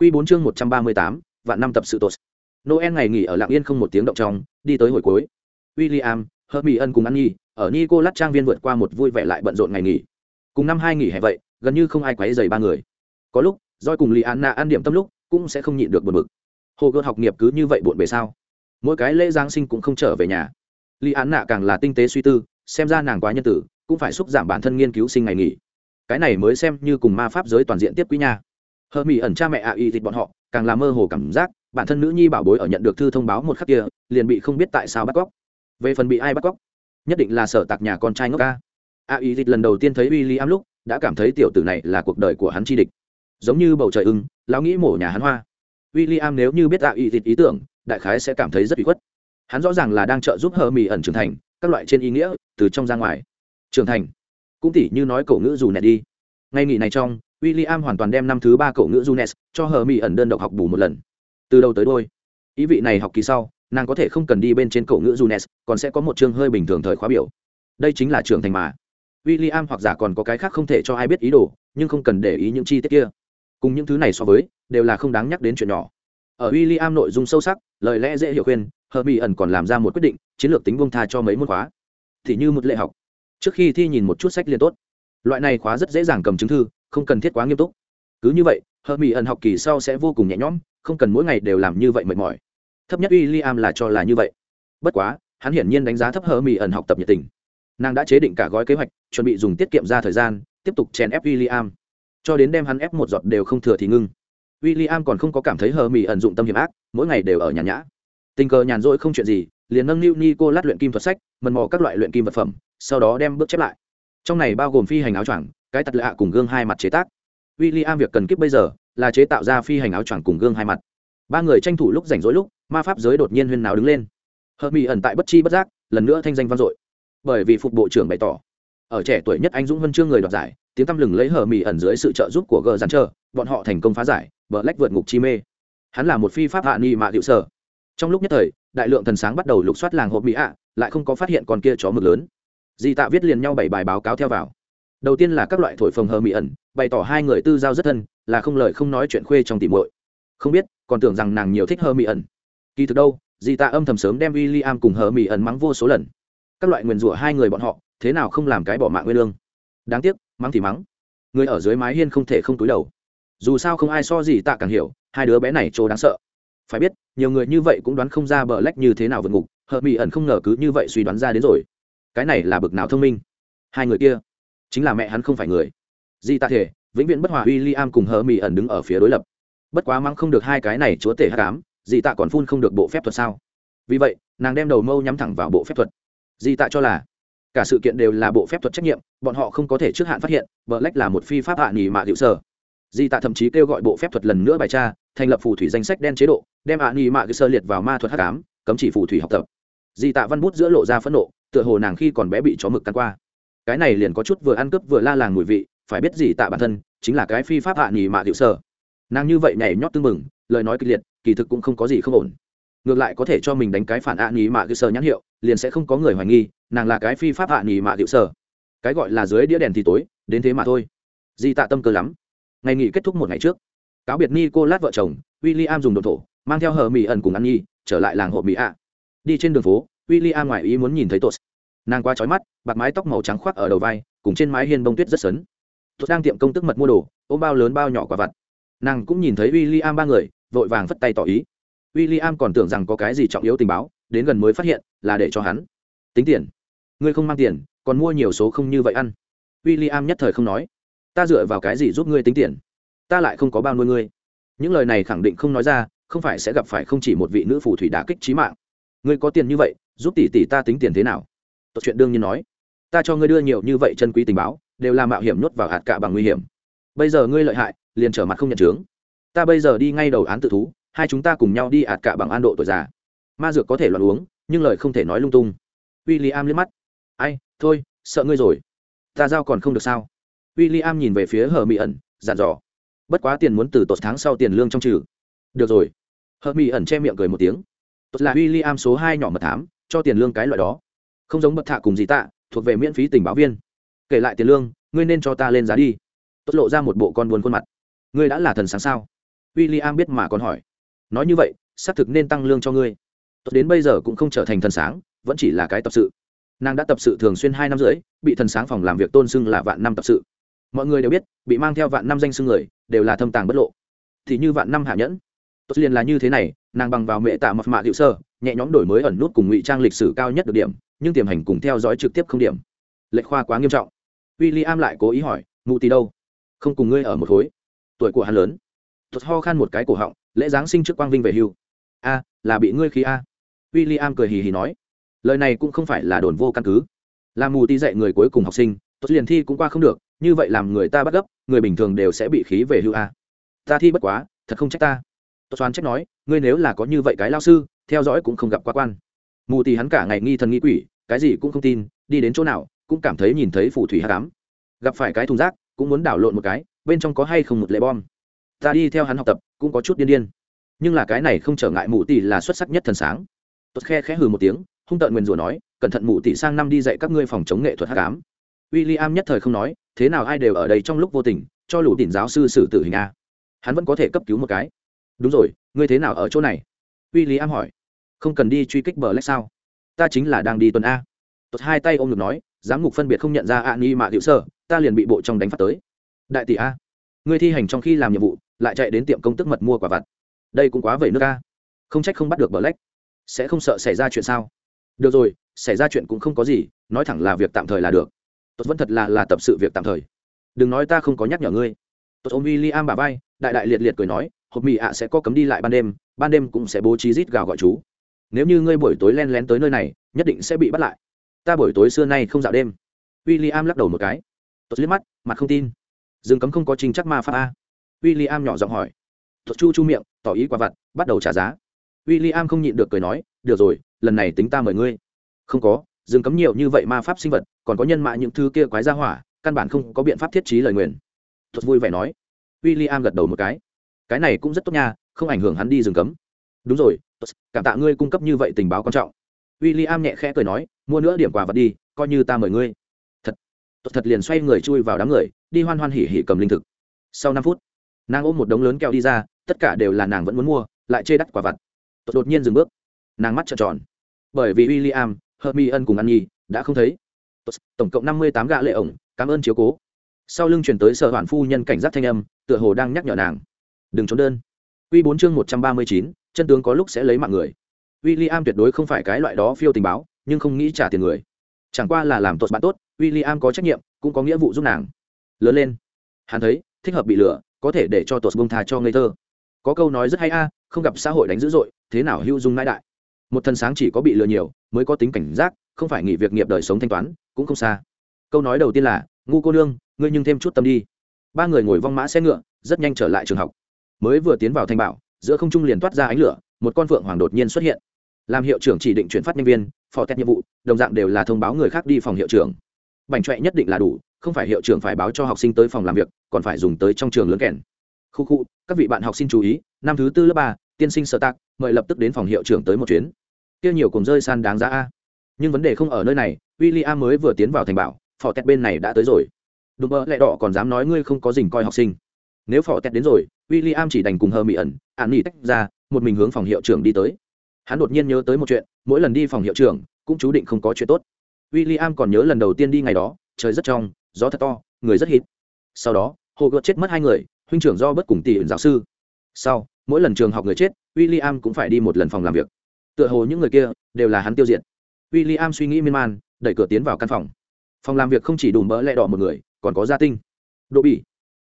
Quy 4 chương 138, vạn năm tập sự tổ. Noel ngày nghỉ ở Lạng Yên không một tiếng động trong, đi tới hồi cuối. William, Hermione cùng Annie, ở Nicolas trang viên vượt qua một vui vẻ lại bận rộn ngày nghỉ. Cùng năm hai nghỉ hè vậy, gần như không ai quấy rầy ba người. Có lúc, Joy cùng Liana ăn điểm tâm lúc, cũng sẽ không nhịn được buồn bực. Hồ gươm học nghiệp cứ như vậy buồn bề sao? Mỗi cái lễ giáng sinh cũng không trở về nhà. Liana càng là tinh tế suy tư, xem ra nàng quá nhân tử, cũng phải xúc giảm bản thân nghiên cứu sinh ngày nghỉ. Cái này mới xem như cùng ma pháp giới toàn diện tiếp quý nha hờ mỹ ẩn cha mẹ ạ y thịt bọn họ, càng làm mơ hồ cảm giác, bản thân nữ nhi bảo bối ở nhận được thư thông báo một khắc kia, liền bị không biết tại sao bắt cóc. Về phần bị ai bắt cóc, nhất định là sở tạc nhà con trai ngốc ca. Ạ y dịch lần đầu tiên thấy w i l l i am lúc, đã cảm thấy tiểu tử này là cuộc đời của hắn chi địch. Giống như bầu trời ưng, lão nghĩ mổ nhà hắn hoa. W i l l i am nếu như biết ạ y dịch ý tưởng, đại khái sẽ cảm thấy rất bị khuất. Hắn rõ ràng là đang trợ giúp hờ mỹ ẩn trưởng thành, các loại trên ý nghĩa, từ trong ra ngoài. Trưởng thành. Cũng tỉ như nói cổ ngữ dù nẹt đi. Ngay nghỉ này trong William hoàn toàn đem năm thứ ba cậu ngữ Junes cho hờ mỹ ẩn đơn độc học bù một lần. Từ đầu tới đuôi. Ý vị này học kỳ sau, nàng có thể không cần đi bên trên cậu ngữ Junes, còn sẽ có một chương hơi bình thường thời khóa biểu. Đây chính là trưởng thành mà. William hoặc giả còn có cái khác không thể cho ai biết ý đồ, nhưng không cần để ý những chi tiết kia. Cùng những thứ này so với, đều là không đáng nhắc đến chuyện nhỏ. Ở William nội dung sâu sắc, lời lẽ dễ hiểu khuyên, ẩn còn làm ra một quyết định, chiến lược tính buông tha cho mấy môn khóa. Thì như một lệ học. Trước khi thi nhìn một chút sách liên tốt. Loại này khóa rất dễ dàng cầm chứng thư, không cần thiết quá nghiêm túc. Cứ như vậy hờ mỹ ẩn học kỳ sau sẽ vô cùng nhẹ nhõm, không cần mỗi ngày đều làm như vậy mệt mỏi. Thấp nhất w i l l i am là cho là như vậy. Bất quá, hắn hiển nhiên đánh giá thấp hờ mỹ ẩn học tập nhiệt tình. Nàng đã chế định cả gói kế hoạch, chuẩn bị dùng tiết kiệm ra thời gian, tiếp tục chèn ép w i l l i am cho đến đem hắn ép một giọt đều không thừa thì ngưng. W i l l i am còn không có cảm thấy hờ mỹ ẩn dụng tâm hiểm ác, mỗi ngày đều ở nhà nhã. Tình cờ nhàn rỗi không chuyện gì, liền nâng niu ni cô lát luyện kim thuật sách, mần mò các loại luyện kim vật phẩm, sau đó đem bước chép lại. Trong này bao gồm phi hành áo choàng cái tật lạ cùng gương hai mặt chế tác. W i l l i am việc cần kíp bây giờ là chế tạo ra phi hành áo choàng cùng gương hai mặt. Ba người tranh thủ lúc rảnh rỗi lúc, ma pháp giới đột nhiên huyên nào đứng lên. Hợp mỹ ẩn tại bất chi bất giác, lần nữa thanh danh vang dội. Bởi vì phục bộ trưởng bày tỏ, ở trẻ tuổi nhất anh dũng huân chương người đoạt giải, tiếng tăm lừng lấy hờ mỹ ẩn dưới sự trợ giúp của gờ giàn trơ, bọn họ thành công phá giải vợ lách vượt ngục chi mê. Hắn là một phi pháp hạ nghị mạ hiệu sở. Trong lúc nhất thời, đại lượng thần sáng bắt đầu lục soát làng hộp mỹ ạ, lại không có phát hiện con kia chó mực lớn. Di tạ viết liền nhau bảy bài báo cáo theo vào đầu tiên là các loại thổi phồng hờ mỹ ẩn, bày tỏ hai người tư giao rất thân, là không lời không nói chuyện khuê trong tỉ muội. Không biết, còn tưởng rằng nàng nhiều thích hờ mỹ ẩn. Kỳ thực đâu, dì tạ âm thầm sớm đem w i l l i am cùng hờ mỹ ẩn mắng vô số lần. Các loại nguyền rủa hai người bọn họ, thế nào không làm cái bỏ mạng nguyên lương. Đáng tiếc, mắng thì mắng. Người ở dưới mái hiên không thể không túi đầu. Dù sao không ai so gì tạ càng hiểu, hai đứa bé này trô đáng sợ. Phải biết, nhiều người như vậy cũng đoán không ra bờ lách như thế nào vượt ngục, hờ mỹ ẩn không ngờ cứ như vậy suy đoán ra đến rồi. Cái này là bực nào thông minh. Hai người kia chính là mẹ hắn không phải người. Di tạ thể, vĩnh viễn bất hòa w i l l i am cùng hờ mỹ ẩn đứng ở phía đối lập. Bất quá mắng không được hai cái này chúa tể hát cám di tạ còn phun không được bộ phép thuật sao? Vì vậy, nàng đem đầu mâu nhắm thẳng vào bộ phép thuật. Di tạ cho là, cả sự kiện đều là bộ phép thuật trách nhiệm, bọn họ không có thể trước hạn phát hiện vợ lách là một phi pháp hạ nghỉ mạ hiệu sở. Di tạ thậm chí kêu gọi bộ phép thuật lần nữa bài tra, thành lập phù thủy danh sách đen chế độ, đem hạ nghỉ mạ hiệu sơ liệt vào ma thuật hát cám cấm chỉ phù thủy học tập. Di tạ văn bút giữa lộ ra phẫn nộ, tựa hồ nàng khi còn bé bị chó mực căn qua cái này liền có chút vừa ăn cướp vừa la làng mùi vị, phải biết gì tạ bản thân, chính là cái phi pháp hạ nghỉ mạ hiệu sở. Nàng như vậy nhảy nhót tưng mừng lời nói kịch liệt, kỳ thực cũng không có gì không ổn. Ngược lại có thể cho mình đánh cái phản hạ nghỉ mạ hiệu sở nhãn hiệu, liền sẽ không có người hoài nghi, nàng là cái phi pháp hạ nghỉ mạ hiệu sở. Cái gọi là dưới đĩa đèn thì tối, đến thế mà thôi. Di tạ tâm cơ lắm. Ngày nghỉ kết thúc một ngày trước, cáo biệt ni cô lát vợ chồng w i l l i am dùng đồ thổ, mang theo hờ mỹ ẩn cùng ăn nhi, trở lại làng hộ mỹ ạ. Đi trên đường phố w i l l i am ngoài ý muốn nhìn thấy tos nàng qua trói mắt, bạc mái tóc màu trắng khoác ở đầu vai, cùng trên mái hiên bông tuyết rất sấn. Tốt đang tiệm công tức mật mua đồ, ôm bao lớn bao nhỏ quả vặt. Nàng cũng nhìn thấy w i l l i am ba người, vội vàng phất tay tỏ ý. W i l l i am còn tưởng rằng có cái gì trọng yếu tình báo, đến gần mới phát hiện, là để cho hắn. Tính tiền. Ngươi không mang tiền, còn mua nhiều số không như vậy ăn. W i l l i am nhất thời không nói. Ta dựa vào cái gì giúp ngươi tính tiền? Ta lại không có bao nuôi ngươi. Những lời này khẳng định không nói ra, không phải sẽ gặp phải không chỉ một vị nữ phù thủy đả kích trí mạng. Ngươi có tiền như vậy, giúp tỷ tỷ ta tính tiền thế nào? Tốt chuyện đương nhiên nói. Ta cho ngươi đưa nhiều như vậy chân quý tình báo, đều là mạo hiểm nhốt vào hạt cạ bằng nguy hiểm. Bây giờ ngươi lợi hại, liền trở mặt không nhận chướng. Ta bây giờ đi ngay đầu án tự thú, hai chúng ta cùng nhau đi hạt cạ bằng an độ tuổi già. Ma dược có thể loạn uống, nhưng lời không thể nói lung tung. W i l l i am liếc mắt. Ai, thôi, sợ ngươi rồi. Ta giao còn không được sao? W i l l i am nhìn về phía hờ mỹ ẩn, dặn dò. Bất quá tiền muốn từ tột tháng sau tiền lương trong trừ. Được rồi. Hờ mỹ ẩn che miệng cười một tiếng. Tốt là w i l l i am số hai nhỏ mật thám, cho tiền lương cái loại đó không giống bậc thạ cùng gì tạ, thuộc về miễn phí tình báo viên. Kể lại tiền lương, ngươi nên cho ta lên giá đi. Tốt lộ ra một bộ con buồn khuôn mặt. Ngươi đã là thần sáng sao? W i l l i am biết mà còn hỏi. Nói như vậy, xác thực nên tăng lương cho ngươi. Tốt đến bây giờ cũng không trở thành thần sáng, vẫn chỉ là cái tập sự. Nàng đã tập sự thường xuyên hai năm rưỡi, bị thần sáng phòng làm việc tôn xưng là vạn năm tập sự. Mọi người đều biết, bị mang theo vạn năm danh xưng người, đều là thâm tàng bất lộ. Thì như vạn năm hạ nhẫn. Tốt liền là như thế này, nàng bằng vào mẹ tạ mập mạ hiệu sơ, nhẹ nhõm đổi mới ẩn nút cùng ngụy trang lịch sử cao nhất được điểm nhưng tiềm hành cùng theo dõi trực tiếp không điểm. Lệch khoa quá nghiêm trọng. W i l l i am lại cố ý hỏi, mụ tì đâu? Không cùng ngươi ở một khối. Tuổi của hắn lớn. Thuật ho khan một cái cổ họng, lễ giáng sinh trước quang vinh về hưu. A, là bị ngươi khí a. W i l l i am cười hì hì nói, lời này cũng không phải là đồn vô căn cứ. Là mù ti dạy người cuối cùng học sinh tốt liền thi cũng qua không được, như vậy làm người ta bắt gấp, người bình thường đều sẽ bị khí về hưu a. Ta thi bất quá, thật không trách ta. Tốt xoan trách nói, ngươi nếu là có như vậy cái lao sư, theo dõi cũng không gặp quá quan mù tì hắn cả ngày nghi thần nghi quỷ, cái gì cũng không tin, đi đến chỗ nào, cũng cảm thấy nhìn thấy phù thủy hát cám. Gặp phải cái thùng rác, cũng muốn đảo lộn một cái, bên trong có hay không một lệ bom. Ta đi theo hắn học tập, cũng có chút điên điên. Nhưng là cái này không trở ngại mù tỷ là xuất sắc nhất thần sáng. Tốt khe khẽ hừ một tiếng, hung tợn nguyền rủa nói, cẩn thận mù tỷ sang năm đi dạy các ngươi phòng chống nghệ thuật hát cám. W i l l i am nhất thời không nói, thế nào ai đều ở đây trong lúc vô tình, cho lũ tỉnh giáo sư xử tử hình a. Hắn vẫn có thể cấp cứu một cái. Đúng rồi, ngươi thế nào ở chỗ này? W i l l i am hỏi không cần đi truy kích bờ lách sao? Ta chính là đang đi tuần a. Tốt, hai tay ôm ngực nói, giám ngục phân biệt không nhận ra a ni mạ hữu sơ, ta liền bị bộ trong đánh phát tới. Đại tỷ a ngươi thi hành trong khi làm nhiệm vụ, lại chạy đến tiệm công tức mật mua quả vặt. Đây cũng quá vậy nước a. Không trách không bắt được bờ lách. Sẽ không sợ xảy ra chuyện sao? Được rồi, xảy ra chuyện cũng không có gì, nói thẳng là việc tạm thời là được. Tốt, vẫn thật là là tập sự việc tạm thời. Đừng nói ta không có nhắc nhở ngươi. Tốt ông w Li am bà vai, đại đại liệt liệt cười nói, hộp mì ạ sẽ có cấm đi lại ban đêm ban đêm cũng sẽ bố trí rít gào gọi chú nếu như ngươi buổi tối len lén tới nơi này, nhất định sẽ bị bắt lại. Ta buổi tối xưa nay không dạo đêm. W i l l i am lắc đầu một cái. Tôi liếc mắt, mặt không tin. Rừng cấm không có trình chắc ma pháp a. W i l l i am nhỏ giọng hỏi. Tôi chu chu miệng, tỏ ý quả vặt, bắt đầu trả giá. W i l l i am không nhịn được cười nói, được rồi, lần này tính ta mời ngươi. Không có, rừng cấm nhiều như vậy ma pháp sinh vật, còn có nhân mạ những thứ kia quái ra hỏa, căn bản không có biện pháp thiết trí lời nguyền. Tôi vui vẻ nói. W i l l i am gật đầu một cái. Cái này cũng rất tốt nha, không ảnh hưởng hắn đi rừng cấm. Đúng rồi cảm tạ ngươi cung cấp như vậy tình báo quan trọng. W i l l i am nhẹ khẽ cười nói mua nữa điểm quà vật đi coi như ta mời ngươi. Thật. Tốt thật liền xoay người chui vào đám người đi hoan hoan hỉ hỉ cầm linh thực. Sau năm phút nàng ôm một đống lớn kẹo đi ra tất cả đều là nàng vẫn muốn mua lại chê đắt quả vặt. Tốt đột nhiên dừng bước. Nàng mắt trợn tròn. Bởi vì w i l l i am hợp mi ân cùng ăn nhi đã không thấy. Tốt, tổng cộng năm mươi tám gạ lệ ổng cảm ơn chiếu cố. Sau lưng chuyển tới sở hoàn phu nhân cảnh giác thanh âm tựa hồ đang nhắc nhở nàng. Đừng trốn đơn. Quy bốn chương một trăm ba mươi chín chân tướng có lúc sẽ lấy mạng người. William tuyệt đối không phải cái loại đó phiêu tình báo, nhưng không nghĩ trả tiền người. Chẳng qua là làm tốt bạn tốt, William có trách nhiệm, cũng có nghĩa vụ giúp nàng. Lớn lên. Hắn thấy, thích hợp bị lừa, có thể để cho tuột bông tha cho ngây thơ. Có câu nói rất hay a, không gặp xã hội đánh dữ dội, thế nào hưu dung mãi đại. Một thân sáng chỉ có bị lừa nhiều, mới có tính cảnh giác, không phải nghỉ việc nghiệp đời sống thanh toán, cũng không xa. Câu nói đầu tiên là, ngu cô nương, ngươi nhưng thêm chút tâm đi. Ba người ngồi vong mã xe ngựa, rất nhanh trở lại trường học. Mới vừa tiến vào thanh bảo giữa không trung liền toát ra ánh lửa, một con phượng hoàng đột nhiên xuất hiện. Làm hiệu trưởng chỉ định chuyển phát nhân viên, phò tét nhiệm vụ, đồng dạng đều là thông báo người khác đi phòng hiệu trưởng. Bảnh trọe nhất định là đủ, không phải hiệu trưởng phải báo cho học sinh tới phòng làm việc, còn phải dùng tới trong trường lớn kèn. Khu khu, các vị bạn học sinh chú ý, năm thứ tư lớp ba, tiên sinh sở tạc, mời lập tức đến phòng hiệu trưởng tới một chuyến. Kia nhiều cùng rơi san đáng giá a. Nhưng vấn đề không ở nơi này w i l l i am mới vừa tiến vào thành bảo, phò tét bên này đã tới rồi. Đùm bơ lẹ đỏ còn dám nói ngươi không có dình coi học sinh. Nếu phò tét đến rồi w i l l i am chỉ đành cùng hờ mỹ ẩn ạn nỉ tách ra một mình hướng phòng hiệu trưởng đi tới. Hắn đột nhiên nhớ tới một chuyện mỗi lần đi phòng hiệu trưởng cũng chú định không có chuyện tốt. W i l l i am còn nhớ lần đầu tiên đi ngày đó trời rất trong gió thật to người rất hít. Sau đó hồ gợt chết mất hai người huynh trưởng do bất cùng tỷ giáo sư. Sau mỗi lần trường học người chết w i l l i am cũng phải đi một lần phòng làm việc. Tựa hồ những người kia đều là hắn tiêu diệt. W i l l i am suy nghĩ miên man đẩy cửa tiến vào căn phòng. Phòng làm việc không chỉ đủ mỡ lẹ đỏ một người còn có gia tinh. Độ bỉ,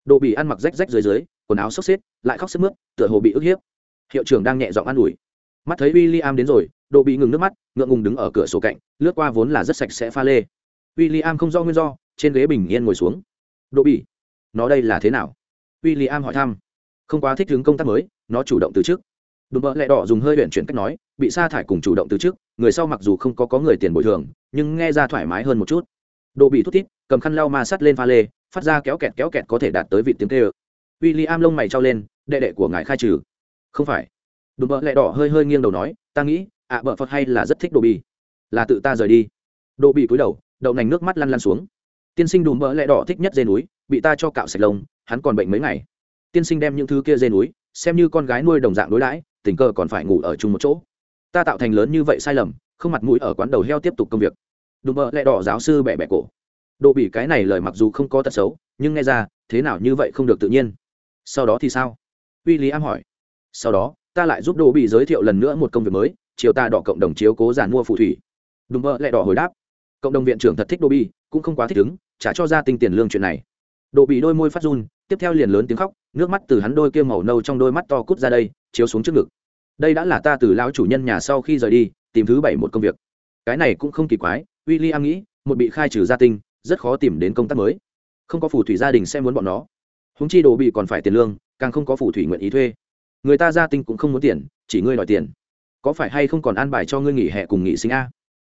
độ bỉ ăn mặc rách rách dưới dưới quần áo xốc xếp, lại khóc sức mướt, tựa hồ bị ức hiếp. Hiệu trưởng đang nhẹ giọng an ủi. Mắt thấy w i l l i am đến rồi độ bị ngừng nước mắt, ngượng ngùng đứng ở cửa sổ cạnh, lướt qua vốn là rất sạch sẽ pha lê. W i l l i am không do nguyên do, trên ghế bình yên ngồi xuống. Độ bị, nó đây là thế nào? W i l l i am hỏi thăm. Không quá thích ứng công tác mới, nó chủ động từ trước đùm bợ lẹ đỏ dùng hơi luyện chuyển cách nói, bị sa thải cùng chủ động từ trước người sau mặc dù không có có người tiền bồi thường, nhưng nghe ra thoải mái hơn một chút. Độ bị thút thít, cầm khăn lau ma sắt lên pha lê, phát ra kéo kẹt kéo kẹt có thể đạt tới vị tiếng tê ơ w i l l i am lông mày trao lên đệ đệ của ngài khai trừ. Không phải. Đùm bợ lẹ đỏ hơi hơi nghiêng đầu nói ta nghĩ ạ à, bợ phật hay là rất thích đồ Bì. là tự ta rời đi. Đồ bị cúi đầu đậu nành nước mắt lăn lăn xuống. Tiên sinh đùm bợ lẹ đỏ thích nhất dê núi bị ta cho cạo sạch lông hắn còn bệnh mấy ngày. Tiên sinh đem những thứ kia dê núi xem như con gái nuôi đồng dạng đối đãi tình cờ còn phải ngủ ở chung một chỗ. Ta tạo thành lớn như vậy sai lầm không mặt mũi ở quán đầu heo tiếp tục công việc. Đùm bợ lẹ đỏ giáo sư bẻ bẻ cổ. Độ bị cái này lời mặc dù không có tật xấu nhưng nghe ra thế nào như vậy không được tự nhiên sau đó thì sao? W i l l i am hỏi. Sau đó, ta lại giúp đồ bị giới thiệu lần nữa một công việc mới, chiều ta đỏ cộng đồng chiếu cố giàn mua phù thủy. Đùm bợ lại đỏ hồi đáp. Cộng đồng viện trưởng thật thích đồ bị cũng không quá thích ứng trả cho ra tinh tiền lương chuyện này. Đồ bị đôi môi phát run, tiếp theo liền lớn tiếng khóc, nước mắt từ hắn đôi kia màu nâu trong đôi mắt to cút ra đây, chiếu xuống trước ngực. Đây đã là ta từ lão chủ nhân nhà sau khi rời đi, tìm thứ bảy một công việc. Cái này cũng không kỳ quái w i l l i am nghĩ, một bị khai trừ gia tinh, rất khó tìm đến công tác mới. Không có phù thủy gia đình sẽ muốn bọn nó húng chi đồ bị còn phải tiền lương càng không có phù thủy nguyện ý thuê. Người ta gia tinh cũng không muốn tiền chỉ ngươi đòi tiền. Có phải hay không còn an bài cho ngươi nghỉ hè cùng nghỉ sinh a?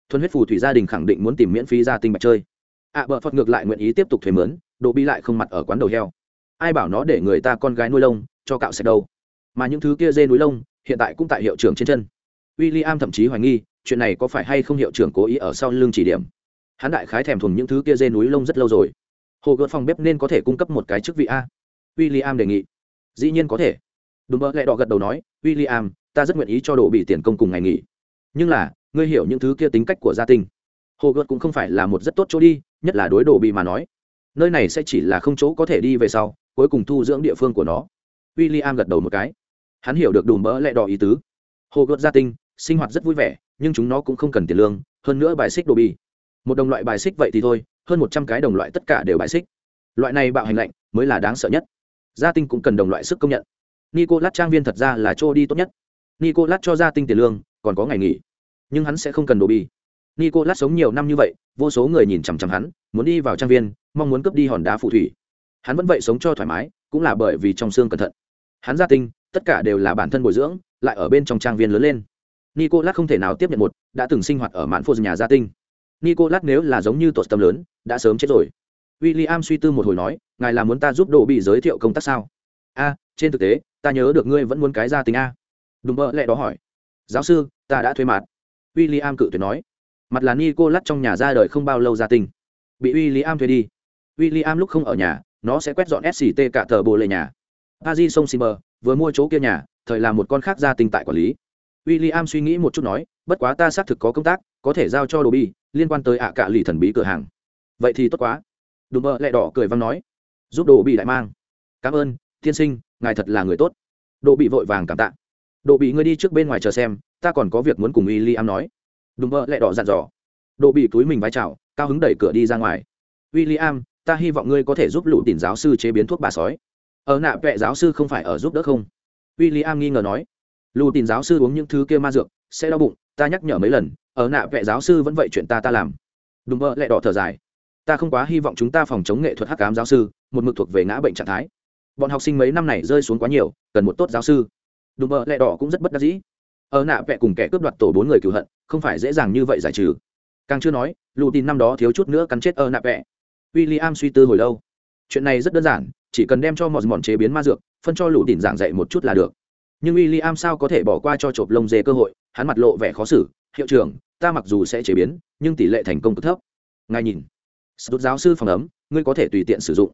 Thuần huyết phù thủy gia đình khẳng định muốn tìm miễn phí gia tinh bạch chơi. Ạ à, bợ phật ngược lại nguyện ý tiếp tục thuê mướn đồ bị lại không mặt ở quán đầu heo. Ai bảo nó để người ta con gái nuôi lông cho cạo sạch đâu mà những thứ kia dê núi lông hiện tại cũng tại hiệu trưởng trên chân. W i l l i am thậm chí hoài nghi chuyện này có phải hay không hiệu trưởng cố ý ở sau lưng chỉ điểm. Hắn đại khái thèm thuồng những thứ kia dê núi lông rất lâu rồi. Hồ gợt phòng bếp nên có thể cung cấp một cái chức vị a w i l l i am đề nghị. Dĩ nhiên có thể. Đúng mơ lại đỏ gật đầu nói w i l l i am ta rất nguyện ý cho đồ bị tiền công cùng ngày nghỉ. Nhưng là, ngươi hiểu những thứ kia tính cách của gia tinh. Hồ gợt cũng không phải là một rất tốt chỗ đi, nhất là đối đồ bị mà nói. Nơi này sẽ chỉ là không chỗ có thể đi về sau, cuối cùng thu dưỡng địa phương của nó. W i l l i am gật đầu một cái. Hắn hiểu được đùm bỡ lẹ đỏ ý tứ. Hồ gợt gia tinh, sinh hoạt rất vui vẻ, nhưng chúng nó cũng không cần tiền lương, hơn nữa bài xích đồ bi một đồng loại bài xích vậy thì thôi, hơn một trăm cái đồng loại tất cả đều bài xích. Loại này bạo hành lạnh mới là đáng sợ nhất gia tinh cũng cần đồng loại sức công nhận. Nico lát trang viên thật ra là chỗ đi tốt nhất. Nico lát cho gia tinh tiền lương, còn có ngày nghỉ. Nhưng hắn sẽ không cần đồ bi nico lát sống nhiều năm như vậy, vô số người nhìn chằm chằm hắn, muốn đi vào trang viên, mong muốn cướp đi hòn đá phù thủy. Hắn vẫn vậy sống cho thoải mái, cũng là bởi vì trong xương cẩn thận. Hắn gia tinh, tất cả đều là bản thân bồi dưỡng, lại ở bên trong trang viên lớn lên. Nicolas không thể nào tiếp nhận một, đã từng sinh hoạt ở mạn phô nhà gia tinh. Nicolas nếu là giống như tột tâm lớn, đã sớm chết rồi. William suy tư một hồi nói ngài là muốn ta giúp đồ bị giới thiệu công tác sao? A trên thực tế ta nhớ được ngươi vẫn muốn cái gia tình a. Đúng bơ lẹ đó hỏi. Giáo sư ta đã thuê mặt. William cự tuyệt nói. Mặt là nicolas trong nhà ra đời không bao lâu gia tình. Bị William thuê đi. William lúc không ở nhà nó sẽ quét dọn sct cả thờ bồ lệ nhà. Paji sông simmer vừa mua chỗ kia nhà thời là một con khác gia tình tại quản lý. William suy nghĩ một chút nói, bất quá ta xác thực có công tác, có thể giao cho Đồ Bi, liên quan tới ạ cả lì thần bí cửa hàng. Vậy thì tốt quá. Đùm bơ lẹ đỏ cười vang nói, giúp Đồ Bị đại mang. Cảm ơn, tiên sinh, ngài thật là người tốt. Đồ Bị vội vàng cảm tạ. Đồ Bị ngươi đi trước bên ngoài chờ xem, ta còn có việc muốn cùng William nói. Đùm mơ lại đỏ dặn dò. Đồ Bị túi mình vai chào, cao hứng đẩy cửa đi ra ngoài. William, ta hy vọng ngươi có thể giúp lũ tìm giáo sư chế biến thuốc bà sói. Ở nạ vệ giáo sư không phải ở giúp đỡ không? William nghi ngờ nói lù tìm giáo sư uống những thứ kia ma dược sẽ đau bụng ta nhắc nhở mấy lần ở nạ vệ giáo sư vẫn vậy chuyện ta ta làm đúng mơ lại đỏ thở dài ta không quá hy vọng chúng ta phòng chống nghệ thuật hắc cám giáo sư một mực thuộc về ngã bệnh trạng thái. Bọn học sinh mấy năm này rơi xuống quá nhiều, cần một tốt giáo sư. Đúng mơ lẹ đỏ cũng rất bất đắc dĩ. Ở nạ vẽ cùng kẻ cướp đoạt tổ bốn người cựu hận, không phải dễ dàng như vậy giải trừ. Càng chưa nói, lù tin năm đó thiếu chút nữa cắn chết ở nạ vẽ w i l l i am suy tư hồi lâu. Chuyện này rất đơn giản, chỉ cần đem cho mọt mòn chế biến ma dược, phân cho lù tin giảng dạy một chút là được. Nhưng w i l l i am sao có thể bỏ qua cho chộp lông dê cơ hội, hắn mặt lộ vẻ khó xử, hiệu trưởng, ta mặc dù sẽ chế biến, nhưng tỷ lệ thành công cực thấp. Ngài nhìn. Sút giáo sư phòng ấm, ngươi có thể tùy tiện sử dụng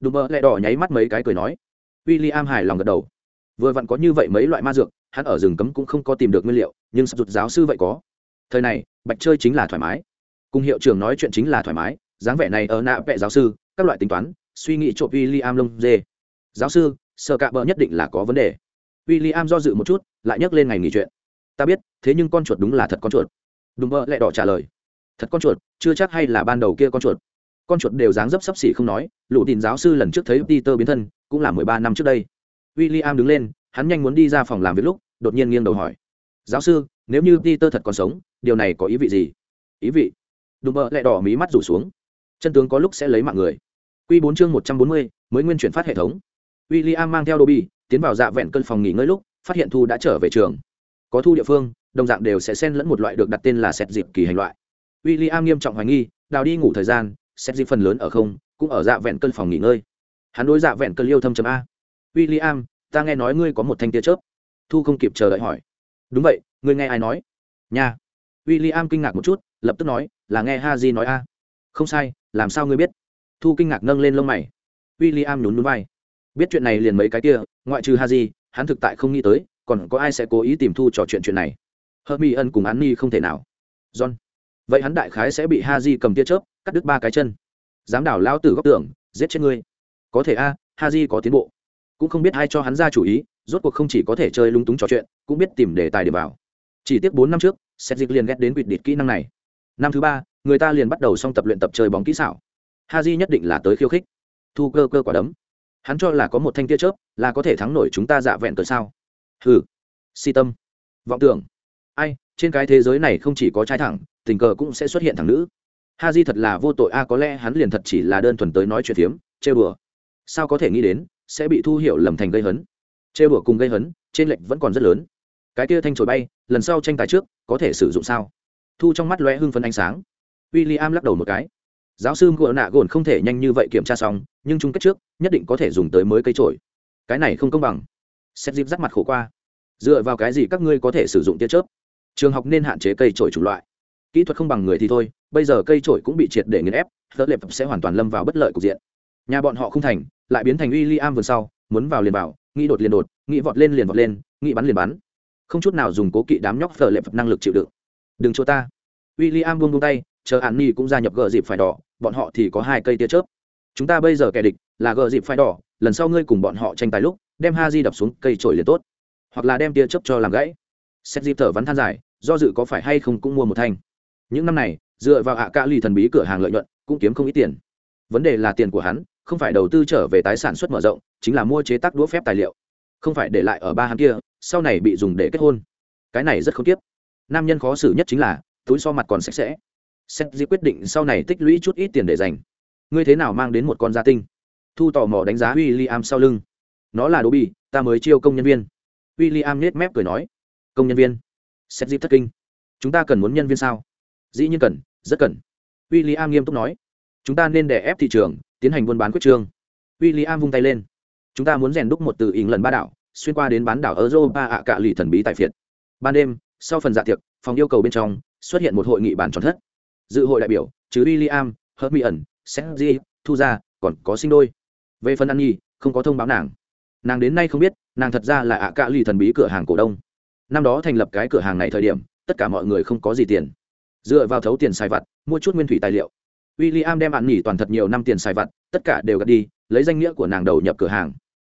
đùm bơ lẹ đỏ nháy mắt mấy cái cười nói w i l l i am hài lòng gật đầu vừa vặn có như vậy mấy loại ma dược hắn ở rừng cấm cũng không có tìm được nguyên liệu nhưng sút giáo sư vậy có thời này bạch chơi chính là thoải mái cùng hiệu trưởng nói chuyện chính là thoải mái dáng vẻ này ở nạ vẽ giáo sư các loại tính toán suy nghĩ trộm w i l l i am lông dê giáo sư sợ cạ bờ nhất định là có vấn đề William do dự một chút, lại nhắc lên ngày nghỉ chuyện. Ta biết, thế nhưng con chuột đúng là thật con chuột. đùm bơ lẹ đỏ trả lời. Thật con chuột, chưa chắc hay là ban đầu kia con chuột. Con chuột đều dáng dấp sấp xỉ không nói, lũ tin giáo sư lần trước thấy Peter biến thân, cũng là mười ba năm trước đây. William đứng lên, hắn nhanh muốn đi ra phòng làm việc lúc, đột nhiên nghiêng đầu hỏi: "Giáo sư, nếu như Peter thật còn sống, điều này có ý vị gì?" "Ý vị?" Đúng mơ lẹ đỏ mí mắt rủ xuống. Chân tướng có lúc sẽ lấy mạng người. Quy bốn chương một trăm bốn mươi, mới nguyên chuyển phát hệ thống. William mang theo Dobby, tiến vào dạ vẹn cân phòng nghỉ ngơi lúc phát hiện thu đã trở về trường có thu địa phương đồng dạng đều sẽ xen lẫn một loại được đặt tên là xẹt dịp kỳ hành loại w i l l i am nghiêm trọng hoài nghi đào đi ngủ thời gian xét dịp phần lớn ở không, cũng ở dạ vẹn cân phòng nghỉ ngơi. Hắn đối dạ vẹn cân liêu thâm chấm a. W i l l i am ta nghe nói ngươi có một thanh tia chớp. Thu không kịp chờ đợi hỏi. Đúng vậy, ngươi nghe ai nói? Nha. W i l l i am kinh ngạc một chút, lập tức nói, là nghe ha di nói a. Không sai, làm sao ngươi biết? Thu kinh ngạc nâng lên lông mày. W i l l i am nhún núi vai. Biết chuyện này liền mấy cái kia, ngoại trừ ha di hắn thực tại không nghĩ tới, còn có ai sẽ cố ý tìm thu trò chuyện chuyện này? Hơ mi ân cùng án ni không thể nào. John. Vậy hắn đại khái sẽ bị ha di cầm tia chớp cắt đứt ba cái chân. Dám đảo lao tử góc tưởng giết chết ngươi. Có thể a ha di có tiến bộ. Cũng không biết ai cho hắn ra chủ ý, rốt cuộc không chỉ có thể chơi lung túng trò chuyện, cũng biết tìm đề tài để vào. Chỉ tiếc bốn năm trước xét dịch liền ghét đến quỵt địt kỹ năng này. Năm thứ ba, người ta liền bắt đầu xong tập luyện tập chơi bóng kỹ xảo. Ha di nhất định là tới khiêu khích. Thu cơ cơ quả đấm. Hắn cho là có một thanh tia chớp, là có thể thắng nổi chúng ta dạ vẹn cờ sao. Hừ. Si tâm. Vọng tưởng. Ai, trên cái thế giới này không chỉ có trai thẳng, tình cờ cũng sẽ xuất hiện thẳng nữ ha di thật là vô tội a, có lẽ hắn liền thật chỉ là đơn thuần tới nói chuyện phiếm chê bừa sao có thể nghĩ đến, sẽ bị thu hiểu lầm thành gây hấn? Chê bừa cùng gây hấn, trên lệnh vẫn còn rất lớn. Cái kia thanh trồi bay, lần sau tranh tài trước, có thể sử dụng sao? Thu trong mắt lóe hưng phấn ánh sáng. W i l l i am lắc đầu một cái. Giáo sư ngựa nạ gồn không thể nhanh như vậy kiểm tra xong, nhưng chung kết trước, nhất định có thể dùng tới mới cây trổi. Cái này không công bằng. Xét dịp rắc mặt khổ qua. Dựa vào cái gì các ngươi có thể sử dụng tia chớp? Trường học nên hạn chế cây trổi chủng loại kỹ thuật không bằng người thì thôi, bây giờ cây trổi cũng bị triệt để nghiền ép, tớ lệp sẽ hoàn toàn lâm vào bất lợi cục diện. Nhà bọn họ không thành, lại biến thành uy i am vườn sau, muốn vào liền vào, nghĩ đột liền đột, nghĩ vọt lên liền vọt lên, nghĩ bắn liền bắn. Không chút nào dùng cố kỵ đám nhóc tớ lệp năng lực chịu đựng. Đừng cho ta. W i l l i am buông buông tay, chờ an ni cũng gia nhập gờ dịp phải đỏ, bọn họ thì có hai cây tia chớp. Chúng ta bây giờ kẻ địch là gờ dịp phải đỏ, lần sau ngươi cùng bọn họ tranh tài lúc, đem ha di đập xuống, cây trổi liền tốt. Hoặc là đem tia chớp cho làm gãy. Xét dịp thở vắn than dài, do dự có phải hay không cũng mua một thanh những năm này, dựa vào ạ cạ lì thần bí cửa hàng lợi nhuận, cũng kiếm không ít tiền. Vấn đề là tiền của hắn, không phải đầu tư trở về tái sản xuất mở rộng, chính là mua chế tác đũa phép tài liệu. Không phải để lại ở ba hắn kia, sau này bị dùng để kết hôn. Cái này rất không tiếp nam nhân khó xử nhất chính là, túi so mặt còn sạch sẽ. Xét di quyết định sau này tích lũy chút ít tiền để dành. Ngươi thế nào mang đến một con gia tinh? Thu tò mò đánh giá w i l l i am sau lưng. Nó là đố bi ta mới chiêu công nhân viên. W i l l i am nhét mép cười nói. Công nhân viên? Xét di thất kinh. Chúng ta cần muốn nhân viên sao? Dĩ nhiên cần, rất cần. W i l l i am nghiêm túc nói. Chúng ta nên đè ép thị trường, tiến hành buôn bán quyết trương. W i l l i am vung tay lên. Chúng ta muốn rèn đúc một từ ỉng lần ba đảo, xuyên qua đến bán đảo europa ạ cạ lì thần bí tại phiệt. Ban đêm, sau phần dạ tiệc, phòng yêu cầu bên trong, xuất hiện một hội nghị bản tròn thất. Dự hội đại biểu, trừ w i l l i am hớt mỹ ẩn sergi thu ra còn có sinh đôi. Về phần ăn nhi không có thông báo nàng. Nàng đến nay không biết, nàng thật ra là ạ cạ lì thần bí cửa hàng cổ đông. Năm đó thành lập cái cửa hàng này thời điểm, tất cả mọi người không có gì tiền dựa vào thấu tiền xài vặt, mua chút nguyên thủy tài liệu. W i l l i am đem bạn nghỉ toàn thật nhiều năm tiền xài vặt, tất cả đều gạt đi, lấy danh nghĩa của nàng đầu nhập cửa hàng.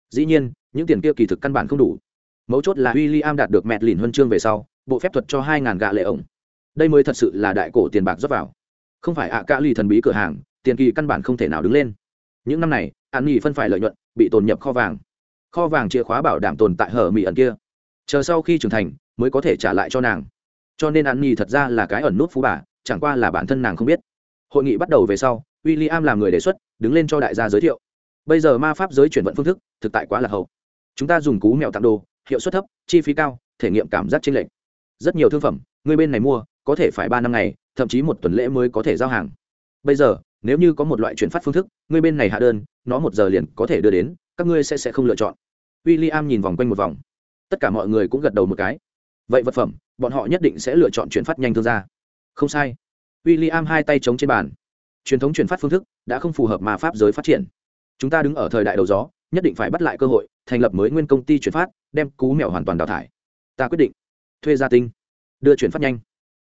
Dĩ nhiên, những tiền kia kỳ thực căn bản không đủ. Mấu chốt là w i l l i am đạt được mẹ lìn huân chương về sau, bộ phép thuật cho hai ngàn gạ lệ ổng. Đây mới thật sự là đại cổ tiền bạc rót vào. Không phải ạ à cả lì thần bí cửa hàng, tiền kỳ căn bản không thể nào đứng lên. Những năm này an nghỉ phân phải lợi nhuận, bị tồn nhập kho vàng. Kho vàng chìa khóa bảo đảm tồn tại hở mỹ ẩn kia. Chờ sau khi trưởng thành, mới có thể trả lại cho nàng cho nên an nhi thật ra là cái ẩn nút phú bà, chẳng qua là bản thân nàng không biết. Hội nghị bắt đầu về sau w i l l i am làm người đề xuất, đứng lên cho đại gia giới thiệu. Bây giờ ma pháp giới chuyển vận phương thức, thực tại quá là hậu. Chúng ta dùng cú mèo tặng đồ, hiệu suất thấp, chi phí cao, thể nghiệm cảm giác chênh lệch. Rất nhiều thương phẩm, người bên này mua, có thể phải ba năm ngày, thậm chí một tuần lễ mới có thể giao hàng. Bây giờ, nếu như có một loại chuyển phát phương thức, người bên này hạ đơn, nó một giờ liền có thể đưa đến, các ngươi sẽ sẽ không lựa chọn. W i l l i am nhìn vòng quanh một vòng. Tất cả mọi người cũng gật đầu một cái vậy vật phẩm, bọn họ nhất định sẽ lựa chọn chuyển phát nhanh thương gia. Không sai. W i l l i am hai tay chống trên bàn. Truyền thống chuyển phát phương thức đã không phù hợp mà pháp giới phát triển. Chúng ta đứng ở thời đại đầu gió, nhất định phải bắt lại cơ hội, thành lập mới nguyên công ty chuyển phát, đem cú mèo hoàn toàn đào thải. Ta quyết định thuê gia tinh, đưa chuyển phát nhanh.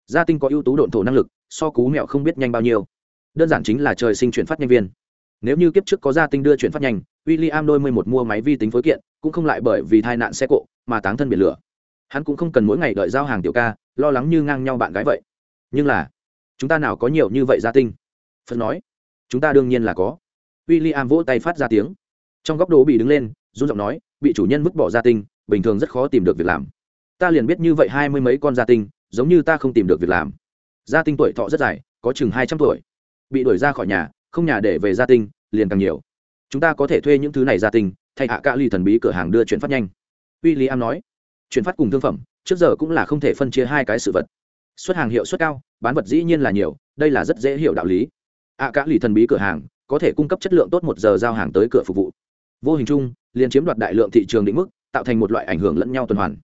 Gia tinh có ưu tú độn thổ năng lực, so cú mèo không biết nhanh bao nhiêu. Đơn giản chính là trời sinh chuyển phát nhanh viên. Nếu như kiếp trước có gia tinh đưa chuyển phát nhanh w i l l i am đôi mươi một mua máy vi tính phối kiện, cũng không lại bởi vì tai nạn xe cộ mà táng thân biển lửa hắn cũng không cần mỗi ngày đợi giao hàng tiểu ca, lo lắng như ngang nhau bạn gái vậy. Nhưng là, chúng ta nào có nhiều như vậy gia tinh? Phật nói, chúng ta đương nhiên là có. W i l l i am vỗ tay phát ra tiếng. Trong góc độ bị đứng lên, run giọng nói, bị chủ nhân vứt bỏ gia tinh, bình thường rất khó tìm được việc làm. Ta liền biết như vậy hai mươi mấy con gia tinh, giống như ta không tìm được việc làm. Gia tinh tuổi thọ rất dài, có chừng hai trăm tuổi. Bị đuổi ra khỏi nhà, không nhà để về gia tinh, liền càng nhiều. Chúng ta có thể thuê những thứ này gia tinh, thay hạ ca ly thần bí cửa hàng đưa chuyển phát nhanh. W i l l i am nói chuyển phát cùng thương phẩm, trước giờ cũng là không thể phân chia hai cái sự vật. Xuất hàng hiệu suất cao, bán vật dĩ nhiên là nhiều, đây là rất dễ hiểu đạo lý. Ạ cả lì thần bí cửa hàng, có thể cung cấp chất lượng tốt một giờ giao hàng tới cửa phục vụ. Vô hình chung, liền chiếm đoạt đại lượng thị trường định mức, tạo thành một loại ảnh hưởng lẫn nhau tuần hoàn.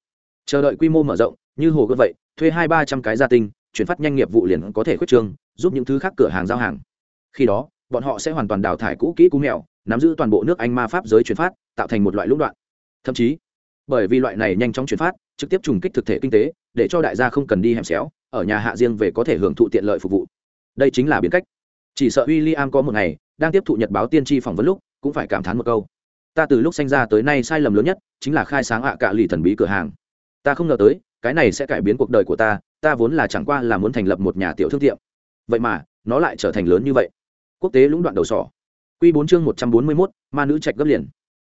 Chờ đợi quy mô mở rộng, như hồ gươm vậy, thuê hai ba trăm cái gia tinh, chuyển phát nhanh nghiệp vụ liền có thể khuyết trương, giúp những thứ khác cửa hàng giao hàng. Khi đó, bọn họ sẽ hoàn toàn đào thải cũ kỹ cú mèo nắm giữ toàn bộ nước anh ma pháp giới chuyển phát, tạo thành một loại lũng đoạn. Thậm chí bởi vì loại này nhanh chóng chuyển phát, trực tiếp trùng kích thực thể kinh tế, để cho đại gia không cần đi hẻm xéo, ở nhà hạ riêng về có thể hưởng thụ tiện lợi phục vụ. Đây chính là biến cách. Chỉ sợ w i l l i am có một ngày, đang tiếp thụ nhật báo tiên tri phỏng vấn lúc, cũng phải cảm thán một câu. Ta từ lúc sinh ra tới nay sai lầm lớn nhất, chính là khai sáng ạ cạ lì thần bí cửa hàng. Ta không ngờ tới, cái này sẽ cải biến cuộc đời của ta ta vốn là chẳng qua là muốn thành lập một nhà tiểu thương tiệm. Vậy mà, nó lại trở thành lớn như vậy. Quốc tế lũng đoạn đầu sỏ. Q bốn chương một trăm bốn mươi mốt, ma nữ trạch gấp liền.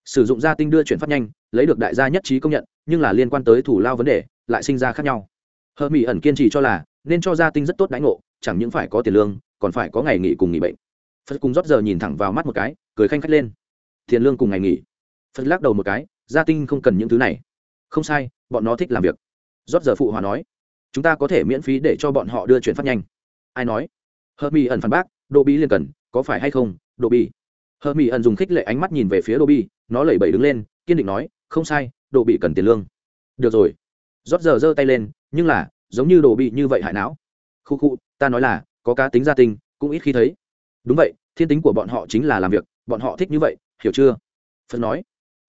Sử dụng gia tinh đưa chuyển phát nhanh lấy được đại gia nhất trí công nhận, nhưng là liên quan tới thủ lao vấn đề, lại sinh ra khác nhau. Hờ mỹ ẩn kiên trì cho là, nên cho gia tinh rất tốt đãi ngộ, chẳng những phải có tiền lương, còn phải có ngày nghỉ cùng nghỉ bệnh. Phật cùng rót giờ nhìn thẳng vào mắt một cái, cười khanh khách lên. Tiền lương cùng ngày nghỉ. Phật lắc đầu một cái, gia tinh không cần những thứ này. Không sai, bọn nó thích làm việc. Rót giờ phụ hòa nói, chúng ta có thể miễn phí để cho bọn họ đưa chuyển phát nhanh. Ai nói? Hờ mỹ ẩn phản bác đô bi liền cần, có phải hay không đô bi? Hờ mỹ ẩn dùng khích lệ ánh mắt nhìn về phía đô bi, nó lẩy bẩy đứng lên, kiên định nói không sai, đồ bị cần tiền lương. Được rồi. Rót giờ giơ tay lên, nhưng là, giống như đồ bị như vậy hại não. Khu khu, ta nói là, có cá tính gia tinh, cũng ít khi thấy. Đúng vậy, thiên tính của bọn họ chính là làm việc, bọn họ thích như vậy, hiểu chưa? Phật nói,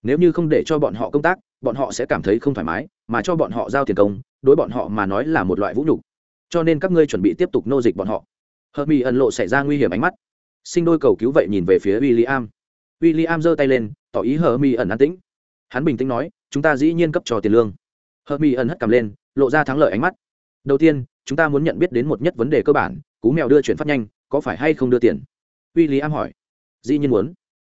nếu như không để cho bọn họ công tác, bọn họ sẽ cảm thấy không thoải mái, mà cho bọn họ giao tiền công, đối bọn họ mà nói là một loại vũ nhục. Cho nên các ngươi chuẩn bị tiếp tục nô dịch bọn họ. Hợp mỹ ẩn lộ xảy ra nguy hiểm ánh mắt. Sinh đôi cầu cứu vậy nhìn về phía w i l l i am w i l l i am giơ tay lên, tỏ ý hờ mỹ ẩn an tĩnh hắn bình tĩnh nói, chúng ta dĩ nhiên cấp cho tiền lương. Hợp mỹ ẩn hất cầm lên, lộ ra thắng lợi ánh mắt. Đầu tiên, chúng ta muốn nhận biết đến một nhất vấn đề cơ bản, cú mèo đưa chuyển phát nhanh, có phải hay không đưa tiền? W i l l i am hỏi. Dĩ nhiên muốn.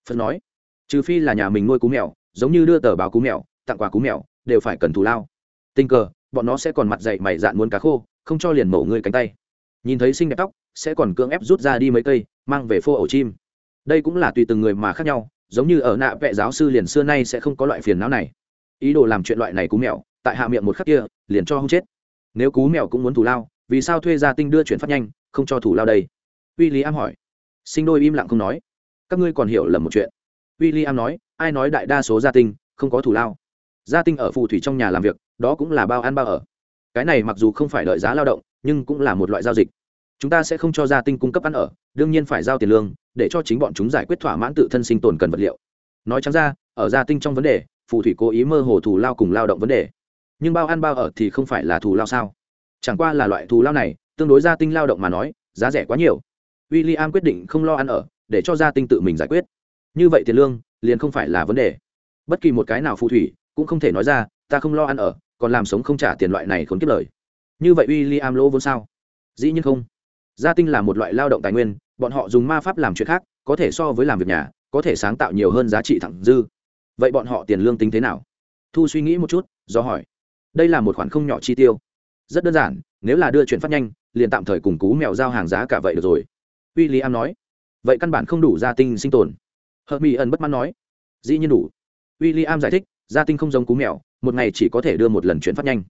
Phật nói. Trừ phi là nhà mình nuôi cú mèo, giống như đưa tờ báo cú mèo, tặng quà cú mèo, đều phải cần thù lao. Tình cờ, bọn nó sẽ còn mặt dậy mày dạn muốn cá khô, không cho liền mổ ngươi cánh tay. Nhìn thấy xinh đẹp tóc, sẽ còn cưỡng ép rút ra đi mấy cây, mang về phô ổ chim. Đây cũng là tùy từng người mà khác nhau giống như ở nạ vệ giáo sư liền xưa nay sẽ không có loại phiền não này. Ý đồ làm chuyện loại này cú mèo, tại hạ miệng một khắc kia, liền cho không chết. Nếu cú mèo cũng muốn thủ lao, vì sao thuê gia tinh đưa chuyển phát nhanh, không cho thủ lao đây? W i l l i am hỏi. Sinh đôi im lặng không nói. Các ngươi còn hiểu lầm một chuyện. W i l l i am nói, ai nói đại đa số gia tinh không có thủ lao? Gia tinh ở phù thủy trong nhà làm việc, đó cũng là bao ăn bao ở. Cái này mặc dù không phải đợi giá lao động, nhưng cũng là một loại giao dịch. Chúng ta sẽ không cho gia tinh cung cấp ăn ở, đương nhiên phải giao tiền lương để cho chính bọn chúng giải quyết thỏa mãn tự thân sinh tồn cần vật liệu. Nói chẳng ra, ở gia tinh trong vấn đề, phù thủy cố ý mơ hồ thù lao cùng lao động vấn đề. Nhưng bao ăn bao ở thì không phải là thù lao sao? Chẳng qua là loại thù lao này, tương đối gia tinh lao động mà nói, giá rẻ quá nhiều. W i l l i am quyết định không lo ăn ở, để cho gia tinh tự mình giải quyết. Như vậy tiền lương, liền không phải là vấn đề. Bất kỳ một cái nào phù thủy, cũng không thể nói ra, ta không lo ăn ở, còn làm sống không trả tiền loại này khốn kiếp lời. Như vậy w i l l i am lỗ vốn sao? Dĩ nhiên không. Gia tinh là một loại lao động tài nguyên bọn họ dùng ma pháp làm chuyện khác, có thể so với làm việc nhà, có thể sáng tạo nhiều hơn giá trị thẳng dư. Vậy bọn họ tiền lương tính thế nào? Thu suy nghĩ một chút, do hỏi. Đây là một khoản không nhỏ chi tiêu. Rất đơn giản, nếu là đưa chuyển phát nhanh, liền tạm thời cùng cú mèo giao hàng giá cả vậy được rồi. W i l l i am nói. Vậy căn bản không đủ gia tinh sinh tồn. Hợp mỹ ẩn bất mãn nói. Dĩ nhiên đủ. W i l l i am giải thích, gia tinh không giống cú mèo, một ngày chỉ có thể đưa một lần chuyển phát nhanh.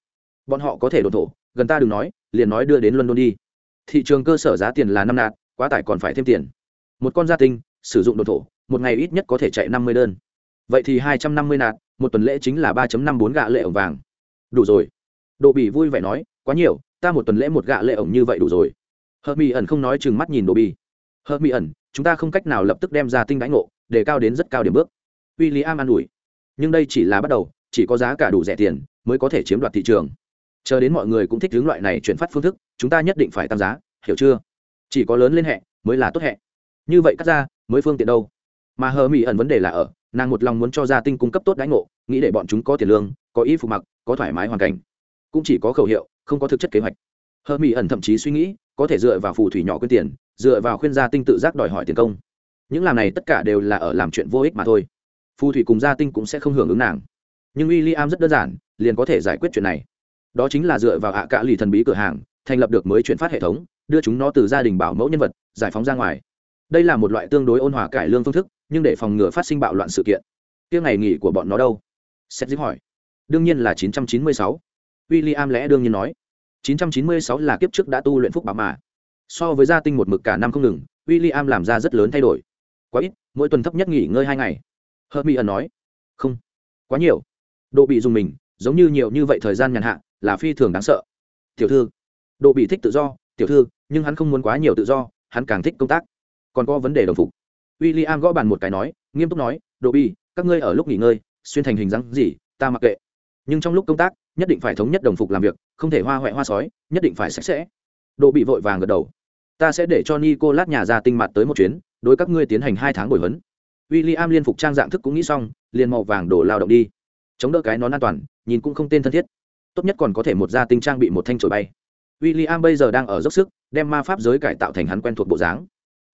Bọn họ có thể đồn thổ, gần ta đừng nói, liền nói đưa đến london đi. Thị trường cơ sở giá tiền là năm nạt quá tải còn phải thêm tiền. Một con gia tinh, sử dụng đồ thổ, một ngày ít nhất có thể chạy năm mươi đơn. Vậy thì hai trăm năm mươi nạt, một tuần lễ chính là ba năm bốn gạ lệ ổng vàng. Đủ rồi. Độ bỉ vui vẻ nói, quá nhiều, ta một tuần lễ một gạ lệ ổng như vậy đủ rồi. Hợp mỹ ẩn không nói chừng mắt nhìn độ bỉ. Hợp mỹ ẩn, chúng ta không cách nào lập tức đem ra tinh đánh ngộ, để cao đến rất cao điểm bước. W i l l i am an ủi. Nhưng đây chỉ là bắt đầu, chỉ có giá cả đủ rẻ tiền, mới có thể chiếm đoạt thị trường. Chờ đến mọi người cũng thích hướng loại này chuyển phát phương thức, chúng ta nhất định phải tăng giá, hiểu chưa? Chỉ có lớn lên hệ mới là tốt hệ như vậy cắt ra, mới phương tiện đâu? Mà hờ mỹ ẩn vấn đề là ở, nàng một lòng muốn cho gia tinh cung cấp tốt đãi ngộ, nghĩ để bọn chúng có tiền lương, có y phục mặc, có thoải mái hoàn cảnh. Cũng chỉ có khẩu hiệu, không có thực chất kế hoạch. Hờ mỹ ẩn thậm chí suy nghĩ, có thể dựa vào phù thủy nhỏ quyên tiền, dựa vào khuyên gia tinh tự giác đòi hỏi tiền công. Những làm này tất cả đều là ở làm chuyện vô ích mà thôi. Phù thủy cùng gia tinh cũng sẽ không hưởng ứng nàng. Nhưng w i l l i am rất đơn giản, liền có thể giải quyết chuyện này. Đó chính là dựa vào ạ cạ lì thần bí cửa hàng, thành lập được mới chuyển phát hệ thống đưa chúng nó từ gia đình bảo mẫu nhân vật, giải phóng ra ngoài. Đây là một loại tương đối ôn hòa cải lương phương thức, nhưng để phòng ngừa phát sinh bạo loạn sự kiện. Tiếng ngày nghỉ của bọn nó đâu? Xét dịp hỏi. Đương nhiên là 996. w i l l i am lẽ đương nhiên nói. 996 là kiếp trước đã tu luyện phúc bảo mà. So với gia tinh một mực cả năm không ngừng w i l l i am làm ra rất lớn thay đổi. Quá ít, mỗi tuần thấp nhất nghỉ ngơi hai ngày. Hơ mỹ ẩn nói. Không. Quá nhiều. Độ bị dùng mình, giống như nhiều như vậy thời gian nhàn hạ, là phi thường đáng sợ. Tiểu thư, độ bị thích tự do tiểu thư, nhưng hắn không muốn quá nhiều tự do, hắn càng thích công tác. Còn có vấn đề đồng phục. W i l l i am gõ bàn một cái nói, nghiêm túc nói, đồ bi các ngươi ở lúc nghỉ ngơi, xuyên thành hình dáng gì, ta mặc kệ. Nhưng trong lúc công tác, nhất định phải thống nhất đồng phục làm việc, không thể hoa huệ hoa sói, nhất định phải sạch sẽ. Đồ bị vội vàng gật đầu. Ta sẽ để cho nicolas nhà ra tinh mặt tới một chuyến, đối các ngươi tiến hành hai tháng bồi huấn. W i l l i am liên phục trang dạng thức cũng nghĩ xong, liền màu vàng đổ lao động đi. Chống đỡ cái nón an toàn, nhìn cũng không tên thân thiết. Tốt nhất còn có thể một gia tinh trang bị một thanh trổi bay w i l l i am bây giờ đang ở dốc sức, đem ma pháp giới cải tạo thành hắn quen thuộc bộ dáng.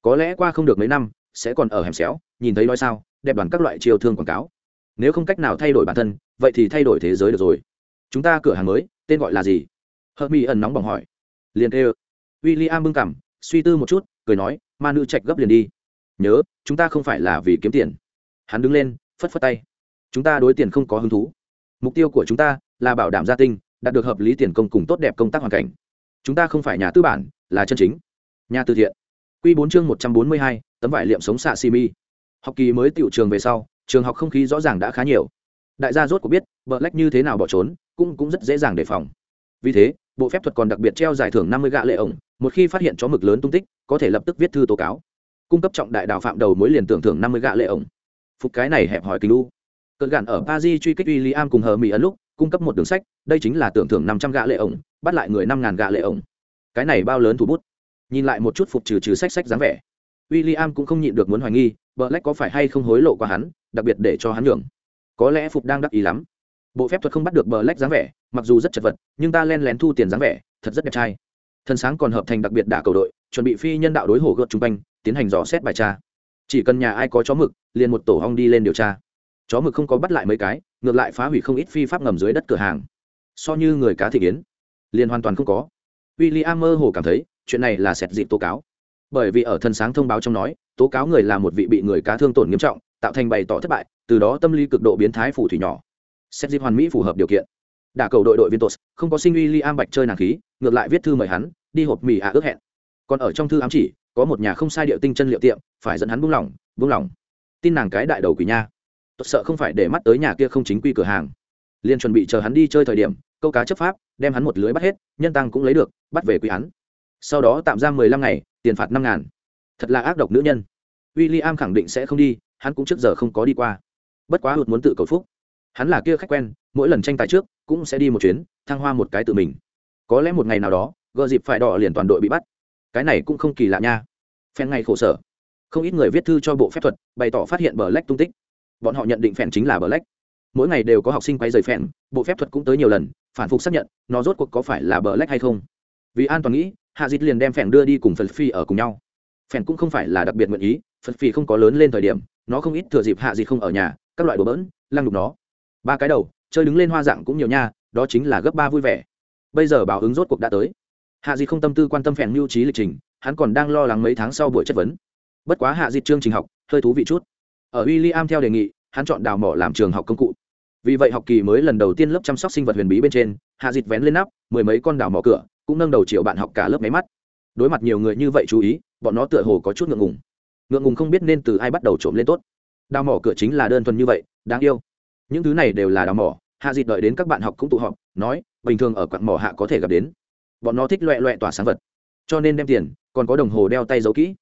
Có lẽ qua không được mấy năm, sẽ còn ở hẻm xéo, nhìn thấy nói sao, đẹp đoàn các loại chiêu thương quảng cáo. Nếu không cách nào thay đổi bản thân, vậy thì thay đổi thế giới được rồi. Chúng ta cửa hàng mới, tên gọi là gì? Hợp mỹ ẩn nóng bỏng hỏi. Liền kêu. W i l l i am bưng cảm suy tư một chút, cười nói, ma nữ trạch gấp liền đi. Nhớ, chúng ta không phải là vì kiếm tiền. Hắn đứng lên, phất phất tay. Chúng ta đối tiền không có hứng thú. Mục tiêu của chúng ta là bảo đảm gia tinh, đạt được hợp lý tiền công cùng tốt đẹp công tác hoàn cảnh chúng ta không phải nhà tư bản, là chân chính. Nhà từ thiện. Q bốn chương một trăm bốn mươi hai, tấm vải liệm sống xạ simi mi học kỳ mới tiệu trường về sau, trường học không khí rõ ràng đã khá nhiều. Đại gia rốt của biết vợ lách như thế nào bỏ trốn, cũng cũng rất dễ dàng đề phòng. Vì thế, bộ phép thuật còn đặc biệt treo giải thưởng năm mươi gạ lệ ổng, một khi phát hiện chó mực lớn tung tích, có thể lập tức viết thư tố cáo. Cung cấp trọng đại đào phạm đầu mối liền tưởng thưởng năm mươi gạ lệ ổng. Phục cái này hẹp hỏi kỳ lu cơn gạn ở paris truy kích w i am cùng hờ mỹ ấn lúc cung cấp một đường sách, đây chính là tưởng thưởng năm trăm gạ lệ ổng, bắt lại người năm ngàn gạ lệ ổng. Cái này bao lớn thủ bút? Nhìn lại một chút phục trừ trừ sách sách dáng vẻ. W i l l i am cũng không nhịn được muốn hoài nghi vợ lách có phải hay không hối lộ qua hắn, đặc biệt để cho hắn nhường. Có lẽ phục đang đắc ý lắm. Bộ phép thuật không bắt được bờ lách dáng vẻ, mặc dù rất chật vật, nhưng ta len lén thu tiền dáng vẻ, thật rất đẹp trai. Thần sáng còn hợp thành đặc biệt đả cầu đội, chuẩn bị phi nhân đạo đối hồ gợt chung quanh, tiến hành dò xét bài tra. Chỉ cần nhà ai có chó mực, liền một tổ hong đi lên điều tra chó mực không có bắt lại mấy cái, ngược lại phá hủy không ít phi pháp ngầm dưới đất cửa hàng. So như người cá thị kiến, liền hoàn toàn không có. W i l l i am mơ hồ cảm thấy, chuyện này là sẹt dịp tố cáo. Bởi vì ở thân sáng thông báo trong nói, tố cáo người là một vị bị người cá thương tổn nghiêm trọng, tạo thành bày tỏ thất bại, từ đó tâm lý cực độ biến thái phủ thủy nhỏ. Sẹt dịp hoàn mỹ phù hợp điều kiện. Đả cầu đội đội viên tos không có sinh uy li am bạch chơi nàng khí, ngược lại viết thư mời hắn, đi hộp mì à ước hẹn. Còn ở trong thư ám chỉ, có một nhà không sai điệu tinh chân liệu tiệm, phải dẫn hắn buông lỏng buông lỏng. Tin nàng cái đại đầu quỷ nha tốt sợ không phải để mắt tới nhà kia không chính quy cửa hàng. Liền chuẩn bị chờ hắn đi chơi thời điểm, câu cá chấp pháp, đem hắn một lưới bắt hết, nhân tăng cũng lấy được, bắt về quý hắn. Sau đó tạm giam mười lăm ngày, tiền phạt năm ngàn. Thật là ác độc nữ nhân. W i l l i am khẳng định sẽ không đi, hắn cũng trước giờ không có đi qua. Bất quá hụt muốn tự cầu phúc. Hắn là kia khách quen, mỗi lần tranh tài trước, cũng sẽ đi một chuyến, thăng hoa một cái tự mình. Có lẽ một ngày nào đó gợ dịp phải đỏ liền toàn đội bị bắt. Cái này cũng không kỳ lạ nha. Phen ngày khổ sở. Không ít người viết thư cho bộ phép thuật, bày tỏ phát hiện bờ lách tung tích bọn họ nhận định phèn chính là bờ lách. Mỗi ngày đều có học sinh quay rời phèn, bộ phép thuật cũng tới nhiều lần, phản phục xác nhận, nó rốt cuộc có phải là bờ lách hay không. Vì an toàn nghĩ, hạ dịt liền đem phèn đưa đi cùng phật phi ở cùng nhau. Phèn cũng không phải là đặc biệt nguyện ý, phật phi không có lớn lên thời điểm, nó không ít thừa dịp hạ dịt không ở nhà, các loại đồ bỡn, lăng đục nó. Ba cái đầu, chơi đứng lên hoa dạng cũng nhiều nha, đó chính là gấp ba vui vẻ. Bây giờ báo ứng rốt cuộc đã tới. Hạ dịt không tâm tư quan tâm phèn mưu trí lịch trình, hắn còn đang lo lắng mấy tháng sau buổi chất vấn. Bất quá hạ dịt chương trình học, hơi thú vị chút ở w i l l i am theo đề nghị, hắn chọn đào mỏ làm trường học công cụ. Vì vậy học kỳ mới lần đầu tiên lớp chăm sóc sinh vật huyền bí bên trên, hạ dịt vén lên nắp, mười mấy con đào mỏ cửa, cũng nâng đầu triệu bạn học cả lớp máy mắt. Đối mặt nhiều người như vậy chú ý, bọn nó tựa hồ có chút ngượng ngùng. Ngượng ngùng không biết nên từ ai bắt đầu trộm lên tốt. Đào mỏ cửa chính là đơn thuần như vậy, đáng yêu. Những thứ này đều là đào mỏ, hạ dịt đợi đến các bạn học cũng tụ họp, nói, bình thường ở quặng mỏ hạ có thể gặp đến. Bọn nó thích loẹ loẹ tỏa sáng vật. Cho nên đem tiền, còn có đồng hồ đeo tay giấu kỹ.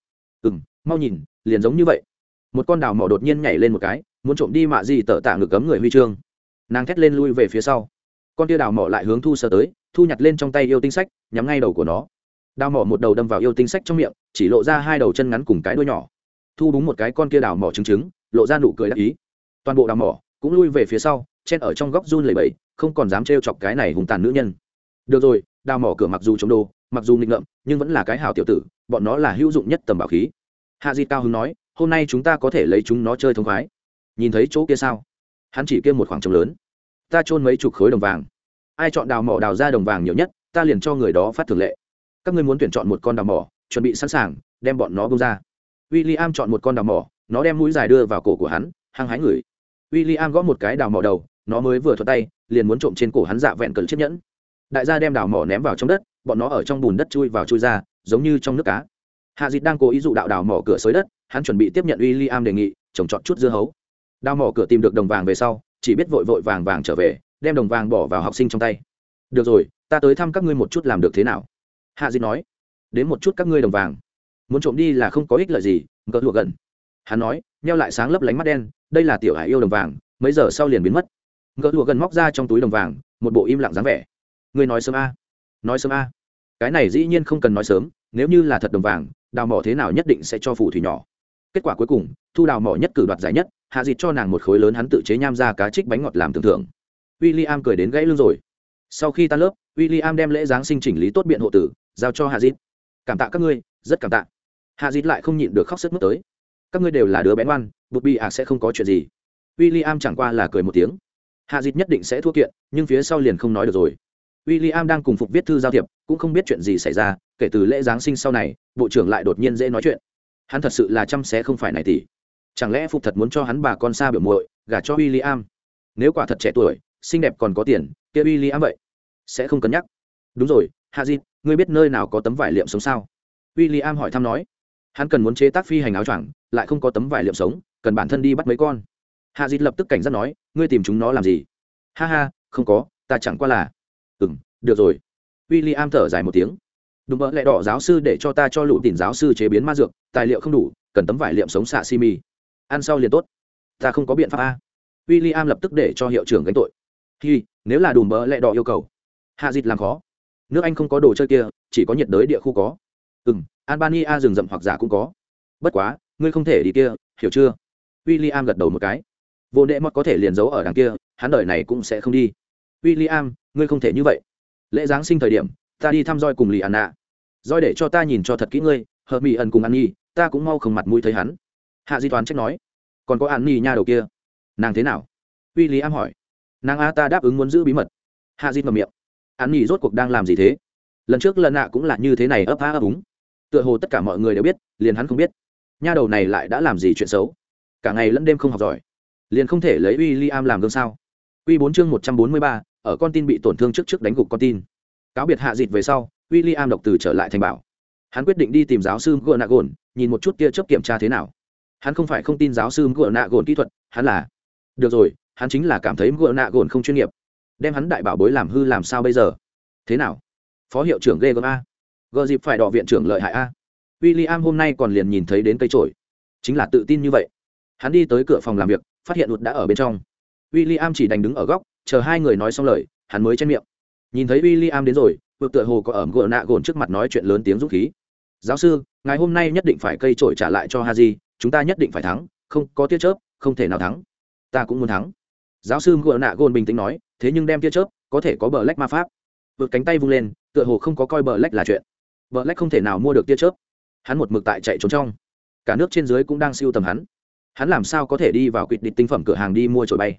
Ừ mau nhìn, liền giống như vậy một con đào mỏ đột nhiên nhảy lên một cái muốn trộm đi mạ gì tở tạ ngực cấm người huy chương. Nàng thét lên lui về phía sau. Con tia đào mỏ lại hướng thu sơ tới thu nhặt lên trong tay yêu tinh sách nhắm ngay đầu của nó. Đào mỏ một đầu đâm vào yêu tinh sách trong miệng chỉ lộ ra hai đầu chân ngắn cùng cái đuôi nhỏ. Thu búng một cái con kia đào mỏ trứng trứng lộ ra nụ cười đắc ý. Toàn bộ đào mỏ cũng lui về phía sau chen ở trong góc run lẩy bẩy, không còn dám trêu chọc cái này hùng tàn nữ nhân. Được rồi đào mỏ cửa mặc dù chống đồ mặc dù nghịch ngợm nhưng vẫn là cái hảo tiểu tử bọn nó là hữu dụng nhất tầm bảo khí. Hạ di cao hứng nói hôm nay chúng ta có thể lấy chúng nó chơi thông khoái. Nhìn thấy chỗ kia sao? Hắn chỉ kia một khoảng trống lớn. Ta trôn mấy chục khối đồng vàng. Ai chọn đào mỏ đào ra đồng vàng nhiều nhất, ta liền cho người đó phát thường lệ. Các ngươi muốn tuyển chọn một con đào mỏ, chuẩn bị sẵn sàng, đem bọn nó bông ra. W i l l i am chọn một con đào mỏ, nó đem mũi dài đưa vào cổ của hắn, hăng hái ngửi. W i l l i am gõ một cái đào mỏ đầu, nó mới vừa thuật tay, liền muốn trộm trên cổ hắn dạ vẹn cẩn chiếc nhẫn. Đại gia đem đào mỏ ném vào trong đất, bọn nó ở trong bùn đất chui vào chui ra, giống như trong nước cá hạ dịt đang cố ý dụ đạo đào mỏ cửa xới đất, hắn chuẩn bị tiếp nhận w i l l i am đề nghị, trồng trọt chút dưa hấu. Đào mỏ cửa tìm được đồng vàng về sau, chỉ biết vội vội vàng vàng trở về, đem đồng vàng bỏ vào học sinh trong tay. Được rồi, ta tới thăm các ngươi một chút làm được thế nào? Hạ dịt nói. Đến một chút các ngươi đồng vàng. Muốn trộm đi là không có ích lợi gì ngờ lụa gần. Hắn nói neo lại sáng lấp lánh mắt đen, đây là tiểu hải yêu đồng vàng, mấy giờ sau liền biến mất. Ngờ lụa gần móc ra trong túi đồng vàng, một bộ im lặng dáng vẻ. Ngươi nói sớm a, nói sớm a. Cái này dĩ nhiên không cần nói sớm, nếu như là thật đồng vàng đào mỏ thế nào nhất định sẽ cho phù thủy nhỏ. Kết quả cuối cùng, thu đào mỏ nhất cử đoạt giải nhất, hạ dịt cho nàng một khối lớn hắn tự chế nham ra cá trích bánh ngọt làm tưởng thưởng. W i l l i am cười đến gãy lưng rồi. Sau khi tan lớp w i l l i am đem lễ giáng sinh chỉnh lý tốt biện hộ tử, giao cho hạ dịt. Cảm tạ các ngươi, rất cảm tạ. Hạ dịt lại không nhịn được khóc sức mướt tới. Các ngươi đều là đứa bén ngoan, bụt bị ạ à sẽ không có chuyện gì. W i l l i am chẳng qua là cười một tiếng. Hạ dịt nhất định sẽ thua kiện, nhưng phía sau liền không nói được rồi. W i l l i am đang cùng phục viết thư giao thiệp, cũng không biết chuyện gì xảy ra kể từ lễ giáng sinh sau này, bộ trưởng lại đột nhiên dễ nói chuyện. Hắn thật sự là chăm xé không phải này tỷ. Chẳng lẽ phục thật muốn cho hắn bà con xa biểu muội, gả cho w i l l i am nếu quả thật trẻ tuổi, xinh đẹp còn có tiền, kia w i l l i am vậy? Sẽ không cân nhắc. Đúng rồi hạ dịt ngươi biết nơi nào có tấm vải liệm sống sao? W i l l i am hỏi thăm nói. Hắn cần muốn chế tác phi hành áo choàng, lại không có tấm vải liệm sống, cần bản thân đi bắt mấy con. Hạ dịt lập tức cảnh giác nói, ngươi tìm chúng nó làm gì? Ha ha, không có, ta chẳng qua là. Ừ m được rồi. W i l l i am thở dài một tiếng đúng mỡ lẽ đỏ giáo sư để cho ta cho lũ tìm giáo sư chế biến ma dược, tài liệu không đủ, cần tấm vải liệm sống xạ si mi. Ăn sau liền tốt. Ta không có biện pháp a. W i l l i am lập tức để cho hiệu trưởng gánh tội. Khi nếu là đùm bỡ lẹ đỏ yêu cầu. Hạ dịt làm khó. Nước anh không có đồ chơi kia, chỉ có nhiệt đới địa khu có. Ừ m albania rừng rậm hoặc giả cũng có. Bất quá, ngươi không thể đi kia, hiểu chưa? W i l l i am gật đầu một cái. Vô đệ mọt có thể liền giấu ở đằng kia, hắn đời này cũng sẽ không đi. W i l l i am ngươi không thể như vậy. Lễ giáng sinh thời điểm ta đi thăm roi cùng lì ạn nạ roi để cho ta nhìn cho thật kỹ ngươi, hợp mỹ ẩn cùng ăn nhi ta cũng mau không mặt mũi thấy hắn. Hạ di toán trách nói, còn có an nhi nha đầu kia. Nàng thế nào? W i l l i am hỏi. Nàng a ta đáp ứng muốn giữ bí mật. Hạ di mầm miệng. An nhi rốt cuộc đang làm gì thế? Lần trước lần nạ cũng là như thế này ấp á ấp úng. Tựa hồ tất cả mọi người đều biết, liền hắn không biết. Nha đầu này lại đã làm gì chuyện xấu? Cả ngày lẫn đêm không học giỏi. Liền không thể lấy w i l l i am làm gương sao? Q bốn chương một trăm bốn mươi ba, ở con tin bị tổn thương trước trước đánh gục con tin cáo biệt hạ dịt về sau w i l l i am độc từ trở lại thành bảo. Hắn quyết định đi tìm giáo sư gợ nạ gồn nhìn một chút tia chớp kiểm tra thế nào. Hắn không phải không tin giáo sư gợ nạ gồn kỹ thuật, hắn là được rồi, hắn chính là cảm thấy gợ nạ gồn không chuyên nghiệp. Đem hắn đại bảo bối làm hư làm sao bây giờ? Thế nào? Phó hiệu trưởng ghê gớm a. Gờ dịp phải đỏ viện trưởng lợi hại a. W i l l i am hôm nay còn liền nhìn thấy đến cây trổi chính là tự tin như vậy. Hắn đi tới cửa phòng làm việc, phát hiện ụt đã ở bên trong. W i l l i am chỉ đành đứng ở góc, chờ hai người nói xong lời, hắn mới chen miệng nhìn thấy w i l l i am đến rồi vượt tựa hồ có ẩm gỗ nạ gồn trước mặt nói chuyện lớn tiếng dũng khí. Giáo sư ngày hôm nay nhất định phải cây trổi trả lại cho ha di chúng ta nhất định phải thắng, không có tia chớp, không thể nào thắng. Ta cũng muốn thắng. Giáo sư gỗ nạ gồn bình tĩnh nói, thế nhưng đem tia chớp, có thể có bờ lách ma pháp. Vượt cánh tay vung lên, tựa hồ không có coi bờ lách là chuyện. Bờ lách không thể nào mua được tia chớp. Hắn một mực tại chạy trốn trong. Cả nước trên dưới cũng đang siêu tầm hắn. Hắn làm sao có thể đi vào quỵt địch tinh phẩm cửa hàng đi mua trội bay?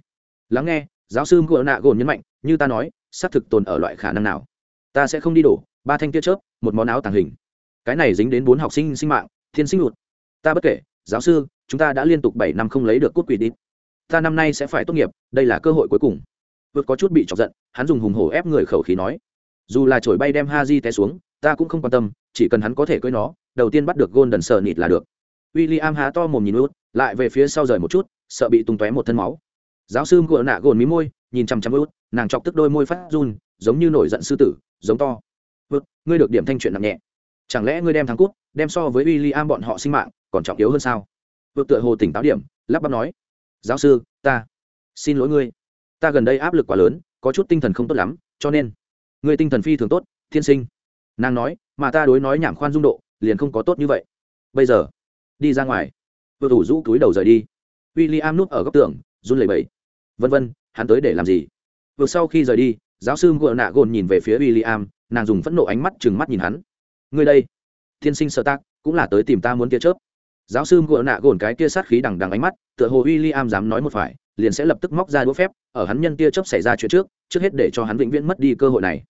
Lắng nghe, giáo sư gỗ nạ gồn nhấn mạnh, như ta nói xác thực tồn ở loại khả năng nào. Ta sẽ không đi đổ, ba thanh tia chớp, một món áo tàng hình. Cái này dính đến bốn học sinh sinh mạng, thiên sinh lụt ta bất kể, giáo sư, chúng ta đã liên tục bảy năm không lấy được cốt quỷ đi. Ta năm nay sẽ phải tốt nghiệp, đây là cơ hội cuối cùng. Vượt có chút bị chọc giận, hắn dùng hùng hổ ép người khẩu khí nói. Dù là trổi bay đem ha di té xuống, ta cũng không quan tâm, chỉ cần hắn có thể cưới nó, đầu tiên bắt được golden Sợ nịt là được. W i l l i am há to mồm nhìn út lại về phía sau rời một chút, sợ bị tung tóe một thân máu. Giáo sư ngựa nạ gồn mí môi nhìn chằm chằm út nàng chọc tức đôi môi phát run, giống như nổi giận sư tử, giống to. Vượt ngươi được điểm thanh chuyện nặng nhẹ. Chẳng lẽ ngươi đem thắng cút, đem so với w i l l i am bọn họ sinh mạng còn trọng yếu hơn sao? Vượt tựa hồ tỉnh táo điểm, lắp bắp nói, giáo sư, ta xin lỗi ngươi. Ta gần đây áp lực quá lớn, có chút tinh thần không tốt lắm, cho nên ngươi tinh thần phi thường tốt thiên sinh. Nàng nói, mà ta đối nói nhảm khoan dung độ liền không có tốt như vậy. Bây giờ, đi ra ngoài. Vừa thủ rũ túi đầu rời đi. W i l l i am núp ở góc tường, run lẩy bẩy. Vân vân hắn tới để làm gì? Vừa sau khi rời đi, giáo sư ngựa nạ gồn nhìn về phía w i l l i am nàng dùng phẫn nộ ánh mắt chừng mắt nhìn hắn. Ngươi đây thiên sinh sơ tác cũng là tới tìm ta muốn tia chớp. Giáo sư ngựa nạ gồn cái tia sát khí đằng đằng ánh mắt, tựa hồ w i l l i am dám nói một phải, liền sẽ lập tức móc ra đũa phép, ở hắn nhân tia chớp xảy ra chuyện trước trước hết để cho hắn vĩnh viễn mất đi cơ hội này.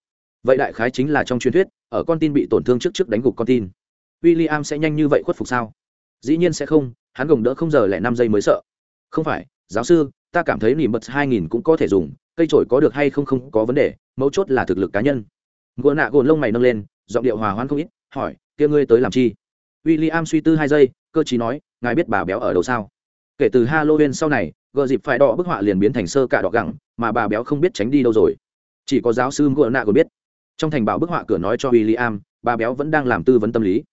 Vậy đại khái chính là trong truyền thuyết, ở con tin bị tổn thương trước trước đánh gục con tin. W i l l i am sẽ nhanh như vậy khuất phục sao? Dĩ nhiên sẽ không, hắn gồng đỡ không giờ lẻ năm giây mới sợ. Không phải, giáo sư ta cảm thấy nỉ mật hai nghìn cũng có thể dùng, cây trổi có được hay không không có vấn đề, mấu chốt là thực lực cá nhân. Gỗ nạ gồn lông mày nâng lên, giọng điệu hòa hoãn không ít, hỏi, kia ngươi tới làm chi? W i l l i am suy tư hai giây, cơ chí nói, ngài biết bà béo ở đâu sao? Kể từ halloween sau này gợ dịp phải đỏ bức họa liền biến thành sơ cả đỏ gẳng, mà bà béo không biết tránh đi đâu rồi. Chỉ có giáo sư gợ nạ gồn biết. Trong thành bảo bức họa cửa nói cho w i l l i am bà béo vẫn đang làm tư vấn tâm lý.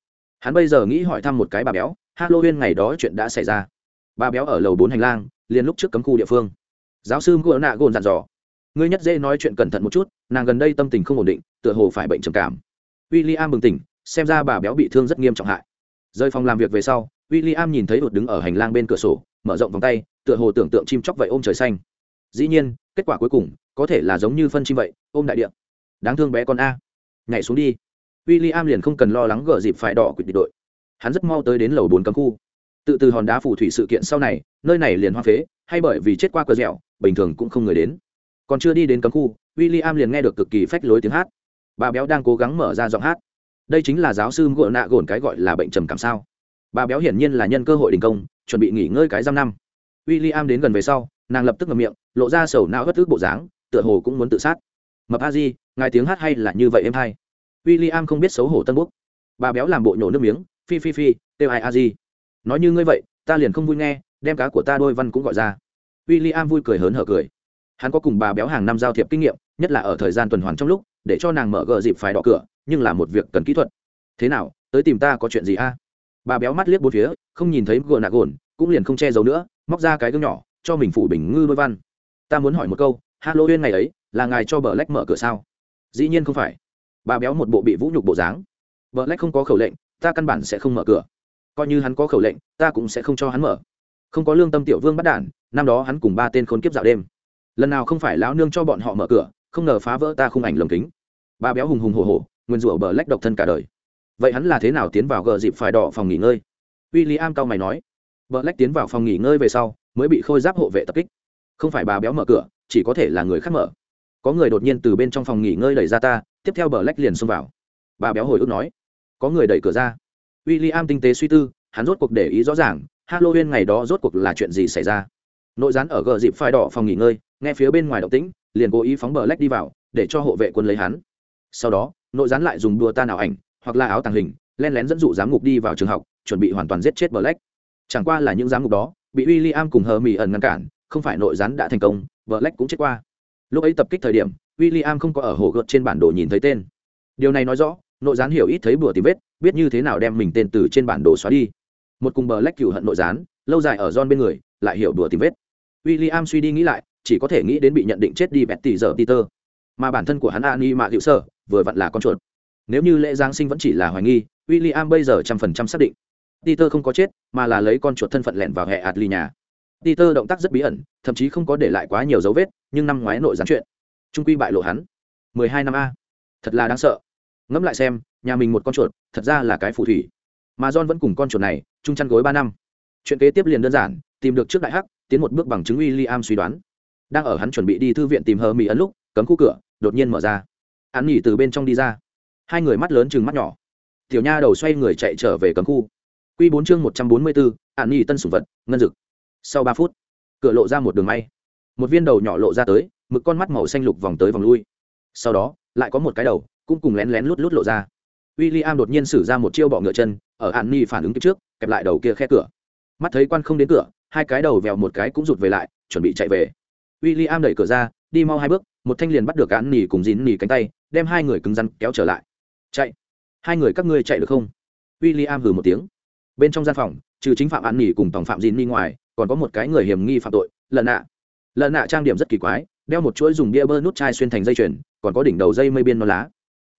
Hắn bây giờ nghĩ hỏi thăm một cái bà béo, halloween ngày đó chuyện đã xảy ra. Bà béo ở lầu bốn hành lang liền lúc trước cấm khu địa phương. Giáo sư ngô nạ gồn dặn dò, ngươi nhất dễ nói chuyện cẩn thận một chút, nàng gần đây tâm tình không ổn định, tựa hồ phải bệnh trầm cảm. W i l l i am bừng tỉnh, xem ra bà béo bị thương rất nghiêm trọng hại. Rời phòng làm việc về sau w i l l i am nhìn thấy đột đứng ở hành lang bên cửa sổ, mở rộng vòng tay, tựa hồ tưởng tượng chim chóc vậy ôm trời xanh. Dĩ nhiên, kết quả cuối cùng, có thể là giống như phân chim vậy, ôm đại địa. Đáng thương bé con a. Nhảy xuống đi. W i l l i am liền không cần lo lắng gỡ dịp phải đỏ quỵt đội. Hắn rất mau tới đến lầu bốn cấm khu. Tự từ hòn đá phù thủy sự kiện sau này nơi này liền hoa phế, hay bởi vì chết qua cờ dẻo, bình thường cũng không người đến. Còn chưa đi đến cấm khu w i l l i am liền nghe được cực kỳ phách lối tiếng hát. Bà béo đang cố gắng mở ra giọng hát. Đây chính là giáo sư gội nạ gồn cái gọi là bệnh trầm cảm sao? Bà béo hiển nhiên là nhân cơ hội đình công, chuẩn bị nghỉ ngơi cái giam năm. W i l l i am đến gần về sau, nàng lập tức ngậm miệng, lộ ra sầu não hất ức bộ dáng, tựa hồ cũng muốn tự sát. Mập a di, ngài tiếng hát hay là như vậy em hay w i l l i am không biết xấu hổ tân quốc bà béo làm bộ nhổ nước miếng, phi phi phi, kêu ai a di? Nói như ngươi vậy, ta liền không vui nghe đem cá của ta đôi văn cũng gọi ra. W i l l i am vui cười hớn hở cười. Hắn có cùng bà béo hàng năm giao thiệp kinh nghiệm, nhất là ở thời gian tuần hoàn trong lúc, để cho nàng mở gờ dịp phải đỏ cửa, nhưng là một việc cần kỹ thuật. Thế nào, tới tìm ta có chuyện gì a? Bà béo mắt liếc bốn phía, không nhìn thấy gồn nạ gồn, cũng liền không che giấu nữa, móc ra cái gương nhỏ, cho mình phủ bình ngư đôi văn. Ta muốn hỏi một câu halloween ngày ấy, là ngài cho bờ lách mở cửa sao? Dĩ nhiên không phải. Bà béo một bộ bị vũ nhục bộ dáng. Bờ lách không có khẩu lệnh, ta căn bản sẽ không mở cửa. Coi như hắn có khẩu lệnh, ta cũng sẽ không cho hắn mở không có lương tâm tiểu vương bắt đản, năm đó hắn cùng ba tên khốn kiếp dạo đêm. Lần nào không phải lão nương cho bọn họ mở cửa, không ngờ phá vỡ ta khung ảnh lồng kính. Ba béo hùng hùng hồ hồ nguyên rủa bờ lách độc thân cả đời. Vậy hắn là thế nào tiến vào gờ dịp phải đỏ phòng nghỉ ngơi? W i l l i am cao mày nói. Bờ lách tiến vào phòng nghỉ ngơi về sau, mới bị khôi giáp hộ vệ tập kích. Không phải bà béo mở cửa, chỉ có thể là người khác mở. Có người đột nhiên từ bên trong phòng nghỉ ngơi đẩy ra ta, tiếp theo bờ lách liền xông vào. Bà béo hồi ức nói. Có người đẩy cửa ra. W i l l i am tinh tế suy tư, hắn rốt cuộc để ý rõ ràng halloween ngày đó rốt cuộc là chuyện gì xảy ra? Nội gián ở gờ dịp phai đỏ phòng nghỉ ngơi, nghe phía bên ngoài động tĩnh, liền cố ý phóng bờ lách đi vào, để cho hộ vệ quân lấy hắn. Sau đó, nội gián lại dùng đua ta nào ảnh, hoặc là áo tàng hình, len lén dẫn dụ giám ngục đi vào trường học, chuẩn bị hoàn toàn giết chết bờ lách. Chẳng qua là những giám ngục đó, bị w i l l i am cùng hờ mỹ ẩn ngăn cản, không phải nội gián đã thành công, bờ lách cũng chết qua. Lúc ấy tập kích thời điểm w i l l i am không có ở hồ gợt trên bản đồ nhìn thấy tên. Điều này nói rõ, nội gián hiểu ít thấy bừa tìm vết, biết như thế nào đem mình tên từ trên bản đồ xóa đi một cùng bờ lách cựu hận nội gián, lâu dài ở john bên người, lại hiểu đùa tìm vết. W i l l i am suy đi nghĩ lại, chỉ có thể nghĩ đến bị nhận định chết đi bẹt tỷ giờ peter. Mà bản thân của hắn ani mạ hữu sơ vừa vặn là con chuột. Nếu như lễ giáng sinh vẫn chỉ là hoài nghi w i l l i am bây giờ trăm phần trăm xác định. Peter không có chết, mà là lấy con chuột thân phận lẻn vào hệ ạt ly nhà. Peter động tác rất bí ẩn, thậm chí không có để lại quá nhiều dấu vết, nhưng năm ngoái nội gián chuyện. Trung quy bại lộ hắn. Mười hai năm a. Thật là đáng sợ. Ngẫm lại xem, nhà mình một con chuột, thật ra là cái phù thủy mà john vẫn cùng con chuột này chung chăn gối ba năm. Chuyện kế tiếp liền đơn giản, tìm được trước đại hắc, tiến một bước bằng chứng w i l l i am suy đoán. Đang ở hắn chuẩn bị đi thư viện tìm hờ mỹ ấn lúc, cấm khu cửa đột nhiên mở ra. Hắn nhỉ từ bên trong đi ra. Hai người mắt lớn chừng mắt nhỏ. Tiểu nha đầu xoay người chạy trở về cấm khu. Q bốn chương một trăm bốn mươi bốn ạn nhỉ tân sủng vật, ngân dực. Sau ba phút, cửa lộ ra một đường may. Một viên đầu nhỏ lộ ra tới, mực con mắt màu xanh lục vòng tới vòng lui. Sau đó, lại có một cái đầu, cũng cùng lén lén lút lút lộ ra w i l l i am đột nhiên xử ra một chiêu bọ ngựa chân, ở ạn phản ứng trước, kẹp lại đầu kia khe cửa. Mắt thấy quan không đến cửa, hai cái đầu vèo một cái cũng rụt về lại, chuẩn bị chạy về. W i l l i am đẩy cửa ra, đi mau hai bước, một thanh liền bắt được ạn nhi cùng dín nỉ cánh tay, đem hai người cứng rắn kéo trở lại. Chạy! Hai người các ngươi chạy được không? W i l l i am hừ một tiếng. Bên trong gian phòng, trừ chính phạm an nhi cùng tổng phạm dín nỉ ngoài, còn có một cái người hiểm nghi phạm tội lần nạ. Lần nạ trang điểm rất kỳ quái, đeo một chuỗi dùng bia bơ nút chai xuyên thành dây chuyền, còn có đỉnh đầu dây mây biên non lá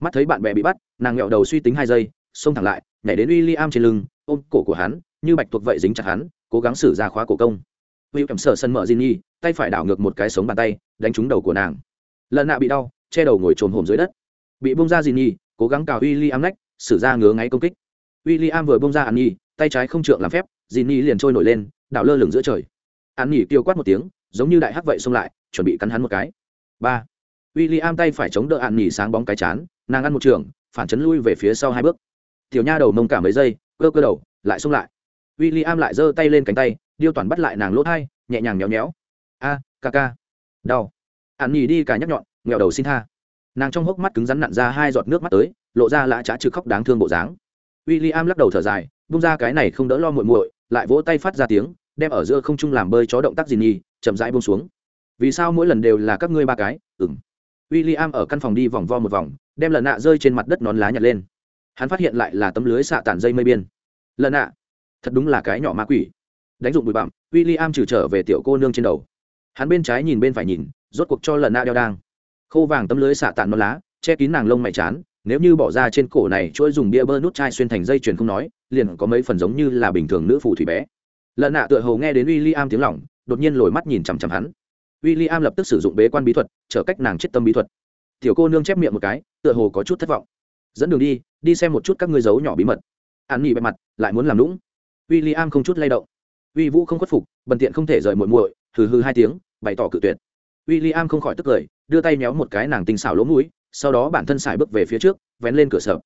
mắt thấy bạn bè bị bắt, nàng nghẹo đầu suy tính hai giây, xông thẳng lại, nhảy đến w i l l i am trên lưng, ôm cổ của hắn, như bạch thuộc vậy dính chặt hắn, cố gắng xử ra khóa cổ công. Hữu cảm sợ sân mở di nhi tay phải đảo ngược một cái sống bàn tay, đánh trúng đầu của nàng. Lần nạ bị đau, che đầu ngồi trồm hồm dưới đất. Bị bông ra di nhi cố gắng cào w i l l i am nách xử ra ngứa ngáy công kích. W i l l i am vừa bông ra an nhi tay trái không trượng làm phép di nhi liền trôi nổi lên, đảo lơ lửng giữa trời. An nhi kêu quát một tiếng, giống như đại hắc vậy xông lại, chuẩn bị cắn hắn một cái. Ba. W i l l i am tay phải chống đỡ an nhi sáng bóng cái chán nàng ăn một trường phản chấn lui về phía sau hai bước. Tiểu nha đầu mông cả mấy giây cơ cơ đầu lại xông lại. W i l l i am lại giơ tay lên cánh tay điêu toàn bắt lại nàng lốt hai nhẹ nhàng nhéo nhéo. A ca ca. Đau. Ạn nhì đi cả nhắc nhọn nghèo đầu xin tha. Nàng trong hốc mắt cứng rắn nặn ra hai giọt nước mắt tới lộ ra lã trá trực khóc đáng thương bộ dáng. W i l l i am lắc đầu thở dài bung ra cái này không đỡ lo muội muội lại vỗ tay phát ra tiếng đem ở giữa không trung làm bơi chó động tác gì nhì, chậm rãi bông xuống. Vì sao mỗi lần đều là các ngươi ba cái? Ừng w i l l i am ở căn phòng đi vòng vo một vòng đem lần nạ rơi trên mặt đất nón lá nhặt lên. Hắn phát hiện lại là tấm lưới xạ tản dây mây biên. Lần nạ, thật đúng là cái nhỏ ma quỷ. Đánh dụng bụi bặm w i l l i am trừ trở về tiểu cô nương trên đầu. Hắn bên trái nhìn bên phải nhìn, rốt cuộc cho lần nạ đeo đang. Khô vàng tấm lưới xạ tản nón lá, che kín nàng lông mày chán, nếu như bỏ ra trên cổ này chuỗi dùng bia bơ nút chai xuyên thành dây chuyền không nói, liền có mấy phần giống như là bình thường nữ phù thủy bé. Lần nạ tựa hầu nghe đến w i l l i am tiếng lỏng, đột nhiên lồi mắt nhìn chằm chằm hắn. W i l l i am lập tức sử dụng bế quan bí thuật, trở cách nàng chết tâm bí thuật tiểu cô nương chép miệng một cái, tựa hồ có chút thất vọng. Dẫn đường đi đi xem một chút các ngươi giấu nhỏ bí mật. An nghỉ bề mặt, lại muốn làm lũng w i l l i am không chút lay động. Uy vũ không khuất phục, bần tiện không thể rời muội muội, hừ hừ hai tiếng, bày tỏ cự tuyệt. W i l l i am không khỏi tức cười, đưa tay méo một cái nàng tinh xảo lỗ mũi, sau đó bản thân xài bước về phía trước, vén lên cửa sợ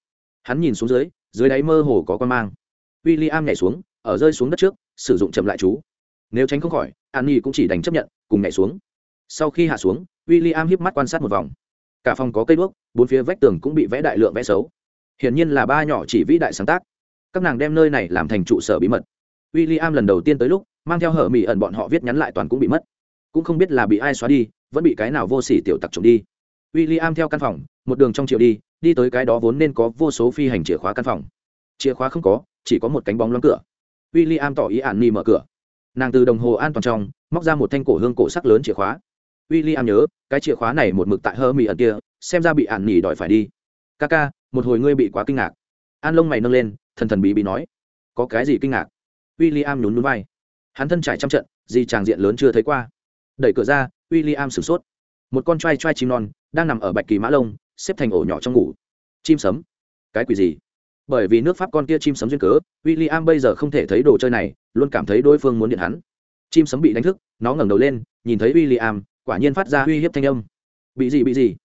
hắn nhìn xuống dưới dưới đáy mơ hồ có con mang. W i l l i am nhảy xuống, ở rơi xuống đất trước, sử dụng chậm lại chú. Nếu tránh không khỏi, an nghỉ cũng chỉ đành chấp nhận, cùng nhảy xuống. Sau khi hạ xuống w i l l i am hiếp mắt quan sát một vòng cả phòng có cây đuốc, bốn phía vách tường cũng bị vẽ đại lượng vẽ xấu. Hiển nhiên là ba nhỏ chỉ vĩ đại sáng tác. Các nàng đem nơi này làm thành trụ sở bí mật. W i l l i am lần đầu tiên tới lúc, mang theo hở mỹ ẩn bọn họ viết nhắn lại toàn cũng bị mất. Cũng không biết là bị ai xóa đi, vẫn bị cái nào vô s ỉ tiểu tặc trộm đi. W i l l i am theo căn phòng, một đường trong triệu đi đi tới cái đó vốn nên có vô số phi hành chìa khóa căn phòng. Chìa khóa không có, chỉ có một cánh bóng loáng cửa. W i l l i am tỏ ý ạn ni mở cửa. Nàng từ đồng hồ an toàn trong, móc ra một thanh cổ hương cổ sắc lớn chìa khóa w i l l i am nhớ, cái chìa khóa này một mực tại hơ mì ẩn kia, xem ra bị ạn nỉ đòi phải đi. Ca ca một hồi ngươi bị quá kinh ngạc. An lông mày nâng lên, thần thần bí bí nói. Có cái gì kinh ngạc? W i l l i am nhún núi vai. Hắn thân trải trăm trận, gì tràng diện lớn chưa thấy qua. Đẩy cửa ra w i l l i am sửng sốt. Một con t r a i t r a i chim non, đang nằm ở bạch kỳ mã lông, xếp thành ổ nhỏ trong ngủ. Chim sấm. Cái quỷ gì? Bởi vì nước pháp con kia chim sấm duyên cớ w i l l i am bây giờ không thể thấy đồ chơi này, luôn cảm thấy đối phương muốn điện hắn. Chim sấm bị đánh thức, nó ngẩng đầu lên, nhìn thấy w i l l i am quả nhiên phát ra uy hiếp thanh âm. Bị gì bị gì?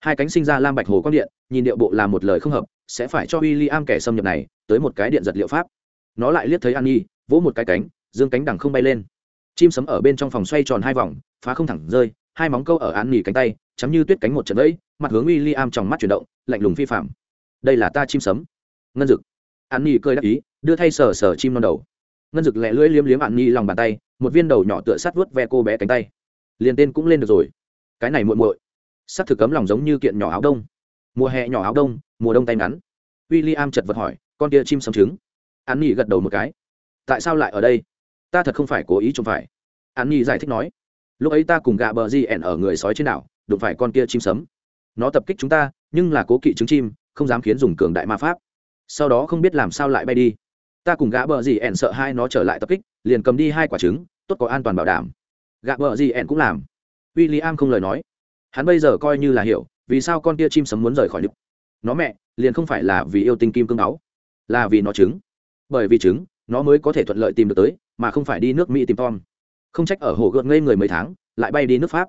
Hai cánh sinh ra lam bạch hồ quang điện, nhìn điệu bộ là một lời không hợp, sẽ phải cho w i l l i am kẻ xâm nhập này, tới một cái điện giật liệu pháp. Nó lại liếc thấy an nhi vỗ một cái cánh, dương cánh đằng không bay lên. Chim sấm ở bên trong phòng xoay tròn hai vòng, phá không thẳng rơi, hai móng câu ở an nhi cánh tay chắm như tuyết cánh một trận ấy mặt hướng w i l l i am trong mắt chuyển động, lạnh lùng phi phạm. Đây là ta chim sấm. Ngân dực. An nhi cười đắc ý, đưa thay sờ sờ chim non đầu. Ngân dực lẹ lưỡi liếm liếm an nhi lòng bàn tay, một viên đầu nhỏ tựa sát vuốt ve cô bé cánh tay liền tên cũng lên được rồi. Cái này muội muội sắc thực cấm lòng giống như kiện nhỏ áo đông. Mùa hè nhỏ áo đông, mùa đông tay ngắn. W i l l i am chật vật hỏi, con kia chim sấm trứng. An nhi gật đầu một cái. Tại sao lại ở đây? Ta thật không phải cố ý trông phải. An nhi giải thích nói. Lúc ấy ta cùng gạ bờ di ẻn ở người sói trên đảo, đụng phải con kia chim sấm. Nó tập kích chúng ta, nhưng là cố kỵ trứng chim, không dám khiến dùng cường đại ma pháp. Sau đó không biết làm sao lại bay đi. Ta cùng gã bờ gì ẻn sợ hai nó trở lại tập kích, liền cầm đi hai quả trứng, tốt có an toàn bảo đảm gạ bờ gì ẻn cũng làm. W i l l i am không lời nói. Hắn bây giờ coi như là hiểu, vì sao con tia chim sấm muốn rời khỏi nước nó mẹ, liền không phải là vì yêu tinh kim cương áo, là vì nó trứng. Bởi vì trứng, nó mới có thể thuận lợi tìm được tới, mà không phải đi nước mỹ tìm tom. Không trách ở hồ gợt ngây người mấy tháng, lại bay đi nước pháp.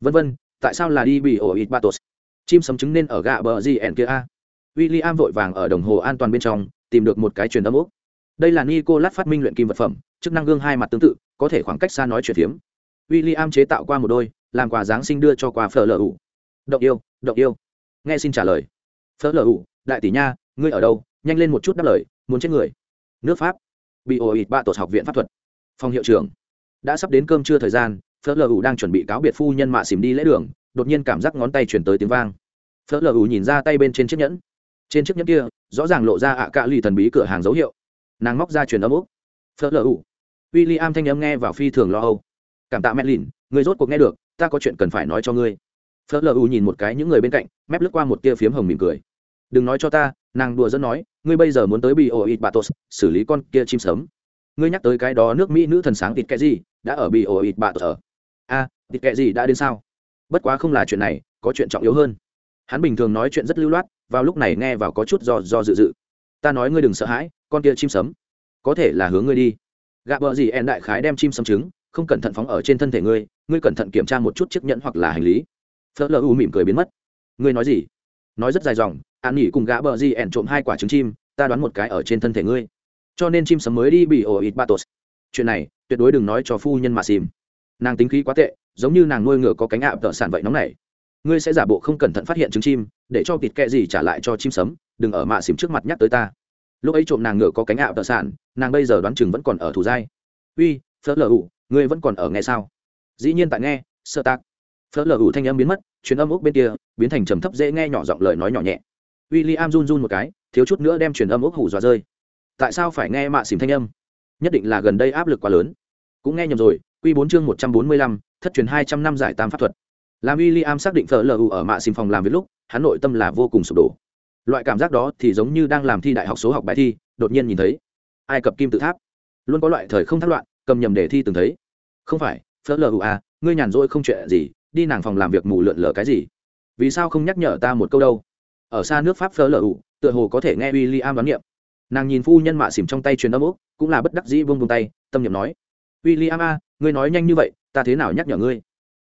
Vân vân, tại sao là đi bị ổ ít batos chim sấm trứng nên ở gạ bờ gì ẻn kia a? W i l l i am vội vàng ở đồng hồ an toàn bên trong, tìm được một cái truyền âm úc đây là nico lát phát minh luyện kim vật phẩm, chức năng gương hai mặt tương tự, có thể khoảng cách xa nói chuyện phiếm w i l l i am chế tạo qua một đôi, làm quà giáng sinh đưa cho quà phở lờ ủ. Động yêu động yêu. Nghe xin trả lời. Phở lờ ủ, đại tỷ nha, ngươi ở đâu? Nhanh lên một chút đáp lời, muốn chết người. Nước pháp. Bị ồ ịt bạ học viện pháp thuật. Phòng hiệu trưởng. Đã sắp đến cơm trưa thời gian, phở lờ ủ đang chuẩn bị cáo biệt phu nhân mạ xìm đi lễ đường, đột nhiên cảm giác ngón tay chuyển tới tiếng vang. Phở lờ ủ nhìn ra tay bên trên chiếc nhẫn. Trên chiếc nhẫn kia, rõ ràng lộ ra ạ cạ lì thần bí cửa hàng dấu hiệu. Nàng móc ra truyền âm úc. Phở lờ ủ. Am thanh âm nghe vào phi thường lo âu cảm tạ mẹ lìn người rốt cuộc nghe được ta có chuyện cần phải nói cho ngươi. Phớt lờ u nhìn một cái những người bên cạnh mép lướt qua một tia phiếm hồng mỉm cười. Đừng nói cho ta nàng đùa dẫn nói ngươi bây giờ muốn tới bị ổ ít batos xử lý con kia chim sớm. Ngươi nhắc tới cái đó nước mỹ nữ thần sáng tịt kệ gì đã ở bị ổ ít batos ở. A à, kệ gì đã đến sao? Bất quá không là chuyện này có chuyện trọng yếu hơn. Hắn bình thường nói chuyện rất lưu loát vào lúc này nghe vào có chút do do dự dự. Ta nói ngươi đừng sợ hãi con kia chim sấm có thể là hướng ngươi đi. Gạ bờ gì en đại khái đem chim sấm trứng không cẩn thận phóng ở trên thân thể ngươi ngươi cẩn thận kiểm tra một chút chiếc nhẫn hoặc là hành lý. Phớt lờ u mỉm cười biến mất. Ngươi nói gì? Nói rất dài dòng, an nghỉ cùng gã bờ di ẻn trộm hai quả trứng chim, ta đoán một cái ở trên thân thể ngươi. Cho nên chim sấm mới đi bị ổ ít batos chuyện này, tuyệt đối đừng nói cho phu nhân mà xìm. Nàng tính khí quá tệ, giống như nàng nuôi ngựa có cánh ạ tợ sản vậy nóng này ngươi sẽ giả bộ không cẩn thận phát hiện trứng chim, để cho thịt kẹ gì trả lại cho chim sấm, đừng ở mạ xìm trước mặt nhắc tới ta. Lúc ấy trộm nàng ngựa có cánh ạ tợ sản nàng bây giờ đoán chừng vẫn còn ở thủ giai uy, phớt lờ ủ ngươi vẫn còn ở nghe sao? Dĩ nhiên tại nghe, sợ tạc. Phớt lờ ủ thanh âm biến mất chuyến âm ốc bên kia, biến thành trầm thấp dễ nghe nhỏ giọng lời nói nhỏ nhẹ. W i l l i am run run một cái, thiếu chút nữa đem truyền âm ốc hủ dọa rơi. Tại sao phải nghe mạ xìm thanh âm? Nhất định là gần đây áp lực quá lớn. Cũng nghe nhầm rồi q bốn chương một trăm bốn mươi lăm, thất truyền hai trăm năm giải tam pháp thuật. Làm w i l l i am xác định phở lờ ở mạ xìm phòng làm việc lúc, hắn nội tâm là vô cùng sụp đổ. Loại cảm giác đó thì giống như đang làm thi đại học số học bài thi, đột nhiên nhìn thấy. Ai cập kim tự tháp. Luôn có loại thời không thác loạn, cầm nhầm đề thi từng thấy không phải, phớt lờ u à ngươi nhàn rỗi không chuyện gì, đi nàng phòng làm việc mù lượn lờ cái gì? Vì sao không nhắc nhở ta một câu đâu? Ở xa nước pháp phớt lờ u tựa hồ có thể nghe w i l l i am đoán niệm. Nàng nhìn phu nhân mạ xỉm trong tay truyền âm úc, cũng là bất đắc dĩ vung vung tay, tâm niệm nói w i l l i am a, ngươi nói nhanh như vậy, ta thế nào nhắc nhở ngươi?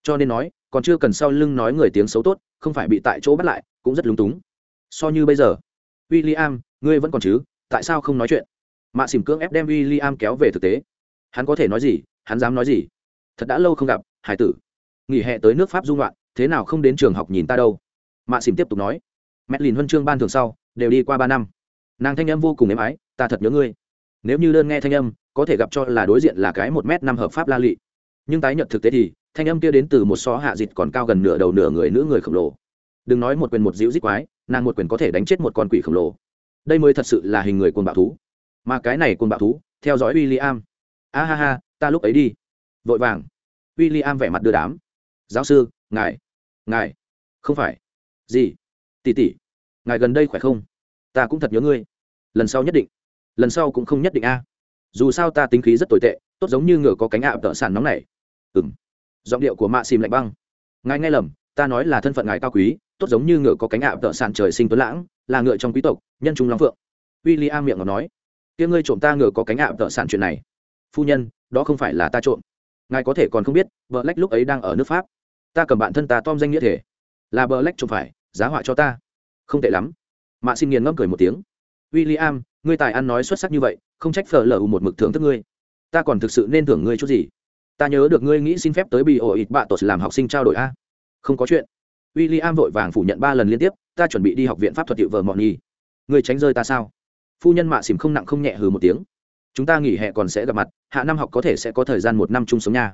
Cho nên nói, còn chưa cần sau lưng nói người tiếng xấu tốt, không phải bị tại chỗ bắt lại, cũng rất lúng túng. So như bây giờ w i l l i am ngươi vẫn còn chứ, tại sao không nói chuyện? Mạ xỉm cưỡng ép đem w i l l i am kéo về thực tế. Hắn có thể nói gì hắn dám nói gì? Thật đã lâu không gặp, hải tử. Nghỉ hè tới nước pháp dung loạn thế nào không đến trường học nhìn ta đâu? Mạ xỉm tiếp tục nói. Mẹ lìn huân chương ban thường sau, đều đi qua ba năm. Nàng thanh âm vô cùng êm ái, ta thật nhớ ngươi. Nếu như đơn nghe thanh âm, có thể gặp cho là đối diện là cái một m năm hợp pháp la lị. Nhưng tái nhận thực tế thì, thanh âm kia đến từ một xó hạ dịt còn cao gần nửa đầu nửa người nữ người khổng lồ. Đừng nói một quyền một dịu dít quái, nàng một quyền có thể đánh chết một con quỷ khổng lồ. Đây mới thật sự là hình người côn bạo thú. Mà cái này côn bạo thú, theo dõi w i l l i am a ha ha ta lúc ấy đi. Vội vàng. W i l l i am vẻ mặt đưa đám. Giáo sư, ngài ngài. Không phải. Gì? Tỉ tỉ ngài gần đây khỏe không? Ta cũng thật nhớ ngươi. Lần sau nhất định. Lần sau cũng không nhất định a. Dù sao ta tính khí rất tồi tệ, tốt giống như ngựa có cánh ạ tợ sản nóng này. Ừng giọng điệu của mạ xìm lạnh băng. Ngài nghe lầm, ta nói là thân phận ngài cao quý, tốt giống như ngựa có cánh ạ tợ sản trời sinh tuấn lãng, là ngựa trong quý tộc, nhân trung long phượng. W i l l i am miệng ngọc nói. Tiếng ngươi trộm ta ngựa có cánh ạ tợ sản chuyện này phu nhân, đó không phải là ta trộm. Ngài có thể còn không biết vợ lách lúc ấy đang ở nước pháp. Ta cầm bạn thân ta tom danh nghĩa thể. Là vợ lách trộm phải, giá họa cho ta. Không tệ lắm. Mạ xin nghiền ngâm cười một tiếng. W i l l i am ngươi tài ăn nói xuất sắc như vậy, không trách phở lờ một mực thưởng thức ngươi. Ta còn thực sự nên thưởng ngươi chút gì? Ta nhớ được ngươi nghĩ xin phép tới bị ổ ịt bạ tột làm học sinh trao đổi a. Không có chuyện. W i l l i am vội vàng phủ nhận ba lần liên tiếp, ta chuẩn bị đi học viện pháp thuật hiệu vợ mọn nhi ngươi tránh rơi ta sao? Phu nhân mạ xìm không nặng không nhẹ hừ một tiếng chúng ta nghỉ hè còn sẽ gặp mặt, hạ năm học có thể sẽ có thời gian một năm chung sống nha.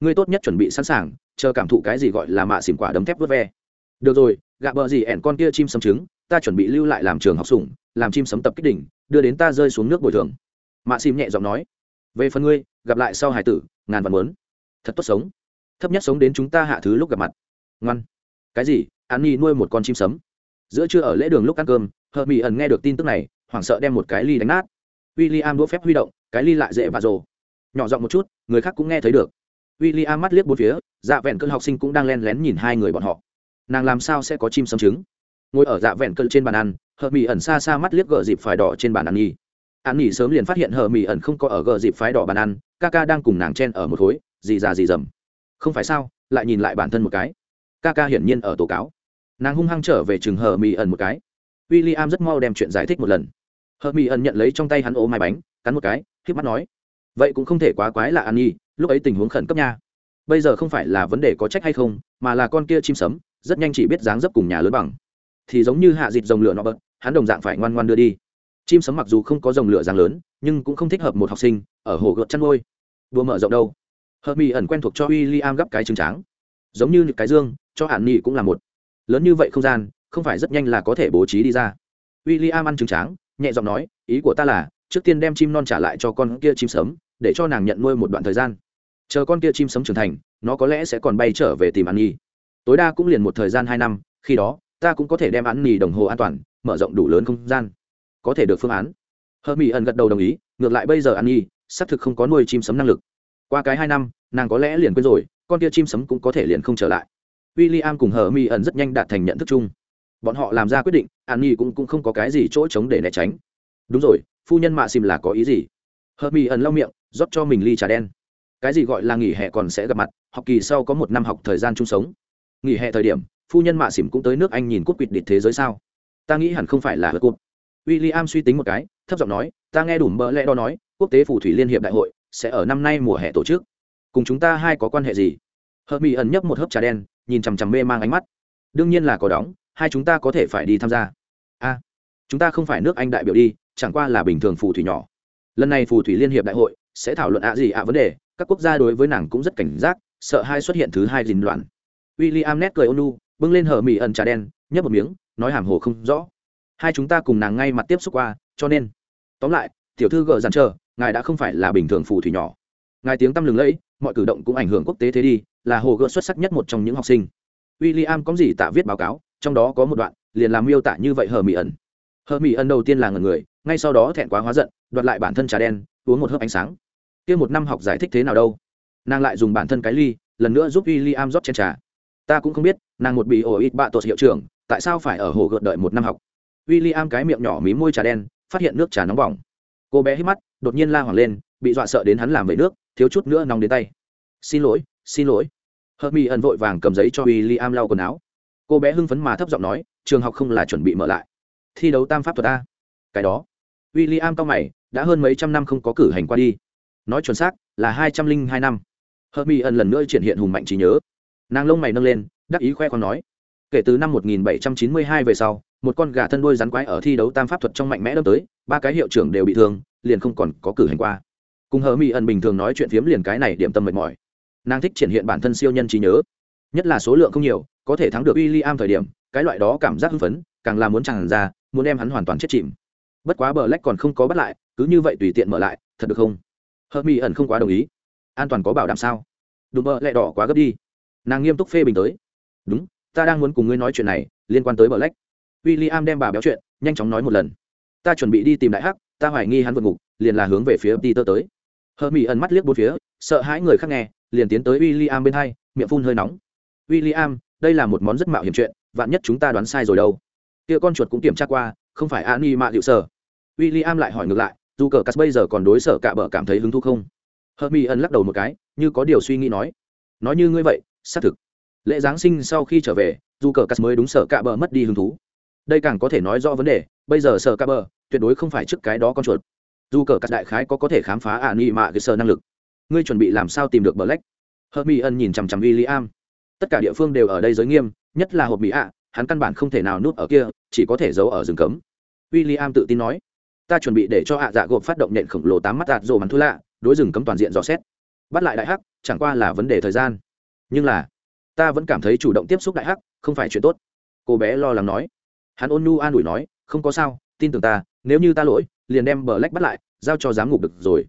Ngươi tốt nhất chuẩn bị sẵn sàng, chờ cảm thụ cái gì gọi là mạ xỉm quả đấm thép vớt ve. Được rồi, gạ bờ gì ẻn con kia chim sấm trứng, ta chuẩn bị lưu lại làm trường học sủng, làm chim sấm tập kích đỉnh, đưa đến ta rơi xuống nước bồi thường. Mạ xỉm nhẹ giọng nói. Về phần ngươi, gặp lại sau hải tử, ngàn vạn muốn. thật tốt sống. Thấp nhất sống đến chúng ta hạ thứ lúc gặp mặt. Ngoan. Cái gì? An nhi nuôi một con chim sấm. Giữa trưa ở lễ đường lúc ăn cơm hờ mỹ ẩn nghe được tin tức này, hoảng sợ đem một cái ly đánh nát w i l l i am đũa phép huy động, cái ly lại dễ và rồ. Nhỏ giọng một chút, người khác cũng nghe thấy được. W i l l i am mắt liếc bốn phía dạ vẹn cơn học sinh cũng đang len lén nhìn hai người bọn họ. Nàng làm sao sẽ có chim sấm trứng? Ngồi ở dạ vẹn cơn trên bàn ăn hờ mỹ ẩn xa xa mắt liếc gờ dịp phải đỏ trên bàn ăn nhi an nhỉ sớm liền phát hiện hờ mỹ ẩn không có ở gờ dịp phái đỏ bàn ăn, ca ca đang cùng nàng chen ở một khối, dì già dì dầm. Không phải sao, lại nhìn lại bản thân một cái. Ca ca hiển nhiên ở tố cáo. Nàng hung hăng trở về chừng hờ mỹ ẩn một cái. W i l l i am rất mau đem chuyện giải thích một lần hợp mỹ ẩn nhận lấy trong tay hắn ô mai bánh, cắn một cái k mắt nói, vậy cũng không thể quá quái là an nhi lúc ấy tình huống khẩn cấp nha. Bây giờ không phải là vấn đề có trách hay không, mà là con kia chim sấm, rất nhanh chỉ biết dáng dấp cùng nhà lớn bằng. Thì giống như hạ dịt dòng lửa nó bật, hắn đồng dạng phải ngoan ngoan đưa đi. Chim sấm mặc dù không có dòng lửa dáng lớn, nhưng cũng không thích hợp một học sinh, ở hồ gợt chăn ngôi đua mở rộng đâu. Hợp mỹ ẩn quen thuộc cho w i l l i am gấp cái trứng tráng. Giống như cái dương, cho hạn nghị cũng là một. Lớn như vậy không gian, không phải rất nhanh là có thể bố trí đi ra. W i l l i am ăn trứng tráng nhẹ giọng nói ý của ta là trước tiên đem chim non trả lại cho con kia chim sớm, để cho nàng nhận nuôi một đoạn thời gian. Chờ con kia chim sớm trưởng thành nó có lẽ sẽ còn bay trở về tìm ăn nhi tối đa cũng liền một thời gian hai năm khi đó ta cũng có thể đem ăn nhi đồng hồ an toàn mở rộng đủ lớn không gian. Có thể được phương án. Hơ mỹ ẩn gật đầu đồng ý ngược lại bây giờ ăn nhi xác thực không có nuôi chim sấm năng lực. Qua cái hai năm nàng có lẽ liền quên rồi con kia chim sấm cũng có thể liền không trở lại. W i l l i am cùng hờ Mi ẩn rất nhanh đạt thành nhận thức chung bọn họ làm ra quyết định an nhi cũng, cũng không có cái gì chỗ trống để né tránh. Đúng rồi phu nhân mạ xìm là có ý gì? Hờ mỹ ẩn lau miệng rót cho mình ly trà đen. Cái gì gọi là nghỉ hè còn sẽ gặp mặt học kỳ sau có một năm học thời gian chung sống. Nghỉ hè thời điểm phu nhân mạ xỉm cũng tới nước anh nhìn cúp quỵt địch thế giới sao? Ta nghĩ hẳn không phải là hớt cúp w i l l i am suy tính một cái thấp giọng nói ta nghe đủ mỡ lẽ đó nói quốc tế phù thủy liên hiệp đại hội sẽ ở năm nay mùa hè tổ chức. Cùng chúng ta hai có quan hệ gì? Hợp mỹ ẩn nhấp một hớp trà đen nhìn chằm chằm mê mang ánh mắt. Đương nhiên là có đóng hai chúng ta có thể phải đi tham gia. A, chúng ta không phải nước anh đại biểu đi, chẳng qua là bình thường phù thủy nhỏ. Lần này phù thủy liên hiệp đại hội sẽ thảo luận ạ gì ạ vấn đề, các quốc gia đối với nàng cũng rất cảnh giác, sợ hai xuất hiện thứ hai dình loạn w i l l i am nét cười ônu bưng lên hở mỹ ẩn trà đen, nhấp một miếng, nói hàm hồ không rõ. Hai chúng ta cùng nàng ngay mặt tiếp xúc qua, cho nên. Tóm lại, tiểu thư gờ dằn chờ, ngài đã không phải là bình thường phù thủy nhỏ. Ngài tiếng tăm lừng lẫy, mọi cử động cũng ảnh hưởng quốc tế thế đi, là hồ gỡ xuất sắc nhất một trong những học sinh. William có gì tạ viết báo cáo? Trong đó có một đoạn, liền làm miêu tả như vậy hờ mỹ ẩn. Hờ mỹ ẩn đầu tiên là ngần người, ngay sau đó thẹn quá hóa giận, đoạt lại bản thân trà đen, uống một hớp ánh sáng. Kia một năm học giải thích thế nào đâu? Nàng lại dùng bản thân cái ly, lần nữa giúp William rót trên trà. Ta cũng không biết, nàng một bị ổ ít bạ tột hiệu trưởng, tại sao phải ở hồ gợt đợi một năm học? William cái miệng nhỏ mí môi trà đen, phát hiện nước trà nóng bỏng. Cô bé hít mắt, đột nhiên la hoảng lên, bị dọa sợ đến hắn làm vậy nước, thiếu chút nữa nóng đến tay. Xin lỗi xin lỗi. Hờ mỹ ẩn vội vàng cầm giấy cho William lau quần áo cô bé hưng phấn mà thấp giọng nói, trường học không là chuẩn bị mở lại. Thi đấu tam pháp thuật a. Cái đó. William cao mày, đã hơn mấy trăm năm không có cử hành qua đi. Nói chuẩn xác, là hai trăm linh hai năm. Hờ Mi ẩn lần nữa triển hiện hùng mạnh trí nhớ. Nàng lông mày nâng lên, đắc ý khoe khoang nói, kể từ năm 1792 về sau, một con gà thân đuôi rắn quái ở thi đấu tam pháp thuật trong mạnh mẽ đâm tới, ba cái hiệu trưởng đều bị thương, liền không còn có cử hành qua. Cùng hờ mỹ ẩn bình thường nói chuyện phiếm liền cái này điểm tâm mệt mỏi. Nàng thích triển hiện bản thân siêu nhân trí nhớ. Nhất là số lượng không nhiều có thể thắng được w i l l i am thời điểm, cái loại đó cảm giác hưng phấn, càng là muốn tràn ra, muốn đem hắn hoàn toàn chết chìm. Bất quá bờ lách còn không có bắt lại, cứ như vậy tùy tiện mở lại, thật được không? Hờ ẩn không quá đồng ý. An toàn có bảo đảm sao? Đùm bờ lẹ đỏ quá gấp đi. Nàng nghiêm túc phê bình tới. Đúng, ta đang muốn cùng ngươi nói chuyện này, liên quan tới bờ lách w i l l i am đem bà béo chuyện, nhanh chóng nói một lần. Ta chuẩn bị đi tìm đại hắc, ta hoài nghi hắn vượt ngục, liền là hướng về phía peter tới. Hờ ẩn mắt liếc bốn phía, sợ hãi người khác nghe, liền tiến tới w i l l i am bên hai, miệng phun hơi nóng. W i l l i am đây là một món rất mạo hiểm chuyện, vạn nhất chúng ta đoán sai rồi đâu. Kia con chuột cũng kiểm tra qua, không phải an y mạ hiệu sở. W i l l i am lại hỏi ngược lại, dù cờ cắt bây giờ còn đối sở cạ bờ cảm thấy hứng thú không? Hờ mỹ ẩn lắc đầu một cái, như có điều suy nghĩ nói. Nói như ngươi vậy, xác thực. Lễ giáng sinh sau khi trở về, dù cờ cắt mới đúng sở cạ bờ mất đi hứng thú. Đây càng có thể nói rõ vấn đề, bây giờ sở cạ bờ tuyệt đối không phải trước cái đó con chuột. Dù cờ cắt đại khái có có thể khám phá an nghị mạ cái sở năng lực. Ngươi chuẩn bị làm sao tìm được bờ lách hờ mỹ ân nhìn chằm chằm w i am tất cả địa phương đều ở đây giới nghiêm, nhất là hộp mỹ ạ, hắn căn bản không thể nào núp ở kia, chỉ có thể giấu ở rừng cấm. W i l l i am tự tin nói, ta chuẩn bị để cho hạ dạ gộp phát động nện khổng lồ tám mắt đạt rồ mắn thu lạ, đối rừng cấm toàn diện dò xét. Bắt lại đại hắc, chẳng qua là vấn đề thời gian. Nhưng là, ta vẫn cảm thấy chủ động tiếp xúc đại hắc, không phải chuyện tốt. Cô bé lo lắng nói. Hắn ôn nu an ủi nói, không có sao, tin tưởng ta, nếu như ta lỗi, liền đem bờ lách bắt lại, giao cho giám ngục được rồi.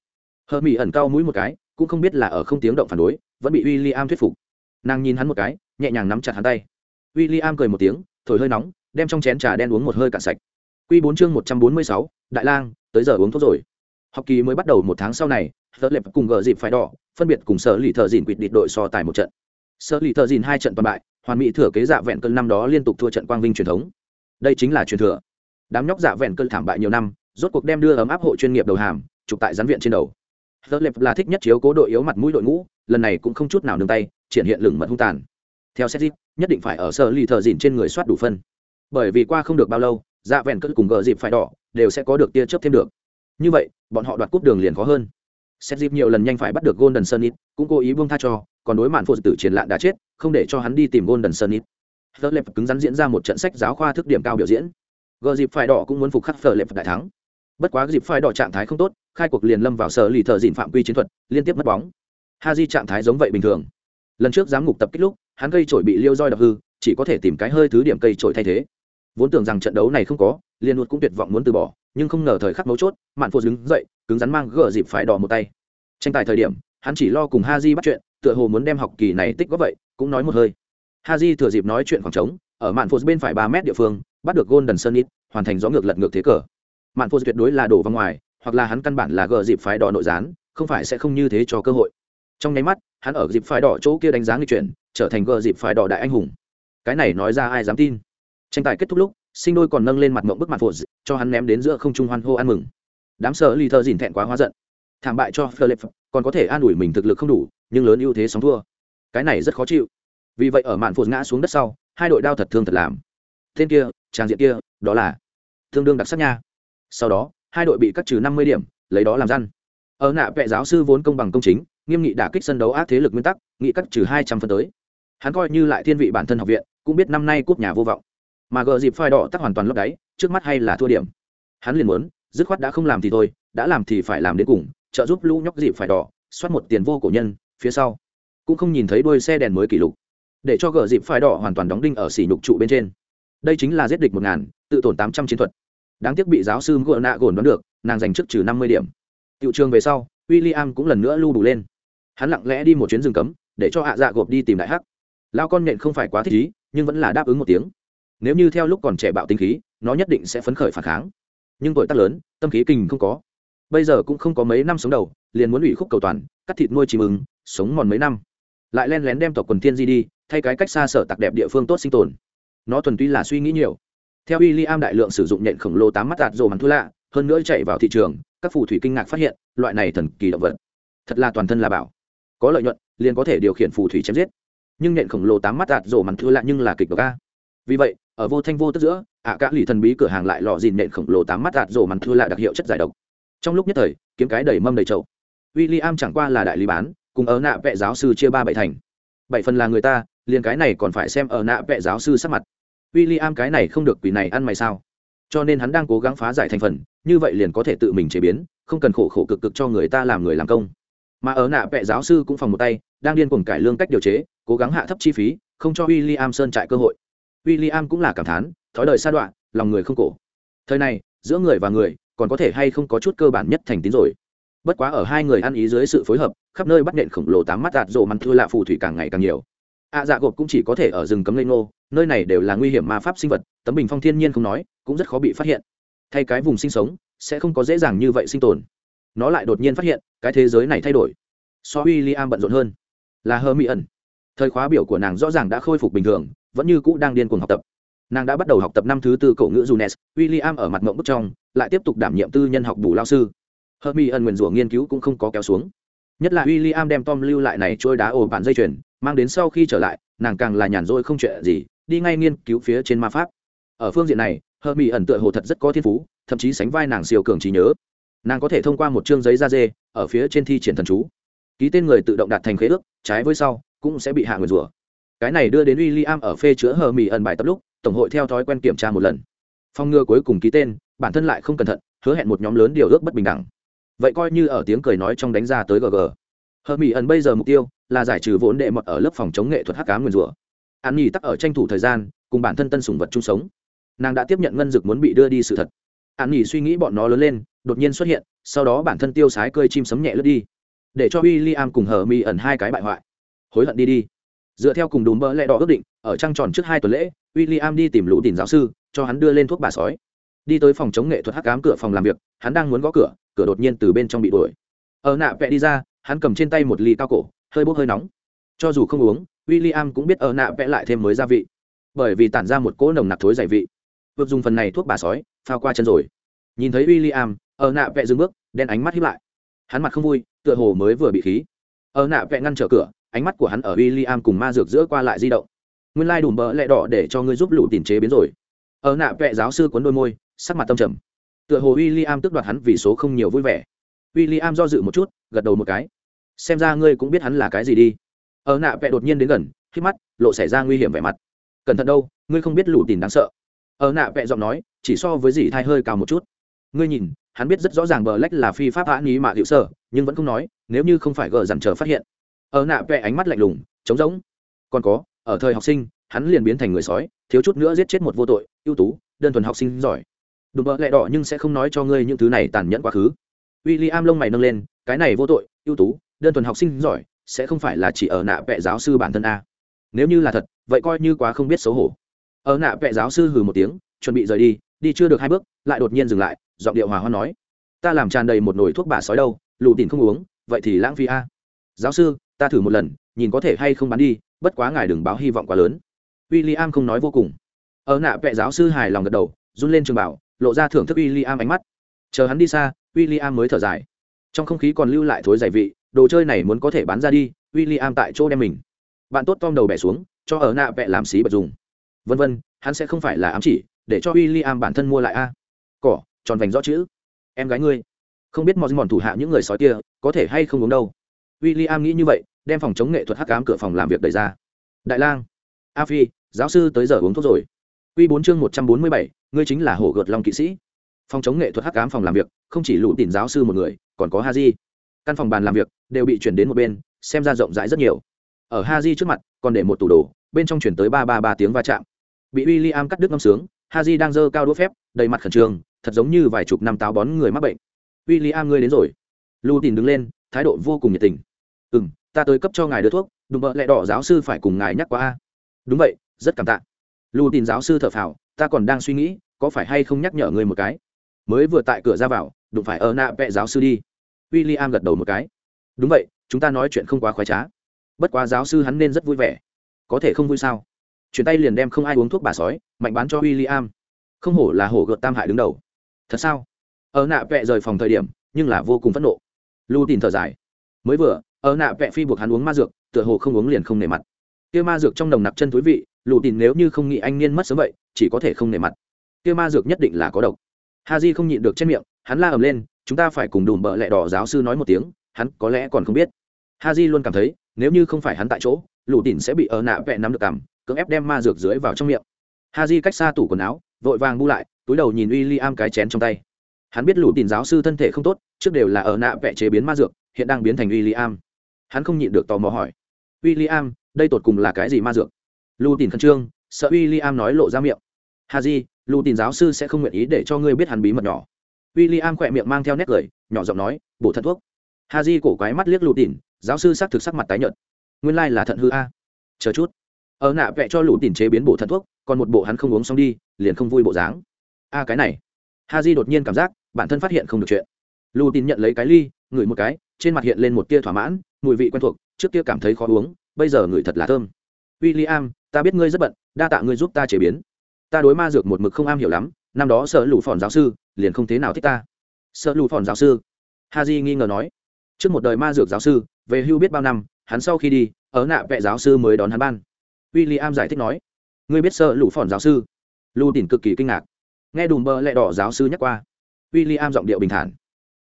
Hờ mỹ ẩn cao mũi một cái, cũng không biết là ở không tiếng động phản đối, vẫn bị w i l l i am thuyết phục nàng nhìn hắn một cái nhẹ nhàng nắm chặt hắn tay. W i l l i am cười một tiếng thổi hơi nóng đem trong chén trà đen uống một hơi cạn sạch. Q bốn chương một trăm bốn mươi sáu đại lang tới giờ uống thuốc rồi. Học kỳ mới bắt đầu một tháng sau này thợ lệp cùng gờ dịp phải đỏ phân biệt cùng sở lì thợ dìn quỵt địch đội so tài một trận. Sở lì thợ dìn hai trận toàn bại hoàn mỹ thừa kế dạ vẹn cơn năm đó liên tục thua trận quang vinh truyền thống. Đây chính là truyền thừa. Đám nhóc dạ vẹn cơn thảm bại nhiều năm rốt cuộc đem đưa ấm áp hộ chuyên nghiệp đầu hàm chụp tại gián viện trên đầu. Tớ lệp là thích nhất chiếu cố đội yếu mặt mũi đội ngũ, lần này cũng không chút nào nương tay, triển hiện lửng mật hung tàn. Theo Seth nhất định phải ở sở lì thờ dịn trên người soát đủ phân. Bởi vì qua không được bao lâu, dạ vẹn cất cùng gờ dịp phải đỏ, đều sẽ có được tia chớp thêm được. Như vậy, bọn họ đoạt cúp đường liền khó hơn. Seth nhiều lần nhanh phải bắt được Golden Sunnit, cũng cố ý buông tha cho, còn đối mạn phụ tử triển lạn đã chết, không để cho hắn đi tìm Golden Sunnit. Tớ lệp cứng rắn diễn ra một trận sách giáo khoa thức điểm cao biểu diễn. Gờ dịp phải đỏ cũng muốn phục khắc phở lệp đại thắng bất quá dịp phải đỏ trạng thái không tốt khai cuộc liền lâm vào sở lì thợ dịn phạm quy chiến thuật liên tiếp mất bóng ha di trạng thái giống vậy bình thường lần trước giám ngục tập kích lúc hắn cây trổi bị liêu roi đập hư chỉ có thể tìm cái hơi thứ điểm cây trổi thay thế. Vốn tưởng rằng trận đấu này không có liên luật cũng tuyệt vọng muốn từ bỏ nhưng không ngờ thời khắc mấu chốt mạn phụ đứng dậy cứng rắn mang gỡ dịp phải đỏ một tay. Tranh tài thời điểm hắn chỉ lo cùng ha di bắt chuyện tựa hồ muốn đem học kỳ này tích góp vậy cũng nói một hơi. Ha di thừa dịp nói chuyện khoảng trống ở mạn phụ bên phải ba mét địa phương bắt được golden ít, hoàn thành gió ngược lật ngược thế cờ. Mạn phô tuyệt đối là đổ vào ngoài hoặc là hắn căn bản là gờ dịp phái đỏ nội gián không phải sẽ không như thế cho cơ hội trong nháy mắt, hắn ở dịp phái đỏ chỗ kia đánh giá người chuyển, trở thành gờ dịp phái đỏ đại anh hùng. Cái này nói ra ai dám tin? Tranh tài kết thúc lúc, sinh đôi còn nâng lên mặt mộng bức mặt phô cho hắn ném đến giữa không trung hoan hô ăn mừng. Đám sợ lì thơ dìn thẹn quá hóa giận. Thảm bại cho Philip, còn có thể an ủi mình thực lực không đủ, nhưng lớn ưu thế sóng thua. Cái này rất khó chịu. Vì vậy ở mạn phụt ngã xuống đất sau, hai đội đao thật thương thật làm. Tên kia trang diện kia, đó là tương đương đặc sắc nha. Sau đó, hai đội bị cắt trừ năm mươi điểm, lấy đó làm răn. Ở nạ vệ giáo sư vốn công bằng công chính nghiêm nghị đả kích sân đấu ác thế lực nguyên tắc, nghị cắt trừ hai trăm phân tới. Hắn coi như lại thiên vị bản thân học viện, cũng biết năm nay cúp nhà vô vọng. Mà gờ dịp phai đỏ tắc hoàn toàn lấp đáy, trước mắt hay là thua điểm. Hắn liền muốn, dứt khoát đã không làm thì thôi, đã làm thì phải làm đến cùng, trợ giúp lũ nhóc dịp phải đỏ soát một tiền vô cổ nhân, phía sau. Cũng không nhìn thấy đôi xe đèn mới kỷ lục. Để cho gờ dịp phải đỏ hoàn toàn đóng đinh ở xỉ nhục trụ bên trên. Đây chính là giết địch một ngàn, tự tổn tám trăm chiến thuật. Đáng tiếc bị giáo sư gợ nạ gồn đoán được, nàng giành trước trừ năm mươi điểm. Tiệu trường về sau w i l l i am cũng lần nữa lưu đủ lên hắn lặng lẽ đi một chuyến rừng cấm, để cho hạ dạ gộp đi tìm đại hắc. Lao con nhện không phải quá thích ý, nhưng vẫn là đáp ứng một tiếng. Nếu như theo lúc còn trẻ bạo tinh khí, nó nhất định sẽ phấn khởi phản kháng. Nhưng tội tác lớn, tâm khí kinh không có. Bây giờ cũng không có mấy năm sống đầu, liền muốn ủy khúc cầu toàn, cắt thịt nuôi chim ứng sống mòn mấy năm. Lại len lén đem tộc quần thiên di đi, thay cái cách xa sở tặc đẹp địa phương tốt sinh tồn. Nó thuần túy là suy nghĩ nhiều. Theo w i l l i am đại lượng sử dụng nhện khổng lồ tám mắt đạt rồ mắn thu lạ, hơn nữa chạy vào thị trường, các phù thủy kinh ngạc phát hiện, loại này thần kỳ động vật. Thật là toàn thân là bảo có lợi nhuận liền có thể điều khiển phù thủy chém giết. Nhưng nhện khổng lồ tám mắt đạt rổ mặn thư lạ nhưng là kịch độc a. Vì vậy ở vô thanh vô tức giữa ạ à, lì thần bí cửa hàng lại lò dìn nện khổng lồ tám mắt đạt rổ mặn thư lạ đặc hiệu chất giải độc. Trong lúc nhất thời kiếm cái đầy mâm đầy chậu. W i l l i am chẳng qua là đại lý bán cùng ở nạ vệ giáo sư chia ba bảy thành. Bảy phần là người ta liền cái này còn phải xem ở nạ vệ giáo sư sắc mặt. W i l l i am cái này không được quỷ này ăn mày sao? Cho nên hắn đang cố gắng phá giải thành phần như vậy liền có thể tự mình chế biến không cần khổ khổ cực cực cho người ta làm người làm công mà ở nạ vệ giáo sư cũng phòng một tay đang điên cuồng cải lương cách điều chế cố gắng hạ thấp chi phí không cho w i l l i am sơn trại cơ hội. W i l l i am cũng là cảm thán thói đời sa đoạn lòng người không cổ. Thời này giữa người và người còn có thể hay không có chút cơ bản nhất thành tín rồi. Bất quá ở hai người ăn ý dưới sự phối hợp khắp nơi bắt nện khổng lồ tám mắt đạt rộ mắn thưa lạ phù thủy càng ngày càng nhiều. Ạ à, dạ gộp cũng chỉ có thể ở rừng cấm lây ngô nơi này đều là nguy hiểm ma pháp sinh vật tấm bình phong thiên nhiên không nói cũng rất khó bị phát hiện. Thay cái vùng sinh sống sẽ không có dễ dàng như vậy sinh tồn nó lại đột nhiên phát hiện, cái thế giới này thay đổi. So w i l l i am bận rộn hơn. Là hơ mỹ ẩn. Thời khóa biểu của nàng rõ ràng đã khôi phục bình thường, vẫn như cũ đang điên cuồng học tập. Nàng đã bắt đầu học tập năm thứ tư cổ ngữ junes w i l l i am ở mặt mộng bức trong, lại tiếp tục đảm nhiệm tư nhân học bù lao sư. Hơ mỹ ẩn nguyền rủa nghiên cứu cũng không có kéo xuống. Nhất là w i l l i am đem tom lưu lại này trôi đá ồ bàn dây chuyền, mang đến sau khi trở lại, nàng càng là nhàn rỗi không chuyện gì, đi ngay nghiên cứu phía trên ma pháp. Ở phương diện này, hơ mỹ ẩn tựa hồ thật rất có thiên phú, thậm chí sánh vai nàng siêu cường trí nhớ nàng có thể thông qua một chương giấy da dê ở phía trên thi triển thần chú. Ký tên người tự động đạt thành khế ước, trái với sau, cũng sẽ bị hạ người rủa. Cái này đưa đến w i l l i am ở phê chữa hờ mỹ ẩn bài tập lúc, tổng hội theo thói quen kiểm tra một lần. Phong ngừa cuối cùng ký tên, bản thân lại không cẩn thận, hứa hẹn một nhóm lớn điều ước bất bình đẳng. Vậy coi như ở tiếng cười nói trong đánh ra tới gg hờ mỹ ẩn bây giờ mục tiêu là giải trừ vốn đệ mọt ở lớp phòng chống nghệ thuật hắc cá nguyền rủa. An nhi tắc ở tranh thủ thời gian, cùng bản thân tân sùng vật chung sống. Nàng đã tiếp nhận ngân dực muốn bị đưa đi sự thật. An nhi suy nghĩ bọn nó lớn lên đột nhiên xuất hiện, sau đó bản thân tiêu sái cơi chim sấm nhẹ lướt đi, để cho w i l l i am cùng hờ mi ẩn hai cái bại hoại. Hối hận đi đi. Dựa theo cùng đùm bỡ lẽ đỏ ước định, ở trăng tròn trước hai tuần lễ w i l l i am đi tìm lũ tìm giáo sư, cho hắn đưa lên thuốc bà sói. Đi tới phòng chống nghệ thuật hắc cám cửa phòng làm việc, hắn đang muốn gõ cửa cửa đột nhiên từ bên trong bị đuổi. Ở nạ vẽ đi ra, hắn cầm trên tay một ly cao cổ, hơi bốc hơi nóng. Cho dù không uống w i l l i am cũng biết ở nạ vẽ lại thêm mới gia vị. Bởi vì tản ra một cỗ nồng nặc thối dày vị. Vượt dùng phần này thuốc bà sói, phao qua chân rồi. Nhìn thấy w i l l i am ở nạ vẽ dừng bước, đen ánh mắt hiếp lại. Hắn mặt không vui, tựa hồ mới vừa bị khí. Ở nạ vẽ ngăn trở cửa, ánh mắt của hắn ở w i l l i am cùng ma dược giữa qua lại di động. Nguyên lai đùm bỡ lẹ đỏ để cho ngươi giúp lũ tìm chế biến rồi. Ở nạ vẽ giáo sư cuốn đôi môi, sắc mặt tâm trầm. Tựa hồ w i l l i am tức đoạt hắn vì số không nhiều vui vẻ. W i l l i am do dự một chút, gật đầu một cái. Xem ra ngươi cũng biết hắn là cái gì đi. Ở nạ vẽ đột nhiên đến gần khi mắt, lộ xảy ra nguy hiểm vẻ mặt. Cẩn thận đâu, ngươi không biết lũ tìm đáng sợ. Ở nạ vẽ giọng nói, chỉ so với dì thai hơi cao một chút. Ngươi nhìn hắn biết rất rõ ràng bờ lách là phi pháp hãn ý mạ hiệu sở, nhưng vẫn không nói, nếu như không phải gờ dằn chờ phát hiện. Ở nạ vẽ ánh mắt lạnh lùng, trống rỗng. Còn có, ở thời học sinh, hắn liền biến thành người sói, thiếu chút nữa giết chết một vô tội, ưu tú, đơn thuần học sinh giỏi. Đùm bợ lẹ đỏ nhưng sẽ không nói cho ngươi những thứ này tàn nhẫn quá khứ. W i l l i am lông mày nâng lên, cái này vô tội, ưu tú, đơn thuần học sinh giỏi, sẽ không phải là chỉ ở nạ vẽ giáo sư bản thân a. Nếu như là thật, vậy coi như quá không biết xấu hổ. Ở nạ vẽ giáo sư hừ một tiếng, chuẩn bị rời đi đi chưa được hai bước lại đột nhiên dừng lại, giọng điệu hòa hoa nói, ta làm tràn đầy một nồi thuốc bà sói đâu, lù tìm không uống, vậy thì lãng phí a. Giáo sư, ta thử một lần, nhìn có thể hay không bán đi, bất quá ngài đừng báo hy vọng quá lớn. W i l l i am không nói vô cùng. Ở nạ vệ giáo sư hài lòng gật đầu, run lên trường bảo, lộ ra thưởng thức w i l l i am ánh mắt. Chờ hắn đi xa w i l l i am mới thở dài. Trong không khí còn lưu lại thối giải vị, đồ chơi này muốn có thể bán ra đi w i l l i am tại chỗ đem mình. Bạn tốt tom đầu bẻ xuống, cho ở nạ vệ làm xí bật dùng. Vân vân, hắn sẽ không phải là ám chỉ, để cho w i l l i am bản thân mua lại a cỏ, tròn vành rõ chữ. Em gái ngươi. Không biết mọi mòn thủ hạ những người sói kia có thể hay không uống đâu. W i l l i am nghĩ như vậy, đem phòng chống nghệ thuật hắc cám cửa phòng làm việc đẩy ra. Đại lang. A phi, giáo sư tới giờ uống thuốc rồi. Q bốn chương một trăm bốn mươi bảy, ngươi chính là hổ gợt long kỵ sĩ. Phòng chống nghệ thuật hắc cám phòng làm việc, không chỉ lụ tìm giáo sư một người, còn có ha di căn phòng bàn làm việc đều bị chuyển đến một bên, xem ra rộng rãi rất nhiều. Ở ha di trước mặt, còn để một tủ đồ, bên trong chuyển tới ba ba ba tiếng va chạm. Bị w i l l i am cắt đứt ngâm sướng ha di đang dơ cao đũa phép, đầy mặt khẩn trương thật giống như vài chục năm táo bón người mắc bệnh. W i l l i am ngươi đến rồi. Lu tìm đứng lên, thái độ vô cùng nhiệt tình. Ừ m ta tới cấp cho ngài đưa thuốc đùm bợ lẹ đỏ giáo sư phải cùng ngài nhắc qua a. Đúng vậy, rất cảm tạ. Lu tin giáo sư thở phào, ta còn đang suy nghĩ, có phải hay không nhắc nhở người một cái? Mới vừa tại cửa ra vào, đụng phải ở nạ vẹ giáo sư đi. W i l l i am gật đầu một cái. Đúng vậy, chúng ta nói chuyện không quá khoái trá. Bất quá giáo sư hắn nên rất vui vẻ. Có thể không vui sao? Chuyển tay liền đem không ai uống thuốc bà sói, mạnh bán cho w i l l i am không hổ là hổ gợt tam hại đứng đầu thật sao? Ở nạ vẹ rời phòng thời điểm, nhưng là vô cùng phẫn nộ. Lu tìm thở dài. Mới vừa, ở nạ vẹ phi buộc hắn uống ma dược, tựa hồ không uống liền không nề mặt. Kia ma dược trong nồng nặc chân túi vị lù tìm nếu như không nghĩ anh niên mất sớm vậy, chỉ có thể không nề mặt. Kia ma dược nhất định là có độc. Ha di không nhịn được trên miệng, hắn la ầm lên, chúng ta phải cùng đùm bợ lẹ đỏ giáo sư nói một tiếng, hắn có lẽ còn không biết. Ha di luôn cảm thấy, nếu như không phải hắn tại chỗ lù tỉn sẽ bị ở nạ vẹ nắm được cằm, cưỡng ép đem ma dược dưới vào trong miệng. Ha di cách xa tủ quần áo, vội vàng bu lại túi đầu nhìn w i l l i am cái chén trong tay. Hắn biết lũ tỉn giáo sư thân thể không tốt, trước đều là ở nạ vẽ chế biến ma dược, hiện đang biến thành w i l l i am hắn không nhịn được tò mò hỏi w i l l i am đây tột cùng là cái gì ma dược? Lũ tỉn khẩn trương, sợ w i l l i am nói lộ ra miệng. Hà di, lũ tỉn giáo sư sẽ không nguyện ý để cho ngươi biết hắn bí mật nhỏ. W i l l i am khỏe miệng mang theo nét cười, nhỏ giọng nói, bổ thận thuốc. Hà di cổ quái mắt liếc lũ tỉn giáo sư xác thực sắc mặt tái nhợt. Nguyên lai là thận hư a. Chờ chút. Ở nạ vẽ cho lũ tỉn chế biến bộ thận thuốc, còn một bộ hắn không uống xong đi, liền không vui bộ dáng a cái này. Ha di đột nhiên cảm giác, bản thân phát hiện không được chuyện. Lù tin nhận lấy cái ly, ngửi một cái, trên mặt hiện lên một tia thỏa mãn, mùi vị quen thuộc, trước kia cảm thấy khó uống, bây giờ ngửi thật là thơm. W i l l i am ta biết ngươi rất bận, đa tạ ngươi giúp ta chế biến. Ta đối ma dược một mực không am hiểu lắm, năm đó sợ lù phòn giáo sư, liền không thế nào thích ta. Sợ lù phòn giáo sư? Ha di nghi ngờ nói. Trước một đời ma dược giáo sư, về hưu biết bao năm, hắn sau khi đi, ở nạ vệ giáo sư mới đón hắn ban. W i l l i am giải thích nói. Ngươi biết sợ lù phòn giáo sư? Lù tìm cực kỳ kinh ngạc nghe đùm bơ lẹ đỏ giáo sư nhắc qua. W i l l i am giọng điệu bình thản.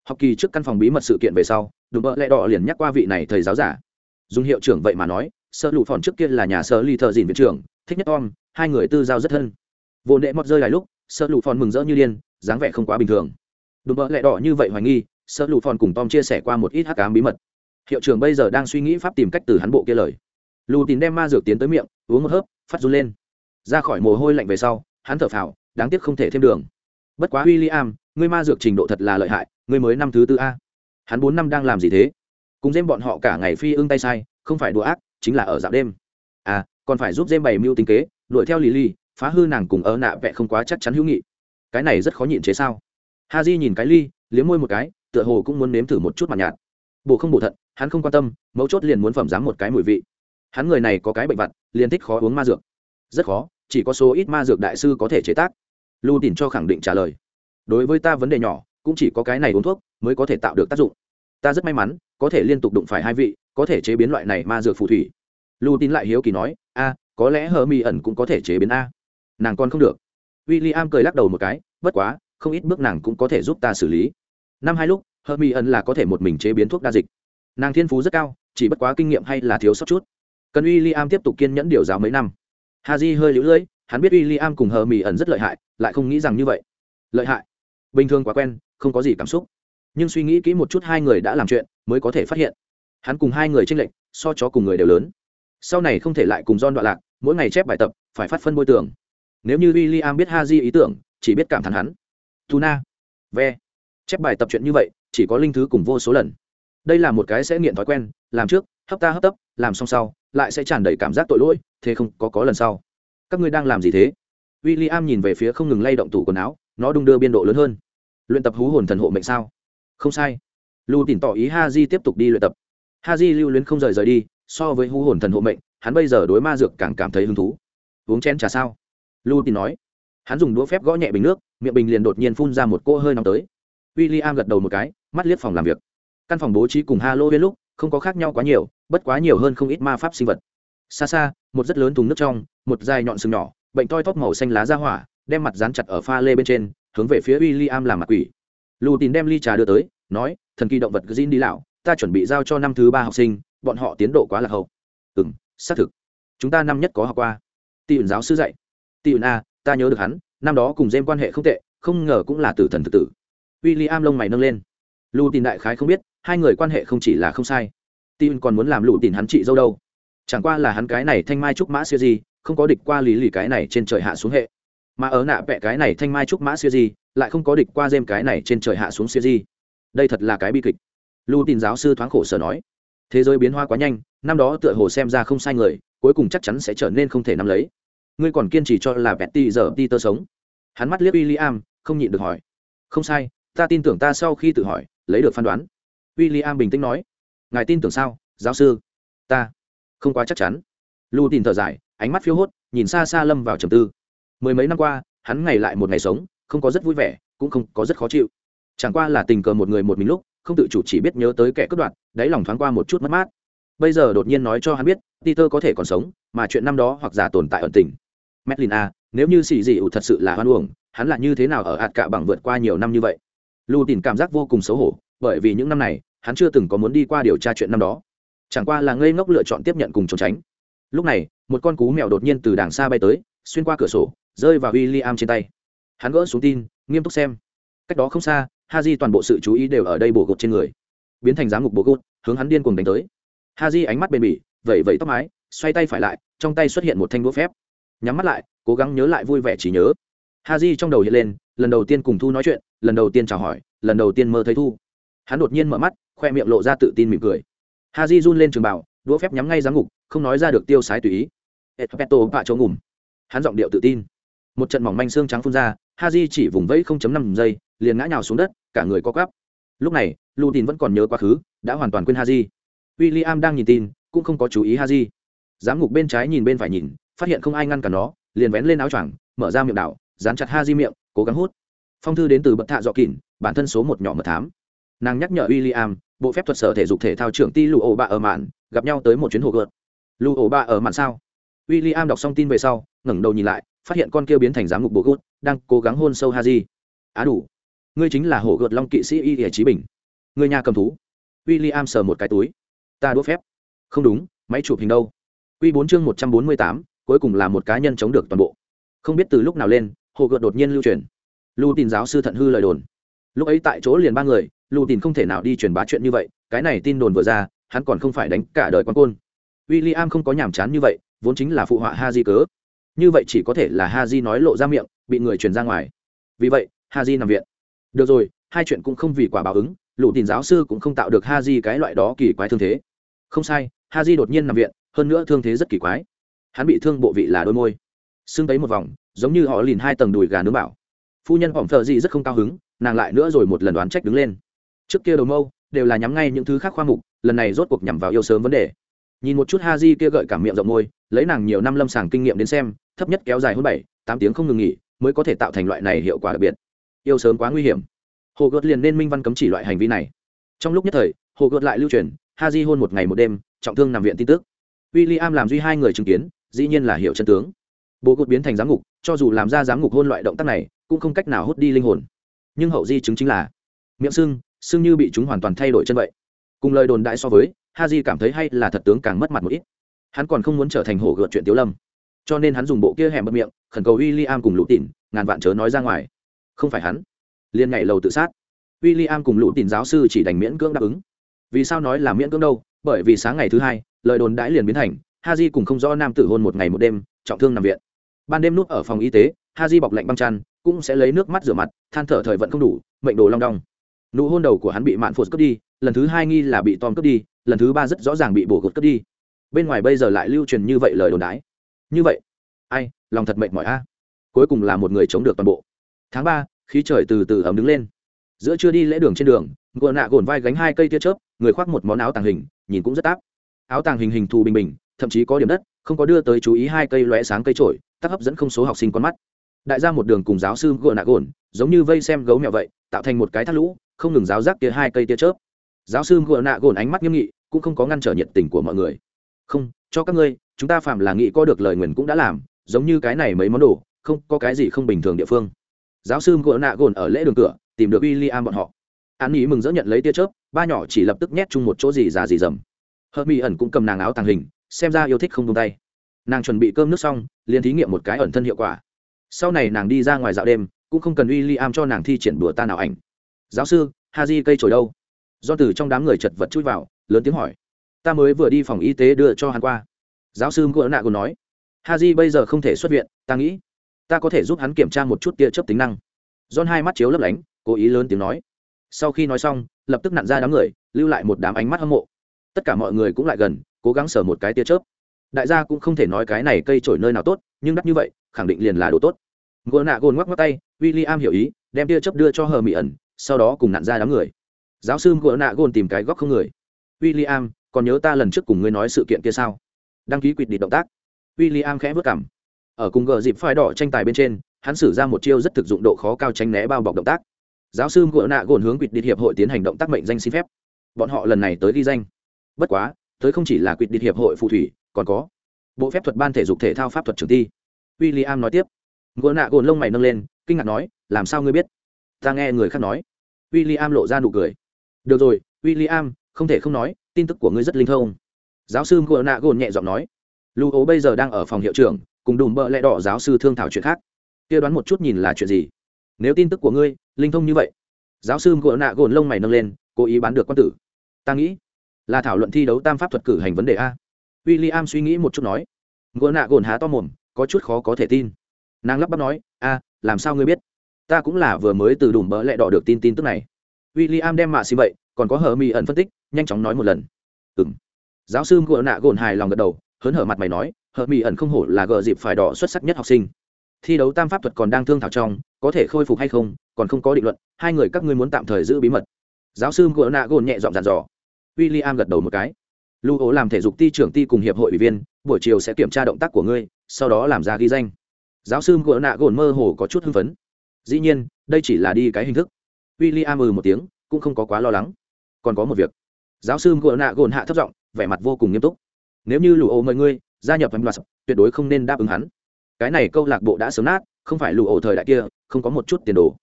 Học kỳ trước căn phòng bí mật sự kiện về sau đùm bơ lẹ đỏ liền nhắc qua vị này thầy giáo giả. Dùng hiệu trưởng vậy mà nói sợ lụ phòn trước kia là nhà sợ ly thợ dìn viện trưởng thích nhất Tom, hai người tư giao rất thân. Vô nệ mọt rơi lại lúc sợ lụ phòn mừng rỡ như điên dáng vẻ không quá bình thường. Đùm bơ lẹ đỏ như vậy hoài nghi sợ lụ phòn cùng tom chia sẻ qua một ít hắc cám bí mật. Hiệu trưởng bây giờ đang suy nghĩ pháp tìm cách từ hắn bộ kia lời. Lù tín đem ma dược tiến tới miệng uống một hớp phát run lên. Ra khỏi mồ hôi lạnh về sau hắn thở phào đáng tiếc không thể thêm đường. Bất quá w i l l i am ngươi ma dược trình độ thật là lợi hại, ngươi mới năm thứ tư a. Hắn bốn năm đang làm gì thế? Cùng dêm bọn họ cả ngày phi ưng tay sai, không phải đùa ác, chính là ở dạng đêm. À còn phải giúp dêm bày mưu tính kế, đuổi theo lì lì phá hư nàng cùng ớ nạ vẹ không quá chắc chắn hữu nghị. Cái này rất khó nhịn chế sao? Ha di nhìn cái ly, liếm môi một cái, tựa hồ cũng muốn nếm thử một chút mặt nhạt. Bổ không bổ thận, hắn không quan tâm, mấu chốt liền muốn phẩm dám một cái mùi vị. Hắn người này có cái bệnh vặt, liền thích khó uống ma dược. Rất khó, chỉ có số ít ma dược đại sư có thể chế tác lưu tìm cho khẳng định trả lời. Đối với ta vấn đề nhỏ, cũng chỉ có cái này uống thuốc mới có thể tạo được tác dụng. Ta rất may mắn, có thể liên tục đụng phải hai vị, có thể chế biến loại này ma dược phù thủy. Lưu tin lại hiếu kỳ nói, a, có lẽ hờ mi ẩn cũng có thể chế biến a. Nàng còn không được. W i l l i am cười lắc đầu một cái, bất quá, không ít bước nàng cũng có thể giúp ta xử lý. Năm hai lúc, hờ mi ẩn là có thể một mình chế biến thuốc đa dịch. Nàng thiên phú rất cao, chỉ bất quá kinh nghiệm hay là thiếu sót chút. Cần w i l l i am tiếp tục kiên nhẫn điều giáo mấy năm. Ha j hơi lũ lưỡi hắn biết w i l l i am cùng hờ mi ẩn rất lợi hại, lại không nghĩ rằng như vậy. Lợi hại? Bình thường quá quen, không có gì cảm xúc. Nhưng suy nghĩ kỹ một chút hai người đã làm chuyện, mới có thể phát hiện. Hắn cùng hai người tranh lệch, so chó cùng người đều lớn. Sau này không thể lại cùng don đoạn lạc, mỗi ngày chép bài tập, phải phát phân bôi tường. Nếu như w i l l i am biết ha di ý tưởng, chỉ biết cảm thán hắn. Tu na ve. Chép bài tập chuyện như vậy, chỉ có linh thứ cùng vô số lần. Đây là một cái sẽ nghiện thói quen, làm trước, hấp ta hấp tấp, làm xong sau, lại sẽ tràn đầy cảm giác tội lỗi, thế không có có lần sau các ngươi đang làm gì thế? W i l l i am nhìn về phía không ngừng lay động tủ quần áo, nó đung đưa biên độ lớn hơn. Luyện tập hú hồn thần hộ mệnh sao? Không sai. Lưu tìm tỏ ý ha di tiếp tục đi luyện tập. Ha di lưu luyến không rời rời đi, so với hú hồn thần hộ mệnh, hắn bây giờ đối ma dược càng cảm thấy hứng thú. Uống chén trà sao? Lưu tìm nói. Hắn dùng đũa phép gõ nhẹ bình nước, miệng bình liền đột nhiên phun ra một cô hơi nóng tới. W i l l i am gật đầu một cái, mắt liếc phòng làm việc. Căn phòng bố trí cùng ha lô viên lúc, không có khác nhau quá nhiều, bất quá nhiều hơn không ít ma pháp sinh vật. Xa xa, một rất lớn thùng nước trong một dài nhọn sừng nhỏ, bệnh toi tóp màu xanh lá ra hỏa, đem mặt dán chặt ở pha lê bên trên, hướng về phía w i l l i am làm mặt quỷ. Lù đem ly trà đưa tới, nói, thần kỳ động vật gin đi lão, ta chuẩn bị giao cho năm thứ ba học sinh, bọn họ tiến độ quá lạc hậu. Ừ m xác thực. Chúng ta năm nhất có học qua. Tỷ ẩn giáo sư dạy. Tỷ ẩn a, ta nhớ được hắn, năm đó cùng dêm quan hệ không tệ, không ngờ cũng là tử thần thực tử. W i l l i am lông mày nâng lên. Lù đại khái không biết, hai người quan hệ không chỉ là không sai. Tỷ ẩn còn muốn làm lù tín hắn chị dâu đâu. Chẳng qua là hắn cái này thanh mai trúc mã siêu gì không có địch qua lý lì cái này trên trời hạ xuống hệ. Mà ở nạ vẽ cái này thanh mai trúc mã siêu gì lại không có địch qua dêm cái này trên trời hạ xuống siêu gì đây thật là cái bi kịch. Lưu tin giáo sư thoáng khổ sở nói. Thế giới biến hóa quá nhanh, năm đó tựa hồ xem ra không sai người, cuối cùng chắc chắn sẽ trở nên không thể nắm lấy. Ngươi còn kiên trì cho là betty giờ ti tơ sống? Hắn mắt liếc w i l l i am không nhịn được hỏi. Không sai, ta tin tưởng ta sau khi tự hỏi, lấy được phán đoán. W i l l i am bình tĩnh nói. Ngài tin tưởng sao, giáo sư? Ta. Không quá chắc chắn. Lưu tin thở dài ánh mắt phiêu hốt, nhìn xa xa lâm vào trầm tư. Mười mấy năm qua, hắn ngày lại một ngày sống, không có rất vui vẻ, cũng không có rất khó chịu. Chẳng qua là tình cờ một người một mình lúc, không tự chủ chỉ biết nhớ tới kẻ cướp đoạt, đáy lòng thoáng qua một chút mất mát. Bây giờ đột nhiên nói cho hắn biết, peter có thể còn sống, mà chuyện năm đó hoặc giả tồn tại ẩn tình. Medlin a à, nếu như xì dị ủ thật sự là hoan uổng, hắn là như thế nào ở hạt cạ bằng vượt qua nhiều năm như vậy? Lu tìm cảm giác vô cùng xấu hổ, bởi vì những năm này, hắn chưa từng có muốn đi qua điều tra chuyện năm đó. Chẳng qua là ngây ngốc lựa chọn tiếp nhận cùng trốn tránh lúc này, một con cú mèo đột nhiên từ đàng xa bay tới, xuyên qua cửa sổ, rơi vào w i l l i am trên tay. Hắn gỡ xuống tin, nghiêm túc xem. Cách đó không xa ha j toàn bộ sự chú ý đều ở đây bổ gột trên người. Biến thành giám ngục bổ gột, hướng hắn điên cùng đánh tới. Ha j ánh mắt bền bỉ, vẩy vẩy tóc mái, xoay tay phải lại, trong tay xuất hiện một thanh đũa phép. Nhắm mắt lại, cố gắng nhớ lại vui vẻ chỉ nhớ. Ha j trong đầu hiện lên, lần đầu tiên cùng thu nói chuyện, lần đầu tiên chào hỏi, lần đầu tiên mơ thấy thu. Hắn đột nhiên mở mắt, khoe miệng lộ ra tự tin mỉm cười. Ha j run lên trường bảo, đũa phép nhắm ngay giám ngục không nói ra được tiêu sái tùy ý. Etpeto bạ chỗ ngủm. Hắn giọng điệu tự tin. Một trận mỏng manh xương trắng phun ra, Haji chỉ vùng vẫy không chấm năm giây, liền ngã nhào xuống đất, cả người co quắp. Lúc này, lu tin vẫn còn nhớ quá khứ, đã hoàn toàn quên Haji. William đang nhìn tin, cũng không có chú ý Haji. giám ngục bên trái nhìn bên phải nhìn, phát hiện không ai ngăn cả nó, liền vén lên áo choàng, mở ra miệng đảo, dán chặt Haji miệng, cố gắng hút. Phong thư đến từ bậc thạ dọ kỉn, bản thân số một nhỏ mật thám. Nàng nhắc nhở w i l l i am bộ phép thuật sở thể dục thể thao trưởng ti lụ ổ bạ ở mạn, gặp nhau tới một chuyến hồ gợt lu ổ Ba ở mạn sao? W i l l i am đọc xong tin về sau, ngẩng đầu nhìn lại, phát hiện con kia biến thành giám ngục bộ gút, đang cố gắng hôn sâu ha di á đủ, ngươi chính là hổ gợt long kỵ sĩ y hệ trí bình. Người nhà cầm thú. W i l l i am sờ một cái túi. Ta đốt phép. Không đúng, máy chụp hình đâu. Q bốn chương một trăm bốn mươi tám, cuối cùng là một cá nhân chống được toàn bộ. Không biết từ lúc nào lên hồ gợt đột nhiên lưu truyền. Lưu tin giáo sư thận hư lời đồn. Lúc ấy tại chỗ liền ba người lưu tin không thể nào đi truyền bá chuyện như vậy, cái này tin đồn vừa ra, hắn còn không phải đánh cả đời quan côn w i l l i am không có nhàm chán như vậy, vốn chính là phụ họa ha di cớ. Như vậy chỉ có thể là ha di nói lộ ra miệng, bị người truyền ra ngoài. Vì vậy ha di nằm viện. Được rồi, hai chuyện cũng không vì quả báo ứng, lũ tìm giáo sư cũng không tạo được ha di cái loại đó kỳ quái thương thế. Không sai ha di đột nhiên nằm viện, hơn nữa thương thế rất kỳ quái. Hắn bị thương bộ vị là đôi môi. Xương tấy một vòng, giống như họ lìn hai tầng đùi gà nướng bảo. Phu nhân phỏng thợ gì rất không cao hứng, nàng lại nữa rồi một lần đoán trách đứng lên. Trước kia đầu mâu, đều là nhắm ngay những thứ khác khoa mục, lần này rốt cuộc nhằm vào yêu sớm vấn đề nhìn một chút ha di kia gợi cảm miệng rộng môi, lấy nàng nhiều năm lâm sàng kinh nghiệm đến xem, thấp nhất kéo dài hơn bảy, tám tiếng không ngừng nghỉ, mới có thể tạo thành loại này hiệu quả đặc biệt. Yêu sớm quá nguy hiểm. Hồ gợt liền nên minh văn cấm chỉ loại hành vi này. Trong lúc nhất thời, hồ gợt lại lưu truyền ha di hôn một ngày một đêm, trọng thương nằm viện tin tức. W i l l i am làm duy hai người chứng kiến, dĩ nhiên là hiệu chân tướng. Bố cột biến thành giám ngục, cho dù làm ra giám ngục hôn loại động tác này, cũng không cách nào hút đi linh hồn. Nhưng hậu di chứng chính là, miệng sưng sưng như bị chúng hoàn toàn thay đổi chân vậy. Cùng lời đồn đại so với ha di cảm thấy hay là thật tướng càng mất mặt một ít. Hắn còn không muốn trở thành hổ gợt chuyện tiếu lâm. Cho nên hắn dùng bộ kia hẻm bật miệng, khẩn cầu w i l l i am cùng lũ tỉn ngàn vạn chớ nói ra ngoài. Không phải hắn. Liền nhảy lầu tự sát. W i l l i am cùng lũ tỉn giáo sư chỉ đành miễn cưỡng đáp ứng. Vì sao nói là miễn cưỡng đâu? Bởi vì sáng ngày thứ hai, lời đồn đãi liền biến thành ha di cùng không rõ nam tử hôn một ngày một đêm, trọng thương nằm viện. Ban đêm nút ở phòng y tế ha di bọc lạnh băng chăn, cũng sẽ lấy nước mắt rửa mặt, than thở thời vận không đủ, mệnh đồ long đong. Nụ hôn đầu của hắn bị mạn phụt cướp đi lần thứ hai nghi là bị tom cướp đi, lần thứ ba rất rõ ràng bị bổ gột cướp đi. Bên ngoài bây giờ lại lưu truyền như vậy lời đồn đái như vậy, ai, lòng thật mệt mỏi a. Cuối cùng là một người chống được toàn bộ. Tháng ba, khí trời từ từ ấm đứng lên. Giữa chưa đi lễ đường trên đường gờ nạ gồn vai gánh hai cây tia chớp, người khoác một món áo tàng hình, nhìn cũng rất áp. Áo tàng hình hình thù bình bình, thậm chí có điểm đất, không có đưa tới chú ý hai cây lóe sáng cây trổi tác hấp dẫn không số học sinh con mắt. Đại gia một đường cùng giáo sư gợ nạ gồn, giống như vây xem gấu mẹo vậy, tạo thành một cái thắt lũ, không ngừng giáo giác kia hai cây tia chớp giáo sư ngựa nạ gồn ánh mắt nghiêm nghị, cũng không có ngăn trở nhiệt tình của mọi người. Không, cho các ngươi, chúng ta phạm là nghĩ có được lời nguyền cũng đã làm, giống như cái này mấy món đồ, không, có cái gì không bình thường địa phương. Giáo sư ngựa nạ gồn ở lễ đường cửa, tìm được w i l l i am bọn họ. An ý mừng dỡ nhận lấy tia chớp, ba nhỏ chỉ lập tức nhét chung một chỗ gì già gì dầm. Hờ mỹ ẩn cũng cầm nàng áo tàng hình, xem ra yêu thích không tung tay. Nàng chuẩn bị cơm nước xong, liền thí nghiệm một cái ẩn thân hiệu quả. Sau này nàng đi ra ngoài dạo đêm, cũng không cần w i l l i am cho nàng thi triển đùa ta nào ảnh. Giáo sư ha di cây trồi đâu? Do từ trong đám người chật vật chui vào, lớn tiếng hỏi. Ta mới vừa đi phòng y tế đưa cho hắn qua. Giáo sư ngựa nạ gồn nói. Ha di bây giờ không thể xuất viện, ta nghĩ ta có thể giúp hắn kiểm tra một chút tia chớp tính năng. John hai mắt chiếu lấp lánh, cố ý lớn tiếng nói. Sau khi nói xong, lập tức nặn ra đám người, lưu lại một đám ánh mắt hâm mộ. Tất cả mọi người cũng lại gần, cố gắng sờ một cái tia chớp. Đại gia cũng không thể nói cái này cây trổi nơi nào tốt, nhưng đắt như vậy, khẳng định liền là đồ tốt. Gỗ nạ gồn ngoắc ngoắc tay w i l l i am hiểu ý, đem tia chớp đưa cho hờ mỹ ẩn sau đó cùng nặn ra đám người giáo sư gỗ nạ gôn tìm cái góc không người. W i l l i am còn nhớ ta lần trước cùng ngươi nói sự kiện kia sao? Đăng ký quyết định động tác. W i l l i am khẽ vất cảm ở cùng gờ dịp phai đỏ tranh tài bên trên, hắn xử ra một chiêu rất thực dụng độ khó cao tránh né bao bọc động tác. Giáo sư gỗ nạ gôn hướng quyết định hiệp hội tiến hành động tác mệnh danh xin phép. Bọn họ lần này tới ghi danh. Bất quá, tới không chỉ là quyết định hiệp hội phù thủy, còn có bộ phép thuật ban thể dục thể thao pháp thuật trường thi. W i l l i am nói tiếp. Gỗ nạ gồn lông mày nâng lên, kinh ngạc nói, làm sao ngươi biết? Ta nghe người khác nói. W i l l i am lộ ra nụ cười được rồi w i l l i am không thể không nói, tin tức của ngươi rất linh thông. Giáo sư ngựa nạ gồn nhẹ giọng nói. Lưu ố bây giờ đang ở phòng hiệu trưởng, cùng đùm bợ lẽ đỏ giáo sư thương thảo chuyện khác. Kia đoán một chút nhìn là chuyện gì? Nếu tin tức của ngươi linh thông như vậy, giáo sư ngựa nạ gồn lông mày nâng lên, cố ý bán được quan tử. Ta nghĩ là thảo luận thi đấu tam pháp thuật cử hành vấn đề a. W i l l i am suy nghĩ một chút nói. Ngựa nạ gồn há to mồm, có chút khó có thể tin. Nàng lắp bắp nói, a, làm sao ngươi biết? Ta cũng là vừa mới từ đùm bỡ lẹ đỏ được tin tin tức này w i l l i am đem mạ xì vậy, còn có hờ mi ẩn phân tích, nhanh chóng nói một lần. Ừng giáo sư gỗ nạ gồn hài lòng gật đầu, hớn hở mặt mày nói hờ mi ẩn không hổ là gờ dịp phải đỏ xuất sắc nhất học sinh. Thi đấu tam pháp thuật còn đang thương thảo trong, có thể khôi phục hay không, còn không có định luận, hai người các ngươi muốn tạm thời giữ bí mật. Giáo sư gỗ nạ gồn nhẹ dọn dàn dò. W i l l i am gật đầu một cái. Lưu ố làm thể dục ty trưởng ty cùng hiệp hội ủy viên, buổi chiều sẽ kiểm tra động tác của ngươi, sau đó làm ra ghi danh. Giáo sư gỗ nạ gồn mơ hồ có chút hưng phấn. Dĩ nhiên, đây chỉ là đi cái hình thức w i l l i am ừ một tiếng cũng không có quá lo lắng. Còn có một việc. Giáo sư gỗ nạ gồn hạ thấp giọng vẻ mặt vô cùng nghiêm túc. Nếu như lụ ổ mời ngươi gia nhập loạt tuyệt đối không nên đáp ứng hắn. Cái này câu lạc bộ đã sớm nát không phải lụ ổ thời đại kia không có một chút tiền đồ.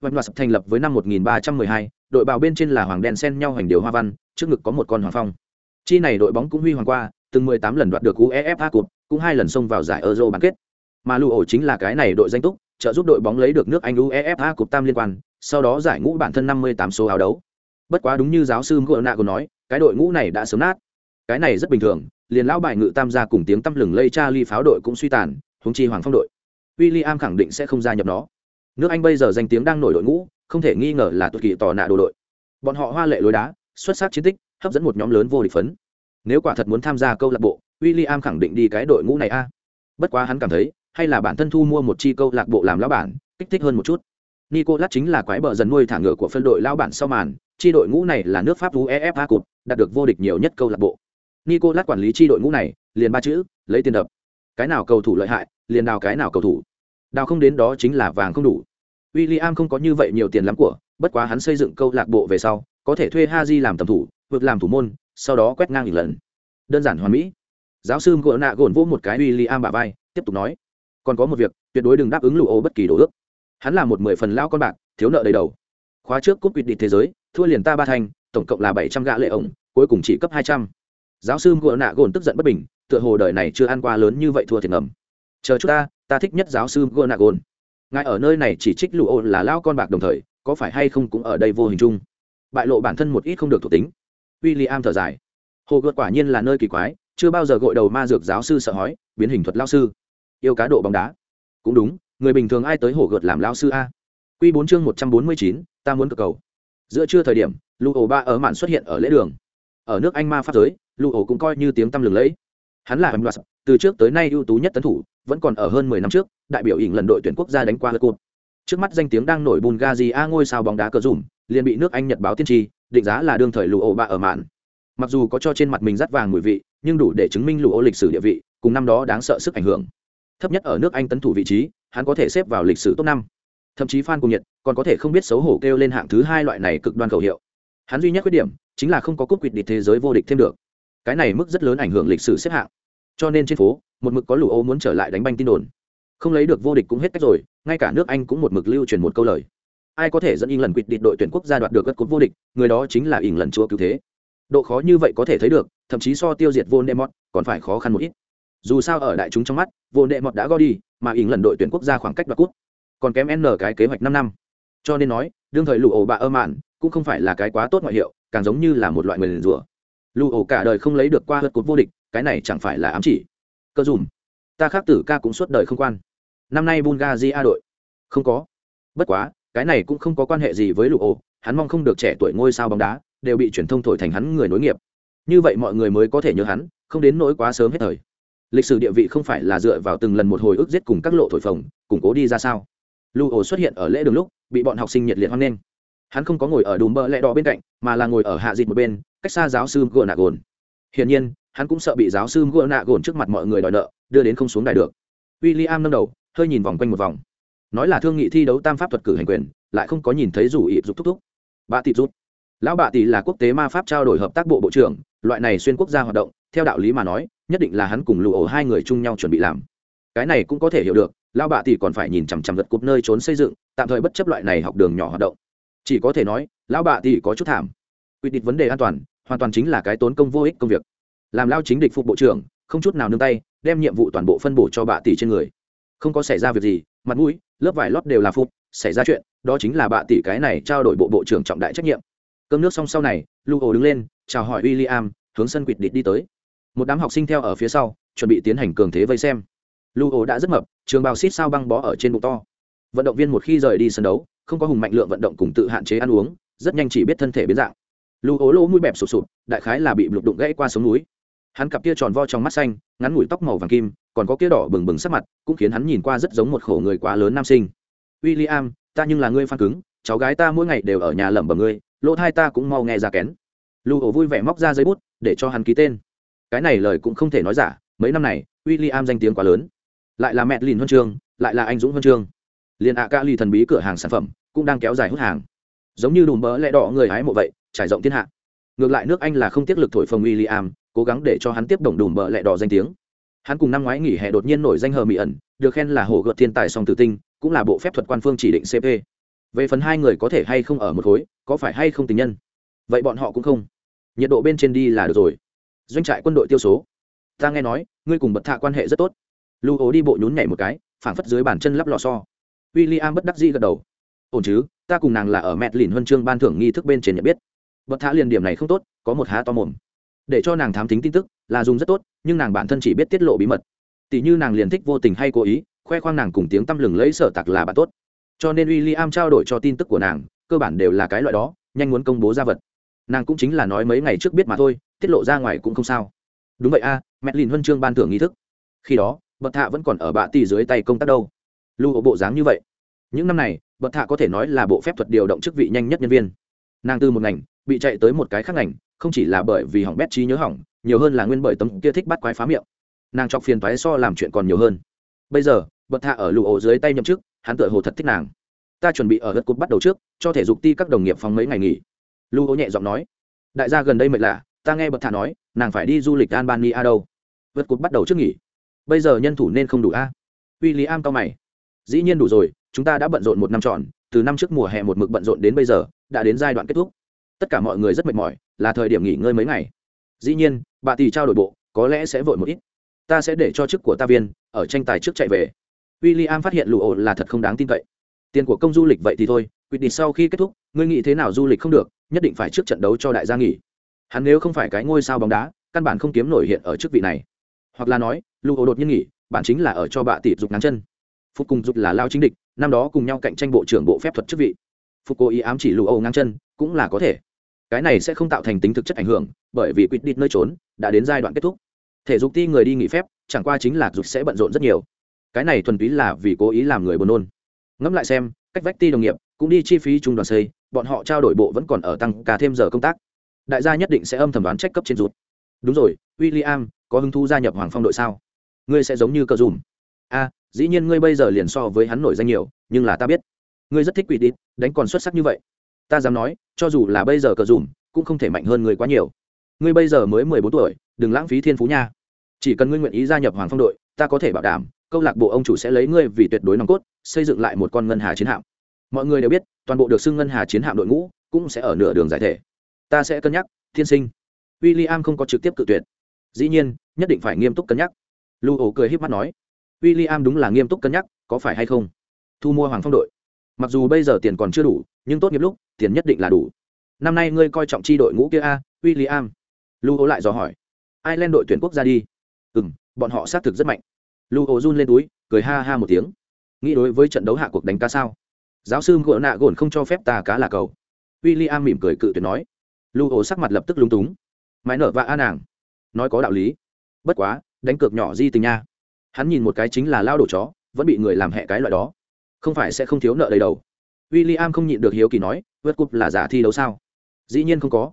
Loạt thành lập với năm 1312, đội bào bên trên là hoàng đen sen nhau hành điều hoa văn trước ngực có một con hoàng phong. Chi này đội bóng cũng huy hoàng qua từng 18 lần đoạt được uefa cup cũng hai lần xông vào giải euro bán kết. Mà lụ ổ chính là cái này đội danh túc trợ giúp đội bóng lấy được nước anh uefa cup tam liên quan, sau đó giải ngũ bản thân 58 số áo đấu. Bất quá đúng như giáo sư ngựa của nói, cái đội ngũ này đã sớm nát. Cái này rất bình thường, liền lão bài ngự tam gia cùng tiếng tăm lừng lây Charlie pháo đội cũng suy tàn, huống chi hoàng phong đội. William khẳng định sẽ không gia nhập nó. Nước anh bây giờ danh tiếng đang nổi đội ngũ, không thể nghi ngờ là tuột kỳ tỏ nạ đồ đội. Bọn họ hoa lệ lối đá, xuất sắc chiến tích, hấp dẫn một nhóm lớn vô địch phấn. Nếu quả thật muốn tham gia câu lạc bộ, William khẳng định đi cái đội ngũ này a. Bất quá hắn cảm thấy hay là bản thân thu mua một chi câu lạc bộ làm lão bản, kích thích hơn một chút. Nicolas chính là quái bờ dần nuôi thả ngựa của phân đội lão bản sau màn, chi đội ngũ này là nước pháp uefa cụt đạt được vô địch nhiều nhất câu lạc bộ. Nicolas quản lý chi đội ngũ này, liền ba chữ, lấy tiền đập. Cái nào cầu thủ lợi hại, liền đào cái nào cầu thủ. Đào không đến đó chính là vàng không đủ. William không có như vậy nhiều tiền lắm của, bất quá hắn xây dựng câu lạc bộ về sau, có thể thuê Haji làm tầm thủ, vượt làm thủ môn, sau đó quét ngang อีก lần. Đơn giản hoàn mỹ. Giáo sư gỗ nạ gồn vỗ một cái William bả vai, tiếp tục nói còn có một việc, tuyệt đối đừng đáp ứng lụ ô bất kỳ đồ ước. Hắn là một mười phần lao con bạc, thiếu nợ đầy đầu. Khóa trước cúp quyết định thế giới, thua liền ta ba thành, tổng cộng là bảy trăm gã lệ ổng, cuối cùng chỉ cấp hai trăm. Giáo sư ngựa nạ gồn tức giận bất bình, tựa hồ đời này chưa ăn qua lớn như vậy thua thiệt ngầm. Chờ chút ta ta thích nhất giáo sư ngựa nạ gồn. Ngài ở nơi này chỉ trích lụ ô là lao con bạc đồng thời, có phải hay không cũng ở đây vô hình chung? Bại lộ bản thân một ít không được thuộc tính. W i l l i am thở dài. Hồ gợt quả nhiên là nơi kỳ quái, chưa bao giờ gội đầu ma dược giáo sư sợ hói, biến hình thuật lao sư yêu cá độ bóng đá. Cũng đúng, người bình thường ai tới hổ gợt làm lao sư a. Q bốn chương một trăm bốn mươi chín, ta muốn cực cầu. Giữa trưa thời điểm lụ ổ ba ở mạn xuất hiện ở lễ đường. Ở nước anh ma pháp giới lụ ổ cũng coi như tiếng tăm lừng lẫy. Hắn là em từ trước tới nay ưu tú nhất tấn thủ, vẫn còn ở hơn mười năm trước, đại biểu ỉng lần đội tuyển quốc gia đánh qua lượt cột trước mắt danh tiếng đang nổi bulgaria ngôi sao bóng đá cờ dùm liền bị nước anh nhật báo tiên tri, định giá là đương thời lụ ổ ba ở mạn. Mặc dù có cho trên mặt mình rắt vàng mùi vị, nhưng đủ để chứng minh lụ ổ lịch sử địa vị, cùng năm đó đáng sợ sức ảnh hưởng thấp nhất ở nước anh tấn thủ vị trí, hắn có thể xếp vào lịch sử top năm. Thậm chí fan cùng nhiệt, còn có thể không biết xấu hổ kêu lên hạng thứ hai loại này cực đoan khẩu hiệu. Hắn duy nhất khuyết điểm, chính là không có cúp quỵt địch thế giới vô địch thêm được. Cái này mức rất lớn ảnh hưởng lịch sử xếp hạng. Cho nên trên phố, một mực có lũ ô muốn trở lại đánh banh tin đồn. Không lấy được vô địch cũng hết cách rồi, ngay cả nước anh cũng một mực lưu truyền một câu lời. Ai có thể dẫn ỉng lần quỵt địch đội tuyển quốc gia đoạt được các cúp vô địch, người đó chính là ỉng lần chúa cứu thế. Độ khó như vậy có thể thấy được, thậm chí so tiêu diệt vô nemot còn phải khó khăn một ít dù sao ở đại chúng trong mắt, vô nệ mọt đã go đi, mà ỉng lần đội tuyển quốc gia khoảng cách đoạt cúp, còn kém n cái kế hoạch năm năm. Cho nên nói, đương thời lụ ổ bạ ơ mạn cũng không phải là cái quá tốt ngoại hiệu, càng giống như là một loại người liền rủa. Lụ ổ cả đời không lấy được qua hớt cột vô địch, cái này chẳng phải là ám chỉ. Cơ dùm, ta khác tử ca cũng suốt đời không quan. Năm nay bungazi a đội, không có. Bất quá, cái này cũng không có quan hệ gì với lụ ổ, hắn mong không được trẻ tuổi ngôi sao bóng đá, đều bị truyền thông thổi thành hắn người nối nghiệp. Như vậy mọi người mới có thể nhớ hắn, không đến nỗi quá sớm hết thời lịch sử địa vị không phải là dựa vào từng lần một hồi ức giết cùng các lộ thổi phồng, củng cố đi ra sao? Lưu ổ xuất hiện ở lễ đường lúc, bị bọn học sinh nhiệt liệt hoan nghênh. Hắn không có ngồi ở đùm bơ lẹ đỏ bên cạnh, mà là ngồi ở hạ dịt một bên, cách xa giáo sư gợ nạ gồn. Hiển nhiên, hắn cũng sợ bị giáo sư gợ nạ gồn trước mặt mọi người đòi nợ, đưa đến không xuống đài được. W i l l i am nâng đầu, hơi nhìn vòng quanh một vòng. Nói là thương nghị thi đấu tam pháp thuật cử hành quyền, lại không có nhìn thấy rủ ịp rút thúc thúc. Bà tịp rút. Lão bà tỷ là quốc tế ma pháp trao đổi hợp tác bộ bộ trưởng, loại này xuyên quốc gia hoạt động, theo đạo lý mà nói nhất định là hắn cùng lụ ổ hai người chung nhau chuẩn bị làm. Cái này cũng có thể hiểu được, lão bạ tỷ còn phải nhìn chằm chằm gật cụp nơi trốn xây dựng, tạm thời bất chấp loại này học đường nhỏ hoạt động. Chỉ có thể nói, lão bạ tỷ có chút thảm. Quy định vấn đề an toàn, hoàn toàn chính là cái tốn công vô ích công việc. Làm lao chính địch phục bộ trưởng, không chút nào nương tay, đem nhiệm vụ toàn bộ phân bổ cho bạ tỷ trên người. Không có xảy ra việc gì, mặt mũi, lớp vải lót đều là phục, xảy ra chuyện, đó chính là bạ tỷ cái này trao đổi bộ bộ trưởng trọng đại trách nhiệm. Cơm nước xong sau này lu hồ đứng lên, chào hỏi w i l l i am hướng sân quỵt địch đi tới một đám học sinh theo ở phía sau, chuẩn bị tiến hành cường thế vây xem. Lu ổ đã rất mập, trường bào xít sao băng bó ở trên bụng to. Vận động viên một khi rời đi sân đấu, không có hùng mạnh lượng vận động cùng tự hạn chế ăn uống, rất nhanh chỉ biết thân thể biến dạng. Lu ố lỗ mũi bẹp sụp sụp, đại khái là bị lục đụng gãy qua sống núi. Hắn cặp kia tròn vo trong mắt xanh, ngắn mũi tóc màu vàng kim, còn có kia đỏ bừng bừng sắc mặt, cũng khiến hắn nhìn qua rất giống một khổ người quá lớn nam sinh. W i l l i am ta nhưng là ngươi phan cứng, cháu gái ta mỗi ngày đều ở nhà lẩm bẩm ngươi, lỗ thai ta cũng mau nghe ra kén. Lu ố vui vẻ móc ra giấy bút, để cho hắn ký tên cái này lời cũng không thể nói giả, mấy năm này w i l l i am danh tiếng quá lớn. Lại là mẹ lìn huân chương, lại là anh dũng huân chương. Liền ạ ca ly thần bí cửa hàng sản phẩm, cũng đang kéo dài hút hàng. Giống như đùm bỡ lẽ đỏ người hái mộ vậy, trải rộng thiên hạ. Ngược lại nước anh là không tiết lực thổi phồng w i l l i am cố gắng để cho hắn tiếp đồng đùm bỡ lẽ đỏ danh tiếng. Hắn cùng năm ngoái nghỉ hè đột nhiên nổi danh hờ mỹ ẩn, được khen là hồ gợt thiên tài song tử tinh, cũng là bộ phép thuật quan phương chỉ định cp về phần hai người có thể hay không ở một khối, có phải hay không tình nhân? Vậy bọn họ cũng không. Nhiệt độ bên trên đi là được rồi doanh trại quân đội tiêu số. Ta nghe nói, ngươi cùng bật thạ quan hệ rất tốt. Lưu ố đi bộ nhún nhảy một cái, phảng phất dưới bàn chân lắp lò so. W i l l i am bất đắc dĩ gật đầu. Ổn chứ, ta cùng nàng là ở mẹt lìn huân chương ban thưởng nghi thức bên trên nhận biết. Bật thạ liền điểm này không tốt, có một há to mồm. Để cho nàng thám tính tin tức, là dùng rất tốt, nhưng nàng bản thân chỉ biết tiết lộ bí mật. Tỷ như nàng liền thích vô tình hay cố ý, khoe khoang nàng cùng tiếng tăm lừng lấy sở tặc là bạn tốt. Cho nên w i l l i am trao đổi cho tin tức của nàng, cơ bản đều là cái loại đó, nhanh muốn công bố ra vật. Nàng cũng chính là nói mấy ngày trước biết mà thôi tiết lộ ra ngoài cũng không sao. Đúng vậy a à, mẹ lìn huân chương ban thưởng nghi thức. Khi đó bậc thạ vẫn còn ở bạ tỷ dưới tay công tác đâu. Lưu hộ bộ dáng như vậy. Những năm này bậc thạ có thể nói là bộ phép thuật điều động chức vị nhanh nhất nhân viên. Nàng từ một ngành bị chạy tới một cái khác ngành không chỉ là bởi vì hỏng bét trí nhớ hỏng nhiều hơn là nguyên bởi tấm kia thích bắt quái phá miệng. Nàng chọc phiền toái so làm chuyện còn nhiều hơn. Bây giờ bậc thạ ở lụ ổ dưới tay nhậm chức hắn tựa hồ thật thích nàng. Ta chuẩn bị ở gật cục bắt đầu trước cho thể dục ti các đồng nghiệp phòng mấy ngày nghỉ. Lưu ố nhẹ giọng nói. Đại gia gần đây mệt lạ? Ta nghe bậc thả nói, nàng phải đi du lịch albania đâu. Vượt cột bắt đầu trước nghỉ. Bây giờ nhân thủ nên không đủ a. À? w i l l i am cao mày. Dĩ nhiên đủ rồi, chúng ta đã bận rộn một năm tròn, từ năm trước mùa hè một mực bận rộn đến bây giờ, đã đến giai đoạn kết thúc. Tất cả mọi người rất mệt mỏi, là thời điểm nghỉ ngơi mấy ngày. Dĩ nhiên, bà tỷ trao đổi bộ, có lẽ sẽ vội một ít. Ta sẽ để cho chức của ta viên, ở tranh tài trước chạy về. W i l l i am phát hiện lụ ổ là thật không đáng tin cậy. Tiền của công du lịch vậy thì thôi, quyết định sau khi kết thúc, ngươi nghĩ thế nào du lịch không được, nhất định phải trước trận đấu cho đại gia nghỉ hắn nếu không phải cái ngôi sao bóng đá, căn bản không kiếm nổi hiện ở chức vị này. Hoặc là nói lưu hồ đột nhiên nghỉ bản chính là ở cho bạ tỷ dục ngắn chân. Phục cùng dục là lao chính địch, năm đó cùng nhau cạnh tranh bộ trưởng bộ phép thuật chức vị. Phục cố ý ám chỉ lưu Âu ngang chân, cũng là có thể. Cái này sẽ không tạo thành tính thực chất ảnh hưởng, bởi vì quyết định nơi trốn, đã đến giai đoạn kết thúc. Thể dục ti người đi nghỉ phép, chẳng qua chính là dục sẽ bận rộn rất nhiều. Cái này thuần túy là vì cố ý làm người buồn nôn. Ngẫm lại xem, cách vách ti đồng nghiệp, cũng đi chi phí trung đoàn xây, bọn họ trao đổi bộ vẫn còn ở tăng cả thêm giờ công tác đại gia nhất định sẽ âm thầm đoán trách cấp trên rút. Đúng rồi w i l l i am có hứng thú gia nhập hoàng phong đội sao? Ngươi sẽ giống như cờ dùm. A, dĩ nhiên ngươi bây giờ liền so với hắn nổi danh nhiều, nhưng là ta biết. Ngươi rất thích quỷ đi đánh còn xuất sắc như vậy. Ta dám nói, cho dù là bây giờ cờ dùm, cũng không thể mạnh hơn ngươi quá nhiều. Ngươi bây giờ mới mười bốn tuổi, đừng lãng phí thiên phú nha. Chỉ cần ngươi nguyện ý gia nhập hoàng phong đội, ta có thể bảo đảm, câu lạc bộ ông chủ sẽ lấy ngươi vì tuyệt đối nòng cốt, xây dựng lại một con ngân hà chiến hạm. Mọi người đều biết, toàn bộ được xưng ngân hà chiến hạm đội ngũ cũng sẽ ở nửa đường giải thể ta sẽ cân nhắc, thiên sinh. W i l l i am không có trực tiếp cự tuyệt. Dĩ nhiên, nhất định phải nghiêm túc cân nhắc. Lưu ổ cười h í p mắt nói w i l l i am đúng là nghiêm túc cân nhắc, có phải hay không? Thu mua hoàng phong đội. Mặc dù bây giờ tiền còn chưa đủ, nhưng tốt nghiệp lúc, tiền nhất định là đủ. Năm nay ngươi coi trọng chi đội ngũ kia a w i l l i am lưu ổ lại dò hỏi ai lên đội tuyển quốc gia đi. Ừ m bọn họ xác thực rất mạnh. Lưu ổ run lên túi, cười ha ha một tiếng. Nghĩ đối với trận đấu hạ cuộc đánh cá sao? Giáo sư ngựa nạ gồn không cho phép ta cá là cầu. W i l l i am mỉm cười cự tuyệt nói lưu ổ sắc mặt lập tức lúng túng. Mãi nở và a nàng. Nói có đạo lý. Bất quá đánh cược nhỏ di tình nha. Hắn nhìn một cái chính là lao đổ chó vẫn bị người làm hẹ cái loại đó. Không phải sẽ không thiếu nợ đầy đầu. W i l l i am không nhịn được hiếu kỳ nói vượt cúp là giả thi đấu sao? Dĩ nhiên không có.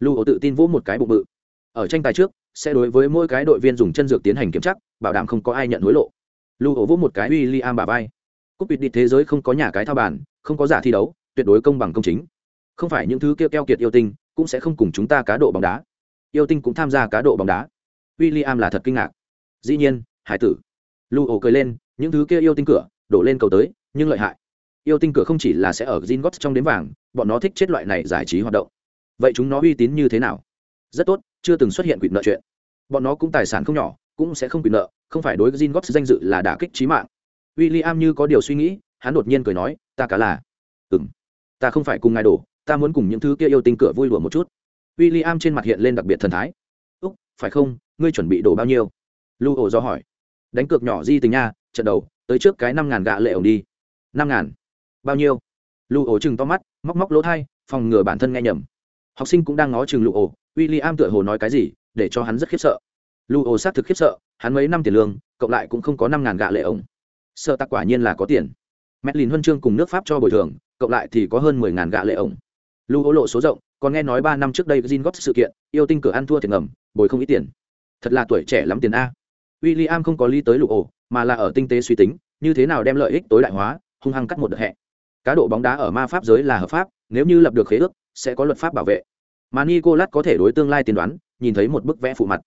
Lưu ổ tự tin vỗ một cái bụng bự. Ở tranh tài trước sẽ đối với mỗi cái đội viên dùng chân dược tiến hành kiểm tra, bảo đảm không có ai nhận hối lộ. Lưu ổ vỗ một cái w i l l i am bà vai. Cúp bịt đi thế giới không có nhà cái thao bàn không có giả thi đấu tuyệt đối công bằng công chính. Không phải những thứ kêu keo kiệt yêu tinh cũng sẽ không cùng chúng ta cá độ bóng đá. Yêu tinh cũng tham gia cá độ bóng đá. William là thật kinh ngạc. Dĩ nhiên hải tử. Lu ổ cười lên những thứ kia yêu tinh cửa đổ lên cầu tới nhưng lợi hại. Yêu tinh cửa không chỉ là sẽ ở Zingot trong đếm vàng bọn nó thích chết loại này giải trí hoạt động. Vậy chúng nó uy tín như thế nào? Rất tốt chưa từng xuất hiện quỵt nợ chuyện. Bọn nó cũng tài sản không nhỏ cũng sẽ không quỵt nợ không phải đối với gin danh dự là đả kích trí mạng. William như có điều suy nghĩ hắn đột nhiên cười nói ta cả là. Ừm, ta không phải cùng ngài đổ ta muốn cùng những thứ kia yêu tinh cửa vui đùa một chút. W i l l i am trên mặt hiện lên đặc biệt thần thái. Úc, phải không? Ngươi chuẩn bị đổ bao nhiêu? Lưu ổ do hỏi. Đánh cược nhỏ di tình nha, trận đầu, tới trước cái năm ngàn gạ lệ ổng đi. Năm ngàn? Bao nhiêu? Lưu ổ chừng to mắt, móc móc lỗ thai, phòng ngừa bản thân nghe nhầm. Học sinh cũng đang ngó chừng lụ ổ w i l l i am tựa hồ nói cái gì, để cho hắn rất khiếp sợ. Lưu ổ xác thực khiếp sợ, hắn mấy năm tiền lương, cộng lại cũng không có năm ngàn gạ lệ ổng. Sợ tặc quả nhiên là có tiền. Mẹt lìn huân chương cùng nước pháp cho bồi thường, cộng lại thì có hơn mười ngàn gạ lệ ổng lưu ổ lộ số rộng, còn nghe nói ba năm trước đây gin góp sự kiện, yêu tinh cửa ăn thua thiệt ngầm, bồi không ít tiền. Thật là tuổi trẻ lắm tiền a. W i l l i am không có lý tới lụ ổ mà là ở tinh tế suy tính, như thế nào đem lợi ích tối đại hóa, hung hăng cắt một đợt hẹ. Cá độ bóng đá ở ma pháp giới là hợp pháp, nếu như lập được khế ước, sẽ có luật pháp bảo vệ. Mà nicolas có thể đối tương lai tiên đoán, nhìn thấy một bức vẽ phụ mặt.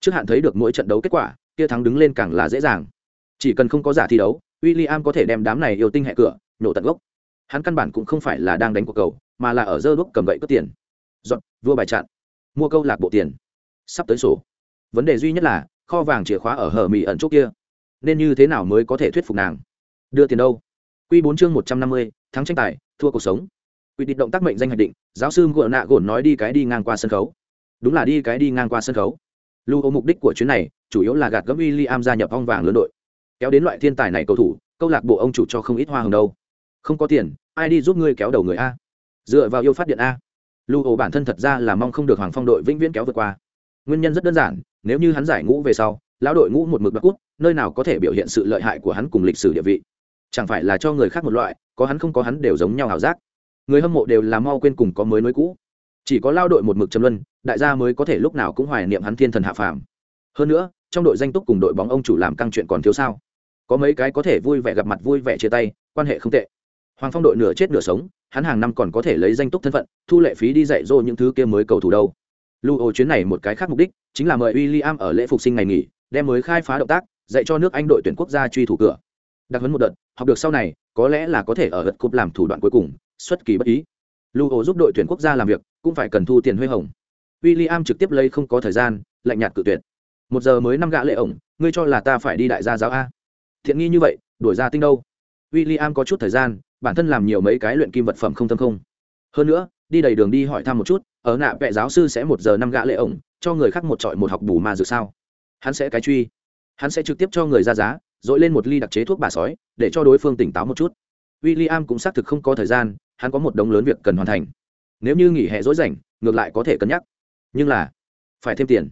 Trước hạn thấy được mỗi trận đấu kết quả, kia thắng đứng lên càng là dễ dàng. Chỉ cần không có giả thi đấu w i l l i am có thể đem đám này yêu tinh hẹ cửa, nhổ tận gốc hắn căn bản cũng không phải là đang đánh cuộc cầu, mà là ở dơ đúc cầm gậy cướp tiền. Dọn vua bài chặn, mua câu lạc bộ tiền. Sắp tới sổ. Vấn đề duy nhất là, kho vàng chìa khóa ở hở mỹ ẩn chỗ kia. Nên như thế nào mới có thể thuyết phục nàng? Đưa tiền đâu? Q bốn chương một trăm năm mươi, thắng tranh tài, thua cuộc sống. Quy định động tác mệnh danh hạch định, giáo sư ngựa nạ gồn nói đi cái đi ngang qua sân khấu. Đúng là đi cái đi ngang qua sân khấu. Lưu ô mục đích của chuyến này, chủ yếu là gạt gấm w i l l i am gia nhập ong vàng lớn đội. Kéo đến loại thiên tài này cầu thủ, câu lạc bộ ông chủ cho không ít hoa hồng đâu không có tiền, ai đi giúp ngươi kéo đầu người a? Dựa vào yêu phát điện a. Lưu ô bản thân thật ra là mong không được hoàng phong đội vĩnh viễn kéo vượt qua. Nguyên nhân rất đơn giản, nếu như hắn giải ngũ về sau, lão đội ngũ một mực bắc cút, nơi nào có thể biểu hiện sự lợi hại của hắn cùng lịch sử địa vị? Chẳng phải là cho người khác một loại, có hắn không có hắn đều giống nhau ảo giác. Người hâm mộ đều là mau quên cùng có mới nối cũ. Chỉ có lao đội một mực châm luân, đại gia mới có thể lúc nào cũng hoài niệm hắn thiên thần hạ phàm. Hơn nữa, trong đội danh túc cùng đội bóng ông chủ làm căng chuyện còn thiếu sao? Có mấy cái có thể vui vẻ gặp mặt vui vẻ chia tay, quan hệ không tệ hoàng phong đội nửa chết nửa sống, hắn hàng năm còn có thể lấy danh túc thân phận, thu lệ phí đi dạy dỗ những thứ kia mới cầu thủ đâu. Lưu ô chuyến này một cái khác mục đích, chính là mời w i l l i am ở lễ phục sinh ngày nghỉ, đem mới khai phá động tác, dạy cho nước anh đội tuyển quốc gia truy thủ cửa. Đặc hấn một đợt, học được sau này, có lẽ là có thể ở gật cúp làm thủ đoạn cuối cùng, xuất kỳ bất ý. Lưu ô giúp đội tuyển quốc gia làm việc, cũng phải cần thu tiền huê hồng. W i l l i am trực tiếp lấy không có thời gian, lạnh nhạt cự tuyệt. Một giờ mới năm gã lệ ổng, ngươi cho là ta phải đi đại gia giáo a. Thiện nghi như vậy, đổi ra tinh đâu? W i l l i am có chút thời gian bản thân làm nhiều mấy cái luyện kim vật phẩm không tâm không. Hơn nữa, đi đầy đường đi hỏi thăm một chút, ở nạ vệ giáo sư sẽ một giờ năm gã lệ ổng, cho người khác một trọi một học bù mà dược sao. Hắn sẽ cái truy. Hắn sẽ trực tiếp cho người ra giá, dội lên một ly đặc chế thuốc bà sói, để cho đối phương tỉnh táo một chút. W i l l i am cũng xác thực không có thời gian, hắn có một đống lớn việc cần hoàn thành. Nếu như nghỉ hè dối rảnh, ngược lại có thể cân nhắc. Nhưng là, phải thêm tiền.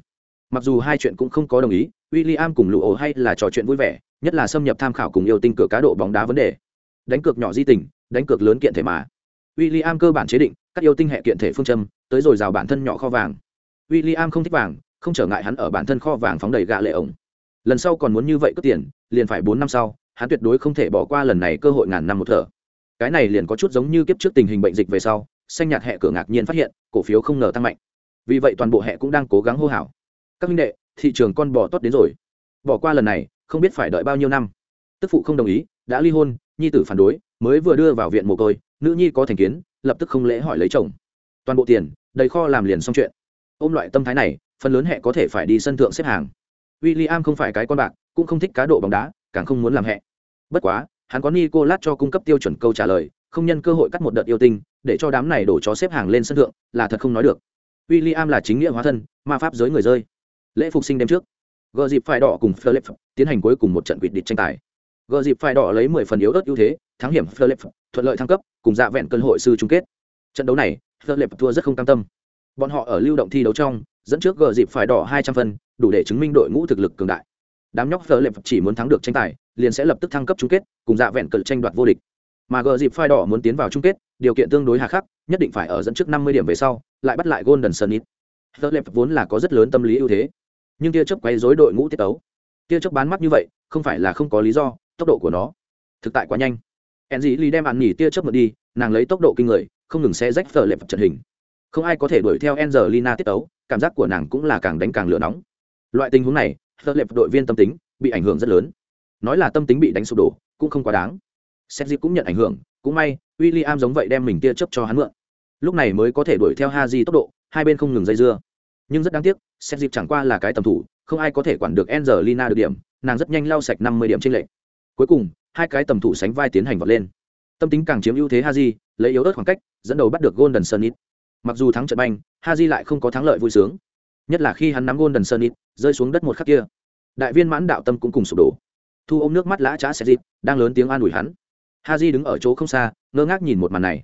Mặc dù hai chuyện cũng không có đồng ý w i l l i am cùng lụ ổ hay là trò chuyện vui vẻ, nhất là xâm nhập tham khảo cùng yêu tinh cửa cá độ bóng đá vấn đề đánh cược nhỏ di tình, đánh cược lớn kiện thể mà. W i l l i am cơ bản chế định, các yêu tinh hệ kiện thể phương châm, tới rồi rào bản thân nhỏ kho vàng. W i l l i am không thích vàng, không trở ngại hắn ở bản thân kho vàng phóng đầy gạ lệ ổng. Lần sau còn muốn như vậy cướp tiền, liền phải bốn năm sau, hắn tuyệt đối không thể bỏ qua lần này cơ hội ngàn năm một thở. Cái này liền có chút giống như kiếp trước tình hình bệnh dịch về sau, xanh nhạt hệ cửa ngạc nhiên phát hiện, cổ phiếu không ngờ tăng mạnh. Vì vậy toàn bộ hệ cũng đang cố gắng hô hào. Các minh đệ, thị trường con bò tốt đến rồi. Bỏ qua lần này, không biết phải đợi bao nhiêu năm. Tức phụ không đồng ý, đã ly hôn nhi tử phản đối, mới vừa đưa vào viện mồ côi, nữ nhi có thành kiến, lập tức không lễ hỏi lấy chồng. Toàn bộ tiền, đầy kho làm liền xong chuyện. Ôm loại tâm thái này, phần lớn hệ có thể phải đi sân thượng xếp hàng. W i l l i am không phải cái con bạc, cũng không thích cá độ bóng đá, càng không muốn làm hệ bất quá, hắn có nico lát cho cung cấp tiêu chuẩn câu trả lời, không nhân cơ hội cắt một đợt yêu tinh, để cho đám này đổ chó xếp hàng lên sân thượng, là thật không nói được. W i l l i am là chính nghĩa hóa thân, ma pháp giới người rơi. Lễ phục sinh đêm trước, gờ dịp phải đỏ cùng philip tiến hành cuối cùng một trận quỵt địch tranh tài gờ dịp phải đỏ lấy mười phần yếu ớt ưu thế, thắng hiểm philip, thuận lợi thăng cấp, cùng dạ vẹn cơn hội sư chung kết. Trận đấu này, philip thua rất không cam tâm. Bọn họ ở lưu động thi đấu trong, dẫn trước gờ dịp phải đỏ hai trăm phân, đủ để chứng minh đội ngũ thực lực cường đại. Đám nhóc phở chỉ muốn thắng được tranh tài, liền sẽ lập tức thăng cấp chung kết, cùng dạ vẹn cự tranh đoạt vô địch. Mà gờ dịp phai đỏ muốn tiến vào chung kết, điều kiện tương đối hà khắc, nhất định phải ở dẫn trước năm mươi điểm về sau, lại bắt lại golden sunnit phở lệp vốn là có rất lớn tâm lý ưu thế. Nhưng tia chớp quay dối đội ngũ tiết tấu. Tia chớp bán mắt như vậy, không phải là không có lý do tốc độ của nó thực tại quá nhanh hẹn dĩ ly đem ăn nghỉ tia chớp mượn đi nàng lấy tốc độ kinh người không ngừng xe rách phở lệp trận hình không ai có thể đuổi theo Angelina tiết tấu, cảm giác của nàng cũng là càng đánh càng lửa nóng. Loại tình huống này, Phở lệp đội viên tâm tính bị ảnh hưởng rất lớn. Nói là tâm tính bị đánh sụp đổ, cũng không quá đáng. Sergio cũng nhận ảnh hưởng, cũng may, William giống vậy đem mình tia chớp cho hắn mượn. Lúc này mới có thể đuổi theo Haji tốc độ, hai bên không ngừng dây dưa. Nhưng rất đáng tiếc, Sergio chẳng qua là cái tầm thủ, không ai có thể quản được Angelina được điểm, nàng rất nhanh lau sạch 50 điểm trên lệnh. Cuối cùng, hai cái tầm thủ sánh vai tiến hành vọt lên. Tâm tính càng chiếm ưu thế Haji, lấy yếu ớt khoảng cách, dẫn đầu bắt được Golden Sunnit. Mặc dù thắng trận banh haji lại không có thắng lợi vui sướng. Nhất là khi hắn nắm Golden đần rơi xuống đất một khắc kia. Đại viên mãn đạo tâm cũng cùng sụp đổ. Thu ôm nước mắt lã trá xét dịp đang lớn tiếng an ủi hắn. Haji đứng ở chỗ không xa ngơ ngác nhìn một màn này.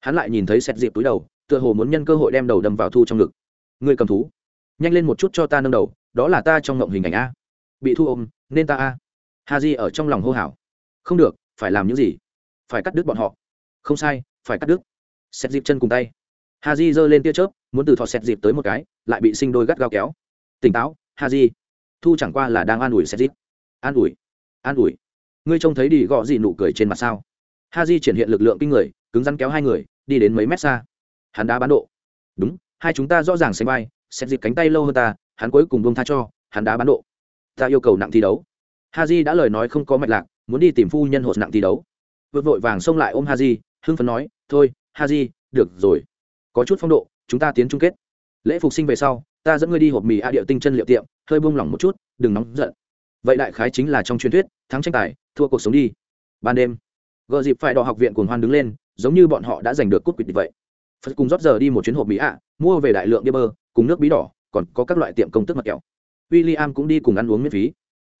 Hắn lại nhìn thấy xét dịp túi đầu tựa hồ muốn nhân cơ hội đem đầu đâm vào thu trong ngực. Người cầm thú nhanh lên một chút cho ta nâng đầu đó là ta trong ngộng hình ảnh a. Bị thu ôm nên ta a haji ở trong lòng hô hào. Không được, phải làm những gì? Phải cắt đứt bọn họ. Không sai, phải cắt đứt. Xét dịp chân cùng tay. Ha di giơ lên tia chớp, muốn từ thọ xét dịp tới một cái, lại bị sinh đôi gắt gao kéo. Tỉnh táo, ha di thu chẳng qua là đang an ủi xét dịp. An ủi an ủi. Ngươi trông thấy đi gõ gì nụ cười trên mặt sao? Ha di triển hiện lực lượng kinh người, cứng rắn kéo hai người, đi đến mấy mét xa. Hắn đá bán độ. Đúng, hai chúng ta rõ ràng xem vai xét dịp cánh tay lâu hơn ta, hắn cuối cùng buông tha cho, hắn đá bán độ. Ta yêu cầu nặng thi đấu. Haji đã lời nói không có mạch lạc muốn đi tìm phu nhân hột nặng thi đấu. Vượt vội vàng xông lại ôm Haji, hưng phấn nói thôi Haji, được rồi. Có chút phong độ chúng ta tiến chung kết. Lễ phục sinh về sau ta dẫn ngươi đi hộp mì a điệu tinh chân liệu tiệm hơi buông lỏng một chút đừng nóng giận. Vậy đại khái chính là trong truyền thuyết thắng tranh tài thua cuộc sống đi. Ban đêm gợ dịp phải đỏ học viện cuồng hoan đứng lên giống như bọn họ đã giành được cút quỵt vậy. Phật cùng rót giờ đi một chuyến hộp mỹ ạ mua về đại lượng bia bơ cùng nước bí đỏ còn có các loại tiệm công tức mặt kẹo. W i l l i am cũng đi cùng ăn uống miễn phí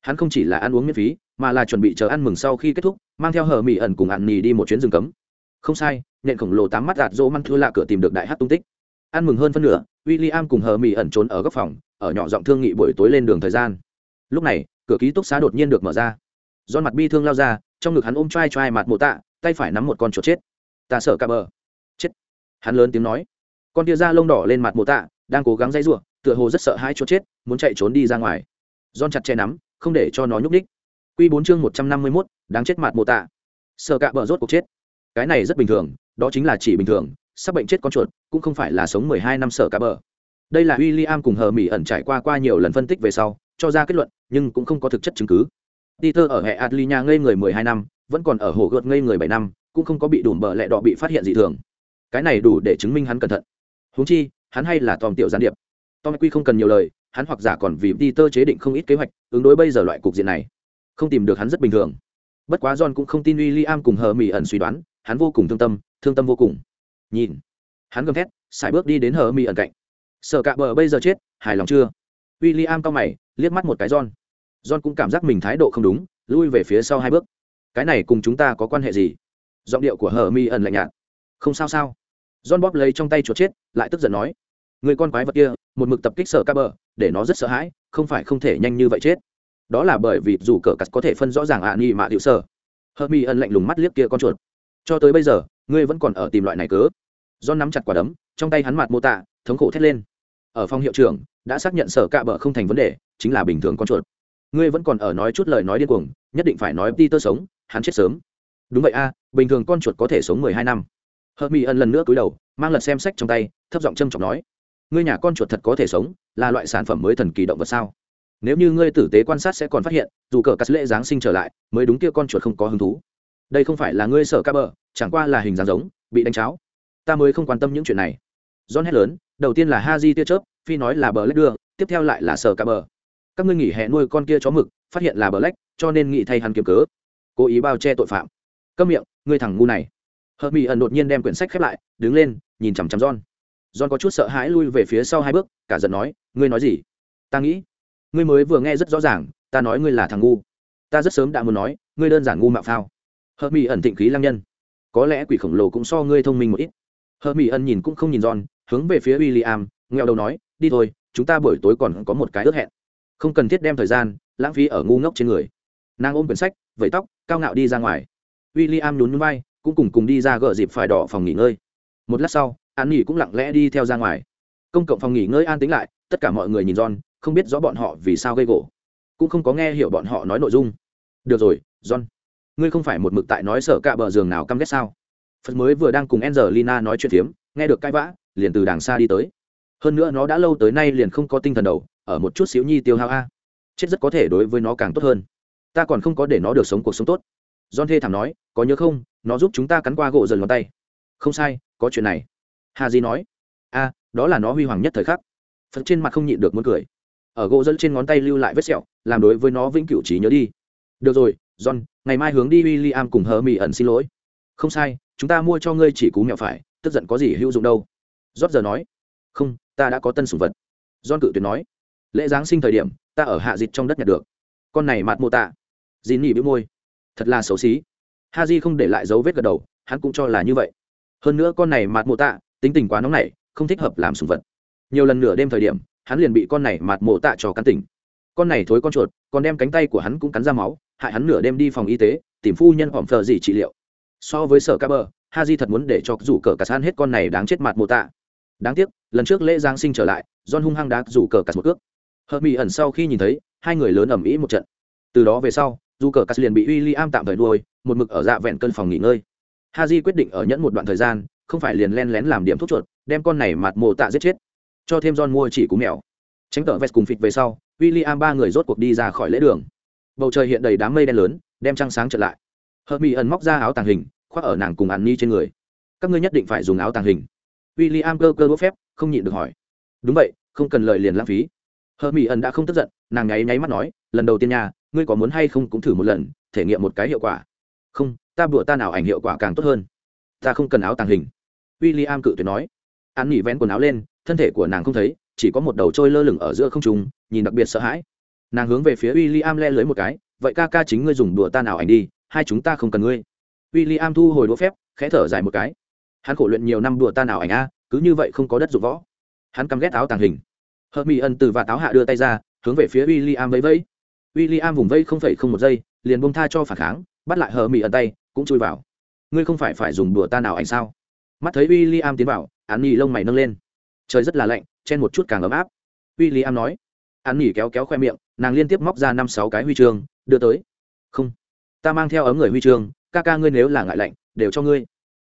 hắn không chỉ là ăn uống miễn phí, mà là chuẩn bị chờ ăn mừng sau khi kết thúc, mang theo hờ mỹ ẩn cùng ạn nì đi một chuyến rừng cấm. Không sai, nhện khổng lồ tám mắt gạt rỗ măn thua lạ cửa tìm được đại hát tung tích. Ăn mừng hơn phân nửa w i l l i am cùng hờ mỹ ẩn trốn ở góc phòng, ở nhỏ giọng thương nghị buổi tối lên đường thời gian. Lúc này, cửa ký túc xá đột nhiên được mở ra. Do mặt bi thương lao ra, trong ngực hắn ôm t r a i t r a i mặt mộ tạ, tay phải nắm một con chuột chết. Ta sợ cả bờ. Chết. Hắn lớn tiếng nói. Con tia da lông đỏ lên mặt mộ tạ, đang cố gắng dãy r u ộ tựa hồ rất sợ hai chuột chết, muốn chạy trốn đi ra ngoài. Don chặt che nắm không để cho nó nhúc ních q bốn chương một trăm năm mươi mốt, đáng chết mặt mô tạ. Sợ cạ bờ rốt cuộc chết. Cái này rất bình thường, đó chính là chỉ bình thường, sắp bệnh chết con chuột, cũng không phải là sống mười hai năm sợ cạ bờ đây là w i l l i am cùng hờ mỹ ẩn trải qua qua nhiều lần phân tích về sau, cho ra kết luận, nhưng cũng không có thực chất chứng cứ. Peter ở hệ adlinia ngây người mười hai năm, vẫn còn ở hồ gợt ngây người bảy năm, cũng không có bị đùm bờ lẹ đỏ bị phát hiện dị thường. Cái này đủ để chứng minh hắn cẩn thận. Húng chi, hắn hay là tòm tiểu gián điệp. Tom quy không cần nhiều lời hắn hoặc giả còn vì peter chế định không ít kế hoạch, ứng đối bây giờ loại cục diện này. Không tìm được hắn rất bình thường. Bất quá john cũng không tin William cùng hờ mỹ ẩn suy đoán, hắn vô cùng thương tâm thương tâm vô cùng. Nhìn, hắn gầm thét, sải bước đi đến hờ mi ẩn cạnh. Sở cạ bờ bây giờ chết, hài lòng chưa? William cao mày, liếc mắt một cái john. John cũng cảm giác mình thái độ không đúng, lui về phía sau hai bước. Cái này cùng chúng ta có quan hệ gì? Giọng điệu của hờ mi ẩn lạnh nhạt. Không sao sao. John bóp lấy trong tay chuột chết, lại tức giận nói. Người con quái vật kia một mực tập kích sở ca bờ để nó rất sợ hãi, không phải không thể nhanh như vậy chết. Đó là bởi vì dù cờ cắt có thể phân rõ ràng ạ à nghi mạ điệu sở. Hơ mi ân lạnh lùng mắt liếc kia con chuột. Cho tới bây giờ, ngươi vẫn còn ở tìm loại này cớ. Do nắm chặt quả đấm, trong tay hắn mặt mô tạ thống khổ thét lên. Ở phòng hiệu trưởng, đã xác nhận sở cạ bờ không thành vấn đề, chính là bình thường con chuột. Ngươi vẫn còn ở nói chút lời nói điên cuồng, nhất định phải nói đi tơ sống, hắn chết sớm. Đúng vậy a, bình thường con chuột có thể sống mười hai năm. Hợp mỹ ân lần nữa cúi đầu, mang lật xem sách trong tay, thấp giọng trầm trọng nói ngươi nhà con chuột thật có thể sống, là loại sản phẩm mới thần kỳ động vật sao? Nếu như ngươi tử tế quan sát sẽ còn phát hiện, dù cờ cắt lễ giáng sinh trở lại, mới đúng kia con chuột không có hứng thú. Đây không phải là ngươi sợ ca bờ chẳng qua là hình dáng giống, bị đánh cháo. Ta mới không quan tâm những chuyện này. John hét lớn, đầu tiên là ha di tia chớp, phi nói là bờ lách đưa, tiếp theo lại là sợ ca bờ các ngươi nghỉ hè nuôi con kia chó mực, phát hiện là bờ lách cho nên nghị thay hắn kiếm cớ. Cố ý bao che tội phạm. Câm miệng, ngươi thằng ngu này. Hợp mỹ ẩn đột nhiên đem quyển sách khép lại, đứng lên, nhìn chằm chằm john john có chút sợ hãi lui về phía sau hai bước, cả giận nói, ngươi nói gì? Ta nghĩ, ngươi mới vừa nghe rất rõ ràng, ta nói ngươi là thằng ngu. Ta rất sớm đã muốn nói, ngươi đơn giản ngu mạo phao. Hợp mỹ ẩn thịnh khí lăng nhân. Có lẽ quỷ khổng lồ cũng so ngươi thông minh một ít. Hợp mỹ ẩn nhìn cũng không nhìn john, hướng về phía w i l l i am nghèo đầu nói, đi thôi, chúng ta buổi tối còn có một cái ước hẹn. Không cần thiết đem thời gian, lãng phí ở ngu ngốc trên người. Nàng ôm quyển sách, vẫy tóc, cao ngạo đi ra ngoài. W i l l i am nhún núi bay cũng cùng cùng đi ra gỡ dịp phải đỏ phòng nghỉ ngơi. Một lát sau an nghỉ cũng lặng lẽ đi theo ra ngoài. Công cộng phòng nghỉ ngơi an tính lại, tất cả mọi người nhìn john, không biết rõ bọn họ vì sao gây gỗ. Cũng không có nghe hiểu bọn họ nói nội dung. Được rồi, john, ngươi không phải một mực tại nói sợ cả bờ giường nào căm ghét sao? Phật mới vừa đang cùng angelina nói chuyện phiếm, nghe được cãi vã, liền từ đàng xa đi tới. Hơn nữa nó đã lâu tới nay liền không có tinh thần đầu, ở một chút xíu nhi tiêu hao a. Chết rất có thể đối với nó càng tốt hơn. Ta còn không có để nó được sống cuộc sống tốt. John thê thảm nói, có nhớ không, nó giúp chúng ta cắn qua gỗ dần ngón tay. Không sai, có chuyện này hà di nói, a, đó là nó huy hoàng nhất thời khắc. Phật trên mặt không nhịn được muốn cười. Ở gỗ dẫn trên ngón tay lưu lại vết sẹo, làm đối với nó vĩnh cửu trí nhớ đi. Được rồi, john, ngày mai hướng đi w i l l i am cùng hờ mỹ ẩn xin lỗi. Không sai, chúng ta mua cho ngươi chỉ cú mẹo phải, tức giận có gì hữu dụng đâu. Rót giờ nói, không, ta đã có tân sủng vật. John cự tuyệt nói, lễ giáng sinh thời điểm, ta ở hạ dịch trong đất nhặt được. Con này mạt mô tạ. Dì nỉ bĩu môi, thật là xấu xí. Ha di không để lại dấu vết gật đầu, hắn cũng cho là như vậy. Hơn nữa con này mạt mô tạ tính tình quá nóng nảy, không thích hợp làm sủng vật. Nhiều lần nửa đêm thời điểm, hắn liền bị con này mạt mộ tạ cho cắn tỉnh. Con này thối con chuột, còn đem cánh tay của hắn cũng cắn ra máu, hại hắn nửa đêm đi phòng y tế, tìm phu nhân hỏng phờ gì trị liệu. So với sở ca bờ ha di thật muốn để cho rủ cờ cả san hết con này đáng chết mặt mộ tạ. Đáng tiếc, lần trước lễ giáng sinh trở lại, john hung hăng đá rủ cờ cả một cước. Hợp mỹ ẩn sau khi nhìn thấy, hai người lớn ầm ĩ một trận. Từ đó về sau dù cờ cắt liền bị w i l l i am tạm thời nuôi, một mực ở dạ vẹn cân phòng nghỉ ngơi. Ha di quyết định ở nhẫn một đoạn thời gian không phải liền len lén làm điểm thuốc chuột đem con này mặt mồ tạ giết chết cho thêm John mua chỉ cú mèo. Tránh tờ vest cùng phịch về sau, William ba người rốt cuộc đi ra khỏi lễ đường. Bầu trời hiện đầy đám mây đen lớn, đem trăng sáng trở lại. Hợp Mỹ ẩn móc ra áo tàng hình, khoác ở nàng cùng Annie trên người. Các ngươi nhất định phải dùng áo tàng hình. William cơ cơ đũa phép, không nhịn được hỏi. Đúng vậy, không cần lời liền lãng phí. Hợp Mỹ ẩn đã không tức giận, nàng nháy nháy mắt nói, lần đầu tiên nhà, ngươi có muốn hay không cũng thử một lần, thể nghiệm một cái hiệu quả. Không, ta bụa ta nào ảnh hiệu quả càng tốt hơn. Ta không cần áo tàng hình. William cự tuyệt nói. Annie vén quần áo lên, thân thể của nàng không thấy chỉ có một đầu trôi lơ lửng ở giữa không trung nhìn đặc biệt sợ hãi. Nàng hướng về phía w i l l i am le lưới một cái vậy ca ca chính ngươi dùng đùa ta nào ảnh đi hai chúng ta không cần ngươi. W i l l i am thu hồi đũa phép khẽ thở dài một cái. Hắn khổ luyện nhiều năm đùa ta nào ảnh a cứ như vậy không có đất dụng võ. Hắn căm ghét áo tàng hình. Hợp mỹ ân từ và táo hạ đưa tay ra hướng về phía w i l l i am vẫy vẫy. W i l l i am vùng vây không phẩy không một giây liền bông tha cho phản kháng bắt lại hờ mỹ ân tay cũng chui vào. Ngươi không phải phải dùng đùa ta nào ảnh sao? Mắt thấy w i l l i am tiến vào, An nhì lông mày nâng lên. Trời rất là lạnh, chen một chút càng ấm áp. W i l l i am nói. An nỉ kéo kéo khoe miệng, nàng liên tiếp móc ra năm sáu cái huy chương, đưa tới. Không, ta mang theo ấm người huy chương, ca ca ngươi nếu là ngại lạnh, đều cho ngươi.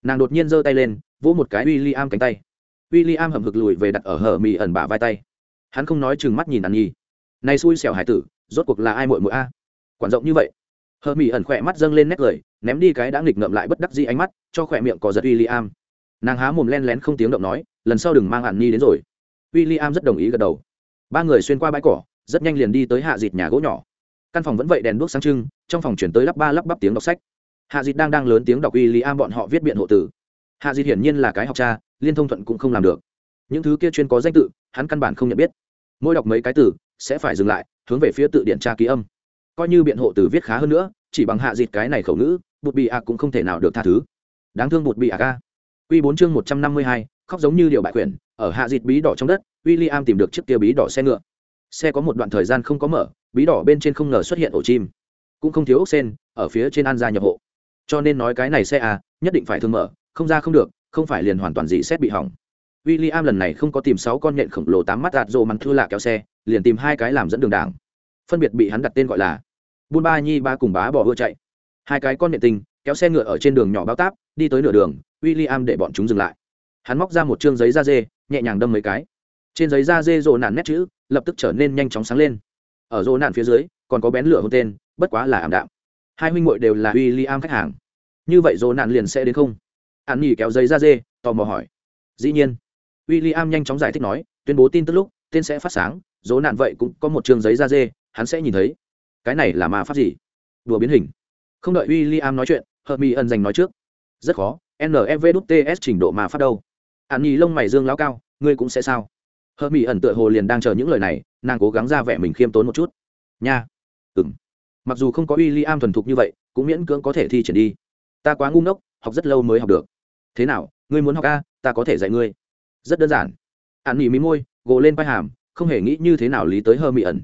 Nàng đột nhiên giơ tay lên, vỗ một cái w i l l i am cánh tay. W i l l i am hầm hực lùi về đặt ở hở mì ẩn bả vai tay. Hắn không nói chừng mắt nhìn an nhi. Này xui xẻo hải tử, rốt cuộc là ai mội mội a? Quản rộng như vậy. Hờ mỹ ẩn khỏe mắt dâng lên nét cười, ném đi cái đã nghịch ngợm lại bất đắc di ánh mắt, cho khỏe miệng có giật w i l l i am nàng há mồm len lén không tiếng động nói, lần sau đừng mang ạn nhi đến rồi. W i l l i am rất đồng ý gật đầu. Ba người xuyên qua bãi cỏ, rất nhanh liền đi tới hạ dịt nhà gỗ nhỏ. Căn phòng vẫn vậy đèn đuốc sáng trưng, trong phòng chuyển tới lắp ba lắp bắp tiếng đọc sách. Hạ dịt đang đang lớn tiếng đọc w i l l i am bọn họ viết biện hộ tử. Hạ dịt hiển nhiên là cái học cha, liên thông thuận cũng không làm được. Những thứ kia chuyên có danh tự, hắn căn bản không nhận biết. Mỗi đọc mấy cái từ, sẽ phải dừng lại, hướng về phía tự điện tra ký âm. Coi như biện hộ tử viết khá hơn nữa, chỉ bằng hạ dịt cái này khẩu ngữ, bụt bị a cũng không thể nào được tha thứ. Đáng thương bụt bị a ca. Quy 4 chương 152, khóc giống như điều bại quyển, ở hạ dịch bí đỏ trong đất, William tìm được chiếc kia bí đỏ xe ngựa. Xe có một đoạn thời gian không có mở, bí đỏ bên trên không ngờ xuất hiện ổ chim, cũng không thiếu ốc sen, ở phía trên an gia nhập hộ. Cho nên nói cái này xe à, nhất định phải thường mở, không ra không được, không phải liền hoàn toàn dị xét bị hỏng. William lần này không có tìm 6 con nhện khổng lồ tám mắt đạt rồ măng thưa lạ kéo xe, liền tìm hai cái làm dẫn đường đảng. Phân biệt bị hắn đặt tên gọi là Buôn Ba Nhi ba cùng bá bỏ vừa chạy. Hai cái con nhện tình kéo xe ngựa ở trên đường nhỏ báo táp, đi tới nửa đường, William để bọn chúng dừng lại. Hắn móc ra một trương giấy da dê, nhẹ nhàng đâm mấy cái. Trên giấy da dê rộ nạn nét chữ, lập tức trở nên nhanh chóng sáng lên. Ở rộ nạn phía dưới, còn có bén lửa hôn tên, bất quá là ảm đạm. Hai huynh muội đều là William khách hàng. Như vậy rộ nạn liền sẽ đến không? Hắn nghỉ kéo giấy da dê, tò mò hỏi. Dĩ nhiên. William nhanh chóng giải thích nói, tuyên bố tin tức lúc, tên sẽ phát sáng, rộ nạn vậy cũng có một trương giấy da dê, hắn sẽ nhìn thấy. Cái này là ma pháp gì? Đùa biến hình. Không đợi William nói chuyện, Hermione ẩn dành nói trước. Rất khó, nevts trình độ mà phát đâu? Hạn nhi lông mày dương lão cao, ngươi cũng sẽ sao? Hờ mỹ ẩn tựa hồ liền đang chờ những lời này, nàng cố gắng ra vẻ mình khiêm tốn một chút. Nha. Ừng mặc dù không có uy ly am thuần thục như vậy, cũng miễn cưỡng có thể thi triển đi. Ta quá ngu ngốc, học rất lâu mới học được. Thế nào, ngươi muốn học a, ta có thể dạy ngươi. Rất đơn giản. Hạn nghỉ mí môi, gồ lên vai hàm, không hề nghĩ như thế nào lý tới hờ mỹ ẩn.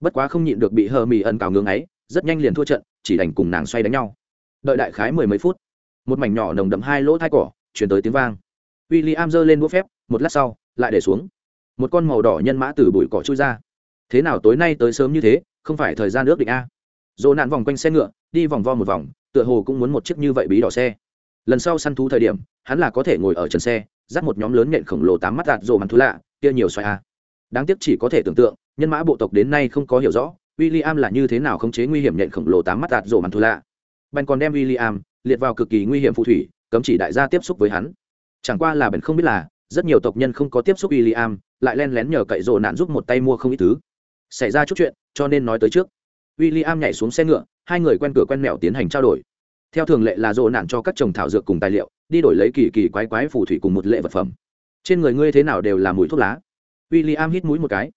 Bất quá không nhịn được bị hờ mỹ ẩn cào ngưỡng ấy rất nhanh liền thua trận, chỉ đành cùng nàng xoay đánh nhau. Đợi đại khái mười mấy phút một mảnh nhỏ nồng đậm hai lỗ thai cỏ chuyển tới tiếng vang. W i l l i am giơ lên búa phép, một lát sau, lại để xuống. Một con màu đỏ nhân mã từ bụi cỏ trôi ra. Thế nào tối nay tới sớm như thế, không phải thời gian ước định a? Dỗ nạn vòng quanh xe ngựa, đi vòng vo một vòng, tựa hồ cũng muốn một chiếc như vậy bí đỏ xe. Lần sau săn thú thời điểm, hắn là có thể ngồi ở trần xe, dắt một nhóm lớn nện khổng lồ tám mắt đạt rồ mặn thú lạ, kia nhiều xoài a. Đáng tiếc chỉ có thể tưởng tượng, nhân mã bộ tộc đến nay không có hiểu rõ w i l l i am là như thế nào khống chế nguy hiểm nện khổng lồ tám mắt đạt rồ mặn thú lạ. Bèn còn đem w i l l i am liệt vào cực kỳ nguy hiểm phù thủy, cấm chỉ đại gia tiếp xúc với hắn. Chẳng qua là bèn không biết là, rất nhiều tộc nhân không có tiếp xúc w i l l i am lại len lén nhờ cậy rồ nạn giúp một tay mua không ít thứ. Xảy ra chút chuyện, cho nên nói tới trước. W i l l i am nhảy xuống xe ngựa, hai người quen cửa quen mẹo tiến hành trao đổi. Theo thường lệ là rồ nạn cho các trồng thảo dược cùng tài liệu, đi đổi lấy kỳ kỳ quái quái phù thủy cùng một lệ vật phẩm. Trên người ngươi thế nào đều là mùi thuốc lá. W i l l i am hít mũi một cái.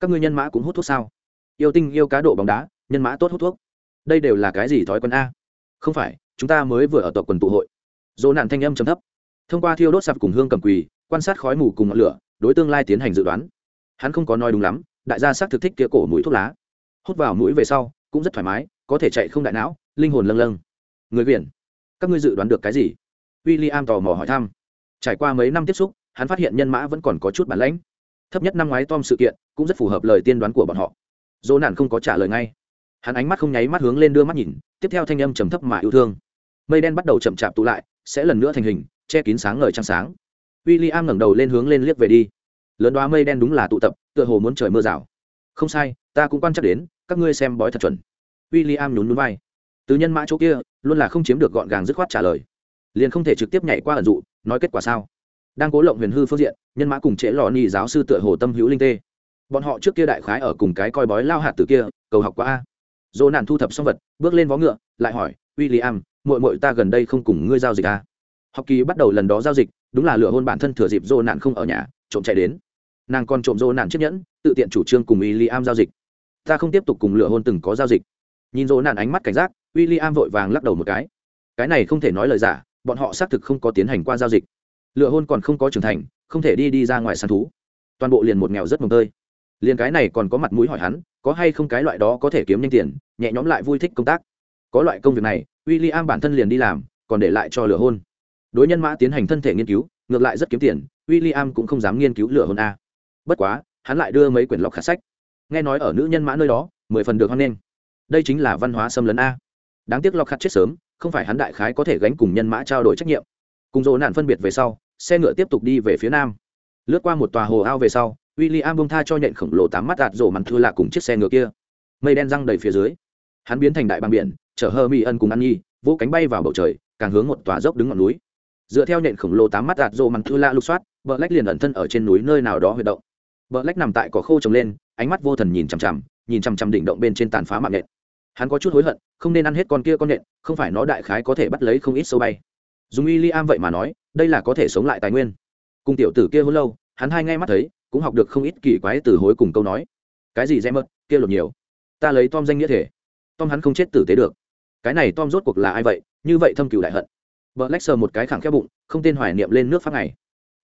Các ngươi nhân mã cũng hút thuốc sao? Yêu tinh yêu cá độ bóng đá, nhân mã tốt hút thuốc. Đây đều là cái gì thói quen a? Không phải chúng ta mới vừa ở tộc quần tụ hội. Dỗ nạn thanh âm trầm thấp. Thông qua thiêu đốt sạp cùng hương cầm quỳ, quan sát khói mù cùng ngọn lửa, đối tương lai tiến hành dự đoán. Hắn không có nói đúng lắm, đại gia xác thực thích kia cổ mũi thuốc lá. Hút vào mũi về sau, cũng rất thoải mái, có thể chạy không đại não, linh hồn lâng lâng. Người viện các ngươi dự đoán được cái gì? W i l l i am tò mò hỏi thăm. Trải qua mấy năm tiếp xúc, hắn phát hiện nhân mã vẫn còn có chút bản lãnh. Thấp nhất năm ngoái tom sự kiện, cũng rất phù hợp lời tiên đoán của bọn họ. Dỗ nạn không có trả lời ngay. Hắn ánh mắt không nháy mắt hướng lên đưa mắt nhìn, tiếp theo thanh âm trầm thấp mà yêu thương mây đen bắt đầu chậm chạp tụ lại, sẽ lần nữa thành hình, che kín sáng ngời trăng sáng. W i l l i am ngẩng đầu lên hướng lên liếc về đi. Lớn đoá mây đen đúng là tụ tập, tựa hồ muốn trời mưa rào. Không sai, ta cũng quan chắc đến, các ngươi xem bói thật chuẩn. W i l l i am nhún núi vai. Từ nhân mã chỗ kia, luôn là không chiếm được gọn gàng dứt khoát trả lời. Liền không thể trực tiếp nhảy qua ẩn dụ, nói kết quả sao? Đang cố lộng huyền hư phương diện, nhân mã cùng trễ lò ni giáo sư tựa hồ tâm hữu linh tê. Bọn họ trước kia đại khái ở cùng cái coi bói lao hạt từ kia, cầu học qua a. Dỗ nạn thu thập xong vật, bước lên vó ngựa, lại hỏi w i l l i am mội mội ta gần đây không cùng ngươi giao dịch à? học kỳ bắt đầu lần đó giao dịch, đúng là lựa hôn bản thân thừa dịp dô nạn không ở nhà, trộm chạy đến. Nàng còn trộm dô nạn chiếc nhẫn, tự tiện chủ trương cùng w i l l i am giao dịch. Ta không tiếp tục cùng lựa hôn từng có giao dịch. Nhìn dô nạn ánh mắt cảnh giác w i l l i am vội vàng lắc đầu một cái. Cái này không thể nói lời giả, bọn họ xác thực không có tiến hành qua giao dịch. Lựa hôn còn không có trưởng thành, không thể đi đi ra ngoài săn thú. Toàn bộ liền một nghèo rất mồng tơi. Liền cái này còn có mặt mũi hỏi hắn, có hay không cái loại đó có thể kiếm nhanh tiền, nhẹ nhõm lại vui thích công tác. Có loại công việc này w i l l i am bản thân liền đi làm, còn để lại cho lựa hôn. Đối nhân mã tiến hành thân thể nghiên cứu, ngược lại rất kiếm tiền w i l l i am cũng không dám nghiên cứu lựa hôn a. Bất quá, hắn lại đưa mấy quyển lọc khả sách. Nghe nói ở nữ nhân mã nơi đó, mười phần được hoan nghênh. Đây chính là văn hóa xâm lấn a. Đáng tiếc lọc khát chết sớm, không phải hắn đại khái có thể gánh cùng nhân mã trao đổi trách nhiệm. Cùng dỗ nạn phân biệt về sau, xe ngựa tiếp tục đi về phía nam. Lướt qua một tòa hồ ao về sau w i l l i am bông tha cho nhện khổng lồ tám mắt đạt rổ mặn thưa lạ cùng chiếc xe ngựa kia. Mây đen răng đầy phía dưới, hắn biến thành đại băng biển chở hơ mỹ ân cùng ăn nhi vỗ cánh bay vào bầu trời càng hướng một tòa dốc đứng ngọn núi. Dựa theo nện khổng lồ tám mắt đạt rô mặn thư lạ lục soát bờ lách liền ẩn thân ở trên núi nơi nào đó huy động. Bờ lách nằm tại cỏ khô trồng lên ánh mắt vô thần nhìn chằm chằm nhìn chằm chằm đỉnh động bên trên tàn phá mạng nện. hắn có chút hối hận không nên ăn hết con kia con nện, không phải nó đại khái có thể bắt lấy không ít sâu bay. Dùng y li am vậy mà nói đây là có thể sống lại tài nguyên. Cùng tiểu tử kia hôn lâu hắn hai ngay mắt thấy cũng học được không ít kỳ quái từ hối cùng câu nói. Cái gì dễ mất kia lột nhiều. Ta lấy tom danh nghĩa thể. Tom hắn không chết tử tế được cái này tom rốt cuộc là ai vậy? Như vậy thâm cửu đại hận. Vợ lách sờ một cái khẳng khép bụng, không tên hoài niệm lên nước pháp này.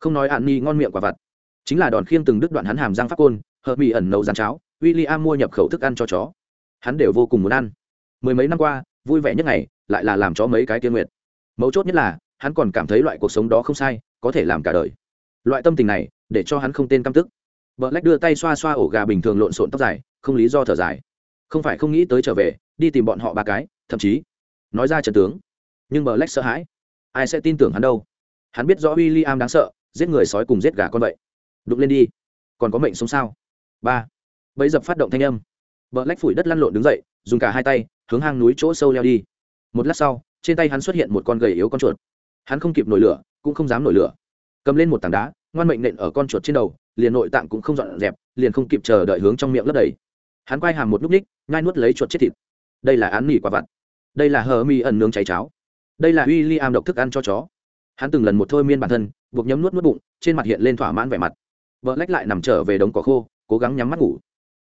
Không nói ạn ni ngon miệng quả vặt. Chính là đòn khiêng từng đứt đoạn hắn hàm răng pháp côn, hợp mỹ ẩn nấu rán cháo w i l l i am mua nhập khẩu thức ăn cho chó. Hắn đều vô cùng muốn ăn. Mười mấy năm qua, vui vẻ nhất ngày, lại là làm chó mấy cái tiên nguyện mấu chốt nhất là, hắn còn cảm thấy loại cuộc sống đó không sai, có thể làm cả đời. Loại tâm tình này, để cho hắn không tên căm tức. Vợ lách đưa tay xoa xoa ổ gà bình thường lộn xộn tóc dài, không lý do thở dài. Không phải không nghĩ tới trở về, đi tìm bọn họ ba cái thậm chí nói ra trận tướng. Nhưng bờ lách sợ hãi. Ai sẽ tin tưởng hắn đâu? Hắn biết rõ w i l l i am đáng sợ, giết người sói cùng giết gà con vậy. Đụng lên đi. Còn có mệnh sống sao? Ba. Bấy dập phát động thanh âm. Bờ lách phủi đất lăn lộn đứng dậy, dùng cả hai tay, hướng hang núi chỗ sâu leo đi. Một lát sau, trên tay hắn xuất hiện một con gầy yếu con chuột. Hắn không kịp nổi lửa, cũng không dám nổi lửa. Cầm lên một tảng đá, ngoan mệnh nện ở con chuột trên đầu, liền nội tạng cũng không dọn dẹp, liền không kịp chờ đợi hướng trong miệng lấp đầy. Hắn quay hàm một núp ních ngai nuốt lấy chuột chết thịt. Đây là án nghỉ quả vặt đây là hờ mi ẩn nướng cháy cháo. Đây là uy ly am độc thức ăn cho chó. Hắn từng lần một thôi miên bản thân, buộc nhấm nuốt nuốt bụng, trên mặt hiện lên thỏa mãn vẻ mặt. Vợ lách lại nằm trở về đống cỏ khô, cố gắng nhắm mắt ngủ.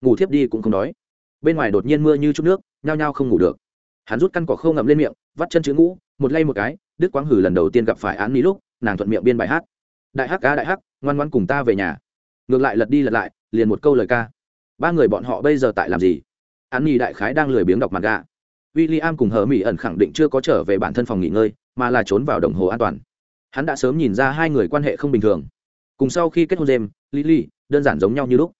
Ngủ thiếp đi cũng không đói. Bên ngoài đột nhiên mưa như chút nước, nhao nhao không ngủ được. Hắn rút căn cỏ khô ngậm lên miệng, vắt chân chữ ngũ, một lay một cái, đức quang hử lần đầu tiên gặp phải án ní lúc, nàng thuận miệng biên bài hát. Đại hắc ca đại hắc, ngoan ngoan cùng ta về nhà. Ngược lại lật đi lật lại, liền một câu lời ca. Ba người bọn họ bây giờ tại làm gì? Án nhi đại khái đang lười biếng đọc mặt gà w i l l i am cùng hờ mỹ ẩn khẳng định chưa có trở về bản thân phòng nghỉ ngơi, mà là trốn vào đồng hồ an toàn. Hắn đã sớm nhìn ra hai người quan hệ không bình thường. Cùng sau khi kết hôn đêm lily, đơn giản giống nhau như lúc.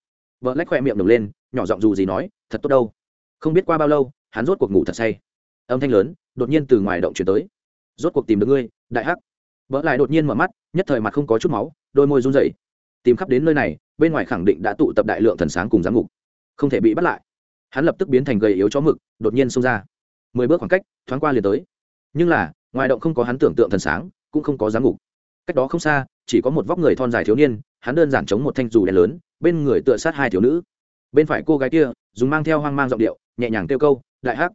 Vợ lách khoe miệng đồng lên, nhỏ giọng dù gì nói, thật tốt đâu. Không biết qua bao lâu, hắn rốt cuộc ngủ thật say. Âm thanh lớn, đột nhiên từ ngoài động chuyển tới. Rốt cuộc tìm được ngươi, đại hắc. Vợ lại đột nhiên mở mắt, nhất thời mặt không có chút máu, đôi môi run rẩy. Tìm khắp đến nơi này, bên ngoài khẳng định đã tụ tập đại lượng thần sáng cùng giám ngục không thể bị bắt lại. Hắn lập tức biến thành gầy yếu chó mực, đột nhiên xông ra mười bước khoảng cách, thoáng qua liền tới. Nhưng là, ngoài động không có hắn tưởng tượng thần sáng, cũng không có giám ngục. Cách đó không xa, chỉ có một vóc người thon dài thiếu niên, hắn đơn giản chống một thanh dù đèn lớn, bên người tựa sát hai thiếu nữ. Bên phải cô gái kia, dùng mang theo hoang mang giọng điệu, nhẹ nhàng kêu câu, đại hắc.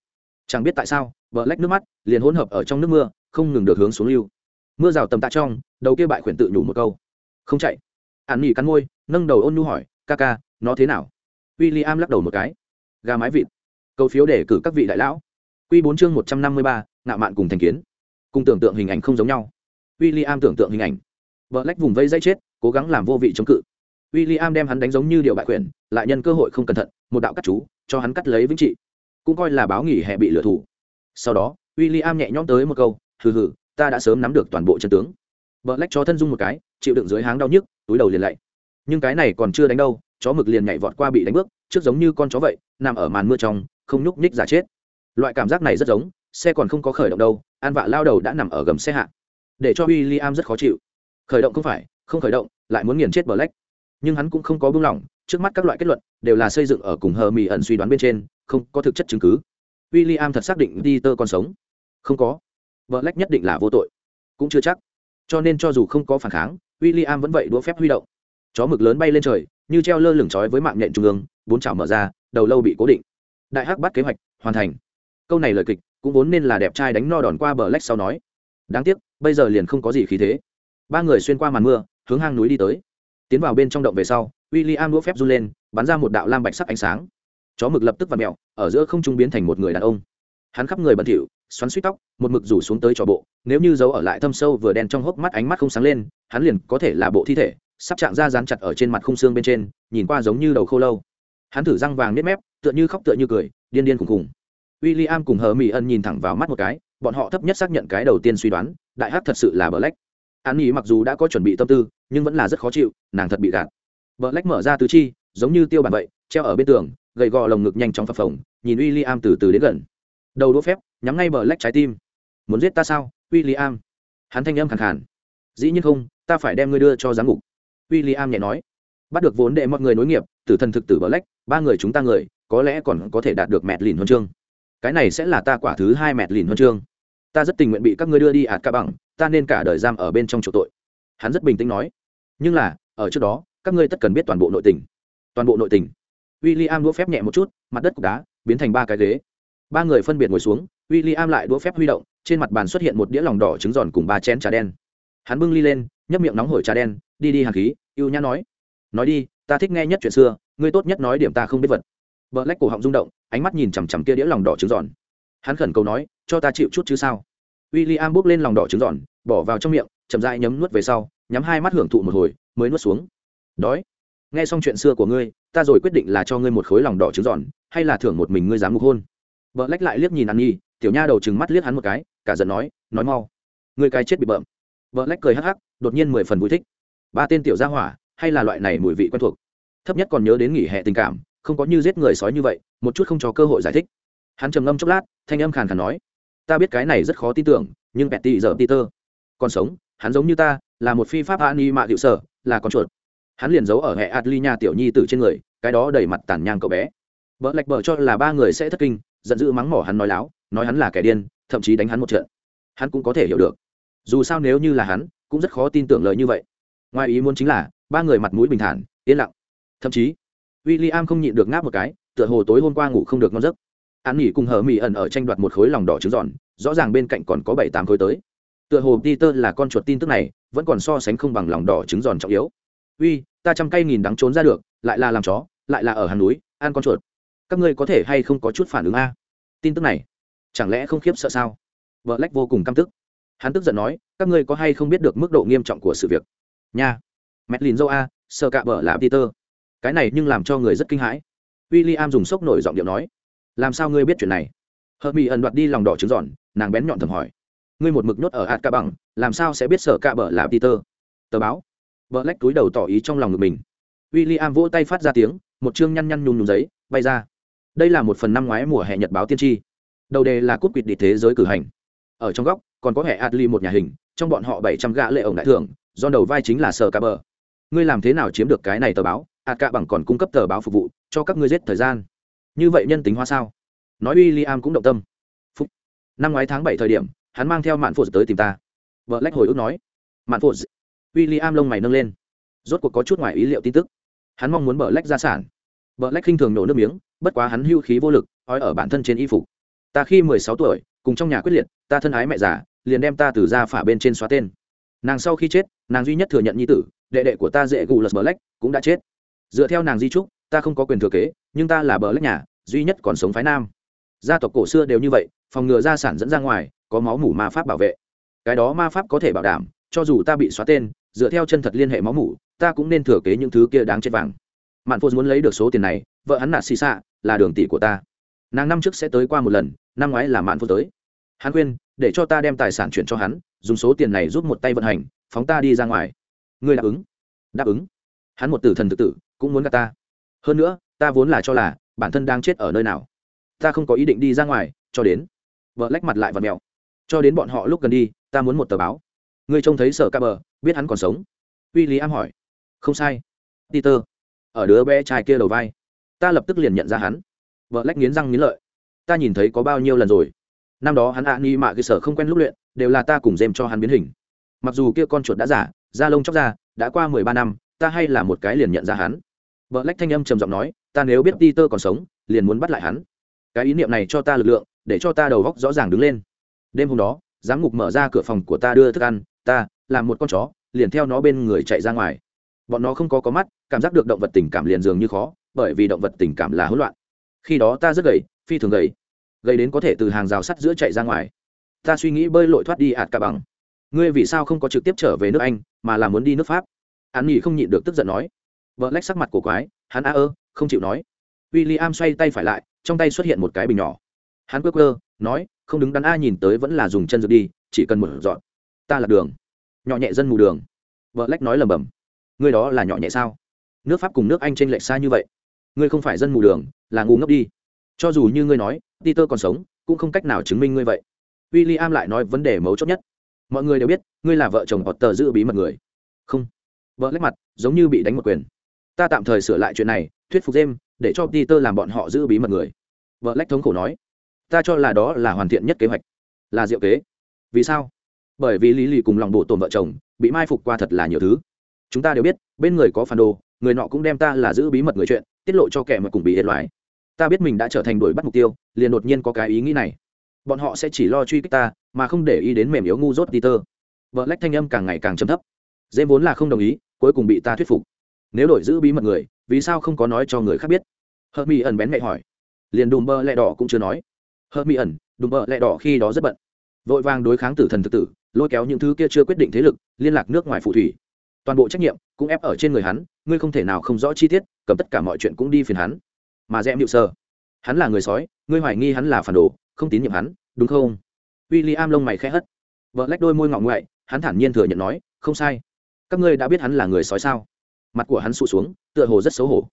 Chẳng biết tại sao vợ lách nước mắt liền hỗn hợp ở trong nước mưa, không ngừng được hướng xuống lưu. Mưa rào tầm tạ trong, đầu kia bại khuyển tự nhủ một câu. Không chạy. Ạn nghỉ cắn môi, nâng đầu ôn nhu hỏi, ca ca, nó thế nào? W i l l i am lắc đầu một cái. Gà mái vịt. Câu phiếu để cử các vị đại lão. Quy bốn chương một trăm năm mươi ba, ngạo mạn cùng thành kiến. Cùng tưởng tượng hình ảnh không giống nhau. William tưởng tượng hình ảnh. Black vùng vây dây chết, cố gắng làm vô vị chống cự. William đem hắn đánh giống như điều bại quyền lại nhân cơ hội không cẩn thận, một đạo cắt chú, cho hắn cắt lấy vĩnh trị. Cũng coi là báo nghỉ hè bị lừa thủ. Sau đó, William nhẹ nhõm tới một câu, hừ hừ, ta đã sớm nắm được toàn bộ chân tướng. Black cho thân dung một cái, chịu đựng dưới háng đau nhức, túi đầu liền lạy. Nhưng cái này còn chưa đánh đâu, chó mực liền nhảy vọt qua bị đánh bước, trước giống như con chó vậy, nằm ở màn mưa trong, không nhúc nhích giả chết loại cảm giác này rất giống, xe còn không có khởi động đâu, an vạ lao đầu đã nằm ở gầm xe hạ. Để cho w i l l i am rất khó chịu. Khởi động không phải, không khởi động, lại muốn nghiền chết bờ lách nhưng hắn cũng không có buông lỏng, trước mắt các loại kết luận đều là xây dựng ở cùng hờ mì ẩn suy đoán bên trên, không có thực chất chứng cứ. W i l l i am thật xác định đi tơ còn sống. Không có. Bờ lách nhất định là vô tội. Cũng chưa chắc. Cho nên cho dù không có phản kháng w i l l i am vẫn vậy đũa phép huy động. Chó mực lớn bay lên trời, như treo lơ lửng trói với mạng nhện trung ương, bốn chảo mở ra, đầu lâu bị cố định. Đại hắc bắt kế hoạch, hoàn thành câu này lời kịch cũng vốn nên là đẹp trai đánh no đòn qua bờ lách sau nói. Đáng tiếc, bây giờ liền không có gì khí thế. Ba người xuyên qua màn mưa, hướng hang núi đi tới. Tiến vào bên trong động về sau w i l l i am đũa phép run lên, bắn ra một đạo lam bạch sắc ánh sáng. Chó mực lập tức v ặ mẹo ở giữa không trung biến thành một người đàn ông. Hắn khắp người bẩn thỉu, xoắn suýt tóc, một mực rủ xuống tới trò bộ, nếu như giấu ở lại thâm sâu vừa đen trong hốc mắt ánh mắt không sáng lên, hắn liền có thể là bộ thi thể, sắp chạm ra dán chặt ở trên mặt khung xương bên trên, nhìn qua giống như đầu khô lâu. Hắn thử răng vàng nếp mép, tựa như khóc tựa như cười, điên điên khùng khùng w i l l i am cùng hờ mỹ ân nhìn thẳng vào mắt một cái, bọn họ thấp nhất xác nhận cái đầu tiên suy đoán, đại hát thật sự là bờ lách an nghỉ mặc dù đã có chuẩn bị tâm tư, nhưng vẫn là rất khó chịu, nàng thật bị gạt. Bờ lách mở ra tứ chi, giống như tiêu bản vậy, treo ở bên tường, gầy gò lồng ngực nhanh chóng phập phồng, nhìn w i l l i am từ từ đến gần. Đầu đũa phép, nhắm ngay bờ lách trái tim. Muốn giết ta sao w i l l i am hắn thanh âm khẳng khàn. Dĩ nhiên không, ta phải đem ngươi đưa cho giám ngục William am nhẹ nói. Bắt được vốn để mọi người nối nghiệp, tử thần thực tử bờ lách ba người chúng ta người, có lẽ còn có thể đạt được mẹt lìn huân chương cái này sẽ là ta quả thứ hai mẹt lìn huân chương. Ta rất tình nguyện bị các ngươi đưa đi ạt ca bằng, ta nên cả đời giam ở bên trong chỗ tội. Hắn rất bình tĩnh nói. Nhưng là, ở trước đó, các ngươi tất cần biết toàn bộ nội tình. Toàn bộ nội tình? W i l l i am đũa phép nhẹ một chút, mặt đất cục đá, biến thành ba cái ghế. Ba người phân biệt ngồi xuống w i l l i am lại đũa phép huy động, trên mặt bàn xuất hiện một đĩa lòng đỏ trứng giòn cùng ba chén trà đen. Hắn bưng ly lên, nhấp miệng nóng hổi trà đen, đi đi hàn khí y ê u nhã nói. Nói đi, ta thích nghe nhất chuyện xưa, ngươi tốt nhất nói điểm ta không biết vật vợ lách cổ họng rung động, ánh mắt nhìn chằm chằm kia đĩa lòng đỏ trứng giòn. Hắn khẩn cầu nói, cho ta chịu chút chứ sao? W i l l i am lên lòng đỏ trứng giòn, bỏ vào trong miệng, chậm dại nhấm nuốt về sau, nhắm hai mắt hưởng thụ một hồi, mới nuốt xuống. Đói. Nghe xong chuyện xưa của ngươi, ta rồi quyết định là cho ngươi một khối lòng đỏ trứng giòn, hay là thưởng một mình ngươi dám ngục hôn. Vợ lách lại liếc nhìn ăn nhi, tiểu nha đầu chừng mắt liếc hắn một cái, cả giận nói nói mau. Ngươi cái chết bị bợm. Vợ lách cười hắc hắc, đột nhiên mười phần vui thích. Ba tên tiểu gia hỏa, hay là loại này mùi vị quen thuộc? Thấp nhất còn nhớ đến nghỉ hè tình cảm không có như giết người sói như vậy, một chút không cho cơ hội giải thích. Hắn trầm ngâm chốc lát, thanh âm khàn khàn nói, ta biết cái này rất khó tin tưởng, nhưng bẹt tị giờ peter. Còn sống, hắn giống như ta, là một phi pháp ani mạ hiệu sở, là con chuột. Hắn liền giấu ở hệ adli nha tiểu nhi tử trên người, cái đó đầy mặt tàn nhang cậu bé. Vợ lạch bờ cho là ba người sẽ thất kinh, giận dữ mắng mỏ hắn nói láo, nói hắn là kẻ điên, thậm chí đánh hắn một trận. Hắn cũng có thể hiểu được. Dù sao nếu như là hắn, cũng rất khó tin tưởng lời như vậy. Ngoài ý muốn chính là, ba người mặt mũi bình thản, yên lặng. Thậm chí w i l l i am không nhịn được ngáp một cái, tựa hồ tối hôm qua ngủ không được ngon giấc. An nghỉ cùng hờ mỹ ẩn ở tranh đoạt một khối lòng đỏ trứng giòn, rõ ràng bên cạnh còn có bảy tám khối tới. Tựa hồ peter là con chuột tin tức này, vẫn còn so sánh không bằng lòng đỏ trứng giòn trọng yếu. Uy, ta trăm cây nghìn đắng trốn ra được, lại là làm chó, lại là ở hàng núi, ăn con chuột. Các ngươi có thể hay không có chút phản ứng a? Tin tức này, chẳng lẽ không khiếp sợ sao? Vợ lách vô cùng căm tức. Hắn tức giận nói, các ngươi có hay không biết được mức độ nghiêm trọng của sự việc? Nha mét lìn dâu a, sơ cạ bờ là peter cái này nhưng làm cho người rất kinh hãi. W i l l i am dùng sốc nổi giọng điệu nói, làm sao ngươi biết chuyện này? Hờ mỹ ẩn đoạt đi lòng đỏ trứng giòn, nàng bén nhọn thầm hỏi, ngươi một mực nhốt ở hạt ca bằng làm sao sẽ biết sở cạ bờ là peter? Tờ báo. Vợ lách túi đầu tỏ ý trong lòng ngực mình. W i l l i am vỗ tay phát ra tiếng, một chương nhăn nhăn nhùn nhùn giấy, bay ra. Đây là một phần năm ngoái mùa hè nhật báo tiên tri. Đầu đề là cúp quỵt địch thế giới cử hành. Ở trong góc, còn có hệ adli một nhà hình, trong bọn họ bảy trăm gã lệ ổng đại thưởng, do đầu vai chính là sở ca bờ ngươi làm thế nào chiếm được cái này tờ báo? Hạt cạ bằng còn cung cấp tờ báo phục vụ cho các ngươi giết thời gian. Như vậy nhân tính hoa sao? Nói uy liam cũng động tâm. Phúc. năm ngoái tháng bảy thời điểm, hắn mang theo mạn phụ tới tìm ta. Vợ lách hồi ức nói. Mạn phụ w i l l i am lông mày nâng lên. Rốt cuộc có chút ngoài ý liệu tin tức. Hắn mong muốn bờ lách gia sản. Bờ lách khinh thường nổ nước miếng, bất quá hắn hưu khí vô lực, ói ở bản thân trên y phục. Ta khi mười sáu tuổi, cùng trong nhà quyết liệt, ta thân ái mẹ già, liền đem ta từ ra phả bên trên xóa tên. Nàng sau khi chết, nàng duy nhất thừa nhận nhi tử, đệ đệ của ta dễ gù lật bờ lách, cũng đã chết dựa theo nàng di trúc, ta không có quyền thừa kế, nhưng ta là bờ lách nhà, duy nhất còn sống phái nam. Gia tộc cổ xưa đều như vậy, phòng ngừa gia sản dẫn ra ngoài, có máu mủ ma pháp bảo vệ. Cái đó ma pháp có thể bảo đảm, cho dù ta bị xóa tên, dựa theo chân thật liên hệ máu mủ, ta cũng nên thừa kế những thứ kia đáng chết vàng. Mạn phô muốn lấy được số tiền này, vợ hắn nạt xì xạ là đường tỷ của ta. Nàng năm trước sẽ tới qua một lần, năm ngoái là mạn phô tới. Hắn khuyên, để cho ta đem tài sản chuyển cho hắn, dùng số tiền này giúp một tay vận hành, phóng ta đi ra ngoài. Ngươi đáp ứng. Đáp ứng. Hắn một tử thần tự tử cũng muốn gặp ta. Hơn nữa, ta vốn là cho là bản thân đang chết ở nơi nào. Ta không có ý định đi ra ngoài, cho đến vợ lách mặt lại và mèo. Cho đến bọn họ lúc gần đi, ta muốn một tờ báo. Ngươi trông thấy sở ca bờ, biết hắn còn sống. W i l l i am hỏi. Không sai. Peter, ở đứa bé trai kia đầu vai. Ta lập tức liền nhận ra hắn. Vợ lách nghiến răng nghiến lợi. Ta nhìn thấy có bao nhiêu lần rồi. Năm đó hắn ạ à ni mạ cơ sở không quen lúc luyện, đều là ta cùng dèm cho hắn biến hình. Mặc dù kia con chuột đã giả da lông chóc ra đã qua mười ba năm, ta hay là một cái liền nhận ra hắn vợ lách thanh âm trầm giọng nói, ta nếu biết peter còn sống, liền muốn bắt lại hắn. Cái ý niệm này cho ta lực lượng, để cho ta đầu góc rõ ràng đứng lên. Đêm hôm đó, giám ngục mở ra cửa phòng của ta đưa thức ăn, ta, làm một con chó, liền theo nó bên người chạy ra ngoài. Bọn nó không có có mắt, cảm giác được động vật tình cảm liền dường như khó, bởi vì động vật tình cảm là hỗn loạn. Khi đó ta rất gầy, phi thường gầy. Gầy đến có thể từ hàng rào sắt giữa chạy ra ngoài. Ta suy nghĩ bơi lội thoát đi ạt cả bằng. Ngươi vì sao không có trực tiếp trở về nước anh, mà là muốn đi nước pháp? Hắn nghỉ không nhịn được tức giận nói vợ lách sắc mặt của quái, hắn a ơ, không chịu nói. W i l l i am xoay tay phải lại, trong tay xuất hiện một cái bình nhỏ. Hắn quơ quơ, nói, không đứng đắn a nhìn tới vẫn là dùng chân dược đi, chỉ cần một dọn. Ta là đường. Nhỏ nhẹ dân mù đường. Vợ lách nói lầm bầm. Ngươi đó là nhỏ nhẹ sao? Nước pháp cùng nước anh t r ê n lệch xa như vậy. Ngươi không phải dân mù đường, là ngu ngốc đi. Cho dù như ngươi nói, peter còn sống, cũng không cách nào chứng minh ngươi vậy. W i l l i am lại nói vấn đề mấu chốt nhất. Mọi người đều biết, ngươi là vợ chồng hoặc tờ giữ bí mật người. Không. Vợ lách mặt, giống như bị đánh một quyền ta tạm thời sửa lại chuyện này, thuyết phục jem, để cho peter làm bọn họ giữ bí mật người. Vợ lách thống khổ nói. Ta cho là đó là hoàn thiện nhất kế hoạch. Là diệu kế. Vì sao? Bởi vì lý lì cùng lòng bộ tồn vợ chồng, bị mai phục qua thật là nhiều thứ. Chúng ta đều biết, bên người có phản đồ, người nọ cũng đem ta là giữ bí mật người chuyện, tiết lộ cho kẻ mà cùng bị hiện loại ta biết mình đã trở thành đuổi bắt mục tiêu, liền đột nhiên có cái ý nghĩ này. Bọn họ sẽ chỉ lo truy kích ta, mà không để ý đến mềm yếu ngu dốt peter. Vợ lách thanh âm càng ngày càng chấm thấp. Dễ vốn là không đồng ý, cuối cùng bị ta thuyết phục nếu đổi giữ bí mật người, vì sao không có nói cho người khác biết? Hờ mỹ ẩn bén mẹ hỏi. Liền đùm bơ lẹ đỏ cũng chưa nói. Hờ mỹ ẩn, đùm bơ lẹ đỏ khi đó rất bận. Vội vàng đối kháng tử thần thực tử, lôi kéo những thứ kia chưa quyết định thế lực, liên lạc nước ngoài phụ thủy. Toàn bộ trách nhiệm cũng ép ở trên người hắn, ngươi không thể nào không rõ chi tiết, cầm tất cả mọi chuyện cũng đi phiền hắn. Mà dạ dẹm nhịu sơ, hắn là người sói, ngươi hoài nghi hắn là phản đồ, không tín nhiệm hắn, đúng không? W i l l i am lông mày khẽ hất. Vợ lách đôi môi ngọng ngoại, hắn thản nhiên thừa nhận nói, không sai. Các ngươi đã biết hắn là người sói sao? Mặt của hắn sụ xuống, tựa hồ rất xấu hổ.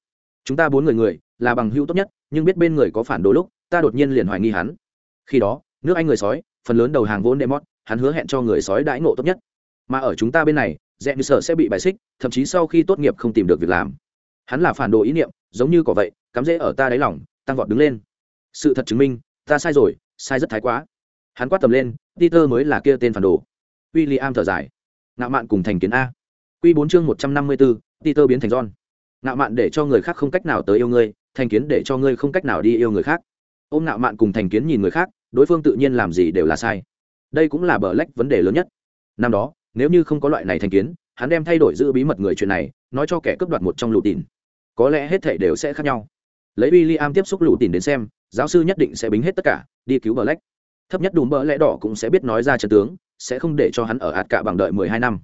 Chúng ta bốn người người, là bằng hữu tốt nhất, nhưng biết bên người có phản đồ lúc, ta đột nhiên liền hoài nghi hắn. Khi đó, nước anh người sói, phần lớn đầu hàng vốn đệm mót, hắn hứa hẹn cho người sói đãi ngộ tốt nhất. Mà ở chúng ta bên này dẹ như sợ sẽ bị bài xích, thậm chí sau khi tốt nghiệp không tìm được việc làm. Hắn là phản đồ ý niệm, giống như cỏ vậy, cắm rễ ở ta đáy lỏng tăng vọt đứng lên. Sự thật chứng minh, ta sai rồi, sai rất thái quá. Hắn quát tầm lên, peter mới là kia tên phản đồ. W i l l i am thở dài. Ngạo mạn cùng thành kiến a. Q bốn chương một trăm năm mươi bốn peter biến thành john. Ngạo mạn để cho người khác không cách nào tới yêu ngươi thành kiến để cho ngươi không cách nào đi yêu người khác. Ôm ngạo mạn cùng thành kiến nhìn người khác đối phương tự nhiên làm gì đều là sai. Đây cũng là bờ lách vấn đề lớn nhất. Năm đó nếu như không có loại này thành kiến hắn đem thay đổi giữ bí mật người chuyện này nói cho kẻ cướp đoạt một trong lũ tỉn, có lẽ hết thảy đều sẽ khác nhau. Lấy w i l l i am tiếp xúc lũ tỉn đến xem giáo sư nhất định sẽ bính hết tất cả đi cứu bờ lách. Thấp nhất đùm bờ lẽ đỏ cũng sẽ biết nói ra trận tướng sẽ không để cho hắn ở ạt cả bằng đợi mười hai năm.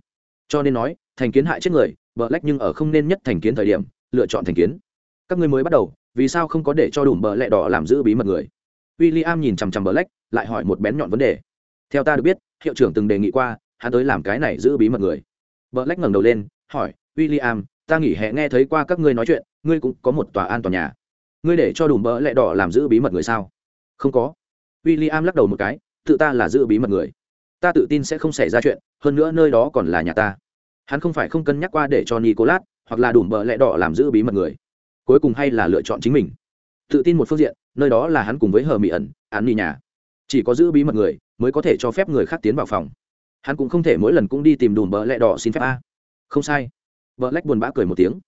Cho nên nói thành kiến hại chết người bờ lách nhưng ở không nên nhất thành kiến thời điểm, lựa chọn thành kiến. Các ngươi mới bắt đầu, vì sao không có để cho đủ bờ lẹ đỏ làm giữ bí mật người? W i l l i am nhìn chằm chằm bờ lách, lại hỏi một bén nhọn vấn đề. Theo ta được biết, hiệu trưởng từng đề nghị qua, hắn tới làm cái này giữ bí mật người. Bờ lách ngẩng đầu lên, hỏi w i l l i am ta nghỉ hè nghe thấy qua các ngươi nói chuyện, ngươi cũng có một tòa an toàn nhà. Ngươi để cho đủ bờ lẹ đỏ làm giữ bí mật người sao? Không có. W i l l i am lắc đầu một cái, tự ta là giữ bí mật người. Ta tự tin sẽ không xảy ra chuyện, hơn nữa nơi đó còn là nhà ta hắn không phải không cân nhắc qua để cho nicolas hoặc là đủ bờ lẽ đỏ làm giữ bí mật người, cuối cùng hay là lựa chọn chính mình. Tự tin một phương diện, nơi đó là hắn cùng với hờ mỹ ẩn, án ni nhà. Chỉ có giữ bí mật người mới có thể cho phép người khác tiến vào phòng. Hắn cũng không thể mỗi lần cũng đi tìm đùm bờ lẹ đỏ xin phép a. Không sai. Vợ lách buồn bã cười một tiếng.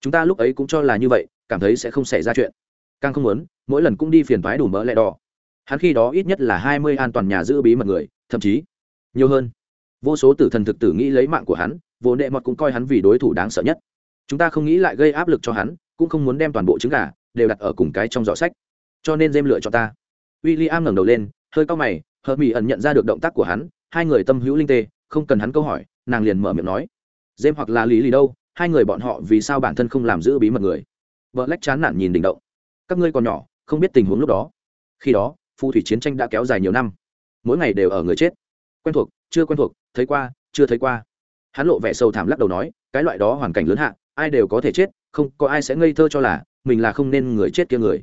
Chúng ta lúc ấy cũng cho là như vậy, cảm thấy sẽ không xảy ra chuyện. Càng không muốn, mỗi lần cũng đi phiền thoái đùm bờ lẹ đỏ. Hắn khi đó ít nhất là hai mươi an toàn nhà giữ bí mật người, thậm chí nhiều hơn. Vô số tử thần thực tử nghĩ lấy mạng của hắn vô nệ mọt cũng coi hắn vì đối thủ đáng sợ nhất. Chúng ta không nghĩ lại gây áp lực cho hắn, cũng không muốn đem toàn bộ trứng gà đều đặt ở cùng cái trong giỏ sách. Cho nên dêm lựa cho ta. W i l l i am ngẩng đầu lên, hơi cau mày hờ mỹ ẩn nhận ra được động tác của hắn, hai người tâm hữu linh tê, không cần hắn câu hỏi, nàng liền mở miệng nói. Dêm hoặc là lý lì đâu, hai người bọn họ vì sao bản thân không làm giữ bí mật người? Vợ lách chán nản nhìn đỉnh động. Các ngươi còn nhỏ, không biết tình huống lúc đó. Khi đó, phù thủy chiến tranh đã kéo dài nhiều năm. Mỗi ngày đều ở người chết. Quen thuộc, chưa quen thuộc, thấy qua, chưa thấy qua hắn lộ vẻ sâu thảm lắc đầu nói, cái loại đó hoàn cảnh lớn hạ, ai đều có thể chết, không có ai sẽ ngây thơ cho là mình là không nên người chết kia người.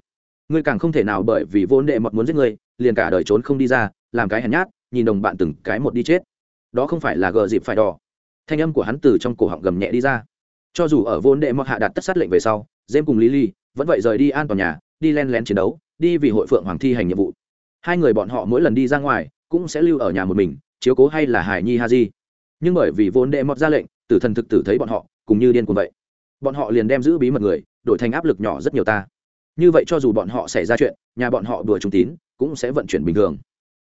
Ngươi càng không thể nào bởi vì vốn đệ mọt muốn giết ngươi, liền cả đời trốn không đi ra, làm cái hèn nhát, nhìn đồng bạn từng cái một đi chết. Đó không phải là gờ dịp phải đỏ. Thanh âm của hắn từ trong cổ họng gầm nhẹ đi ra. Cho dù ở vốn đệ mọt hạ đạt tất sát lệnh về sau dêm cùng lý ly vẫn vậy rời đi an toàn nhà, đi len lén chiến đấu, đi vì hội phượng hoàng thi hành nhiệm vụ. Hai người bọn họ mỗi lần đi ra ngoài cũng sẽ lưu ở nhà một mình, chiếu cố hay là hải nhi ha di nhưng bởi vì vốn đệ mọt ra lệnh, tử thần thực tử thấy bọn họ, cùng như điên cuồng vậy. Bọn họ liền đem giữ bí mật người, đổi thành áp lực nhỏ rất nhiều ta. Như vậy cho dù bọn họ xảy ra chuyện, nhà bọn họ đùa trung tín, cũng sẽ vận chuyển bình thường.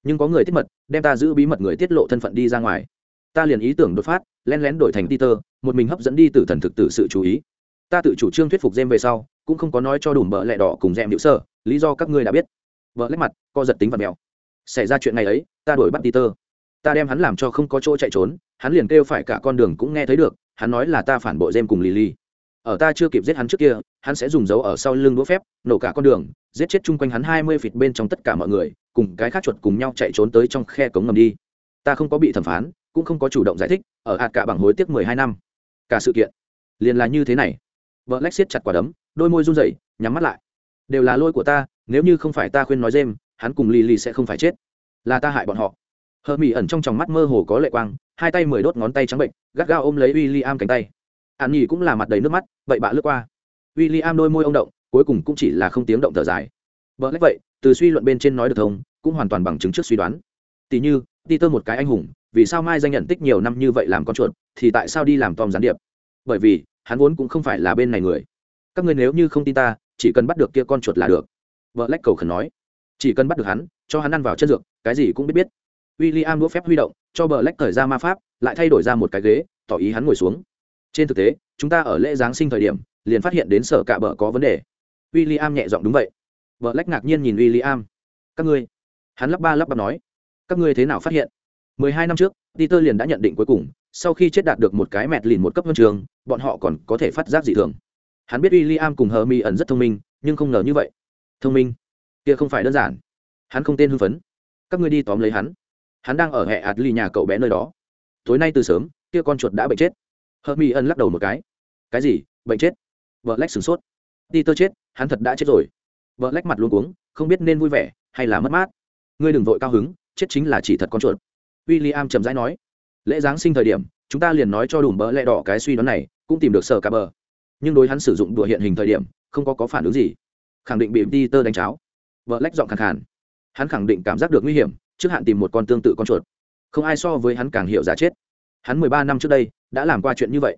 Nhưng có người tiết mật, đem ta giữ bí mật người tiết lộ thân phận đi ra ngoài. Ta liền ý tưởng đột phát len lén đổi thành peter, một mình hấp dẫn đi từ thần thực tử sự chú ý. Ta tự chủ trương thuyết phục jem về sau, cũng không có nói cho đủ bợ lẹ đỏ cùng jem hữu sơ, lý do các ngươi đã biết. Vợ lách mặt, co giật tính vật mèo xảy ra chuyện ngày ấy, ta đuổi bắt peter ta đem hắn làm cho không có chỗ chạy trốn, hắn liền kêu phải cả con đường cũng nghe thấy được, hắn nói là ta phản bội jem cùng lily. Ở ta chưa kịp giết hắn trước kia, hắn sẽ dùng dấu ở sau lưng đũa phép, nổ cả con đường, giết chết chung quanh hắn hai mươi phịt bên trong tất cả mọi người, cùng cái khác chuột cùng nhau chạy trốn tới trong khe cống ngầm đi. Ta không có bị thẩm phán, cũng không có chủ động giải thích, ở hạt cả bằng hối tiếc mười hai năm. Cả sự kiện, liền là như thế này. Vợ lách siết chặt quả đấm, đôi môi run rẩy, nhắm mắt lại. Đều là lỗi của ta, nếu như không phải ta khuyên nói dêm hắn cùng lì lì sẽ không phải chết. Là ta hại bọn họ hờ mỹ ẩn trong tròng mắt mơ hồ có lệ quang, hai tay mười đốt ngón tay trắng bệnh, gắt gao ôm lấy w i l l i am cánh tay. An nhi cũng là mặt đầy nước mắt, vậy bạ lướt qua. W i l l i am đôi môi ông động, cuối cùng cũng chỉ là không tiếng động thở dài. Vợ lách vậy, từ suy luận bên trên nói được thông, cũng hoàn toàn bằng chứng trước suy đoán. Tỷ như ti tơ một cái anh hùng, vì sao mai danh nhận tích nhiều năm như vậy làm con chuột, thì tại sao đi làm tom gián điệp? Bởi vì, hắn vốn cũng không phải là bên này người. Các người nếu như không tin ta, chỉ cần bắt được kia con chuột là được. Vợ lách cầu khẩn nói. Chỉ cần bắt được hắn, cho hắn ăn vào chân dược, cái gì cũng biết biết w i l l i am đũa phép huy động, cho bờ lách thời ra ma pháp, lại thay đổi ra một cái ghế, tỏ ý hắn ngồi xuống. Trên thực tế, chúng ta ở lễ giáng sinh thời điểm, liền phát hiện đến sở cả bờ có vấn đề. W i l l i am nhẹ giọng đúng vậy. Bờ lách ngạc nhiên nhìn w i l l i am các ngươi? Hắn lắp ba lắp bắp nói. Các ngươi thế nào phát hiện? Mười hai năm trước, peter liền đã nhận định cuối cùng, sau khi chết đạt được một cái mẹt lìn một cấp huân trường, bọn họ còn có thể phát giác dị thường. Hắn biết w i l l i am cùng hờ mi ẩn rất thông minh, nhưng không ngờ như vậy. Thông minh? Kia không phải đơn giản. Hắn không tên hưng phấn. Các ngươi đi tóm lấy hắn hắn đang ở hệ ạt ly nhà cậu bé nơi đó. Tối nay từ sớm, kia con chuột đã bệnh chết. Hớt mi ân lắc đầu một cái. Cái gì? Bệnh chết? Vợ lách sửng sốt. Đi tơ chết, hắn thật đã chết rồi. Vợ lách mặt luôn cuống, không biết nên vui vẻ hay là mất mát. Ngươi đừng vội cao hứng, chết chính là chỉ thật con chuột. W i l l i am chầm rãi nói. Lễ giáng sinh thời điểm, chúng ta liền nói cho đủ bỡ lẽ đỏ cái suy đoán này, cũng tìm được sở cả bờ. Nhưng đối hắn sử dụng đùa hiện hình thời điểm, không có có phản ứng gì. Khẳng định bị đi tơ đánh cháo. Vợ lách dọn khẳng khàn. Hắn khẳng định cảm giác được nguy hiểm trước hạn tìm một con tương tự con chuột. Không ai so với hắn càng hiểu giá chết. Hắn mười ba năm trước đây đã làm qua chuyện như vậy.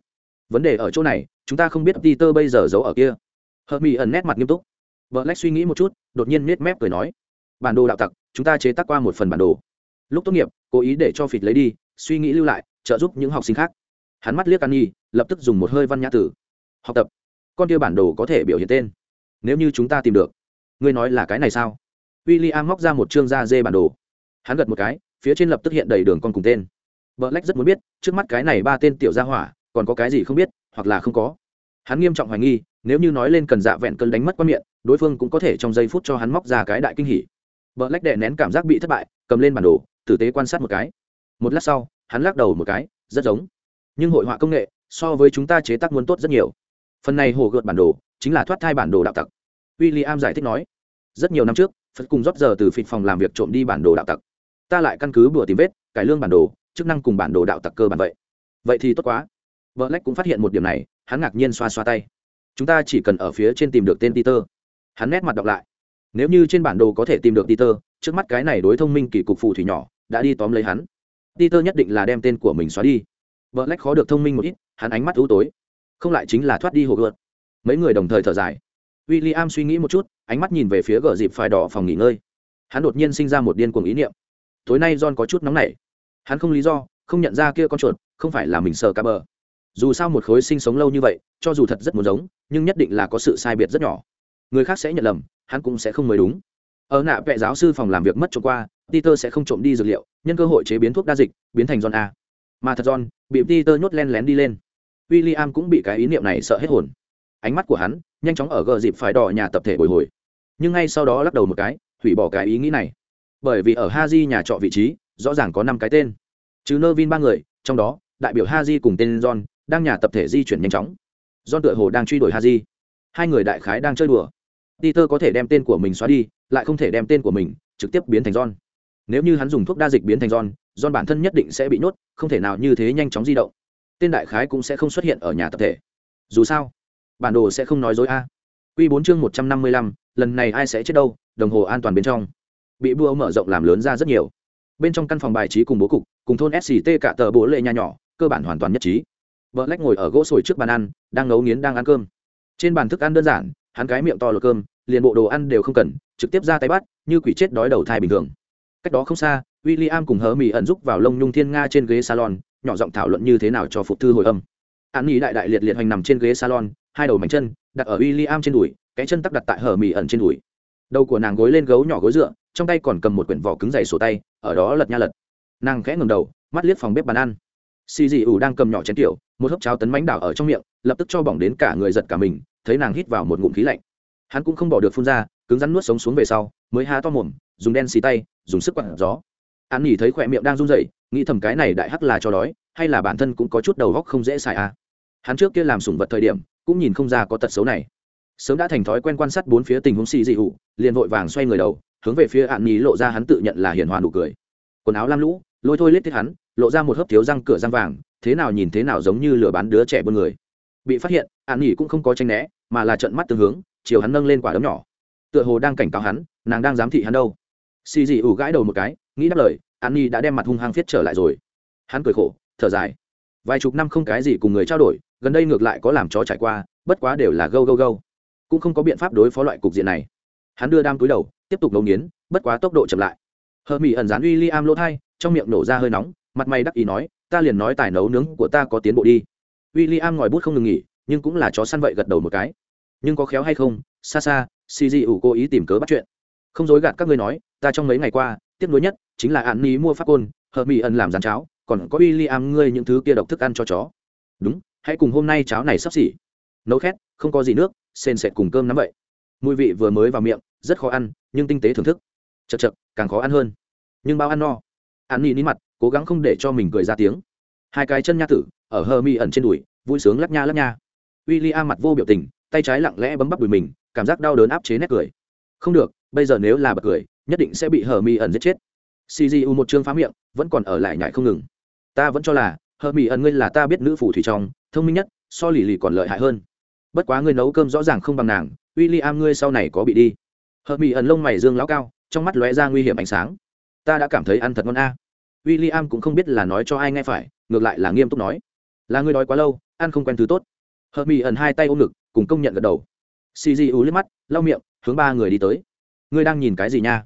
Vấn đề ở chỗ này, chúng ta không biết peter bây giờ giấu ở kia. Hợp mỹ ẩn nét mặt nghiêm túc. Vợ lách suy nghĩ một chút, đột nhiên nết mép cười nói, bản đồ đạo tặc, chúng ta chế tác qua một phần bản đồ. Lúc tốt nghiệp, cố ý để cho phịt lấy đi, suy nghĩ lưu lại, trợ giúp những học sinh khác. Hắn mắt liếc An nhi lập tức dùng một hơi văn nhã tử học tập, con kia bản đồ có thể biểu hiện tên. Nếu như chúng ta tìm được, ngươi nói là cái này sao? W i l l i am móc ra một chương da dê bản đồ hắn gật một cái, phía trên lập tức hiện đầy đường con cùng tên. Vợ lách rất muốn biết, trước mắt cái này ba tên tiểu gia hỏa, còn có cái gì không biết, hoặc là không có. Hắn nghiêm trọng hoài nghi, nếu như nói lên cần dạ vẹn cơn đánh mất qua miệng, đối phương cũng có thể trong giây phút cho hắn móc ra cái đại kinh hỉ. Vợ lách đệ nén cảm giác bị thất bại, cầm lên bản đồ, tử tế quan sát một cái. Một lát sau, hắn lắc đầu một cái, rất giống. Nhưng hội họa công nghệ, so với chúng ta chế tác muốn tốt rất nhiều. Phần này hồ gợt bản đồ, chính là thoát thai bản đồ đạo tặc. W i l l i am giải thích nói, rất nhiều năm trước, phật cùng rót giờ từ phịt phòng làm việc trộm đi bản đồ đạo tặc ta lại căn cứ bừa tìm vết, cải lương bản đồ, chức năng cùng bản đồ đạo tặc cơ bản vậy. Vậy thì tốt quá. Vợ lách cũng phát hiện một điểm này, hắn ngạc nhiên xoa xoa tay. Chúng ta chỉ cần ở phía trên tìm được tên peter. Hắn nét mặt đọc lại. Nếu như trên bản đồ có thể tìm được peter, trước mắt cái này đối thông minh kỳ cục phù thủy nhỏ, đã đi tóm lấy hắn. Peter nhất định là đem tên của mình xóa đi. Vợ lách khó được thông minh một ít, hắn ánh mắt u tối. Không lại chính là thoát đi hồ gợt. Mấy người đồng thời thở dài. W i l l i am suy nghĩ một chút, ánh mắt nhìn về phía gờ dịp phải đỏ phòng nghỉ ngơi. Hắn đột nhiên sinh ra một điên cuồng ý niệm tối nay john có chút nóng nảy. Hắn không lý do, không nhận ra kia con chuột, không phải là mình sờ cá bờ. Dù sao một khối sinh sống lâu như vậy, cho dù thật rất muốn giống, nhưng nhất định là có sự sai biệt rất nhỏ. Người khác sẽ nhận lầm, hắn cũng sẽ không mới đúng. Ở nạ vệ giáo sư phòng làm việc mất trộm qua, peter sẽ không trộm đi dược liệu, nhân cơ hội chế biến thuốc đa dịch, biến thành john a. Mà thật john, bị peter nhốt len lén đi lên. W i l l i am cũng bị cái ý niệm này sợ hết hồn. Ánh mắt của hắn nhanh chóng ở gờ dịp phải đỏ nhà tập thể bồi hồi. Nhưng ngay sau đó lắc đầu một cái, hủy bỏ cái ý nghĩ này bởi vì ở ha di nhà trọ vị trí, rõ ràng có năm cái tên. Chứ nơ vin ba người, trong đó, đại biểu ha di cùng tên john, đang nhà tập thể di chuyển nhanh chóng. John tựa hồ đang truy đuổi ha di hai người đại khái đang chơi đùa. Peter có thể đem tên của mình xóa đi, lại không thể đem tên của mình trực tiếp biến thành john. Nếu như hắn dùng thuốc đa dịch biến thành john john bản thân nhất định sẽ bị nhốt, không thể nào như thế nhanh chóng di động. Tên đại khái cũng sẽ không xuất hiện ở nhà tập thể. Dù sao, bản đồ sẽ không nói dối a. Q bốn chương một trăm năm mươi lăm, lần này ai sẽ chết đâu, đồng hồ an toàn bên trong bị bua mở rộng làm lớn ra rất nhiều. Bên trong căn phòng bài trí cùng bố cục, cùng thôn sct cả tờ bố lệ nhà nhỏ, cơ bản hoàn toàn nhất trí. Vợ lách ngồi ở gỗ sồi trước bàn ăn, đang nấu nghiến đang ăn cơm. Trên bàn thức ăn đơn giản, hắn cái miệng to lột cơm, liền bộ đồ ăn đều không cần, trực tiếp ra tay bắt, như quỷ chết đói đầu thai bình thường. Cách đó không xa w i l l i am cùng hớ mì ẩn giúp vào lông nhung thiên nga trên ghế salon, nhỏ giọng thảo luận như thế nào cho phục thư hồi âm. An nghĩ đại đại liệt liệt hoành nằm trên ghế salon, hai đầu mảnh chân đặt ở w i l l i am trên đùi, cái chân tắc đặt tại hở mì ẩn trên đùi đầu của nàng gối lên gấu nhỏ gối dựa, trong tay còn cầm một quyển vỏ cứng dày sổ tay, ở đó lật nha lật. Nàng khẽ ngừng đầu, mắt liếc phòng bếp bàn ăn. Xì dị ủ đang cầm nhỏ chén tiểu, một hớp cháo tấn bánh đảo ở trong miệng, lập tức cho bỏng đến cả người giật cả mình, thấy nàng hít vào một ngụm khí lạnh. Hắn cũng không bỏ được phun ra, cứng rắn nuốt sống xuống về sau, mới há to mồm, dùng đen xì tay, dùng sức quặn gió. Hắn nhỉ thấy khỏe miệng đang run rẩy, nghĩ thầm cái này đại hắc là cho đói, hay là bản thân cũng có chút đầu góc không dễ xài à. Hắn trước kia làm sủng vật thời điểm, cũng nhìn không ra có tật xấu này sớm đã thành thói quen quan sát bốn phía tình huống xì dị hụ, liền vội vàng xoay người đầu, hướng về phía ạn nhì lộ ra hắn tự nhận là hiền hòa nụ cười. Quần áo lam lũ, lôi thôi lết thiết hắn, lộ ra một hớp thiếu răng cửa răng vàng, thế nào nhìn thế nào giống như lừa bán đứa trẻ buôn người. Bị phát hiện ạn nhì cũng không có tranh né, mà là trận mắt tương hướng, chiều hắn nâng lên quả đấm nhỏ. Tựa hồ đang cảnh cáo hắn, nàng đang giám thị hắn đâu. Xì dị ủ gãi đầu một cái, nghĩ đáp lời ạn nhì đã đem mặt hung hăng viết trở lại rồi. Hắn cười khổ, thở dài. Vài chục năm không cái gì cùng người trao đổi, gần đây ngược lại có làm chó trải qua, bất quá đều là gâu gâu gâu cũng không có biện pháp đối phó loại cục diện này. Hắn đưa đam túi đầu, tiếp tục nấu nghiến, bất quá tốc độ chậm lại. Hờ mỹ ẩn dán uy li am lỗ thai, trong miệng nổ ra hơi nóng, mặt mày đắc ý nói, ta liền nói tài nấu nướng của ta có tiến bộ đi. W i l l i am ngòi bút không ngừng nghỉ, nhưng cũng là chó săn vậy gật đầu một cái. Nhưng có khéo hay không? Xa xa si di ủ cố ý tìm cớ bắt chuyện. Không dối gạt các ngươi nói, ta trong mấy ngày qua tiếp nối nhất chính là an ni mua pháp côn hợp mỹ ẩn làm rán cháo, còn có w i l l i am ngươi những thứ kia độc thức ăn cho chó. Đúng, hãy cùng hôm nay cháo này sắp xỉ nấu khét, không có gì nước, sền sệt cùng cơm nắm vậy. Mùi vị vừa mới vào miệng, rất khó ăn, nhưng tinh tế thưởng thức. Chật chật càng khó ăn hơn. Nhưng bao ăn no. Ăn nhị ní mặt, cố gắng không để cho mình cười ra tiếng. Hai cái chân nha tử, ở hơ mi ẩn trên đùi, vui sướng lắc nha lắc nha. W i l l i a mặt vô biểu tình, tay trái lặng lẽ bấm bắp đùi mình, cảm giác đau đớn áp chế nét cười. Không được, bây giờ nếu là bật cười, nhất định sẽ bị hờ mi ẩn giết chết. Cgu một chương phá miệng, vẫn còn ở lại nhại không ngừng. Ta vẫn cho là, hờ mi ẩn ngươi là ta biết nữ phủ thủy trong, thông minh nhất, so lì lì còn lợi hại hơn bất quá ngươi nấu cơm rõ ràng không bằng nàng w i l l i am ngươi sau này có bị đi. Hợp mỹ ẩn lông mày dương lão cao, trong mắt lóe ra nguy hiểm ánh sáng. Ta đã cảm thấy ăn thật ngon a. À. w i l l i am cũng không biết là nói cho ai nghe phải, ngược lại là nghiêm túc nói. Là ngươi đói quá lâu, ăn không quen thứ tốt. Hợp mỹ ẩn hai tay ôm ngực, cùng công nhận gật đầu. Cgu liếc mắt, lau miệng, hướng ba người đi tới. Ngươi đang nhìn cái gì nha?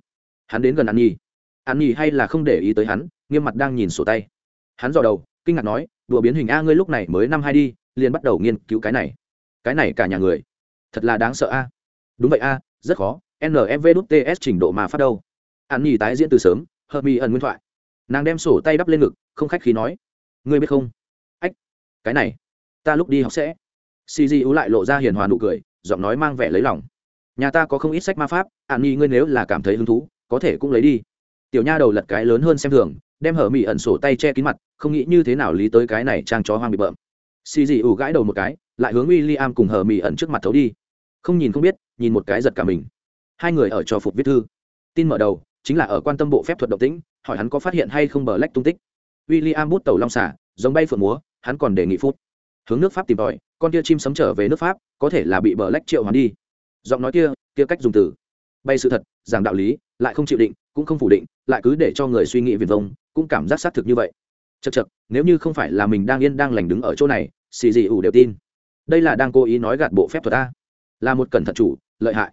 Hắn đến gần ăn nhi ăn nhi hay là không để ý tới hắn, nghiêm mặt đang nhìn sổ tay. Hắn dò đầu, kinh ngạc nói, đùa biến hình a ngươi lúc này mới năm hai đi, liền bắt đầu nghiên cứu cái này cái này cả nhà người, thật là đáng sợ a. Đúng vậy a, rất khó nfvts trình độ mà phát đâu. An nhi tái diễn từ sớm hợp mi ẩn nguyên thoại. Nàng đem sổ tay đắp lên ngực, không khách khí nói, ngươi biết không? Ách, cái này, ta lúc đi học sẽ. Cgu lại lộ ra hiền hòa nụ cười, giọng nói mang vẻ lấy lòng. Nhà ta có không ít sách ma pháp, an nhi ngươi nếu là cảm thấy hứng thú, có thể cũng lấy đi. Tiểu nha đầu lật cái lớn hơn xem thường, đem hở mỹ ẩn sổ tay che kín mặt, không nghĩ như thế nào lý tới cái này trang chó hoang bị bợm. Xì dị ủ gãi đầu một cái lại hướng w i l l i am cùng hờ mỹ ẩn trước mặt thấu đi. Không nhìn không biết, nhìn một cái giật cả mình. Hai người ở trò phục viết thư. Tin mở đầu, chính là ở quan tâm bộ phép thuật động tĩnh, hỏi hắn có phát hiện hay không bờ lách tung tích. W i l l i am bút tàu long xả giống bay phượng múa, hắn còn đề nghị phút. Hướng nước pháp tìm tòi, con tia chim sấm trở về nước pháp, có thể là bị bờ lách triệu hắn đi. Giọng nói kia kia cách dùng từ. Bay sự thật, giảng đạo lý, lại không chịu định, cũng không phủ định, lại cứ để cho người suy nghĩ viền vông, cũng cảm giác xác thực như vậy. Chật chật nếu như không phải là mình đang yên đang lành đứng ở chỗ này, xì gì ủ đều tin đây là đang cố ý nói gạt bộ phép thuật ta. Là một cẩn thận chủ, lợi hại.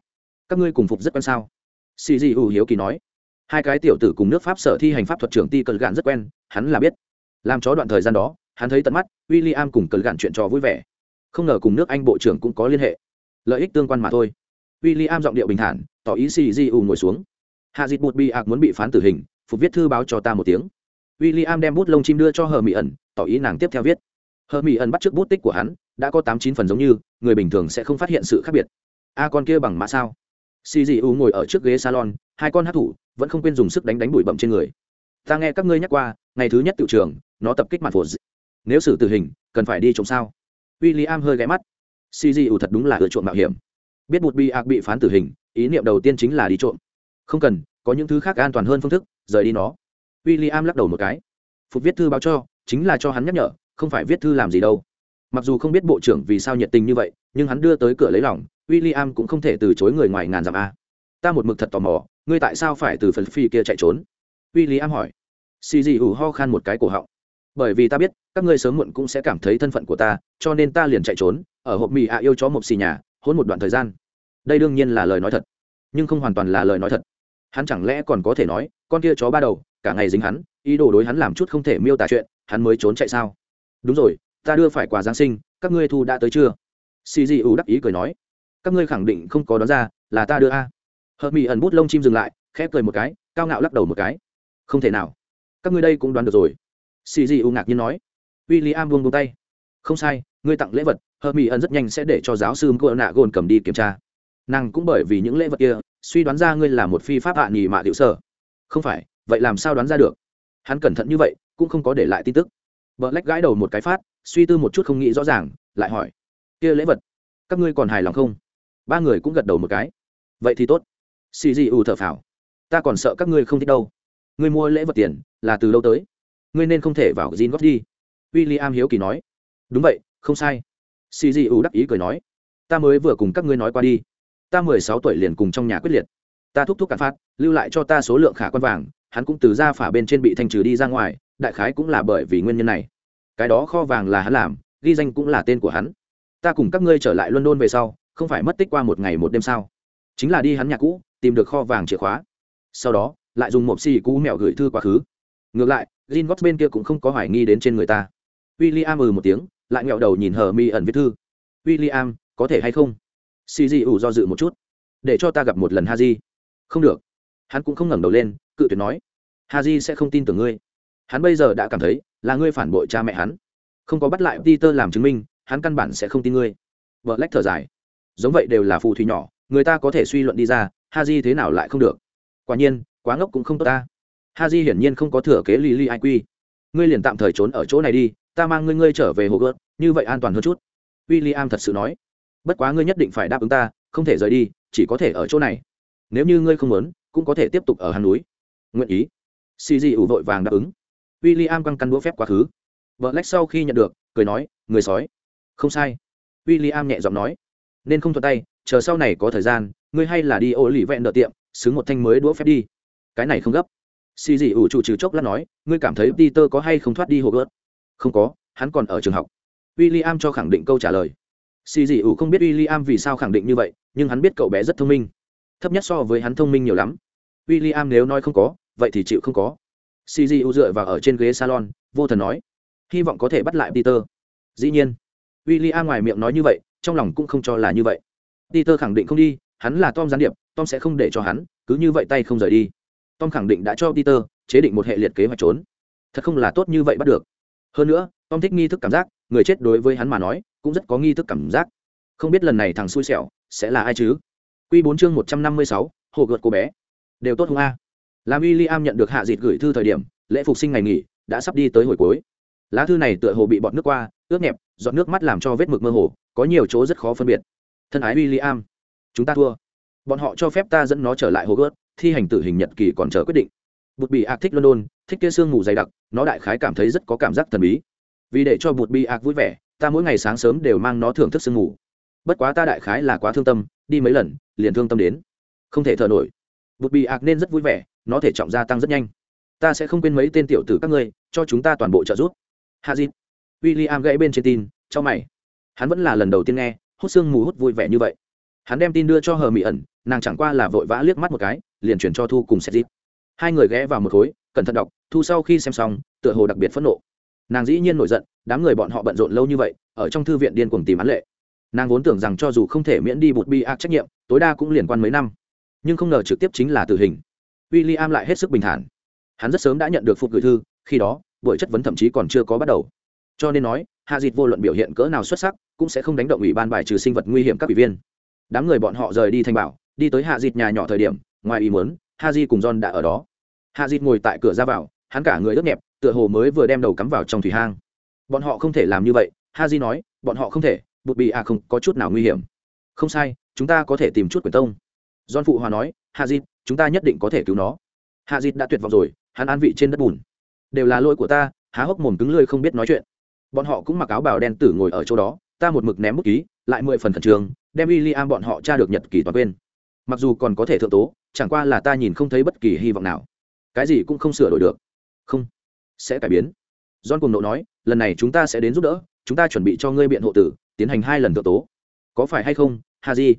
Các ngươi cùng phục rất quen sao? Xì dị ủ hiếu kỳ nói. Hai cái tiểu tử cùng nước pháp sở thi hành pháp thuật trưởng ti cờ gạn rất quen, hắn là biết. Làm chó đoạn thời gian đó, hắn thấy tận mắt w i l l i am cùng cờ gạn chuyện trò vui vẻ. Không ngờ cùng nước anh bộ trưởng cũng có liên hệ. Lợi ích tương quan mà thôi. W i l l i am giọng điệu bình thản, tỏ ý xì dị ủ ngồi xuống. Hạ dịt bụt bị ạc muốn bị phán tử hình, phục viết thư báo cho ta một tiếng. W i l l i am đem bút lông chim đưa cho hờ mỹ ẩn, tỏ ý nàng tiếp theo viết. Hờ mỹ ẩn bắt t bút tích của hắn đã có tám chín phần giống như, người bình thường sẽ không phát hiện sự khác biệt. A con kia bằng mã sao? Xì dị u ngồi ở trước ghế salon, hai con hát thủ vẫn không quên dùng sức đánh đánh bụi bậm trên người. Ta nghe các ngươi nhắc qua, ngày thứ nhất tự trường, nó tập kích mặt phổ nếu xử tử hình, cần phải đi trộm sao? W i l l i am hơi ghé mắt. Cg ủ thật đúng là ưa trộm mạo hiểm. Biết bụt bi ạc bị phán tử hình, ý niệm đầu tiên chính là đi trộm. Không cần, có những thứ khác an toàn hơn phương thức, rời đi nó. W i l l i am lắc đầu một cái. Phục viết thư báo cho, chính là cho hắn nhắc nhở, không phải viết thư làm gì đâu mặc dù không biết bộ trưởng vì sao nhiệt tình như vậy, nhưng hắn đưa tới cửa lấy lòng w i l l i am cũng không thể từ chối người ngoài ngàn dặm a. Ta một mực thật tò mò, ngươi tại sao phải từ phần phi kia chạy trốn? W i l l i am hỏi. Xì gì ủ ho khan một cái cổ họng. Bởi vì ta biết, các ngươi sớm muộn cũng sẽ cảm thấy thân phận của ta, cho nên ta liền chạy trốn, ở hộp mì ạ yêu chó một xì nhà, hôn một đoạn thời gian. Đây đương nhiên là lời nói thật, nhưng không hoàn toàn là lời nói thật. Hắn chẳng lẽ còn có thể nói, con kia chó ba đầu, cả ngày dính hắn, ý đồ đối hắn làm chút không thể miêu tả chuyện, hắn mới trốn chạy sao? Đúng rồi ta đưa phải quà giáng sinh, các ngươi thu đã tới chưa? Xì dị ủ đắc ý cười nói. Các ngươi khẳng định không có đón ra, là ta đưa a. À. hợp mỹ ẩn bút lông chim dừng lại khép cười một cái, cao ngạo lắc đầu một cái. Không thể nào. Các ngươi đây cũng đoán được rồi. Xì dị ủ ngạc nhiên nói. W i l l i am buông tay. Không sai, ngươi tặng lễ vật, hợp mỹ ẩn rất nhanh sẽ để cho giáo sư cô nạ gồn cầm đi kiểm tra. Nàng cũng bởi vì những lễ vật kia, suy đoán ra ngươi là một phi pháp hạ nghỉ mạ liệu sở. Không phải, vậy làm sao đoán ra được? Hắn cẩn thận như vậy, cũng không có để lại tin tức. Vợ lách gãi đầu một cái phát suy tư một chút không nghĩ rõ ràng, lại hỏi, kia lễ vật, các ngươi còn hài lòng không? Ba người cũng gật đầu một cái. Vậy thì tốt. Xì dị ù thở phào, ta còn sợ các ngươi không thích đâu. Ngươi mua lễ vật tiền là từ lâu tới? Ngươi nên không thể vào gin góp đi. W i l l i am hiếu kỳ nói, đúng vậy, không sai. Xì dị ù đắc ý cười nói, ta mới vừa cùng các ngươi nói qua đi. Ta mười sáu tuổi liền cùng trong nhà quyết liệt. Ta thúc thúc cản phát lưu lại cho ta số lượng khả quan vàng, hắn cũng từ ra phả bên trên bị thanh trừ đi ra ngoài, đại khái cũng là bởi vì nguyên nhân này cái đó kho vàng là hắn làm, ghi danh cũng là tên của hắn. Ta cùng các ngươi trở lại london về sau, không phải mất tích qua một ngày một đêm sao? Chính là đi hắn nhà cũ, tìm được kho vàng chìa khóa. Sau đó, lại dùng một xì cũ mẹo gửi thư quá khứ. Ngược lại gin gót bên kia cũng không có hoài nghi đến trên người ta. W i l l i am ừ một tiếng, lại nghẹo đầu nhìn hờ mi ẩn viết thư. W i l l i am có thể hay không? Xì dị ủ do dự một chút. Để cho ta gặp một lần ha di không được. Hắn cũng không ngẩng đầu lên, cự tuyệt nói. Ha di sẽ không tin tưởng ngươi hắn bây giờ đã cảm thấy là ngươi phản bội cha mẹ hắn. Không có bắt lại peter làm chứng minh, hắn căn bản sẽ không tin ngươi. Vợ lách thở dài. Giống vậy đều là phù thủy nhỏ, người ta có thể suy luận đi ra ha di thế nào lại không được. Quả nhiên, quá ngốc cũng không tốt ta. Ha di hiển nhiên không có thừa kế lì lì ai quy ngươi liền tạm thời trốn ở chỗ này đi, ta mang ngươi ngươi trở về hồ gớt như vậy an toàn hơn chút. W i l l i am thật sự nói. Bất quá ngươi nhất định phải đáp ứng ta, không thể rời đi, chỉ có thể ở chỗ này. Nếu như ngươi không muốn, cũng có thể tiếp tục ở hàn núi. Nguyện ý. Xì ủ vội vàng đáp ứng w i l l i am căng căn đũa phép quá khứ. Vợ lách sau khi nhận được, cười nói, người sói. Không sai. W i l l i am nhẹ giọng nói. Nên không thuận tay, chờ sau này có thời gian, ngươi hay là đi ô lì vẹn nợ tiệm, xứng một thanh mới đũa phép đi. Cái này không gấp. Xì dị ủ trụ trừ chốc lát nói, ngươi cảm thấy peter có hay không thoát đi hồ gớt không có, hắn còn ở trường học. W i l l i am cho khẳng định câu trả lời. Xì dị ủ không biết w i l l i am vì sao khẳng định như vậy, nhưng hắn biết cậu bé rất thông minh. Thấp nhất so với hắn thông minh nhiều lắm. W i l l i am nếu nói không có, vậy thì chịu không có cgu dựa vào ở trên ghế salon, vô thần nói, hy vọng có thể bắt lại peter. Dĩ nhiên w i l l i ngoài miệng nói như vậy, trong lòng cũng không cho là như vậy. Peter khẳng định không đi, hắn là tom gián điệp, tom sẽ không để cho hắn, cứ như vậy tay không rời đi. Tom khẳng định đã cho peter chế định một hệ liệt kế hoạch trốn. Thật không là tốt như vậy bắt được. Hơn nữa, tom thích nghi thức cảm giác, người chết đối với hắn mà nói, cũng rất có nghi thức cảm giác. Không biết lần này thằng xui xẻo sẽ là ai chứ? Q bốn chương một trăm năm mươi sáu, hồ gợt cô bé. Đều tốt không a? Làm w i am nhận được hạ dịt gửi thư thời điểm, lễ phục sinh ngày nghỉ, đã sắp đi tới hồi cuối. Lá thư này tựa hồ bị bọt nước qua, ướt nhẹp, giọt nước mắt làm cho vết mực mơ hồ, có nhiều chỗ rất khó phân biệt. Thân ái w i l l i am chúng ta thua. Bọn họ cho phép ta dẫn nó trở lại hồ gớt thi hành tử hình nhật kỳ còn chờ quyết định. Bụt bị ạc thích london, thích kia sương mù dày đặc, nó đại khái cảm thấy rất có cảm giác thần bí. Vì để cho bụt bị ạc vui vẻ, ta mỗi ngày sáng sớm đều mang nó thưởng thức sương mù. Bất quá ta đại khái là quá thương tâm, đi mấy lần, liền thương tâm đến. Không thể thở nổi. Bụt bị ạc nên rất vui vẻ nó thể trọng gia tăng rất nhanh. Ta sẽ không quên mấy tên tiểu tử các ngươi, cho chúng ta toàn bộ trợ giúp. Hạ dịp w i l l i am gãy bên trên tin cho mày. Hắn vẫn là lần đầu tiên nghe, hút sương mù hút vui vẻ như vậy. Hắn đem tin đưa cho hờ mỹ ẩn, nàng chẳng qua là vội vã liếc mắt một cái, liền chuyển cho thu cùng xét dịp hai người ghé vào một khối, cẩn thận đọc, thu sau khi xem xong, tựa hồ đặc biệt phẫn nộ. Nàng dĩ nhiên nổi giận, đám người bọn họ bận rộn lâu như vậy, ở trong thư viện điên cuồng tìm án lệ. Nàng vốn tưởng rằng cho dù không thể miễn đi bụt bi ác trách nhiệm, tối đa cũng liên quan mấy năm. Nhưng không ngờ trực tiếp chính là tử hình w i l l i am lại hết sức bình thản. Hắn rất sớm đã nhận được phục gửi thư, khi đó, buổi chất vấn thậm chí còn chưa có bắt đầu. Cho nên nói, hạ dịt vô luận biểu hiện cỡ nào xuất sắc, cũng sẽ không đánh động ủy ban bài trừ sinh vật nguy hiểm các ủy viên. Đám người bọn họ rời đi thành bảo, đi tới hạ dịt nhà nhỏ thời điểm, ngoài ý muốn ha di cùng john đã ở đó. Hạ dịt ngồi tại cửa ra vào, hắn cả người ướt nhẹp, tựa hồ mới vừa đem đầu cắm vào trong thủy hang. Bọn họ không thể làm như vậy ha di nói, bọn họ không thể, bụt bị à không có chút nào nguy hiểm. Không sai, chúng ta có thể tìm chút quyền tông john phụ hòa nói, hạ dịt, chúng ta nhất định có thể cứu nó. Hạ dịt đã tuyệt vọng rồi, hắn an vị trên đất bùn. Đều là lỗi của ta, há hốc mồm cứng lưỡi không biết nói chuyện. Bọn họ cũng mặc áo bào đen tử ngồi ở chỗ đó, ta một mực ném bút ký, lại mười phần khẩn trương, đem w am bọn họ tra được nhật kỳ toàn quên. Mặc dù còn có thể thượng tố, chẳng qua là ta nhìn không thấy bất kỳ hy vọng nào. Cái gì cũng không sửa đổi được. Không, sẽ cải biến. John cùng nộ nói, lần này chúng ta sẽ đến giúp đỡ, chúng ta chuẩn bị cho ngươi biện hộ tử, tiến hành hai lần thượng tố. Có phải hay không ha di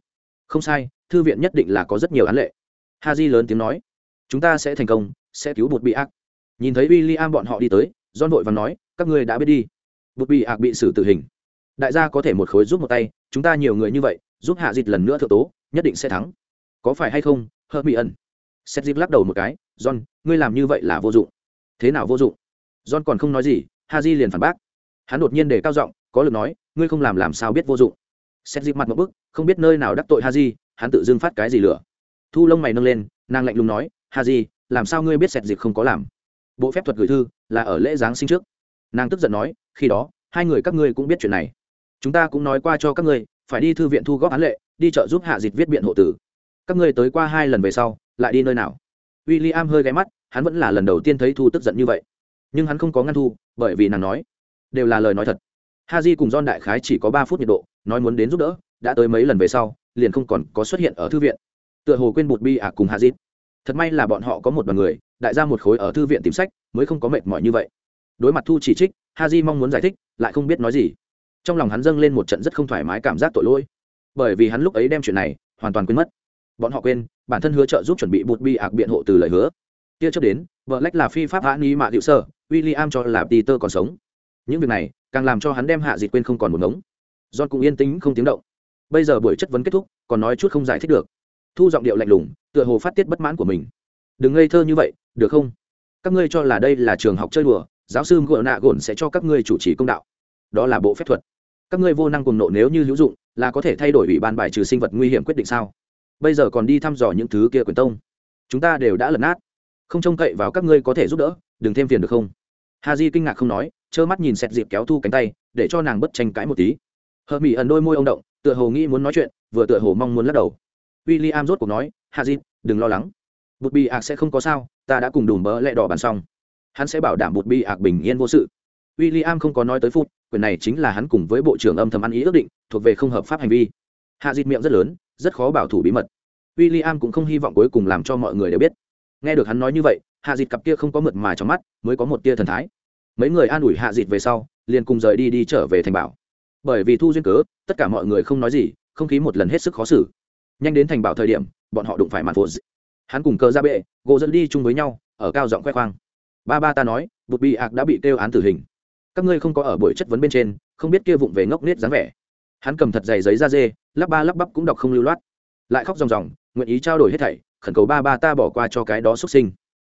không sai thư viện nhất định là có rất nhiều án lệ. Ha di lớn tiếng nói, chúng ta sẽ thành công, sẽ cứu bột bị ác. Nhìn thấy w i l l i am bọn họ đi tới, john vội và nói, các ngươi đã biết đi bột bị ác bị xử tử hình. Đại gia có thể một khối giúp một tay, chúng ta nhiều người như vậy, giúp hạ dịch lần nữa thượng tố, nhất định sẽ thắng. Có phải hay không hơ mỹ ẩn? Seth dịp lắc đầu một cái, john, ngươi làm như vậy là vô dụng. Thế nào vô dụng? John còn không nói gì ha di liền phản bác. Hắn đột nhiên để cao giọng, có lực nói, ngươi không làm làm sao biết vô dụng? Seth dịp mặt một bức, không biết nơi nào đắc tội ha di hắn tự dưng phát cái gì lửa. Thu lông mày nâng lên, nàng lạnh lùng nói Hà di, làm sao ngươi biết sẹt dịp không có làm? Bộ phép thuật gửi thư là ở lễ giáng sinh trước. Nàng tức giận nói, khi đó, hai người các ngươi cũng biết chuyện này. Chúng ta cũng nói qua cho các ngươi, phải đi thư viện thu góp án lệ, đi chợ giúp hạ dịch viết biện hộ tử. Các ngươi tới qua hai lần về sau, lại đi nơi nào? W i l l i am hơi ghé mắt, hắn vẫn là lần đầu tiên thấy thu tức giận như vậy. Nhưng hắn không có ngăn thu, bởi vì nàng nói, đều là lời nói thật. Ha j cùng don đại khái chỉ có ba phút nhiệt độ, nói muốn đến giúp đỡ, đã tới mấy lần về sau liền không còn có xuất hiện ở thư viện. Tựa hồ quên bụt bi à cùng ha thật may là bọn họ có một đoàn người, đại ra một khối ở thư viện tìm sách, mới không có mệt mỏi như vậy. Đối mặt thu chỉ trích ha j mong muốn giải thích, lại không biết nói gì. Trong lòng hắn dâng lên một trận rất không thoải mái cảm giác tội lỗi. Bởi vì hắn lúc ấy đem chuyện này hoàn toàn quên mất. Bọn họ quên, bản thân hứa trợ giúp chuẩn bị bụt bi ạc biện hộ từ lời hứa. Kia trước đến vợ lách là phi pháp hạ ni mạ hiệu sơ w i l l i am cho là peter còn sống. Những việc này càng làm cho hắn đem hạ dịt quên không còn một ngống. John cũng yên tĩnh không tiếng động bây giờ buổi chất vấn kết thúc, còn nói chút không giải thích được. Thu giọng điệu lạnh lùng, tựa hồ phát tiết bất mãn của mình. Đừng ngây thơ như vậy, được không? Các ngươi cho là đây là trường học chơi đùa, giáo sư ngựa nạ gồn sẽ cho các ngươi chủ trì công đạo. Đó là bộ phép thuật. Các ngươi vô năng cùng nộ nếu như hữu dụng, là có thể thay đổi ủy ban bài trừ sinh vật nguy hiểm quyết định sao? Bây giờ còn đi thăm dò những thứ kia quyền tông. Chúng ta đều đã lật nát. Không trông cậy vào các ngươi có thể giúp đỡ, đừng thêm phiền được không? Ha di kinh ngạc không nói, trơ mắt nhìn xét dịp kéo thu cánh tay, để cho nàng bất tranh cãi một tí. Hờ mỹ ẩn đôi môi ông động tựa hồ nghĩ muốn nói chuyện, vừa tựa hồ mong muốn lắc đầu. W i l l i am rốt cuộc nói Hạ j đừng lo lắng. Bụt bi ạc sẽ không có sao, ta đã cùng đùm bỡ lẹ đỏ bàn xong. Hắn sẽ bảo đảm bụt bi ạc bình yên vô sự. W i l l i am không có nói tới phút, quyền này chính là hắn cùng với bộ trưởng âm thầm ăn ý ước định, thuộc về không hợp pháp hành vi. Hạ dịt miệng rất lớn, rất khó bảo thủ bí mật. W i l l i am cũng không hy vọng cuối cùng làm cho mọi người đều biết. Nghe được hắn nói như vậy hạ dịt cặp kia không có mượt mà trong mắt, mới có một tia thần thái. Mấy người an ủi hạ dịt về sau, liền cùng rời đi đi trở về thành bảo bởi vì thu duyên cớ, tất cả mọi người không nói gì, không khí một lần hết sức khó xử. Nhanh đến thành bảo thời điểm, bọn họ đụng phải mặt phố hắn cùng cờ ra bệ, gỗ dẫn đi chung với nhau, ở cao giọng khoe khoang. Ba ba ta nói, bụt bị ạc đã bị kêu án tử hình. Các ngươi không có ở buổi chất vấn bên trên, không biết kia vụng về ngốc nết dáng vẻ. Hắn cầm thật dày giấy da dê, lắp ba lắp bắp cũng đọc không lưu loát. Lại khóc ròng ròng, nguyện ý trao đổi hết thảy, khẩn cầu ba ba ta bỏ qua cho cái đó xuất sinh.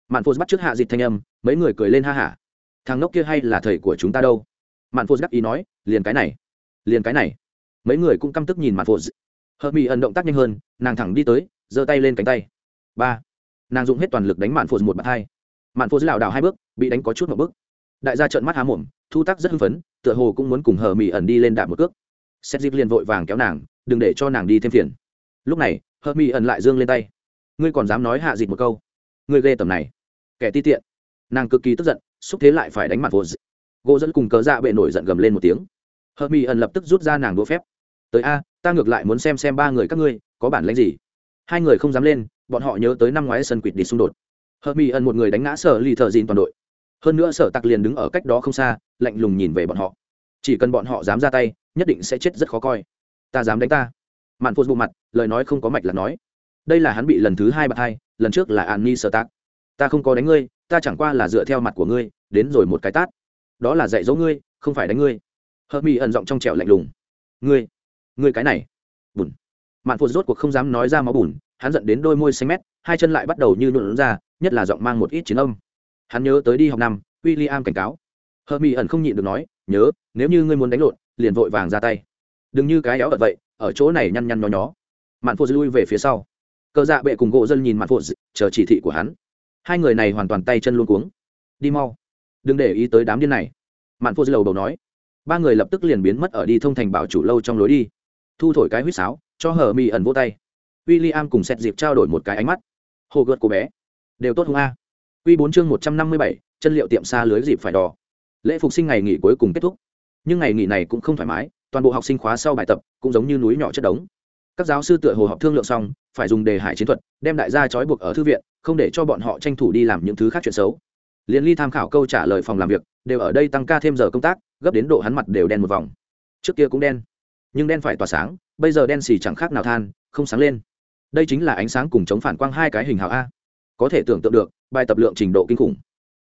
Mạn phô bắt trước hạ dịch thanh âm, mấy người cười lên ha hả. Thằng ngốc kia hay là thầy của chúng ta đâu? Mạn phô đắc ý nói, liền cái này liền cái này. Mấy người cũng căm tức nhìn mặt phụ hợp mỹ ẩn động tác nhanh hơn, nàng thẳng đi tới, giơ tay lên cánh tay. Ba. Nàng dùng hết toàn lực đánh mạn phụ một bạt hai. Mạn phụ lảo đảo hai bước, bị đánh có chút một bước. Đại gia trợn mắt há mồm, thu tác rất hưng phấn, tựa hồ cũng muốn cùng hờ mỹ ẩn đi lên đạp một cước. Xét dịp liền vội vàng kéo nàng, đừng để cho nàng đi thêm phiền. Lúc này hờ mỹ ẩn lại dương lên tay. Ngươi còn dám nói hạ Dịp một câu? Ngươi ghê tầm này. Kẻ ti tiện. Nàng cực kỳ tức giận, xúc thế lại phải đánh mặt vô gỗ dẫn cùng cớ dạ bệ nổi giận gầm lên một tiếng hờ mỹ ẩn lập tức rút ra nàng đũa phép. Tới a, ta ngược lại muốn xem xem ba người các ngươi có bản lãnh gì. Hai người không dám lên, bọn họ nhớ tới năm ngoái sân quỵt đi xung đột. Hờ mỹ ẩn một người đánh ngã sở lì thợ dìn toàn đội. Hơn nữa sở tặc liền đứng ở cách đó không xa, lạnh lùng nhìn về bọn họ. Chỉ cần bọn họ dám ra tay, nhất định sẽ chết rất khó coi. Ta dám đánh ta. Mạn phụt bộ mặt, lời nói không có mạch là nói. Đây là hắn bị lần thứ hai bạc hai, lần trước là an ni sở tạc. Ta không có đánh ngươi, ta chẳng qua là dựa theo mặt của ngươi, đến rồi một cái tát. Đó là dạy dỗ ngươi, không phải đánh ngươi hợp mỹ ẩn giọng trong trẻo lạnh lùng. Ngươi ngươi cái này. Bùn. Mạn phụt rốt cuộc không dám nói ra máu bùn, hắn giận đến đôi môi xanh mét, hai chân lại bắt đầu như nhuộn ra, nhất là giọng mang một ít chiến âm. Hắn nhớ tới đi học năm w i l l i am cảnh cáo. Hợp mỹ ẩn không nhịn được nói, nhớ, nếu như ngươi muốn đánh lộn, liền vội vàng ra tay. Đừng như cái éo ợt vậy, ở chỗ này nhăn nhăn nhó nhó. Mạn phụt lui về phía sau. Cờ dạ bệ cùng gỗ dân nhìn mạn phụt, chờ chỉ thị của hắn. Hai người này hoàn toàn tay chân luôn cuống. Đi mau, đừng để ý tới đám điên này. Mạn phụt lầu đầu nói ba người lập tức liền biến mất ở đi thông thành bảo chủ lâu trong lối đi. Thu thổi cái huýt sáo, cho hờ mỹ ẩn vô tay. W i l l i am cùng xét dịp trao đổi một cái ánh mắt. Hồ gợt cô bé, đều tốt không a. Q bốn chương một trăm năm mươi bảy, chân liệu tiệm xa lưới dịp phải đò. Lễ phục sinh ngày nghỉ cuối cùng kết thúc. Nhưng ngày nghỉ này cũng không thoải mái, toàn bộ học sinh khóa sau bài tập cũng giống như núi nhỏ chất đống. Các giáo sư tựa hồ học thương lượng xong, phải dùng đề hải chiến thuật, đem đại gia trói buộc ở thư viện, không để cho bọn họ tranh thủ đi làm những thứ khác chuyện xấu. Liên ly tham khảo câu trả lời phòng làm việc, đều ở đây tăng ca thêm giờ công tác gấp đến độ hắn mặt đều đen một vòng. Trước kia cũng đen, nhưng đen phải tỏa sáng, bây giờ đen xì chẳng khác nào than, không sáng lên. Đây chính là ánh sáng cùng chống phản quang hai cái hình hào a. Có thể tưởng tượng được, bài tập lượng trình độ kinh khủng.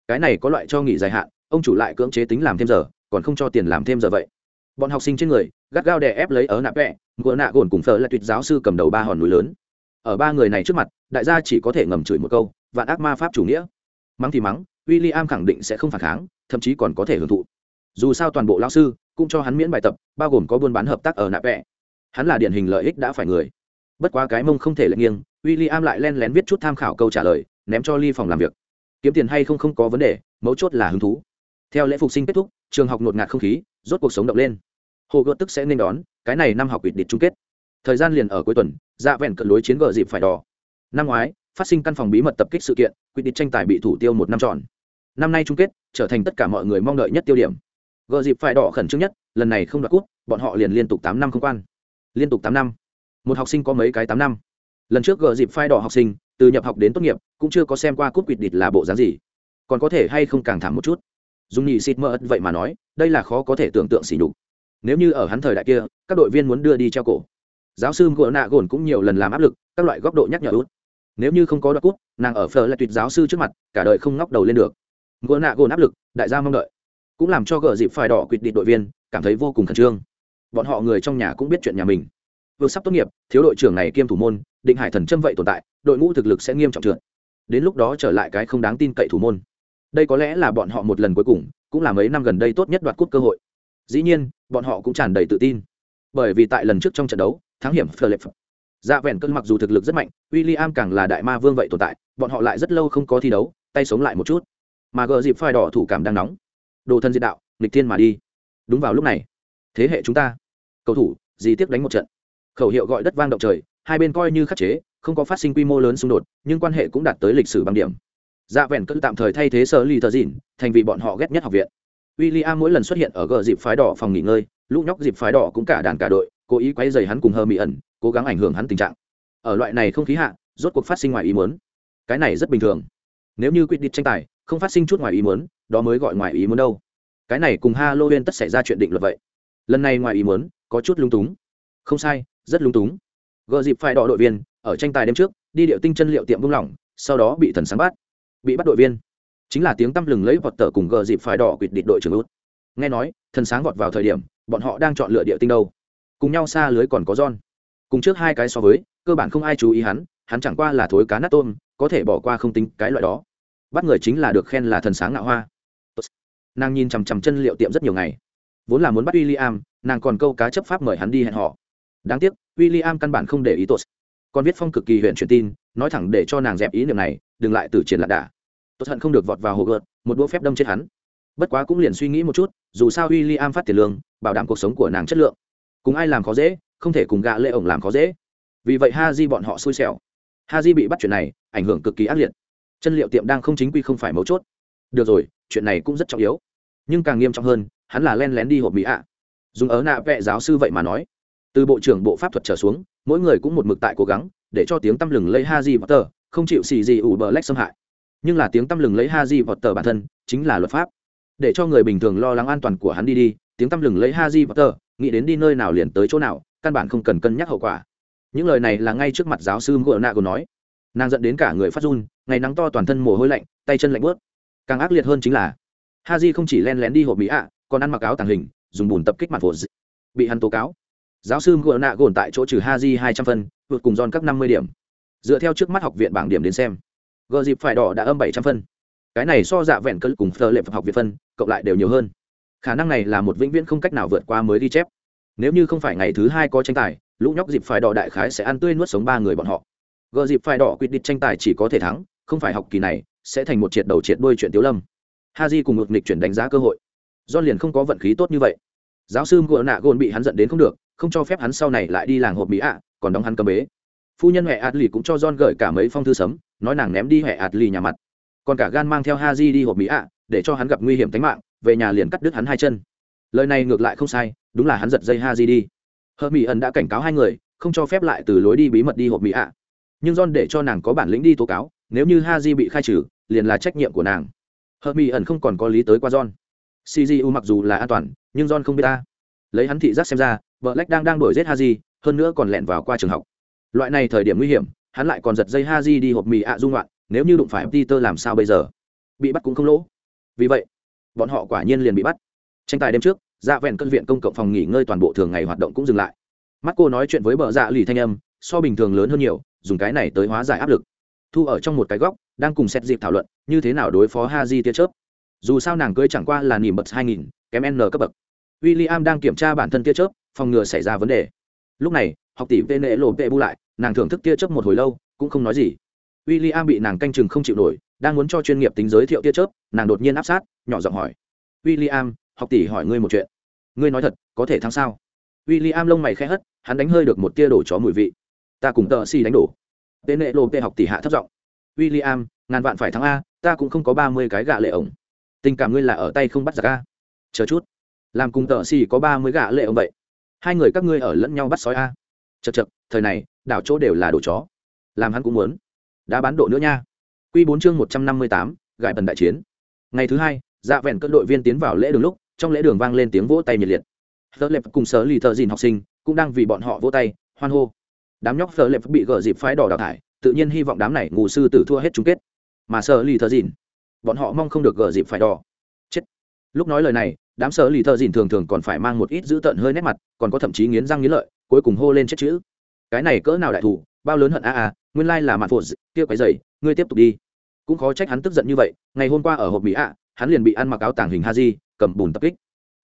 Cái này có loại cho nghỉ dài hạn, ông chủ lại cưỡng chế tính làm thêm giờ, còn không cho tiền làm thêm giờ vậy. Bọn học sinh trên người, gắt gao đè ép lấy ở nạp vẹ, ngựa nạ gồn cùng thờ là tuyệt giáo sư cầm đầu ba hòn núi lớn. Ở ba người này trước mặt, đại gia chỉ có thể ngầm chửi một câu, vạn ác ma pháp chủ nghĩa. Mắng thì mắng w i l l i am khẳng định sẽ không phản kháng, thậm chí còn có thể hưởng thụ dù sao toàn bộ lao sư cũng cho hắn miễn bài tập, bao gồm có buôn bán hợp tác ở nạp vẽ hắn là điển hình lợi ích đã phải người. Bất quá cái mông không thể lệ nghiêng w i l l i am lại len lén viết chút tham khảo câu trả lời, ném cho ly phòng làm việc. Kiếm tiền hay không không có vấn đề, mấu chốt là hứng thú. Theo lễ phục sinh kết thúc, trường học ngột ngạt không khí, rốt cuộc sống động lên. Hồ gợt tức sẽ nên đón, cái này năm học ủy địch chung kết. Thời gian liền ở cuối tuần dạ vẹn cận lối chiến gờ dịp phải đỏ. Năm ngoái, phát sinh căn phòng bí mật tập kích sự kiện quyết định tranh tài bị thủ tiêu một năm tròn. Năm nay chung kết, trở thành tất cả mọi người mong đợi nhất tiêu điểm gờ dịp phải đỏ khẩn trương nhất, lần này không đoạt cút bọn họ liền liên tục tám năm không quan. Liên tục tám năm. Một học sinh có mấy cái tám năm. Lần trước gờ dịp phai đỏ học sinh, từ nhập học đến tốt nghiệp, cũng chưa có xem qua cút quỵt địch là bộ dáng gì. Còn có thể hay không càng thảm một chút? Dùng nhị xịt mơ ất vậy mà nói, đây là khó có thể tưởng tượng xỉ nhục. Nếu như ở hắn thời đại kia, các đội viên muốn đưa đi treo cổ. Giáo sư ngựa nạ gồn cũng nhiều lần làm áp lực, các loại góc độ nhắc nhở út. Nếu như không có đoạt cút nàng ở phở là tuyệt giáo sư trước mặt, cả đời không ngóc đầu lên được. Ngựa nạ gồn áp lực, đại gia mong đợi cũng làm cho gờ dịp phải đỏ quyết định đội viên cảm thấy vô cùng khẩn trương. Bọn họ người trong nhà cũng biết chuyện nhà mình. Vừa sắp tốt nghiệp, thiếu đội trưởng này kiêm thủ môn, định hải thần châm vậy tồn tại, đội ngũ thực lực sẽ nghiêm trọng trượt. Đến lúc đó trở lại cái không đáng tin cậy thủ môn. Đây có lẽ là bọn họ một lần cuối cùng, cũng là mấy năm gần đây tốt nhất đoạt cúp cơ hội. Dĩ nhiên, bọn họ cũng tràn đầy tự tin. Bởi vì tại lần trước trong trận đấu, thắng hiểm phờ lệp dạ vẹn cơn mặc dù thực lực rất mạnh w i l l i am càng là đại ma vương vậy tồn tại, bọn họ lại rất lâu không có thi đấu, tay sống lại một chút. Mà gờ dịp phai đỏ thủ cảm đang nóng đồ thân diệt đạo, nghịch thiên mà đi. Đúng vào lúc này, thế hệ chúng ta, cầu thủ gì tiếp đánh một trận. Khẩu hiệu gọi đất vang động trời, hai bên coi như khắc chế, không có phát sinh quy mô lớn xung đột, nhưng quan hệ cũng đạt tới lịch sử bằng điểm. Dạ vẹn cứ tạm thời thay thế sơ ly thờ dìn, thành vì bọn họ ghét nhất học viện. W i l l i am mỗi lần xuất hiện ở gờ dịp phái đỏ phòng nghỉ ngơi, lũ nhóc dịp phái đỏ cũng cả đàn cả đội, cố ý quay dày hắn cùng hơ mỹ ẩn, cố gắng ảnh hưởng hắn tình trạng. Ở loại này không khí hạ, rốt cuộc phát sinh ngoài ý muốn. Cái này rất bình thường. Nếu như quyết định tranh tài không phát sinh chút ngoài ý muốn đó mới gọi ngoài ý muốn đâu. Cái này cùng halloween tất xảy ra chuyện định luật vậy. Lần này ngoài ý muốn có chút lung túng. Không sai rất lung túng. Gờ dịp phải đỏ đội viên ở tranh tài đêm trước đi điệu tinh chân liệu tiệm buông lỏng sau đó bị thần sáng bắt bị bắt đội viên. Chính là tiếng tăm lừng lấy vọt tờ cùng gờ dịp phải đỏ quỵt địch đội trưởng út. Nghe nói thần sáng vọt vào thời điểm bọn họ đang chọn lựa địa tinh đâu. Cùng nhau xa lưới còn có John. Cùng trước hai cái so với, cơ bản không ai chú ý hắn, hắn chẳng qua là thối cá nát tôm, có thể bỏ qua không tính cái loại đó. Bắt người chính là được khen là thần sáng ngạo hoa. Nàng nhìn chằm chằm chân liệu tiệm rất nhiều ngày. vốn là muốn bắt w i l l i am nàng còn câu cá chấp pháp mời hắn đi hẹn họ. Đáng tiếc w i l l i am căn bản không để ý tốt. Còn viết phong cực kỳ huyện truyền tin, nói thẳng để cho nàng dẹp ý niệm này, đừng lại từ triển lạc đà tốt hận không được vọt vào hồ gợt, một đũa phép đâm chết hắn. Bất quá cũng liền suy nghĩ một chút, dù sao w i l l i am phát tiền lương, bảo đảm cuộc sống của nàng chất lượng. Cùng ai làm khó dễ, không thể cùng gạ lệ ổng làm khó dễ. Vì vậy ha di bọn họ xui xẻo. Ha di bị bắt chuyện này, ảnh hưởng cực kỳ ác liệt chân liệu tiệm đang không chính quy không phải mấu chốt. Được rồi, chuyện này cũng rất trọng yếu. Nhưng càng nghiêm trọng hơn, hắn là len lén đi hộp mỹ ạ. Dùng ớ nạ vệ giáo sư vậy mà nói. Từ bộ trưởng bộ pháp thuật trở xuống, mỗi người cũng một mực tại cố gắng, để cho tiếng tăm lừng lấy ha di potter không chịu xì gì ủ bờ lách xâm hại. Nhưng là tiếng tăm lừng lấy ha di potter bản thân, chính là luật pháp. Để cho người bình thường lo lắng an toàn của hắn đi đi, tiếng tăm lừng lấy ha di potter nghĩ đến đi nơi nào liền tới chỗ nào, căn bản không cần cân nhắc hậu quả. Những lời này là ngay trước mặt giáo sư ngựa nạ của nói. Nàng dẫn đến cả người phát run ngày nắng to toàn thân mồ hôi lạnh, tay chân lạnh bớt càng ác liệt hơn chính là ha j không chỉ len lén đi hộp mỹ ạ, còn ăn mặc áo tàng hình, dùng bùn tập kích mặt phổ bị hắn tố cáo. Giáo sư ngựa nạ gồn tại chỗ trừ ha j hai trăm phân, vượt cùng giòn các năm mươi điểm. Dựa theo trước mắt học viện bảng điểm đến xem, gờ dịp phải đỏ đã âm bảy trăm phân. Cái này so dạ vẹn cỡ cùng phờ lệ học viện phân, cộng lại đều nhiều hơn. Khả năng này là một vĩnh viễn không cách nào vượt qua mới ghi chép. Nếu như không phải ngày thứ hai có tranh tài, lũ nhóc dịp phải đỏ đại khái sẽ ăn tươi nuốt sống ba người bọn họ. Gờ dịp phải đỏ quyết định tranh tài chỉ có thể thắng không phải học kỳ này, sẽ thành một triệt đầu triệt đuôi chuyện tiếu lâm. Ha di cùng một nghịch chuyển đánh giá cơ hội. Do liền không có vận khí tốt như vậy. Giáo sư ngựa nạ gôn bị hắn giận đến không được, không cho phép hắn sau này lại đi làng hộp mỹ ạ, còn đóng hắn cầm bế. Phu nhân huệ ạt lì cũng cho john gửi cả mấy phong thư sấm, nói nàng ném đi huệ ạt lì nhà mặt. Còn cả gan mang theo ha di đi hộp mỹ ạ, để cho hắn gặp nguy hiểm tính mạng, về nhà liền cắt đứt hắn hai chân. Lời này ngược lại không sai, đúng là hắn giật dây ha di đi. Hờ mỹ ẩn đã cảnh cáo hai người, không cho phép lại từ lối đi bí mật đi hộp mỹ ạ. Nhưng john để cho nàng có bản lĩnh đi tố cáo nếu như ha di bị khai trừ, liền là trách nhiệm của nàng. Hợp mỹ ẩn không còn có lý tới qua john. Cgu mặc dù là an toàn, nhưng john không biết ta. Lấy hắn thị giác xem ra vợ lách đang đang đuổi giết ha di, hơn nữa còn lẹn vào qua trường học. Loại này thời điểm nguy hiểm, hắn lại còn giật dây ha di đi hộp mì ạ dung loạn nếu như đụng phải peter làm sao bây giờ? Bị bắt cũng không lỗ. Vì vậy, bọn họ quả nhiên liền bị bắt. Tranh tài đêm trước dạ vẹn cân viện công cộng phòng nghỉ ngơi toàn bộ thường ngày hoạt động cũng dừng lại. Mắt cô nói chuyện với bờ dạ lì thanh âm, so bình thường lớn hơn nhiều, dùng cái này tới hóa giải áp lực thu ở trong một cái góc, đang cùng xét dịp thảo luận, như thế nào đối phó ha di tia chớp. Dù sao nàng cưới chẳng qua là nỉm bật hai nghìn, kém n cấp bậc. W i l l i am đang kiểm tra bản thân tia chớp, phòng ngừa xảy ra vấn đề. Lúc này, học tỷ vê nệ lộ vệ bu lại, nàng thưởng thức tia chớp một hồi lâu, cũng không nói gì. W i l l i am bị nàng canh chừng không chịu nổi, đang muốn cho chuyên nghiệp tính giới thiệu tia chớp, nàng đột nhiên áp sát, nhỏ giọng hỏi. W i l l i am học tỷ hỏi ngươi một chuyện. Ngươi nói thật, có thể thắng sao? W i l l i am lông mày khẽ hất, hắn đánh hơi được một tia đổ chó mùi vị. Ta cùng tờ si đánh đổ tên nệ lộp vệ học tỷ hạ thấp giọng. W i l l i am ngàn vạn phải thắng a, ta cũng không có ba mươi cái gạ lệ ổng. Tình cảm ngươi là ở tay không bắt giặc a. Chờ chút. Làm cùng tợ xì có ba mươi gạ lệ ổng vậy. Hai người các ngươi ở lẫn nhau bắt sói a. Chật chật thời này, đảo chỗ đều là đồ chó. Làm hắn cũng muốn. Đã bán độ nữa nha. Q bốn chương một trăm năm mươi tám, gại bần đại chiến. Ngày thứ hai dạ vẹn cơn đội viên tiến vào lễ đường lúc, trong lễ đường vang lên tiếng vỗ tay nhiệt liệt. Thợ lệp cùng sở lì thợ dìn học sinh cũng đang vì bọn họ vỗ tay, hoan hô đám nhóc phở lệp bị gỡ dịp phái đỏ đào thải tự nhiên hy vọng đám này ngù sư tử thua hết chung kết. Mà sợ lì thờ dìn bọn họ mong không được gỡ dịp phái đỏ. Chết. Lúc nói lời này đám sợ lì thờ dìn thường thường còn phải mang một ít dữ tợn hơi nét mặt còn có thậm chí nghiến răng nghiến lợi cuối cùng hô lên chết chữ. Cái này cỡ nào đại thủ bao lớn hận a a nguyên lai là mạn phụ, kia quái dày ngươi tiếp tục đi. Cũng khó trách hắn tức giận như vậy ngày hôm qua ở hộp mỹ ạ hắn liền bị ăn mặc áo tàng hình ha di cầm bùn tập kích.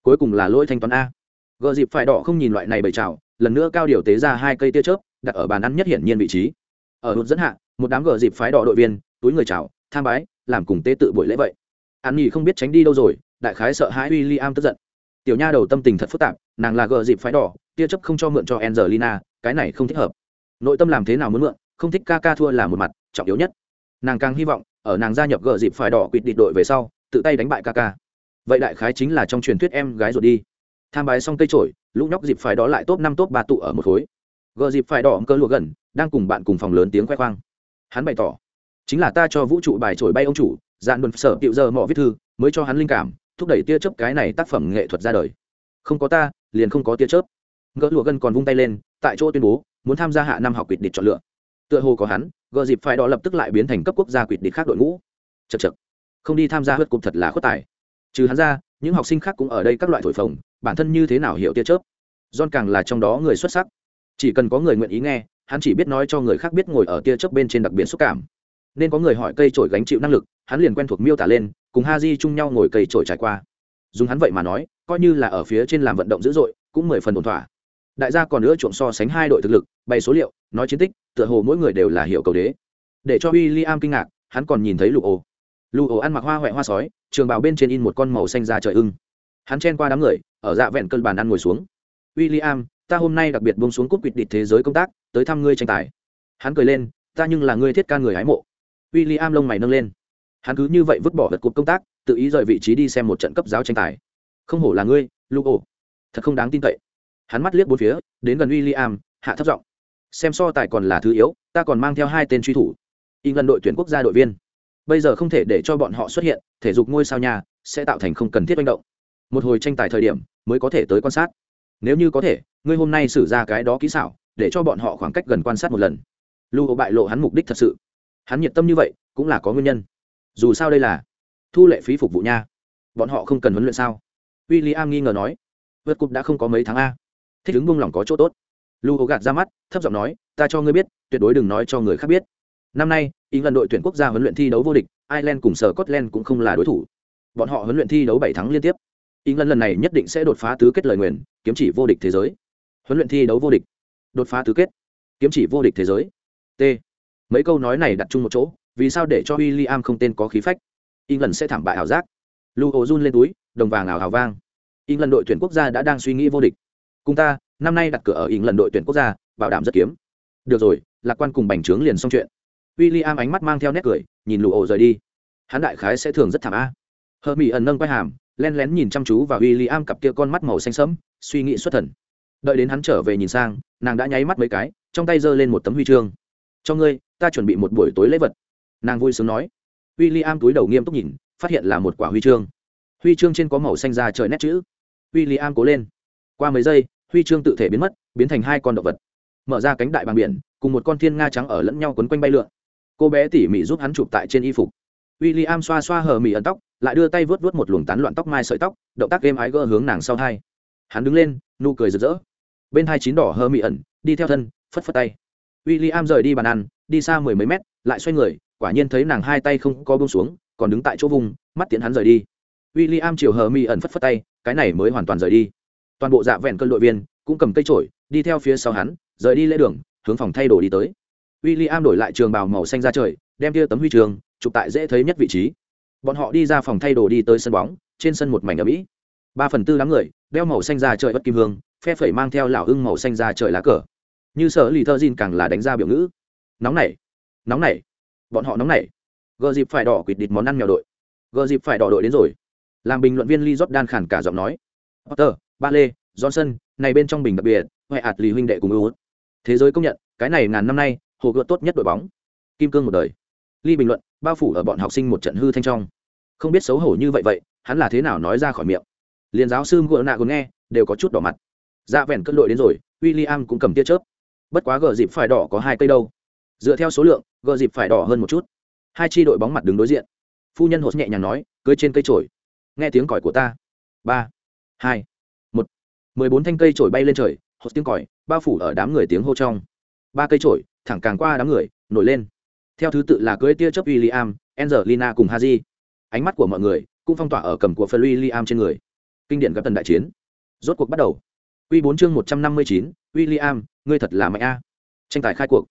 Cuối cùng là lỗi thanh toán a. Gợ dịp phải đỏ không nhìn loại này bày trào lần nữa cao điều tế ra hai cây tia chớp đặt ở bàn ăn nhất hiển nhiên vị trí. Ở hụt dẫn hạ, một đám gờ dịp phái đỏ đội viên, túi người chào, tham bái, làm cùng tế tự buổi lễ vậy. An nhi không biết tránh đi đâu rồi, đại khái sợ hãi w i l l i am tức giận. Tiểu nha đầu tâm tình thật phức tạp, nàng là gờ dịp phái đỏ, tia chấp không cho mượn cho angelina, cái này không thích hợp. Nội tâm làm thế nào muốn mượn, không thích ca ca thua là một mặt, trọng yếu nhất. Nàng càng hy vọng, ở nàng gia nhập gờ dịp phải đỏ quỵt địch đội về sau, tự tay đánh bại ca ca. Vậy đại khái chính là trong truyền thuyết em gái rồi đi. Tham bái xong cây trổi, lũ nhóc dịp phải đó lại top năm, top ba tụ ở một khối gờ dịp phải đỏ cơ lụa gần, đang cùng bạn cùng phòng lớn tiếng khoe khoang. Hắn bày tỏ, chính là ta cho vũ trụ bài trổi bay ông chủ dạn đồn sở tiệu giờ mỏ viết thư, mới cho hắn linh cảm, thúc đẩy tia chớp cái này tác phẩm nghệ thuật ra đời. Không có ta, liền không có tia chớp. Gỡ lụa gần còn vung tay lên, tại chỗ tuyên bố, muốn tham gia hạ năm học quyết địch chọn lựa. Tựa hồ có hắn, gờ dịp phải đỏ lập tức lại biến thành cấp quốc gia quyết địch khác đội ngũ. Chật chật không đi tham gia hớt cục thật là khuất tài. Trừ hắn ra, những học sinh khác cũng ở đây các loại thổi phồng, bản thân như thế nào hiểu tia chớp? John càng là trong đó người xuất sắc chỉ cần có người nguyện ý nghe, hắn chỉ biết nói cho người khác biết ngồi ở tia chớp bên trên đặc biệt xúc cảm. Nên có người hỏi cây trổi gánh chịu năng lực, hắn liền quen thuộc miêu tả lên, cùng ha di chung nhau ngồi cây trổi trải qua. Dùng hắn vậy mà nói, coi như là ở phía trên làm vận động dữ dội, cũng mười phần ổn thỏa. Đại gia còn nữa chuộng so sánh hai đội thực lực, bày số liệu, nói chiến tích, tựa hồ mỗi người đều là hiệu cầu đế. Để cho w i l l i am kinh ngạc, hắn còn nhìn thấy lụ ồ lụ ồ ăn mặc hoa huệ hoa sói, trường bào bên trên in một con màu xanh ra trời ưng. Hắn chen qua đám người, ở dạ vẹn cơn bàn ăn ngồi xuống. W i l l i am ta hôm nay đặc biệt bông xuống cúp quỵt địch thế giới công tác, tới thăm ngươi tranh tài. Hắn cười lên, ta nhưng là ngươi thiết ca người hái mộ. W i l l i am lông mày nâng lên. Hắn cứ như vậy vứt bỏ vật cục công tác, tự ý rời vị trí đi xem một trận cấp giáo tranh tài. Không hổ là ngươi lục ồ thật không đáng tin cậy. Hắn mắt liếc bốn phía, đến gần w i l l i am hạ thấp giọng. Xem so tài còn là thứ yếu, ta còn mang theo hai tên truy thủ. Y ngân đội tuyển quốc gia đội viên. Bây giờ không thể để cho bọn họ xuất hiện, thể dục ngôi sao nhà sẽ tạo thành không cần thiết manh động. Một hồi tranh tài thời điểm, mới có thể tới quan sát nếu như có thể, ngươi hôm nay xử ra cái đó kỹ xảo, để cho bọn họ khoảng cách gần quan sát một lần. Lưu hộ bại lộ hắn mục đích thật sự. Hắn nhiệt tâm như vậy, cũng là có nguyên nhân. Dù sao đây là thu lệ phí phục vụ nha. Bọn họ không cần huấn luyện sao? W i l l i am nghi ngờ nói. Vượt cục đã không có mấy tháng a. Thích ứng buông lỏng có chỗ tốt. Lưu hộ gạt ra mắt, thấp giọng nói, ta cho ngươi biết, tuyệt đối đừng nói cho người khác biết. Năm nay, ý ngân đội tuyển quốc gia huấn luyện thi đấu vô địch, ireland cùng sở scotland cũng không là đối thủ. Bọn họ huấn luyện thi đấu bảy tháng liên tiếp ý lần lần này nhất định sẽ đột phá tứ kết lời nguyền, kiếm chỉ vô địch thế giới. Huấn luyện thi đấu vô địch, đột phá tứ kết, kiếm chỉ vô địch thế giới. T. Mấy câu nói này đặt chung một chỗ, vì sao để cho William không tên có khí phách? England sẽ thảm bại ảo giác. Lugo run lên túi, đồng vàng ảo hào vang. England đội tuyển quốc gia đã đang suy nghĩ vô địch. Cùng ta, năm nay đặt cửa ở england đội tuyển quốc gia, bảo đảm rất kiếm. Được rồi, lạc quan cùng bành trướng liền xong chuyện. William ánh mắt mang theo nét cười, nhìn Lugo rời đi. Hắn đại khái sẽ thường rất thảm a. Hermione ẩn nâng quay hàm len lén nhìn chăm chú vào w i l l i am cặp kia con mắt màu xanh sẫm, suy nghĩ xuất thần. Đợi đến hắn trở về nhìn sang, nàng đã nháy mắt mấy cái, trong tay giơ lên một tấm huy chương. Cho ngươi, ta chuẩn bị một buổi tối lễ vật. Nàng vui sướng nói. W i l l i am túi đầu nghiêm túc nhìn, phát hiện là một quả huy chương. Huy chương trên có màu xanh ra trời nét chữ. W i l l i am cố lên. Qua mấy giây, huy chương tự thể biến mất, biến thành hai con động vật. Mở ra cánh đại bằng biển, cùng một con thiên nga trắng ở lẫn nhau quấn quanh bay lượn. Cô bé tỉ mỉ giúp hắn chụp tại trên y phục w i l l i am xoa xoa hờ mì ẩn tóc, lại đưa tay vớt vớt một luồng tán loạn tóc mai sợi tóc, động tác êm ái gỡ hướng nàng sau hai. Hắn đứng lên, nụ cười rực rỡ. Bên hai chín đỏ hờ mì ẩn, đi theo thân, phất phất tay. W i l l i am rời đi bàn ăn, đi xa mười mấy mét, lại xoay người, quả nhiên thấy nàng hai tay không có bông xuống, còn đứng tại chỗ vùng, mắt tiện hắn rời đi. W i l l i am chiều hờ mì ẩn phất phất tay, cái này mới hoàn toàn rời đi. Toàn bộ dạ vẹn cơn đội viên cũng cầm cây trổi đi theo phía sau hắn, rời đi lễ đường, hướng phòng thay đồ đi tới. W i l l i am đổi lại trường bào màu xanh ra trời, đem kia tấm huy trường chụp tại dễ thấy nhất vị trí. Bọn họ đi ra phòng thay đồ đi tới sân bóng, trên sân một mảnh ở mỹ ba phần tư đám người, đeo màu xanh ra trời bất kim hương, phe phẩy mang theo lão hưng màu xanh ra trời lá cờ. Như sở lì thơ gin càng là đánh ra biểu ngữ. Nóng nảy nóng nảy. Bọn họ nóng nảy. Gờ dịp phải đỏ quỵt địt món ăn mèo đội. Gờ dịp phải đỏ đội đến rồi. Làm bình luận viên lee jordan khản cả giọng nói. Potter ba lê johnson, này bên trong bình đặc biệt huệ ạt lì huynh đệ cùng ưu thế giới công nhận, cái này ngàn năm nay, hồ gợt tốt nhất đội bóng. Kim cương một đời ly bình luận, bao phủ ở bọn học sinh một trận hư thanh trong. Không biết xấu hổ như vậy vậy, hắn là thế nào nói ra khỏi miệng. Liền giáo sư ngựa nạ còn nghe, đều có chút đỏ mặt. Dạ vẹn cân đội đến rồi w i l l i am cũng cầm tia chớp. Bất quá gờ dịp phải đỏ có hai cây đâu. Dựa theo số lượng, gờ dịp phải đỏ hơn một chút. Hai tri đội bóng mặt đứng đối diện. Phu nhân hột nhẹ nhàng nói, cưới trên cây trổi nghe tiếng còi của ta. Ba, hai, một. Mười bốn thanh cây trổi bay lên trời, hột tiếng còi, bao phủ ở đám người tiếng hô trong. Ba cây trổi thẳng càng qua đám người, nổi lên theo thứ tự là cưới tia chớp William, Angelina cùng Haji. Ánh mắt của mọi người cũng phong tỏa ở cầm của phần William trên người. Kinh điển gặp tần đại chiến. Rốt cuộc bắt đầu. Quy bốn chương 159, William, ngươi thật là mạnh a. Tranh tài khai cuộc.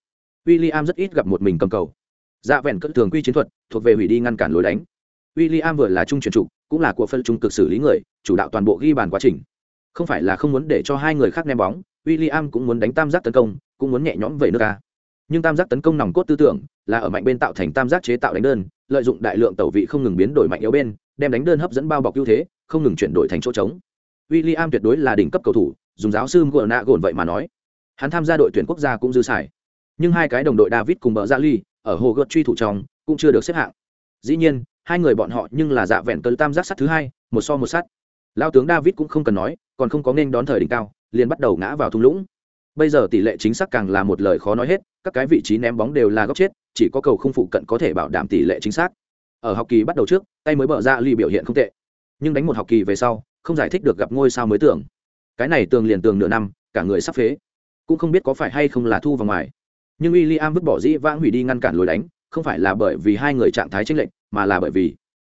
William rất ít gặp một mình cầm cầu. Dạ vẹn cất thường quy chiến thuật, thuộc về hủy đi ngăn cản lối đánh. William vừa là trung chuyển trụ, cũng là của phân trung cực xử lý người, chủ đạo toàn bộ ghi bàn quá trình. Không phải là không muốn để cho hai người khác ném bóng, William cũng muốn đánh tam giác tấn công, cũng muốn nhẹ nhõm về nước a nhưng tam giác tấn công nòng cốt tư tưởng là ở mạnh bên tạo thành tam giác chế tạo đánh đơn, lợi dụng đại lượng tẩu vị không ngừng biến đổi mạnh yếu bên, đem đánh đơn hấp dẫn bao bọc ưu thế, không ngừng chuyển đổi thành chỗ trống. W i l l i am tuyệt đối là đỉnh cấp cầu thủ, dùng giáo sư gờ nạ gồn vậy mà nói. Hắn tham gia đội tuyển quốc gia cũng dư xài. Nhưng hai cái đồng đội david cùng bờ gia ly, ở hồ gợt truy thủ trong, cũng chưa được xếp hạng. Dĩ nhiên, hai người bọn họ nhưng là dạ vẹn cơn tam giác sắt thứ hai, một so một sắt. Lao tướng david cũng không cần nói, còn không có nên đón thời đỉnh cao, liền bắt đầu ngã vào thung lũng bây giờ tỷ lệ chính xác càng là một lời khó nói hết, các cái vị trí ném bóng đều là góc chết, chỉ có cầu không phụ cận có thể bảo đảm tỷ lệ chính xác. Ở học kỳ bắt đầu trước, tay mới bở ra ly biểu hiện không tệ. Nhưng đánh một học kỳ về sau, không giải thích được gặp ngôi sao mới tưởng. Cái này tường liền tường nửa năm, cả người sắp phế. Cũng không biết có phải hay không là thu vào ngoài. Nhưng w i l l i am vứt bỏ dĩ vãng hủy đi ngăn cản lối đánh, không phải là bởi vì hai người trạng thái tranh lệch, mà là bởi vì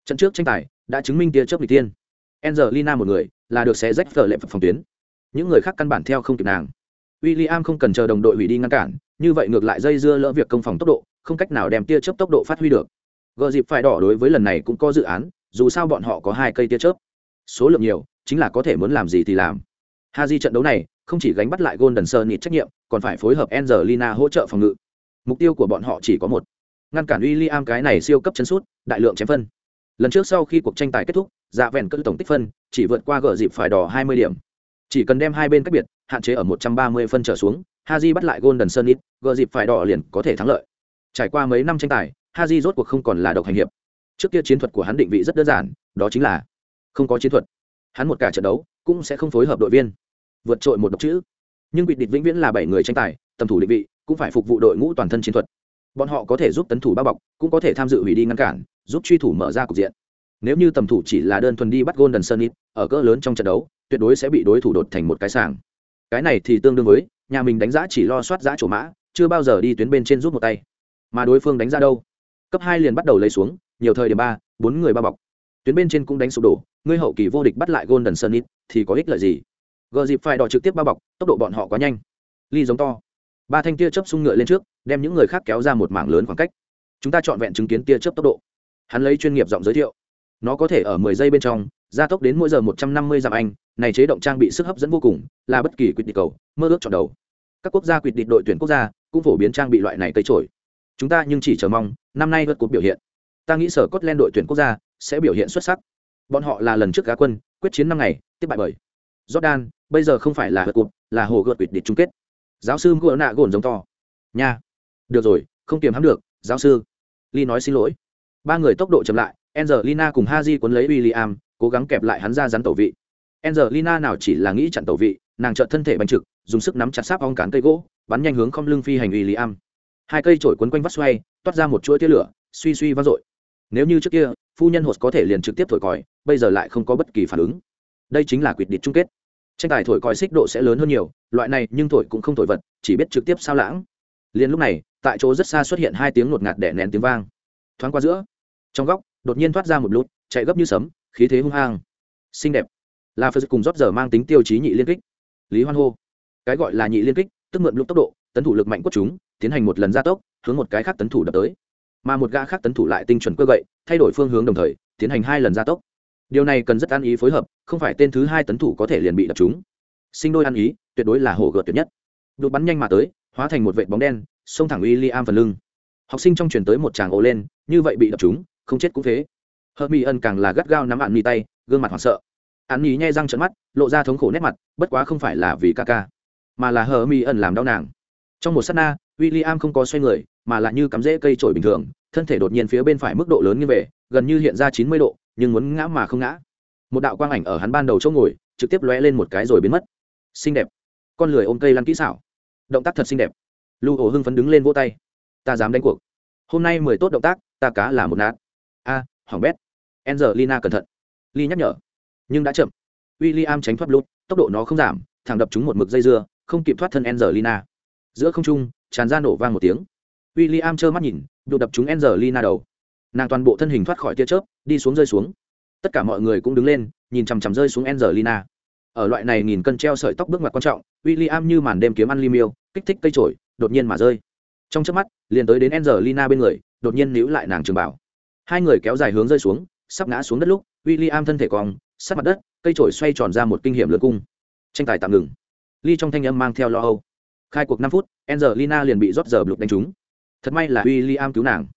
trận trước tranh tài đã chứng minh tia chớp lịch tiên. Angelina một người là được xé rách phở lệ phòng tuyến. Những người khác căn bản theo không kịp nàng. William không cần chờ đồng đội hủy đi ngăn cản như vậy ngược lại dây dưa lỡ việc công phòng tốc độ không cách nào đem tia chớp tốc độ phát huy được gợ dịp phải đỏ đối với lần này cũng có dự án dù sao bọn họ có hai cây tia chớp số lượng nhiều chính là có thể muốn làm gì thì làm Haji trận đấu này không chỉ gánh bắt lại Golden Sun trách nhiệm, còn phải phối hợp Angelina hỗ trợ phòng ngự. Mục tiêu của bọn họ chỉ có một, ngăn cản William cái này siêu cấp chân sút, đại lượng chém phân. Lần trước sau khi cuộc tranh tài kết thúc, dạ vẹn cân tổng tích phân chỉ vượt qua gờ dịp phải đỏ 20 điểm. Chỉ cần đem hai bên cách biệt, hạn chế ở 130 phân trở xuống, Haji bắt lại Golden Sun gỡ dịp phải đỏ liền có thể thắng lợi. Trải qua mấy năm tranh tài, Haji rốt cuộc không còn là độc hành hiệp. Trước kia chiến thuật của hắn định vị rất đơn giản, đó chính là không có chiến thuật. Hắn một cả trận đấu cũng sẽ không phối hợp đội viên vượt trội một độc chữ nhưng bị địch vĩnh viễn là bảy người tranh tài tầm thủ định vị cũng phải phục vụ đội ngũ toàn thân chiến thuật bọn họ có thể giúp tấn thủ bao bọc cũng có thể tham dự hủy đi ngăn cản giúp truy thủ mở ra cục diện nếu như tầm thủ chỉ là đơn thuần đi bắt golden sunnit ở cỡ lớn trong trận đấu tuyệt đối sẽ bị đối thủ đột thành một cái sàng cái này thì tương đương với, nhà mình đánh giá chỉ lo soát giá chỗ mã, chưa bao giờ đi tuyến bên trên giúp một tay. Mà đối phương đánh ra đâu? Cấp hai liền bắt đầu lấy xuống, nhiều thời điểm ba, bốn người bao bọc. Tuyến bên trên cũng đánh sụp đổ, ngươi hậu kỳ vô địch bắt lại golden sunnit thì có ích lợi gì? Gờ dịp phải đỏ trực tiếp bao bọc, tốc độ bọn họ quá nhanh. Ly giống to. Ba thanh tia chớp sung ngựa lên trước, đem những người khác kéo ra một mảng lớn khoảng cách. Chúng ta chọn vẹn chứng kiến tia chớp tốc độ. Hắn lấy chuyên nghiệp giọng giới thiệu. Nó có thể ở 10 giây bên trong gia tốc đến mỗi giờ 150 dặm anh này chế động trang bị sức hấp dẫn vô cùng là bất kỳ quyết định cầu mơ ước chọn đầu. Các quốc gia quyết định đội tuyển quốc gia cũng phổ biến trang bị loại này cây trổi chúng ta nhưng chỉ chờ mong năm nay vượt cuộc biểu hiện. Ta nghĩ sở cốt lên đội tuyển quốc gia sẽ biểu hiện xuất sắc. Bọn họ là lần trước gá quân quyết chiến năm ngày tiếp bại bởi jordan bây giờ không phải là vượt cuộc là hồ gợt quyết địch chung kết. Giáo sư gỡ nạ gồn giống to. Nha. Được rồi không kiềm hãm được giáo sư. Ly nói xin lỗi. Ba người tốc độ chậm lại angelina cùng haji cuốn lấy William, cố gắng kẹp lại hắn ra rắn tẩu vị. Angelina nào chỉ là nghĩ chặn tẩu vị, nàng trợn thân thể bành trực, dùng sức nắm chặt sáp ong cán cây gỗ, bắn nhanh hướng không lưng phi hành William. hai cây trổi quấn quanh vắt xoay, toát ra một chuỗi tia lửa, suy suy vang dội. Nếu như trước kia, phu nhân hột có thể liền trực tiếp thổi còi, bây giờ lại không có bất kỳ phản ứng. Đây chính là quyết định chung kết. Tranh tài thổi còi xích độ sẽ lớn hơn nhiều, loại này nhưng thổi cũng không thổi vật, chỉ biết trực tiếp sao lãng. Liền lúc này, tại chỗ rất xa xuất hiện hai tiếng ngột ngạt đẻ nén tiếng vang. Thoáng qua giữa, trong góc, đột nhiên thoát ra một lút, chạy gấp như sấm khí thế hung hăng. Xinh đẹp. Là phật cùng rót giờ mang tính tiêu chí nhị liên kích. Lý hoan hô. Cái gọi là nhị liên kích, tức mượn lúc tốc độ, tấn thủ lực mạnh quất chúng, tiến hành một lần gia tốc, hướng một cái khác tấn thủ đập tới. Mà một gã khác tấn thủ lại tinh chuẩn cơ gậy, thay đổi phương hướng đồng thời, tiến hành hai lần gia tốc. Điều này cần rất ăn ý phối hợp, không phải tên thứ hai tấn thủ có thể liền bị đập chúng. Sinh đôi ăn ý, tuyệt đối là hổ gợt tuyệt nhất. Đột bắn nhanh mà tới, hóa thành một vệ bóng đen, xông thẳng uy li am phần lưng. Học sinh trong truyền tới một tràng ồ lên, như vậy bị đập chúng, không chết cũng thế hợp mỹ ân càng là gắt gao nắm ạn mi tay gương mặt hoảng sợ. Ạn mi nhai răng trận mắt lộ ra thống khổ nét mặt bất quá không phải là vì ca ca mà là hờ mi ẩn làm đau nàng. Trong một s á t na w i l l i am không có xoay người mà là như cắm rễ cây trổi bình thường thân thể đột nhiên phía bên phải mức độ lớn như về gần như hiện ra chín mươi độ nhưng muốn ngã mà không ngã. Một đạo quang ảnh ở hắn ban đầu chỗ ngồi trực tiếp lóe lên một cái rồi biến mất. Xinh đẹp. Con lười ôm cây lăn kỹ xảo. Động tác thật xinh đẹp. Lưu ổ hưng phấn đứng lên vỗ tay. Ta dám đánh cuộc. Hôm nay mười tốt động tác ta cá là một nát. A à, hỏng bét angelina cẩn thận. Lee nhắc nhở. Nhưng đã chậm. William tránh thoát lút tốc độ nó không giảm thẳng đập chúng một mực dây dưa không kịp thoát thân angelina. Giữa không trung tràn ra nổ vang một tiếng. William i trơ mắt nhìn đột đập chúng angelina đầu. Nàng toàn bộ thân hình thoát khỏi tia chớp đi xuống rơi xuống. Tất cả mọi người cũng đứng lên nhìn chằm chằm rơi xuống angelina. Ở loại này nghìn cân treo sợi tóc bước ngoặt quan trọng William như màn đêm kiếm ăn limiêu, kích thích cây chổi, đột nhiên mà rơi. Trong chớp mắt liền tới đến angelina bên người đột nhiên níu lại nàng trường bảo. Hai người kéo dài hướng rơi xuống sắp ngã xuống đất lúc w i l l i am thân thể cong, sát mặt đất, cây trổi xoay tròn ra một kinh hiểm lượt cung. Tranh tài tạm ngừng. Ly trong thanh âm mang theo lo âu. Khai cuộc năm phút, angelina liền bị rót giờ lục đánh trúng. Thật may là w i l l i am cứu nàng.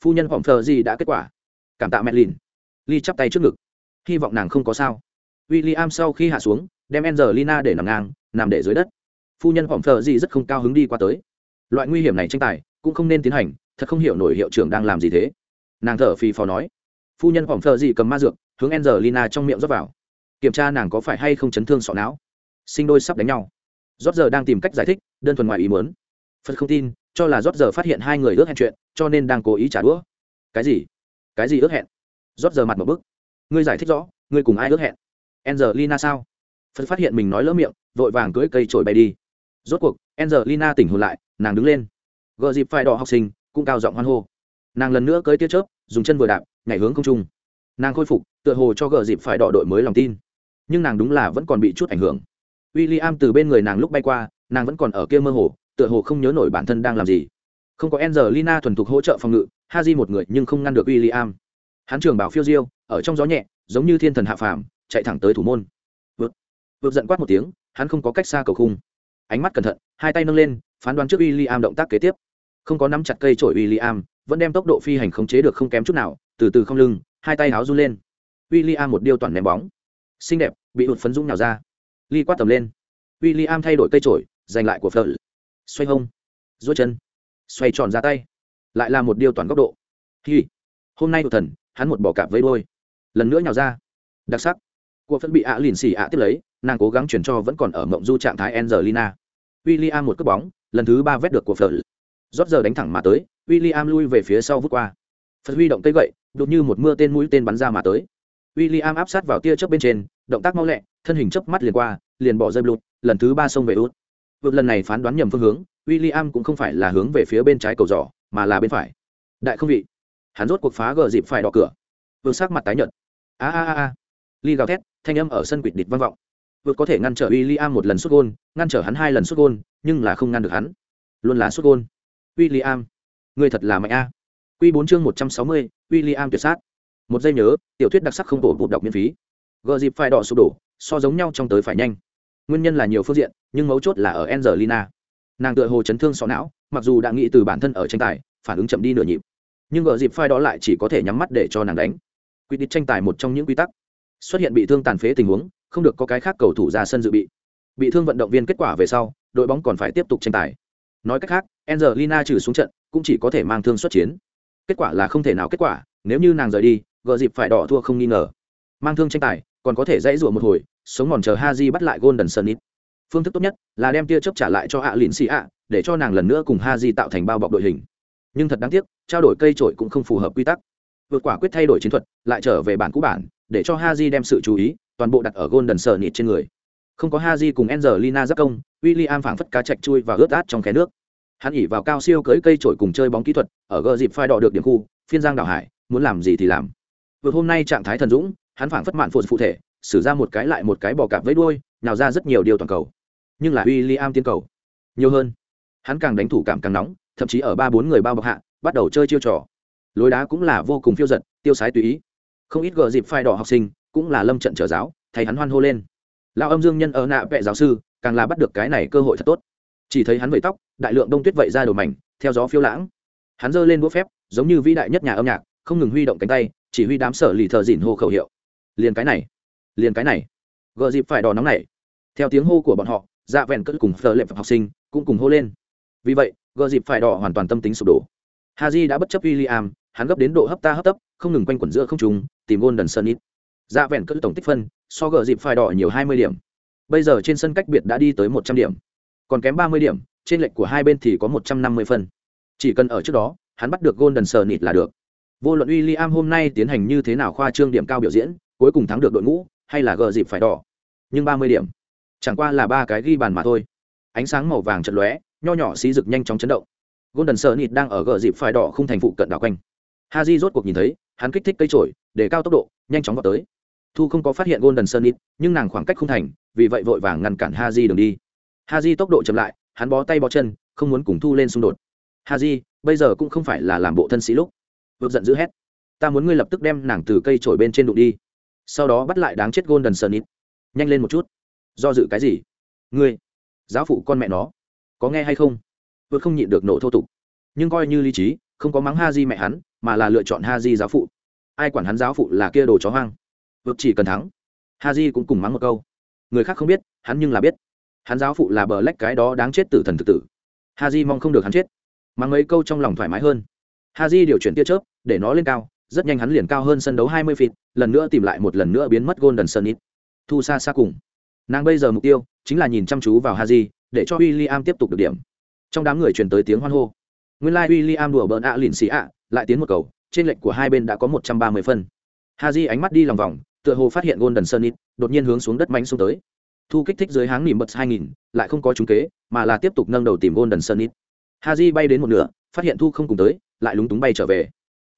Phu nhân phỏng phờ gì đã kết quả. Cảm tạ mẹ lìn ly chắp tay trước ngực. Hy vọng nàng không có sao. W i l l i am sau khi hạ xuống, đem angelina để nằm ngang, nằm để dưới đất. Phu nhân phỏng phờ gì rất không cao hứng đi qua tới. Loại nguy hiểm này tranh tài, cũng không nên tiến hành, thật không hiểu nổi hiệu trưởng đang làm gì thế. Nàng thở phì phò nói phu nhân phỏng thợ gì cầm ma dược, hướng angelina trong miệng rót vào. Kiểm tra nàng có phải hay không chấn thương sọ não. Sinh đôi sắp đánh nhau. Rót giờ đang tìm cách giải thích, đơn thuần ngoài ý muốn. Phật không tin, cho là rót giờ phát hiện hai người ước hẹn chuyện, cho nên đang cố ý trả đũa. Cái gì? Cái gì ước hẹn? Rót giờ mặt một bức. Ngươi giải thích rõ, ngươi cùng ai ước hẹn? Angelina sao? Phật phát hiện mình nói lỡ miệng, vội vàng cưỡi cây trổi bay đi. Rốt cuộc, angelina tỉnh hồn lại, nàng đứng lên. Gợ dịp phải đỏ học sinh, cũng cao giọng hoan hô. Nàng lần nữa cưỡi tiết chớp, dùng chân vừa đạp nhảy hướng không trung. Nàng khôi phục, tựa hồ cho gờ dịp phải đỏ đội mới lòng tin. Nhưng nàng đúng là vẫn còn bị chút ảnh hưởng. W i l l i am từ bên người nàng lúc bay qua, nàng vẫn còn ở kia mơ hồ, tựa hồ không nhớ nổi bản thân đang làm gì. Không có Angelina thuần thục hỗ trợ phòng ngự, Haji một người nhưng không ngăn được w i l l i am hắn trường bảo phiêu diêu, ở trong gió nhẹ, giống như thiên thần hạ phàm, chạy thẳng tới thủ môn. Vượt vượt giận quát một tiếng, hắn không có cách xa cầu khung. Ánh mắt cẩn thận, hai tay nâng lên, phán đoán trước w i l l i am động tác kế tiếp. Không có nắm chặt cây trổi w i l l i am vẫn đem tốc độ phi hành khống chế được không kém chút nào từ từ không lưng, hai tay háo run lên. W i l l i am một điêu toàn ném bóng. Xinh đẹp, bị hụt phấn dũng nhào ra. Ly quát tầm lên. W i l l i am thay đổi cây trổi giành lại của phở xoay hông dối chân, xoay tròn ra tay. Lại là một điêu toàn góc độ. Hi. Hôm nay hụt thần, hắn một bỏ cạp với đôi. Lần nữa nhào ra. Đặc sắc. Của phân bị ạ lìn xì ạ tiếp lấy, nàng cố gắng chuyển cho vẫn còn ở mộng du trạng thái angelina. W i l l i am một cướp bóng, lần thứ ba vét được của phở rót giờ đánh thẳng mà tới w i l l i am lui về phía sau vút qua. Phật huy động cây gậy đột như một mưa tên mũi tên bắn ra mà tới. W i l l i am áp sát vào tia chớp bên trên, động tác mau lẹ, thân hình chớp mắt liền qua, liền bỏ rơi lụt, lần thứ ba xông về út. Vượt lần này phán đoán nhầm phương hướng w i l l i am cũng không phải là hướng về phía bên trái cầu giỏ, mà là bên phải. Đại không vị. Hắn rốt cuộc phá gờ dịp phải đỏ cửa. Vượt sắc mặt tái nhợt. A a a a. Ly gào thét, thanh âm ở sân quỵt địch vang vọng. Vượt có thể ngăn trở w i l l i am một lần xuất gôn, ngăn trở hắn hai lần xuất gôn, nhưng là không ngăn được hắn. Luôn là xuất gôn. W i l l i am người thật là mạnh a. Q bốn chương một trăm sáu mươi William tuyệt sát. Một giây nhớ, tiểu thuyết đặc sắc không tổ bụt đọc miễn phí. Gờ dịp phải đỏ sụp đổ, so giống nhau trong tới phải nhanh. Nguyên nhân là nhiều phương diện, nhưng mấu chốt là ở angelina. Nàng tựa hồ chấn thương sọ não, mặc dù đã nghĩ từ bản thân ở tranh tài, phản ứng chậm đi nửa nhịp. Nhưng gờ dịp phai đó lại chỉ có thể nhắm mắt để cho nàng đánh. Quy định tranh tài một trong những quy tắc. Xuất hiện bị thương tàn phế tình huống, không được có cái khác cầu thủ ra sân dự bị. Bị thương vận động viên kết quả về sau, đội bóng còn phải tiếp tục tranh tài. Nói cách khác, angelina trừ xuống trận, cũng chỉ có thể mang thương xuất chiến kết quả là không thể nào kết quả nếu như nàng rời đi gờ dịp phải đỏ thua không nghi ngờ mang thương tranh tài còn có thể dãy rủa một hồi sống mòn chờ Haji bắt lại Golden Sunnit. Phương thức tốt nhất là đem tia chớp trả lại cho ạ lịn xì ạ, để cho nàng lần nữa cùng Haji tạo thành bao bọc đội hình. Nhưng thật đáng tiếc, trao đổi cây trội cũng không phù hợp quy tắc. Vượt quả quyết thay đổi chiến thuật, lại trở về bản cũ bản, để cho Haji đem sự chú ý toàn bộ đặt ở Golden Sunnit trên người. Không có Haji cùng Angelina giáp công, William phảng phất cá chạch chui và ướt át trong khe nước. Hắn ỉ vào cao siêu cưới cây trổi cùng chơi bóng kỹ thuật, ở gờ dịp phai đỏ được điểm khu, phiên giang đảo hải, muốn làm gì thì làm. Vượt hôm nay trạng thái thần dũng, hắn phảng phất mạn phụt phụ thể, xử ra một cái lại một cái bò cạp với đuôi nào ra rất nhiều điều toàn cầu. Nhưng là w i l l i am tiến cầu. Nhiều hơn. Hắn càng đánh thủ cảm càng nóng thậm chí ở ba bốn người bao bọc hạ bắt đầu chơi chiêu trò. Lối đá cũng là vô cùng phiêu giật tiêu sái tùy ý. Không ít gờ dịp phai đỏ học sinh cũng là lâm trận trở giáo thầy hắn hoan hô lên. Lao âm dương nhân ở nạ vệ giáo sư càng là bắt được cái này cơ hội thật tốt chỉ thấy hắn vẩy tóc đại lượng đông tuyết vẩy ra đầu mảnh theo gió phiêu lãng. Hắn giơ lên đũa phép giống như vĩ đại nhất nhà âm nhạc không ngừng huy động cánh tay chỉ huy đám sở lì thợ dỉn hô khẩu hiệu. Liền cái này liền cái này. Gợ dịp phải đỏ nóng này. Theo tiếng hô của bọn họ dạ vẹn cất cùng phờ lệ học sinh cũng cùng hô lên. Vì vậy gợ dịp phải đỏ hoàn toàn tâm tính sụp đổ. Haji đã bất chấp William, hắn gấp đến độ hấp ta hấp tấp không ngừng quanh quẩn giữa không trùng tìm gôn đần sơn ít dạ vẹn cất tổng tích phân so gợ dịp phải đỏ nhiều hai mươi điểm. Bây giờ trên sân cách biệt đã đi tới một trăm điểm còn kém ba mươi điểm, trên lệnh của hai bên thì có một trăm năm mươi phân. Chỉ cần ở trước đó, hắn bắt được golden sờ nịt là được. Vô luận William hôm nay tiến hành như thế nào khoa trương điểm cao biểu diễn, cuối cùng thắng được đội ngũ, hay là gờ dịp phải đỏ. Nhưng ba mươi điểm, chẳng qua là ba cái ghi bàn mà thôi. Ánh sáng màu vàng chật lóe, nho nhỏ xí rực nhanh chóng chấn động. Golden sơ nịt đang ở gờ dịp phải đỏ không thành phụ cận đảo quanh. Haji rốt cuộc nhìn thấy, hắn kích thích cây trổi để cao tốc độ, nhanh chóng vào tới. Thu không có phát hiện golden sơ nịt nhưng nàng khoảng cách không thành, vì vậy vội vàng ngăn cản haji đường đi haji tốc độ chậm lại hắn bó tay bó chân không muốn cùng thu lên xung đột. Haji bây giờ cũng không phải là làm bộ thân sĩ lúc. Vượt giận dữ hét. Ta muốn ngươi lập tức đem nàng từ cây trổi bên trên đụng đi. Sau đó bắt lại đáng chết golden ít, nhanh lên một chút. Do dự cái gì? Ngươi giáo phụ con mẹ nó. Có nghe hay không? Vượt không nhịn được nổ thô tục. Nhưng coi như lý trí không có mắng ha di mẹ hắn mà là lựa chọn ha di giáo phụ. Ai quản hắn giáo phụ là kia đồ chó hoang? Vượt chỉ cần thắng. Ha di cũng cùng mắng một câu. Người khác không biết hắn nhưng là biết hắn giáo phụ là bờ lách cái đó đáng chết tử thần thực tử ha di mong không được hắn chết mang mấy câu trong lòng thoải mái hơn ha di điều chuyển tia chớp để nó lên cao rất nhanh hắn liền cao hơn sân đấu 20 feet, lần nữa tìm lại một lần nữa biến mất Golden ít. Thu xa xa cùng. Nàng bây giờ mục tiêu chính là nhìn chăm chú vào Haji, để cho William tiếp tục được điểm. Trong đám người truyền tới tiếng hoan hô. Nguyên lai i William đùa bỡn ạ lìn xì ạ, lại tiến một cầu, trên lệnh của hai bên đã có 130 phân. Haji ánh mắt đi lòng vòng, tựa hồ phát hiện Golden ít, đột nhiên hướng xuống đất mánh xuống tới. Thu kích thích dưới háng nỉm bật 2000, lại không có trúng kế, mà là tiếp tục nâng đầu tìm Golden Sunnit. Haji bay đến một nửa, phát hiện Thu không cùng tới, lại lúng túng bay trở về.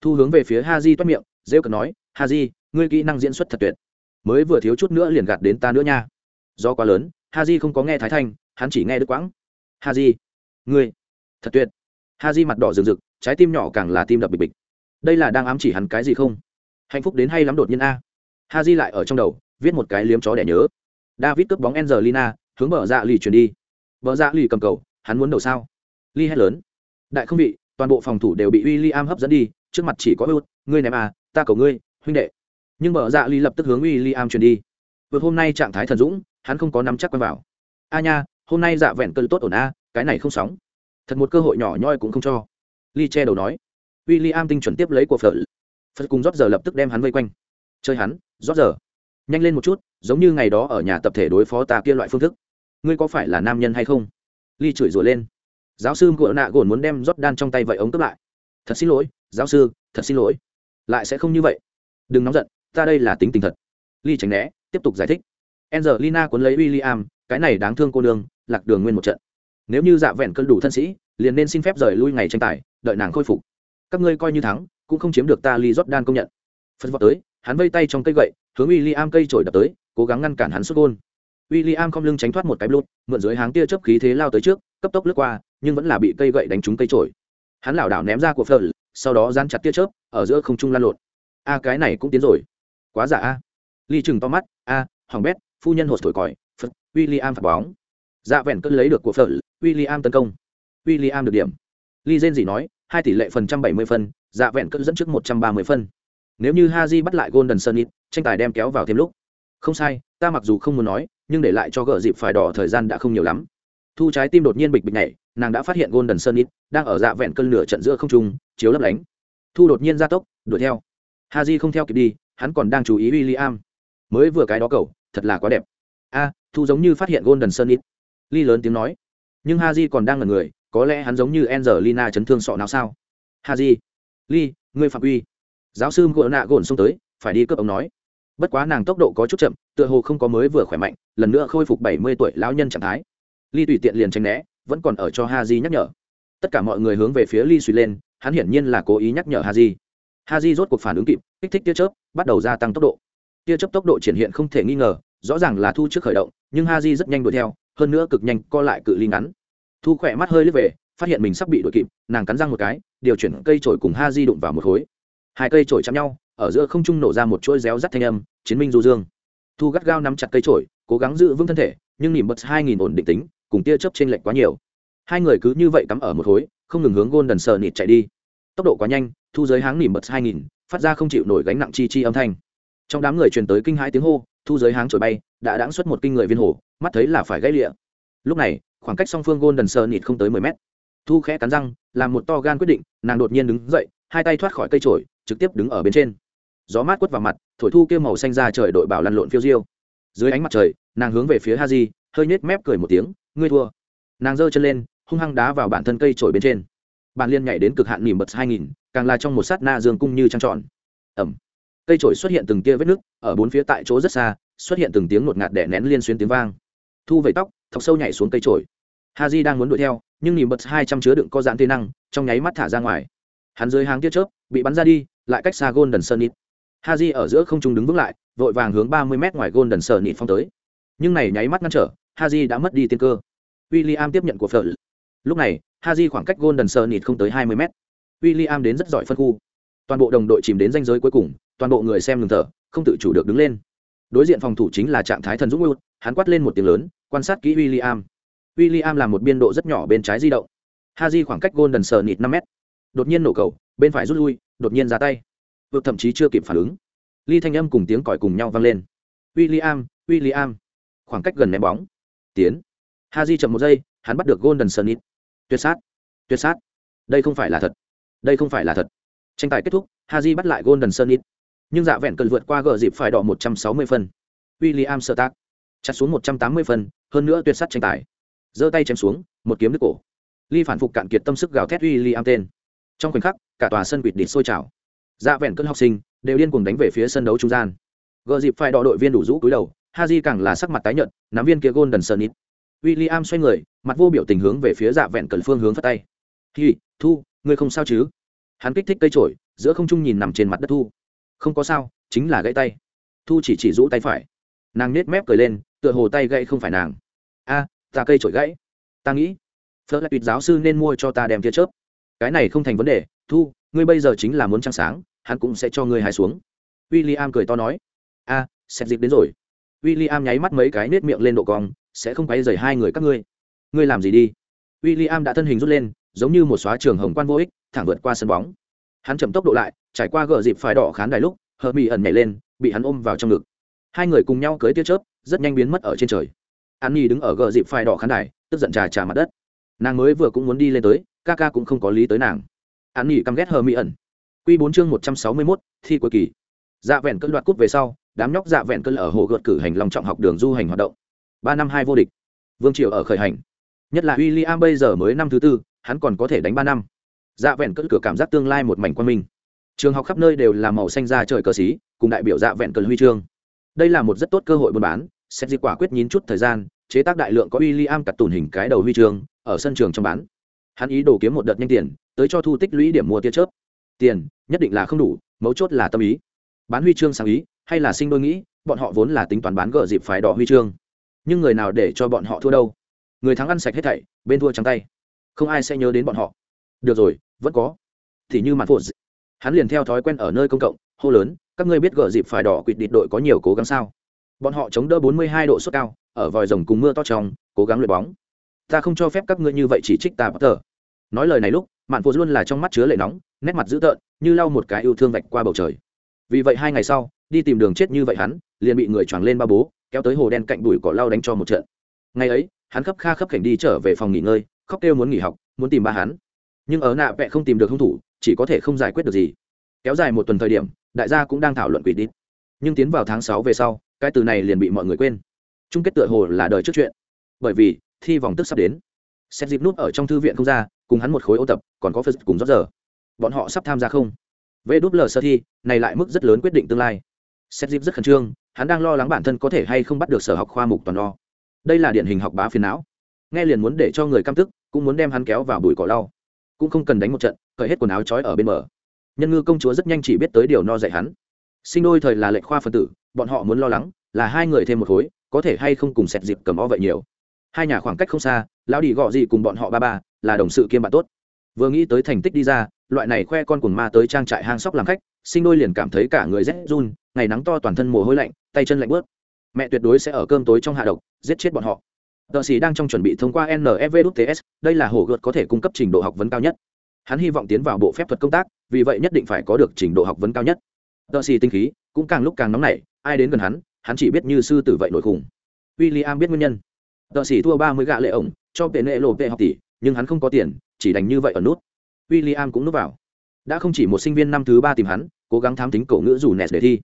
Thu hướng về phía Haji toát miệng rêu cợt nói Haji, ngươi kỹ năng diễn xuất thật tuyệt. Mới vừa thiếu chút nữa liền gạt đến ta nữa nha. Do quá lớn Haji không có nghe thái thanh hắn chỉ nghe được quãng. Haji, ngươi thật tuyệt. Haji mặt đỏ rực rực trái tim nhỏ càng là tim đập bịch bịch. Đây là đang ám chỉ hắn cái gì không? Hạnh phúc đến hay lắm đột nhiên a. Haji lại ở trong đầu viết một cái liếm chó để nhớ david cướp bóng angelina hướng bờ dạ lì chuyển đi. Bờ dạ lì cầm cầu hắn muốn đầu sao? Lee hét lớn. Đại không vị toàn bộ phòng thủ đều bị William hấp dẫn đi trước mặt chỉ có Wood, ngươi ném à ta cầu ngươi huynh đệ. Nhưng bờ dạ lì lập tức hướng William chuyển đi. Vượt hôm nay trạng thái thần dũng hắn không có nắm chắc quen vào. A nha hôm nay dạ vẹn cơn tốt ổn a cái này không sóng. Thật một cơ hội nhỏ nhoi cũng không cho. Lee che đầu nói. William tinh chuẩn tiếp lấy của phật. Phật cùng rót giờ lập tức đem hắn vây quanh. Chơi hắn rót giờ nhanh lên một chút, giống như ngày đó ở nhà tập thể đối phó ta kia loại phương thức. Ngươi có phải là nam nhân hay không? Ly chửi rủa lên. Giáo sư ngựa nạ gồn muốn đem rót đan trong tay vậy ống cướp lại. Thật xin lỗi, giáo sư, thật xin lỗi. Lại sẽ không như vậy. Đừng nóng giận, ta đây là tính tình thật. Ly tránh né, tiếp tục giải thích. Angelina cuốn lấy w i l cái này đáng thương cô nương, lạc đường nguyên một trận. Nếu như dạ vẹn cân đủ thân sĩ, liền nên xin phép rời lui ngày tranh tài, đợi nàng khôi phục. Các ngươi coi như thắng, cũng không chiếm được ta ly rót đan công nhận. Phân vọt tới hắn vây tay trong cây gậy, hướng w i l l i am cây trổi đập tới, cố gắng ngăn cản hắn xuất gôn. W i l l i am không lưng tránh thoát một cái blút mượn dưới háng tia chớp khí thế lao tới trước, cấp tốc lướt qua, nhưng vẫn là bị cây gậy đánh trúng cây trổi. Hắn lảo đảo ném ra của phở sau đó dán chặt tia chớp, ở giữa không trung lan lộn. A cái này cũng tiến rồi. Quá giả a. Ly chừng to mắt, a, hoàng bét, phu nhân hột thổi còi, phật w i l l i am phạt bóng. Dạ vẹn cân lấy được của phở w i l l i am tấn công. W i l l i am được điểm. Ly dên gì nói, hai tỷ lệ phần trăm bảy mươi phân dạ vẹn cân dẫn trước một trăm ba mươi phân nếu như haji bắt lại golden sunnit tranh tài đem kéo vào thêm lúc. Không sai, ta mặc dù không muốn nói, nhưng để lại cho gỡ dịp phải đỏ thời gian đã không nhiều lắm. Thu trái tim đột nhiên bịch bịch nhảy, nàng đã phát hiện golden sunnit đang ở dạ vẹn cơn lửa trận giữa không trung, chiếu lấp lánh. Thu đột nhiên gia tốc, đuổi theo. Haji không theo kịp đi, hắn còn đang chú ý William. mới vừa cái đó cầu thật là quá đẹp. A, thu giống như phát hiện golden sunnit ly lớn tiếng nói. Nhưng haji còn đang ngẩn người, có lẽ hắn giống như angelina chấn thương sọ nào sao? Haji, ly, ngươi phạm uy giáo sư ngựa nạ gồn xông tới, phải đi cướp ông nói. Bất quá nàng tốc độ có chút chậm, tựa hồ không có mới vừa khỏe mạnh, lần nữa khôi phục bảy mươi tuổi lão nhân trạng thái. Ly tùy tiện liền tranh né, vẫn còn ở cho ha di nhắc nhở. Tất cả mọi người hướng về phía ly suy lên, hắn hiển nhiên là cố ý nhắc nhở ha di ha di rốt cuộc phản ứng kịp, kích thích tia chớp, bắt đầu gia tăng tốc độ. Tia chớp tốc độ triển hiện không thể nghi ngờ, rõ ràng là thu trước khởi động, nhưng ha di rất nhanh đuổi theo, hơn nữa cực nhanh, co lại cự ly ngắn. Thu khỏe mắt hơi lướt về, phát hiện mình sắp bị đuổi kịp, nàng cắn răng một cái, điều chuyển cây trổi cùng ha di đụng vào một khối hai cây trổi chạm nhau, ở giữa không trung nổ ra một chuỗi réo rắt thanh âm, chiến minh du dương. Thu gắt gao nắm chặt cây trổi cố gắng giữ vững thân thể, nhưng nỉm bật hai nghìn ổn định tính, cùng tia chớp trên lệch quá nhiều. Hai người cứ như vậy cắm ở một khối, không ngừng hướng gôn đần sờ nịt chạy đi. Tốc độ quá nhanh, thu giới háng nỉm bật hai nghìn, phát ra không chịu nổi gánh nặng chi chi âm thanh. Trong đám người truyền tới kinh hai tiếng hô, thu giới háng trổi bay, đã đáng xuất một kinh người viên hồ mắt thấy là phải gãy lịa. Lúc này, khoảng cách song phương gôn đần sờ nịt không tới mười mét. Thu khẽ cắn răng, làm một to gan quyết định, nàng đột nhiên đứng dậy, hai tay thoát khỏi cây trổi trực tiếp đứng ở bên trên. Gió mát quất vào mặt, thổi thu kêu màu xanh ra trời đội bảo lăn lộn phiêu diêu. Dưới ánh mặt trời, nàng hướng về phía ha di hơi nhếch mép cười một tiếng, ngươi thua. Nàng giơ chân lên, hung hăng đá vào bản thân cây trổi bên trên. Bạn liên nhảy đến cực hạn nỉm bật hai nghìn, càng là trong một sát na dương cung như trăng tròn. Ẩm. Cây trổi xuất hiện từng tia vết nước ở bốn phía tại chỗ rất xa, xuất hiện từng tiếng ngột ngạt đẻ nén liên xuyên tiếng vang. Thu vẩy tóc, thọc sâu nhảy xuống cây trổi ha di đang muốn đuổi theo, nhưng nỉm bật hai trăm chứa đựng có dạn tê năng, trong nháy mắt thả ra ngoài. Hắn dưới hàng tiết chớp, bị bắn ra đi lại cách xa golden sunnit haji ở giữa không trung đứng vững lại vội vàng hướng ba mươi m ngoài golden sunnit phong tới. Nhưng này nháy mắt ngăn trở haji đã mất đi tiên cơ. William tiếp nhận của Fleur. lúc này haji khoảng cách golden sunnit không tới hai mươi m William đến rất giỏi phân khu. Toàn bộ đồng đội chìm đến danh giới cuối cùng toàn bộ người xem ngừng thở không tự chủ được đứng lên. Đối diện phòng thủ chính là trạng thái thần dũng Wood, hắn quát lên một tiếng lớn quan sát kỹ William. William làm một biên độ rất nhỏ bên trái di động. Haji khoảng cách golden sunnit 5m. đột nhiên nổ cầu bên phải rút lui, đột nhiên ra tay. Vượt thậm chí chưa kịp phản ứng. Ly thanh âm cùng tiếng còi cùng nhau vang lên. W i l l i am w i l l i am khoảng cách gần ném bóng. Tiến. Ha di chậm một giây, hắn bắt được golden sunnit tuyệt sát. Tuyệt sát. Đây không phải là thật. Đây không phải là thật. Tranh tài kết thúc ha di bắt lại golden sunnit nhưng dạ vẹn cần vượt qua gờ dịp phải đỏ một trăm sáu mươi phân. W i l l i am sợ tác. Chặt xuống một trăm tám mươi phân, hơn nữa tuyệt sát tranh tài. Giơ tay chém xuống, một kiếm đứt cổ. Ly phản phục cạn kiệt tâm sức gào thét w i l l i am tên trong khoảnh khắc, cả tòa sân quỵt địch sôi trào. Dạ vẹn cơn học sinh, đều điên cuồng đánh về phía sân đấu trung gian. Gợ dịp phải đọ đội viên đủ rũ cúi đầu, haji càng là sắc mặt tái nhợt, nắm viên kia golden sơn ít William xoay người, mặt vô biểu tình hướng về phía dạ vẹn cẩn phương hướng phát tay. Hi, thu, ngươi không sao chứ? Hắn kích thích cây trổi giữa không trung nhìn nằm trên mặt đất thu. Không có sao, chính là gãy tay. Thu chỉ chỉ rũ tay phải. Nàng nết mép cười lên, tựa hồ tay gãy không phải nàng. A, ta cây trổi gãy. Ta nghĩ phớt lại tuyệt giáo sư nên mua cho ta đem tia chớp cái này không thành vấn đề thu ngươi bây giờ chính là muốn trăng sáng hắn cũng sẽ cho ngươi hài xuống. W i l l i am cười to nói. A à, xét dịp đến rồi. W i l l i am nháy mắt mấy cái nết miệng lên độ cong sẽ không quay dày hai người các ngươi. Ngươi làm gì đi? W i l l i am đã thân hình rút lên giống như một xóa trường hồng quan vô ích thẳng vượt qua sân bóng. Hắn chậm tốc độ lại trải qua gờ dịp phải đỏ khán đài lúc hờ mỹ ẩn nhảy lên bị hắn ôm vào trong ngực. Hai người cùng nhau cưới tia chớp rất nhanh biến mất ở trên trời. An nhi đứng ở gờ dịp phải đỏ khán đài tức giận trà trà mặt đất nàng mới vừa cũng muốn đi lên tới, ca ca cũng không có lý tới nàng. An nghỉ căm ghét hờ mỹ ẩn. Q bốn chương một trăm sáu mươi mốt, thi cuối kỳ. Dạ vẹn cơn đoạt cúp về sau, đám nhóc dạ vẹn cơn ở hồ gợt cử hành lòng trọng học đường du hành hoạt động. Ba năm hai vô địch. Vương triều ở khởi hành. Nhất là w i l l i am bây giờ mới năm thứ tư, hắn còn có thể đánh ba năm. Dạ vẹn cơn cửa cảm giác tương lai một mảnh quan minh. Trường học khắp nơi đều là màu xanh ra trời cờ xí, cùng đại biểu dạ vẹn cơn huy chương. Đây là một rất tốt cơ hội buôn bán, xét dịp quả quyết nhín chút thời gian, chế tác đại lượng có w i l l i am cặt tùn hình cái đầu huy chương ở sân trường trong bán. Hắn ý đồ kiếm một đợt nhanh tiền, tới cho thu tích lũy điểm mua tia chớp. Tiền, nhất định là không đủ, mấu chốt là tâm ý. Bán huy chương sáng ý, hay là sinh đôi nghĩ, bọn họ vốn là tính toán bán gỡ dịp phải đỏ huy chương. Nhưng người nào để cho bọn họ thua đâu? Người thắng ăn sạch hết thảy, bên thua trắng tay. Không ai sẽ nhớ đến bọn họ. Được rồi, vẫn có. Thì như mặt phụ hắn liền theo thói quen ở nơi công cộng, hô lớn, các ngươi biết gỡ dịp phải đỏ quỵt địt đội có nhiều cố gắng sao? Bọn họ chống đỡ 42 độ suất cao, ở vòi rồng cùng mưa to trong, cố gắng luyện bóng ta không cho phép các ngươi như vậy chỉ trích ta bất tử. nói lời này lúc, mạn phụ luôn là trong mắt chứa lệ nóng, nét mặt dữ tợn, như lau một cái yêu thương vạch qua bầu trời. Vì vậy hai ngày sau, đi tìm đường chết như vậy hắn, liền bị người choàng lên ba bố, kéo tới hồ đen cạnh đùi cỏ lau đánh cho một trận. Ngày ấy, hắn khắp kha khắp khảnh đi trở về phòng nghỉ ngơi, khóc kêu muốn nghỉ học, muốn tìm ba hắn. Nhưng ở nạ vẹ không tìm được hung thủ, chỉ có thể không giải quyết được gì. Kéo dài một tuần thời điểm, đại gia cũng đang thảo luận quỷ đít. Nhưng tiến vào tháng sáu về sau, cái từ này liền bị mọi người quên. Chung kết tựa hồ là đời trước chuyện. Bởi vì thi vòng tức sắp đến. Xét dịp nút ở trong thư viện không ra, cùng hắn một khối ô tập, còn có phật cùng rót giờ. Bọn họ sắp tham gia không? Vê đúp lờ sơ thi, này lại mức rất lớn quyết định tương lai. Xét dịp rất khẩn trương, hắn đang lo lắng bản thân có thể hay không bắt được sở học khoa mục toàn lo. Đây là điển hình học bá phiền não. Nghe liền muốn để cho người căm tức, cũng muốn đem hắn kéo vào bụi cỏ lau. Cũng không cần đánh một trận, cởi hết quần áo trói ở bên bờ. Nhân ngư công chúa rất nhanh chỉ biết tới điều no dạy hắn. Sinh đôi thời là lệnh khoa phân tử, bọn họ muốn lo lắng là hai người thêm một khối, có thể hay không cùng sẹt dịp cầm o vậy nhiều hai nhà khoảng cách không xa, lão đi gọ gì cùng bọn họ ba ba, là đồng sự kiêm bạn tốt. Vừa nghĩ tới thành tích đi ra, loại này khoe con cùng ma tới trang trại hang sóc làm khách, sinh đôi liền cảm thấy cả người rét run, ngày nắng to toàn thân mồ hôi lạnh, tay chân lạnh bớt. Mẹ tuyệt đối sẽ ở cơm tối trong hạ độc, giết chết bọn họ. Tờ sĩ đang trong chuẩn bị thông qua nfvts đây là hồ gợt có thể cung cấp trình độ học vấn cao nhất. Hắn hy vọng tiến vào bộ phép thuật công tác, vì vậy nhất định phải có được trình độ học vấn cao nhất. Tờ sĩ tinh khí cũng càng lúc càng nóng nảy, ai đến gần hắn hắn chỉ biết như sư tử vậy nổi khủng w i l l i am biết nguyên nhân tờ sĩ thua ba mươi gạ lệ ổng, cho tiền nệ lộ vệ học tỷ, nhưng hắn không có tiền, chỉ đành như vậy ở nút. W i l l i am cũng núp vào. Đã không chỉ một sinh viên năm thứ ba tìm hắn, cố gắng thám tính cổ ngữ dù nes để thi.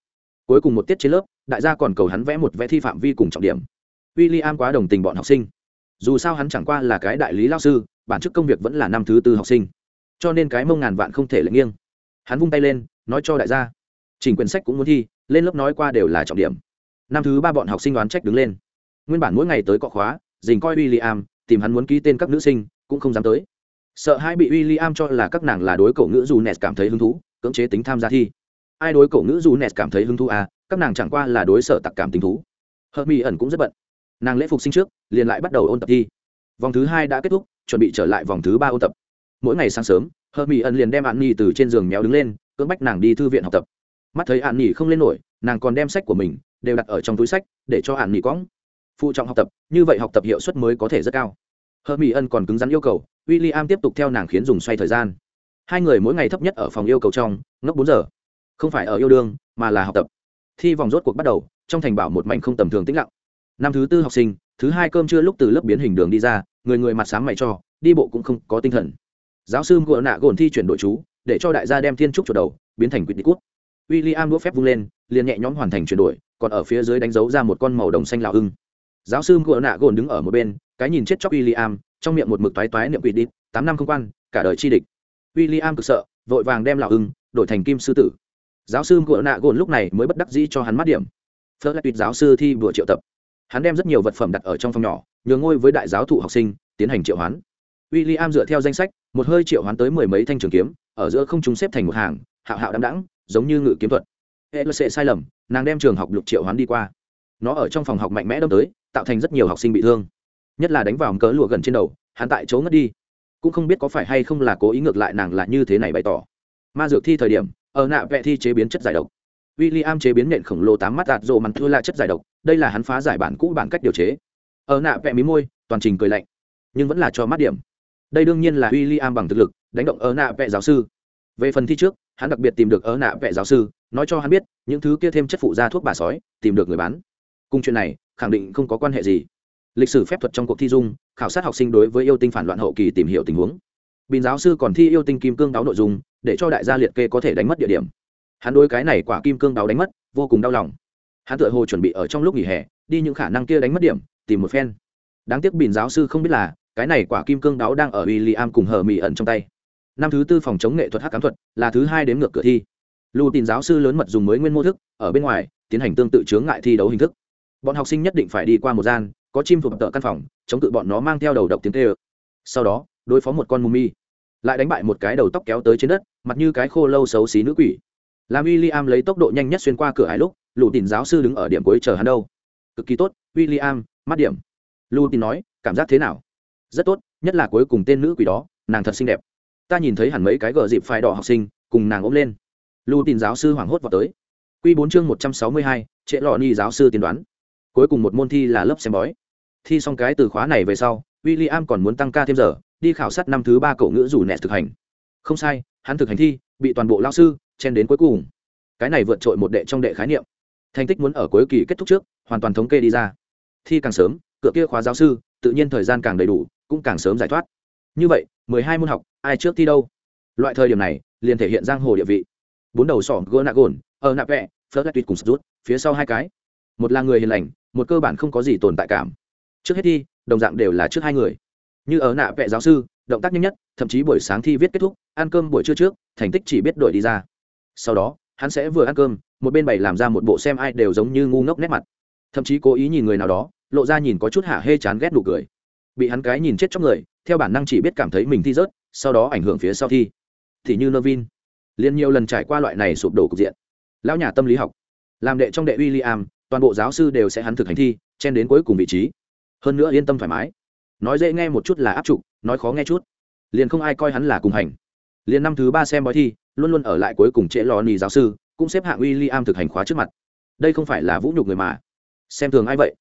Cuối cùng một tiết trên lớp, đại gia còn cầu hắn vẽ một vẽ thi phạm vi cùng trọng điểm. W i l l i am quá đồng tình bọn học sinh. Dù sao hắn chẳng qua là cái đại lý lao sư, bản chức công việc vẫn là năm thứ tư học sinh. Cho nên cái mông ngàn vạn không thể lệ nghiêng. Hắn vung tay lên, nói cho đại gia. Chỉnh quyển sách cũng muốn thi, lên lớp nói qua đều là trọng điểm. Năm thứ ba bọn học sinh đoán trách đứng lên nguyên bản mỗi ngày tới cọ khóa, dình coi w i l l i am tìm hắn muốn ký tên các nữ sinh, cũng không dám tới. Sợ hai bị w i l l i am cho là các nàng là đối cổ ngữ dù nes cảm thấy hứng thú, cưỡng chế tính tham gia thi. Ai đối cổ ngữ dù nes cảm thấy hứng thú à? Các nàng chẳng qua là đối sở tặc cảm tình thú. Hợp mỹ ẩn cũng rất bận. Nàng lễ phục sinh trước, liền lại bắt đầu ôn tập thi. Vòng thứ hai đã kết thúc, chuẩn bị trở lại vòng thứ ba ôn tập. Mỗi ngày sáng sớm, hợp mỹ ẩn liền đem an nhi từ trên giường méo đứng lên, cưỡng bách nàng đi thư viện học tập. Mắt thấy an nhi không lên nổi, nàng còn đem sách của mình đều đặt ở trong túi sách, để cho an nhi cõng phụ trọng học tập, như vậy học tập hiệu suất mới có thể rất cao. Hờ mỹ ân còn cứng rắn yêu cầu w i l l i am tiếp tục theo nàng khiến dùng xoay thời gian. Hai người mỗi ngày thấp nhất ở phòng yêu cầu trong, ngốc bốn giờ. Không phải ở yêu đương, mà là học tập. Thi vòng rốt cuộc bắt đầu, trong thành bảo một mảnh không tầm thường tĩnh lặng. Năm thứ tư học sinh, thứ hai cơm trưa lúc từ lớp biến hình đường đi ra, người người mặt sáng mày cho, đi bộ cũng không có tinh thần. Giáo sư ngựa nạ gồn thi chuyển đội chú, để cho đại gia đem thiên trúc chuột đầu, biến thành quýt đi cút. W i l l i am đũa phép vung lên, liền nhẹ nhõm hoàn thành chuyển đổi, còn ở phía dưới đánh dấu ra một con màu đồng xanh lào hưng giáo sư ngựa nạ gồn đứng ở một bên, cái nhìn chết chóc w i l l i am trong miệng một mực toái toái niệm quỷ đi tám năm không quan, cả đời chi địch. W i l l i am cực sợ, vội vàng đem lào hưng đổi thành kim sư tử. Giáo sư ngựa nạ gồn lúc này mới bất đắc dĩ cho hắn mắt điểm. Phớt lại tuyệt giáo sư thi vừa triệu tập. Hắn đem rất nhiều vật phẩm đặt ở trong phòng nhỏ, nhường ngôi với đại giáo thụ học sinh, tiến hành triệu hoán. W i l l i am dựa theo danh sách, một hơi triệu hoán tới mười mấy thanh trường kiếm, ở giữa không chúng xếp thành một hàng, hạo hạo đắm đẳng giống như ngự kiếm thuật. Hệ lơ sai lầm, nàng đem trường học lục triệu hoán đi qua. Nó ở trong phòng học mạnh mẽ đâm tới tạo thành rất nhiều học sinh bị thương. Nhất là đánh vào cớ lụa gần trên đầu, hắn tại chỗ ngất đi. Cũng không biết có phải hay không là cố ý ngược lại nàng là như thế này bày tỏ. Ma dược thi thời điểm, ở nạ vẽ thi chế biến chất giải độc. W i l l i am chế biến nện khổng lồ tám mắt đạt rộ mặn thua là chất giải độc, đây là hắn phá giải bản cũ bản cách điều chế. Ở nạ vẽ mí môi, toàn trình cười lạnh, nhưng vẫn là cho mắt điểm. Đây đương nhiên là w i l l i am bằng thực lực, đánh động ở nạ vẽ giáo sư. Về phần thi trước, hắn đặc biệt tìm được ở nạ vẽ giáo sư, nói cho hắn biết, những thứ kia thêm chất phụ da thuốc bà sói, tìm được người bán. Cùng chuyện này khẳng định không có quan hệ gì. Lịch sử phép thuật trong cuộc thi dung, khảo sát học sinh đối với yêu tinh phản loạn hậu kỳ tìm hiểu tình huống. Bình giáo sư còn thi yêu tinh kim cương đáo nội dung, để cho đại gia liệt kê có thể đánh mất địa điểm. Hắn đối cái này quả kim cương đáo đánh mất, vô cùng đau lòng. Hắn tựa hồ chuẩn bị ở trong lúc nghỉ hè, đi những khả năng kia đánh mất điểm, tìm một phen. Đáng tiếc bình giáo sư không biết là, cái này quả kim cương đáo đang ở w i l l i am cùng hờ mỹ ẩn trong tay. Năm thứ tư phòng chống nghệ thuật hát cám thuật, là thứ hai đến ngược cửa thi. Lưu tin giáo sư lớn mật dùng mới nguyên mô thức, ở bên ngoài, tiến hành tương tự chướng ngại thi đấu hình thức bọn học sinh nhất định phải đi qua một gian, có chim phục tợ căn phòng, chống cự bọn nó mang theo đầu độc tiếng tê ơ sau đó, đối phó một con mù mi lại đánh bại một cái đầu tóc kéo tới trên đất, mặt như cái khô lâu xấu xí nữ quỷ. Làm w i l l i am lấy tốc độ nhanh nhất xuyên qua cửa hải lúc, lù tìm giáo sư đứng ở điểm cuối chờ hắn đâu. Cực kỳ tốt w i l l i am mắt điểm. Lù tìm nói, cảm giác thế nào? Rất tốt, nhất là cuối cùng tên nữ quỷ đó, nàng thật xinh đẹp. Ta nhìn thấy hẳn mấy cái gờ dịp phai đỏ học sinh, cùng nàng ôm lên. Lù tìm giáo sư hoảng hốt vào tới. Q bốn chương một trăm sáu mươi hai trệ lọ ni giáo sư tiên đoán cuối cùng một môn thi là lớp xem bói. Thi xong cái từ khóa này về sau w i l l i am còn muốn tăng ca thêm giờ, đi khảo sát năm thứ ba cậu ngữ rủ nẹt thực hành. Không sai, hắn thực hành thi, bị toàn bộ lao sư chen đến cuối cùng. Cái này vượt trội một đệ trong đệ khái niệm. Thành tích muốn ở cuối kỳ kết thúc trước, hoàn toàn thống kê đi ra. Thi càng sớm, cửa kia khóa giáo sư, tự nhiên thời gian càng đầy đủ, cũng càng sớm giải thoát. Như vậy, mười hai môn học, ai trước thi đâu? Loại thời điểm này, liền thể hiện giang hồ địa vị. Bốn đầu sỏ gỡ nạ gồn ở nạ vẹ phớt tuyệt cùng rút phía sau hai cái. Một là người hiền lành một cơ bản không có gì tồn tại cảm. Trước hết thi, đồng dạng đều là trước hai người. Như ở nạ vệ giáo sư, động tác nhanh nhất, thậm chí buổi sáng thi viết kết thúc, ăn cơm buổi trưa trước, thành tích chỉ biết đổi đi ra. Sau đó, hắn sẽ vừa ăn cơm, một bên bày làm ra một bộ xem ai đều giống như ngu ngốc nét mặt. Thậm chí cố ý nhìn người nào đó, lộ ra nhìn có chút hạ hê chán ghét nụ cười. Bị hắn cái nhìn chết trong người, theo bản năng chỉ biết cảm thấy mình thi rớt, sau đó ảnh hưởng phía sau thi. Thì như nơ vin liên nhiều lần trải qua loại này sụp đổ cục diện. Lão nhà tâm lý học, làm đệ trong đệ w i l l i am toàn bộ giáo sư đều sẽ hắn thực hành thi, chen đến cuối cùng vị trí. Hơn nữa yên tâm thoải mái. Nói dễ nghe một chút là áp trục, nói khó nghe chút. Liền không ai coi hắn là cùng hành. Liền năm thứ ba xem bói thi, luôn luôn ở lại cuối cùng trễ lò nì giáo sư, cũng xếp hạng w i l l i am thực hành khóa trước mặt. Đây không phải là vũ nhục người mà. Xem thường ai vậy?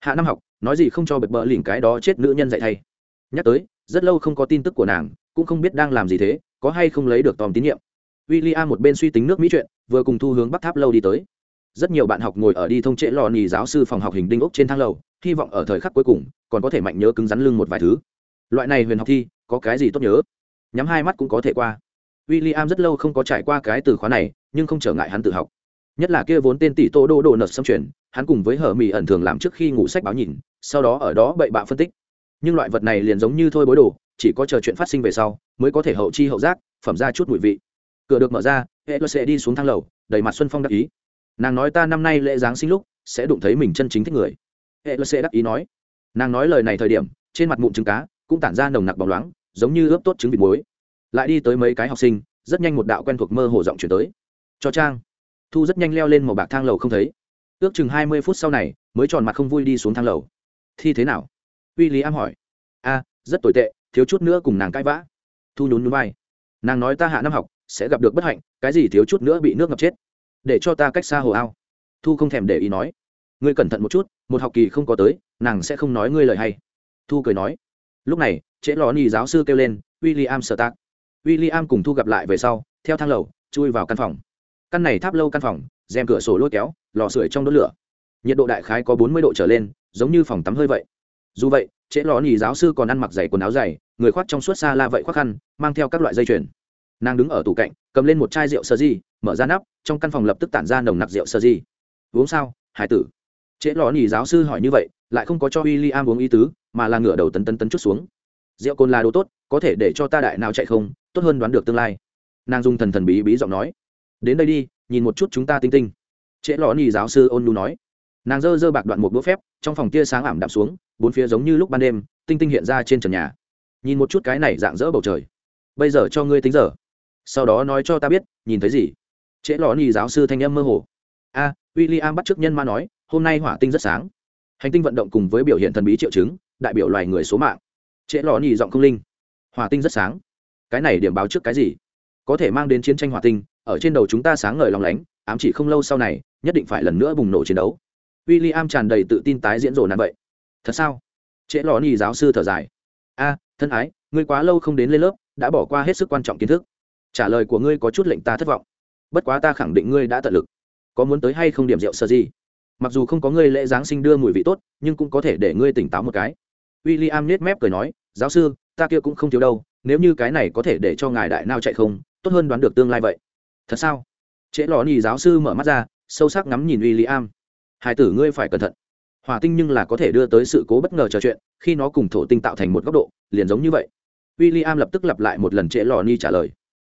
Hạ năm học, nói gì không cho bật bỡ lỉnh cái đó chết nữ nhân dạy thay. Nhắc tới, rất lâu không có tin tức của nàng, cũng không biết đang làm gì thế, có hay không lấy được tòm tín nhiệm. W i l l i am một bên suy tính nước mỹ chuyện, vừa cùng thu hướng bắc tháp lâu đi tới rất nhiều bạn học ngồi ở đi thông trễ lò nì giáo sư phòng học hình đinh ốc trên thang lầu, hy vọng ở thời khắc cuối cùng, còn có thể mạnh nhớ cứng rắn lưng một vài thứ. Loại này huyền học thi, có cái gì tốt nhớ? Nhắm hai mắt cũng có thể qua. W i l l i am rất lâu không có trải qua cái từ khóa này, nhưng không trở ngại hắn tự học. Nhất là kia vốn tên tỷ tô đô đồ nợt xâm chuyển, hắn cùng với hở mỹ ẩn thường làm trước khi ngủ sách báo nhìn, sau đó ở đó bậy bạ phân tích. Nhưng loại vật này liền giống như thôi bối đồ, chỉ có chờ chuyện phát sinh về sau, mới có thể hậu chi hậu giác, phẩm ra chút mùi vị. Cửa được mở ra hệ luật sẽ đi xuống thang lầu, đầy mặt xuân phong đắc ý nàng nói ta năm nay lễ giáng sinh lúc, sẽ đụng thấy mình chân chính thích người. Hệ lơ sẽ đắc ý nói. Nàng nói lời này thời điểm, trên mặt mụn trứng cá cũng tản ra nồng nặc bóng loáng, giống như ướp tốt trứng vịt muối. Lại đi tới mấy cái học sinh, rất nhanh một đạo quen thuộc mơ hồ giọng chuyển tới. Cho trang. Thu rất nhanh leo lên một bạc thang lầu không thấy. Ước chừng hai mươi phút sau này, mới tròn mặt không vui đi xuống thang lầu. Thi thế nào? Uy lý am hỏi. A, rất tồi tệ, thiếu chút nữa cùng nàng cãi vã. Thu nhún núi vai. Nàng nói ta hạ năm học, sẽ gặp được bất hạnh, cái gì thiếu chút nữa bị nước ngập chết? Để cho ta cách xa hồ ao. Thu không thèm để ý nói. Ngươi cẩn thận một chút, một học kỳ không có tới, nàng sẽ không nói ngươi lời hay. Thu cười nói. Lúc này, trễ lò ni giáo sư kêu lên w i l l i am sợ tác w i l l i am cùng thu gặp lại về sau, theo thang lầu, chui vào căn phòng. Căn này tháp lâu căn phòng, rèm cửa sổ lôi kéo, lò sưởi trong đốt lửa. Nhiệt độ đại khái có bốn mươi độ trở lên, giống như phòng tắm hơi vậy. Dù vậy, trễ lò ni giáo sư còn ăn mặc giày quần áo dày, người khoác trong suốt xa la vậy khoác khăn, mang theo các loại dây chuyền nàng đứng ở tủ cạnh, cầm lên một chai rượu sơ di, mở ra nắp, trong căn phòng lập tức tản ra nồng nặc rượu sơ di. Uống sao, hải tử? Trễ lò nhì giáo sư hỏi như vậy, lại không có cho w i l l i am uống ý tứ, mà là ngửa đầu tấn tấn tấn chút xuống. Rượu cồn là đồ tốt, có thể để cho ta đại nào chạy không, tốt hơn đoán được tương lai. Nàng dùng thần thần bí bí giọng nói. Đến đây đi, nhìn một chút chúng ta tinh tinh. Trễ lò nhì giáo sư ôn lu nói. Nàng dơ dơ bạc đoạn một đũa phép, trong phòng tia sáng ảm đạm xuống, bốn phía giống như lúc ban đêm, tinh tinh hiện ra trên trần nhà. Nhìn một chút cái này dạng dỡ bầu trời. Bây giờ cho ngươi tính giờ sau đó nói cho ta biết nhìn thấy gì? Trễ lò nhì giáo sư thanh âm mơ hồ. A à, w i l l i am bắt t nhân ma nói hôm nay hỏa tinh rất sáng. Hành tinh vận động cùng với biểu hiện thần bí triệu chứng đại biểu loài người số mạng. Trễ lò nhì giọng không linh. Hỏa tinh rất sáng. Cái này điểm báo trước cái gì? Có thể mang đến chiến tranh hỏa tinh ở trên đầu chúng ta sáng ngời lòng lánh ám chỉ không lâu sau này nhất định phải lần nữa bùng nổ chiến đấu. W i l l i am tràn đầy tự tin tái diễn rồ nạn vậy. Thật sao? Trễ lò nhì giáo sư thở dài. A thân ái ngươi quá lâu không đến lên lớp đã bỏ qua hết sức quan trọng kiến thức trả lời của ngươi có chút lệnh ta thất vọng. Bất quá ta khẳng định ngươi đã tận lực. Có muốn tới hay không điểm rượu sơ gì mặc dù không có ngươi lễ giáng sinh đưa mùi vị tốt, nhưng cũng có thể để ngươi tỉnh táo một cái. W i l l i am nết mép cười nói, giáo sư, ta kia cũng không thiếu đâu, nếu như cái này có thể để cho ngài đại nao chạy không, tốt hơn đoán được tương lai vậy. Thật sao? Trễ lò nhì giáo sư mở mắt ra, sâu sắc ngắm nhìn w i l l i am hai tử ngươi phải cẩn thận. Hòa tinh nhưng là có thể đưa tới sự cố bất ngờ trò chuyện, khi nó cùng thổ tinh tạo thành một góc độ, liền giống như vậy. W i l l i am lập tức lặp lại một lần trễ lò ni trả lời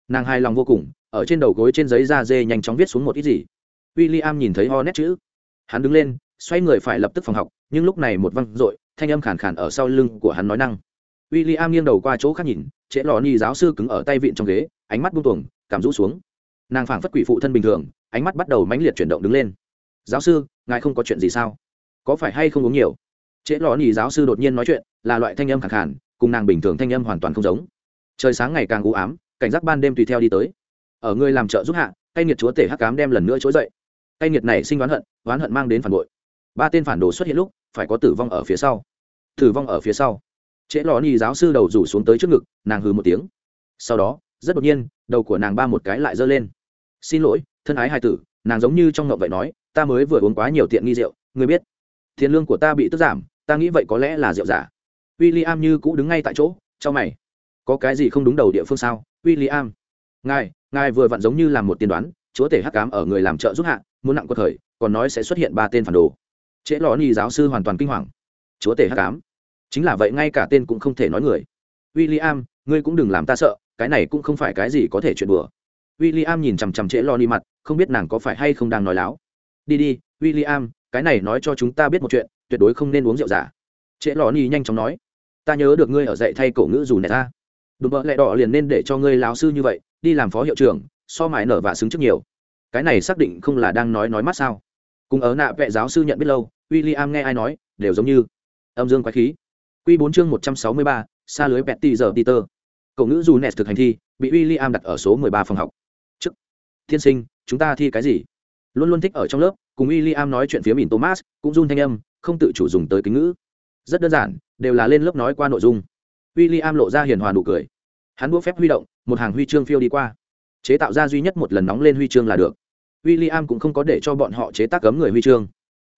nàng hài lòng vô cùng, ở trên đầu gối trên giấy da dê nhanh chóng viết xuống một ít gì. W i l l i am nhìn thấy ho nét chữ. Hắn đứng lên, xoay người phải lập tức phòng học, nhưng lúc này một văng r ộ i thanh âm khàn khàn ở sau lưng của hắn nói năng. W i l l i am nghiêng đầu qua chỗ khác nhìn, trễ lò ni giáo sư cứng ở tay vịn trong ghế, ánh mắt buông tuồng, cảm rũ xuống. Nàng phảng phất quỷ phụ thân bình thường, ánh mắt bắt đầu mãnh liệt chuyển động đứng lên. Giáo sư, ngài không có chuyện gì sao? Có phải hay không uống nhiều? Trễ lò ni giáo sư đột nhiên nói chuyện, là loại thanh âm khàn khàn, cùng nàng bình thường thanh âm hoàn toàn không giống. Trời sáng ngày càng u ám cảnh giác ban đêm tùy theo đi tới. Ở người làm trợ giúp hạ, cay nghiệt chúa tể hắc cám đem lần nữa trỗi dậy. Cay nghiệt này sinh oán hận oán hận mang đến phản bội. Ba tên phản đồ xuất hiện lúc, phải có tử vong ở phía sau. Tử vong ở phía sau. Trễ lò ni giáo sư đầu rủ xuống tới trước ngực, nàng hừ một tiếng. Sau đó, rất đột nhiên, đầu của nàng ba một cái lại giơ lên. Xin lỗi, thân ái hai tử, nàng giống như trong ngậu vậy nói, ta mới vừa uống quá nhiều tiện nghi rượu, ngươi biết, tiền lương của ta bị tức giảm, ta nghĩ vậy có lẽ là rượu giả. W i l l i am như cũ đứng ngay tại chỗ cho mày. Có cái gì không đúng đầu địa phương sao? William, ngài ngài vừa vặn giống như làm một tiên đoán chúa tể hắc ám ở người làm trợ giúp hạ muốn nặng quật khởi còn nói sẽ xuất hiện ba tên phản đồ. Trễ lọ nhì giáo sư hoàn toàn kinh hoàng. Chúa tể hắc ám, chính là vậy ngay cả tên cũng không thể nói người. William, ngươi cũng đừng làm ta sợ cái này cũng không phải cái gì có thể chuyện bừa William nhìn chằm chằm trễ lọ ni mặt không biết nàng có phải hay không đang nói láo. Đi đi William, cái này nói cho chúng ta biết một chuyện tuyệt đối không nên uống rượu giả. Trễ lọ ni nhanh chóng nói ta nhớ được ngươi ở dạy thay cổ ngữ dù này ta đùm bợ lẹ đỏ liền nên để cho ngươi lão sư như vậy, đi làm phó hiệu trưởng, so mãi nở và xứng trước nhiều. Cái này xác định không là đang nói nói mắt sao? Cùng ở nạ vệ giáo sư nhận biết lâu w i l l i am nghe ai nói, đều giống như âm dương quái khí. Q bốn chương một trăm sáu mươi ba, xa lưới petty giờ peter. Cậu ngữ dù nẹt thực hành thi, bị w i l l i am đặt ở số mười ba phòng học. Chức tiên sinh, chúng ta thi cái gì? Luôn luôn thích ở trong lớp, cùng w i l l i am nói chuyện phía mìn thomas, cũng run thanh âm, không tự chủ dùng tới kính ngữ. Rất đơn giản, đều là lên lớp nói qua nội dung w i l l i am lộ ra hiền hòa nụ cười. Hắn đũa phép huy động, một hàng huy chương phiêu đi qua. Chế tạo ra duy nhất một lần nóng lên huy chương là được. W i l l i am cũng không có để cho bọn họ chế tác cấm người huy chương.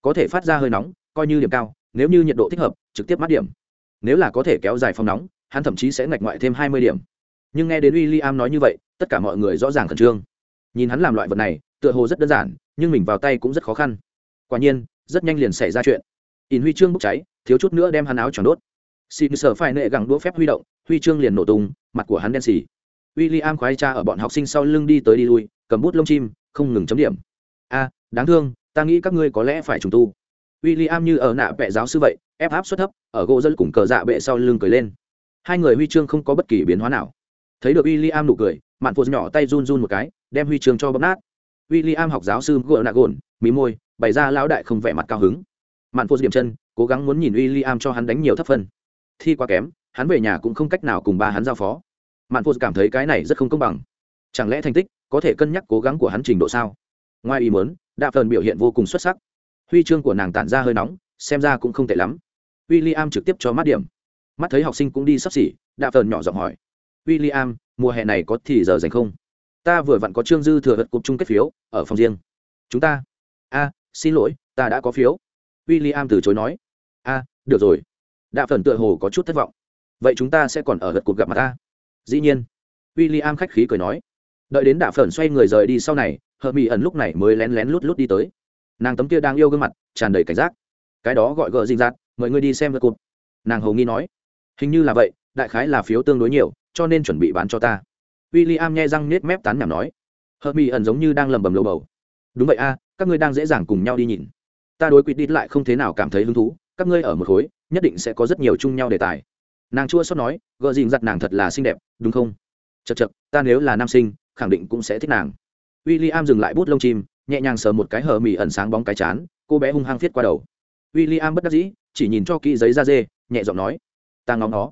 Có thể phát ra hơi nóng, coi như điểm cao, nếu như nhiệt độ thích hợp, trực tiếp mát điểm. Nếu là có thể kéo dài phong nóng, hắn thậm chí sẽ ngạch ngoại thêm hai mươi điểm. Nhưng nghe đến w i l l i am nói như vậy, tất cả mọi người rõ ràng khẩn trương. Nhìn hắn làm loại vật này, tựa hồ rất đơn giản, nhưng mình vào tay cũng rất khó khăn. Quả nhiên, rất nhanh liền xảy ra chuyện. In huy chương bốc cháy, thiếu chút nữa đem hắn áo tròn đốt xin sở phải nệ gẳng đũa phép huy động, huy chương liền nổ tung, mặt của hắn đen xì. W i l l i am khoái cha ở bọn học sinh sau lưng đi tới đi lui, cầm bút lông chim, không ngừng chấm điểm. A, đáng thương, ta nghĩ các ngươi có lẽ phải trùng tu. W i l l i am như ở nạ vệ giáo sư vậy, ép áp suất thấp, ở gỗ dân cùng cờ dạ bệ sau lưng cười lên. Hai người huy chương không có bất kỳ biến hóa nào. Thấy được w i l l i am nụ cười, mạn phụ nhỏ tay run run một cái, đem huy chương cho bấm nát. W i l l i am học giáo sư gỗ nạ gồn, mí môi, bày ra lão đại không vẻ mặt cao hứng. Mạn phụ điểm chân, cố gắng muốn nhìn w i l l i am cho hắn đánh nhiều thấp phân thi quá kém, hắn về nhà cũng không cách nào cùng ba hắn giao phó. Mạn phô cảm thấy cái này rất không công bằng. Chẳng lẽ thành tích có thể cân nhắc cố gắng của hắn trình độ sao? Ngoài ý muốn đạ phần biểu hiện vô cùng xuất sắc. Huy chương của nàng tản ra hơi nóng, xem ra cũng không tệ lắm. W i l l i am trực tiếp cho mát điểm. Mắt thấy học sinh cũng đi sắp xỉ đạ phần nhỏ giọng hỏi. W i l l i am mùa hè này có thì giờ dành không? Ta vừa vặn có trương dư thừa vật cục chung kết phiếu, ở phòng riêng. Chúng ta. A, xin lỗi, ta đã có phiếu. W i l l i am từ chối nói. A, được rồi đạ phần tựa hồ có chút thất vọng. Vậy chúng ta sẽ còn ở gật cuộc gặp mặt ta? Dĩ nhiên. W i l l i am khách khí cười nói. Đợi đến đạ phần xoay người rời đi sau này hờ mỹ ẩn lúc này mới lén lén lút lút đi tới. Nàng tấm kia đang yêu gương mặt, tràn đầy cảnh giác. Cái đó gọi gợ dinh dạt, mời người đi xem gật cuộc. Nàng hầu nghi nói. Hình như là vậy, đại khái là phiếu tương đối nhiều, cho nên chuẩn bị bán cho ta. W i l l i am nghe răng nết mép tán nhảm nói. Hờ mỹ ẩn giống như đang lầm bầm lầu bầu. Đúng vậy a, các ngươi đang dễ dàng cùng nhau đi nhìn. Ta đối quýt đi lại không thế nào cảm thấy hứng thú các ngươi ở một khối, nhất định sẽ có rất nhiều chung nhau đề tài. Nàng chua xót nói gợ dìn giặt nàng thật là xinh đẹp, đúng không? Chật chật ta nếu là nam sinh, khẳng định cũng sẽ thích nàng. W i l l i am dừng lại bút lông chim, nhẹ nhàng sờ một cái hờ mì ẩn sáng bóng cái chán, cô bé hung hăng viết qua đầu. W i l l i am bất đắc dĩ, chỉ nhìn cho kỹ giấy da dê, nhẹ giọng nói, ta ngóng nó.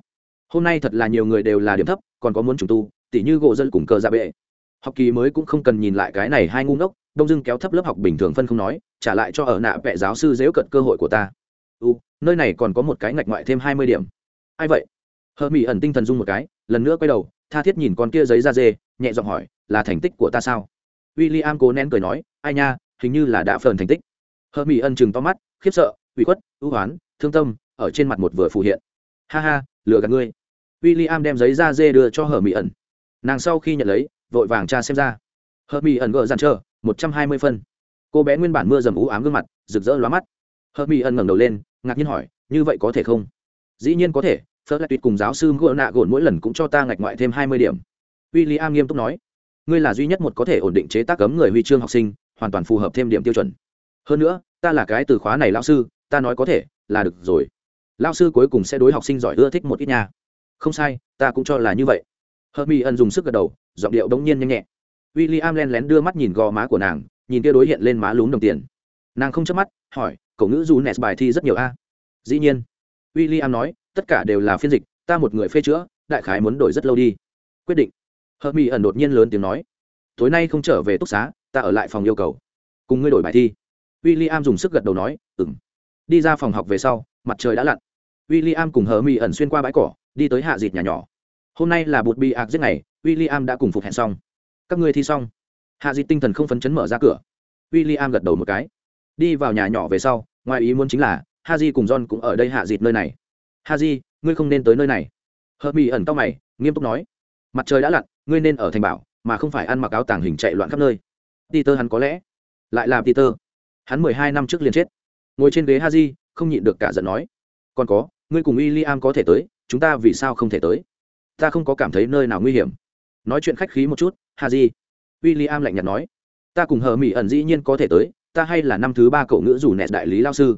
Hôm nay thật là nhiều người đều là điểm thấp, còn có muốn trùng tu, tỉ như gỗ dân cùng cờ ra bệ. Học kỳ mới cũng không cần nhìn lại cái này hai ngu ngốc, đông dưng kéo thấp lớp học bình thường phân không nói, trả lại cho ở nạ vệ giáo sư dễu cận cơ hội của ta u, nơi này còn có một cái ngạch ngoại thêm hai mươi điểm. Ai vậy? Hờ mỹ ẩn tinh thần dung một cái, lần nữa quay đầu, tha thiết nhìn con kia giấy da dê, nhẹ giọng hỏi, là thành tích của ta sao? W i l l i am cố nén cười nói, ai nha, hình như là đã phờn thành tích. Hờ mỹ ẩn chừng to mắt, khiếp sợ, ủy khuất, ưu hoán, thương tâm, ở trên mặt một vừa phù hiện. Ha ha, lừa gạt ngươi. W i l l i am đem giấy da dê đưa cho hờ mỹ ẩn. Nàng sau khi nhận lấy, vội vàng cha xem ra. Hờ mỹ ẩn gỡ dàn trơ một trăm hai mươi phân. Cô bé nguyên bản mưa dầm ú ám gương mặt, rực rỡ lóa mắt hợp mỹ ẩn ngẩng đầu lên, ngạc nhiên hỏi, như vậy có thể không? Dĩ nhiên có thể, phớt lại tuyệt cùng giáo sư gỡ nạ gồn mỗi lần cũng cho ta ngạch ngoại thêm hai mươi điểm. W i l l i am nghiêm túc nói, ngươi là duy nhất một có thể ổn định chế tác cấm người huy chương học sinh, hoàn toàn phù hợp thêm điểm tiêu chuẩn. Hơn nữa, ta là cái từ khóa này lão sư, ta nói có thể, là được rồi. Lão sư cuối cùng sẽ đối học sinh giỏi ưa thích một ít nha. Không sai, ta cũng cho là như vậy. Hợp mỹ ân dùng sức gật đầu, giọng điệu đống nhiên nhanh nhẹ. W i l l i am len lén đưa mắt nhìn gò má của nàng, nhìn kia đối hiện lên má lúm đồng tiền. Nàng không chớp mắt, hỏi cậu ngữ dù nes bài thi rất nhiều a. Dĩ nhiên. W i l l i am nói, tất cả đều là phiên dịch, ta một người phê chữa, đại khái muốn đổi rất lâu đi. Quyết định. Hợp mỹ ẩn đột nhiên lớn tiếng nói, tối nay không trở về túc xá, ta ở lại phòng yêu cầu. Cùng ngươi đổi bài thi. W i l l i am dùng sức gật đầu nói ừng đi ra phòng học về sau, mặt trời đã lặn. W i l l i am cùng hờ mỹ ẩn xuyên qua bãi cỏ, đi tới hạ dịt nhà nhỏ. Hôm nay là bột bi ạc giết ngày w i l l i am đã cùng phục hẹn xong. Các ngươi thi xong. Hạ dịt tinh thần không phấn chấn mở ra cửa. W i l l i am gật đầu một cái đi vào nhà nhỏ về sau, ngoài ý muốn chính là ha di cùng john cũng ở đây hạ dịt nơi này. Ha di ngươi không nên tới nơi này. Hợp mỹ ẩn tao mày, nghiêm túc nói. Mặt trời đã lặn, ngươi nên ở thành bảo, mà không phải ăn mặc áo tàng hình chạy loạn khắp nơi. Peter hắn có lẽ lại là peter. Hắn mười hai năm trước liền chết. Ngồi trên ghế haji, không nhịn được cả giận nói. Còn có, ngươi cùng w i l l i am có thể tới, chúng ta vì sao không thể tới? Ta không có cảm thấy nơi nào nguy hiểm. Nói chuyện khách khí một chút, haji. W i l l i am lạnh nhạt nói. Ta cùng hờ mỹ ẩn dĩ nhiên có thể tới ta hay là năm thứ ba cậu ngữ rủ nẹt đại lý lao sư.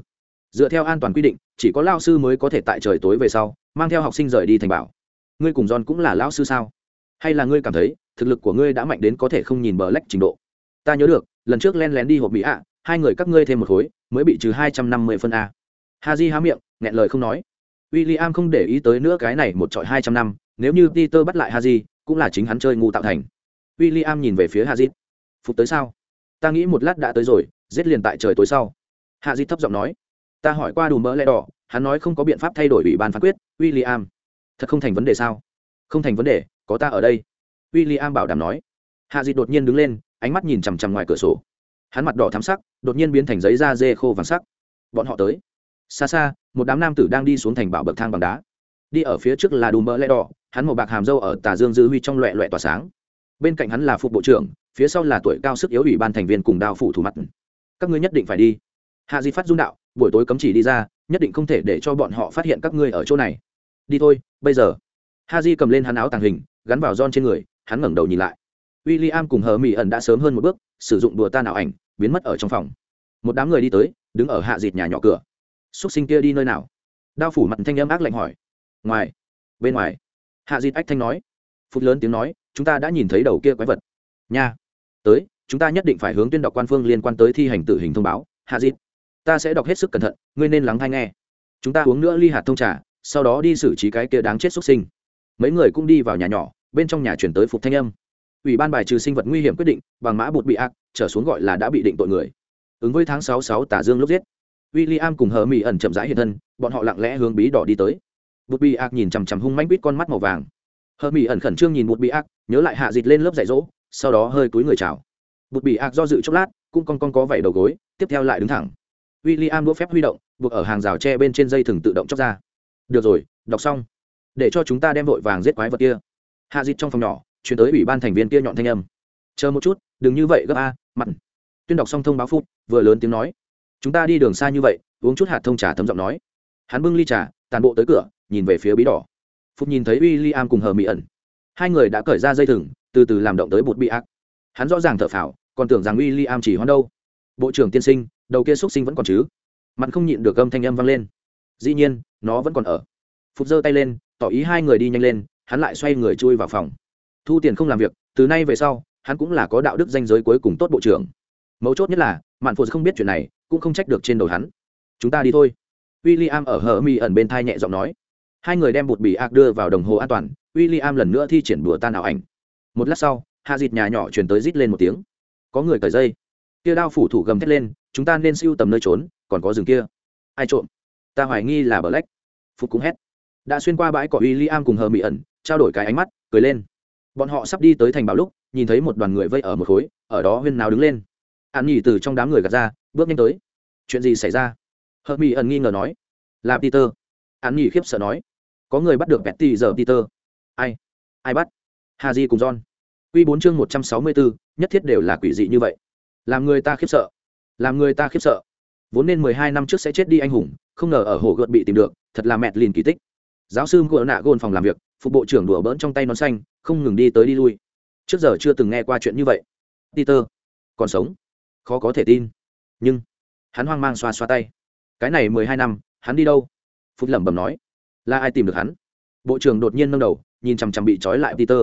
Dựa theo an toàn quy định, chỉ có lao sư mới có thể tại trời tối về sau, mang theo học sinh rời đi thành bảo. Ngươi cùng john cũng là lao sư sao? Hay là ngươi cảm thấy, thực lực của ngươi đã mạnh đến có thể không nhìn bờ lách trình độ? Ta nhớ được, lần trước len lén đi hộp mỹ ạ, hai người các ngươi thêm một khối, mới bị trừ hai trăm năm mươi phân a. Ha di há miệng, nghẹn lời không nói. W i l l i am không để ý tới nữa cái này một trọi hai trăm năm, nếu như peter bắt lại ha di cũng là chính hắn chơi ngu tạo thành. W i l l i am nhìn về phía ha di phục tới sao? Ta nghĩ một lát đã tới rồi, giết liền tại trời tối sau. Hạ di thấp giọng nói. Ta hỏi qua đủ mỡ lẽ đỏ, hắn nói không có biện pháp thay đổi ủy ban phán quyết w i l l i am thật không thành vấn đề sao? Không thành vấn đề, có ta ở đây. W i l l i am bảo đảm nói. Hạ di đột nhiên đứng lên, ánh mắt nhìn chằm chằm ngoài cửa sổ. Hắn mặt đỏ thắm sắc, đột nhiên biến thành giấy da dê khô vàng sắc. Bọn họ tới. Xa xa, một đám nam tử đang đi xuống thành bảo bậc thang bằng đá. Đi ở phía trước là đùm mỡ lẽ đỏ, hắn màu bạc hàm dâu ở tà dương dư huy trong loẹ loẹ tỏa sáng. Bên cạnh hắn là phục bộ trưởng phía sau là tuổi cao sức yếu ủy ban thành viên cùng đao phủ thủ mặt. Các ngươi nhất định phải đi. Hạ di phát dung đạo, buổi tối cấm chỉ đi ra, nhất định không thể để cho bọn họ phát hiện các ngươi ở chỗ này. Đi thôi, bây giờ. Ha di cầm lên hắn áo tàng hình, gắn vào giòn trên người, hắn ngẩng đầu nhìn lại. W i l l i am cùng hờ mỹ ẩn đã sớm hơn một bước, sử dụng đùa tan ảo ảnh, biến mất ở trong phòng. Một đám người đi tới, đứng ở hạ dịt nhà nhỏ cửa. Xúc sinh kia đi nơi nào? Đao phủ mặt thanh âm ác lạnh hỏi. Ngoài, bên ngoài. Hạ dịt ách thanh nói. Phút lớn tiếng nói, chúng ta đã nhìn thấy đầu kia quái vật nha. Tới, chúng ta nhất định phải hướng tuyên đọc quan phương liên quan tới thi hành tự hình thông báo. Hạ dịt, ta sẽ đọc hết sức cẩn thận, ngươi nên lắng hay nghe. Chúng ta uống nữa ly hạt thông trà, sau đó đi xử trí cái kia đáng chết xuất sinh. Mấy người cũng đi vào nhà nhỏ, bên trong nhà chuyển tới phục thanh âm. Ủy ban bài trừ sinh vật nguy hiểm quyết định, bằng mã bụt bị ác, trở xuống gọi là đã bị định tội người. Ứng với tháng sáu sáu tả dương lúc giết. W i l l i am cùng hờ mỹ ẩn chậm rãi hiện thân, bọn họ lặng lẽ hướng bí đỏ đi tới. Bụt bị ác nhìn chằm chằm hung mánh bít con mắt màu vàng. Hờ mỹ ẩn khẩn trương nhìn bụt bị ác, nhớ lại hạ dịt lên lớp dạy dỗ sau đó hơi túi người chào. Bụt bị ạc do dự chốc lát, cũng con con có vảy đầu gối, tiếp theo lại đứng thẳng. W i l l i am đỗ phép huy động, buộc ở hàng rào tre bên trên dây thừng tự động chóc ra. Được rồi, đọc xong. Để cho chúng ta đem vội vàng giết quái vật kia. Hạ dịt trong phòng nhỏ, chuyển tới ủy ban thành viên kia nhọn thanh âm. Chờ một chút, đừng như vậy gấp a mặn tuyên đọc xong thông báo phút vừa lớn tiếng nói. Chúng ta đi đường xa như vậy, uống chút hạt thông trà thấm giọng nói. Hắn bưng ly trà tàn bộ tới cửa, nhìn về phía bí đỏ. Phúc nhìn thấy w i l l i am cùng hờ mỹ ẩn. Hai người đã cởi ra dây thừng từ từ làm động tới bột bị ác. Hắn rõ ràng thở phào, còn tưởng rằng w i l l i am chỉ hoan đâu. Bộ trưởng tiên sinh, đầu kia x sinh vẫn còn chứ? Mặt không nhịn được âm thanh âm vang lên. Dĩ nhiên, nó vẫn còn ở. Phục giơ tay lên, tỏ ý hai người đi nhanh lên, hắn lại xoay người chui vào phòng. Thu tiền không làm việc, từ nay về sau, hắn cũng là có đạo đức danh giới cuối cùng tốt bộ trưởng. Mấu chốt nhất là, mạn phụ không biết chuyện này, cũng không trách được trên đầu hắn. Chúng ta đi thôi. W i l l i am ở hờ mi ẩn bên thai nhẹ giọng nói. Hai người đem bột bị ác đưa vào đồng hồ an toàn w i l l i am lần nữa thi triển đùa tan ảo ảnh một lát sau, hạ dịt nhà nhỏ chuyển tới rít lên một tiếng. Có người cởi dây. Kia đao phủ thủ gầm thét lên, chúng ta nên siêu tầm nơi trốn, còn có rừng kia. Ai trộm? Ta hoài nghi là bờ lách phục cũng hét. Đã xuyên qua bãi cỏ uy li am cùng hờ mỹ ẩn, trao đổi cái ánh mắt, cười lên. Bọn họ sắp đi tới thành bảo lúc, nhìn thấy một đoàn người vây ở một khối, ở đó huyên nào đứng lên. An nhỉ từ trong đám người gạt ra, bước nhanh tới. Chuyện gì xảy ra? Hờ mỹ ẩn nghi ngờ nói. Là peter. An nhỉ khiếp sợ nói. Có người bắt được betty giờ peter. Ai? Ai bắt? Haji cùng john. Quy bốn chương một trăm sáu mươi bốn nhất thiết đều là quỷ dị như vậy. Làm người ta khiếp sợ. Làm người ta khiếp sợ. Vốn nên mười hai năm trước sẽ chết đi anh hùng, không ngờ ở hồ gợt bị tìm được, thật là mẹt lìn kỳ tích. Giáo sư gỡ nạ gôn phòng làm việc, phục bộ trưởng đùa bỡn trong tay nón xanh, không ngừng đi tới đi lui. Trước giờ chưa từng nghe qua chuyện như vậy. Peter, còn sống? Khó có thể tin. Nhưng, hắn hoang mang xoa xoa tay. Cái này mười hai năm, hắn đi đâu? Phút lẩm bẩm nói. Là ai tìm được hắn? Bộ trưởng đột nhiên nâng đầu, nhìn chằm chằm bị trói lại peter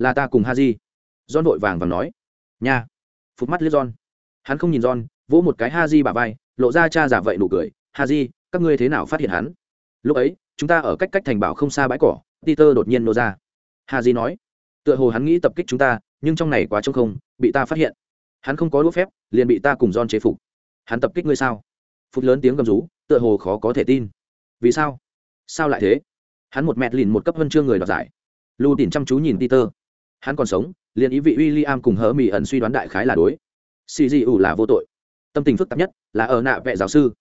là ta cùng ha di john vội vàng và nói. Nha. Phút mắt liếc john. Hắn không nhìn john, vỗ một cái ha di bà vai, lộ ra cha giả vậy nụ cười. Ha di các ngươi thế nào phát hiện hắn? Lúc ấy, chúng ta ở cách cách thành bảo không xa bãi cỏ, peter đột nhiên nô ra. Ha di nói. Tựa hồ hắn nghĩ tập kích chúng ta, nhưng trong này quá trống không, bị ta phát hiện. Hắn không có đũa phép, liền bị ta cùng don chế phục. Hắn tập kích ngươi sao? Phút lớn tiếng gầm rú, tựa hồ khó có thể tin. Vì sao? Sao lại thế? Hắn một mẹt lìn một cấp huân chương người đoạt giải. Lưu tìm chăm chú nhìn peter hắn còn sống, liền ý vị w i l l i am cùng hớ mỹ ẩn suy đoán đại khái là đối. Xì dị ủ là vô tội. Tâm tình phức tạp nhất là ở nạ vệ giáo sư.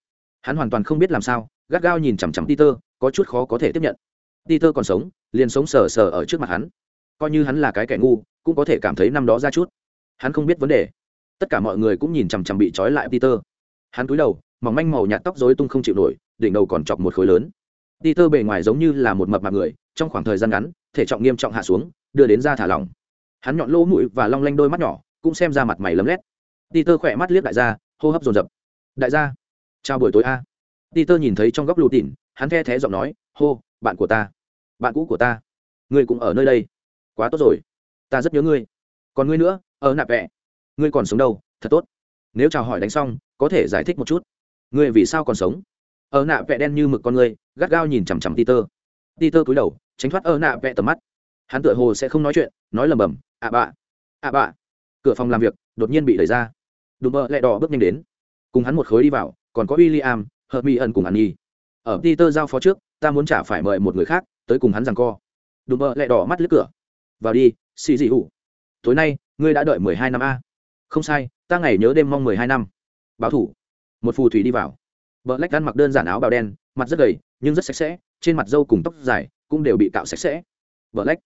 Hắn hoàn toàn không biết làm sao, gắt gao nhìn chằm chằm peter, có chút khó có thể tiếp nhận. Peter còn sống, liền sống sờ sờ ở trước mặt hắn. Coi như hắn là cái kẻ ngu, cũng có thể cảm thấy năm đó ra chút. Hắn không biết vấn đề. Tất cả mọi người cũng nhìn chằm chằm bị trói lại peter. Hắn cúi đầu, mỏng manh màu nhạt tóc dối tung không chịu nổi, đỉnh đầu còn chọc một khối lớn. Peter bề ngoài giống như là một mập mạp người, trong khoảng thời gian ngắn, thể trọng nghiêm trọng hạ xuống đưa đến ra thả lỏng. Hắn nhọn lỗ mũi và long lanh đôi mắt nhỏ, cũng xem ra mặt mày lấm lét. Peter khỏe mắt liếc đại gia, hô hấp dồn dập. Đại gia, chào buổi tối a. Peter nhìn thấy trong góc lụt tỉn hắn the thé giọng nói, hô, bạn của ta. Bạn cũ của ta. Ngươi cũng ở nơi đây. Quá tốt rồi. Ta rất nhớ ngươi. Còn ngươi nữa, ở nạp vẹ. Ngươi còn sống đâu, thật tốt. Nếu chào hỏi đánh xong, có thể giải thích một chút. Ngươi vì sao còn sống? Ở nạ vẹ đen như mực con ngươi, gắt gao nhìn chằm chằm peter. Peter cúi đầu, tránh thoát ở nạ vẹ tầm mắt hắn tựa hồ sẽ không nói chuyện, nói lầm bầm ạ à bạ ạ à bạ cửa phòng làm việc đột nhiên bị đẩy ra. Đùm bơ lẹ đỏ bước nhanh đến. Cùng hắn một khối đi vào, còn có w i l l i am hợp mỹ ẩn cùng ăn nhi ở peter giao phó trước, ta muốn trả phải mời một người khác tới cùng hắn rằng co. Đùm bơ lẹ đỏ mắt lướt cửa. Vào đi, xì dị hụ tối nay, ngươi đã đợi mười hai năm a. Không sai, ta ngày nhớ đêm mong mười hai năm. Báo thủ. Một phù thủy đi vào. Vợ lách ăn mặc đơn giản áo bào đen, mặt rất gầy, nhưng rất sạch sẽ, trên mặt dâu cùng tóc dài cũng đều bị cạo sạch sẽ. Vợ lách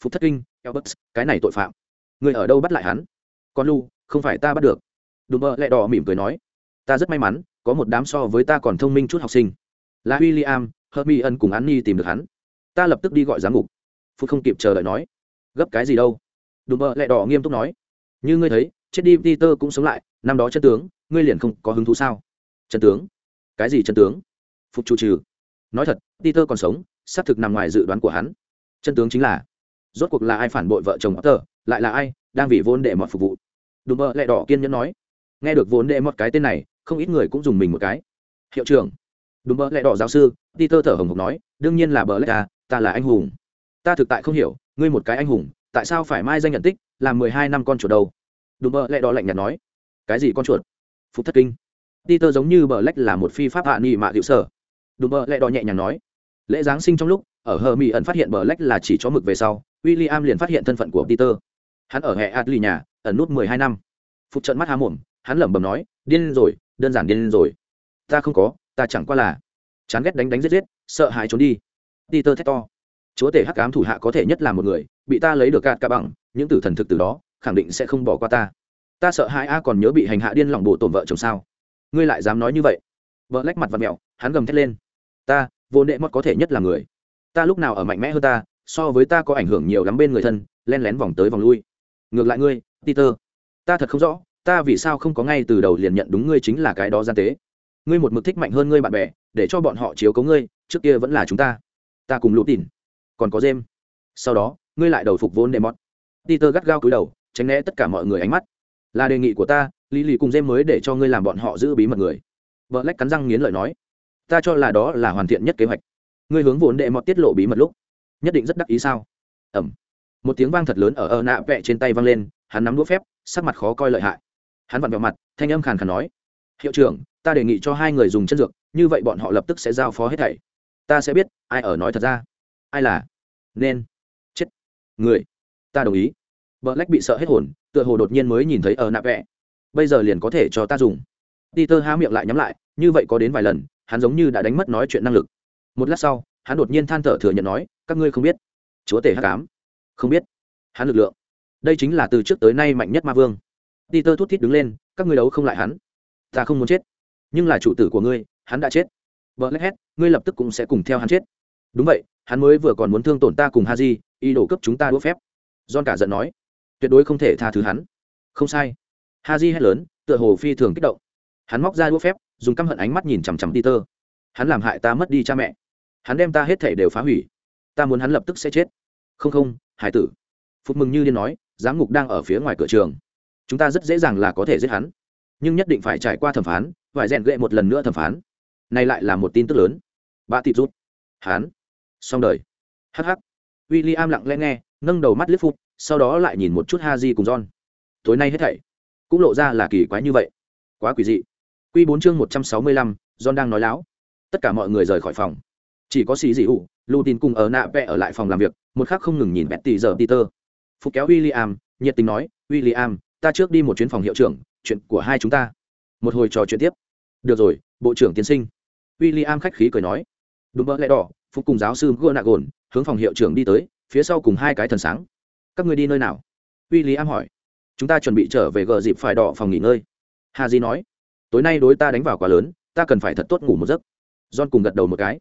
phục thất kinh elbert cái này tội phạm. Người ở đâu bắt lại hắn? Con lu, không phải ta bắt được. Đùm bơ lẹ đỏ mỉm cười nói, ta rất may mắn, có một đám so với ta còn thông minh chút học sinh. Là w i l l i am hermione cùng annie tìm được hắn. Ta lập tức đi gọi giám ngục phút không kịp chờ đợi nói, gấp cái gì đâu. Đùm bơ lẹ đỏ nghiêm túc nói, như ngươi thấy, chết đi, peter cũng sống lại, năm đó chân tướng, ngươi liền không có hứng thú sao? Chân tướng? Cái gì chân tướng? Phục chủ trừ. Nói thật, peter còn sống, xác thực nằm ngoài dự đoán của hắn. Chân tướng chính là rốt cuộc là ai phản bội vợ chồng Potter, lại là ai đang vì vốn đệ mọt phục vụ? Đúng mơ lẹ đỏ kiên nhẫn nói. Nghe được vốn đệ mọt cái tên này không ít người cũng dùng mình một cái. Hiệu trưởng. Đúng mơ lẹ đỏ giáo sư peter thở hồng hộc nói đương nhiên là bờ lẹ ta ta là anh hùng. Ta thực tại không hiểu ngươi một cái anh hùng tại sao phải mai danh nhận tích làm mười hai năm con chuột đầu? Đúng mơ lẹ đỏ lạnh nhạt nói. Cái gì con chuột? Phục thất kinh. Peter giống như bờ lách là một phi pháp hạ nghị mạ hiệu sở. Đúng mơ lẹ đỏ nhẹ nhàng nói. Lễ giáng sinh trong lúc ở hờ mỹ ẩn phát hiện bờ lách là chỉ cho mực về sau w i l l i am liền phát hiện thân phận của peter. Hắn ở hệ adli nhà, ẩn nút mười hai năm. Phục trận mắt há mồm, hắn lẩm bẩm nói, điên rồi, đơn giản điên rồi. Ta không có, ta chẳng qua là chán ghét đánh đánh giết giết, sợ hãi trốn đi. Peter thét to. Chúa tể hắc ám thủ hạ có thể nhất là một người, bị ta lấy được gạt ca bằng, những tử thần thực từ đó, khẳng định sẽ không bỏ qua ta. Ta sợ hãi a còn nhớ bị hành hạ điên lòng bộ tổn vợ chồng sao. Ngươi lại dám nói như vậy? Vợ lách mặt và mẹo, hắn gầm thét lên. Ta, vô nệ mất có thể nhất là người. Ta lúc nào ở mạnh mẽ hơn ta so với ta có ảnh hưởng nhiều lắm bên người thân, len lén vòng tới vòng lui. Ngược lại ngươi, peter, ta thật không rõ, ta vì sao không có ngay từ đầu liền nhận đúng ngươi chính là cái đó gian tế. Ngươi một mực thích mạnh hơn ngươi bạn bè, để cho bọn họ chiếu cấu ngươi, trước kia vẫn là chúng ta. Ta cùng lũ tìn còn có jem sau đó, ngươi lại đầu phục vốn đệ mót peter gắt gao cúi đầu, tránh né tất cả mọi người ánh mắt. Là đề nghị của ta lý lì cùng dêm mới để cho ngươi làm bọn họ giữ bí mật người. Vợ lách cắn răng nghiến lợi nói. Ta cho là đó là hoàn thiện nhất kế hoạch. Ngươi hướng vốn đệ mọt tiết lộ bí mật lúc nhất định rất đắc ý sao? Ẩm. Một tiếng vang thật lớn ở ơ nạ vẹ trên tay vang lên, hắn nắm đũa phép, sắc mặt khó coi lợi hại. Hắn vặn vào mặt, thanh âm khàn khàn nói, hiệu trưởng, ta đề nghị cho hai người dùng chân dược, như vậy bọn họ lập tức sẽ giao phó hết thảy. Ta sẽ biết, ai ở nói thật ra, ai là. Nên. Chết. Người. Ta đồng ý. Vợ lách bị sợ hết hồn, tựa hồ đột nhiên mới nhìn thấy ở nạ vẹ. Bây giờ liền có thể cho ta dùng. Peter há miệng lại nhắm lại, như vậy có đến vài lần, hắn giống như đã đánh mất nói chuyện năng lực. Một lát sau hắn đột nhiên than thở thừa nhận nói, các ngươi không biết. Chúa tể hát cám không biết. Hắn lực lượng. Đây chính là từ trước tới nay mạnh nhất ma vương. Peter thút thít đứng lên, các ngươi đấu không lại hắn. Ta không muốn chết. Nhưng là chủ tử của ngươi, hắn đã chết. Vợ lách hét ngươi lập tức cũng sẽ cùng theo hắn chết. Đúng vậy, hắn mới vừa còn muốn thương tổn ta cùng ha di y đổ cấp chúng ta đũa phép. John cả giận nói, tuyệt đối không thể tha thứ hắn. Không sai. Ha di hét lớn, tựa hồ phi thường kích động. Hắn móc ra đũa phép, dùng căm hận ánh mắt nhìn chằm chằm peter. Hắn làm hại ta mất đi cha mẹ hắn đem ta hết thể đều phá hủy. Ta muốn hắn lập tức sẽ chết. Không không, hải tử. Phúc mừng như điên nói, giám ngục đang ở phía ngoài cửa trường. Chúng ta rất dễ dàng là có thể giết hắn. Nhưng nhất định phải trải qua thẩm phán vải rèn gệ một lần nữa thẩm phán. Này lại là một tin tức lớn. Bà tịt rút. Hắn. Xong đời. Hh w i l l i am lặng lẽ nghe, nâng đầu mắt liếc phục, sau đó lại nhìn một chút ha di cùng john. Tối nay hết thảy cũng lộ ra là kỳ quái như vậy. Quá quỷ dị. Q bốn chương một trăm sáu mươi lăm, john đang nói láo. Tất cả mọi người rời khỏi phòng chỉ có xì dị ủ lù tin cùng ở nạ vẽ ở lại phòng làm việc, một khác không ngừng nhìn bẹt tỷ giờ peter. Phục kéo w i l l i am nhiệt tình nói w i l l i am ta trước đi một chuyến phòng hiệu trưởng, chuyện của hai chúng ta. Một hồi trò chuyện tiếp. Được rồi, bộ trưởng tiến sinh. W i l l i am khách khí cười nói. Đúng mỡ lẽ đỏ, phục cùng giáo sư gua nạ gồn hướng phòng hiệu trưởng đi tới, phía sau cùng hai cái thần sáng. Các người đi nơi nào? W i l l i am hỏi. Chúng ta chuẩn bị trở về gờ dịp phải đỏ phòng nghỉ ngơi. Hà di nói. Tối nay đối ta đánh vào quá lớn, ta cần phải thật tốt ngủ một giấc. John cùng gật đầu một cái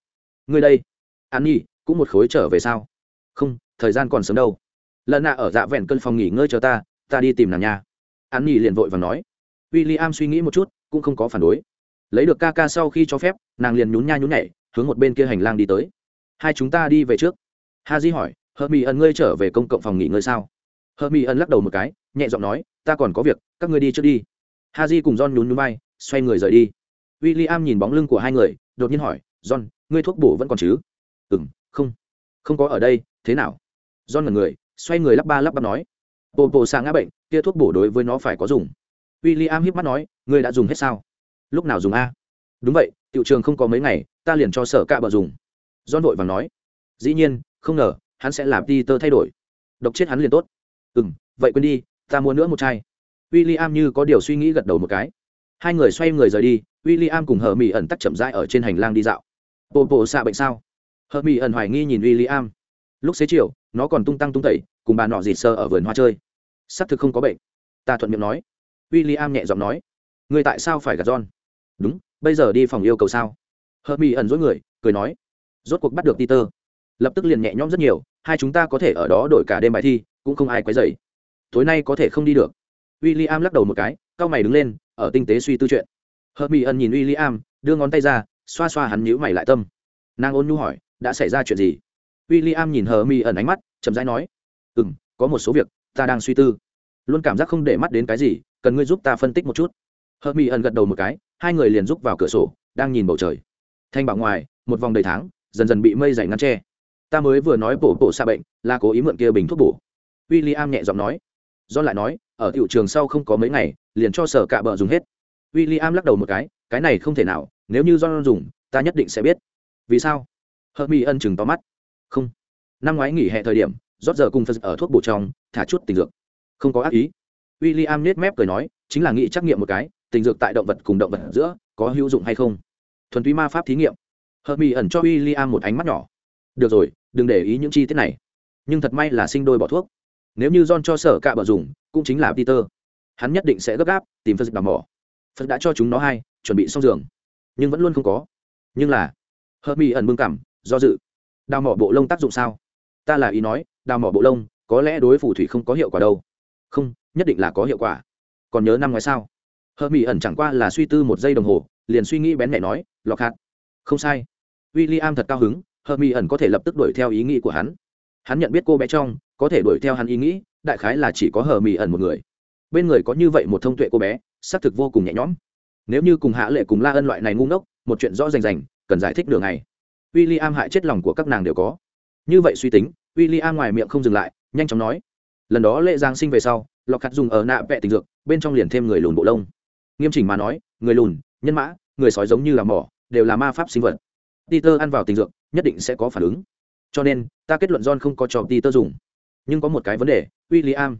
ngươi đây an nhi cũng một khối trở về sao? Không, thời gian còn sớm đâu. Lần nạ ở dạ vẹn cơn phòng nghỉ ngơi chờ ta ta đi tìm nàng nhà an nhi liền vội và nói. W i l l i am suy nghĩ một chút, cũng không có phản đối. Lấy được ca ca sau khi cho phép, nàng liền nhún nha nhún nhảy, hướng một bên kia hành lang đi tới. Hai chúng ta đi về trước. Ha di hỏi hờ mỹ ẩn ngươi trở về công cộng phòng nghỉ ngơi sao? Hờ mỹ ẩn lắc đầu một cái, nhẹ giọng nói, ta còn có việc, các ngươi đi trước đi. Ha di cùng john nhún nhún bay xoay người rời đi. W i l l i am nhìn bóng lưng của hai người, đột nhiên hỏi, john ngươi thuốc bổ vẫn còn chứ? Ừ m không. Không có ở đây, thế nào? John là người, xoay người lắp ba lắp bắp nói. Bộ bộ xạ ngã bệnh, kia thuốc bổ đối với nó phải có dùng. W i l l i am hiếp mắt nói, ngươi đã dùng hết sao? Lúc nào dùng a? Đúng vậy, tiểu trường không có mấy ngày, ta liền cho sở cạ bờ dùng. John vội vàng nói. Dĩ nhiên, không ngờ, hắn sẽ làm đi tơ thay đổi. Độc chết hắn liền tốt. Ừ m vậy quên đi, ta mua nữa một chai. W i l l i am như có điều suy nghĩ gật đầu một cái. Hai người xoay người rời đi w i l l i am cùng hờ mỹ ẩn tắc chậm rãi ở trên hành lang đi dạo bộ bộ xạ bệnh sao? Hợp mỹ ẩn hoài nghi nhìn w i l l i am lúc xế chiều, nó còn tung tăng tung tẩy, cùng bà nọ dịt sơ ở vườn hoa chơi. Sắp thực không có bệnh. Ta thuận miệng nói. W i l l i am nhẹ giọng nói. Người tại sao phải gạt John? đúng, bây giờ đi phòng yêu cầu sao? Hợp mỹ ẩn dối người, cười nói. Rốt cuộc bắt được peter. Lập tức liền nhẹ nhõm rất nhiều, hai chúng ta có thể ở đó đổi cả đêm bài thi, cũng không ai quấy dày tối nay có thể không đi được. W i l l i am lắc đầu một cái c mày đứng lên, ở tinh tế suy tư chuyện. Hợp mỹ ẩn nhìn w i l l i am đưa ngón tay ra xoa xoa hắn nhíu mày lại tâm. Nàng ôn nhu hỏi, đã xảy ra chuyện gì? W i l l i am nhìn hờ mi ẩn ánh mắt, chậm rãi nói ừ m có một số việc, ta đang suy tư. Luôn cảm giác không để mắt đến cái gì, cần ngươi giúp ta phân tích một chút. Hờ mi ẩn gật đầu một cái, hai người liền rúc vào cửa sổ, đang nhìn bầu trời. Thanh bảo ngoài, một vòng đầy tháng, dần dần bị mây dày ngăn tre ta mới vừa nói bổ bổ xa bệnh, là cố ý mượn kia bình thuốc bổ. W i l l i am nhẹ giọng nói. Do lại nói, ở tiểu trường sau không có mấy ngày, liền cho sở cạ bờ dùng hết. W i l l i am lắc đầu một cái cái này không thể nào, nếu như john dùng, ta nhất định sẽ biết. Vì sao? Hờ mỹ ân chừng to mắt. Không. Năm ngoái nghỉ hè thời điểm, rót giờ cùng phật ở thuốc bổ trong, thả chút tình dược. Không có ác ý. W i l l i am nết mép cười nói, chính là nghĩ trắc nghiệm một cái, tình dược tại động vật cùng động vật giữa, có hữu dụng hay không? Thuần túy ma pháp thí nghiệm. Hợp mỹ ẩn cho w i l l i am một ánh mắt nhỏ. Được rồi, đừng để ý những chi tiết này. Nhưng thật may là sinh đôi bỏ thuốc. Nếu như john cho sở cạ bờ dùng, cũng chính là peter. Hắn nhất định sẽ gấp gáp, tìm phật đào mỏ. Phật đã cho chúng nó hai chuẩn bị xong giường. Nhưng vẫn luôn không có. Nhưng là, hợp mỹ ẩn bưng cảm, do dự. Đào mỏ bộ lông tác dụng sao? Ta là ý nói, đào mỏ bộ lông, có lẽ đối phù thủy không có hiệu quả đâu. Không, nhất định là có hiệu quả. Còn nhớ năm ngoái sao? Hờ mỹ ẩn chẳng qua là suy tư một giây đồng hồ, liền suy nghĩ bén mẹ nói lọc hạt không sai. W i l l i am thật cao hứng hờ mỹ ẩn có thể lập tức đuổi theo ý nghĩ của hắn. Hắn nhận biết cô bé trong, có thể đuổi theo hắn ý nghĩ, đại khái là chỉ có hờ mỹ ẩn một người. Bên người có như vậy một thông tuệ cô bé, xác thực vô cùng nhẹ nhõm nếu như cùng hạ lệ cùng la ân loại này ngu ngốc, một chuyện rõ rành rành, cần giải thích đường này w i l l i am hại chết lòng của các nàng đều có. Như vậy suy tính w i l l i am ngoài miệng không dừng lại, nhanh chóng nói. Lần đó lệ giang sinh về sau lọc khặt dùng ở nạ vẹ tình dược, bên trong liền thêm người lùn bộ lông. Nghiêm chỉnh mà nói, người lùn, nhân mã, người sói giống như là mỏ, đều là ma pháp sinh vật. Peter ăn vào tình dược, nhất định sẽ có phản ứng. Cho nên, ta kết luận john không có cho peter dùng. Nhưng có một cái vấn đề w i l l i am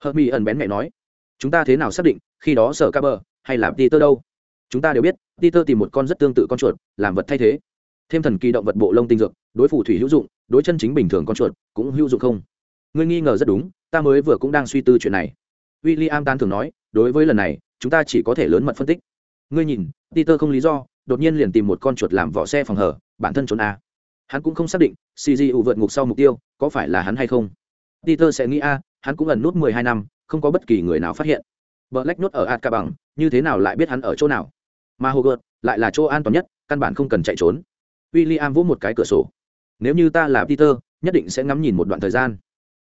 hợp mỹ ẩn bén mẹ nói, chúng ta thế nào xác định khi đó sở ca bờ hay là peter đâu? Chúng ta đều biết, peter tìm một con rất tương tự con chuột, làm vật thay thế. Thêm thần kỳ động vật bộ lông tinh dược, đối phủ thủy hữu dụng, đối chân chính bình thường con chuột cũng hữu dụng không? Ngươi nghi ngờ rất đúng, ta mới vừa cũng đang suy tư chuyện này. W i l l i am tan thường nói, đối với lần này, chúng ta chỉ có thể lớn mật phân tích. Ngươi nhìn, peter không lý do, đột nhiên liền tìm một con chuột làm vỏ xe phòng hở, bản thân trốn a. Hắn cũng không xác định cg vượt ngục sau mục tiêu, có phải là hắn hay không? Peter sẽ nghĩ a, hắn cũng ẩn nút mười hai năm, không có bất kỳ người nào phát hiện. Black nốt ở ạt ca bằng như thế nào lại biết hắn ở chỗ nào? Mà Hogwarts lại là chỗ an toàn nhất, căn bản không cần chạy trốn. William vỗ một cái cửa sổ. Nếu như ta là Peter, nhất định sẽ ngắm nhìn một đoạn thời gian.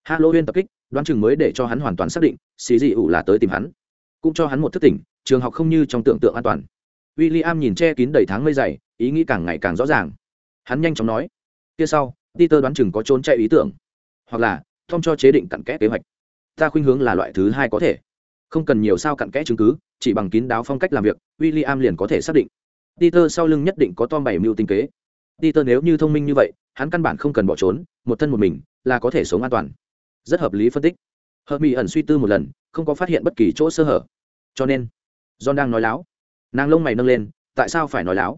Halloween tập kích, đoán chừng mới để cho hắn hoàn toàn xác định xì dị ủ là tới tìm hắn. Cũng cho hắn một thức tỉnh, trường học không như trong tưởng tượng an toàn. William nhìn che kín đầy tháng mây dày, ý nghĩ càng ngày càng rõ ràng. Hắn nhanh chóng nói kia sau, peter đoán chừng có trốn chạy ý tưởng. Hoặc là, tom cho chế định cặn kẽ kế hoạch. Ta khuynh hướng là loại thứ hai có thể. Không cần nhiều sao cặn kẽ chứng cứ chỉ bằng kín đáo phong cách làm việc, William liền có thể xác định. Peter sau lưng nhất định có tom bảy mưu tinh kế. Peter nếu như thông minh như vậy, hắn căn bản không cần bỏ trốn, một thân một mình là có thể sống an toàn. Rất hợp lý phân tích. Hợp mỹ ẩn suy tư một lần, không có phát hiện bất kỳ chỗ sơ hở. Cho nên, john đang nói láo. Nàng lông mày nâng lên, tại sao phải nói láo?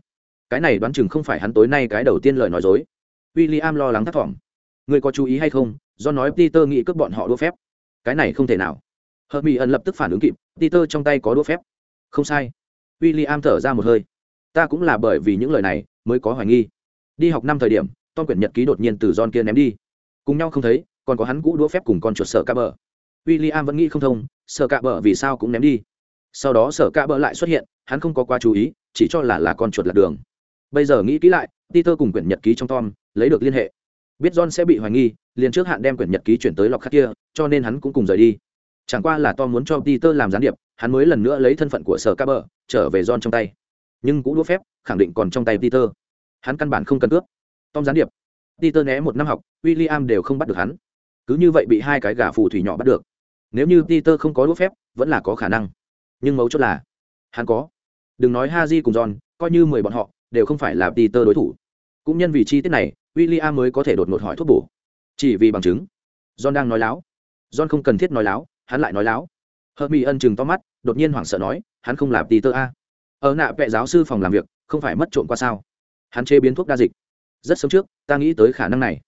Cái này đoán chừng không phải hắn tối nay cái đầu tiên lời nói dối. William lo lắng thất vọng người có chú ý hay không? John nói peter nghĩ cướp bọn họ đua phép. Cái này không thể nào. Hợp mỹ ẩn lập tức phản ứng kịp peter trong tay có đũa phép. Không sai. William thở ra một hơi. Ta cũng là bởi vì những lời này mới có hoài nghi. Đi học năm thời điểm, tom quyển nhật ký đột nhiên từ John kia ném đi. Cùng nhau không thấy, còn có hắn cũ đũa phép cùng con chuột sợ cạ bờ. William vẫn nghĩ không thông sợ cạ bờ vì sao cũng ném đi. Sau đó sợ cạ bờ lại xuất hiện, hắn không có quá chú ý, chỉ cho là là con chuột lạc đường. Bây giờ nghĩ kỹ lại, peter cùng quyển nhật ký trong tom lấy được liên hệ. Biết john sẽ bị hoài nghi, liền trước hạn đem quyển nhật ký chuyển tới lọc khác kia, cho nên hắn cũng cùng rời đi chẳng qua là tom muốn cho peter làm gián điệp, hắn mới lần nữa lấy thân phận của sở ca bờ trở về john trong tay. Nhưng cũng đũa phép, khẳng định còn trong tay peter. Hắn căn bản không cần cướp. Tom gián điệp. Peter né một năm học w i l l i am đều không bắt được hắn. Cứ như vậy bị hai cái gà phù thủy nhỏ bắt được. Nếu như peter không có đũa phép, vẫn là có khả năng. Nhưng mấu chốt là, hắn có. Đừng nói ha di cùng john, coi như mười bọn họ, đều không phải là peter đối thủ. Cũng nhân vì chi tiết này w i l l i am mới có thể đột ngột hỏi thuốc bổ. Chỉ vì bằng chứng. John đang nói láo. John không cần thiết nói láo hắn lại nói láo. Hợp mỹ ân chừng to mắt, đột nhiên hoảng sợ nói, hắn không là peter a. Ở nạ vệ giáo sư phòng làm việc, không phải mất trộm qua sao? Hắn chế biến thuốc đa dịch. Rất sớm trước, ta nghĩ tới khả năng này.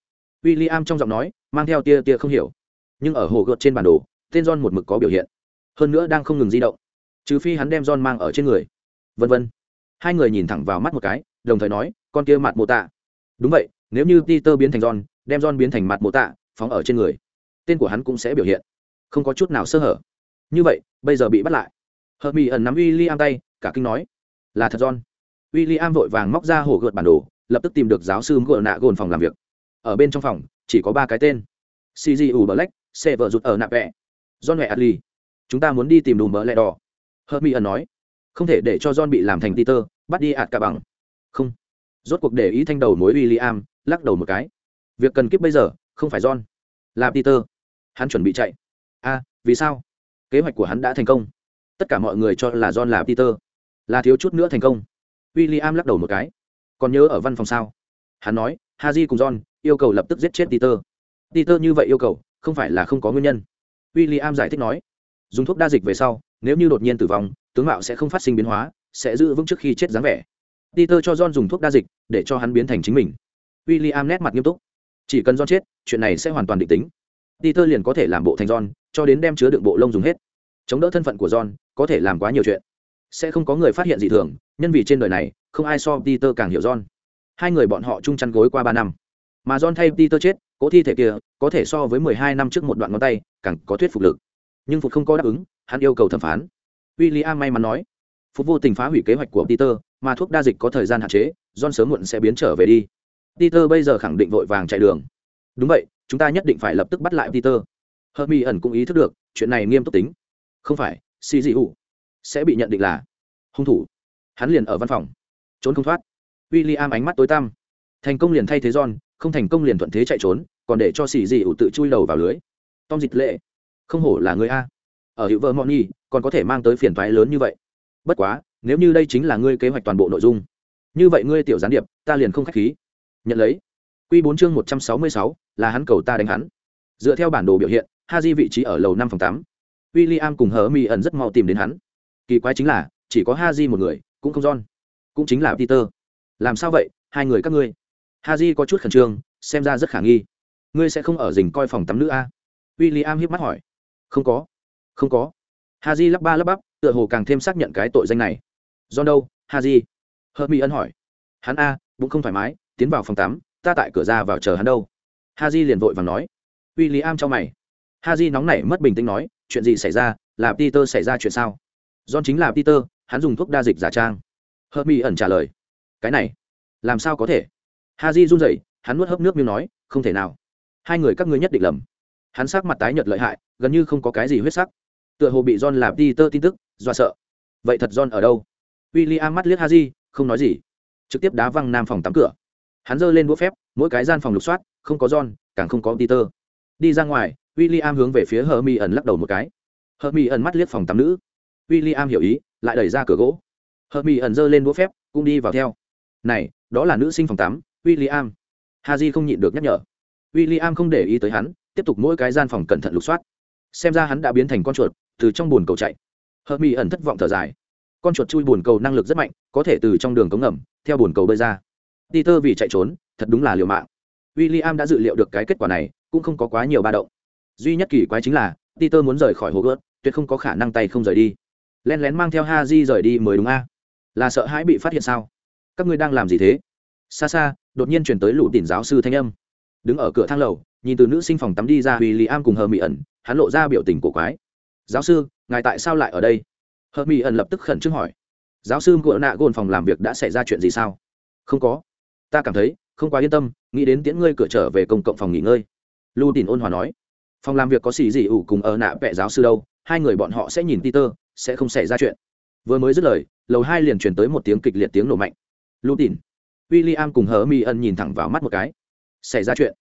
W i l l i am trong giọng nói, mang theo tia tia không hiểu. Nhưng ở hồ gợt trên bản đồ, tên john một mực có biểu hiện. Hơn nữa đang không ngừng di động. Trừ phi hắn đem john mang ở trên người. Vân vân. Hai người nhìn thẳng vào mắt một cái, đồng thời nói, con kia mặt mô tạ. Đúng vậy, nếu như peter biến thành john, đem john biến thành mặt mô tạ, phóng ở trên người. Tên của hắn cũng sẽ biểu hiện không có chút nào sơ hở. Như vậy, bây giờ bị bắt lại. Hợp mỹ ẩn nắm w i l l i am tay, cả kinh nói, là thật, john. W i l l i am vội vàng móc ra hồ gợt bản đồ, lập tức tìm được giáo sư ngựa nạ gồn phòng làm việc. Ở bên trong phòng, chỉ có ba cái tên. Cgu black xe vợ rụt ở nạ vẹ. John huệ adli chúng ta muốn đi tìm đùm mỡ lẹ đỏ. Hợp mỹ ẩn nói, không thể để cho john bị làm thành peter, bắt đi ạt cả bằng. Không. Rốt cuộc để ý thanh đầu mối w i l l i am lắc đầu một cái. Việc cần kiếp bây giờ, không phải john, là peter. Hắn chuẩn bị chạy a vì sao? Kế hoạch của hắn đã thành công. Tất cả mọi người cho là john là peter. Là thiếu chút nữa thành công. W i l l i am lắc đầu một cái. Còn nhớ ở văn phòng sao? Hắn nói, haji cùng john yêu cầu lập tức giết chết peter. Peter như vậy yêu cầu, không phải là không có nguyên nhân. W i l l i am giải thích nói, dùng thuốc đa dịch về sau, nếu như đột nhiên tử vong, tướng mạo sẽ không phát sinh biến hóa, sẽ giữ vững trước khi chết dáng vẻ. Peter cho john dùng thuốc đa dịch để cho hắn biến thành chính mình. W i l l i am nét mặt nghiêm túc. Chỉ cần john chết, chuyện này sẽ hoàn toàn định tính peter liền có thể làm bộ thành john, cho đến đem chứa đựng bộ lông dùng hết. Chống đỡ thân phận của john, có thể làm quá nhiều chuyện. Sẽ không có người phát hiện gì thường, nhân vì trên đời này, không ai so peter càng hiểu john. Hai người bọn họ chung chăn gối qua ba năm. Mà john thay peter chết cỗ thi thể kia, có thể so với mười hai năm trước một đoạn ngón tay, càng có thuyết phục lực. Nhưng phục không có đáp ứng, hắn yêu cầu thẩm phán. W i l l i am may mắn nói, phục vô tình phá hủy kế hoạch của peter mà thuốc đa dịch có thời gian hạn chế, john sớm muộn sẽ biến trở về đi. Peter bây giờ khẳng định vội vàng chạy đường. Đúng vậy chúng ta nhất định phải lập tức bắt lại peter. Hermi ẩn cũng ý thức được, chuyện này nghiêm túc tính. Không phải si dị ủ sẽ bị nhận định là hung thủ. Hắn liền ở văn phòng. Trốn không thoát. W i l l i am ánh mắt tối tăm. Thành công liền thay thế john, không thành công liền thuận thế chạy trốn, còn để cho xì dị ủ tự chui đầu vào lưới. Tom dịch lệ. Không hổ là người a. Ở hiệu vợ mọn nhi còn có thể mang tới phiền thoái lớn như vậy. Bất quá, nếu như đây chính là ngươi kế hoạch toàn bộ nội dung, như vậy ngươi tiểu gián điệp, ta liền không k h á c h khí. Nhận lấy. Quy bốn chương một trăm sáu mươi sáu, là hắn cầu ta đánh hắn. Dựa theo bản đồ biểu hiện ha vị trí ở lầu năm phòng tám. William cùng hờ mi ẩn rất mau tìm đến hắn. Kỳ quái chính là, chỉ có ha một người, cũng không john, cũng chính là peter. Làm sao vậy? Hai người các ngươi. Ha có chút khẩn trương, xem ra rất khả nghi. Ngươi sẽ không ở rình coi phòng tắm nữ a? William i hiếp mắt hỏi. Không có không có. Ha lắp ba lắp bắp, tựa hồ càng thêm xác nhận cái tội danh này. John đâu? Ha Hermione hỏi. Hắn a, bụng không thoải mái, tiến vào phòng tắm ta tại cửa ra vào chờ hắn đâu. Ha di liền vội và nói. W i l l i am cho mày. Ha di nóng nảy mất bình tĩnh nói, chuyện gì xảy ra? Là peter xảy ra chuyện sao? John chính là peter, hắn dùng thuốc đa dịch giả trang. Hơ mi ẩn trả lời. Cái này, làm sao có thể? Ha di run rẩy, hắn nuốt hớp nước miếng nói, không thể nào. Hai người các ngươi nhất định lầm. Hắn sắc mặt tái nhợt lợi hại, gần như không có cái gì huyết sắc. Tựa hồ bị john làm peter tin tức do sợ. Vậy thật john ở đâu? W i l l i am mắt liếc ha di không nói gì. Trực tiếp đá văng nam phòng tắm cửa hắn giơ lên đũa phép, mỗi cái gian phòng lục soát, không có john, càng không có peter. Đi ra ngoài w i l l i am hướng về phía hờ mi ẩn lắc đầu một cái. Hờ mi ẩn mắt liếc phòng tắm nữ. W i l l i am hiểu ý, lại đẩy ra cửa gỗ. Hờ mi ẩn giơ lên đũa phép, cũng đi vào theo. Này, đó là nữ sinh phòng tắm w i l l i am haji không nhịn được nhắc nhở. W i l l i am không để ý tới hắn, tiếp tục mỗi cái gian phòng cẩn thận lục soát. Xem ra hắn đã biến thành con chuột, từ trong bồn cầu chạy. Hờ mi ẩn thất vọng thở dài. Con chuột chui bồn cầu năng lực rất mạnh, có thể từ trong đường cống ngầm, theo bồn cầu bơi ra peter vì chạy trốn thật đúng là liều mạng. William đã dự liệu được cái kết quả này cũng không có quá nhiều ba động. Duy nhất kỳ quái chính là peter muốn rời khỏi Hogwarts, tuyệt không có khả năng tay không rời đi. Lén lén mang theo Haji rời đi mới đúng a. Là sợ hãi bị phát hiện sao? Các ngươi đang làm gì thế? Xa xa đột nhiên chuyển tới lũ tỉnh giáo sư thanh âm. Đứng ở cửa thang lầu nhìn từ nữ sinh phòng tắm đi ra William cùng hờ ẩn hắn lộ ra biểu tình cổ quái. Giáo sư ngài tại sao lại ở đây? Hờ ẩn lập tức khẩn trương hỏi. Giáo sư của nạ gồn phòng làm việc đã xảy ra chuyện gì sao? Không có ta cảm thấy không quá yên tâm nghĩ đến tiễn ngươi cửa trở về công cộng phòng nghỉ ngơi. Lu tín ôn hòa nói. Phòng làm việc có xì gì ủ cùng ở nạ vẽ giáo sư đâu hai người bọn họ sẽ nhìn ti tơ, sẽ không xảy ra chuyện. Vừa mới dứt lời lầu hai liền truyền tới một tiếng kịch liệt tiếng nổ mạnh. Lu tín w i l l i am cùng hờ mi ân nhìn thẳng vào mắt một cái. Xảy ra chuyện.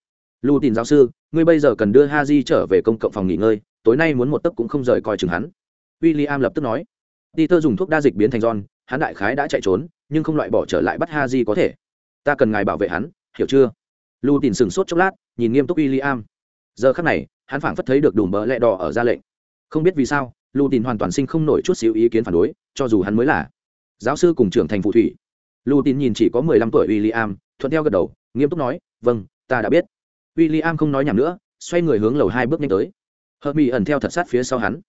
Lu tín giáo sư ngươi bây giờ cần đưa ha di trở về công cộng phòng nghỉ ngơi tối nay muốn một tấc cũng không rời coi chừng hắn. W i l l i am lập tức nói. Ti tơ dùng thuốc đa dịch biến thành giòn hắn đại khái đã chạy trốn nhưng không loại bỏ trở lại bắt ha di có thể ta cần ngài bảo vệ hắn, hiểu chưa? Lu tìm sừng sốt chốc lát, nhìn nghiêm túc w i l l i am giờ khắc này, hắn phảng phất thấy được đùm bỡ lẹ đỏ ở ra lệnh. Không biết vì sao, lu tin hoàn toàn sinh không nổi chút xíu ý kiến phản đối, cho dù hắn mới là giáo sư cùng trưởng thành phù thủy. Lu tin nhìn chỉ có mười lăm tuổi w i l l i am thuận theo gật đầu, nghiêm túc nói vâng ta đã biết. W i l l i am không nói nhầm nữa, xoay người hướng lầu hai bước nhanh tới. Hợp mỹ ẩn theo thật sát phía sau hắn.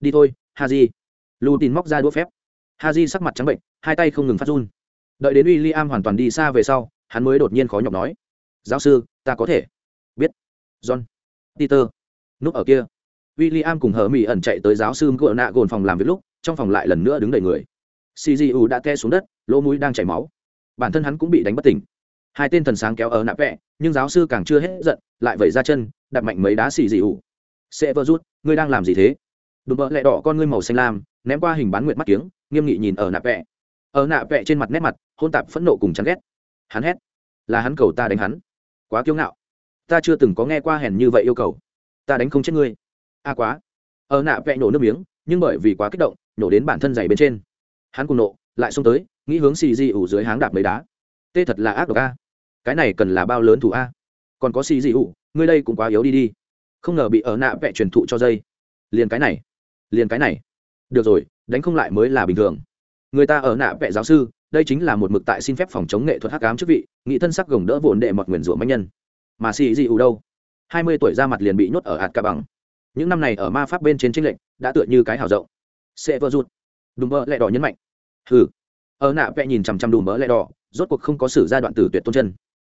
Đi thôi ha di lu tin móc ra đũa phép. Ha di sắc mặt trắng bệnh, hai tay không ngừng phát run đợi đến w i l l i am hoàn toàn đi xa về sau, hắn mới đột nhiên khó nhọc nói, giáo sư, ta có thể. Biết. John. Peter. Núp ở kia. William cùng hờ mỹ ẩn chạy tới giáo sư ngựa nạ gồn phòng làm việc lúc, trong phòng lại lần nữa đứng đầy người. Cgu đã te xuống đất, lỗ mũi đang chảy máu. Bản thân hắn cũng bị đánh bất tỉnh. Hai tên thần sáng kéo ở nạp vẹ, nhưng giáo sư càng chưa hết giận, lại vẩy ra chân, đạp mạnh mấy đá xì dị ủ sẽ vơ rút, ngươi đang làm gì thế? Đùm bợ lẹ đỏ con ngươi màu xanh lam, ném qua hình bán nguyệt mắt kiếng, nghiêm nghị nhìn ở nạp vẹ ở nạ vẹ trên mặt nét mặt, hôn tạp phẫn nộ cùng chán ghét. Hắn hét, là hắn cầu ta đánh hắn. Quá kiêu ngạo. Ta chưa từng có nghe qua hèn như vậy yêu cầu. Ta đánh không chết ngươi. A quá. Ở nạ vẹ nổ nước miếng, nhưng bởi vì quá kích động, nổ đến bản thân giày bên trên. Hắn cùng nộ, lại xông tới, nghĩ hướng xì di ủ dưới háng đạp mấy đá. Tê thật là ác độc a. Cái này cần là bao lớn thủ a? Còn có xì di ủ, ngươi đây cũng quá yếu đi đi. Không ngờ bị ở nạ vẹ truyền thụ cho dây. Liền cái này, liền cái này. Được rồi, đánh không lại mới là bình thường người ta ở nạ vẽ giáo sư, đây chính là một mực tại xin phép phòng chống nghệ thuật hắc ám chức vị nghị thân sắc gồng đỡ vồn đệ mọt nguyền rủa manh nhân. Mà xì gì ủ đâu? Hai mươi tuổi ra mặt liền bị nhốt ở hạt ca bằng. Những năm này ở ma pháp bên trên trinh lệnh đã tựa như cái hào rộng. Sẽ vỡ rụt. Đùm bỡ lẹ đỏ nhấn mạnh. Hừ. Ở nạ vẽ nhìn chằm chằm đùm bỡ lẹ đỏ, rốt cuộc không có xử ra đoạn tử tuyệt tôn chân.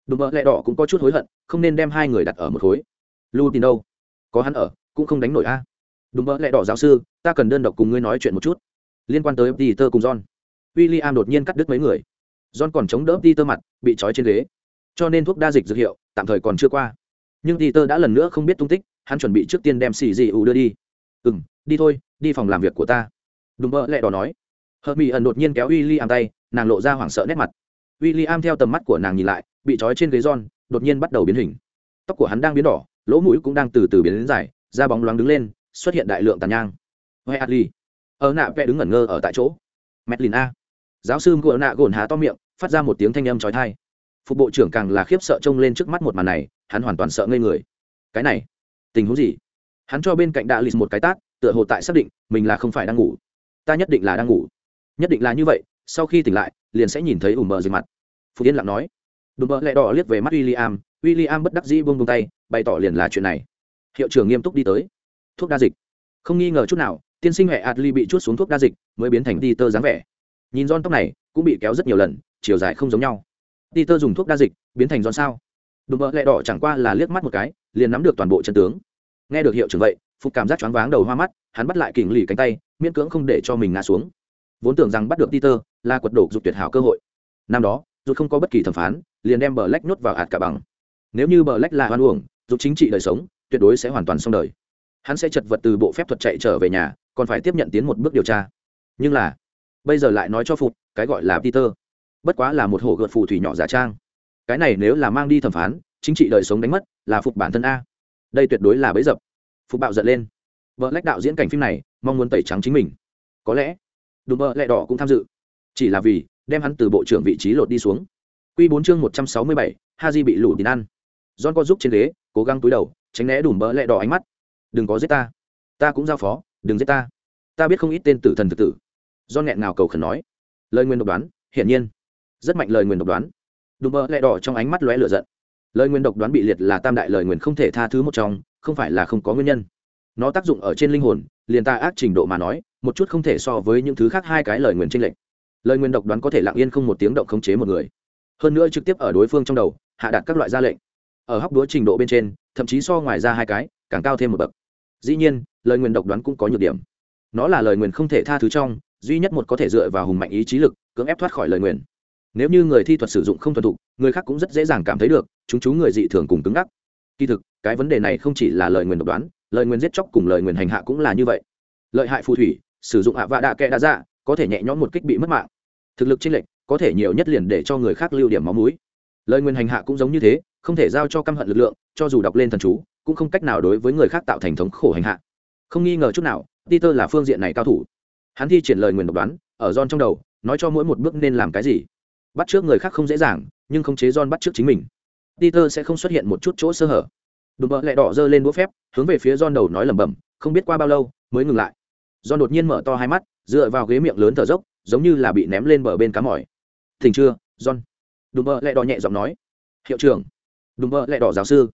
Đùm bỡ lẹ đỏ cũng có chút hối hận, không nên đem hai người đặt ở một khối. Lưu tin đâu? Có hắn ở, cũng không đánh nổi a. Đùm bỡ lẹ đỏ giáo sư, ta cần đơn độc cùng ngươi nói chuyện một chút liên quan tới peter cùng john. William đột nhiên cắt đứt mấy người. John còn chống đỡ peter mặt, bị trói trên ghế. Cho nên thuốc đa dịch dược hiệu tạm thời còn chưa qua. Nhưng peter đã lần nữa không biết tung tích, hắn chuẩn bị trước tiên đem xì dị ủ đưa đi. Ừ m đi thôi, đi phòng làm việc của ta. Đùm bơ lẹ đỏ nói. Hợp mỹ ẩn đột nhiên kéo w i l l i am tay, nàng lộ ra hoảng sợ nét mặt. W i l l i am theo tầm mắt của nàng nhìn lại, bị trói trên ghế giòn đột nhiên bắt đầu biến hình. Tóc của hắn đang biến đỏ, lỗ mũi cũng đang từ từ biến đến dài, da bóng loáng đứng lên, xuất hiện đại lượng tàn nhang. Huệ adli ở nạ vẽ đứng ngẩn ngơ ở tại chỗ. Medlin a. Giáo sư ngựa nạ gồn há to miệng, phát ra một tiếng thanh âm trói thai phục bộ trưởng càng là khiếp sợ trông lên trước mắt một màn này, hắn hoàn toàn sợ ngây người. Cái này, tình huống gì? Hắn cho bên cạnh đạ lì một cái tát, tựa hồ tại xác định mình là không phải đang ngủ. Ta nhất định là đang ngủ. Nhất định là như vậy, sau khi tỉnh lại, liền sẽ nhìn thấy ủ mờ dưới mặt. Phú yên lặng nói. Đùm bợ lẹ đỏ liếc về mắt w i l l i am w i l l i am bất đắc dĩ buông buông tay, bày tỏ liền là chuyện này. Hiệu trưởng nghiêm túc đi tới. Thuốc đa dịch. Không nghi ngờ chút nào tiên sinh hệ adli bị chút xuống thuốc đa dịch mới biến thành ti tơ dáng vẻ. Nhìn don tóc này, cũng bị kéo rất nhiều lần, chiều dài không giống nhau. Ti tơ dùng thuốc đa dịch, biến thành don sao? Đùm bợ lẹ đỏ chẳng qua là liếc mắt một cái, liền nắm được toàn bộ chân tướng. Nghe được hiệu trưởng vậy, phục cảm giác choáng váng đầu hoa mắt, hắn bắt lại kình lì cánh tay, miễn cưỡng không để cho mình ngã xuống. Vốn tưởng rằng bắt được peter là quật đổ dục tuyệt hảo cơ hội. Năm đó dù không có bất kỳ thẩm phán, liền đem bờ lách nhốt vào hạt cả bằng. Nếu như bờ lách là hoan uổng, dục chính trị đời sống, tuyệt đối sẽ hoàn toàn xong đời. Hắn sẽ chật vật từ bộ phép thuật chạy trở về nhà còn phải tiếp nhận tiến một bước điều tra. Nhưng là, bây giờ lại nói cho phục, cái gọi là peter. Bất quá là một hổ gợt phù thủy nhỏ giả trang. Cái này nếu là mang đi thẩm phán, chính trị đời sống đánh mất, là phục bản thân a. Đây tuyệt đối là bấy dập. Phục bạo giận lên. Vợ lãnh đạo diễn cảnh phim này, mong muốn tẩy trắng chính mình. Có lẽ, đùm bợ lẹ đỏ cũng tham dự. Chỉ là vì, đem hắn từ bộ trưởng vị trí lột đi xuống. Q bốn chương một trăm sáu mươi bảy ha di bị lủ tiền ăn. John có giúp trên ghế, cố gắng túi đầu, tránh né đùm bợ lẹ đỏ ánh mắt. Đừng có giết ta. Ta cũng giao phó đừng giết ta. Ta biết không ít tên tử thần thực tử. Do nghẹn ngào cầu khẩn nói. Lời nguyên độc đoán, hiển nhiên. Rất mạnh lời nguyên độc đoán. Đùm bơ lẹ đỏ trong ánh mắt lóe lửa giận. Lời nguyên độc đoán bị liệt là tam đại lời nguyên không thể tha thứ một trong, không phải là không có nguyên nhân. Nó tác dụng ở trên linh hồn, liền ta ác trình độ mà nói, một chút không thể so với những thứ khác hai cái lời nguyên tranh lệch. Lời nguyên độc đoán có thể lặng yên không một tiếng động khống chế một người. Hơn nữa trực tiếp ở đối phương trong đầu, hạ đặt các loại ra lệnh. Ở hóc đúa trình độ bên trên, thậm chí so ngoài ra hai cái, càng cao thêm một bậc dĩ nhiên, lời nguyền độc đoán cũng có nhược điểm. Nó là lời nguyền không thể tha thứ trong, duy nhất một có thể dựa vào hùng mạnh ý trí lực, cưỡng ép thoát khỏi lời nguyền. Nếu như người thi thuật sử dụng không thuần thục, người khác cũng rất dễ dàng cảm thấy được, chúng chú người dị thường cùng cứng ngắc. Kỳ thực, cái vấn đề này không chỉ là lời nguyền độc đoán, lời nguyền giết chóc cùng lời nguyền hành hạ cũng là như vậy. Lợi hại phù thủy, sử dụng hạ vạ đạ kẽ đã ra có thể nhẹ nhõm một kích bị mất mạng. Thực lực chênh lệch, có thể nhiều nhất liền để cho người khác lưu điểm máu mũi. Lời nguyền hành hạ cũng giống như thế, không thể giao cho căm hận lực lượng, cho dù đọc lên thần chú cũng không cách nào đối với người khác tạo thành thống khổ hành hạ. Không nghi ngờ chút nào, peter là phương diện này cao thủ. Hắn thi triển lời nguyền độc đoán, ở John trong đầu, nói cho mỗi một bước nên làm cái gì. Bắt trước người khác không dễ dàng, nhưng không chế John bắt trước chính mình. Peter sẽ không xuất hiện một chút chỗ sơ hở. Đùm bợ lẹ đỏ giơ lên đũa phép, hướng về phía John đầu nói lẩm bẩm, không biết qua bao lâu, mới ngừng lại. John đột nhiên mở to hai mắt, dựa vào ghế miệng lớn thở dốc, giống như là bị ném lên bờ bên cá mỏi. Thỉnh chưa, John? Đùm bợ lẹ đỏ nhẹ giọng nói. Hiệu trưởng. Đùm bợ lẹ đỏ giáo sư.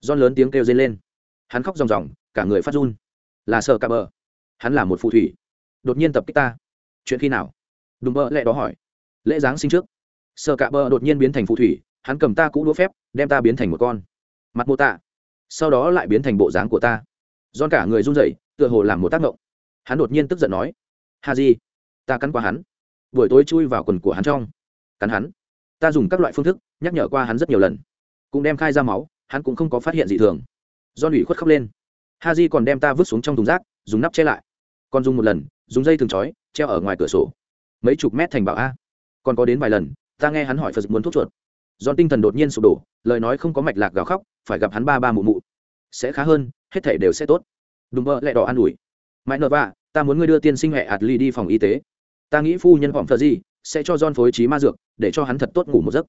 John lớn tiếng kêu dây lên. Hắn khóc ròng ròng, cả người phát run. Là sợ cả bờ. Hắn là một phù thủy. Đột nhiên tập kích ta. Chuyện khi nào? Đùm bờ lẹ đó hỏi. Lễ giáng sinh trước. Sợ cả bờ đột nhiên biến thành phù thủy, hắn cầm ta cũ đũa phép, đem ta biến thành một con. Mặt mô tạ sau đó lại biến thành bộ dáng của ta. John cả người run rẩy, tựa hồ làm một tác động hắn đột nhiên tức giận nói. Hà gì? ta cắn qua hắn. Buổi tối chui vào quần của hắn trong. Cắn hắn. Ta dùng các loại phương thức nhắc nhở qua hắn rất nhiều lần. Cũng đem khai ra máu hắn cũng không có phát hiện gì thường do ủy khuất khóc lên ha di còn đem ta vứt xuống trong thùng rác dùng nắp che lại còn dùng một lần dùng dây thừng trói treo ở ngoài cửa sổ mấy chục mét thành bảo a còn có đến vài lần ta nghe hắn hỏi phật muốn thuốc chuột Don tinh thần đột nhiên sụp đổ, lời nói không có mạch lạc gào khóc, phải gặp hắn ba ba mụ mụ. Sẽ khá hơn, hết thảy đều sẽ tốt. Đúng mơ lại đỏ an ủi. Mãi nợ vạ, ta muốn ngươi đưa tiên sinh hệ ly đi phòng y tế. Ta nghĩ phu nhân phỏng thợ gì, sẽ cho John phối trí ma dược, để cho hắn thật tốt ngủ một giấc.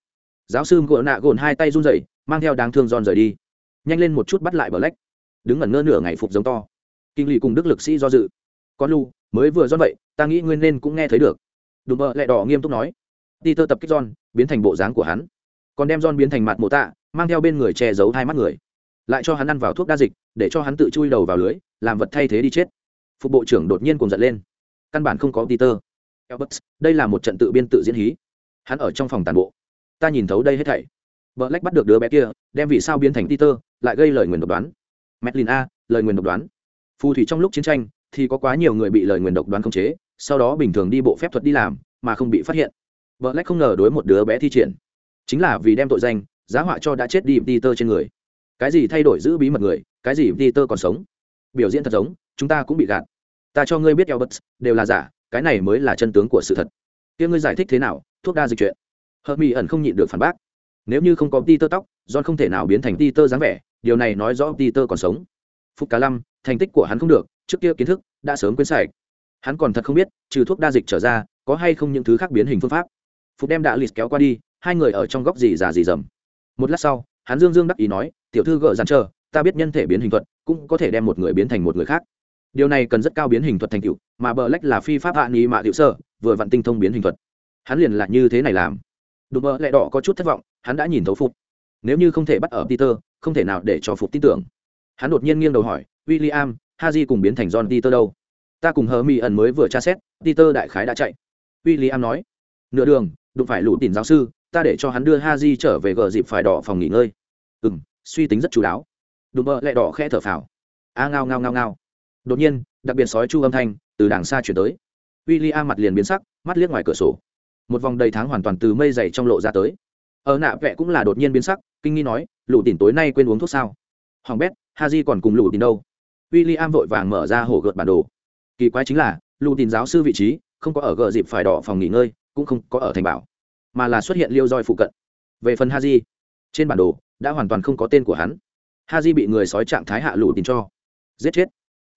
Giáo sư gỗ nạ gồn hai tay run rẩy, mang theo đáng thương giòn rời đi. Nhanh lên một chút bắt lại bờ lách, Đứng ngẩn ngơ nửa ngày phục giống to. Kinh lì cùng Đức lực sĩ do dự. Con Lu, mới vừa do vậy, ta nghĩ ngươi nên cũng nghe thấy được. Đúng bờ lại đỏ nghiêm túc nói. Peter tập kích John, biến thành bộ dáng của hắn còn đem John biến thành mặt mộ tạ mang theo bên người che giấu hai mắt người lại cho hắn ăn vào thuốc đa dịch để cho hắn tự chui đầu vào lưới làm vật thay thế đi chết phục bộ trưởng đột nhiên cùng giận lên căn bản không có peter đây là một trận tự biên tự diễn hí hắn ở trong phòng tàn bộ ta nhìn thấu đây hết thảy. Vợ lách bắt được đứa bé kia, đem vì sao biến thành peter, lại gây lời nguyền độc đoán. Medlin a, lời nguyền độc đoán. Phù thủy trong lúc chiến tranh, thì có quá nhiều người bị lời nguyền độc đoán khống chế, sau đó bình thường đi bộ phép thuật đi làm, mà không bị phát hiện. Vợ lách không ngờ đối một đứa bé thi triển. Chính là vì đem tội danh, giá họa cho đã chết đi peter trên người. Cái gì thay đổi giữ bí mật người, cái gì peter còn sống. Biểu diễn thật giống, chúng ta cũng bị gạt. Ta cho ngươi biết Albert đều là giả, cái này mới là chân tướng của sự thật. Kia ngươi giải thích thế nào, thuốc đa dịch chuyện hờ mỹ ẩn không nhịn được phản bác. Nếu như không có Peter tóc, john không thể nào biến thành Peter dáng vẻ, điều này nói rõ Peter còn sống. Phúc cá lâm thành tích của hắn không được, trước kia kiến thức đã sớm quên sạch. Hắn còn thật không biết, trừ thuốc đa dịch trở ra, có hay không những thứ khác biến hình phương pháp. Phúc đem đã lịt kéo qua đi, hai người ở trong góc gì già gì dầm một lát sau, hắn dương dương đắc ý nói, tiểu thư gỡ dàn chờ, ta biết nhân thể biến hình thuật cũng có thể đem một người biến thành một người khác. Điều này cần rất cao biến hình thuật thành tựu, mà bờ lách là phi pháp hạ nghi mạ tiểu sơ, vừa vặn tinh thông biến hình thuật. Hắn liền là như thế này làm đùm bờ lẹ đỏ có chút thất vọng, hắn đã nhìn thấu phục nếu như không thể bắt ở peter, không thể nào để cho phục tin tưởng. Hắn đột nhiên nghiêng đầu hỏi w i l l i am haji cùng biến thành john peter đâu? Ta cùng hờ mỹ ẩn mới vừa tra xét, peter đại khái đã chạy. W i l l i am nói, nửa đường, đụng phải lũ tìm giáo sư, ta để cho hắn đưa haji trở về gờ dịp phải đỏ phòng nghỉ ngơi. Ừ m suy tính rất chú đáo. Đùm bờ lẹ đỏ khe thở phào. A ngao ngao ngao ngao. Đột nhiên, đặc biệt sói chu âm thanh từ đàng xa chuyển tới. W i l l i am mặt liền biến sắc, mắt liếc ngoài cửa sổ một vòng đầy tháng hoàn toàn từ mây dày trong lộ ra tới. Ở nạ vẽ cũng là đột nhiên biến sắc, kinh nghi nói, lũ tỉn tối nay quên uống thuốc sao? Hoàng bét ha di còn cùng lũ tỉn đâu? W i l l i am vội vàng mở ra hổ gợt bản đồ. Kỳ quái chính là, lũ tỉn giáo sư vị trí, không có ở gợ dịp phải đỏ phòng nghỉ ngơi, cũng không có ở thành bảo, mà là xuất hiện liêu roi phụ cận. Về phần ha di trên bản đồ đã hoàn toàn không có tên của hắn. Ha di bị người sói trạng thái hạ lũ tỉn cho giết chết.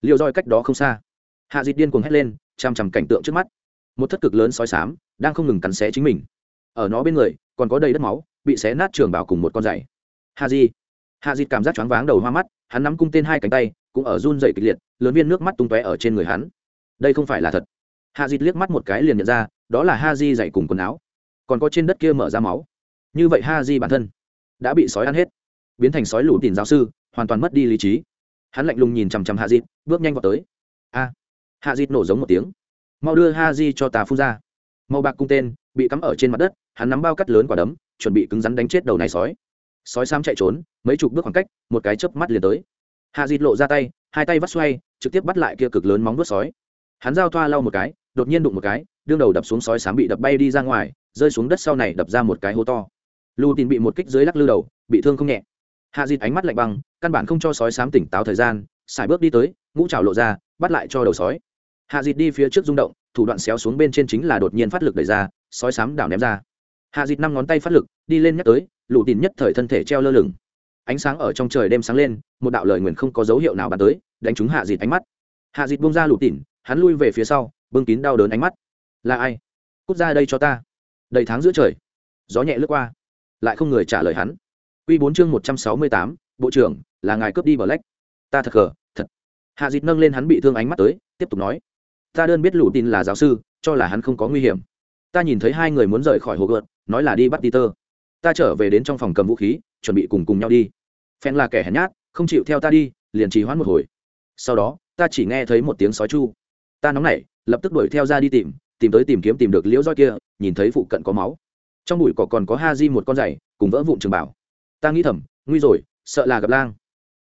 Liêu roi cách đó không xa. Hạ dịt điên cuồng hét lên chằm chằm cảnh tượng trước mắt một thất cực lớn sói sám đang không ngừng cắn xé chính mình. Ở nó bên người, còn có đầy đất máu, bị xé nát trường bảo cùng một con giày. Hà di hà di cảm giác choáng váng đầu hoa mắt, hắn nắm cung tên hai cánh tay, cũng ở run dậy kịch liệt, lớn viên nước mắt tung tóe ở trên người hắn. Đây không phải là thật. Hà di liếc mắt một cái liền nhận ra, đó là ha di dày cùng quần áo. Còn có trên đất kia mở ra máu. Như vậy ha di bản thân đã bị sói ăn hết. Biến thành sói lũ tìm giáo sư, hoàn toàn mất đi lý trí. Hắn lạnh lùng nhìn chằm chằm hạ dịt bước nhanh vào tới. A. Hạ dịt nổ giống một tiếng mau đưa ha di cho ta phun ra. Màu bạc cung tên, bị cắm ở trên mặt đất, hắn nắm bao cắt lớn quả đấm, chuẩn bị cứng rắn đánh chết đầu này sói. Sói xám chạy trốn, mấy chục bước khoảng cách, một cái chớp mắt liền tới. Hạ dịt lộ ra tay, hai tay vắt xoay, trực tiếp bắt lại kia cực lớn móng vuốt sói. Hắn giao thoa lau một cái, đột nhiên đụng một cái, đương đầu đập xuống sói xám bị đập bay đi ra ngoài, rơi xuống đất sau này đập ra một cái hố to. Lưu tin bị một kích dưới lắc lư đầu, bị thương không nhẹ. Hạ dịt ánh mắt lạnh băng, căn bản không cho sói xám tỉnh táo thời gian xài bước đi tới, ngũ trào lộ ra, bắt lại cho đầu sói hạ dịt đi phía trước rung động, thủ đoạn xéo xuống bên trên chính là đột nhiên phát lực đẩy ra, sói sám đảo ném ra. Hạ dịt năm ngón tay phát lực, đi lên nhắc tới lụ tìm nhất thời thân thể treo lơ lửng. Ánh sáng ở trong trời đêm sáng lên, một đạo lời nguyền không có dấu hiệu nào bắn tới, đánh trúng hạ dịt ánh mắt. Hạ dịt bung ra lụ tỉn hắn lui về phía sau, bưng kín đau đớn ánh mắt. Là ai? Cút ra đây cho ta. Đầy tháng giữa trời, gió nhẹ lướt qua, lại không người trả lời hắn. Quy bốn chương một trăm sáu mươi tám, bộ trưởng, là ngài cướp đi bờ lách ta thật gờ thật. Hạ dịt nâng lên hắn bị thương ánh mắt tới, tiếp tục nói ta đơn biết lũ tin là giáo sư, cho là hắn không có nguy hiểm. Ta nhìn thấy hai người muốn rời khỏi hồ gợt nói là đi bắt peter. Ta trở về đến trong phòng cầm vũ khí, chuẩn bị cùng cùng nhau đi. Phen là kẻ hèn nhát, không chịu theo ta đi, liền trì hoãn một hồi. Sau đó, ta chỉ nghe thấy một tiếng sói chu. Ta nóng nảy, lập tức đuổi theo ra đi tìm tìm tới tìm kiếm tìm được liễu roi kia, nhìn thấy phụ cận có máu. Trong bụi cỏ còn có ha di một con giày, cùng vỡ vụn trường bảo. Ta nghĩ thầm, nguy rồi, sợ là gặp lang.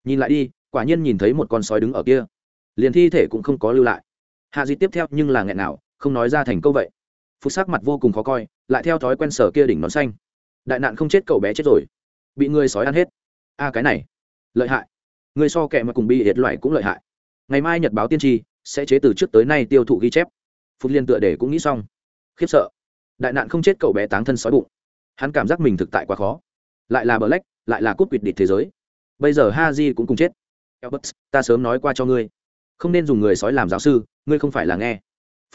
Nhìn lại đi, quả nhiên nhìn thấy một con sói đứng ở kia. Liền thi thể cũng không có lưu lại hạ dịt tiếp theo nhưng là nghẹn nào, không nói ra thành câu vậy. Phúc sắc mặt vô cùng khó coi, lại theo thói quen sở kia đỉnh nón xanh. Đại nạn không chết cậu bé chết rồi. Bị người sói ăn hết. A, cái này. Lợi hại. Người so kẻ mà cùng bị hiệt loại cũng lợi hại. Ngày mai nhật báo tiên tri sẽ chế từ trước tới nay tiêu thụ ghi chép. Phúc liên tựa để cũng nghĩ xong. Khiếp sợ. Đại nạn không chết cậu bé táng thân sói bụng. Hắn cảm giác mình thực tại quá khó. Lại là bờ lách lại là cút quỵt địch thế giới. Bây giờ ha di cũng cùng chết. Ta sớm nói qua cho ngươi không nên dùng người sói làm giáo sư ngươi không phải là nghe.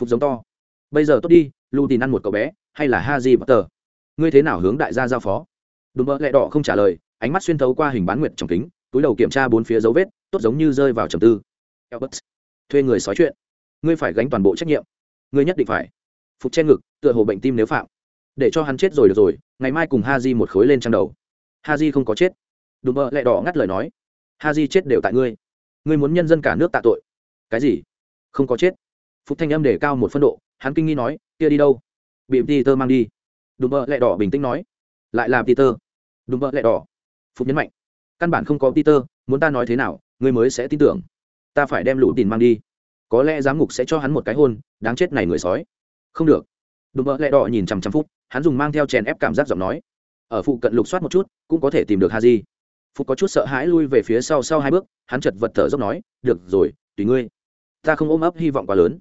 Phục giống to. Bây giờ tốt đi lu tin ăn một cậu bé hay là ha di bất tờ ngươi thế nào hướng đại gia giao phó? Đùm bơ lẹ đỏ không trả lời ánh mắt xuyên thấu qua hình bán nguyệt trong kính túi đầu kiểm tra bốn phía dấu vết tốt giống như rơi vào trầm tư. Albert, thuê người sói chuyện. Ngươi phải gánh toàn bộ trách nhiệm. Ngươi nhất định phải. Phục che ngực tựa hồ bệnh tim nếu phạm. Để cho hắn chết rồi được rồi ngày mai cùng ha di một khối lên trang đầu. Ha di không có chết. Đùm bơ lẹ đỏ ngắt lời nói. Ha di chết đều tại ngươi. Ngươi muốn nhân dân cả nước tạ tội cái gì? Không có chết. Phúc thanh âm để cao một phân độ, hắn kinh nghi nói, kia đi đâu? Bị peter mang đi. Đùm bợ lẹ đỏ bình tĩnh nói, lại là peter. Đùm bợ lẹ đỏ. Phúc nhấn mạnh, căn bản không có peter, muốn ta nói thế nào, ngươi mới sẽ tin tưởng. Ta phải đem lũ tiền mang đi. Có lẽ giám ngục sẽ cho hắn một cái hôn, đáng chết này người sói. Không được. Đùm bợ lẹ đỏ nhìn chằm chằm phút hắn dùng mang theo chèn ép cảm giác giọng nói, ở phụ cận lục soát một chút, cũng có thể tìm được ha di phúc có chút sợ hãi lui về phía sau sau hai bước, hắn chật vật thở dốc nói, được rồi, tùy ngươi ta không ôm ấp hy vọng quá lớn.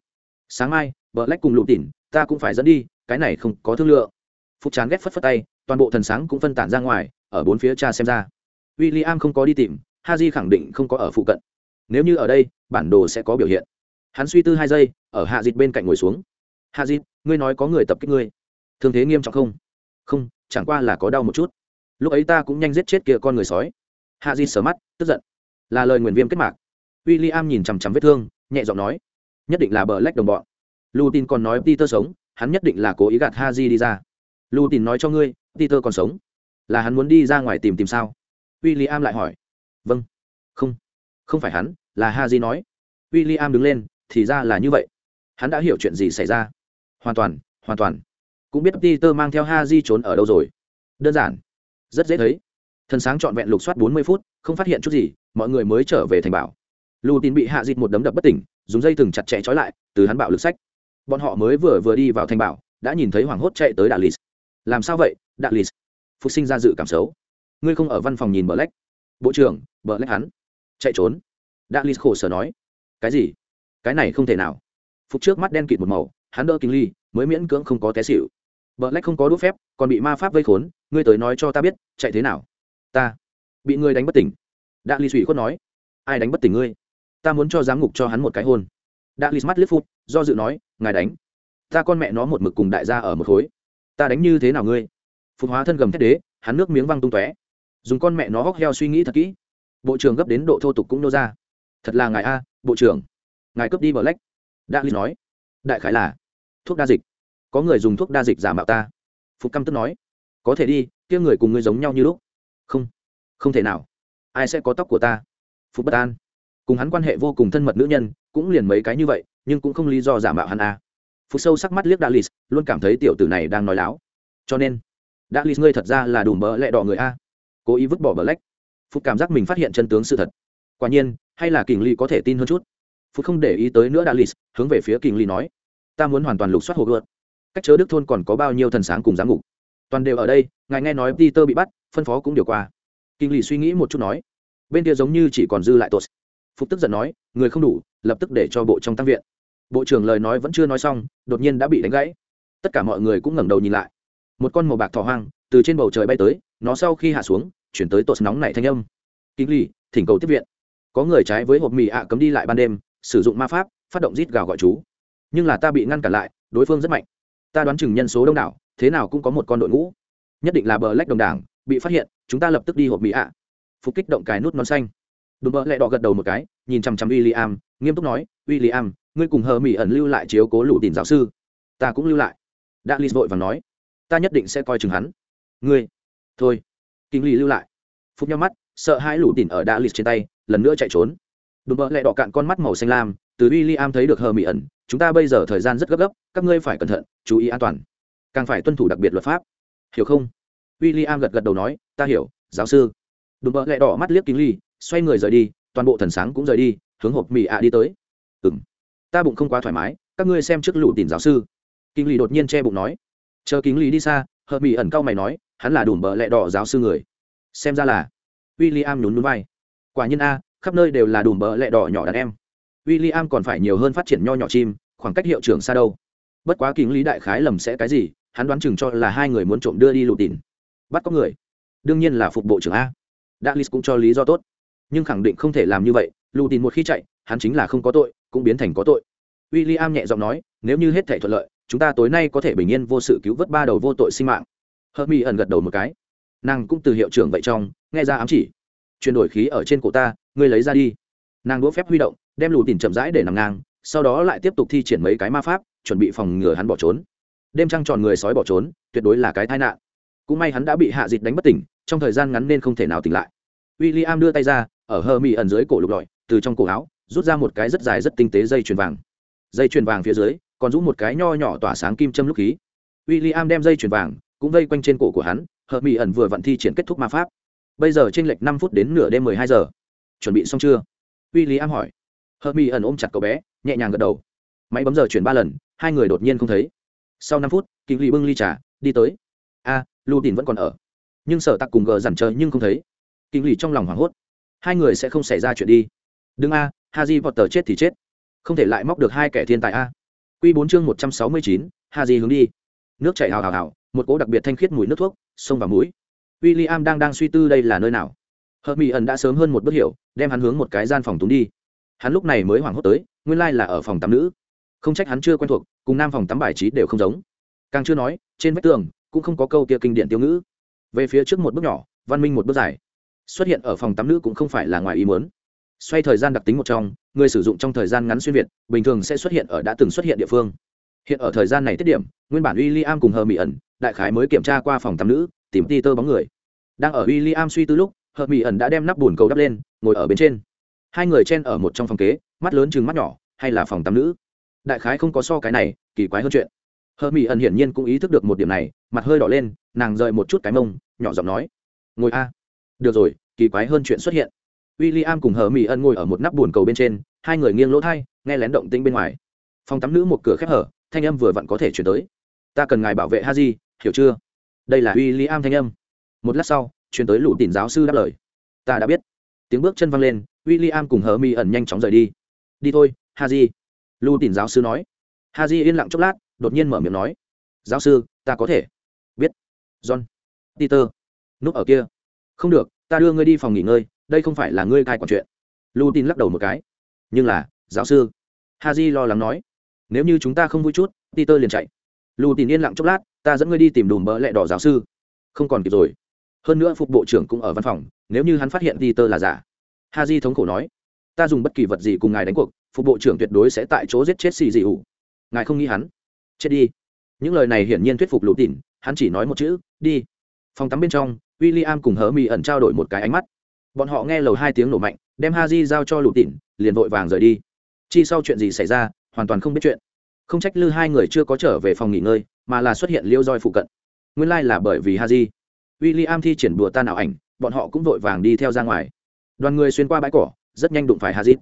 Sáng mai, vợ lách cùng lụ tỉn, ta cũng phải dẫn đi, cái này không có thương lượng. Phúc chán ghét phất phất tay, toàn bộ thần sáng cũng phân tản ra ngoài, ở bốn phía cha xem ra. W i l l i am không có đi tìm ha di khẳng định không có ở phụ cận. Nếu như ở đây, bản đồ sẽ có biểu hiện. Hắn suy tư hai giây, ở hạ dịt bên cạnh ngồi xuống. Hạ dịt, ngươi nói có người tập kích ngươi. Thương thế nghiêm trọng không? Không, chẳng qua là có đau một chút. Lúc ấy ta cũng nhanh giết chết kia con người sói. Hạ dịt sờ mắt, tức giận. Là lời nguyền viêm kết mạc. W i l l i am nhìn chằm chằm vết thương nhẹ giọng nói, nhất định là bờ lách đồng bọn. Lu tin còn nói peter sống, hắn nhất định là cố ý gạt ha đi ra. Lu tin nói cho ngươi, peter còn sống? Là hắn muốn đi ra ngoài tìm tìm sao? W i l l i am lại hỏi. Vâng. Không không phải hắn, là ha nói. W i l l i am đứng lên, thì ra là như vậy. Hắn đã hiểu chuyện gì xảy ra. Hoàn toàn hoàn toàn. Cũng biết peter mang theo ha trốn ở đâu rồi. Đơn giản. Rất dễ thấy. Thần sáng trọn vẹn lục soát bốn mươi phút, không phát hiện chút gì, mọi người mới trở về thành bảo lù tin bị hạ dịt một đấm đập bất tỉnh, dùng dây thừng chặt chẽ trói lại, từ hắn bạo lực sách. Bọn họ mới vừa vừa đi vào thành bảo, đã nhìn thấy hoảng hốt chạy tới đạ lì làm sao vậy, đạ lì phục sinh ra dự cảm xấu. Ngươi không ở văn phòng nhìn bờ lách. Bộ trưởng, bờ lách hắn. Chạy trốn. Đạ lì khổ sở nói. Cái gì? Cái này không thể nào. Phục trước mắt đen kịt một màu, hắn đỡ kinh ly, mới miễn cưỡng không có té xịu bờ lách không có đốt phép, còn bị ma pháp vây khốn, ngươi tới nói cho ta biết, chạy thế nào? Ta bị ngươi đánh bất tỉnh. Đạ lì ủy khuất nói. Ai đánh bất tỉnh ngươi? Ta muốn cho giám ngục cho hắn một cái hôn. Đã lì mắt liếc phút, do dự nói, ngài đánh. Ta con mẹ nó một mực cùng đại gia ở một khối. Ta đánh như thế nào ngươi? Phục hóa thân gầm thét đế, hắn nước miếng văng tung tóe. Dùng con mẹ nó hóc heo suy nghĩ thật kỹ. Bộ trưởng gấp đến độ thô tục cũng nô ra. Thật là ngài a, bộ trưởng. Ngài cướp đi bờ lách. Đã lì nói. Đại khái là thuốc đa dịch. Có người dùng thuốc đa dịch giả mạo ta. Phục căm tức nói. Có thể đi, kia người cùng ngươi giống nhau như lúc. Không không thể nào. Ai sẽ có tóc của ta? Phục bất an cùng hắn quan hệ vô cùng thân mật nữ nhân, cũng liền mấy cái như vậy, nhưng cũng không lý do giả mạo hắn a. À. sâu sắc mắt liếc đa lis luôn cảm thấy tiểu tử này đang nói láo. Cho nên đa lis ngươi thật ra là đủ mỡ lẹ đỏ người a. Cố ý vứt bỏ bờ lách. Phúc cảm giác mình phát hiện chân tướng sự thật. Quả nhiên, hay là kình ly có thể tin hơn chút. Phúc không để ý tới nữa đa lis hướng về phía kình ly nói, ta muốn hoàn toàn lục soát hồ gợt. Cách chớ đức thôn còn có bao nhiêu thần sáng cùng giám ngục. Toàn đều ở đây, ngài nghe nói peter bị bắt, phân phó cũng điều qua. Kình ly suy nghĩ một chút nói, bên kia giống như chỉ còn dư lại tos phục tức giận nói, người không đủ, lập tức để cho bộ trong tăng viện. Bộ trưởng lời nói vẫn chưa nói xong, đột nhiên đã bị đánh gãy. Tất cả mọi người cũng ngẩng đầu nhìn lại. Một con màu bạc thỏ hoang, từ trên bầu trời bay tới, nó sau khi hạ xuống, chuyển tới tột nóng này thanh âm. Kinh ly thỉnh cầu tiếp viện. Có người trái với hộp mì ạ cấm đi lại ban đêm, sử dụng ma pháp, phát động rít gào gọi chú. Nhưng là ta bị ngăn cản lại, đối phương rất mạnh. Ta đoán chừng nhân số đông đảo, thế nào cũng có một con đội ngũ. Nhất định là bờ lách đồng đảng, bị phát hiện, chúng ta lập tức đi hộp mỹ ạ. Phục kích động cài nút nón xanh đùm bợ lẹ đỏ gật đầu một cái, nhìn chằm chằm w i l l i am nghiêm túc nói w i l l i am ngươi cùng hờ mỹ ẩn lưu lại chiếu cố lũ tìm giáo sư. Ta cũng lưu lại. Đã lì vội và nói, ta nhất định sẽ coi chừng hắn. Ngươi, thôi kinh lì lưu lại. Phúc nhau mắt, sợ hai lũ tìm ở đã lì trên tay, lần nữa chạy trốn. Đùm bợ lẹ đỏ cạn con mắt màu xanh lam, từ w i l l i am thấy được hờ mỹ ẩn, chúng ta bây giờ thời gian rất gấp gấp, các ngươi phải cẩn thận, chú ý an toàn. Càng phải tuân thủ đặc biệt luật pháp. Hiểu không? W i l l i am gật gật đầu nói, ta hiểu, giáo sư. Đùm bợ lẹ đỏ mắt liếc kính ly xoay người rời đi, toàn bộ thần sáng cũng rời đi, hướng hộp mì ạ đi tới. Ừ m ta bụng không quá thoải mái, các ngươi xem trước lũ tìm giáo sư. Kinh lý đột nhiên che bụng nói. Chờ kính lý đi xa hợp mỹ ẩn cau mày nói, hắn là đùm bờ lẹ đỏ giáo sư người. Xem ra là w i l l i am nhún núi vai. Quả nhiên a, khắp nơi đều là đùm bờ lẹ đỏ nhỏ đàn em. W i l l i am còn phải nhiều hơn phát triển nho nhỏ chim, khoảng cách hiệu trưởng xa đâu. Bất quá kính lý đại khái lầm sẽ cái gì, hắn đoán chừng cho là hai người muốn trộm đưa đi lụt tìm. Bắt có người. Đương nhiên là phục bộ trưởng a. Dalis cũng cho lý do tốt nhưng khẳng định không thể làm như vậy lù tin một khi chạy, hắn chính là không có tội, cũng biến thành có tội. W i l l i am nhẹ giọng nói, nếu như hết thể thuận lợi, chúng ta tối nay có thể bình yên vô sự cứu vớt ba đầu vô tội sinh mạng. Hơ mi ẩn gật đầu một cái. Nàng cũng từ hiệu trưởng vậy trong, nghe ra ám chỉ. Chuyển đổi khí ở trên cổ ta, ngươi lấy ra đi. Nàng đỗ phép huy động, đem lù tìm chậm rãi để nằm ngang, sau đó lại tiếp tục thi triển mấy cái ma pháp, chuẩn bị phòng ngừa hắn bỏ trốn. Đêm trăng tròn người sói bỏ trốn, tuyệt đối là cái tai nạn. Cũng may hắn đã bị hạ dịt đánh bất tỉnh, trong thời gian ngắn nên không thể nào tỉnh lại. W i l l i am đưa tay ra ở hơ mi ẩn dưới cổ lục lọi từ trong cổ áo rút ra một cái rất dài rất tinh tế dây chuyền vàng. Dây chuyền vàng phía dưới còn rút một cái nho nhỏ tỏa sáng kim châm lúc khí. W i l l i am đem dây chuyền vàng cũng vây quanh trên cổ của hắn hờ mỹ ẩn vừa vặn thi triển kết thúc ma pháp. Bây giờ t r ê n lệch năm phút đến nửa đêm mười hai giờ. Chuẩn bị xong chưa? W i l l i am hỏi. Hờ mỹ ẩn ôm chặt cậu bé nhẹ nhàng gật đầu. Máy bấm giờ chuyển ba lần hai người đột nhiên không thấy. Sau năm phút kỳ lì bưng ly trà đi tới. A à, lưu tín vẫn còn ở. Nhưng sở tặc cùng gờ dằn trời nhưng không thấy. Kinh lì trong lòng hoảng hốt hai người sẽ không xảy ra chuyện đi đừng a haji vọt tờ chết thì chết không thể lại móc được hai kẻ thiên tài a Quy 4 chương 169, Hà gì hướng đi. Nước chảy hào hào hào, một cỗ đặc biệt thanh khiết mùi nước thuốc, xông vào mũi. William đang đang suy tư đây là nơi nào. Hermione đã sớm hơn một bước hiểu, đem hắn hướng một cái gian phòng túng đi. Hắn lúc này mới hoảng hốt tới, nguyên lai là ở phòng tắm nữ. Không trách hắn chưa quen thuộc, cùng nam phòng tắm bài trí đều không giống. Càng chưa nói, trên vách tường cũng không có câu kia kinh điển tiêu ngữ. Về phía trước một bước nhỏ, văn minh một bước dài. Xuất hiện ở phòng tắm nữ cũng không phải là ngoài ý muốn. Xoay thời gian đặc tính một trong, người sử dụng trong thời gian ngắn xuyên việt, bình thường sẽ xuất hiện ở đã từng xuất hiện địa phương. Hiện ở thời gian này tiết điểm, nguyên bản William cùng Hờ Mị ẩn, đại khái mới kiểm tra qua phòng tắm nữ, tìm Peter bóng người. Đang ở William suy tư lúc, Hờ Mị ẩn đã đem nắp bồn cầu đắp lên, ngồi ở bên trên. Hai người chen ở một trong phòng kế, mắt lớn chừng mắt nhỏ, hay là phòng tắm nữ. Đại khái không có so cái này, kỳ quái hơn chuyện. Hờ Mị ẩn hiển nhiên cũng ý thức được một điểm này, mặt hơi đỏ lên, nàng rời một chút cái mông, nhỏ giọng nói: "Ngồi a." "Được rồi." Kỳ quái hơn chuyện xuất hiện. William cùng Hermione ngồi ở một nắp buồn cầu bên trên, hai người nghiêng lỗ tai, nghe lén động tĩnh bên ngoài. Phòng tắm nữ một cửa khép hở, thanh âm vừa vặn có thể chuyển tới. "Ta cần ngài bảo vệ Haji, hiểu chưa?" Đây là William thanh âm. Một lát sau, chuyển tới lũ tỉn giáo sư đáp lời. "Ta đã biết." Tiếng bước chân văng lên, William cùng Hermione nhanh chóng rời đi. "Đi thôi, Haji." Lũ tỉn giáo sư nói. Haji yên lặng chốc lát, đột nhiên mở miệng nói: "Giáo sư, ta có thể." "Biết." "John." "Peter." "Núp ở kia." "Không được, ta đưa ngươi đi phòng nghỉ ngơi, đây không phải là ngươi cai quản chuyện. Lu tin lắc đầu một cái. Nhưng là giáo sư. Ha j lo lắng nói. Nếu như chúng ta không vui chút peter liền chạy. Lu tin yên lặng chốc lát ta dẫn ngươi đi tìm đùm bỡ lẹ đỏ giáo sư. Không còn kịp rồi. Hơn nữa phục bộ trưởng cũng ở văn phòng nếu như hắn phát hiện peter là giả. Ha j thống khổ nói. Ta dùng bất kỳ vật gì cùng ngài đánh cuộc phục bộ trưởng tuyệt đối sẽ tại chỗ giết chết xì dị ủ. Ngài không nghĩ hắn. Chết đi. Những lời này hiển nhiên thuyết phục lũ tỉn hắn chỉ nói một chữ đi. Phòng tắm bên trong w i l l i am cùng hớ mỹ ẩn trao đổi một cái ánh mắt. Bọn họ nghe lầu hai tiếng nổ mạnh, đem ha di giao cho lụt tịn liền vội vàng rời đi. Chi sau chuyện gì xảy ra, hoàn toàn không biết chuyện. Không trách lư hai người chưa có trở về phòng nghỉ ngơi, mà là xuất hiện liêu roi phụ cận. Nguyên lai、like、là bởi vì ha di w i l l i am thi triển đùa tan ảo ảnh, bọn họ cũng vội vàng đi theo ra ngoài. Đoàn người xuyên qua bãi cỏ, rất nhanh đụng phải ha di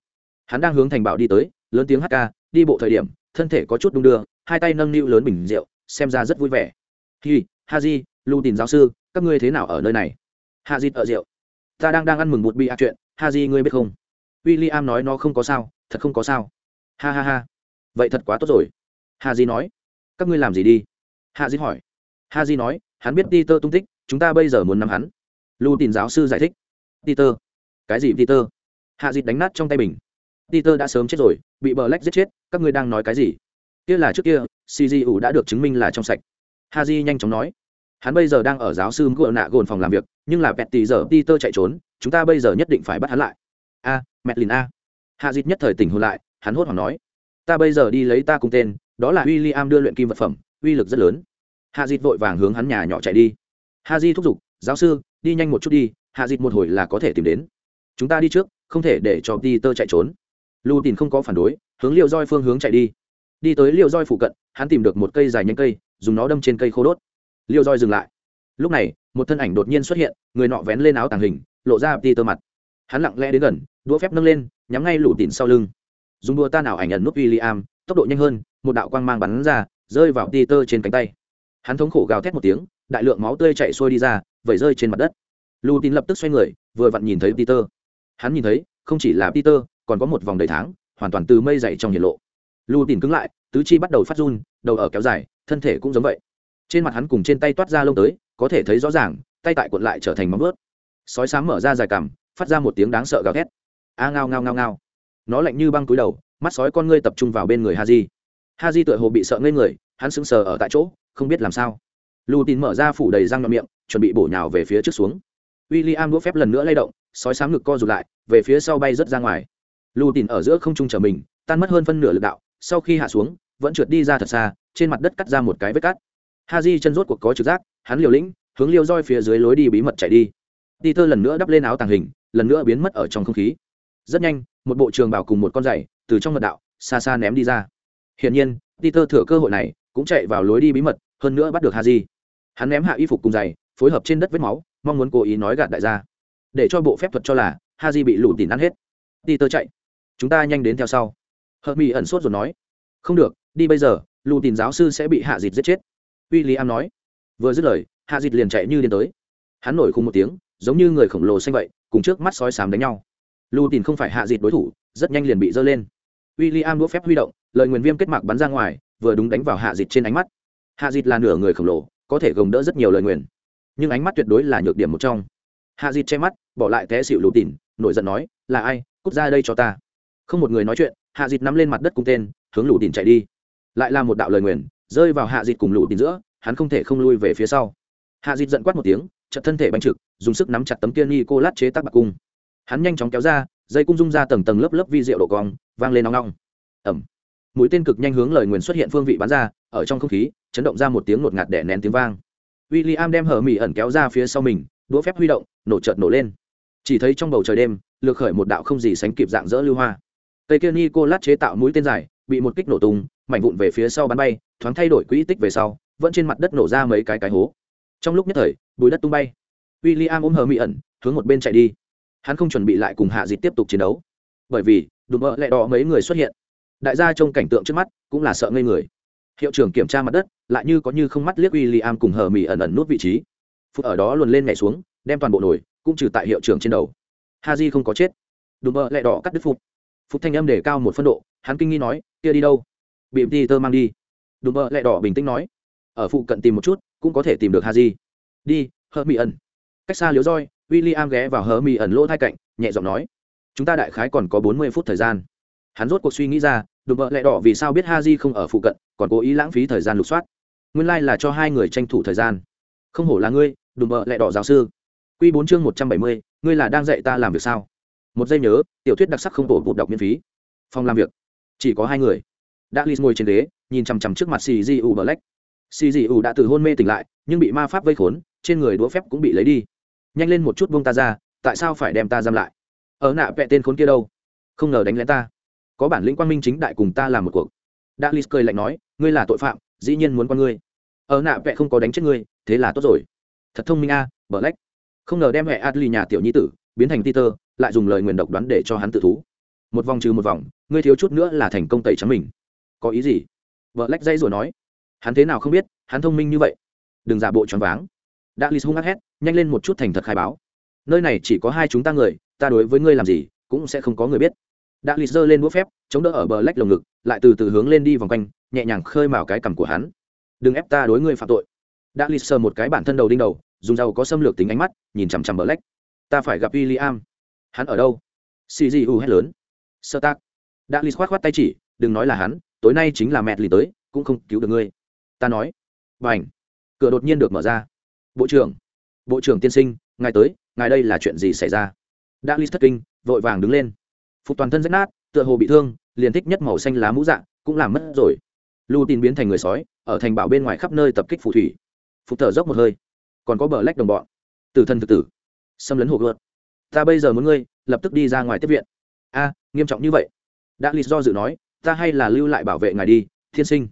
hắn đang hướng thành bảo đi tới, lớn tiếng hát ca, đi bộ thời điểm, thân thể có chút đung đưa, hai tay nâng niu lớn bình rượu, xem ra rất vui vẻ. Hi ha di lưu tìm giáo sư các ngươi thế nào ở nơi này? Ha dịt ở rượu. Ta đang đang ăn mừng một bi ạc chuyện, ha di ngươi biết không? W i l l i am nói nó không có sao, thật không có sao. Ha ha ha. Vậy thật quá tốt rồi. Ha di nói. Các ngươi làm gì đi? Ha di hỏi. Ha di nói, hắn biết peter tung tích, chúng ta bây giờ muốn nắm hắn. Lu tin giáo sư giải thích. Peter. Cái gì peter? Hạ dịt đánh nát trong tay mình. Peter đã sớm chết rồi, bị bờ lách giết chết, các ngươi đang nói cái gì? Kia là trước kia cg ủ đã được chứng minh là trong sạch. Ha di nhanh chóng nói hắn bây giờ đang ở giáo sư ngựa nạ gồn phòng làm việc nhưng là pet tỷ giờ peter chạy trốn chúng ta bây giờ nhất định phải bắt hắn lại. A à, mẹ lìn a. Hạ dịt nhất thời tỉnh hôn lại hắn hốt hoảng nói. Ta bây giờ đi lấy ta cùng tên đó là w i l l i am đưa luyện kim vật phẩm uy lực rất lớn. Hạ dịt vội vàng hướng hắn nhà nhỏ chạy đi. Ha di thúc giục giáo sư đi nhanh một chút đi hạ dịt một hồi là có thể tìm đến. Chúng ta đi trước không thể để cho peter chạy trốn. Lưu tìm không có phản đối hướng liệu roi phương hướng chạy đi. Đi tới liệu roi phụ cận hắn tìm được một cây dài nhánh cây dùng nó đâm trên cây khô đốt liêu roi dừng lại. Lúc này một thân ảnh đột nhiên xuất hiện người nọ vén lên áo tàng hình lộ ra tơ mặt. Hắn lặng lẽ đến gần đũa phép nâng lên nhắm ngay lũ tỉn sau lưng. Dùng đua ta nào ảnh nhận nút William, tốc độ nhanh hơn một đạo quang mang bắn ra rơi vào tơ trên cánh tay. Hắn thống khổ gào thét một tiếng đại lượng máu tươi chạy sôi đi ra vẩy rơi trên mặt đất. Lù tín lập tức xoay người vừa vặn nhìn thấy peter. Hắn nhìn thấy không chỉ là peter còn có một vòng đầy tháng hoàn toàn từ mây dậy trong nhiệt lộ. Lù tín cứng lại tứ chi bắt đầu phát run đầu ở kéo dài thân thể cũng giống vậy trên mặt hắn cùng trên tay toát ra lông tới, có thể thấy rõ ràng, tay tại cuộn lại trở thành móng vớt sói sáng mở ra dài cằm, phát ra một tiếng đáng sợ gào thét. A ngao ngao ngao ngao. Nó lạnh như băng túi đầu, mắt sói con ngươi tập trung vào bên người ha di ha di tựa hồ bị sợ ngây người, hắn sững sờ ở tại chỗ, không biết làm sao. Lù tín mở ra phủ đầy răng nhọn miệng, chuẩn bị bổ nhào về phía trước xuống. W i l l i am đũa phép lần nữa lay động, sói sáng ngực co rụt lại, về phía sau bay rớt ra ngoài. Lù tín ở giữa không trung trở mình, tan mất hơn phân nửa lực đạo, sau khi hạ xuống, vẫn trượt đi ra thật xa, trên mặt đất cắt ra một cái vết cắt ha di chân rốt cuộc có trực giác, hắn liều lĩnh, hướng liêu roi phía dưới lối đi bí mật chạy đi. Đi tơ lần nữa đắp lên áo tàng hình, lần nữa biến mất ở trong không khí. Rất nhanh, một bộ trường bảo cùng một con giày từ trong mật đạo xa xa ném đi ra. Hiển nhiên, peter thừa cơ hội này cũng chạy vào lối đi bí mật, hơn nữa bắt được haji hắn ném hạ y phục cùng giày, phối hợp trên đất vết máu, mong muốn cố ý nói gạt đại gia. Để cho bộ phép thuật cho là haji bị lũ tỉn ăn hết. Peter chạy. Chúng ta nhanh đến theo sau. Hợp mỹ ẩn sốt rồi nói. Không được, đi bây giờ, lũ tỉn giáo sư sẽ bị hạ dịt giết chết w i l l i am nói. Vừa dứt lời, hạ dịt liền chạy như điên tới. Hắn nổi khung một tiếng, giống như người khổng lồ xanh vậy, cùng trước mắt sói sám đánh nhau. Lù tìm không phải hạ dịt đối thủ, rất nhanh liền bị dơ lên. W i l l i am đũa phép huy động lợi nguyền viêm kết mạc bắn ra ngoài, vừa đúng đánh vào hạ dịt trên ánh mắt. Hạ dịt là nửa người khổng lồ, có thể gồng đỡ rất nhiều lời nguyền. Nhưng ánh mắt tuyệt đối là nhược điểm một trong. Hạ dịt che mắt, bỏ lại té xịu lù tìm nổi giận nói, là ai? Cút ra đây cho ta. Không một người nói chuyện, hạ dịt nắm lên mặt đất cung tên, hướng lù tìm chạy đi. Lại là một đạo lời nguyền rơi vào hạ dịt cùng lũ tiền giữa, hắn không thể không lui về phía sau. Hạ dịt giận quát một tiếng chật thân thể bánh trực, dùng sức nắm chặt tấm kia ni cô lát chế tác bạc cung. Hắn nhanh chóng kéo ra, dây cung rung ra tầng tầng lớp lớp vi rượu độ cong, vang lên nóng nóng ẩm mũi tên cực nhanh hướng lời nguyền xuất hiện phương vị bắn ra, ở trong không khí, chấn động ra một tiếng ngột ngạt đẻ nén tiếng vang. W i l l i am đem hở mỹ ẩn kéo ra phía sau mình, đũa phép huy động, nổ chợt nổ lên. Chỉ thấy trong bầu trời đêm, lược khởi một đạo không gì sánh kịp dạng dỡ lưu hoa. Cây kia ni cô lát chế tạo mũi tên dài, bị một kích nổ tung mảnh vụn về phía sau bắn bay, thoáng thay đổi quỹ tích về sau, vẫn trên mặt đất nổ ra mấy cái cái hố. Trong lúc nhất thời, bùi đất tung bay. W i l l i am ôm hờ mỹ ẩn, hướng một bên chạy đi. Hắn không chuẩn bị lại cùng hạ dịt tiếp tục chiến đấu. Bởi vì, đùm mỡ lẹ đỏ mấy người xuất hiện. Đại gia trong cảnh tượng trước mắt, cũng là sợ ngây người. Hiệu trưởng kiểm tra mặt đất, lại như có như không mắt liếc w i l l i am cùng hờ mỹ ẩn ẩn nút vị trí. Phút ở đó luồn lên nhảy xuống, đem toàn bộ nổi cũng trừ tại hiệu trưởng trên đầu. Ha di không có chết. Đùm mỡ lẹ đỏ cắt đứt phục phục thanh âm để cao một phân độ, hắn kinh nghi nói, kia đi đâu? Bị peter tơ mang đi. Đùm vậy, lẹ đỏ bình tĩnh nói ở phụ cận tìm một chút cũng có thể tìm được Haji. đi hờ mỹ ẩn cách xa liếu roi w i l l i am ghé vào hờ mỹ ẩn lỗ thai cạnh nhẹ giọng nói chúng ta đại khái còn có bốn mươi phút thời gian. Hắn rốt cuộc suy nghĩ ra đùm bợ lẹ đỏ vì sao biết Haji không ở phụ cận còn cố ý lãng phí thời gian lục soát. Nguyên lai、like、là cho hai người tranh thủ thời gian. Không hổ là ngươi đùm bợ lẹ đỏ giáo sư. Q bốn chương một trăm bảy mươi ngươi là đang dạy ta làm việc sao? Một giây nhớ tiểu thuyết đặc sắc không tổ vụ đọc miễn phí. Phòng làm việc chỉ có hai người đã lis ngồi trên ghế nhìn chằm chằm trước mặt xì di u black. Xì di u đã từ hôn mê tỉnh lại nhưng bị ma pháp vây khốn trên người đũa phép cũng bị lấy đi. Nhanh lên một chút buông ta ra tại sao phải đem ta giam lại? Ở nạ vẹ tên khốn kia đâu? Không ngờ đánh lén ta. Có bản lĩnh quang minh chính đại cùng ta làm một cuộc. Đã lis cười lạnh nói ngươi là tội phạm dĩ nhiên muốn con ngươi. Ở nạ vẹ không có đánh chết ngươi thế là tốt rồi. Thật thông minh a à, bờ lách không ngờ đem hệ adli nhà tiểu nhi tử biến thành peter lại dùng lời nguyền độc đoán để cho hắn tự thú. Một vòng trừ một vòng ngươi thiếu chút nữa là thành công tẩy trắng mình có ý gì? Vợ lách dây rồi nói. Hắn thế nào không biết hắn thông minh như vậy. Đừng giả bộ choáng váng. Đã lì hung hắc hét nhanh lên một chút thành thật khai báo. Nơi này chỉ có hai chúng ta người ta đối với ngươi làm gì cũng sẽ không có người biết. Đã lì giơ lên đũa phép chống đỡ ở bờ lách lồng ngực lại từ từ hướng lên đi vòng quanh nhẹ nhàng khơi mào cái cằm của hắn. Đừng ép ta đối ngươi phạm tội. Đã lì sờ một cái bản thân đầu đinh đầu dùng dầu có xâm lược tính ánh mắt nhìn chằm chằm bờ lách. Ta phải gặp William, hắn ở đâu? Cg u hét lớn. Sơ tác. Đã lì khoát khoát tay chỉ đừng nói là hắn tối nay chính là mẹ lì tới, cũng không cứu được ngươi. Ta nói. Và ảnh cửa đột nhiên được mở ra. Bộ trưởng. Bộ trưởng tiên sinh, ngài tới, ngài đây là chuyện gì xảy ra? Đã lì thất kinh, vội vàng đứng lên. Phục toàn thân rách nát, tựa hồ bị thương, liền thích nhất màu xanh lá mũ dạng cũng làm mất rồi. Lu tin biến thành người sói, ở thành bảo bên ngoài khắp nơi tập kích phù thủy. Phục thở dốc một hơi. Còn có bờ lách đồng bọn. Tử thân thực tử. Xâm lấn hồ gợt. Ta bây giờ muốn ngươi, lập tức đi ra ngoài tiếp viện. A, nghiêm trọng như vậy. Đã lì do dự nói ta hay là lưu lại bảo vệ ngài đi, thiên sinh.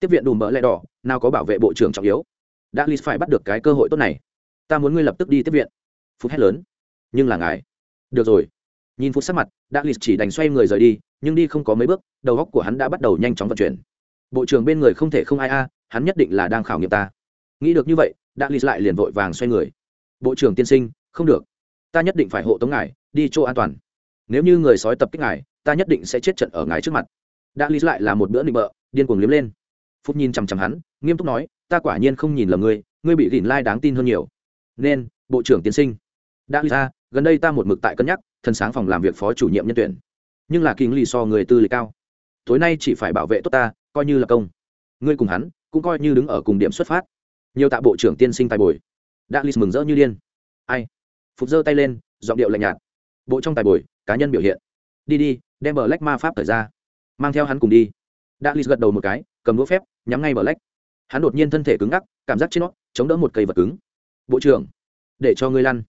Tiếp viện đùm bỡ lẽ đỏ, nào có bảo vệ bộ trưởng trọng yếu. Đã lì phải bắt được cái cơ hội tốt này. Ta muốn ngươi lập tức đi tiếp viện. Phút hét lớn. Nhưng là ngài. Được rồi. Nhìn phút sắc mặt đã lì chỉ đành xoay người rời đi, nhưng đi không có mấy bước, đầu góc của hắn đã bắt đầu nhanh chóng vận chuyển. Bộ trưởng bên người không thể không ai a, hắn nhất định là đang khảo nghiệm ta. Nghĩ được như vậy đã lì lại liền vội vàng xoay người. Bộ trưởng tiên sinh, không được. Ta nhất định phải hộ tống ngài, đi chỗ an toàn. Nếu như người sói tập kích ngài, ta nhất định sẽ chết trận ở ngài trước mặt đã lý lại là một bữa nịnh bợ, điên cuồng liếm lên. Phúc nhìn chằm chằm hắn, nghiêm túc nói, ta quả nhiên không nhìn lầm ngươi ngươi bị gỉn lai đáng tin hơn nhiều. Nên, bộ trưởng tiến sinh. Đã lý ra, gần đây ta một mực tại cân nhắc thân sáng phòng làm việc phó chủ nhiệm nhân tuyển. Nhưng là kính lì so người tư lịch cao. Tối nay chỉ phải bảo vệ tốt ta, coi như là công. Ngươi cùng hắn, cũng coi như đứng ở cùng điểm xuất phát. Nhiều tạ bộ trưởng tiên sinh tài bồi. Đã lý mừng rỡ như điên. Ai? Phục giơ tay lên, giọng điệu lạnh nhạt. Bộ trong tài bồi, cá nhân biểu hiện. Đi đi, đem bờ lách ma pháp thời ra mang theo hắn cùng đi. Đã lì gật đầu một cái, cầm đũa phép, nhắm ngay bờ lách. Hắn đột nhiên thân thể cứng ngắc, cảm giác trên nó, chống đỡ một cây vật cứng. Bộ trưởng, để cho ngươi lăn.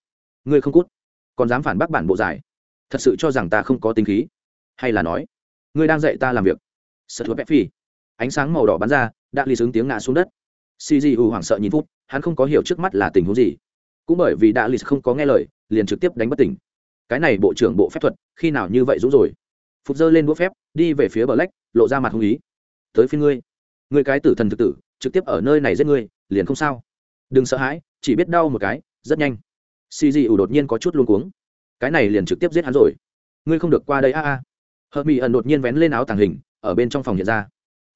Ngươi không cút, còn dám phản bác bản bộ giải. Thật sự cho rằng ta không có tính khí. Hay là nói, ngươi đang dạy ta làm việc. Sợ thua bép phi ánh sáng màu đỏ bắn ra đã lì xứng tiếng ngã xuống đất. Cg hoảng sợ nhìn phút, hắn không có hiểu trước mắt là tình huống gì. Cũng bởi vì đã lì không có nghe lời, liền trực tiếp đánh bất tỉnh. Cái này bộ trưởng bộ phép thuật, khi nào như vậy rũ rồi? Phục dơ lên đũa phép, đi về phía bờ lách, lộ ra mặt hung ý. Tới phía ngươi. Ngươi cái tử thần thực tử, trực tiếp ở nơi này giết ngươi, liền không sao. Đừng sợ hãi, chỉ biết đau một cái, rất nhanh. Xì dị ủ đột nhiên có chút luôn cuống. Cái này liền trực tiếp giết hắn rồi. Ngươi không được qua đây, a a. Hợp mỹ ẩn đột nhiên vén lên áo tàng hình, ở bên trong phòng hiện ra.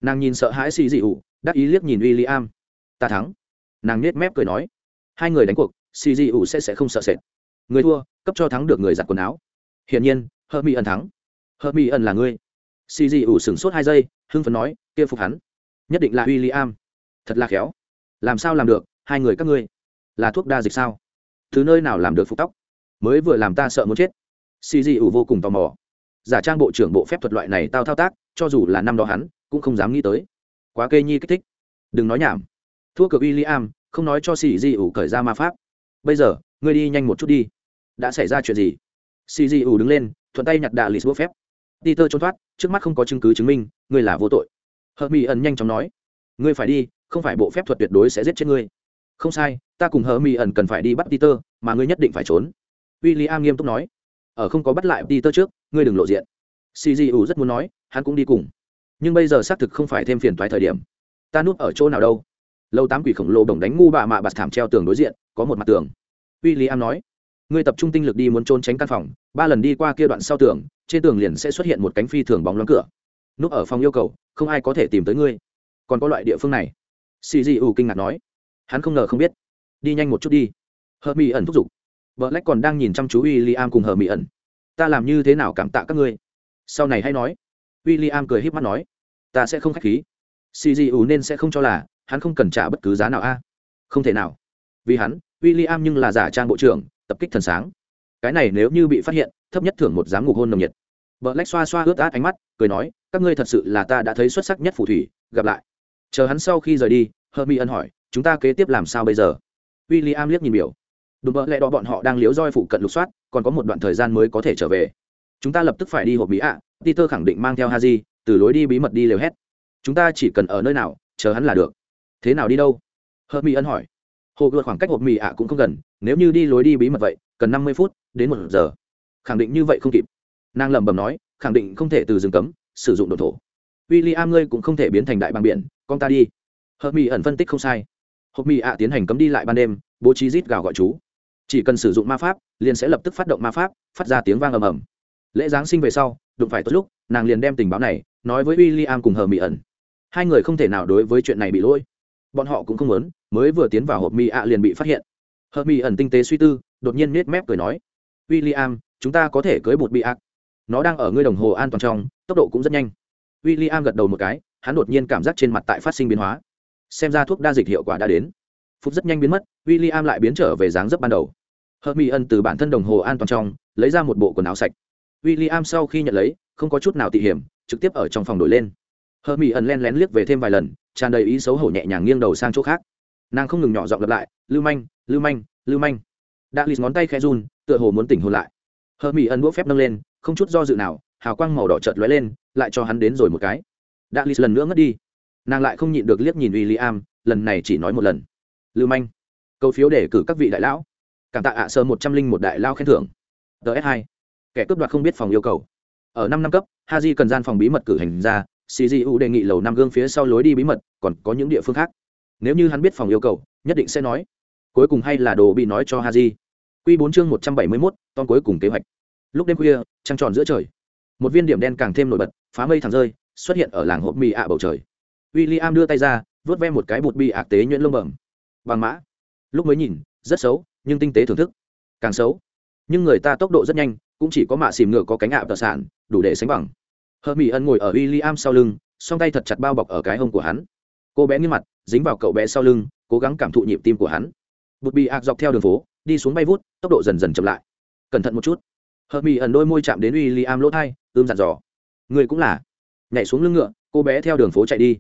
Nàng nhìn sợ hãi xì dị ủ, đắc ý liếc nhìn w i l l i am ta thắng. Nàng nết mép cười nói. Hai người đánh cuộc xì dị ủ sẽ sẽ không sợ sệt. Người thua, cấp cho thắng được người giặt quần áo. Hiển nhiên, hợp mỹ ẩn thắng. Hợp mỹ ẩn là ngươi. Xì dị ủ sửng sốt hai giây, hưng phấn nói, kia phục hắn. Nhất định là w i l l i am thật là khéo. Làm sao làm được? Hai người các ngươi là thuốc đa dịch sao? Thứ nơi nào làm được phục tóc? Mới vừa làm ta sợ muốn chết. Xì dị ủ vô cùng tò mò. Giả trang bộ trưởng bộ phép thuật loại này tao thao tác, cho dù là năm đó hắn, cũng không dám nghĩ tới. Quá kê nhi kích thích. Đừng nói nhảm. Thua cờ w i l l i am không nói cho xì dị ủ cởi ra ma pháp. Bây giờ, ngươi đi nhanh một chút đi. Đã xảy ra chuyện gì? Xì dị ủ đứng lên, thuận tay nhặt đạ lì bút phép peter trốn thoát, trước mắt không có chứng cứ chứng minh, ngươi là vô tội. Hờ mỹ ẩn nhanh chóng nói, ngươi phải đi, không phải bộ phép thuật tuyệt đối sẽ giết chết ngươi. Không sai, ta cùng hờ mỹ ẩn cần phải đi bắt peter mà ngươi nhất định phải trốn. W i l l i am nghiêm túc nói, ở không có bắt lại peter trước, ngươi đừng lộ diện. Cgu rất muốn nói, hắn cũng đi cùng. Nhưng bây giờ xác thực không phải thêm phiền toái thời điểm. Ta núp ở chỗ nào đâu? Lâu tám quỷ khổng lồ đồng đánh ngu bạ mạ bạt thảm treo tường đối diện, có một mặt tường. W i l l i am nói, ngươi tập trung tinh lực đi muốn trốn tránh căn phòng ba lần đi qua kia đoạn sau tường, trên tường liền sẽ xuất hiện một cánh phi thường bóng loáng cửa. Núp ở phòng yêu cầu, không ai có thể tìm tới ngươi. Còn có loại địa phương này? Cgu kinh ngạc nói. Hắn không ngờ không biết. Đi nhanh một chút đi. Hờ mỹ ẩn thúc giục. Vợ lách còn đang nhìn chăm chú w i l l i am cùng hờ mỹ ẩn. Ta làm như thế nào cảm tạ các ngươi? Sau này hay nói. W i l l i am cười h í p mắt nói. Ta sẽ không k h á c h khí cgu nên sẽ không cho là, hắn không cần trả bất cứ giá nào a. Không thể nào. Vì hắn w i l l i am nhưng là giả trang bộ trưởng, tập kích thần sáng cái này nếu như bị phát hiện, thấp nhất thưởng một giám ngục hôn nồng nhiệt. Vợ lách xoa xoa ướt át ánh mắt, cười nói, các ngươi thật sự là ta đã thấy xuất sắc nhất phù thủy, gặp lại. Chờ hắn sau khi rời đi hơ mi ân hỏi, chúng ta kế tiếp làm sao bây giờ? W i l l i am liếc nhìn biểu. Đùm bợ lẽ đó bọn họ đang liếu roi phụ cận lục soát, còn có một đoạn thời gian mới có thể trở về. Chúng ta lập tức phải đi hộp bí ạ. À. peter khẳng định mang theo haji, từ lối đi bí mật đi lều hét. Chúng ta chỉ cần ở nơi nào, chờ hắn là được. Thế nào đi đâu? Hơ mi ân hỏi. Hồ gợt khoảng cách hộp mỹ ạ cũng không gần, nếu như đi lối đi bí mật vậy cần năm mươi phút đến một giờ. Khẳng định như vậy không kịp. Nàng lẩm bẩm nói, khẳng định không thể từ rừng cấm sử dụng đồ thổ. W i l l i am ngươi cũng không thể biến thành đại bằng biển, con ta đi. Hợp mỹ ẩn phân tích không sai. Hộp mỹ ạ tiến hành cấm đi lại ban đêm, bố trí rít gào gọi chú. Chỉ cần sử dụng ma pháp, liền sẽ lập tức phát động ma pháp, phát ra tiếng vang ầm ầm. Lễ giáng sinh về sau, đụng phải tốt lúc, nàng liền đem tình báo này nói với w i l l i am cùng hờ mỹ ẩn. Hai người không thể nào đối với chuyện này bị lỗi. Bọn họ cũng không muốn, mới vừa tiến vào hộp mỹ ạ liền bị phát hiện hợp mỹ ẩn tinh tế suy tư, đột nhiên nết mép cười nói w i l l i am chúng ta có thể cưới bột bị ác. Nó đang ở ngươi đồng hồ an toàn trong, tốc độ cũng rất nhanh. W i l l i am gật đầu một cái, hắn đột nhiên cảm giác trên mặt tại phát sinh biến hóa. Xem ra thuốc đa dịch hiệu quả đã đến. Phúc rất nhanh biến mất w i l l i am lại biến trở về dáng dấp ban đầu. Hợp mỹ ẩn từ bản thân đồng hồ an toàn trong, lấy ra một bộ quần áo sạch. W i l l i am sau khi nhận lấy, không có chút nào tỉ hiểm, trực tiếp ở trong phòng đổi lên. Hợp mỹ ẩn len lén liếc về thêm vài lần, tràn đầy ý xấu hổ nhẹ nhàng nghiêng đầu sang chỗ khác nàng không ngừng nhỏ giọng lặp lại, lưu manh lưu manh lưu manh. Đã lì ngón tay khe run, tựa hồ muốn tỉnh hồn lại. Hợp mỹ ân đũa phép nâng lên, không chút do dự nào, hào quang màu đỏ chợt lóe lên, lại cho hắn đến rồi một cái. Đã lì lần nữa ngất đi. Nàng lại không nhịn được liếc nhìn w i l l i am lần này chỉ nói một lần. Lưu manh câu phiếu để cử các vị đại lão. Cảm tạ ạ, sơ một trăm linh một đại lao khen thưởng. Ts hai. Kẻ cướp đoạt không biết phòng yêu cầu. Ở năm năm cấp Ha haji cần gian phòng bí mật cử hành ra cgu đề nghị lầu năm gương phía sau lối đi bí mật, còn có những địa phương khác nếu như hắn biết phòng yêu cầu, nhất định sẽ nói. Cuối cùng hay là đồ bị nói cho haji. Q bốn chương một trăm bảy mươi mốt, tom cuối cùng kế hoạch. Lúc đêm khuya, trăng tròn giữa trời. Một viên điểm đen càng thêm nổi bật, phá mây thẳng rơi, xuất hiện ở làng hộp mì ạ bầu trời. W i l l i am đưa tay ra, vớt ve một cái bột bi ạc tế nhuyễn lông bẩm. Bằng mã. Lúc mới nhìn, rất xấu, nhưng tinh tế thưởng thức. Càng xấu. Nhưng người ta tốc độ rất nhanh, cũng chỉ có mạ xìm ngựa có cánh ạ tờ sản đủ để sánh bằng. Hờ mỹ ân ngồi ở w i l l i am sau lưng, song tay thật chặt bao bọc ở cái hông của hắn cô bé nghiêm mặt, dính vào cậu bé sau lưng, cố gắng cảm thụ nhịp tim của hắn. Bụt bị ạc dọc theo đường phố, đi xuống bay vút, tốc độ dần dần chậm lại. Cẩn thận một chút. Hợp mỹ ẩn đôi môi chạm đến uy li am lỗ thai, ươm dặn dò. Người cũng là. Nhảy xuống lưng ngựa, cô bé theo đường phố chạy đi.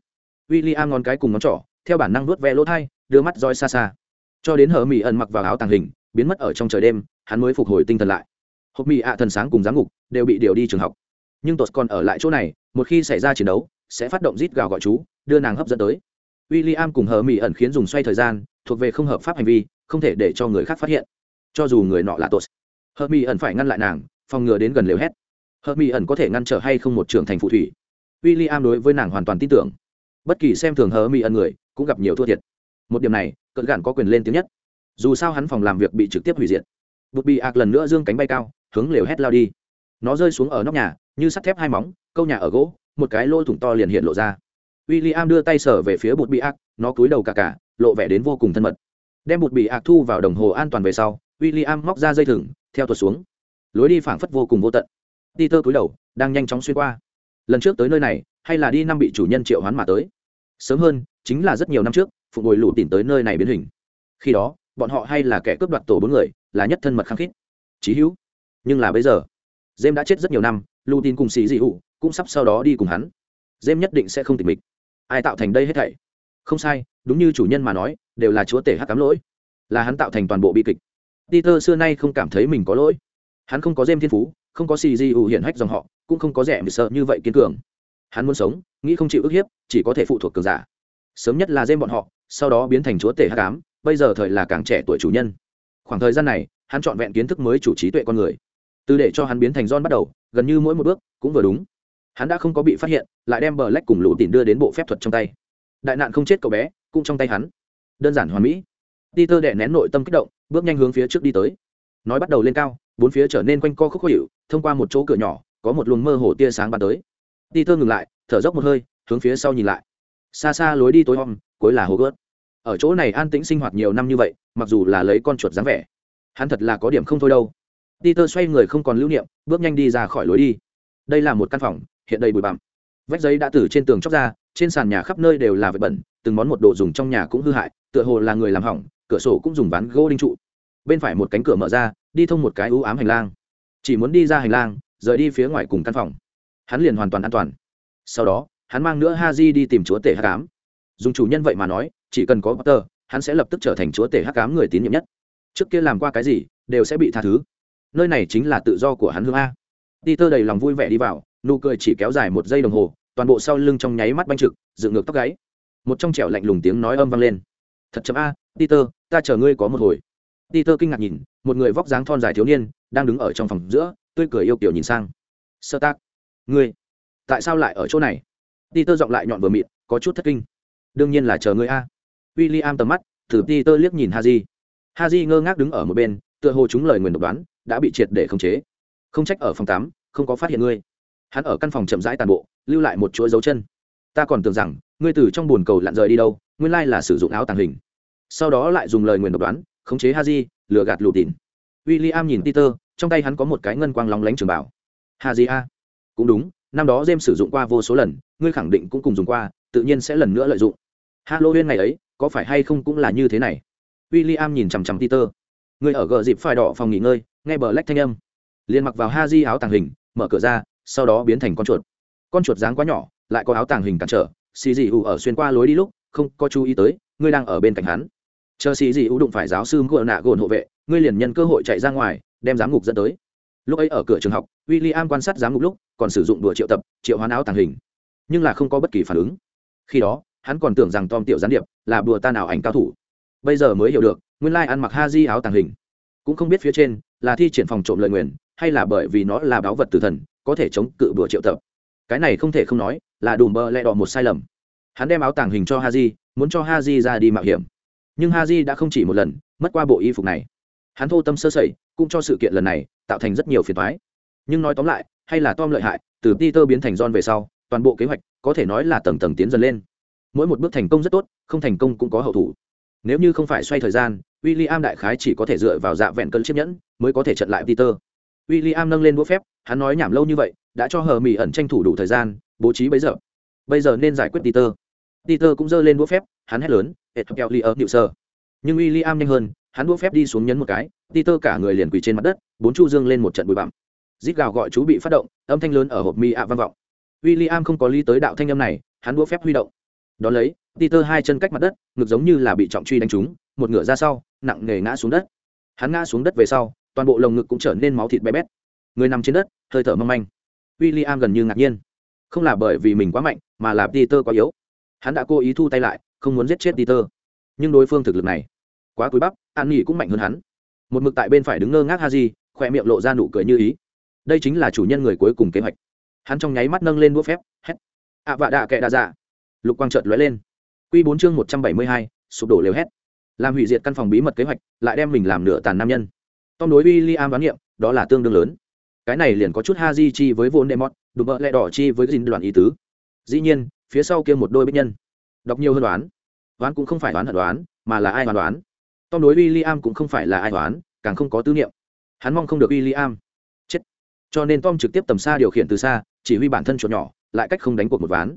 W i l l i am ngón cái cùng ngón trỏ, theo bản năng nuốt ve lỗ thai, đưa mắt roi xa xa. Cho đến hờ mỹ ẩn mặc vào áo tàng hình, biến mất ở trong trời đêm, hắn mới phục hồi tinh thần lại. Hộp mỹ ạ thần sáng cùng giám ngục, đều bị điều đi trường học. Nhưng tột còn ở lại chỗ này, một khi xảy ra chiến đấu sẽ phát động rít gào gọi chú, đưa nàng hấp dẫn tới. W i l l i am cùng hờ mỹ ẩn khiến dùng xoay thời gian, thuộc về không hợp pháp hành vi, không thể để cho người khác phát hiện. Cho dù người nọ là tốt hờ mỹ ẩn phải ngăn lại nàng, phòng ngừa đến gần lều hét. Hờ mỹ ẩn có thể ngăn trở hay không một trưởng thành phụ thủy. W i l l i am đối với nàng hoàn toàn tin tưởng. Bất kỳ xem thường hờ mỹ ẩn người, cũng gặp nhiều thua thiệt. Một điểm này, cận gạn có quyền lên tiếng nhất. Dù sao hắn phòng làm việc bị trực tiếp hủy diệt. Bụt bị ạc lần nữa dương cánh bay cao, hướng lều hét lao đi. Nó rơi xuống ở nóc nhà, như sắt thép hai móng, câu nhà ở gỗ một cái lỗ thủng to liền hiện lộ ra. William đưa tay sờ về phía bụt bị ác, nó cúi đầu cả cả, lộ vẻ đến vô cùng thân mật. Đem bụt bị ác thu vào đồng hồ an toàn về sau, William móc ra dây thừng, theo tuột xuống. Lối đi phảng phất vô cùng vô tận. Peter cúi đầu, đang nhanh chóng xuyên qua. Lần trước tới nơi này, hay là đi năm bị chủ nhân triệu hoán mà tới? Sớm hơn, chính là rất nhiều năm trước, phục hồi lũ tìm tới nơi này biến hình. Khi đó, bọn họ hay là kẻ cướp đoạt tổ bốn người, là nhất thân mật khăng khít. Chí hữu. Nhưng là bây giờ jem đã chết rất nhiều năm lưu tin cùng xì dị hụ cũng sắp sau đó đi cùng hắn. Dêm nhất định sẽ không tịch mịch. Ai tạo thành đây hết thảy? Không sai đúng như chủ nhân mà nói đều là chúa tể hắc cám lỗi. Là hắn tạo thành toàn bộ bi kịch. Peter xưa nay không cảm thấy mình có lỗi. Hắn không có dêm thiên phú không có xì di ủ hiển hách dòng họ cũng không có rẻ vì sợ như vậy kiên cường. Hắn muốn sống nghĩ không chịu ức hiếp chỉ có thể phụ thuộc cường giả. Sớm nhất là dêm bọn họ sau đó biến thành chúa tể hắc cám, bây giờ thời là càng trẻ tuổi chủ nhân. Khoảng thời gian này hắn chọn vẹn kiến thức mới chủ trí tuệ con người. Từ để cho hắn biến thành don bắt đầu gần như mỗi một bước cũng vừa đúng hắn đã không có bị phát hiện, lại đem bờ lách cùng lũ tìm đưa đến bộ phép thuật trong tay. Đại nạn không chết cậu bé, cũng trong tay hắn. Đơn giản hoàn mỹ. Peter đè nén nội tâm kích động, bước nhanh hướng phía trước đi tới. Nói bắt đầu lên cao, bốn phía trở nên quanh co khúc khó hiệu thông qua một chỗ cửa nhỏ, có một luồng mơ hồ tia sáng bắn tới. Peter ngừng lại, thở dốc một hơi, hướng phía sau nhìn lại. Xa xa lối đi tối om, cuối là hồ gớt. Ở chỗ này an tĩnh sinh hoạt nhiều năm như vậy, mặc dù là lấy con chuột dáng vẻ, hắn thật là có điểm không thôi đâu. Peter xoay người không còn lưu niệm, bước nhanh đi ra khỏi lối đi. Đây là một căn phòng hiện đầy bụi bặm. Vách giấy đã từ trên tường chóc ra, trên sàn nhà khắp nơi đều là vật bẩn, từng món một đồ dùng trong nhà cũng hư hại, tựa hồ là người làm hỏng, cửa sổ cũng dùng ván gỗ đinh trụ. Bên phải một cánh cửa mở ra, đi thông một cái ưu ám hành lang. Chỉ muốn đi ra hành lang, rời đi phía ngoài cùng căn phòng. Hắn liền hoàn toàn an toàn. Sau đó, hắn mang nữa ha di đi tìm chúa tể hát cám dùng chủ nhân vậy mà nói, chỉ cần có potter, hắn sẽ lập tức trở thành chúa tể hắc cám người tín nhiệm nhất. Trước kia làm qua cái gì, đều sẽ bị tha thứ. Nơi này chính là tự do của hắn hương a. Peter đầy lòng vui vẻ đi vào nụ cười chỉ kéo dài một giây đồng hồ toàn bộ sau lưng trong nháy mắt banh trực dựng ngược tóc gáy. Một trong trẻo lạnh lùng tiếng nói âm vang lên. Thật chậm a peter ta chờ ngươi có một hồi. Peter kinh ngạc nhìn một người vóc dáng thon dài thiếu niên đang đứng ở trong phòng giữa tươi cười yêu kiểu nhìn sang. Sơ tác. Ngươi tại sao lại ở chỗ này? Peter giọng lại nhọn vừa mịn có chút thất kinh. Đương nhiên là chờ ngươi a. William tầm mắt thử Peter liếc nhìn Haji. Haji ngơ ngác đứng ở một bên, tựa hồ chúng lời nguyền độc đoán, đã bị triệt để khống chế. Không trách ở phòng tám, không có phát hiện ngươi. Hắn ở căn phòng chậm rãi tàn bộ, lưu lại một chuỗi dấu chân. Ta còn tưởng rằng, ngươi từ trong buồn cầu lặn rời đi đâu, nguyên lai là sử dụng áo tàng hình. Sau đó lại dùng lời nguyền độc đoán, khống chế Haji, lừa gạt lù tịn. William nhìn Peter, trong tay hắn có một cái ngân quang lóng lánh trường bảo. Haji a, cũng đúng, năm đó James sử dụng qua vô số lần, ngươi khẳng định cũng cùng dùng qua, tự nhiên sẽ lần nữa lợi dụng. Halloween ngày ấy, có phải hay không cũng là như thế này William nhìn chằm chằm Peter người ở gờ dịp phải đỏ phòng nghỉ ngơi nghe bờ lách thanh âm liền mặc vào ha di áo tàng hình mở cửa ra sau đó biến thành con chuột. Con chuột dáng quá nhỏ, lại có áo tàng hình cản trở, xì dị ủ ở xuyên qua lối đi lúc, không có chú ý tới, ngươi đang ở bên cạnh hắn. Chờ xì dị ủ đụng phải giáo sư ngựa nạ gồn hộ vệ, ngươi liền nhân cơ hội chạy ra ngoài, đem giám ngục dẫn tới. Lúc ấy ở cửa trường học, William quan sát giám ngục lúc, còn sử dụng đùa triệu tập, triệu hoán áo tàng hình. Nhưng là không có bất kỳ phản ứng. Khi đó, hắn còn tưởng rằng tom tiểu gián điệp là đùa ta nào ảnh cao thủ. Bây giờ mới hiểu được, nguyên lai ăn mặc ha di áo tàng hình. Cũng không biết phía trên là thi triển phòng trộm lời nguyền, hay là bởi vì nó là báo vật tử thần có thể chống cự bùa triệu tập. Cái này không thể không nói, là đùm bơ lẹ đỏ một sai lầm. Hắn đem áo tàng hình cho ha muốn cho ha ra đi mạo hiểm. Nhưng ha đã không chỉ một lần, mất qua bộ y phục này. Hắn thô tâm sơ sẩy, cũng cho sự kiện lần này tạo thành rất nhiều phiền thoái nhưng nói tóm lại, hay là tom lợi hại, từ peter biến thành john về sau, toàn bộ kế hoạch có thể nói là tầng tầng tiến dần lên. Mỗi một bước thành công rất tốt, không thành công cũng có hậu thủ. Nếu như không phải xoay thời gian w i l l i am đại khái chỉ có thể dựa vào dạ vẹn cân chiếc nhẫn mới có thể trận lại peter. W i l l i am nâng lên đũa phép hắn nói nhảm lâu như vậy, đã cho hờ mỹ ẩn tranh thủ đủ thời gian, bố trí bấy giờ. Bây giờ nên giải quyết peter. Peter cũng giơ lên đũa phép, hắn hét lớn hệ theo keo li ớt sơ nhưng w i l l i am nhanh hơn, hắn đũa phép đi xuống nhấn một cái, peter cả người liền quỳ trên mặt đất, bốn chu dương lên một trận bụi bặm. Rít gào gọi chú bị phát động, âm thanh lớn ở hộp mi ạ vang vọng. W i l l i am không có lý tới đạo thanh âm này, hắn đũa phép huy động. Đó lấy, peter hai chân cách mặt đất, ngực giống như là bị trọng truy đánh trúng, một ngựa ra sau, nặng nề ngã xuống đất. Hắn ngã xuống đất về sau, toàn bộ lồng ngực cũng trở nên máu thịt bé bét người nằm trên đất hơi thở mong manh. William gần như ngạc nhiên. Không là bởi vì mình quá mạnh mà là peter quá yếu. Hắn đã cố ý thu tay lại không muốn giết chết peter. Nhưng đối phương thực lực này quá cúi bắp an nghỉ cũng mạnh hơn hắn. Một mực tại bên phải đứng ngơ ngác Haji, khoe miệng lộ ra nụ cười như ý. Đây chính là chủ nhân người cuối cùng kế hoạch. Hắn trong nháy mắt nâng lên đũa phép hét. Ạ vạ đạ kệ đa dạ. Lục quang trợt lóe lên. Q bốn chương một trăm bảy mươi hai sụp đổ liều hét. Làm hủy diệt căn phòng bí mật kế hoạch lại đem mình làm nửa tàn nam nhân. Tom đối w i l l i am đoán niệm đó là tương đương lớn cái này liền có chút ha di chi với vốn demot đùm bợ lẹ đỏ chi với dinh đoàn ý tứ. Dĩ nhiên, phía sau kia một đôi bích nhân. Đọc nhiều hơn đoán. Đoán cũng không phải đoán hận đoán, mà là ai đoán đoán. Tom đối w i l l i am cũng không phải là ai đoán, càng không có tư niệm. Hắn mong không được w i l l i am chết. Cho nên tom trực tiếp tầm xa điều khiển từ xa, chỉ huy bản thân chuột nhỏ, lại cách không đánh cuộc một ván.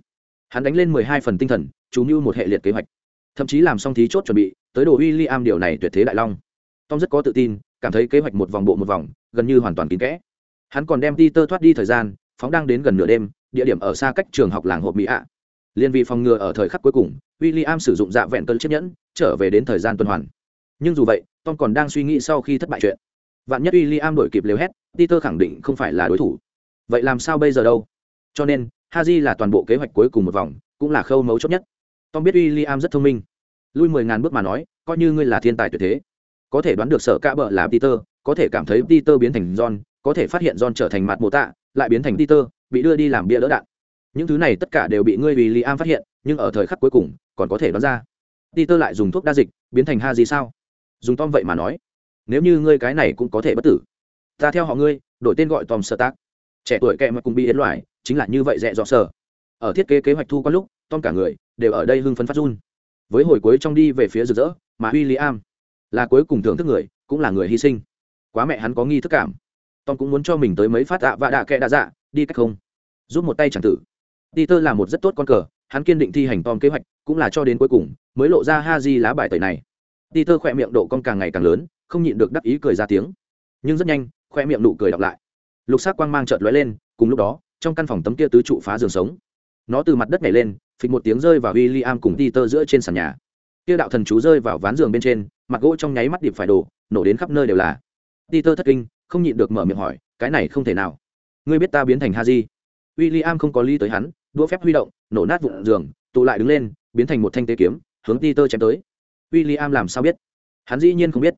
Hắn đánh lên mười hai phần tinh thần, chú mưu một hệ liệt kế hoạch. Thậm chí làm xong thí chốt chuẩn bị, tới đồ w i l l i am điều này tuyệt thế đại long. Tom rất có tự tin, cảm thấy kế hoạch một vòng bộ một vòng, gần như hoàn toàn kín kẽ hắn còn đem peter tơ thoát đi thời gian, phóng đang đến gần nửa đêm, địa điểm ở xa cách trường học làng hộp mỹ ạ. Liên vì phòng ngừa ở thời khắc cuối cùng w i l l i am sử dụng dạ vẹn cơn chiếc nhẫn, trở về đến thời gian tuần hoàn. Nhưng dù vậy, tom còn đang suy nghĩ sau khi thất bại chuyện. Vạn nhất w i l l i am đổi kịp liều hét, peter khẳng định không phải là đối thủ. Vậy làm sao bây giờ đâu? Cho nên, haji là toàn bộ kế hoạch cuối cùng một vòng, cũng là khâu mấu chốt nhất. Tom biết w i l l i am rất thông minh. Lui mười ngàn bước mà nói, coi như ngươi là thiên tài tuyệt thế. Có thể đoán được sở cả bợ là peter, có thể cảm thấy peter biến thành john có thể phát hiện john trở thành mặt mồ tạ, lại biến thành peter, bị đưa đi làm bia đỡ đạn. Những thứ này tất cả đều bị ngươi William phát hiện, nhưng ở thời khắc cuối cùng, còn có thể đoán ra. Peter lại dùng thuốc đa dịch, biến thành ha gì sao? Dùng tom vậy mà nói. Nếu như ngươi cái này cũng có thể bất tử, ta theo họ ngươi, đổi tên gọi tom Stark. tác trẻ tuổi kệ mà cùng bị yến loại chính là như vậy dẹ dọ sở. ở thiết kế kế hoạch thu có lúc, tom cả người đều ở đây hưng phấn phát run. Với hồi cuối trong đi về phía rực rỡ, mà William là cuối cùng thưởng thức người, cũng là người hy sinh. Quá mẹ hắn có nghi thức cảm tom cũng muốn cho mình tới mấy phát tạ và đạ kẽ đạ dạ đi cách không? Giúp một tay chẳng tử peter là một rất tốt con cờ, hắn kiên định thi hành tom kế hoạch, cũng là cho đến cuối cùng mới lộ ra ha di lá bài tẩy này. Peter khỏe miệng độ con càng ngày càng lớn, không nhịn được đắc ý cười ra tiếng. Nhưng rất nhanh khoe miệng nụ cười đọc lại. Lục xác quang mang trợt lóe lên, cùng lúc đó, trong căn phòng tấm kia tứ trụ phá giường sống. Nó từ mặt đất nhảy lên, phịch một tiếng rơi vào w i l l i am cùng peter giữa trên sàn nhà. Kia đạo thần chú rơi vào ván giường bên trên, mặt gỗ trong nháy mắt điệp phải đổ, nổ đến khắp nơi đều là peter thất kinh không nhịn được mở miệng hỏi cái này không thể nào. Ngươi biết ta biến thành Haji? William không có lý tới hắn đũa phép huy động nổ nát vụn giường tụ lại đứng lên biến thành một thanh tế kiếm hướng peter chém tới. William làm sao biết? Hắn dĩ nhiên không biết.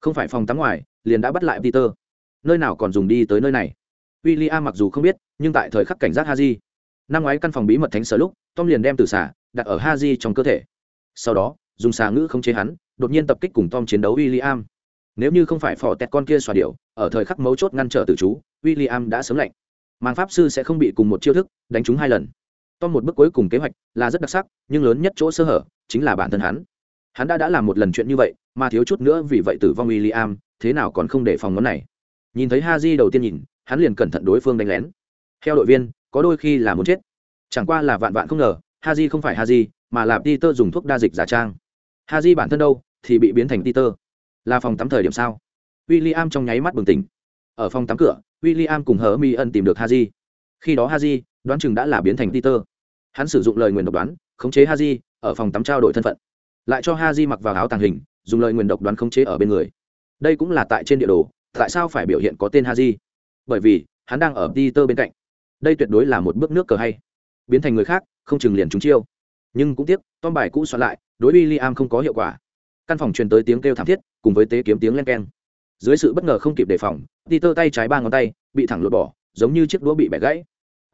Không phải phòng tắm ngoài liền đã bắt lại peter. Nơi nào còn dùng đi tới nơi này? William mặc dù không biết nhưng tại thời khắc cảnh giác Haji, năm ngoái căn phòng bí mật thánh sở lúc tom liền đem từ xả đặt ở Haji trong cơ thể. Sau đó dùng xà ngữ không chế hắn đột nhiên tập kích cùng tom chiến đấu William nếu như không phải phò tẹt con kia xòa điệu ở thời khắc mấu chốt ngăn trở từ chú w i l l i am đã sớm lạnh. Màng pháp sư sẽ không bị cùng một chiêu thức đánh trúng hai lần. Tom một bước cuối cùng kế hoạch là rất đặc sắc, nhưng lớn nhất chỗ sơ hở chính là bản thân hắn. Hắn đã đã làm một lần chuyện như vậy, mà thiếu chút nữa vì vậy tử vong w i l l i am thế nào còn không để phòng món này. Nhìn thấy ha di đầu tiên nhìn, hắn liền cẩn thận đối phương đánh lén. Theo đội viên, có đôi khi là muốn chết. Chẳng qua là vạn vạn không ngờ ha di không phải ha di mà là peter dùng thuốc đa dịch giả trang. Ha di bản thân đâu thì bị biến thành peter là phòng tắm thời điểm sao? W i l l i am trong nháy mắt bừng tỉnh. Ở phòng tắm cửa w i l l i am cùng hờ mi ân tìm được Haji. khi đó Haji, đoán chừng đã là biến thành peter. Hắn sử dụng lời nguyền độc đoán, khống chế Haji. ở phòng tắm trao đổi thân phận. Lại cho Haji mặc vào áo tàng hình, dùng lời nguyền độc đoán khống chế ở bên người. Đây cũng là tại trên địa đồ, tại sao phải biểu hiện có tên Haji? bởi vì, hắn đang ở peter bên cạnh. Đây tuyệt đối là một bước nước cờ hay. Biến thành người khác, không chừng liền trúng chiêu. Nhưng cũng tiếc tom bài cũ soạn lại, đối w i am không có hiệu quả căn phòng truyền tới tiếng kêu thảm thiết cùng với tế kiếm tiếng len keng. Dưới sự bất ngờ không kịp đề phòng peter tay trái ba ngón tay bị thẳng lột bỏ giống như chiếc đũa bị bẻ gãy.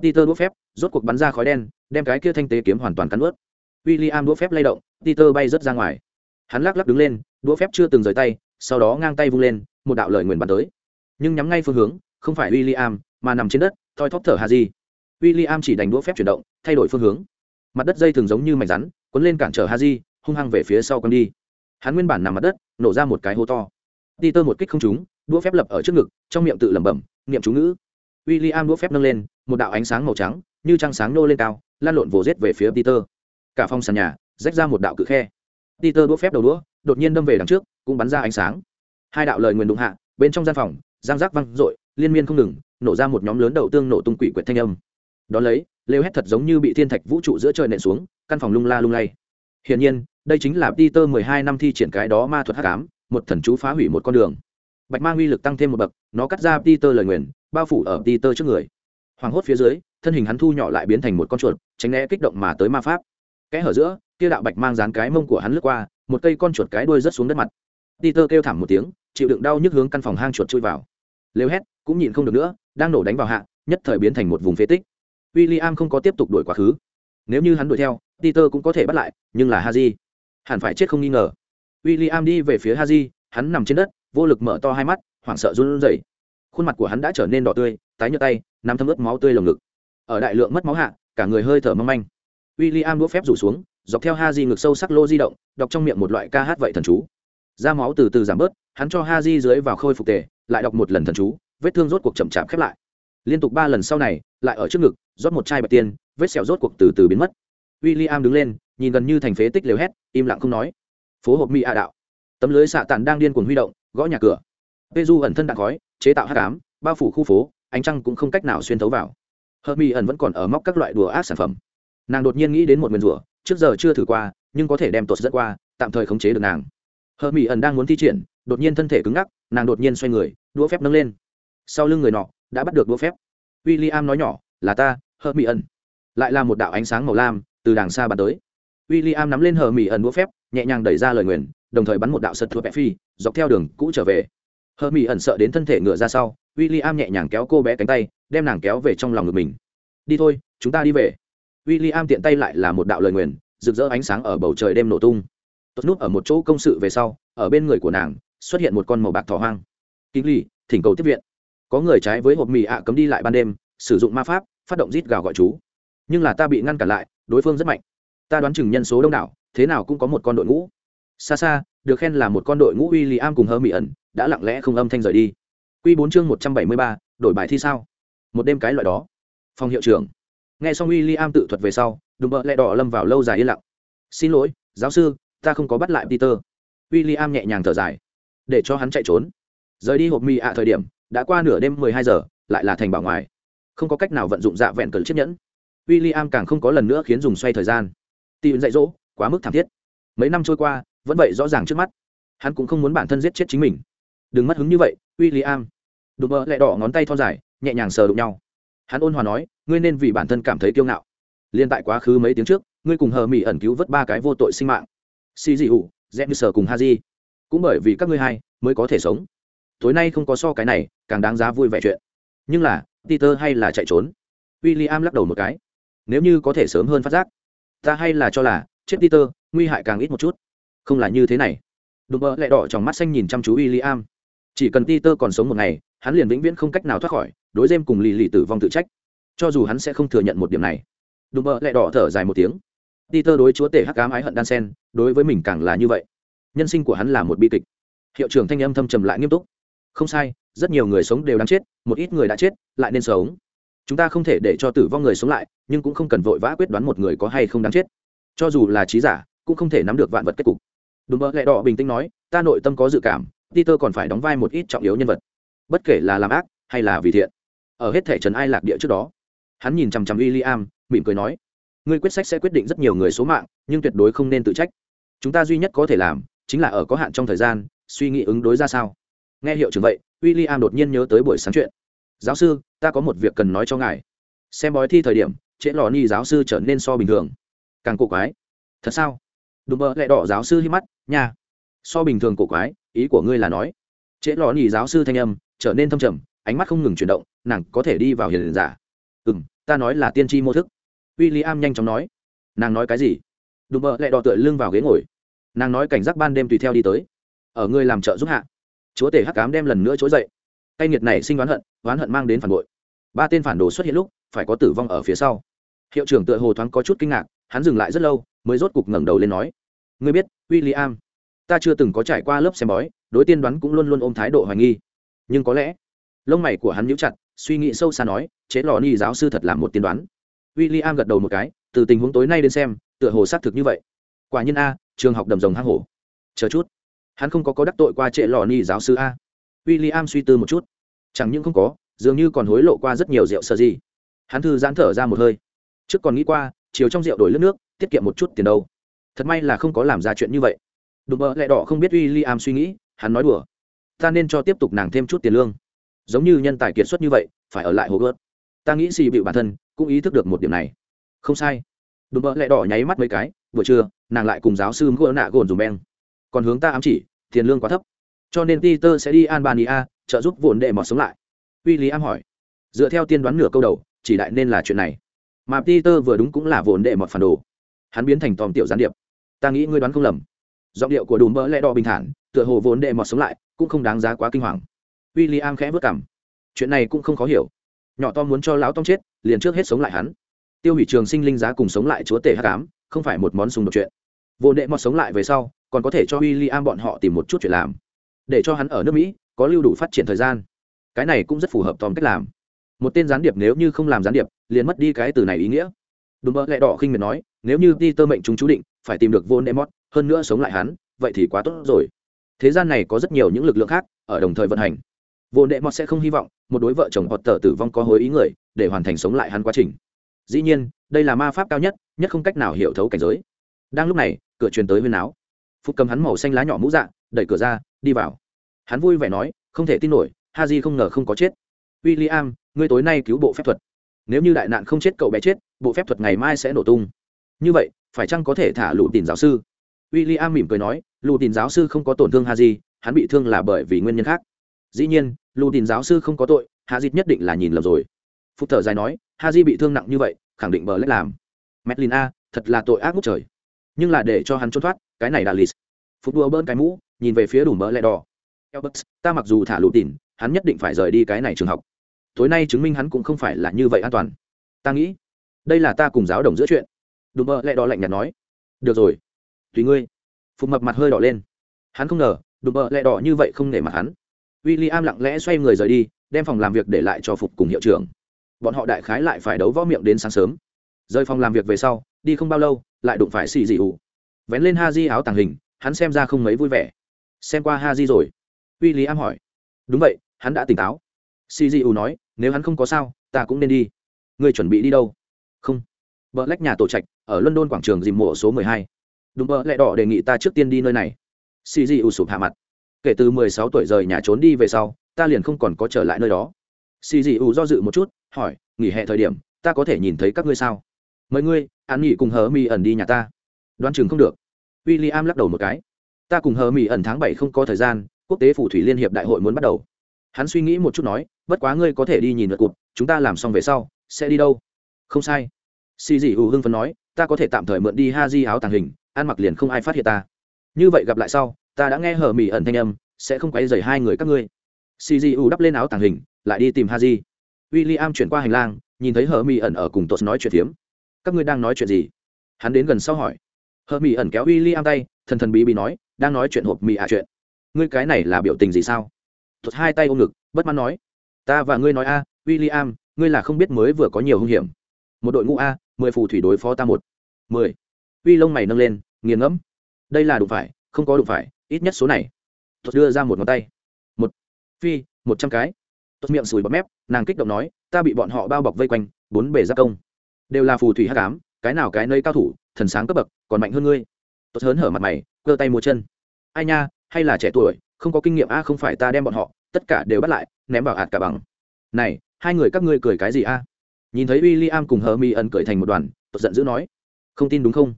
Peter đũa phép rốt cuộc bắn ra khói đen đem cái kia thanh tế kiếm hoàn toàn cắn ướt. William đũa phép lay động peter bay rớt ra ngoài. Hắn lắc lắc đứng lên đũa phép chưa từng rời tay sau đó ngang tay vung lên một đạo lời nguyền bắn tới. Nhưng nhắm ngay phương hướng không phải William mà nằm trên đất thoi thóp thở hà gì William chỉ đánh đũa phép chuyển động thay đổi phương hướng. Mặt đất dây thường giống như mảnh rắn cuốn lên cản trở Haji, hung hăng về phía sau con đi hắn nguyên bản nằm mặt đất, nổ ra một cái hố to. Peter một kích không trúng, đũa phép lập ở trước ngực, trong miệng tự lẩm bẩm, niệm chú ngữ. William đũa phép nâng lên, một đạo ánh sáng màu trắng, như trăng sáng nô lên cao lan lộn vồ rết về phía peter. Cả phong sàn nhà, rách ra một đạo cự khe. Peter đũa phép đầu đũa, đột nhiên đâm về đằng trước, cũng bắn ra ánh sáng. Hai đạo lời nguyền đụng hạ, bên trong gian phòng, giang giác văng r liên miên không ngừng, nổ ra một nhóm lớn đầu tương nổ tung quỷ quyệt thanh âm. Đón lấy, lêu hét thật giống như bị thiên thạch vũ trụ giữa trời nện xuống, căn phòng lung la lung lay. Hiển nhiên đây chính là peter mười hai năm thi triển cái đó ma thuật hắc ám, một thần chú phá hủy một con đường. Bạch mang uy lực tăng thêm một bậc, nó cắt ra peter lời nguyền, bao phủ ở peter trước người. Hoàng hốt phía dưới, thân hình hắn thu nhỏ lại biến thành một con chuột, tránh né kích động mà tới ma pháp. Kẽ hở giữa, kia đạo bạch mang dán cái mông của hắn lướt qua, một cây con chuột cái đuôi rớt xuống đất mặt. Peter kêu thảm một tiếng, chịu đựng đau nhức hướng căn phòng hang chuột chui vào. Lêu hét, cũng nhịn không được nữa, đang nổ đánh vào hạ, nhất thời biến thành một vùng phế tích. W i l l i am không có tiếp tục đuổi quá khứ. Nếu như hắn đuổi theo, peter cũng có thể bắt lại, nhưng là haji hẳn phải chết không nghi ngờ. W i l l i am đi về phía haji, hắn nằm trên đất, vô lực mở to hai mắt, hoảng sợ run rẩy. Khuôn mặt của hắn đã trở nên đỏ tươi, tái nhợt tay, nắm thấm ướt máu tươi lồng ngực. Ở đại lượng mất máu hạ, cả người hơi thở mâm anh William đũa phép rủ xuống, dọc theo ha di ngực sâu sắc lô di động, đọc trong miệng một loại ca hát vậy thần chú. Da máu từ từ giảm bớt, hắn cho ha di dưới vào khôi phục tề, lại đọc một lần thần chú, vết thương rốt cuộc chậm chạp khép lại. Liên tục ba lần sau này, lại ở trước ngực, rót một chai bạch tiên, vết sẹo rốt cuộc từ từ biến mất. William đứng lên nhìn gần như thành phế tích liều hét im lặng không nói. Phố hộp mỹ ạ đạo. Tấm lưới xạ tàn đang điên cuồng huy động gõ nhà cửa. Peju du ẩn thân đạn khói chế tạo hắc ám, bao phủ khu phố ánh trăng cũng không cách nào xuyên thấu vào. Hợp mỹ ẩn vẫn còn ở móc các loại đùa ác sản phẩm. Nàng đột nhiên nghĩ đến một nguyên rủa trước giờ chưa thử qua nhưng có thể đem tột dẫn qua tạm thời khống chế được nàng. Hợp mỹ ẩn đang muốn thi triển đột nhiên thân thể cứng ngắc nàng đột nhiên xoay người đũa phép nâng lên. Sau lưng người nọ đã bắt được đũa phép. W i l l i am nói nhỏ là ta Hợp mỹ ẩn. Lại là một đạo ánh sáng màu lam từ đàng xa bắn tới. W i l l i am nắm lên hờ mỹ ẩn búa phép, nhẹ nhàng đẩy ra lời nguyền, đồng thời bắn một đạo sật thua bẹ phi, dọc theo đường cũ trở về. Hờ mỹ ẩn sợ đến thân thể ngựa ra sau w i l l i am nhẹ nhàng kéo cô bé cánh tay, đem nàng kéo về trong lòng ngực mình. Đi thôi, chúng ta đi về. W i l l i am tiện tay lại là một đạo lời nguyền, rực rỡ ánh sáng ở bầu trời đêm nổ tung. Tốt núp ở một chỗ công sự về sau, ở bên người của nàng, xuất hiện một con màu bạc thỏ hoang. Kính ly, thỉnh cầu tiếp viện. Có người trái với hộp mì ạ à cấm đi lại ban đêm, sử dụng ma pháp, phát động rít gào gọi chú nhưng là ta bị ngăn cản lại, đối phương rất mạnh. Ta đoán chừng nhân số đông đảo, thế nào cũng có một con đội ngũ. Xa xa, được khen là một con đội ngũ w i l l i am cùng hơ mỹ ẩn, đã lặng lẽ không âm thanh rời đi. Q bốn chương một trăm bảy mươi ba, đổi bài thi sao? Một đêm cái loại đó. Phòng hiệu trưởng. Nghe xong w i l l i am tự thuật về sau, đùm bợ lẹ đỏ lâm vào lâu dài yên lặng. Xin lỗi, giáo sư, ta không có bắt lại peter. W i l l i am nhẹ nhàng thở dài. Để cho hắn chạy trốn. Rời đi hộp mì ạ thời điểm, đã qua nửa đêm mười hai giờ, lại là thành bảo ngoài. Không có cách nào vận dụng dạ vẹn cần chiếc nhẫn w i l l i am càng không có lần nữa khiến dùng xoay thời gian. Tì dạy dỗ, quá mức thảm thiết. Mấy năm trôi qua, vẫn vậy rõ ràng trước mắt. Hắn cũng không muốn bản thân giết chết chính mình. Đừng mất hứng như vậy w i l l i am đùm bợ lại đỏ ngón tay thon dài, nhẹ nhàng sờ đụng nhau. Hắn ôn hòa nói, ngươi nên vì bản thân cảm thấy kiêu ngạo. Liên tại quá khứ mấy tiếng trước, ngươi cùng hờ mỹ ẩn cứu vớt ba cái vô tội sinh mạng. Si dị ủ dẹp như sờ cùng ha di. Cũng bởi vì các ngươi hai mới có thể sống. Tối nay không có so cái này, càng đáng giá vui vẻ chuyện. Nhưng là, peter hay là chạy trốn? W i l l i am lắc đầu một cái nếu như có thể sớm hơn phát giác, ta hay là cho là chết peter nguy hại càng ít một chút. Không là như thế này. Đùm bơ lại đỏ trong mắt xanh nhìn chăm chú w i l l i am chỉ cần peter còn sống một ngày, hắn liền vĩnh viễn không cách nào thoát khỏi, đối dêm cùng lì lì tử vong tự trách. Cho dù hắn sẽ không thừa nhận một điểm này. Đùm bơ lại đỏ thở dài một tiếng. Peter đối chúa tể hắc cám ái hận đan sen, đối với mình càng là như vậy. Nhân sinh của hắn là một bi kịch. Hiệu trưởng thanh âm thâm trầm lại nghiêm túc. Không sai, rất nhiều người sống đều đang chết, một ít người đã chết, lại nên sống chúng ta không thể để cho tử vong người sống lại, nhưng cũng không cần vội vã quyết đoán một người có hay không đáng chết. Cho dù là trí giả, cũng không thể nắm được vạn vật kết cục. Đúng mơ lẹ đỏ bình tĩnh nói, ta nội tâm có dự cảm, peter còn phải đóng vai một ít trọng yếu nhân vật. Bất kể là làm ác, hay là vì thiện. Ở hết thể trần ai lạc địa trước đó, hắn nhìn chằm chằm w i l l i am mỉm cười nói, ngươi quyết sách sẽ quyết định rất nhiều người số mạng, nhưng tuyệt đối không nên tự trách. Chúng ta duy nhất có thể làm, chính là ở có hạn trong thời gian, suy nghĩ ứng đối ra sao. Nghe hiệu trưởng vậy w i l l i am đột nhiên nhớ tới buổi sáng chuyện. Giáo sư ta có một việc cần nói cho ngài. Xem bói thi thời điểm, trễ lò ni giáo sư trở nên so bình thường. Càng cổ quái. Thật sao? Đùm bơ lại đỏ giáo sư hít mắt, nha. So bình thường cổ quái, ý của ngươi là nói. Trễ lò ni giáo sư thanh âm trở nên thâm trầm, ánh mắt không ngừng chuyển động, nàng có thể đi vào hiền giả. Ừ m ta nói là tiên tri mô thức. W i l l i am nhanh chóng nói. Nàng nói cái gì? Đùm bơ lại đỏ tựa lưng vào ghế ngồi. Nàng nói cảnh giác ban đêm tùy theo đi tới. Ở ngươi làm trợ giúp hạ. Chúa tể hắc cám đem lần nữa trỗi dậy. Cay nghiệt này sinh oán hận oán hận mang đến phản bội ba tên phản đồ xuất hiện lúc, phải có tử vong ở phía sau. Hiệu trưởng tựa hồ thoáng có chút kinh ngạc, hắn dừng lại rất lâu, mới rốt cục ngẩng đầu lên nói, ngươi biết w i l l i am ta chưa từng có trải qua lớp xem bói, đối tiên đoán cũng luôn luôn ôm thái độ hoài nghi. Nhưng có lẽ lông mày của hắn nhíu chặt, suy nghĩ sâu xa nói, chế lò ni giáo sư thật là một tiên đoán. W i l l i am gật đầu một cái, từ tình huống tối nay đến xem, tựa hồ xác thực như vậy. Quả nhiên a, trường học đầm rồng hang hổ. Chờ chút. Hắn không có có đắc tội qua trệ lò ni giáo sư a. W i l l i am suy tư một chút. Chẳng những không có dường như còn hối lộ qua rất nhiều rượu sợ gì hắn thư giãn thở ra một hơi. Trước còn nghĩ qua, chiều trong rượu đổi lướt nước, tiết kiệm một chút tiền đâu. Thật may là không có làm ra chuyện như vậy. Đùm bợ lẹ đỏ không biết William am suy nghĩ, hắn nói đùa. Ta nên cho tiếp tục nàng thêm chút tiền lương. Giống như nhân tài kiệt xuất như vậy, phải ở lại hồ gớt. Ta nghĩ xì bịu bản thân, cũng ý thức được một điểm này. Không sai. Đùm bợ lẹ đỏ nháy mắt mấy cái, buổi trưa, nàng lại cùng giáo sư ngô nạ gồn dùm beng. Còn hướng ta ám chỉ, tiền lương quá thấp. Cho nên peter sẽ đi albania, trợ giúp vốn đệ mọt sống lại w i l l i am hỏi. Dựa theo tiên đoán nửa câu đầu, chỉ đại nên là chuyện này. Mà peter vừa đúng cũng là vốn đệ mọt phản đồ. Hắn biến thành tòm tiểu gián điệp. Ta nghĩ ngươi đoán không lầm. Giọng điệu của đùm bỡ lẽ đỏ bình thản, tựa hồ vốn đệ mọt sống lại, cũng không đáng giá quá kinh hoàng. W i l l i am khẽ vất cảm chuyện này cũng không khó hiểu. Nhỏ tom muốn cho lão tom chết, liền trước hết sống lại hắn. Tiêu hủy trường sinh linh giá cùng sống lại chúa tể h ám, không phải một món xung đột chuyện. Vô đệ mọt sống lại về sau, còn có thể cho w i l l i am bọn họ tìm một chút chuyện làm. Để cho hắn ở nước mỹ, có lưu đủ phát triển thời gian cái này cũng rất phù hợp tóm cách làm. Một tên gián điệp nếu như không làm gián điệp, liền mất đi cái từ này ý nghĩa. Đúng mơ lẹ đỏ khinh miệt nói, nếu như đi tơ mệnh chúng chú định, phải tìm được vô nệ mót hơn nữa sống lại hắn, vậy thì quá tốt rồi. Thế gian này có rất nhiều những lực lượng khác ở đồng thời vận hành. Vô nệ mót sẽ không hy vọng một đối vợ chồng hoặc tờ tử vong có hối ý người để hoàn thành sống lại hắn quá trình. Dĩ nhiên, đây là ma pháp cao nhất nhất không cách nào hiểu thấu cảnh giới. Đang lúc này, cửa truyền tới huyên áo. Phúc cầm hắn màu xanh lá nhỏ mũ dạng đẩy cửa ra, đi vào. Hắn vui vẻ nói, không thể tin nổi ha di không ngờ không có chết. W i l l i am ngươi tối nay cứu bộ phép thuật. Nếu như đại nạn không chết cậu bé chết bộ phép thuật ngày mai sẽ nổ tung. Như vậy phải chăng có thể thả lụ tìm giáo sư? W i l l i am mỉm cười nói lụ tìm giáo sư không có tổn thương ha di hắn bị thương là bởi vì nguyên nhân khác. Dĩ nhiên lụ tìm giáo sư không có tội ha di nhất định là nhìn lầm rồi. Phúc thở dài nói ha di bị thương nặng như vậy khẳng định bờ lách làm. Medlin a thật là tội ác ngốc trời. Nhưng là để cho hắn trốn thoát cái này là lì Phục đua bơn cái mũ nhìn về phía đủ mỡ lẹ đỏ. Elbert, ta mặc dù thả lụ tỉn hắn nhất định phải rời đi cái này trường học. Tối nay chứng minh hắn cũng không phải là như vậy an toàn. Ta nghĩ, đây là ta cùng giáo đồng giữa chuyện. Đủ mỡ lẹ đỏ lạnh nhạt nói. Được rồi. Tùy ngươi. Phục mập mặt hơi đỏ lên. Hắn không ngờ đủ mỡ lẹ đỏ như vậy không nể mặt hắn. W i l l i am lặng lẽ xoay người rời đi, đem phòng làm việc để lại cho phục cùng hiệu trưởng. Bọn họ đại khái lại phải đấu võ miệng đến sáng sớm. Rời phòng làm việc về sau, đi không bao lâu, lại đụng phải xì dị ủ. Vén lên ha di áo tàng hình, hắn xem ra không mấy vui vẻ. Xem qua ha di rồi. Uy lý am hỏi đúng vậy, hắn đã tỉnh táo. Xì nói, nếu hắn không có sao, ta cũng nên đi. Người chuẩn bị đi đâu? Không. Vợ lách nhà tổ trạch, ở london quảng trường dìm mộ số mười hai. Đúng vợ lẹ đỏ đề nghị ta trước tiên đi nơi này. Xì sụp hạ mặt. Kể từ mười sáu tuổi rời nhà trốn đi về sau, ta liền không còn có trở lại nơi đó. Xì do dự một chút, hỏi, nghỉ hè thời điểm, ta có thể nhìn thấy các ngươi sao? Mấy ngươi an nghỉ cùng hờ mi ẩn đi nhà ta. Đoán chừng không được. W i l l i am lắc đầu một cái. Ta cùng hờ mi ẩn tháng bảy không có thời gian quốc tế phù thủy liên hiệp đại hội muốn bắt đầu. Hắn suy nghĩ một chút nói, bất quá ngươi có thể đi nhìn lượt cụt chúng ta làm xong về sau, sẽ đi đâu? Không sai. Xì dị hù hưng phấn nói, ta có thể tạm thời mượn đi ha di áo tàng hình, ăn mặc liền không ai phát hiện ta. Như vậy gặp lại sau, ta đã nghe Hở mỹ ẩn thanh âm, sẽ không quấy dày hai người các ngươi. Xì dị hù đắp lên áo tàng hình, lại đi tìm ha di. W i l l i am chuyển qua hành lang, nhìn thấy Hở mỹ ẩn ở cùng tốt nói chuyện phiếm. Các ngươi đang nói chuyện gì? Hắn đến gần sau hỏi. Hờ mỹ ẩn kéo w i l l i am tay, thần thần bí bí nói, đang nói chuyện hộp mì à chuyện ngươi cái này là biểu tình gì sao? Thuật hai tay ôm ngực bất mãn nói. Ta và ngươi nói a à, w i l l i am ngươi là không biết mới vừa có nhiều hung hiểm. Một đội ngũ a mười phù thủy đối phó ta một. Mười. Uy lông mày nâng lên nghiền ngẫm. Đây là đụng phải không có đụng phải ít nhất số này. Thuật đưa ra một ngón tay. Một. Phi một trăm cái. Tốt miệng sùi bọt mép nàng kích động nói ta bị bọn họ bao bọc vây quanh bốn bề giác công. Đều là phù thủy hắc ám cái nào cái nơi cao thủ thần sáng cấp bậc còn mạnh hơn ngươi. Tốt hớn hở mặt mày cơ tay mua chân. Ai nha hay là trẻ tuổi, không có kinh nghiệm a không phải ta đem bọn họ, tất cả đều bắt lại, ném vào hạt cả bằng. Này, hai người các ngươi cười cái gì a nhìn thấy w i l l i am cùng hờ mi ẩn cười thành một đoàn tốt giận dữ nói, không tin đúng không?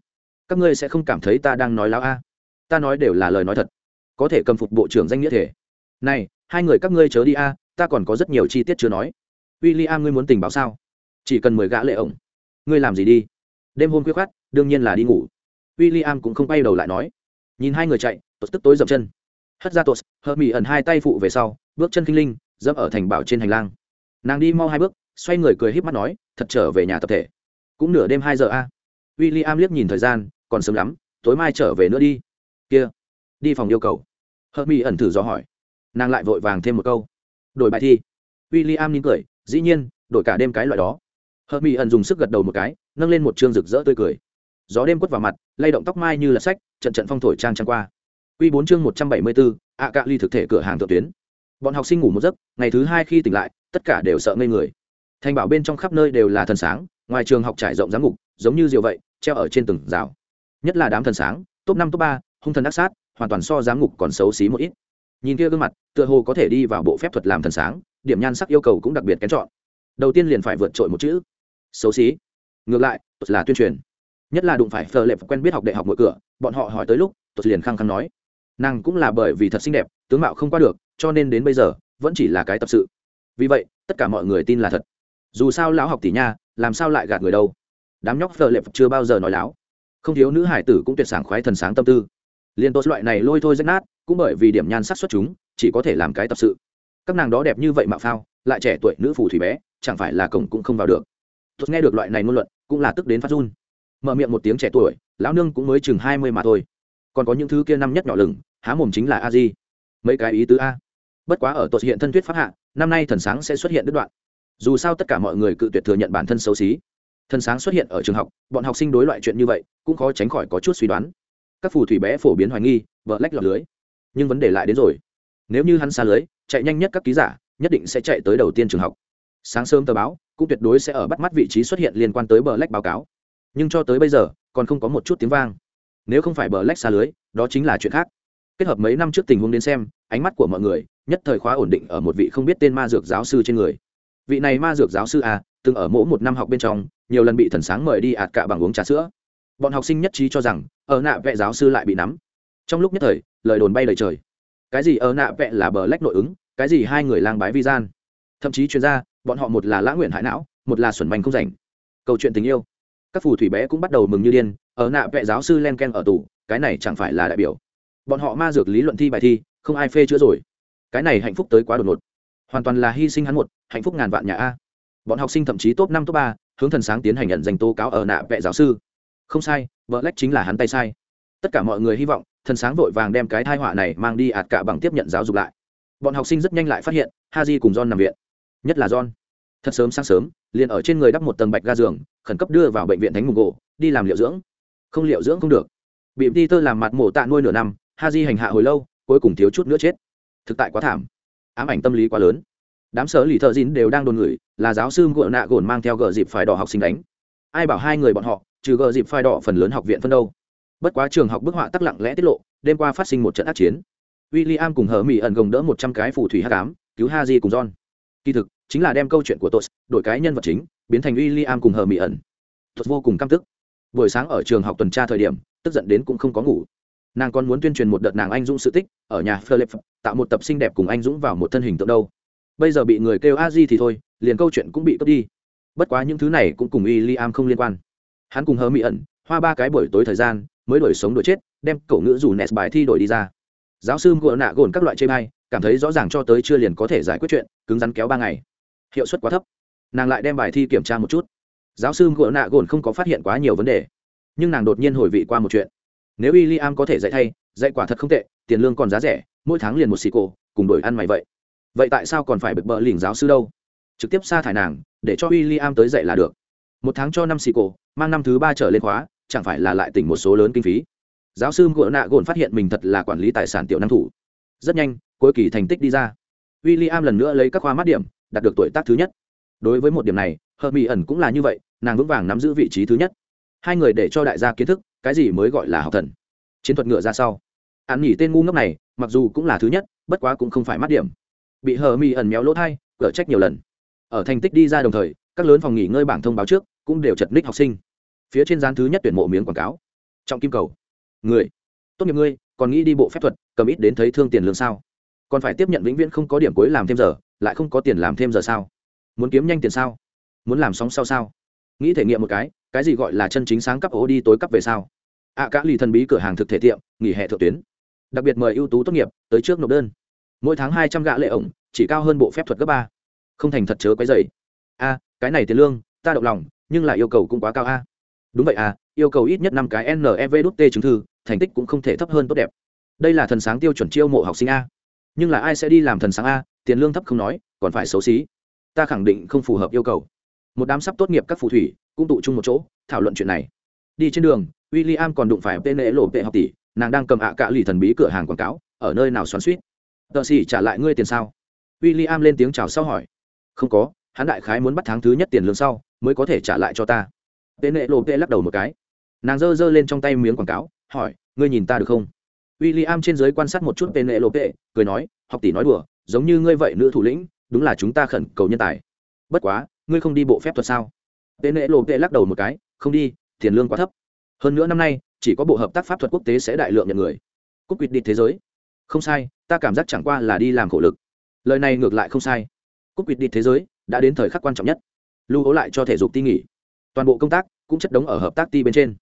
Các ngươi sẽ không cảm thấy ta đang nói láo a ta nói đều là lời nói thật. Có thể cầm phục bộ trưởng danh nghĩa thể. Này, hai người các ngươi chớ đi a ta còn có rất nhiều chi tiết chưa nói. W i l l i am ngươi muốn tình báo sao? Chỉ cần mười gã lệ ổng. Ngươi làm gì đi? Đêm hôm khuya khoát đương nhiên là đi ngủ. W i l l i am cũng không quay đầu lại nói nhìn hai người chạy tốt tức tối dậm chân. Hất ra tốt hớt mỹ ẩn hai tay phụ về sau, bước chân kinh linh, dẫm ở thành bảo trên hành lang. Nàng đi mau hai bước, xoay người cười híp mắt nói, thật trở về nhà tập thể. Cũng nửa đêm hai giờ a. À. w i l l i am liếc nhìn thời gian, còn sớm lắm, tối mai trở về nữa đi. Kia, đi phòng yêu cầu. Hớt mỹ ẩn thử dò hỏi. Nàng lại vội vàng thêm một câu. Đổi bài thi. W i l l i am nín cười, dĩ nhiên, đổi cả đêm cái loại đó. Hớt mỹ ẩn dùng sức gật đầu một cái, nâng lên một chương rực rỡ tươi cười gió đêm quất vào mặt lay động tóc mai như là sách trận trận phong thổi trang trang qua Quy bốn chương một trăm bảy mươi bốn, ạ cạ ly thực thể cửa hàng thượng tuyến. Bọn học sinh ngủ một giấc, ngày thứ hai khi tỉnh lại, tất cả đều sợ ngây người. Thành bảo bên trong khắp nơi đều là thần sáng, ngoài trường học trải rộng giám ngục, giống như diều vậy, treo ở trên từng rào. Nhất là đám thần sáng, top năm top ba, hung thần ác sát, hoàn toàn so giám ngục còn xấu xí một ít. Nhìn kia gương mặt, tựa hồ có thể đi vào bộ phép thuật làm thần sáng, điểm nhan sắc yêu cầu cũng đặc biệt kén chọn. Đầu tiên liền phải vượt trội một chữ, xấu xí ngược lại là tuyên truyền nhất là đụng phải phờ lệp quen biết học đại học mỗi cửa, bọn họ hỏi tới lúc tôi liền khăng khăng nói, nàng cũng là bởi vì thật xinh đẹp, tướng mạo không qua được, cho nên đến bây giờ, vẫn chỉ là cái tập sự. Vì vậy, tất cả mọi người tin là thật. Dù sao lão học tỷ nha, làm sao lại gạt người đâu? Đám nhóc phờ lệp chưa bao giờ nói láo. Không thiếu nữ hải tử cũng tuyệt sảng khoái thần sáng tâm tư. Liền tốt loại này lôi thôi rách nát, cũng bởi vì điểm nhan sắc xuất chúng, chỉ có thể làm cái tập sự. Các nàng đó đẹp như vậy mạo phao, lại trẻ tuổi nữ phù thủy bé, chẳng phải là cổng cũng không vào được. Tốt nghe được loại này ngôn luận, cũng là tức đến phát run mở miệng một tiếng trẻ tuổi, lão nương cũng mới chừng hai mươi mà thôi. Còn có những thứ kia năm nhất nhỏ lừng, há mồm chính là a di. Mấy cái ý tứ a. Bất quá ở tội hiện thân thuyết pháp hạ, năm nay thần sáng sẽ xuất hiện đứt đoạn. Dù sao tất cả mọi người cự tuyệt thừa nhận bản thân xấu xí. Thần sáng xuất hiện ở trường học, bọn học sinh đối loại chuyện như vậy, cũng khó tránh khỏi có chút suy đoán. Các phù thủy bé phổ biến hoài nghi, vợ lách lọt lưới. Nhưng vấn đề lại đến rồi. Nếu như hắn xa lưới, chạy nhanh nhất các ký giả, nhất định sẽ chạy tới đầu tiên trường học. Sáng sớm tờ báo, cũng tuyệt đối sẽ ở bắt mắt vị trí xuất hiện liên quan tới bờ lách báo cáo nhưng cho tới bây giờ, còn không có một chút tiếng vang. Nếu không phải bờ lách xa lưới, đó chính là chuyện khác. Kết hợp mấy năm trước tình huống đến xem, ánh mắt của mọi người, nhất thời khóa ổn định ở một vị không biết tên ma dược giáo sư trên người. Vị này ma dược giáo sư a, từng ở mỗi một năm học bên trong, nhiều lần bị thần sáng mời đi ạt cả bằng uống trà sữa. Bọn học sinh nhất trí cho rằng, ở nạ vệ giáo sư lại bị nắm. Trong lúc nhất thời, lời đồn bay lời trời. Cái gì ở nạ vệ là bờ lách nội ứng, cái gì hai người lang bái vi gian. Thậm chí chuyên gia, bọn họ một là lã nguyện hại não, một là xuẩn bành không rảnh. Câu chuyện tình yêu các phù thủy bé cũng bắt đầu mừng như điên, ở nạ vệ giáo sư len ken ở tù, cái này chẳng phải là đại biểu. Bọn họ ma dược lý luận thi bài thi, không ai phê chữa rồi. Cái này hạnh phúc tới quá đột ngột. Hoàn toàn là hy sinh hắn một, hạnh phúc ngàn vạn nhà a. Bọn học sinh thậm chí top năm, top ba, hướng thần sáng tiến hành nhận danh tố cáo ở nạ vệ giáo sư. Không sai, vợ lách chính là hắn tay sai. Tất cả mọi người hy vọng, thần sáng vội vàng đem cái thai họa này mang đi ạt cả bằng tiếp nhận giáo dục lại. Bọn học sinh rất nhanh lại phát hiện ha di cùng john nằm viện. Nhất là john thật sớm sáng sớm, liền ở trên người đắp một tầng bạch ga giường, khẩn cấp đưa vào bệnh viện thánh mùng gỗ, đi làm liệu dưỡng. Không liệu dưỡng không được. Bị peter làm mặt mổ tạ nuôi nửa năm, ha di hành hạ hồi lâu, cuối cùng thiếu chút nữa chết. Thực tại quá thảm. Ám ảnh tâm lý quá lớn. Đám sở lì thợ dín đều đang đồn ngửi, là giáo sư ngựa nạ gồn mang theo gờ dịp phải đỏ học sinh đánh. Ai bảo hai người bọn họ, trừ gờ dịp phai đỏ phần lớn học viện phân đâu. Bất quá trường học bức họa tắc lặng lẽ tiết lộ, đêm qua phát sinh một trận ác chiến. W i l l i am cùng hờ mỹ ẩn gồng đỡ một trăm cái phù thủy h tám cứu ha di cùng john. Kỳ thực chính là đem câu chuyện của tos đổi cái nhân vật chính, biến thành w i l l i am cùng hờ mỹ ẩn. Tos vô cùng căm tức. Buổi sáng ở trường học tuần tra thời điểm, tức giận đến cũng không có ngủ. Nàng còn muốn tuyên truyền một đợt nàng anh dũng sự tích, ở nhà philip tạo một tập xinh đẹp cùng anh dũng vào một thân hình tượng đâu. Bây giờ bị người kêu a di thì thôi, liền câu chuyện cũng bị cướp đi. Bất quá những thứ này cũng cùng w i l l i am không liên quan. Hắn cùng hờ mỹ ẩn, hoa ba cái buổi tối thời gian, mới đổi sống đổi chết, đem cậu ngữ rủ nes bài thi đổi đi ra. Giáo sư ngựa nạ gồn các loại chê bay cảm thấy rõ ràng cho tới chưa liền có thể giải quyết chuyện, cứng rắn kéo ba ngày hiệu suất quá thấp. Nàng lại đem bài thi kiểm tra một chút. Giáo sư ngựa nạ gồn không có phát hiện quá nhiều vấn đề, nhưng nàng đột nhiên hồi vị qua một chuyện. Nếu w i l l i am có thể dạy thay, dạy quả thật không tệ, tiền lương còn giá rẻ, mỗi tháng liền một xì cổ, cùng đổi ăn mày vậy. Vậy tại sao còn phải bực bợ lỉnh giáo sư đâu? Trực tiếp sa thải nàng, để cho w i l l i am tới dạy là được. Một tháng cho năm xì cổ, mang năm thứ ba trở lên khóa, chẳng phải là lại tỉnh một số lớn kinh phí? Giáo sư ngựa nạ gồn phát hiện mình thật là quản lý tài sản tiểu năng thủ. Rất nhanh, cuối kỳ thành tích đi ra w i l l i am lần nữa lấy các khoa mắt điểm, đạt được tuổi tác thứ nhất. Đối với một điểm này Hờ mỹ ẩn cũng là như vậy, nàng vững vàng nắm giữ vị trí thứ nhất. Hai người để cho đại gia kiến thức, cái gì mới gọi là học thần. Chiến thuật ngựa ra sau. Hắn nhỉ tên ngu ngốc này, mặc dù cũng là thứ nhất, bất quá cũng không phải mắt điểm. Bị hờ mỹ ẩn méo lỗ thai, gỡ trách nhiều lần. Ở thành tích đi ra đồng thời, các lớn phòng nghỉ ngơi bảng thông báo trước, cũng đều chật ních học sinh. Phía trên gian thứ nhất tuyển mộ miếng quảng cáo. Trọng kim cầu. Người. Tốt nghiệp ngươi, còn nghĩ đi bộ phép thuật, cầm ít đến thấy thương tiền lương sao? Còn phải tiếp nhận vĩnh viễn không có điểm cuối làm thêm giờ lại không có tiền làm thêm giờ sao? Muốn kiếm nhanh tiền sao? Muốn làm sóng sau sao? Nghĩ thể nghiệm một cái cái gì gọi là chân chính sáng cấp ô đi tối cấp về sao? Ạ à, cả lì thần bí cửa hàng thực thể tiệm nghỉ hè thượng tuyến. Đặc biệt mời ưu tú tốt nghiệp tới trước nộp đơn. Mỗi tháng hai trăm gạ lệ ổng chỉ cao hơn bộ phép thuật cấp ba. Không thành thật chớ quấy dày a à, cái này tiền lương ta động lòng nhưng lại yêu cầu cũng quá cao a. Đúng vậy à yêu cầu ít nhất năm cái nev đút t chứng thư thành tích cũng không thể thấp hơn tốt đẹp. Đây là thần sáng tiêu chuẩn chiêu mộ học sinh a nhưng là ai sẽ đi làm thần sáng a, tiền lương thấp không nói, còn phải xấu xí. Ta khẳng định không phù hợp yêu cầu. Một đám sắp tốt nghiệp các phù thủy, cũng tụ chung một chỗ, thảo luận chuyện này. Đi trên đường w i l l i am còn đụng phải tên lễ lộ vệ học tỷ, nàng đang cầm ạ à cạ lì thần bí cửa hàng quảng cáo, ở nơi nào xoắn suýt tợ xỉ trả lại ngươi tiền sao? W i l l i am lên tiếng chào sau hỏi. Không có, hắn đại khái muốn bắt tháng thứ nhất tiền lương sau, mới có thể trả lại cho ta. Tên lễ lộ tệ lắc đầu một cái. Nàng giơ giơ lên trong tay miếng quảng cáo, hỏi, ngươi nhìn ta được không? W i l l i am trên giới quan sát một chút tên nệ cười nói, học tỷ nói đùa, giống như ngươi vậy nữ thủ lĩnh, đúng là chúng ta khẩn cầu nhân tài. Bất quá, ngươi không đi bộ phép thuật sao? Tên nệ lắc đầu một cái, không đi, tiền lương quá thấp. Hơn nữa năm nay, chỉ có bộ hợp tác pháp thuật quốc tế sẽ đại lượng nhận người. Cúp quýt đi thế giới. Không sai, ta cảm giác chẳng qua là đi làm khổ lực. Lời này ngược lại không sai. Cúp quýt đi thế giới, đã đến thời khắc quan trọng nhất. Lưu hố lại cho thể dục ti nghỉ. Toàn bộ công tác cũng chất đống ở hợp tác ti bên trên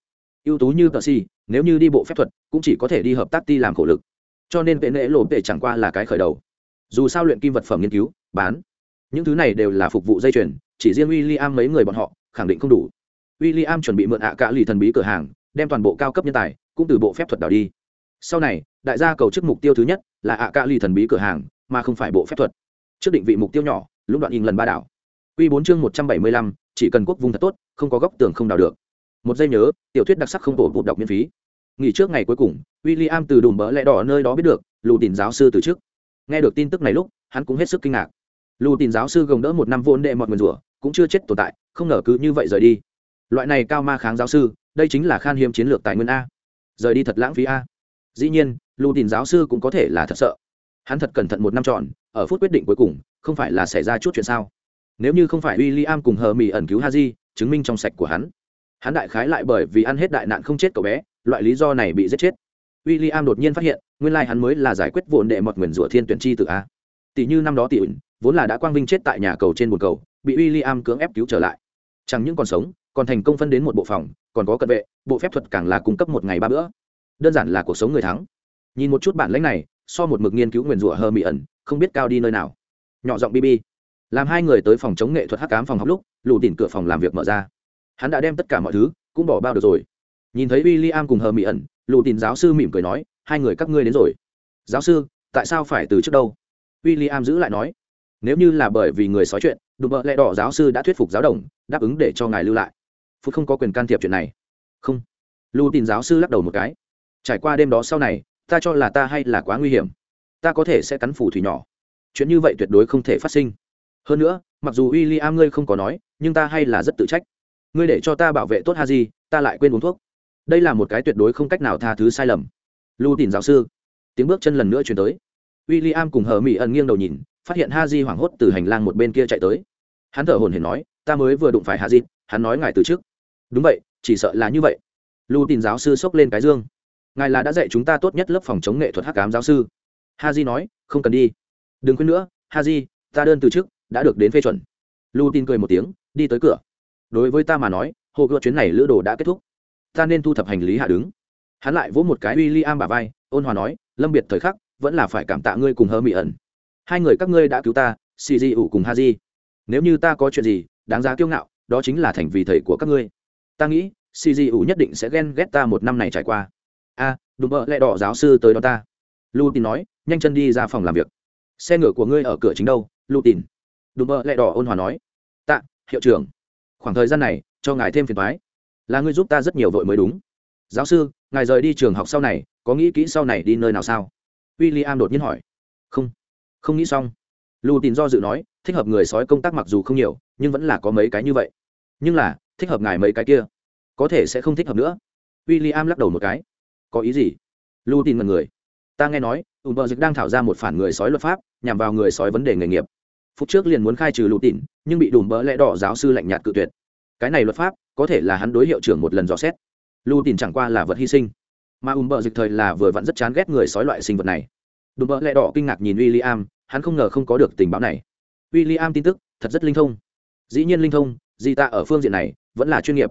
ưu tú như tờ si, nếu như đi bộ phép thuật, cũng chỉ có thể đi hợp tác ti làm khổ lực. Cho nên vệ nễ lộ vệ chẳng qua là cái khởi đầu. Dù sao luyện kim vật phẩm nghiên cứu, bán, những thứ này đều là phục vụ dây chuyền, chỉ riêng w i l l i am mấy người bọn họ, khẳng định không đủ. W i l l i am chuẩn bị mượn ạ cả lì thần bí cửa hàng, đem toàn bộ cao cấp nhân tài, cũng từ bộ phép thuật đảo đi. Sau này, đại gia cầu chức mục tiêu thứ nhất là ạ cả lì thần bí cửa hàng, mà không phải bộ phép thuật. Trước định vị mục tiêu nhỏ lúc đoạn in lần ba đảo. Q bốn chương một trăm bảy mươi lăm, chỉ cần quốc vùng thật tốt, không có góc tường không đào được một giây nhớ, tiểu thuyết đặc sắc không tổ bụt đọc miễn phí. Nghỉ trước ngày cuối cùng w i l l i am từ đùm bỡ lẽ đỏ nơi đó biết được, lù tìm giáo sư từ trước. Nghe được tin tức này lúc, hắn cũng hết sức kinh ngạc. Lù tìm giáo sư gồng đỡ một năm vốn đệ mọt nguyền rủa, cũng chưa chết tồn tại, không ngờ cứ như vậy rời đi. Loại này cao ma kháng giáo sư, đây chính là khan hiếm chiến lược tài nguyên a. Rời đi thật lãng phí a. Dĩ nhiên, lù tìm giáo sư cũng có thể là thật sợ. Hắn thật cẩn thận một năm trọn ở phút quyết định cuối cùng, không phải là xảy ra chút chuyện sao? Nếu như không phải w i l l i am cùng hờ mỹ ẩn cứu ha di chứng minh trong sạch của hắn hắn đại khái lại bởi vì ăn hết đại nạn không chết cậu bé, loại lý do này bị giết chết. W i l l i am đột nhiên phát hiện, nguyên lai hắn mới là giải quyết vụn đệ mọt nguyền rủa thiên tuyển chi từ a. Tỷ như năm đó tỷ ẩn, vốn là đã quang vinh chết tại nhà cầu trên bồn cầu, bị w i l l i am cưỡng ép cứu trở lại. Chẳng những còn sống, còn thành công phân đến một bộ phòng, còn có cận vệ, bộ phép thuật càng là cung cấp một ngày ba bữa. Đơn giản là cuộc sống người thắng. Nhìn một chút bản lãnh này, so một mực nghiên cứu nguyền rủa hơ mỹ ẩn, không biết cao đi nơi nào. Nhỏ giọng bb làm hai người tới phòng chống nghệ thuật hắc cám phòng học lúc lù đỉnh cửa phòng làm việc mở ra hắn đã đem tất cả mọi thứ cũng bỏ bao được rồi. Nhìn thấy w i l l i am cùng hờ mỹ ẩn, lù tỉn giáo sư mỉm cười nói, hai người các ngươi đến rồi. Giáo sư, tại sao phải từ trước đâu? W i l l i am giữ lại nói, nếu như là bởi vì người xói chuyện đùm bợ lẽ đỏ giáo sư đã thuyết phục giáo đồng, đáp ứng để cho ngài lưu lại. Phút không có quyền can thiệp chuyện này. Không. Lù tỉn giáo sư lắc đầu một cái, trải qua đêm đó sau này, ta cho là ta hay là quá nguy hiểm. Ta có thể sẽ cắn phủ thủy nhỏ. Chuyện như vậy tuyệt đối không thể phát sinh. Hơn nữa, mặc dù w i l l i am ngươi không có nói, nhưng ta hay là rất tự trách ngươi để cho ta bảo vệ tốt ha ta lại quên uống thuốc. Đây là một cái tuyệt đối không cách nào tha thứ sai lầm. Lưu tìm giáo sư, tiếng bước chân lần nữa chuyển tới. W i l l i am cùng hờ mỹ ẩn nghiêng đầu nhìn, phát hiện ha di hoảng hốt từ hành lang một bên kia chạy tới. Hắn thở hồn hển nói, ta mới vừa đụng phải ha di hắn nói ngài từ trước đúng vậy, chỉ sợ là như vậy. Lưu tìm giáo sư xốc lên cái dương. Ngài là đã dạy chúng ta tốt nhất lớp phòng chống nghệ thuật hắc cám giáo sư. Ha di nói, không cần đi. Đừng quên nữa ha di ta đơn từ trước đã được đến phê chuẩn. Lưu tin cười một tiếng, đi tới cửa đối với ta mà nói hồ gợt chuyến này lữ đồ đã kết thúc. Ta nên thu thập hành lý hạ đứng. Hắn lại vỗ một cái w i l l i am bà vai ôn hòa nói lâm biệt thời khắc vẫn là phải cảm tạ ngươi cùng hơ mỹ ẩn hai người các ngươi đã cứu ta xì di ủ cùng ha di nếu như ta có chuyện gì đáng giá kiêu ngạo đó chính là thành vì thầy của các ngươi. Ta nghĩ xì di ủ nhất định sẽ ghen ghét ta một năm này trải qua. A à, đúng mợ lẹ đỏ giáo sư tới đó ta. Lu tin nói nhanh chân đi ra phòng làm việc. Xe ngựa của ngươi ở cửa chính đâu lu tin đúng mợ lẹ đỏ ôn hòa nói. Tạ hiệu trưởng khoảng thời gian này, cho ngài thêm phiền thoái là ngươi giúp ta rất nhiều vội mới đúng. Giáo sư, ngài rời đi trường học sau này, có nghĩ kỹ sau này đi nơi nào sao? W i l l i am đột nhiên hỏi. Không không nghĩ xong. Lù tín do dự nói, thích hợp người sói công tác mặc dù không nhiều, nhưng vẫn là có mấy cái như vậy. Nhưng là, thích hợp ngài mấy cái kia, có thể sẽ không thích hợp nữa. W i l l i am lắc đầu một cái. Có ý gì? Lù tín mật người. Ta nghe nói ùn bờ dịch đang thảo ra một phản người sói luật pháp, nhằm vào người sói vấn đề nghề nghiệp phút trước liền muốn khai trừ lụt tỉn nhưng bị đùm bỡ lẽ đỏ giáo sư lạnh nhạt cự tuyệt. Cái này luật pháp, có thể là hắn đối hiệu trưởng một lần dò xét. Lụt tỉn chẳng qua là vật hy sinh. Mà ùm Bỡ dịch thời là vừa vặn rất chán ghét người sói loại sinh vật này. Đùm bỡ lẽ đỏ kinh ngạc nhìn w i l l i am hắn không ngờ không có được tình báo này. W i l l i am tin tức, thật rất linh thông. Dĩ nhiên linh thông Di Tạ ở phương diện này, vẫn là chuyên nghiệp.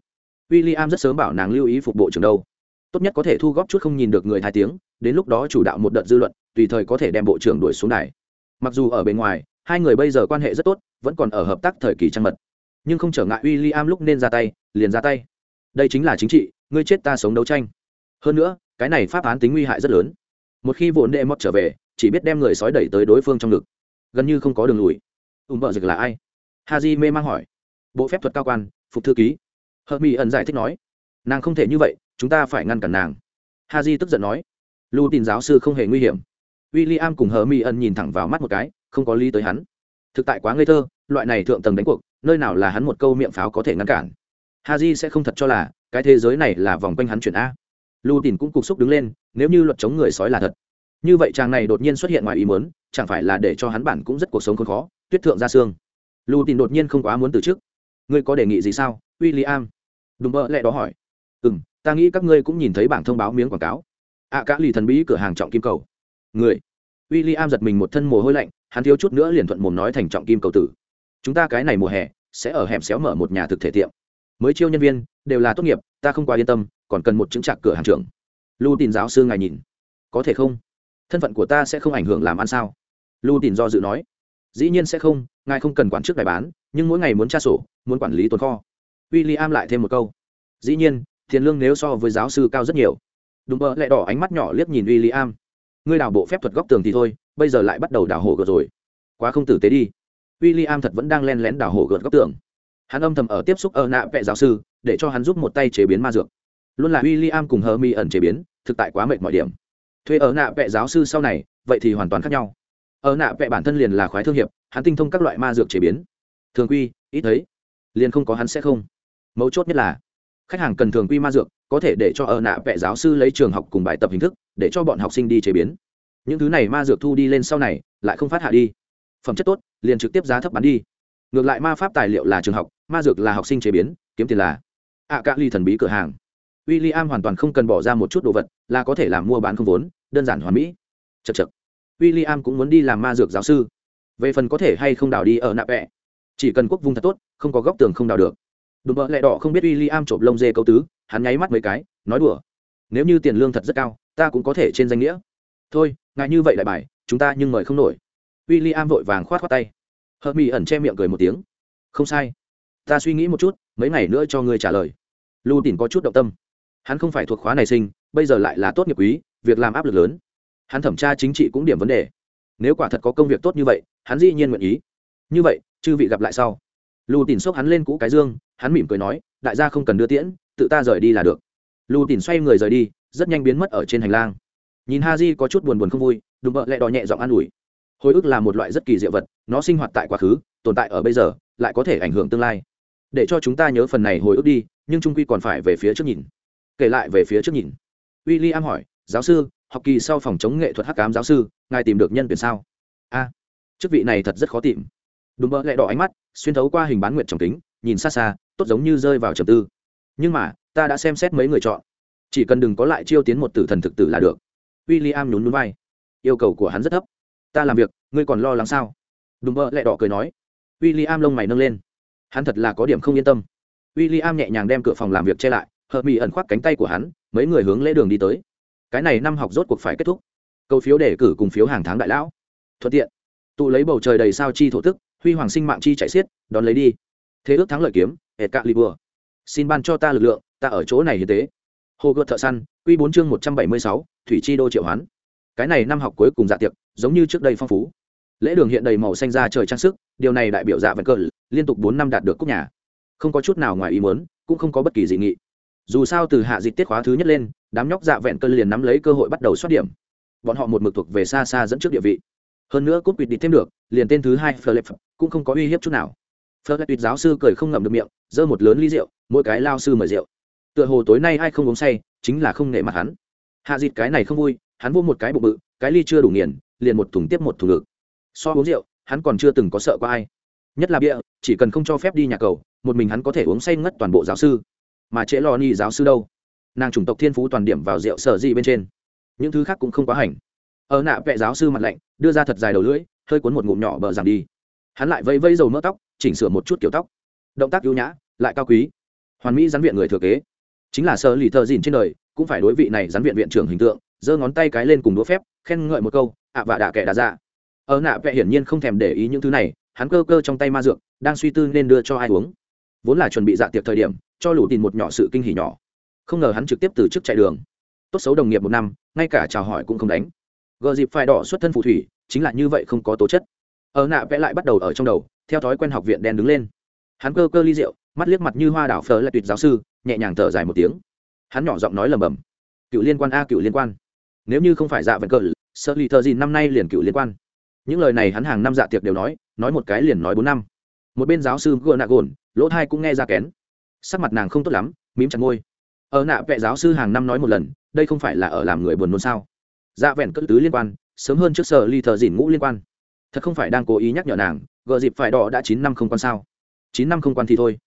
W i l l i am rất sớm bảo nàng lưu ý phục bộ trưởng đâu. Tốt nhất có thể thu góp chút không nhìn được người hai tiếng, đến lúc đó chủ đạo một đợt dư luận, tùy thời có thể đem bộ trưởng đuổi xuống đài. Mặc dù ở bên ngoài hai người bây giờ quan hệ rất tốt, vẫn còn ở hợp tác thời kỳ trăng mật. Nhưng không trở ngại William lúc nên ra tay, liền ra tay. Đây chính là chính trị, ngươi chết ta sống đấu tranh. Hơn nữa, cái này pháp án tính nguy hại rất lớn. Một khi vốn đệ mọt trở về, chỉ biết đem người sói đẩy tới đối phương trong ngực. Gần như không có đường lùi. Ùm vợ dịch là ai? Haji mê mang hỏi. Bộ phép thuật cao quan, phục thư ký. Hợp mỹ ẩn giải thích nói. Nàng không thể như vậy, chúng ta phải ngăn cản nàng. Haji tức giận nói. Lưu tin giáo sư không hề nguy hiểm. William cùng Hợp mỹ ẩn nhìn thẳng vào mắt một cái không có lý tới hắn. Thực tại quá ngây thơ loại này thượng tầng đánh cuộc nơi nào là hắn một câu miệng pháo có thể ngăn cản. Ha j sẽ không thật cho là cái thế giới này là vòng quanh hắn chuyển a. Lưu tìn cũng cục xúc đứng lên nếu như luật chống người sói là thật. Như vậy chàng này đột nhiên xuất hiện ngoài ý muốn chẳng phải là để cho hắn bản cũng rất cuộc sống khốn khó tuyết thượng ra xương. Lưu tìn đột nhiên không quá muốn từ chức. Ngươi có đề nghị gì sao w i l l i am đó hỏi. Ừ m ta nghĩ các ngươi cũng nhìn thấy bảng thông báo miếng quảng cáo. Ạ à, cả lì thần bí cửa hàng trọng kim cầu. Người. W i l l i am giật mình một thân mồ hôi lạnh hắn thiếu chút nữa liền thuận mồm nói thành trọng kim cầu tử. Chúng ta cái này mùa hè, sẽ ở hẻm xéo mở một nhà thực thể tiệm. Mới chiêu nhân viên, đều là tốt nghiệp, ta không quá yên tâm, còn cần một chứng trạc cửa hàng trưởng. Lưu tin giáo sư ngài nhìn. Có thể không? Thân phận của ta sẽ không ảnh hưởng làm ăn sao? Lưu tin do dự nói. Dĩ nhiên sẽ không, ngài không cần quản trước bài bán, nhưng mỗi ngày muốn tra sổ, muốn quản lý tồn kho. W i l l i am lại thêm một câu. Dĩ nhiên, tiền lương nếu so với giáo sư cao rất nhiều. Đúng mơ lại đỏ ánh mắt nhỏ liếc nhìn w i l l i am ngươi đào bộ phép thuật góc tường thì thôi bây giờ lại bắt đầu đào hổ gợt rồi. Quá không tử tế đi. W i l l i am thật vẫn đang len lén đào hổ gợt góc tường. Hắn âm thầm ở tiếp xúc ở nạ vệ giáo sư, để cho hắn giúp một tay chế biến ma dược. Luôn là w i l l i am cùng hờ mi ẩn chế biến, thực tại quá mệt mọi điểm. Thuê ở nạ vệ giáo sư sau này, vậy thì hoàn toàn khác nhau. Ở nạ vệ bản thân liền là khoái thương hiệp, hắn tinh thông các loại ma dược chế biến. Thường quy, ít thấy. Liền không có hắn sẽ không. Mấu chốt nhất là, khách hàng cần thường quy ma dược, có thể để cho ở nạ vẽ giáo sư lấy trường học cùng bài tập hình thức, để cho bọn học sinh đi chế biến những thứ này ma dược thu đi lên sau này lại không phát hạ đi. Phẩm chất tốt liền trực tiếp giá thấp bán đi. Ngược lại ma pháp tài liệu là trường học ma dược là học sinh chế biến kiếm tiền là. Ạ à, ly thần bí cửa hàng. W i l l i am hoàn toàn không cần bỏ ra một chút đồ vật là có thể làm mua bán không vốn đơn giản hoàn mỹ. Chật chật w i l l i am cũng muốn đi làm ma dược giáo sư. Về phần có thể hay không đào đi ở nạp vẹ chỉ cần quốc vung thật tốt không có góc tường không đào được. Đùm bợ lẹ đỏ không biết w i l l i am trộm lông dê câu tứ hắn nháy mắt mấy cái nói đùa. Nếu như tiền lương thật rất cao ta cũng có thể trên danh nghĩa thôi ngại như vậy lại bài, chúng ta nhưng mời không nổi. W i l l i am vội vàng khoát khoác tay. Hợp mỹ ẩn che miệng cười một tiếng. Không sai. Ta suy nghĩ một chút, mấy ngày nữa cho ngươi trả lời. Lu tìm có chút động tâm. Hắn không phải thuộc khóa này sinh, bây giờ lại là tốt nghiệp quý, việc làm áp lực lớn. Hắn thẩm tra chính trị cũng điểm vấn đề. Nếu quả thật có công việc tốt như vậy, hắn dĩ nhiên nguyện ý. Như vậy, chư vị gặp lại sau. Lưu tìm xốc hắn lên cũ cái dương, hắn mỉm cười nói, đại gia không cần đưa tiễn, tự ta rời đi là được. Lưu tìm xoay người rời đi, rất nhanh biến mất ở trên hành lang nhìn ha di có chút buồn buồn không vui, đùm bợ lại đò nhẹ giọng an ủi. Hồi ức là một loại rất kỳ diệu vật, nó sinh hoạt tại quá khứ, tồn tại ở bây giờ, lại có thể ảnh hưởng tương lai. Để cho chúng ta nhớ phần này hồi ức đi, nhưng trung quy còn phải về phía trước nhìn. Kể lại về phía trước nhìn. W i l l i am hỏi, giáo sư, học kỳ sau phòng chống nghệ thuật hắc cám giáo sư, ngài tìm được nhân tuyển sao? A, chức vị này thật rất khó tìm. Đùm bợ lại đỏ ánh mắt, xuyên thấu qua hình bán nguyện trồng kính, nhìn xa xa, tốt giống như rơi vào trầm tư. Nhưng mà, ta đã xem xét mấy người chọn. Chỉ cần đừng có lại chiêu tiến một tử thần thực tử là được w i l l i am nhún núi vai. Yêu cầu của hắn rất thấp. Ta làm việc, ngươi còn lo lắng sao? Đùm bơ lẹ đỏ cười nói. W i l l i am lông mày nâng lên. Hắn thật là có điểm không yên tâm. W i l l i am nhẹ nhàng đem cửa phòng làm việc che lại hợp mỹ ẩn khoác cánh tay của hắn, mấy người hướng lễ đường đi tới. Cái này năm học rốt cuộc phải kết thúc. Câu phiếu đề cử cùng phiếu hàng tháng đại lão. Thuận tiện. Tụ lấy bầu trời đầy sao chi thổ tức, huy hoàng sinh mạng chi chạy xiết, đón lấy đi. Thế ước thắng lợi kiếm hệ cạ li bừa xin ban cho ta lực lượng, ta ở chỗ này hiến tế hồ gợt thợ săn q bốn chương một trăm bảy mươi sáu, thủy chi đô triệu hoán. Cái này năm học cuối cùng dạ tiệc, giống như trước đây phong phú. Lễ đường hiện đầy màu xanh ra trời trang sức, điều này đại biểu dạ vật cờ liên tục bốn năm đạt được cúc nhà. Không có chút nào ngoài ý muốn, cũng không có bất kỳ dị nghị. Dù sao từ hạ dịch tiết khóa thứ nhất lên, đám nhóc dạ vẹn cơn liền nắm lấy cơ hội bắt đầu xuất điểm. Bọn họ một mực thuộc về xa xa dẫn trước địa vị. Hơn nữa cúp quỵt đi thêm được, liền tên thứ hai philip cũng không có uy hiếp chút nào. Philip giáo sư cười không ngậm được miệng, giơ một lớn ly rượu, mỗi cái lao sư mời rượu tựa hồ tối nay ai không uống say, chính là không nể mặt hắn. Hạ dịt cái này không vui, hắn vô một cái bụng bự, cái ly chưa đủ nghiền, liền một thùng tiếp một thùng ngực so uống rượu, hắn còn chưa từng có sợ qua ai. Nhất là bia, chỉ cần không cho phép đi nhà cầu, một mình hắn có thể uống say ngất toàn bộ giáo sư. Mà trễ lo ni giáo sư đâu? Nàng chủng tộc thiên phú toàn điểm vào rượu sở gì bên trên. Những thứ khác cũng không quá hành. Ở nạ vệ giáo sư mặt lạnh, đưa ra thật dài đầu lưỡi, hơi cuốn một ngụm nhỏ bờ giảm đi. Hắn lại vây vây dầu mỡ tóc, chỉnh sửa một chút kiểu tóc. Động tác ưu nhã, lại cao quý. Hoàn mỹ rắn viện người thừa kế chính là sơ lì thợ dìn trên đời, cũng phải đối vị này gián viện viện trưởng hình tượng, giơ ngón tay cái lên cùng đũa phép, khen ngợi một câu, ạ và đạ kẻ đá ra dạ. ở nạ vẽ hiển nhiên không thèm để ý những thứ này, hắn cơ cơ trong tay ma dược, đang suy tư nên đưa cho ai uống. Vốn là chuẩn bị dạ tiệc thời điểm, cho lũ tin một nhỏ sự kinh hỉ nhỏ. Không ngờ hắn trực tiếp từ chức chạy đường. Tốt xấu đồng nghiệp một năm, ngay cả chào hỏi cũng không đánh. Gờ dịp phải đỏ xuất thân phù thủy, chính là như vậy không có tố chất. Ở nạ vẽ lại bắt đầu ở trong đầu, theo thói quen học viện đen đứng lên. Hắn cơ cơ ly rượu, mắt liếc mặt như hoa đảo phở là tuyệt giáo sư nhẹ nhàng thở dài một tiếng. Hắn nhỏ giọng nói lầm bầm. Cựu liên quan a, cựu liên quan. Nếu như không phải dạ vẫn cờ, sợ lì thợ gì năm nay liền cựu liên quan. Những lời này hắn hàng năm dạ tiệc đều nói nói một cái liền nói bốn năm. Một bên giáo sư gờ nạ gồn lỗ thai cũng nghe ra kén. Sắc mặt nàng không tốt lắm, mím chặt môi. Ở nạ vệ giáo sư hàng năm nói một lần, đây không phải là ở làm người buồn nôn sao? Dạ vẹn cất tứ liên quan, sớm hơn trước sở ly thợ dỉn ngũ liên quan. Thật không phải đang cố ý nhắc nhở nàng gợ dịp phải đỏ đã chín năm không quan sao? Chín năm không quan thì thôi.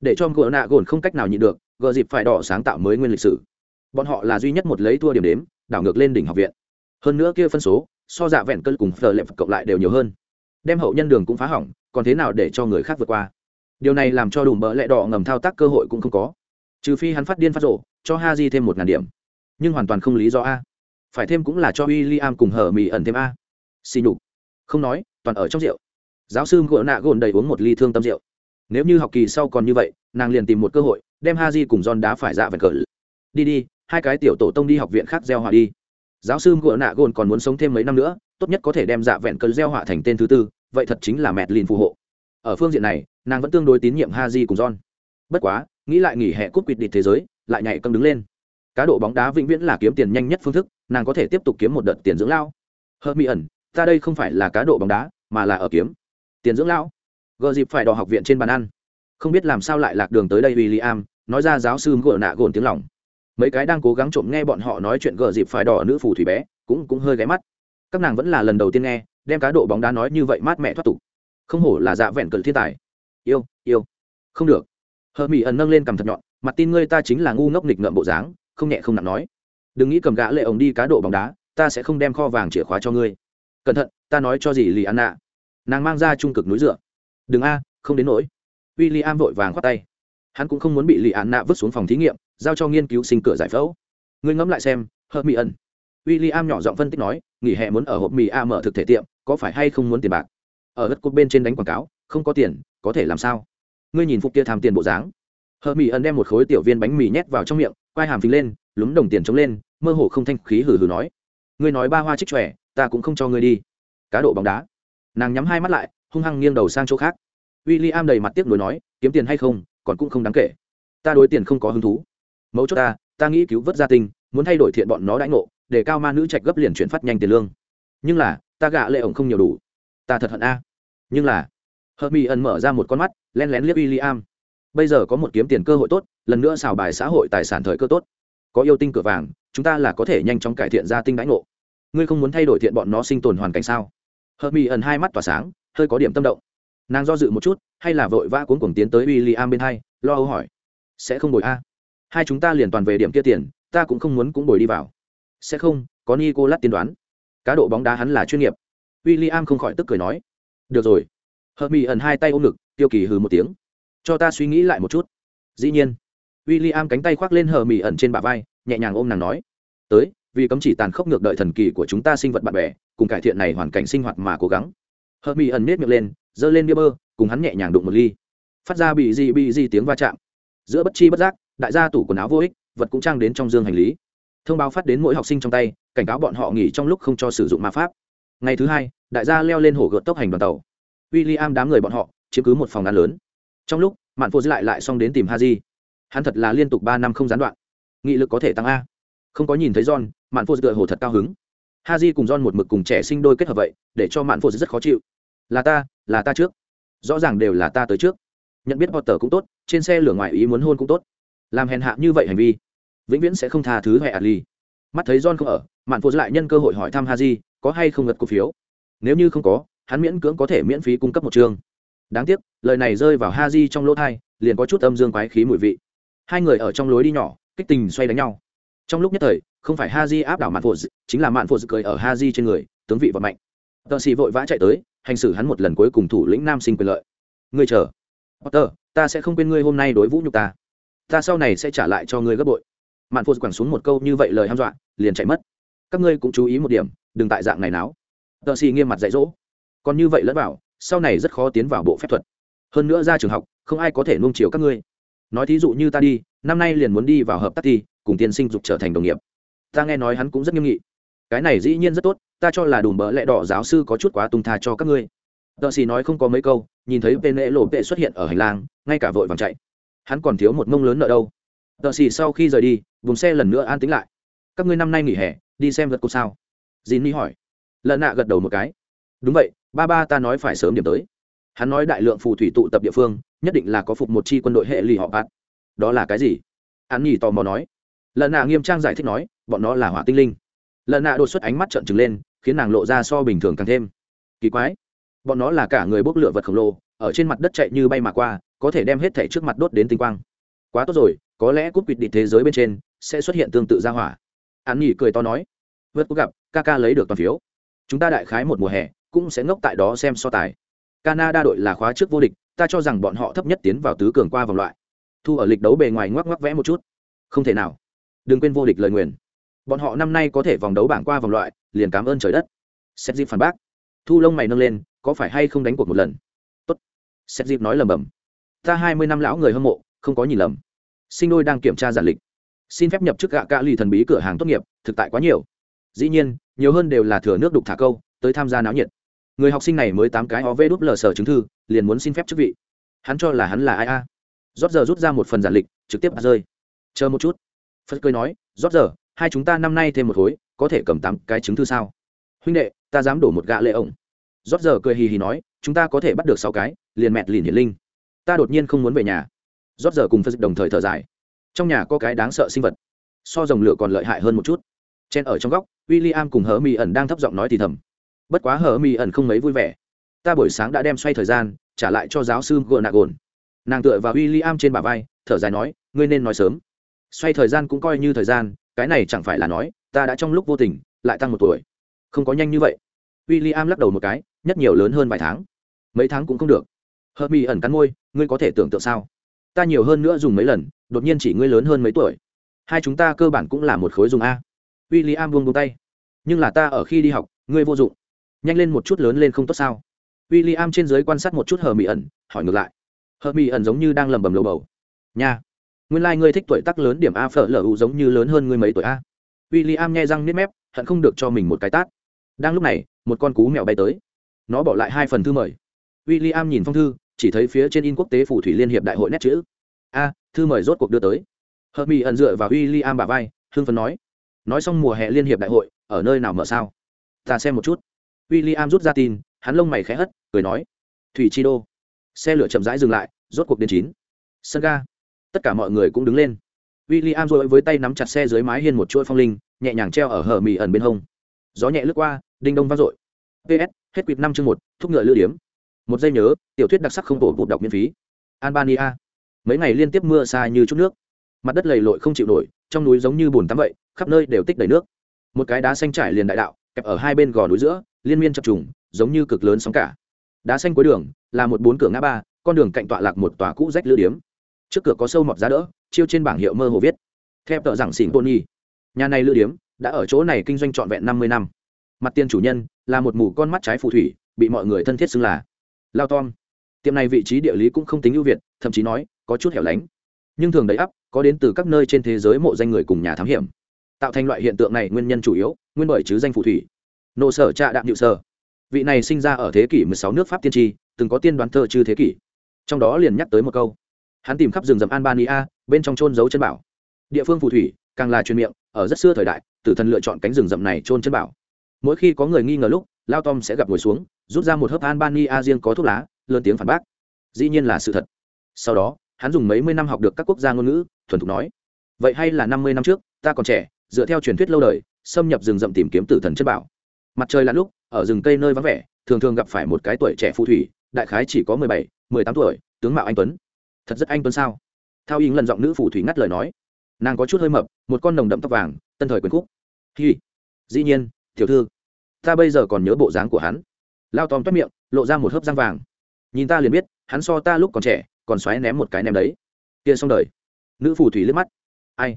Để cho gợ nạ gồn không cách nào nhịn được gờ dịp phải đỏ sáng tạo mới nguyên lịch sử. Bọn họ là duy nhất một lấy thua điểm đếm, đảo ngược lên đỉnh học viện. Hơn nữa kia phân số, so dạ vẹn cân cùng phờ lệ cộng lại đều nhiều hơn. Đem hậu nhân đường cũng phá hỏng, còn thế nào để cho người khác vượt qua? Điều này làm cho đủ bỡ lẹ đỏ ngầm thao tác cơ hội cũng không có. Trừ phi hắn phát điên phát rộ cho ha di thêm một ngàn điểm. Nhưng hoàn toàn không lý do a. Phải thêm cũng là cho w i l l i am cùng hở mì ẩn thêm a. Xì nhục. Không nói, toàn ở trong rượu. Giáo sư gỗ nạ gồn đầy uống một ly thương tâm rượu. Nếu như học kỳ sau còn như vậy, nàng liền tìm một cơ hội đem ha di cùng John đá phải dạ vẹn cờ đi đi, hai cái tiểu tổ tông đi học viện khác gieo họa đi. Giáo sư ngựa nạ gồn còn muốn sống thêm mấy năm nữa, tốt nhất có thể đem dạ vẹn cờ gieo họa thành tên thứ tư, vậy thật chính là mẹ lìn phù hộ. Ở phương diện này, nàng vẫn tương đối tín nhiệm ha di cùng John. Bất quá, nghĩ lại nghỉ hè cúp quỵt địch thế giới, lại nhảy cân đứng lên. Cá độ bóng đá vĩnh viễn là kiếm tiền nhanh nhất phương thức, nàng có thể tiếp tục kiếm một đợt tiền dưỡng lao. Hợp mỹ ẩn, ta đây không phải là cá độ bóng đá, mà là ở kiếm. Tiền dưỡng lão gờ dịp phải đò học viện trên bàn ăn không biết làm sao lại lạc đường tới đây w i l l i am nói ra giáo sư gợ nạ gồn tiếng lòng. Mấy cái đang cố gắng trộm nghe bọn họ nói chuyện gờ dịp phải đỏ nữ phù thủy bé, cũng cũng hơi ghé mắt. Các nàng vẫn là lần đầu tiên nghe, đem cá độ bóng đá nói như vậy mát mẹ thoát tục. Không hổ là dạ vẹn cận thiên tài. Yêu yêu. Không được. Hờ mỹ ẩn nâng lên cầm thật nhọn, mặt tin ngươi ta chính là ngu ngốc nghịch ngợm bộ dáng, không nhẹ không nặng nói. Đừng nghĩ cầm gã lệ ổng đi cá độ bóng đá, ta sẽ không đem kho vàng chìa khóa cho ngươi. Cẩn thận, ta nói cho gì lì ăn nạ nàng mang ra trung cực núi dựa. Đừng a, không đến nỗi w i l l i am vội vàng khoát tay. Hắn cũng không muốn bị lì án nạ vứt xuống phòng thí nghiệm, giao cho nghiên cứu sinh cửa giải phẫu. Ngươi ngẫm lại xem hớt mỹ ẩn. W i l l i am nhỏ giọng phân tích nói, nghỉ hè muốn ở hộp mì a mở thực thể tiệm, có phải hay không muốn tiền bạc? Ở đất cột bên trên đánh quảng cáo, không có tiền, có thể làm sao? Ngươi nhìn phục kia tham tiền bộ dáng. Hờ mỹ ẩn đem một khối tiểu viên bánh mì nhét vào trong miệng, quai hàm phình lên, lúng đồng tiền chống lên, mơ hồ không thanh khí hừ hừ nói. Ngươi nói ba hoa trích trẻ, ta cũng không cho ngươi đi. Cá độ bóng đá. Nàng nhắm hai mắt lại, hung hăng nghiêng đầu sang chỗ khác w i l l i am đầy mặt tiếc nuối nói, kiếm tiền hay không, còn cũng không đáng kể. Ta đối tiền không có hứng thú. Mấu chốt ta ta nghĩ cứu vớt gia tinh, muốn thay đổi thiện bọn nó đãi ngộ, để cao ma nữ trạch gấp liền chuyển phát nhanh tiền lương. Nhưng là, ta gạ lệ ổng không nhiều đủ. Ta thật hận a. Nhưng là hợp mỹ ẩn mở ra một con mắt len lén liếc w i l l i am bây giờ có một kiếm tiền cơ hội tốt, lần nữa xào bài xã hội tài sản thời cơ tốt. Có yêu tinh cửa vàng, chúng ta là có thể nhanh chóng cải thiện gia tinh đãi ngộ. Ngươi không muốn thay đổi thiện bọn nó sinh tồn hoàn cảnh sao? Hợp mỹ ẩn hai mắt tỏa sáng, hơi có điểm tâm động nàng do dự một chút, hay là vội vã cuốn cuồng tiến tới w i l l i am bên hai, lo âu hỏi. Sẽ không bồi a? Hai chúng ta liền toàn về điểm kia tiền, ta cũng không muốn cũng bồi đi vào. Sẽ không, có ni cô lát tiên đoán. Cá độ bóng đá hắn là chuyên nghiệp. W i l l i am không khỏi tức cười nói. Được rồi. Hợp mỹ ẩn hai tay ôm ngực, tiêu kỳ hừ một tiếng. Cho ta suy nghĩ lại một chút. Dĩ nhiên. W i l l i am cánh tay khoác lên hờ mỹ ẩn trên bả vai, nhẹ nhàng ôm nàng nói. Tới, vì cấm chỉ tàn khốc ngược đợi thần kỳ của chúng ta sinh vật bạn bè, cùng cải thiện này hoàn cảnh sinh hoạt mà cố gắng. Hờ mỹ ẩn nết miệng lên giơ lên bia bơ, cùng hắn nhẹ nhàng đụng một ly. Phát ra bị gì bị gì tiếng va chạm. Giữa bất chi bất giác, đại gia tủ quần áo vô ích, vật cũng trang đến trong dương hành lý. Thông báo phát đến mỗi học sinh trong tay, cảnh cáo bọn họ nghỉ trong lúc không cho sử dụng ma pháp. Ngày thứ hai, đại gia leo lên hổ gợt tốc hành đoàn tàu. W i l l i am đám người bọn họ, chiếm cứ một phòng ăn lớn. Trong lúc, mạn phô lại lại xong đến tìm ha di hắn thật là liên tục ba năm không gián đoạn. Nghị lực có thể tăng a. Không có nhìn thấy john, mạn phô tựa hồ thật cao hứng. Ha di cùng john một mực cùng trẻ sinh đôi kết hợp vậy, để cho mạn phô rất khó chịu. Là ta là ta trước. Rõ ràng đều là ta tới trước. Nhận biết potter cũng tốt, trên xe lửa ngoài ý muốn hôn cũng tốt. Làm hèn hạ như vậy hành vi, vĩnh viễn sẽ không tha thứ hệ adli mắt thấy john không ở, mạn phụ lại nhân cơ hội hỏi thăm ha có hay không ngật cổ phiếu? Nếu như không có, hắn miễn cưỡng có thể miễn phí cung cấp một chương. Đáng tiếc, lời này rơi vào ha trong lỗ thai, liền có chút âm dương quái khí mùi vị. Hai người ở trong lối đi nhỏ, kích tình xoay đánh nhau. Trong lúc nhất thời, không phải ha áp đảo mạn phụ chính là mạn phụ cười ở ha trên người, tướng vị và mạnh tợ xì vội vã chạy tới hành xử hắn một lần cuối cùng thủ lĩnh nam sinh quyền lợi. Ngươi chờ. Potter, ta sẽ không quên ngươi hôm nay đối vũ nhục ta. Ta sau này sẽ trả lại cho ngươi gấp bội. Mạn phô quẳng xuống một câu như vậy lời hăm dọa, liền chạy mất. Các ngươi cũng chú ý một điểm, đừng tại dạng này náo. Tờ xì nghiêm mặt dạy dỗ. Còn như vậy lẫn vào, sau này rất khó tiến vào bộ phép thuật. Hơn nữa ra trường học, không ai có thể nuông chiều các ngươi. Nói thí dụ như ta đi, năm nay liền muốn đi vào hợp tác thi, cùng tiên sinh dục trở thành đồng nghiệp. Ta nghe nói hắn cũng rất nghiêm nghị cái này dĩ nhiên rất tốt, ta cho là đùm bỡ lẽ đỏ giáo sư có chút quá tung tha cho các ngươi. Tợ xì nói không có mấy câu, nhìn thấy tên lễ lộ vệ xuất hiện ở hành lang, ngay cả vội vàng chạy. Hắn còn thiếu một mông lớn nợ đâu. Tợ xì sau khi rời đi, vùng xe lần nữa an tính lại. Các ngươi năm nay nghỉ hè, đi xem vật cô sao? Dì ni hỏi. Lần nạ gật đầu một cái. Đúng vậy, ba ba ta nói phải sớm điểm tới. Hắn nói đại lượng phù thủy tụ tập địa phương, nhất định là có phục một chi quân đội hệ lì họ bạt. Đó là cái gì? Hắn nhì tò mò nói. Lần nạ nghiêm trang giải thích nói, bọn nó là hỏa tinh linh lần nạ đột xuất ánh mắt trợn trừng lên, khiến nàng lộ ra so bình thường càng thêm. Kỳ quái. Bọn nó là cả người bốc lửa vật khổng lồ, ở trên mặt đất chạy như bay mà qua, có thể đem hết thẻ trước mặt đốt đến tinh quang. Quá tốt rồi, có lẽ cúp quỵt địch thế giới bên trên sẽ xuất hiện tương tự ra hỏa. Hắn nhỉ cười to nói. Vượt có gặp, ca ca lấy được toàn phiếu. Chúng ta đại khái một mùa hè, cũng sẽ ngốc tại đó xem so tài. Canada đội là khóa trước vô địch, ta cho rằng bọn họ thấp nhất tiến vào tứ cường qua vòng loại. Thu ở lịch đấu bề ngoài ngoắc ngoắc vẽ một chút. Không thể nào. Đừng quên vô địch lời nguyền bọn họ năm nay có thể vòng đấu bảng qua vòng loại, liền cảm ơn trời đất. Xét dịp phản bác. Thu lông mày nâng lên, có phải hay không đánh cuộc một lần? Tốt. Xét dịp nói lầm bầm ta hai mươi năm lão người hâm mộ, không có nhìn lầm. Sinh đôi đang kiểm tra giản lịch. Xin phép nhập chức gạ cạ lì thần bí cửa hàng tốt nghiệp, thực tại quá nhiều. Dĩ nhiên, nhiều hơn đều là thừa nước đục thả câu, tới tham gia náo nhiệt. Người học sinh này mới tám cái ov đúp lờ sở chứng thư, liền muốn xin phép chức vị. Hắn cho là hắn là ai a? Rót giờ rút ra một phần giản lịch, trực tiếp rơi. Chờ một chút. Phật cười nói, rót giờ hai chúng ta năm nay thêm một khối, có thể cầm tám cái chứng thư sao? Huynh đệ, ta dám đổ một gạ lệ ổng. Rót giờ cười hì hì nói, chúng ta có thể bắt được sáu cái, liền mẹt lìn hiển linh. Ta đột nhiên không muốn về nhà. Rót giờ cùng phật đồng thời thở dài. Trong nhà có cái đáng sợ sinh vật. So dòng lửa còn lợi hại hơn một chút. Chen ở trong góc w i l l i am cùng hờ mi ẩn đang thấp giọng nói thì thầm. Bất quá hờ mi ẩn không mấy vui vẻ. Ta buổi sáng đã đem xoay thời gian, trả lại cho giáo sư gồn nạ gồn nàng tựa vào w i l l i am trên bà vai, thở dài nói, ngươi nên nói sớm. Xoay thời gian cũng coi như thời gian cái này chẳng phải là nói, ta đã trong lúc vô tình, lại tăng một tuổi. Không có nhanh như vậy. W i l l i am lắc đầu một cái, nhất nhiều lớn hơn vài tháng. Mấy tháng cũng không được. Hờ mi ẩn cắn môi, ngươi có thể tưởng tượng sao? Ta nhiều hơn nữa dùng mấy lần, đột nhiên chỉ ngươi lớn hơn mấy tuổi. Hai chúng ta cơ bản cũng là một khối dùng a. W i l l i am buông buông tay. Nhưng là ta ở khi đi học, ngươi vô dụng. Nhanh lên một chút lớn lên không tốt sao? W i l l i am trên giới quan sát một chút hờ mỹ ẩn, hỏi ngược lại. Hờ mỹ ẩn giống như đang lầm bầm lầu bầu. Nha nguyên lai、like、ngươi thích tuổi tác lớn điểm a phở lờ giống như lớn hơn ngươi mấy tuổi a. W i l l i am nghe răng nếp mép, hận không được cho mình một cái tát. Đang lúc này, một con cú mèo bay tới. Nó bỏ lại hai phần thư mời. W i l l i am nhìn phong thư, chỉ thấy phía trên in quốc tế phù thủy liên hiệp đại hội nét chữ. A, thư mời rốt cuộc đưa tới. Hợp mỹ ẩn dựa vào w i l l i am bà vai hương phấn nói. Nói xong mùa hè liên hiệp đại hội, ở nơi nào mở sao? Ta xem một chút. W i l l i am rút ra tin, hắn lông mày khẽ hất, cười nói. Thủy chi đô. Xe lửa chậm rãi dừng lại, rốt cuộc đến chín. Sân ga tất cả mọi người cũng đứng lên. W i l l i am rồi với tay nắm chặt xe dưới mái hiên một chuỗi phong linh, nhẹ nhàng treo ở hở mì ẩn bên hông. Gió nhẹ lướt qua, đinh đông vang dội. Ps hết quỵt năm chương một, thúc ngựa lưu điếm. Một giây nhớ, tiểu thuyết đặc sắc không tổ bụt đọc miễn phí. Albania. Mấy ngày liên tiếp mưa xa như chút nước. Mặt đất lầy lội không chịu nổi, trong núi giống như bùn tắm vậy, khắp nơi đều tích đầy nước. Một cái đá xanh trải liền đại đạo, kẹp ở hai bên gò núi giữa, liên miên chập trùng, giống như cực lớn sóng cả. Đá xanh cuối đường, là một bốn cửa ngã ba, con đường cạnh tọa lạc một tòa cũ rách lưu điếm trước cửa có sâu mọt giá đỡ, chiêu trên bảng hiệu mơ hồ viết theo tờ giảng xỉn tony nhà này lữ điếm đã ở chỗ này kinh doanh trọn vẹn năm mươi năm. Mặt tiền chủ nhân là một mù con mắt trái phù thủy, bị mọi người thân thiết xưng là lao tom. Tiệm này vị trí địa lý cũng không tính ưu việt, thậm chí nói có chút hẻo lánh. Nhưng thường đầy ắp, có đến từ các nơi trên thế giới mộ danh người cùng nhà thám hiểm. Tạo thành loại hiện tượng này nguyên nhân chủ yếu, nguyên bởi chứ danh phù thủy. Nộ sở trạ đạm nhự sở. Vị này sinh ra ở thế kỷ 16 nước pháp tiên tri, từng có tiên đoán thơ chư thế kỷ. Trong đó liền nhắc tới một câu hắn tìm khắp rừng rậm albania, bên trong trôn giấu chân bảo. Địa phương phù thủy, càng là truyền miệng, ở rất xưa thời đại, tử thần lựa chọn cánh rừng rậm này trôn chân bảo. Mỗi khi có người nghi ngờ lúc, lao tom sẽ gặp ngồi xuống, rút ra một hớp albania riêng có thuốc lá, lớn tiếng phản bác. Dĩ nhiên là sự thật. Sau đó, hắn dùng mấy mươi năm học được các quốc gia ngôn ngữ, thuần thục nói, vậy hay là năm mươi năm trước, ta còn trẻ, dựa theo truyền thuyết lâu đời, xâm nhập rừng rậm tìm kiếm tử thần chất bảo. Mặt trời lặn lúc, ở rừng cây nơi vắng vẻ, thường thường gặp phải một cái tuổi trẻ phù thủy, đại khái chỉ có mười bảy, mười tám tuổi, tướng mạo anh tuấn thật rất anh tuấn sao? Thao ý lần giọng nữ phù thủy ngắt lời nói. Nàng có chút hơi mập, một con nồng đậm tóc vàng, tân thời quyền khúc. Hi. Dĩ nhiên, tiểu thư. Ta bây giờ còn nhớ bộ dáng của hắn. Lao tóm toát miệng, lộ ra một hớp răng vàng. Nhìn ta liền biết, hắn so ta lúc còn trẻ, còn xoáy ném một cái ném đấy. Kia xong đời. Nữ phù thủy liếc mắt. Ai?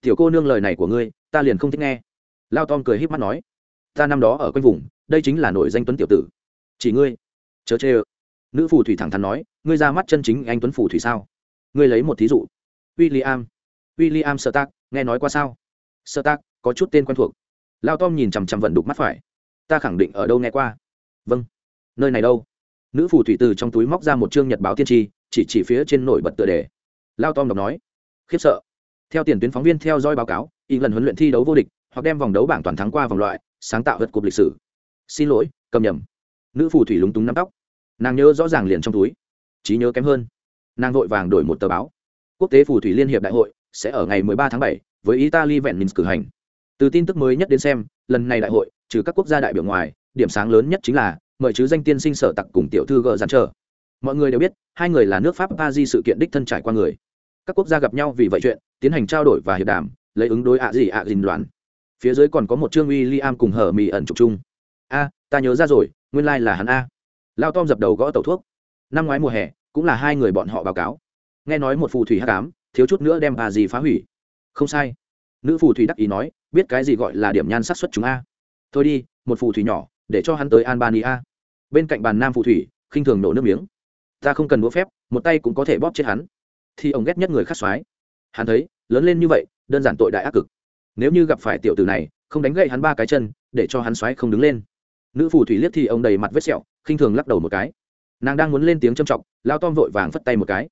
Tiểu cô nương lời này của ngươi, ta liền không thích nghe. Lao tom cười híp mắt nói. Ta năm đó ở quanh vùng, đây chính là nội danh tuấn tiểu tử. Chỉ ngươi. Chớ chê ơ nữ phù thủy thẳng thắn nói, ngươi ra mắt chân chính anh tuấn phù thủy sao? Ngươi lấy một thí dụ. W i l l i am w i l l i am sơ tác nghe nói qua sao? Sơ tác có chút tên quen thuộc. Lao tom nhìn chằm chằm vận đục mắt phải. Ta khẳng định ở đâu nghe qua. Vâng. Nơi này đâu? Nữ phù thủy từ trong túi móc ra một chương nhật báo tiên tri, chỉ chỉ phía trên nổi bật tựa đề. Lao tom đọc nói, khiếp sợ. Theo tiền tuyến phóng viên theo dõi báo cáo, y lần huấn luyện thi đấu vô địch, hoặc đem vòng đấu bảng toàn thắng qua vòng loại, sáng tạo vật cục lịch sử. Xin lỗi, cầm nhầm. Nữ phù thủy lúng túng nắm tóc nàng nhớ rõ ràng liền trong túi trí nhớ kém hơn nàng vội vàng đổi một tờ báo quốc tế phù thủy liên hiệp đại hội sẽ ở ngày 13 tháng 7 với italy vẹn minsk cử hành từ tin tức mới nhất đến xem lần này đại hội trừ các quốc gia đại biểu ngoài điểm sáng lớn nhất chính là mời chứ danh tiên sinh sở tặc cùng tiểu thư gợ giàn trở mọi người đều biết hai người là nước pháp pa di sự kiện đích thân trải qua người các quốc gia gặp nhau vì vậy chuyện tiến hành trao đổi và hiệp đàm lấy ứng đối ạ gì ạ dình loạn phía dưới còn có một trương uy liam cùng hở mì ẩn trục chung a ta nhớ ra rồi nguyên lai là hắn a lao tom dập đầu gõ tẩu thuốc. Năm ngoái mùa hè, cũng là hai người bọn họ báo cáo. Nghe nói một phù thủy hát cám thiếu chút nữa đem bà gì phá hủy. Không sai. Nữ phù thủy đắc ý nói, biết cái gì gọi là điểm nhan sát xuất chúng a. Thôi đi, một phù thủy nhỏ, để cho hắn tới albania. Bên cạnh bàn nam phù thủy, khinh thường nổ nước miếng. Ta không cần đũa phép, một tay cũng có thể bóp chết hắn. Thì ông ghét nhất người khát soái. Hắn thấy, lớn lên như vậy, đơn giản tội đại ác cực. Nếu như gặp phải tiểu tử này, không đánh gậy hắn ba cái chân, để cho hắn xoáy không đứng lên nữ phù thủy liếc thì ông đầy mặt vết sẹo, khinh thường lắc đầu một cái. Nàng đang muốn lên tiếng châm trọng lao tom vội vàng phất tay một cái.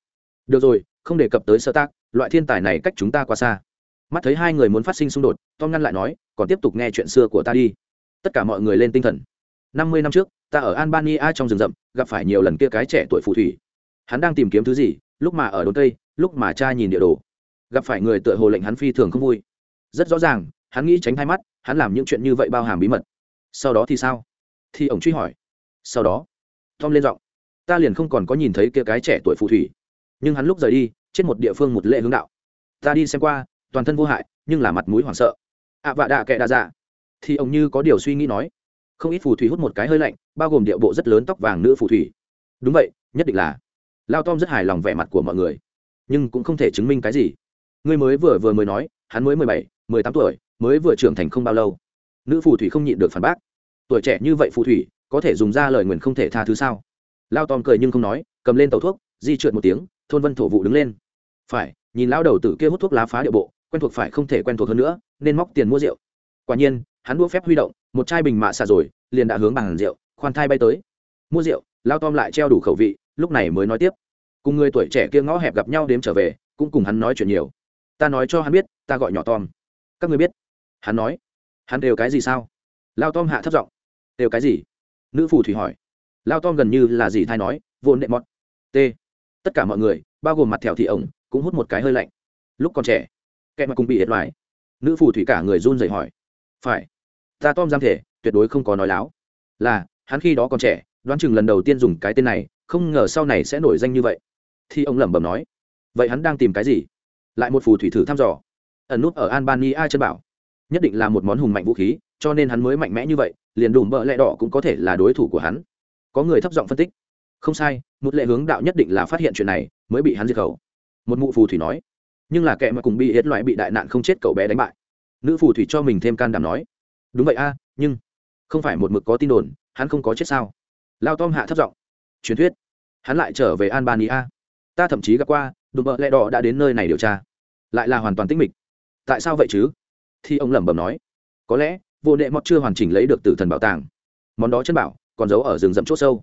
Được rồi, không đề cập tới sơ tác, loại thiên tài này cách chúng ta quá xa. Mắt thấy hai người muốn phát sinh xung đột, tom ngăn lại nói, còn tiếp tục nghe chuyện xưa của ta đi. Tất cả mọi người lên tinh thần. Năm mươi năm trước, ta ở albania trong rừng rậm, gặp phải nhiều lần kia cái trẻ tuổi phù thủy. Hắn đang tìm kiếm thứ gì, lúc mà ở đồn tây lúc mà cha nhìn địa đồ. Gặp phải người tựa hồ lệnh hắn phi thường không vui. Rất rõ ràng, hắn nghĩ tránh hai mắt, hắn làm những chuyện như vậy bao hàm bí mật sau đó thì sao? Thì ổng truy hỏi. Sau đó, tom lên giọng. Ta liền không còn có nhìn thấy kia cái trẻ tuổi phù thủy. Nhưng hắn lúc rời đi trên một địa phương một lệ hướng đạo. Ta đi xem qua, toàn thân vô hại, nhưng là mặt mũi hoảng sợ. Ạ vạ đạ kệ đạ dạ. Thì ông như có điều suy nghĩ nói. Không ít phù thủy hút một cái hơi lạnh, bao gồm điệu bộ rất lớn tóc vàng nữ phù thủy. Đúng vậy, nhất định là. Lao tom rất hài lòng vẻ mặt của mọi người. Nhưng cũng không thể chứng minh cái gì. Ngươi mới vừa vừa mới nói, hắn mới mười bảy, mười tám tuổi, mới vừa trưởng thành không bao lâu. Nữ phù thủy không nhịn được phản bác tuổi trẻ như vậy phù thủy, có thể dùng ra lời nguyền không thể tha thứ sao? Lao tom cười nhưng không nói, cầm lên tàu thuốc, di trượt một tiếng, thôn vân thổ vụ đứng lên. Phải, nhìn lão đầu tử kia hút thuốc lá phá địa bộ, quen thuộc phải không thể quen thuộc hơn nữa, nên móc tiền mua rượu. Quả nhiên, hắn đua phép huy động, một chai bình mạ xả rồi, liền đã hướng bằng rượu, khoan thai bay tới. Mua rượu, lao tom lại treo đủ khẩu vị, lúc này mới nói tiếp. Cùng người tuổi trẻ kia ngõ hẹp gặp nhau đếm trở về, cũng cùng hắn nói chuyện nhiều. Ta nói cho hắn biết, ta gọi nhỏ tom. Các người biết? Hắn nói. Hắn đều cái gì sao? Lao tom hạ thấp giọng đều cái gì? Nữ phù thủy hỏi. Lao tom gần như là gì thay nói vốn đệm mọt. T. Tất cả mọi người, bao gồm mặt thẹo thị ổng, cũng hút một cái hơi lạnh. Lúc còn trẻ, kẻ mà cùng bị hiệt loài. nữ phù thủy cả người run rẩy hỏi. Phải, ta tom giam thể, tuyệt đối không có nói láo. Là, hắn khi đó còn trẻ, đoán chừng lần đầu tiên dùng cái tên này, không ngờ sau này sẽ nổi danh như vậy. Thì ông lẩm bẩm nói. Vậy hắn đang tìm cái gì? Lại một phù thủy thử thăm dò. Ẩn nút ở albania chân bảo nhất định là một món hùng mạnh vũ khí, cho nên hắn mới mạnh mẽ như vậy, liền đùm bợ lẹ đỏ cũng có thể là đối thủ của hắn. Có người thấp giọng phân tích. Không sai, một lệ hướng đạo nhất định là phát hiện chuyện này, mới bị hắn diệt khẩu. Một mụ phù thủy nói. Nhưng là kẻ mà cùng bị hết loại bị đại nạn không chết cậu bé đánh bại. Nữ phù thủy cho mình thêm can đảm nói. Đúng vậy a, nhưng không phải một mực có tin đồn, hắn không có chết sao? Lao tom hạ thấp giọng. Truyền thuyết. Hắn lại trở về albania. Ta thậm chí gặp qua, đùm bợ lẹ đỏ đã đến nơi này điều tra. Lại là hoàn toàn tĩnh mịch. Tại sao vậy chứ? Thì ông lẩm bẩm nói, có lẽ, vô đệ mọt chưa hoàn chỉnh lấy được từ thần bảo tàng. Món đó chân bảo, còn giấu ở rừng rậm c h ỗ sâu.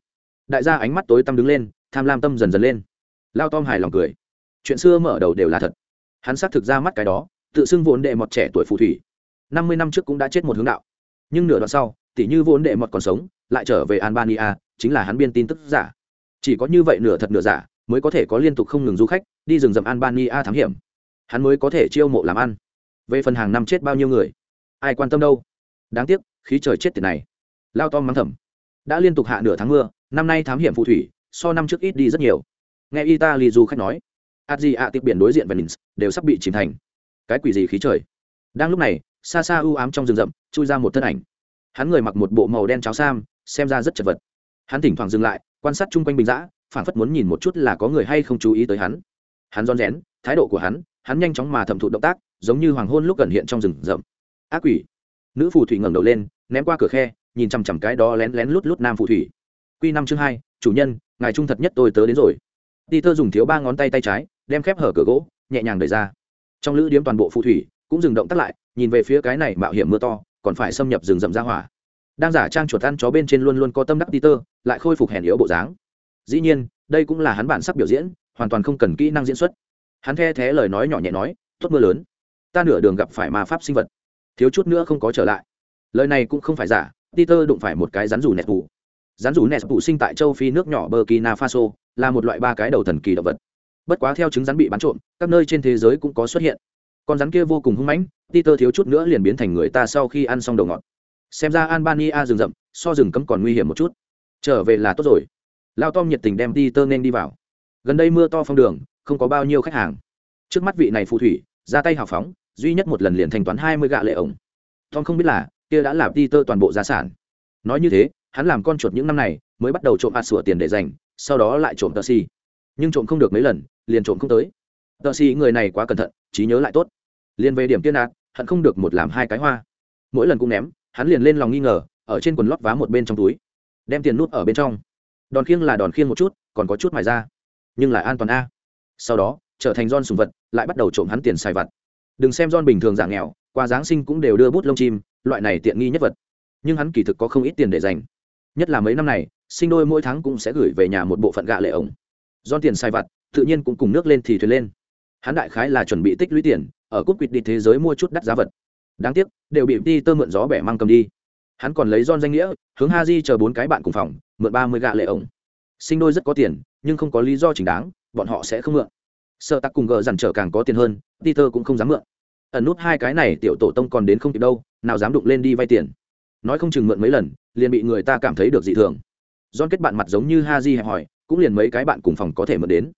Đại gia ánh mắt tối tăm đứng lên, tham lam tâm dần dần lên. Lao tom hài lòng cười. Chuyện xưa mở đầu đều là thật. Hắn xác thực ra mắt cái đó, tự xưng vốn đệ mọt trẻ tuổi phù thủy. Năm mươi năm trước cũng đã chết một hướng đạo. Nhưng nửa đoạn sau, tỷ như vốn đệ mọt còn sống, lại trở về albania, chính là hắn biên tin tức giả. Chỉ có như vậy nửa thật nửa giả, mới có thể có liên tục không ngừng du khách, đi rừng rậm albania thám hiểm. Hắn mới có thể chiêu mộ làm ăn về phần hàng năm chết bao nhiêu người, ai quan tâm đâu? Đáng tiếc, khí trời chết tiền này. Lao tom mắng thầm. Đã liên tục hạ nửa tháng mưa, năm nay thám hiểm phù thủy, so năm trước ít đi rất nhiều. Nghe italy du khách nói a di a tiệc biển đối diện venice đều sắp bị chìm thành. Cái quỷ gì khí trời? Đang lúc này, xa xa u ám trong rừng rậm, chui ra một thân ảnh. Hắn người mặc một bộ màu đen cháo sam, xem ra rất chật vật. Hắn thỉnh thoảng dừng lại, quan sát chung quanh bình giã phản phất muốn nhìn một chút là có người hay không chú ý tới hắn. Hắn rón rén, thái độ của hắn hắn nhanh chóng mà thẩm thụ động tác, giống như hoàng hôn lúc gần hiện trong rừng rậm. Ác quỷ. Nữ phù thủy ngẩng đầu lên, ném qua cửa khe, nhìn chằm chằm cái đó lén lén lút lút nam phù thủy. Q năm chương hai, chủ nhân, ngài trung thật nhất tôi tớ đến rồi. Ti tơ dùng thiếu ba ngón tay tay trái, đem khép hở cửa gỗ, nhẹ nhàng đẩy ra. Trong lữ điếm toàn bộ phù thủy, cũng dừng động tắt lại, nhìn về phía cái này mạo hiểm mưa to, còn phải xâm nhập rừng rậm ra hỏa. Đang giả trang chuột ăn chó bên trên luôn luôn có tâm đắc ti tơ, lại khôi phục hèn yếu bộ dáng. Dĩ nhiên, đây cũng là hắn bản sắc biểu diễn, hoàn toàn không cần kỹ năng diễn xuất hắn the thé lời nói nhỏ nhẹ nói, tốt mưa lớn, ta nửa đường gặp phải ma pháp sinh vật, thiếu chút nữa không có trở lại. Lời này cũng không phải giả, peter đụng phải một cái rắn rủ nẹt vụ rắn rủ nẹt vụ sinh tại châu phi nước nhỏ burkina faso, là một loại ba cái đầu thần kỳ động vật. Bất quá theo chứng rắn bị bắn trộm, các nơi trên thế giới cũng có xuất hiện. Con rắn kia vô cùng hung mãnh, peter thiếu chút nữa liền biến thành người ta sau khi ăn xong đầu ngọt. Xem ra albania rừng rậm, so rừng cấm còn nguy hiểm một chút. Trở về là tốt rồi. Lao tom nhiệt tình đem peter nên đi vào. Gần đây mưa to phong đường không có bao nhiêu khách hàng. Trước mắt vị này phù thủy, ra tay hào phóng, duy nhất một lần liền thanh toán hai mươi gạ lệ ổng. Tom không biết là, kia đã làm peter toàn bộ gia sản. Nói như thế, hắn làm con chuột những năm này, mới bắt đầu trộm ạt sủa tiền để dành, sau đó lại trộm tờ si nhưng trộm không được mấy lần, liền trộm không tới. Tờ si người này quá cẩn thận, trí nhớ lại tốt. Liền về điểm tiên nạt hận không được một làm hai cái hoa. Mỗi lần cũng ném, hắn liền lên lòng nghi ngờ, ở trên quần lót vá một bên trong túi. Đem tiền nút ở bên trong. Đòn khiêng là đòn khiêng một chút, còn có chút mài ra. Nhưng lại an toàn a sau đó trở thành don sùng vật, lại bắt đầu trộm hắn tiền xài vặt. Đừng xem don bình thường giả nghèo, qua giáng sinh cũng đều đưa bút lông chim, loại này tiện nghi nhất vật. Nhưng hắn kỳ thực có không ít tiền để dành. Nhất là mấy năm này, sinh đôi mỗi tháng cũng sẽ gửi về nhà một bộ phận gạ lệ ổng. don tiền xài vặt, tự nhiên cũng cùng nước lên thì thuyền lên. Hắn đại khái là chuẩn bị tích lũy tiền, ở cúp quỵt đi thế giới mua chút đắt giá vật. Đáng tiếc, đều bị đi tơ mượn gió bẻ mang cầm đi. Hắn còn lấy don danh nghĩa, hướng Haji chờ bốn cái bạn cùng phòng, mượn ba mươi gạ lệ ổng. Sinh đôi rất có tiền, nhưng không có lý do chính đáng, bọn họ sẽ không mượn. Sợ tắc cùng gờ dằn trở càng có tiền hơn, peter cũng không dám mượn. Ẩn nút hai cái này tiểu tổ tông còn đến không kịp đâu, nào dám đụng lên đi vay tiền. Nói không chừng mượn mấy lần, liền bị người ta cảm thấy được dị thường. Don kết bạn mặt giống như ha di hẹp hỏi cũng liền mấy cái bạn cùng phòng có thể mượn đến.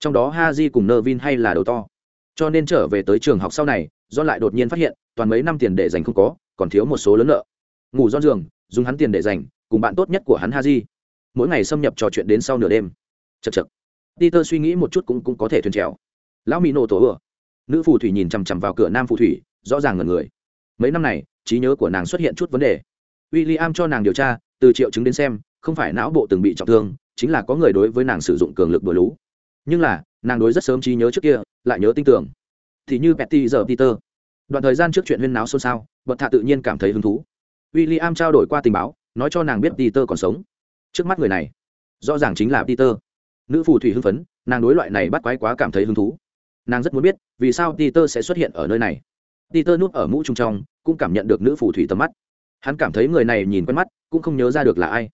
Trong đó ha di cùng nơ vin hay là đầu to. Cho nên trở về tới trường học sau này don lại đột nhiên phát hiện, toàn mấy năm tiền để dành không có, còn thiếu một số lớn nợ. Ngủ don giường, dùng hắn tiền để dành, cùng bạn tốt nhất của hắn ha di mỗi ngày xâm nhập trò chuyện đến sau nửa đêm. Chật chật Peter suy nghĩ một chút cũng cũng có thể thuyền trèo. Lão Mỹ nổ tổ ửa. Nữ phù thủy nhìn chằm chằm vào cửa nam phù thủy, rõ ràng ngẩn người. Mấy năm này, trí nhớ của nàng xuất hiện chút vấn đề. William cho nàng điều tra, từ triệu chứng đến xem, không phải não bộ từng bị trọng thương, chính là có người đối với nàng sử dụng cường lực bừa lú. Nhưng là, nàng đối rất sớm trí nhớ trước kia, lại nhớ tinh tưởng. Thì như Betty giờ Peter. Đoạn thời gian trước chuyện huyên náo xôn xao, bật thạ tự nhiên cảm thấy hứng thú. William trao đổi qua tình báo, nói cho nàng biết Peter còn sống. Trước mắt người này, rõ ràng chính là Peter nữ phù thủy hưng phấn, nàng đối loại này bắt quái quá cảm thấy hứng thú. Nàng rất muốn biết, vì sao peter sẽ xuất hiện ở nơi này. Peter núp ở mũ trung trong, cũng cảm nhận được nữ phù thủy tầm mắt. Hắn cảm thấy người này nhìn quen mắt, cũng không nhớ ra được là ai.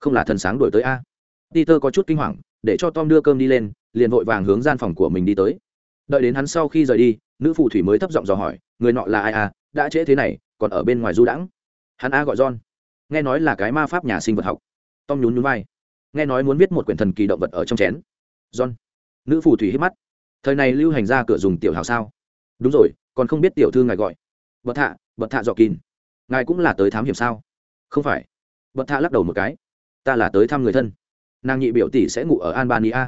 Không là thần sáng đổi tới a. Peter có chút kinh hoàng, để cho tom đưa cơm đi lên, liền vội vàng hướng gian phòng của mình đi tới. Đợi đến hắn sau khi rời đi, nữ phù thủy mới thấp giọng dò hỏi, người nọ là ai à đã trễ thế này, còn ở bên ngoài du đãng. Hắn a gọi john. Nghe nói là cái ma pháp nhà sinh vật học. Tom nhún nhún vai nghe nói muốn viết một quyển thần kỳ động vật ở trong chén. John. Nữ phù thủy hít mắt. Thời này lưu hành ra cửa dùng tiểu hào sao? Đúng rồi, còn không biết tiểu thư ngài gọi. Bật thạ bật thạ dọ kín ngài cũng là tới thám hiểm sao? Không phải. Bật thạ lắc đầu một cái. Ta là tới thăm người thân. Nàng nhị biểu tỷ sẽ ngủ ở albania.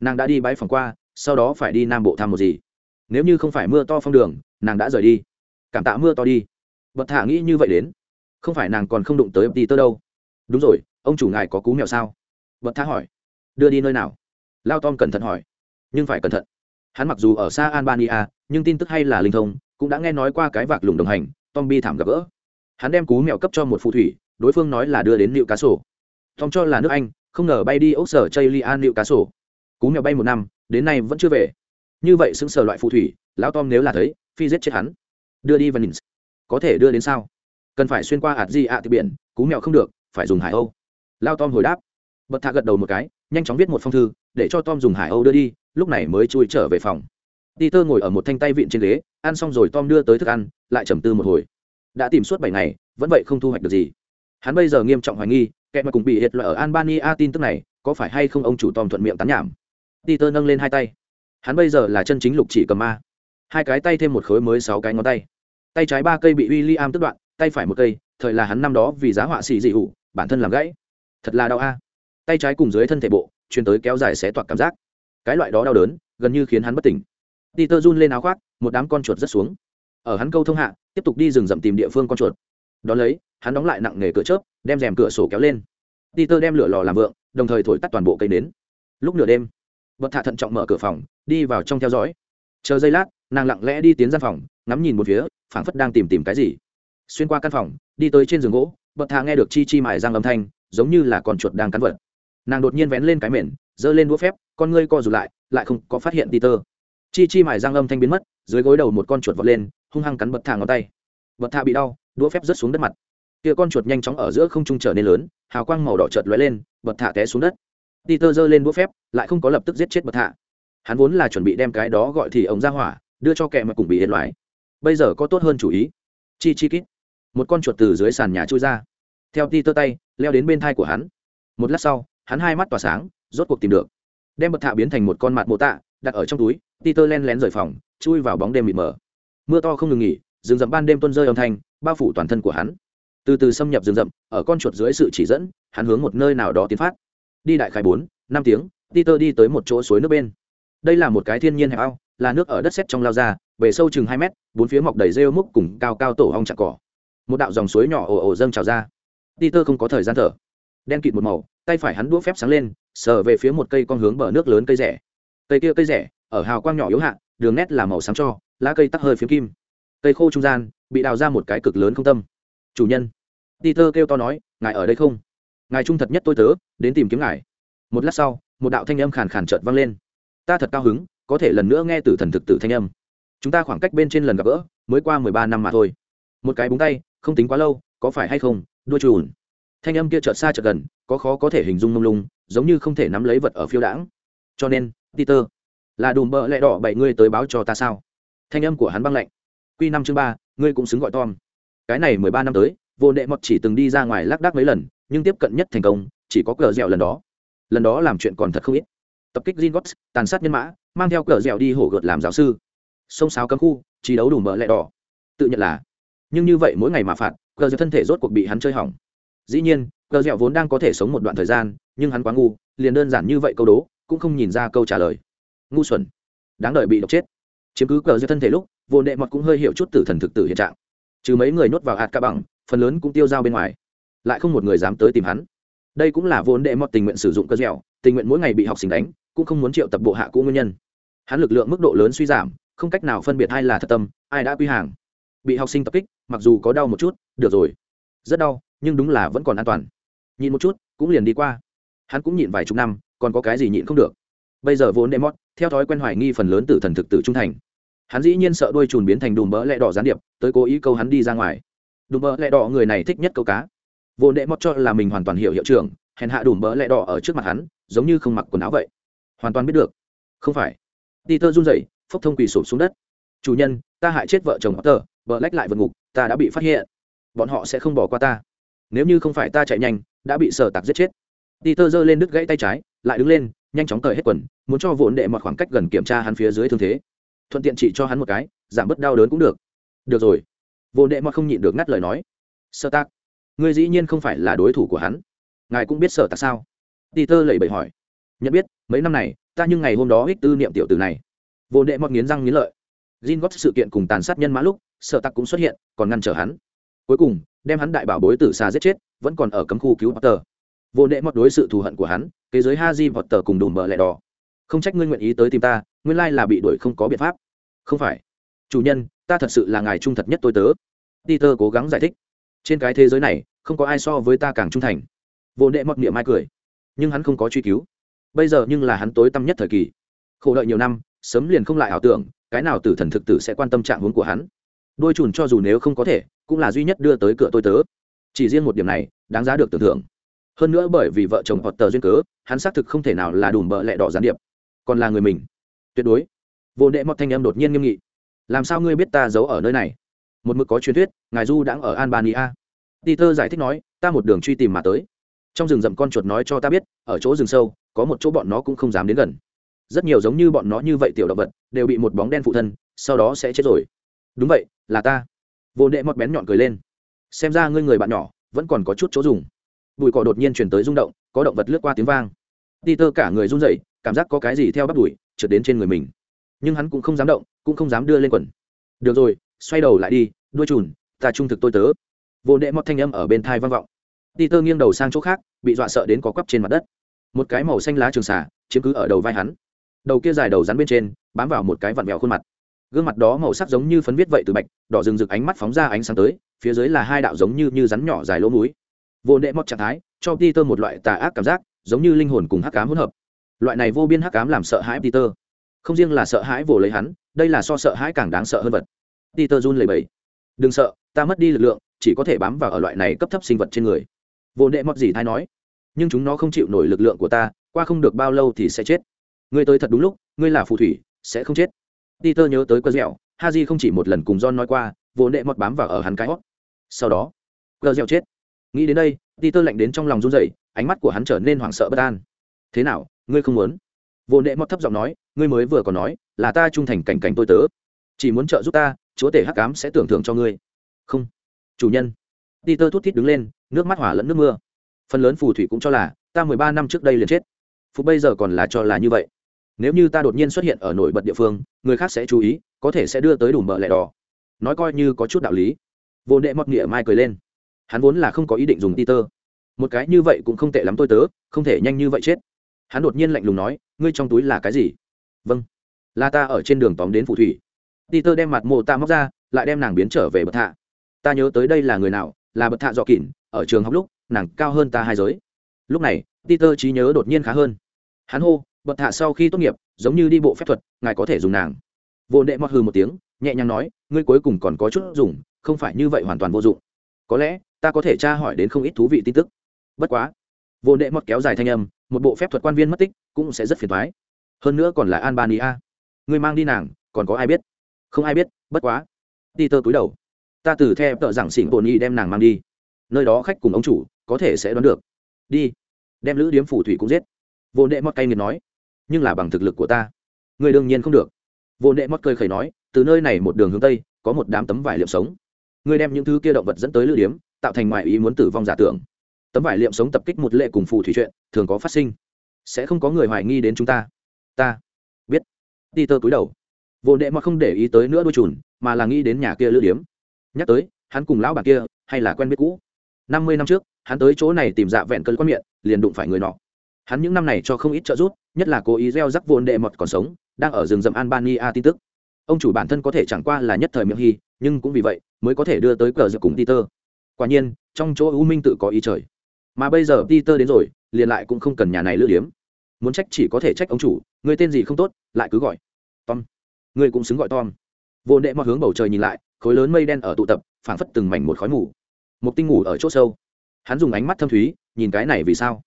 Nàng đã đi bãi phòng qua, sau đó phải đi nam bộ thăm một gì. Nếu như không phải mưa to phong đường, nàng đã rời đi. Cảm tạ mưa to đi. Bật thạ nghĩ như vậy đến. Không phải nàng còn không đụng tới đi tơ đâu. Đúng rồi, ông chủ ngài có cú mèo sao? Bật tha hỏi. Đưa đi nơi nào? Lao tom cẩn thận hỏi. Nhưng phải cẩn thận. Hắn mặc dù ở xa albania, nhưng tin tức hay là linh thông, cũng đã nghe nói qua cái vạc lùng đồng hành, tom bi thảm gặp gỡ. Hắn đem cú mèo cấp cho một phù thủy, đối phương nói là đưa đến nịu cá sổ tom cho là nước anh, không ngờ bay đi ốc sở chây li an nịu cá sổ cú mèo bay một năm, đến nay vẫn chưa về. Như vậy xứng sở loại phù thủy lão tom nếu là thấy, phi giết chết hắn. Đưa đi và có thể đưa đến sao? Cần phải xuyên qua hạt di ạ từ biển, cú mèo không được, phải dùng hải âu. Lao tom hồi đáp bật thạ gật đầu một cái, nhanh chóng viết một phong thư, để cho tom dùng hải âu đưa đi, lúc này mới chui trở về phòng. Peter ngồi ở một thanh tay vịn trên ghế, ăn xong rồi tom đưa tới thức ăn, lại trầm tư một hồi. Đã tìm suốt bảy ngày, vẫn vậy không thu hoạch được gì. Hắn bây giờ nghiêm trọng hoài nghi, kẻ mà cùng bị hiệt loại ở albania tin tức này, có phải hay không ông chủ tom thuận miệng tán nhảm? Peter nâng lên hai tay. Hắn bây giờ là chân chính lục chỉ cầm ma. Hai cái tay thêm một khối mới sáu cái ngón tay. Tay trái ba cây bị w i l l i am tức đoạn, tay phải một cây, thời là hắn năm đó vì giá họa xì dị hụ bản thân làm gãy. Thật là đau a tay trái cùng dưới thân thể bộ truyền tới kéo dài xé toạc cảm giác. Cái loại đó đau đớn, gần như khiến hắn bất tỉnh. Peter run lên áo khoác, một đám con chuột rất xuống. Ở hắn câu thông hạ, tiếp tục đi rừng rậm tìm địa phương con chuột. Đón lấy, hắn đóng lại nặng nghề cửa chớp, đem rèm cửa sổ kéo lên. Peter đem lửa lò làm vượng, đồng thời thổi tắt toàn bộ cây nến. Lúc nửa đêm, bật thạ thận trọng mở cửa phòng, đi vào trong theo dõi. Chờ giây lát, nàng lặng lẽ đi tiến gian phòng, ngắm nhìn một phía, phảng phất đang tìm tìm cái gì. Xuyên qua căn phòng, đi tới trên giường gỗ, bật thạ nghe được chi chi mài răng âm thanh, giống như là con chuột đang cắn vật nàng đột nhiên vén lên cái mền, giơ lên đũa phép, con ngươi co rụt lại lại không có phát hiện peter. Chi chi mải răng âm thanh biến mất, dưới gối đầu một con chuột vọt lên, hung hăng cắn bật thả ngón tay. Bật thả bị đau, đũa phép rớt xuống đất mặt. Kia con chuột nhanh chóng ở giữa không trung trở nên lớn, hào quang màu đỏ chợt lóe lên, bật thả té xuống đất. Peter giơ lên đũa phép, lại không có lập tức giết chết bật thả. Hắn vốn là chuẩn bị đem cái đó gọi thì ống ra hỏa, đưa cho kẻ mà cùng bị hiện loại bây giờ có tốt hơn chủ ý. Chi chi kít. Một con chuột từ dưới sàn nhà trôi ra. Theo peter tay, leo đến bên thai của hắn. Một lát sau hắn hai mắt tỏa sáng, rốt cuộc tìm được. Đem bật thạ biến thành một con mặt mộ tạ, đặt ở trong túi, peter len lén rời phòng, chui vào bóng đêm mịt mờ. Mưa to không ngừng nghỉ, rừng rậm ban đêm tuân rơi âm thanh, bao phủ toàn thân của hắn. Từ từ xâm nhập rừng rậm, ở con chuột dưới sự chỉ dẫn, hắn hướng một nơi nào đó tiến phát. Đi đại khai bốn, năm tiếng, peter đi tới một chỗ suối nước bên. Đây là một cái thiên nhiên hẹp ao, là nước ở đất sét trong lao ra, bề sâu chừng hai mét, bốn phía mọc đầy rêu múc cùng cao cao tổ hong chặt cỏ. Một đạo dòng suối nhỏ ồ ồ dâng trào ra. Peter không có thời gian thở đen kịt một màu, tay phải hắn đũa phép sáng lên, sờ về phía một cây con hướng bờ nước lớn cây rẻ. Cây kia cây rẻ, ở hào quang nhỏ yếu hạ, đường nét là màu sáng cho, lá cây tắc hơi phiếm kim. Cây khô trung gian, bị đào ra một cái cực lớn không tâm. Chủ nhân. Peter kêu to nói, ngài ở đây không? Ngài trung thật nhất tôi tớ, đến tìm kiếm ngài. Một lát sau, một đạo thanh âm khàn khàn chợt vang lên. Ta thật cao hứng, có thể lần nữa nghe từ thần thực tử thanh âm. Chúng ta khoảng cách bên trên lần gặp gỡ, mới qua mười ba năm mà thôi. Một cái búng tay, không tính quá lâu, có phải hay không, đua trùn thanh âm kia chợt xa chợt gần, có khó có thể hình dung mông lung, giống như không thể nắm lấy vật ở phiêu đãng. Cho nên, peter, là đùm bợ lẹ đỏ bảy ngươi tới báo cho ta sao? Thanh âm của hắn băng lạnh. Q năm chương ba, ngươi cũng xứng gọi tom. Cái này mười ba năm tới, vô nệ mọt chỉ từng đi ra ngoài lác đác mấy lần, nhưng tiếp cận nhất thành công, chỉ có cờ dẻo lần đó. Lần đó làm chuyện còn thật không ít. Tập kích Gin tàn sát nhân mã, mang theo cờ dẻo đi hổ gợt làm giáo sư. Sông sáo cấm khu trí đấu đủ mỡ lẹ đỏ. Tự nhận là. Nhưng như vậy mỗi ngày mà phạt, cờ dẻo thân thể rốt cuộc bị hắn chơi hỏng dĩ nhiên, cờ dẻo vốn đang có thể sống một đoạn thời gian, nhưng hắn quá ngu, liền đơn giản như vậy câu đố, cũng không nhìn ra câu trả lời. Ngu xuẩn. Đáng đợi bị độc chết. Chiếm cứ cờ dẻo thân thể lúc, vô nệ mọt cũng hơi hiểu chút tử thần thực tử hiện trạng. Trừ mấy người nhốt vào hạt ca bằng, phần lớn cũng tiêu dao bên ngoài. Lại không một người dám tới tìm hắn. Đây cũng là vốn đệ mọt tình nguyện sử dụng cơ dẻo tình nguyện mỗi ngày bị học sinh đánh, cũng không muốn triệu tập bộ hạ cũ nguyên nhân. Hắn lực lượng mức độ lớn suy giảm, không cách nào phân biệt ai là thật tâm, ai đã quy hàng. Bị học sinh tập kích, mặc dù có đau một chút, được rồi. Rất đau nhưng đúng là vẫn còn an toàn. Nhịn một chút, cũng liền đi qua. Hắn cũng nhịn vài chục năm, còn có cái gì nhịn không được. Bây giờ vốn đệ mót theo thói quen hoài nghi phần lớn từ thần thực tử trung thành. Hắn dĩ nhiên sợ đuôi trùn biến thành đùm bỡ lẹ đỏ gián điệp, tới cố ý câu hắn đi ra ngoài. Đùm bỡ lẹ đỏ, người này thích nhất câu cá. Vô đệ mót cho là mình hoàn toàn hiểu hiệu trưởng, hèn hạ đùm bỡ lẹ đỏ ở trước mặt hắn, giống như không mặc quần áo vậy. Hoàn toàn biết được. Không phải. Đi tơ run rẩy, phốc thông quỳ sụp xuống đất. Chủ nhân, ta hại chết vợ chồng tờ vợ lách lại vượt ngục, ta đã bị phát hiện. Bọn họ sẽ không bỏ qua ta nếu như không phải ta chạy nhanh, đã bị sở tạc giết chết. Peter giơ lên đứt gãy tay trái, lại đứng lên, nhanh chóng cởi hết quần, muốn cho vốn đệ một khoảng cách gần kiểm tra hắn phía dưới thương thế. Thuận tiện chỉ cho hắn một cái, giảm bớt đau đớn cũng được. Được rồi. Vốn đệ mọt không nhịn được ngắt lời nói. Sơ tác ngươi dĩ nhiên không phải là đối thủ của hắn. Ngài cũng biết sở tạc sao? Peter lẩy bẩy hỏi. Nhận biết, mấy năm này, ta nhưng ngày hôm đó ích tư niệm tiểu từ này. Vốn đệ mọt nghiến răng nghiến lợi. Jin góp sự kiện cùng tàn sát nhân mã lúc, Sở tặc cũng xuất hiện, còn ngăn trở hắn cuối cùng, đem hắn đại bảo bối tử xa giết chết, vẫn còn ở cấm khu cứu potter. Vô đệ mọt đối sự thù hận của hắn, kế giới haji potter cùng đùm bờ lẹ đỏ. Không trách ngươi nguyện ý tới tìm ta, nguyên lai là bị đuổi không có biện pháp. Không phải. Chủ nhân, ta thật sự là ngài trung thật nhất tôi tớ. Peter cố gắng giải thích. Trên cái thế giới này, không có ai so với ta càng trung thành. Vô đệ mọt niệm mai cười. Nhưng hắn không có truy cứu. Bây giờ nhưng là hắn tối tăm nhất thời kỳ. Khổ đợi nhiều năm, sớm liền không lại ảo tưởng, cái nào tử thần thực tử sẽ quan tâm trạng huống của hắn. Đôi chùn cho dù nếu không có thể cũng là duy nhất đưa tới cửa tôi tớ. Chỉ riêng một điểm này, đáng giá được tưởng thưởng. Hơn nữa bởi vì vợ chồng hoặc tờ duyên cớ, hắn xác thực không thể nào là đùm bợ lẹ đỏ gián điệp, còn là người mình. Tuyệt đối. Vô đệ mọt thanh em đột nhiên nghiêm nghị. Làm sao ngươi biết ta giấu ở nơi này? Một mực có truyền thuyết, ngài du đang ở albania. Peter giải thích nói, ta một đường truy tìm mà tới. Trong rừng rậm con chuột nói cho ta biết, ở chỗ rừng sâu, có một chỗ bọn nó cũng không dám đến gần. Rất nhiều giống như bọn nó như vậy tiểu động vật, đều bị một bóng đen phụ thân, sau đó sẽ chết rồi. Đúng vậy, là ta vô đệ mọt bén nhọn cười lên. Xem ra ngươi người bạn nhỏ, vẫn còn có chút chỗ dùng. Bụi cỏ đột nhiên chuyển tới rung động, có động vật lướt qua tiếng vang. Ti tơ cả người run rẩy, cảm giác có cái gì theo bắt đuổi, trượt đến trên người mình. Nhưng hắn cũng không dám động, cũng không dám đưa lên quần. Được rồi, xoay đầu lại đi, đuôi trùn ta trung thực tôi tớ. Vô đệ mọt thanh âm ở bên thai vang vọng. Ti tơ nghiêng đầu sang chỗ khác, bị dọa sợ đến có quắp trên mặt đất. Một cái màu xanh lá trường xả chiếm cứ ở đầu vai hắn. Đầu kia dài đầu rắn bên trên, bám vào một cái vặn vẹo khuôn mặt gương mặt đó màu sắc giống như phấn viết vậy từ bạch, đỏ rừng rực ánh mắt phóng ra ánh sáng tới, phía dưới là hai đạo giống như như rắn nhỏ dài lỗ mũi. Vô nệ mọt trạng thái, cho peter một loại tà ác cảm giác, giống như linh hồn cùng hắc cám hỗn hợp. Loại này vô biên hắc cám làm sợ hãi peter. Không riêng là sợ hãi vồ lấy hắn, đây là so sợ hãi càng đáng sợ hơn vật. Peter run lầy bầy đừng sợ, ta mất đi lực lượng, chỉ có thể bám vào ở loại này cấp thấp sinh vật trên người. Vô nệ mọt gì thay nói. Nhưng chúng nó không chịu nổi lực lượng của ta, qua không được bao lâu thì sẽ chết. Ngươi tới thật đúng lúc, ngươi là phù thủy, sẽ không chết peter nhớ tới quơ dẻo haji không chỉ một lần cùng john nói qua, vốn nệ mọt bám vào ở hắn cái hót sau đó quơ dẻo chết. Nghĩ đến đây, peter lạnh đến trong lòng run rẩy, ánh mắt của hắn trở nên hoảng sợ bất an. Thế nào, ngươi không muốn? Vốn nệ mọt thấp giọng nói, ngươi mới vừa còn nói, là ta trung thành cảnh cảnh tôi tớ. Chỉ muốn trợ giúp ta, chúa tể hắc ám sẽ tưởng thưởng cho ngươi. Không, chủ nhân. Peter thút thít đứng lên, nước mắt hỏa lẫn nước mưa. Phần lớn phù thủy cũng cho là, ta mười ba năm trước đây liền chết. Phục bây giờ còn là cho là như vậy nếu như ta đột nhiên xuất hiện ở nổi bật địa phương, người khác sẽ chú ý, có thể sẽ đưa tới đủ mợ lẻ đỏ. Nói coi như có chút đạo lý. Vô đệ mọt nghĩa mai cười lên. Hắn vốn là không có ý định dùng ti tơ một cái như vậy cũng không tệ lắm tôi tớ, không thể nhanh như vậy chết. Hắn đột nhiên lạnh lùng nói, ngươi trong túi là cái gì? Vâng. Là ta ở trên đường tóm đến phù thủy. Peter đem mặt mộ ta móc ra, lại đem nàng biến trở về bậc thạ. Ta nhớ tới đây là người nào? Là bậc thạ dọ kỉn, ở trường học lúc, nàng cao hơn ta hai giới. Lúc này, peter trí nhớ đột nhiên khá hơn. Hắn hô bậc thạ sau khi tốt nghiệp, giống như đi bộ phép thuật, ngài có thể dùng nàng. Vô đệ mọt hư một tiếng, nhẹ nhàng nói, ngươi cuối cùng còn có chút dùng, không phải như vậy hoàn toàn vô dụng. Có lẽ, ta có thể tra hỏi đến không ít thú vị tin tức. Bất quá. Vô đệ mọt kéo dài thanh âm, một bộ phép thuật quan viên mất tích, cũng sẽ rất phiền thoái hơn nữa còn là albania. Ngươi mang đi nàng, còn có ai biết? Không ai biết, bất quá. Peter cúi đầu. Ta từ theo tợ giảng xỉn bồn y đem nàng mang đi. Nơi đó khách cùng ông chủ, có thể sẽ đoán được. Đi. Đem lữ điếm phủ thủy cũng giết. Vô đệ mọt cay nghiệt nói nhưng là bằng thực lực của ta. Người đương nhiên không được. Vô đệ mót cười khẩy nói, từ nơi này một đường hướng tây, có một đám tấm vải liệm sống. Người đem những thứ kia động vật dẫn tới lữ điếm, tạo thành ngoại ý muốn tử vong giả tưởng. Tấm vải liệm sống tập kích một lệ cùng phù thủy chuyện, thường có phát sinh. Sẽ không có người hoài nghi đến chúng ta. Ta biết. Đi tơ cúi đầu. Vô đệ mà không để ý tới nữa đôi chùn, mà là nghĩ đến nhà kia lữ điếm. Nhắc tới, hắn cùng lão bà kia, hay là quen biết cũ. Năm mươi năm trước, hắn tới chỗ này tìm dạ vẹn cơn quan miệng, liền đụng phải người nọ hắn những năm này cho không ít trợ giúp, nhất là cố ý gieo rắc vồn đệ mọt còn sống, đang ở rừng rậm albania tin tức. Ông chủ bản thân có thể chẳng qua là nhất thời miệng hy nhưng cũng vì vậy mới có thể đưa tới cờ dự cùng peter. Quả nhiên, trong chỗ u minh tự có ý trời. Mà bây giờ peter đến rồi, liền lại cũng không cần nhà này lữ điếm. Muốn trách chỉ có thể trách ông chủ, người tên gì không tốt, lại cứ gọi. Tom. Người cũng xứng gọi tom. Vô đệ mọi hướng bầu trời nhìn lại, khối lớn mây đen ở tụ tập, phảng phất từng mảnh một khói mù. Một tinh ngủ ở chỗ sâu. Hắn dùng ánh mắt thâm thúy, nhìn cái này vì sao?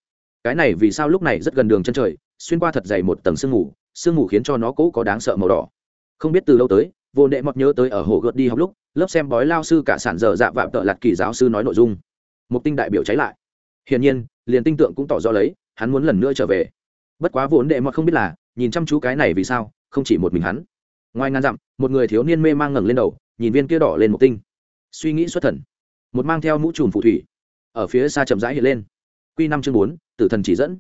Cái này vì sao lúc này rất gần đường chân trời, xuyên qua thật dày một tầng sương mù sương mù khiến cho nó cũ có đáng sợ màu đỏ. Không biết từ lâu tới, vô đệ mọt nhớ tới ở hồ gợt đi học lúc, lớp xem bói lao sư cả sản dở dạ vạm tợ lạt kỳ giáo sư nói nội dung. Một tinh đại biểu cháy lại. Hiển nhiên, liền tinh tượng cũng tỏ rõ lấy, hắn muốn lần nữa trở về. Bất quá vốn đệ mọt không biết là, nhìn chăm chú cái này vì sao, không chỉ một mình hắn. Ngoài ngàn dặm, một người thiếu niên mê mang ngẩng lên đầu, nhìn viên kia đỏ lên một tinh. Suy nghĩ xuất thần. Một mang theo mũ trùm phù thủy, ở phía xa chậm rãi hiện lên q năm chương bốn, tử thần chỉ dẫn.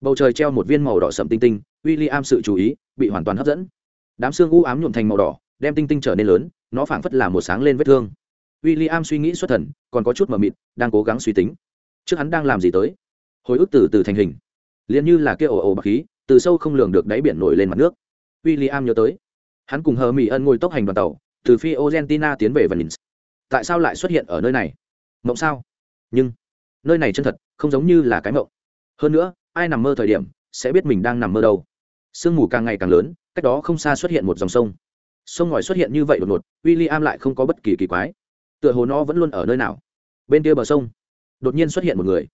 Bầu trời treo một viên màu đỏ sậm tinh tinh w i l l i am sự chú ý, bị hoàn toàn hấp dẫn. Đám xương u ám nhuộm thành màu đỏ, đem tinh tinh trở nên lớn, nó phảng phất là một sáng lên vết thương. W i l l i am suy nghĩ xuất thần, còn có chút mờ mịt, đang cố gắng suy tính. Trước hắn đang làm gì tới? Hồi ức từ từ thành hình. Liền như là kia ồ ồ bạc khí, từ sâu không lường được đáy biển nổi lên mặt nước. W i l l i am nhớ tới. Hắn cùng hờ mỹ ân ngồi tốc hành đoàn tàu, từ phi argentina tiến về venice. Tại sao lại xuất hiện ở nơi này? Mộng sao? Nhưng nơi này chân thật, không giống như là cái mộng. Hơn nữa, ai nằm mơ thời điểm sẽ biết mình đang nằm mơ đâu. Sương mù càng ngày càng lớn, cách đó không xa xuất hiện một dòng sông. Sông ngòi xuất hiện như vậy đột ngột w i l l i am lại không có bất kỳ kỳ quái. Tựa hồ nó vẫn luôn ở nơi nào. Bên kia bờ sông, đột nhiên xuất hiện một người.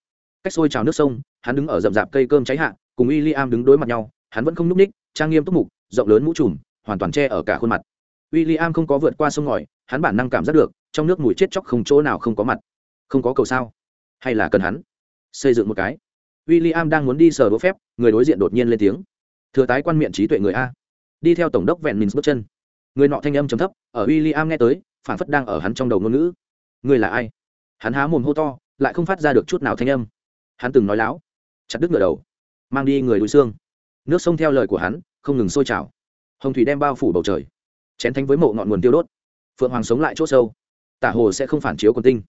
Cách xôi trào nước sông, hắn đứng ở rậm rạp cây cơm cháy hạ, cùng w i l l i am đứng đối mặt nhau, hắn vẫn không n ú c ních, trang nghiêm túc mục, rộng lớn mũ trùm, hoàn toàn che ở cả khuôn mặt. W i l l i am không có vượt qua sông ngòi, hắn bản năng cảm giác được, trong nước mùi chết chóc không chỗ nào không có mặt. Không có cầu sao? Hay là cần hắn? Xây dựng một cái. W i l l i am đang muốn đi sờ đỗ phép, người đối diện đột nhiên lên tiếng. Thừa tái quan miệng trí tuệ người a. Đi theo tổng đốc vẹn mình bước chân. Người nọ thanh âm chấm thấp, ở w i l l i am nghe tới, phản phất đang ở hắn trong đầu ngôn ngữ. Người là ai? Hắn há mồm hô to, lại không phát ra được chút nào thanh âm. Hắn từng nói láo, chặt đứt ngựa đầu, mang đi người đuôi xương. Nước sông theo lời của hắn, không ngừng sôi trào. Hồng thủy đem bao phủ bầu trời, chén thánh với mộ ngọn nguồn tiêu đốt. Phượng hoàng sống lại c h ỗ sâu, tả hồ sẽ không phản chiếu quần tinh.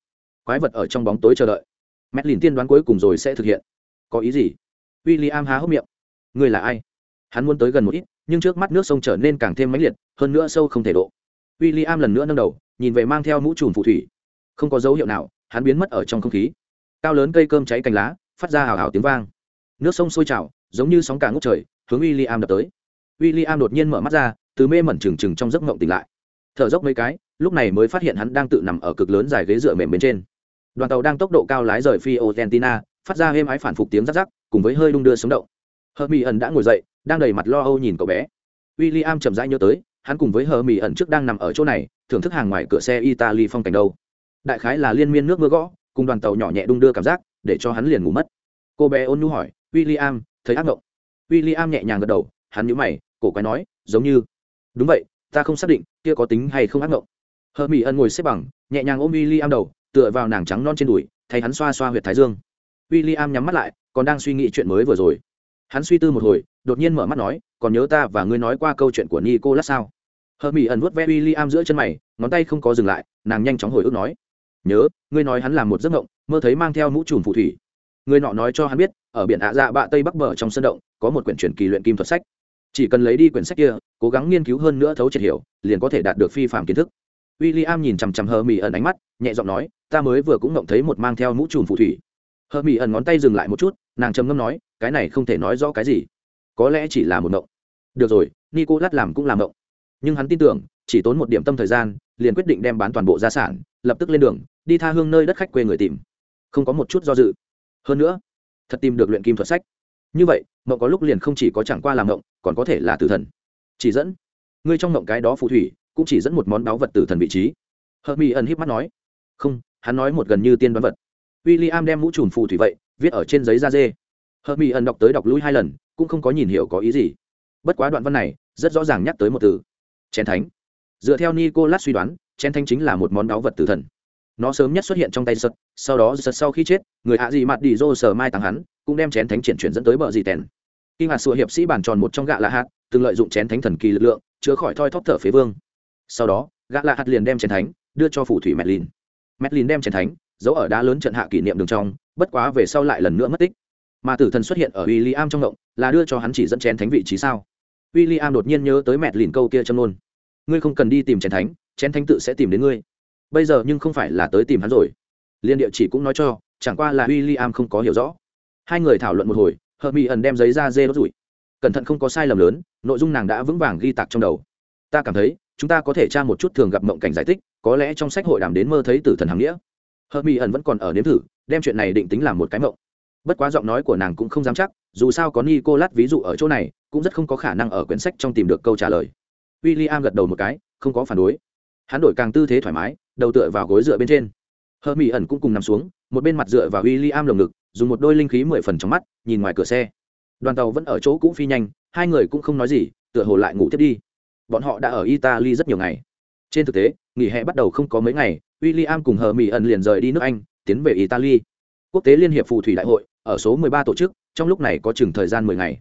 Quái vật ở trong bóng tối chờ đợi mét lìn tiên đoán cuối cùng rồi sẽ thực hiện. Có ý gì? W i l l i am há hốc miệng. Người là ai? Hắn muốn tới gần một ít, nhưng trước mắt nước sông trở nên càng thêm mãnh liệt, hơn nữa sâu không thể độ. W i l l i am lần nữa nâng đầu, nhìn về mang theo mũ trùm phù thủy. Không có dấu hiệu nào, hắn biến mất ở trong không khí. Cao lớn cây cơm cháy cành lá, phát ra hào hào tiếng vang. Nước sông sôi trào, giống như sóng cả ngốc trời, hướng w i l l i am đập tới. W i l l i am đột nhiên mở mắt ra, từ mê mẩn trừng trừng trong giấc mộng tỉnh lại. Thở dốc mấy cái, lúc này mới phát hiện hắn đang tự nằm ở cực lớn dài ghế dựa mềm bên trên đoàn tàu đang tốc độ cao lái rời phi argentina phát ra êm ái phản phục tiếng rắc rắc, cùng với hơi đung đưa sống động. Hờ mỹ ẩn đã ngồi dậy, đang đầy mặt lo âu nhìn cậu bé. W i l l i am chậm rãi nhớ tới, hắn cùng với hờ mỹ ẩn trước đang nằm ở chỗ này, thưởng thức hàng ngoài cửa xe italy phong cảnh đâu. Đại khái là liên miên nước mưa gõ, cùng đoàn tàu nhỏ nhẹ đung đưa cảm giác, để cho hắn liền ngủ mất. Cô bé ôn nhu hỏi w i l l i am thấy ác mộng? W i l l i am nhẹ nhàng gật đầu, hắn nhũ mày, cổ quái nói, giống như. Đúng vậy, ta không xác định kia có tính hay không ác mộng. Hờ mỹ ẩn ngồi xếp bằng, nhẹ nhàng ôm w i l l i am đầu tựa vào nàng trắng non trên đùi, thay hắn xoa xoa h u y ệ t thái dương. W i l l i am nhắm mắt lại, còn đang suy nghĩ chuyện mới vừa rồi. Hắn suy tư một hồi, đột nhiên mở mắt nói, còn nhớ ta và ngươi nói qua câu chuyện của nico lát sao? Hờ mỹ ẩn vuốt ve w i l l i am giữa chân mày, ngón tay không có dừng lại, nàng nhanh chóng hồi ức nói, nhớ, ngươi nói hắn làm một giấc ngộng mơ thấy mang theo mũ trùm phù thủy. Người nọ nói cho hắn biết, ở biển ạ dạ bạ tây bắc bờ trong sân động, có một quyển truyền kỳ luyện kim thuật sách. Chỉ cần lấy đi quyển sách kia, cố gắng nghiên cứu hơn nữa thấu triệt hiểu, liền có thể đạt được phi phạm kiến thức w i l l i am nhìn chằm chằm hờ mỹ ẩn ánh mắt, nhẹ giọng nói, ta mới vừa cũng mộng thấy một mang theo mũ trùm phù thủy. Hờ mỹ ẩn ngón tay dừng lại một chút, nàng trầm ngâm nói, cái này không thể nói rõ cái gì. Có lẽ chỉ là một mộng được rồi nico lát làm cũng làm mộng nhưng hắn tin tưởng, chỉ tốn một điểm tâm thời gian, liền quyết định đem bán toàn bộ gia sản, lập tức lên đường, đi tha hương nơi đất khách quê người tìm. Không có một chút do dự. Hơn nữa, thật tìm được luyện kim thuật sách. Như vậy, mộng có lúc liền không chỉ có chẳng qua làm mộng còn có thể là tử thần. Chỉ dẫn, ngươi trong mộng cái đó phù thủy cũng chỉ dẫn một món báu vật tử thần vị trí. Hợp mỹ ẩn híp mắt nói, không, hắn nói một gần như tiên đoán vật. W i l l i am đem mũ trùm phù thủy vậy, viết ở trên giấy da dê. Hợp mỹ ẩn đọc tới đọc lui hai lần, cũng không có nhìn hiểu có ý gì. Bất quá đoạn văn này, rất rõ ràng nhắc tới một từ. Chén thánh. Dựa theo nicolas suy đoán, chén thánh chính là một món báu vật tử thần. Nó sớm nhất xuất hiện trong tay sật, sau đó sật sau khi chết, người hạ dị mặt đi dô sờ mai tăng hắn, cũng đem chén thánh triển chuyển dẫn tới bờ dị tèn. Kinh hạt sụa hiệp sĩ bàn tròn một trong gạ lạ hạt, từng lợi dụng chén thánh thần kỳ lực lượng, chữa khỏi thoi thóp thở phế vương sau đó, gã lạ hạt liền đem chén thánh đưa cho phù thủy medlin medlin đem chén thánh giấu ở đá lớn trận hạ kỷ niệm đường trong, bất quá về sau lại lần nữa mất tích. Mà tử thần xuất hiện ở w i l l i am trong ngộng, là đưa cho hắn chỉ dẫn chén thánh vị trí sao? W i l l i am đột nhiên nhớ tới mẹt lìn câu kia châm nôn ngươi không cần đi tìm chén thánh chén thánh tự sẽ tìm đến ngươi. Bây giờ nhưng không phải là tới tìm hắn rồi. Liên địa chỉ cũng nói cho, chẳng qua là w i l l i am không có hiểu rõ. Hai người thảo luận một hồi hợp mỹ ẩn đem giấy ra dê đốt rủi. Cẩn thận không có sai lầm lớn, nội dung nàng đã vững vàng ghi tạc trong đầu. Ta cảm thấy chúng ta có thể tra một chút thường gặp mộng cảnh giải thích, có lẽ trong sách hội đàm đến mơ thấy tử thần hàm nghĩa. Hợp mỹ ẩn vẫn còn ở nếm thử, đem chuyện này định tính làm một cái mộng. Bất quá giọng nói của nàng cũng không dám chắc, dù sao có ni cô lát ví dụ ở chỗ này, cũng rất không có khả năng ở quyển sách trong tìm được câu trả lời. W i l l i am gật đầu một cái, không có phản đối. Hắn đổi càng tư thế thoải mái, đầu tựa vào gối dựa bên trên. Hờ mỹ ẩn cũng cùng nằm xuống, một bên mặt dựa vào w i l l i am lồng ngực, dùng một đôi linh khí mười phần trong mắt, nhìn ngoài cửa xe. Đoàn tàu vẫn ở chỗ cũ phi nhanh, hai người cũng không nói gì, tựa hồ lại ngủ tiếp đi bọn họ đã ở italy rất nhiều ngày. Trên thực tế, nghỉ hè bắt đầu không có mấy ngày w i l l i am cùng hờ mỹ ẩn liền rời đi nước anh, tiến về italy. Quốc tế liên hiệp phù thủy đại hội, ở số 13 tổ chức, trong lúc này có chừng thời gian 10 ngày.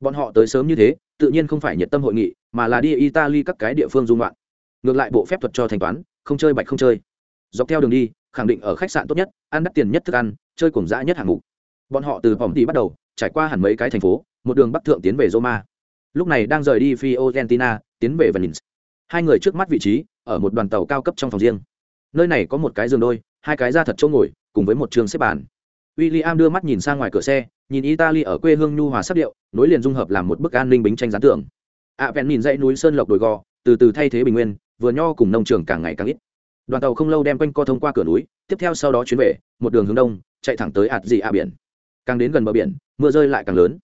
Bọn họ tới sớm như thế, tự nhiên không phải nhiệt tâm hội nghị, mà là đi italy các cái địa phương dung loạn. Ngược lại bộ phép thuật cho thanh toán, không chơi bạch không chơi. Dọc theo đường đi, khẳng định ở khách sạn tốt nhất, ăn đắt tiền nhất thức ăn, chơi cùng dã nhất hạng mục. Bọn họ từ vòng đi bắt đầu, trải qua hẳn mấy cái thành phố, một đường bắc thượng tiến về roma. Lúc này đang rời đi fiorentina tiến về venice hai người trước mắt vị trí ở một đoàn tàu cao cấp trong phòng riêng nơi này có một cái giường đôi hai cái da thật chỗ ngồi cùng với một trường xếp bàn William đưa mắt nhìn sang ngoài cửa xe, nhìn Italy ở quê hương nhu hòa sắc điệu, nối liền dung hợp làm một bức an ninh bính tranh gián tưởng. À vẹn nhìn dãy núi sơn lộc đồi gò, từ từ thay thế bình nguyên, vừa nho cùng nông trường càng ngày càng ít. Đoàn tàu không lâu đem quanh co thông qua cửa núi, tiếp theo sau đó chuyến về, một đường hướng đông, chạy thẳng tới ạt dị a biển. Càng đến gần bờ biển, mưa rơi lại càng lớn.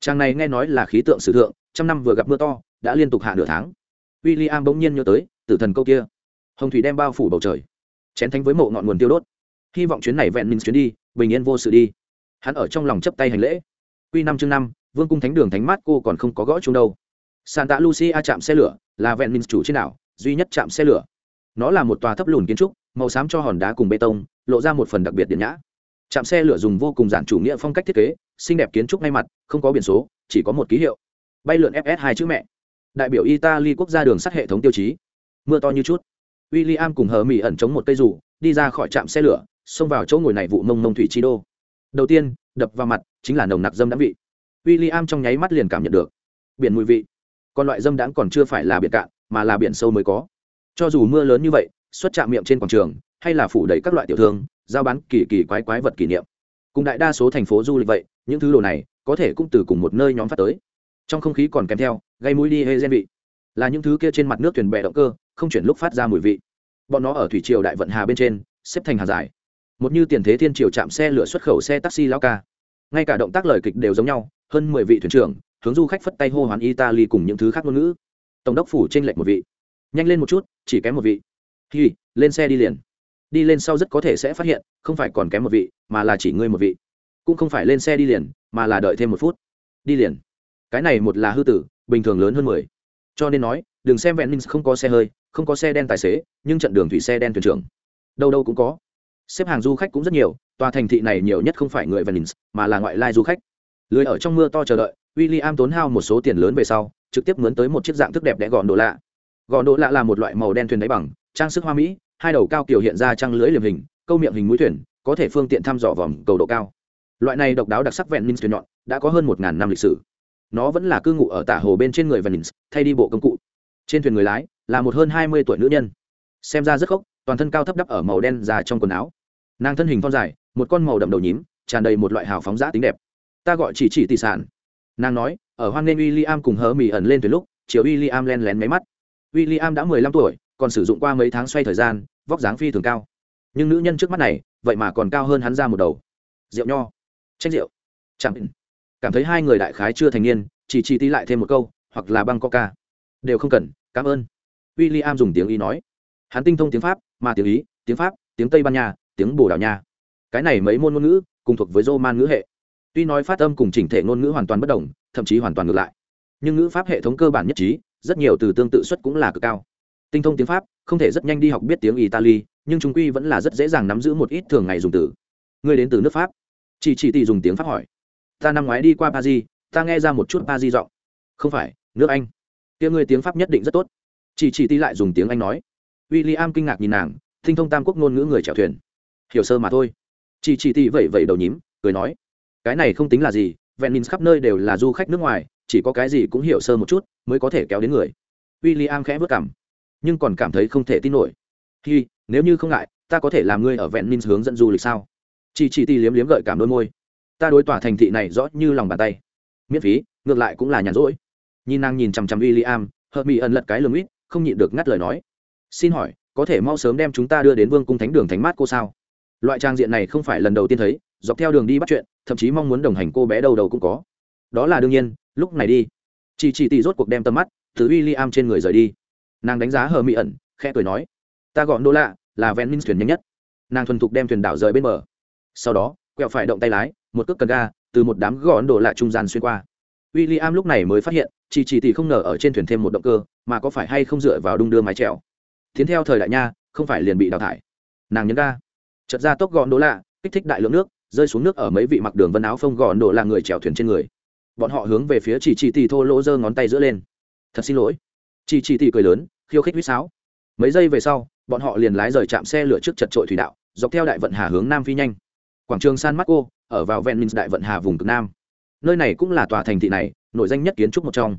Trang này nghe nói là khí tượng sử thượng, trăm năm vừa gặp mưa to, đã liên tục hạ nửa tháng. William bỗng nhiên nhớ tới, tử thần câu kia. Hồng thủy đem bao phủ bầu trời. Chén thánh với mộ ngọn nguồn tiêu đốt. Hy vọng chuyến này vẹn minh chuyến đi, bình yên vô sự đi hắn ở trong lòng chấp tay hành lễ q năm chương năm vương cung thánh đường thánh mát cô còn không có gõ chung đâu santa lucia chạm xe lửa là vẹn minh chủ trên đảo duy nhất chạm xe lửa nó là một tòa thấp lùn kiến trúc màu xám cho hòn đá cùng bê tông lộ ra một phần đặc biệt điện nhã Chạm xe lửa dùng vô cùng giản chủ nghĩa phong cách thiết kế xinh đẹp kiến trúc ngay mặt không có biển số chỉ có một ký hiệu bay lượn fs hai chữ mẹ đại biểu italy quốc gia đường sắt hệ thống tiêu chí. Mưa to như chút. W i l l i am cùng hờ mỹ ẩn chống một cây rủ đi ra khỏi trạm xe lửa, xông vào chỗ ngồi này vụ mông mông thủy chi đô. Đầu tiên, đập vào mặt, chính là nồng nặc dâm đãng vị. W i l l i am trong nháy mắt liền cảm nhận được biển mùi vị. Còn loại dâm đãng còn chưa phải là biển cạn, mà là biển sâu mới có. Cho dù mưa lớn như vậy, xuất trạm miệng trên quảng trường, hay là phủ đầy các loại tiểu thương, giao bán kỳ kỳ quái quái vật kỷ niệm. Cùng đại đa số thành phố du lịch vậy, những thứ đồ này, có thể cũng từ cùng một nơi nhóm phát tới trong không khí còn kèm theo, gây mũi đi hê gen vị. Là những thứ kia trên mặt nước thuyền bè động cơ, không chuyển lúc phát ra mùi vị. Bọn nó ở thủy triều đại vận hà bên trên, xếp thành hàng dài. Một như tiền thế thiên triều chạm xe lửa xuất khẩu xe taxi lao ca. Ngay cả động tác lời kịch đều giống nhau, hơn mười vị thuyền trưởng, hướng du khách phất tay hô hoán italy cùng những thứ khác ngôn ngữ. Tổng đốc phủ t r ê n lệch một vị. Nhanh lên một chút, chỉ kém một vị. Hi, lên xe đi liền. Đi lên sau rất có thể sẽ phát hiện, không phải còn kém một vị, mà là chỉ ngươi một vị. Cũng không phải lên xe đi liền, mà là đợi thêm một phút. Đi liền cái này một là hư tử, bình thường lớn hơn mười. Cho nên nói, đừng xem vẹn minh không có xe hơi, không có xe đen tài xế, nhưng trận đường thủy xe đen thuyền trưởng. Đâu đâu cũng có. Xếp hàng du khách cũng rất nhiều, tòa thành thị này nhiều nhất không phải người venice mà là ngoại lai du khách. Lười ở trong mưa to chờ đợi w i l l i am tốn hao một số tiền lớn về sau, trực tiếp mướn tới một chiếc dạng thức đẹp đẽ gòn đồ lạ. Gòn đồ lạ là một loại màu đen thuyền đáy bằng, trang sức hoa mỹ, hai đầu cao kiểu hiện ra trăng lưới liềm hình, câu miệng hình mũi thuyền, có thể phương tiện thăm dò vòng cầu độ cao. Loại này độc đáo đặc sắc vẹn minh thuyền nhọn, đã có hơn một ngàn năm lịch sử nó vẫn là cư ngụ ở tả hồ bên trên người venice, thay đi bộ công cụ. Trên thuyền người lái, là một hơn hai mươi tuổi nữ nhân. Xem ra rất khóc toàn thân cao thấp đắp ở màu đen già trong quần áo. Nàng thân hình thon dài, một con màu đậm đầu nhím, tràn đầy một loại hào phóng giã tính đẹp. Ta gọi chỉ chỉ tỷ sản. Nàng nói, ở hoan nghênh w i l l i am cùng hớ mì ẩn lên từ lúc, chiều w i l l i am len lén máy mắt. W i l l i am đã mười lăm tuổi, còn sử dụng qua mấy tháng xoay thời gian, vóc dáng phi thường cao. Nhưng nữ nhân trước mắt này, vậy mà còn cao hơn hắn ra một đầu. Rượu nho. Tranh rượu. Chẳng cảm thấy hai người đại khái chưa thành niên, chỉ chi tí lại thêm một câu, hoặc là băng coca. Đều không cần, cảm ơn. W i l l i am dùng tiếng ý nói. Hắn tinh thông tiếng pháp, mà tiếng ý, tiếng pháp, tiếng tây ban nha, tiếng bồ đào nha. Cái này mấy môn ngôn ngữ, cùng thuộc với roman ngữ hệ. Tuy nói phát âm cùng chỉnh thể ngôn ngữ hoàn toàn bất đồng, thậm chí hoàn toàn ngược lại. Nhưng ngữ pháp hệ thống cơ bản nhất trí, rất nhiều từ tương tự xuất cũng là cực cao. Tinh thông tiếng pháp, không thể rất nhanh đi học biết tiếng italy, nhưng chúng quy vẫn là rất dễ dàng nắm giữ một ít thường ngày dùng từ. Người đến từ nước pháp. Chỉ chỉ tỷ dùng tiếng pháp hỏi ta năm ngoái đi qua paris, ta nghe ra một chút paris giọng. Không phải, nước anh. Tiếng người tiếng pháp nhất định rất tốt. Chỉ chỉ ti lại dùng tiếng anh nói. W i l l i am kinh ngạc nhìn nàng tinh thông tam quốc ngôn ngữ người chèo thuyền. Hiểu sơ mà thôi. Chỉ chỉ ti vẩy vẩy đầu nhím, cười nói. Cái này không tính là gì, vẹn nhìn khắp nơi đều là du khách nước ngoài, chỉ có cái gì cũng hiểu sơ một chút, mới có thể kéo đến người. W i l l i am khẽ vất cảm, nhưng còn cảm thấy không thể tin nổi. Hi, nếu như không ngại, ta có thể làm ngươi ở vẹn minh hướng dẫn du lịch sao? Chỉ chỉ ti liếm liếm gợi cảm đôi môi ta đối tỏa thành thị này rõ như lòng bàn tay. Miễn phí, ngược lại cũng là nhàn rỗi. Nhìn nàng nhìn chằm chằm w i l l i am hợp mỹ ẩn lật cái lưng ít không nhịn được ngắt lời nói. Xin hỏi, có thể mau sớm đem chúng ta đưa đến vương cung thánh đường thánh mát cô sao? Loại trang diện này không phải lần đầu tiên thấy, dọc theo đường đi bắt chuyện, thậm chí mong muốn đồng hành cô bé đầu đầu cũng có. Đó là đương nhiên, lúc này đi. Chỉ chỉ tỷ rốt cuộc đem tầm mắt từ w i l l i am trên người rời đi. Nàng đánh giá hờ mỹ ẩn, khẽ cười nói, ta gọn đô lạ là ven minh thuyền nhanh nhất. Nàng thuần thục đem thuyền đảo rời bên bờ. Sau đó, quẹo phải động tay lái một cước cần ga, từ một đám gòn đổ lạ trung gian xuyên qua. W i l l i am lúc này mới phát hiện, chỉ chỉ tỷ không ngờ ở trên thuyền thêm một động cơ, mà có phải hay không dựa vào đung đưa mái trèo tiến theo thời đại nha, không phải liền bị đào thải. Nàng nhấn ga. Chật ra tốc gọn đỗ lạ, kích thích đại lượng nước, rơi xuống nước ở mấy vị mặc đường vân áo phông gọn đổ là người chèo thuyền trên người. Bọn họ hướng về phía chỉ chỉ tỷ thô lỗ giơ ngón tay giữa lên. Thật xin lỗi. Chỉ chỉ tỷ cười lớn, khiêu khích huýt sáo. Mấy giây về sau, bọn họ liền lái rời trạm xe lửa trước chật trội thủy đạo, dọc theo đại vận hà hướng nam phi nhanh. Quảng trường san marco ở vào ven minh đại vận hà vùng cực nam. Nơi này cũng là tòa thành thị này, nổi danh nhất kiến trúc một trong.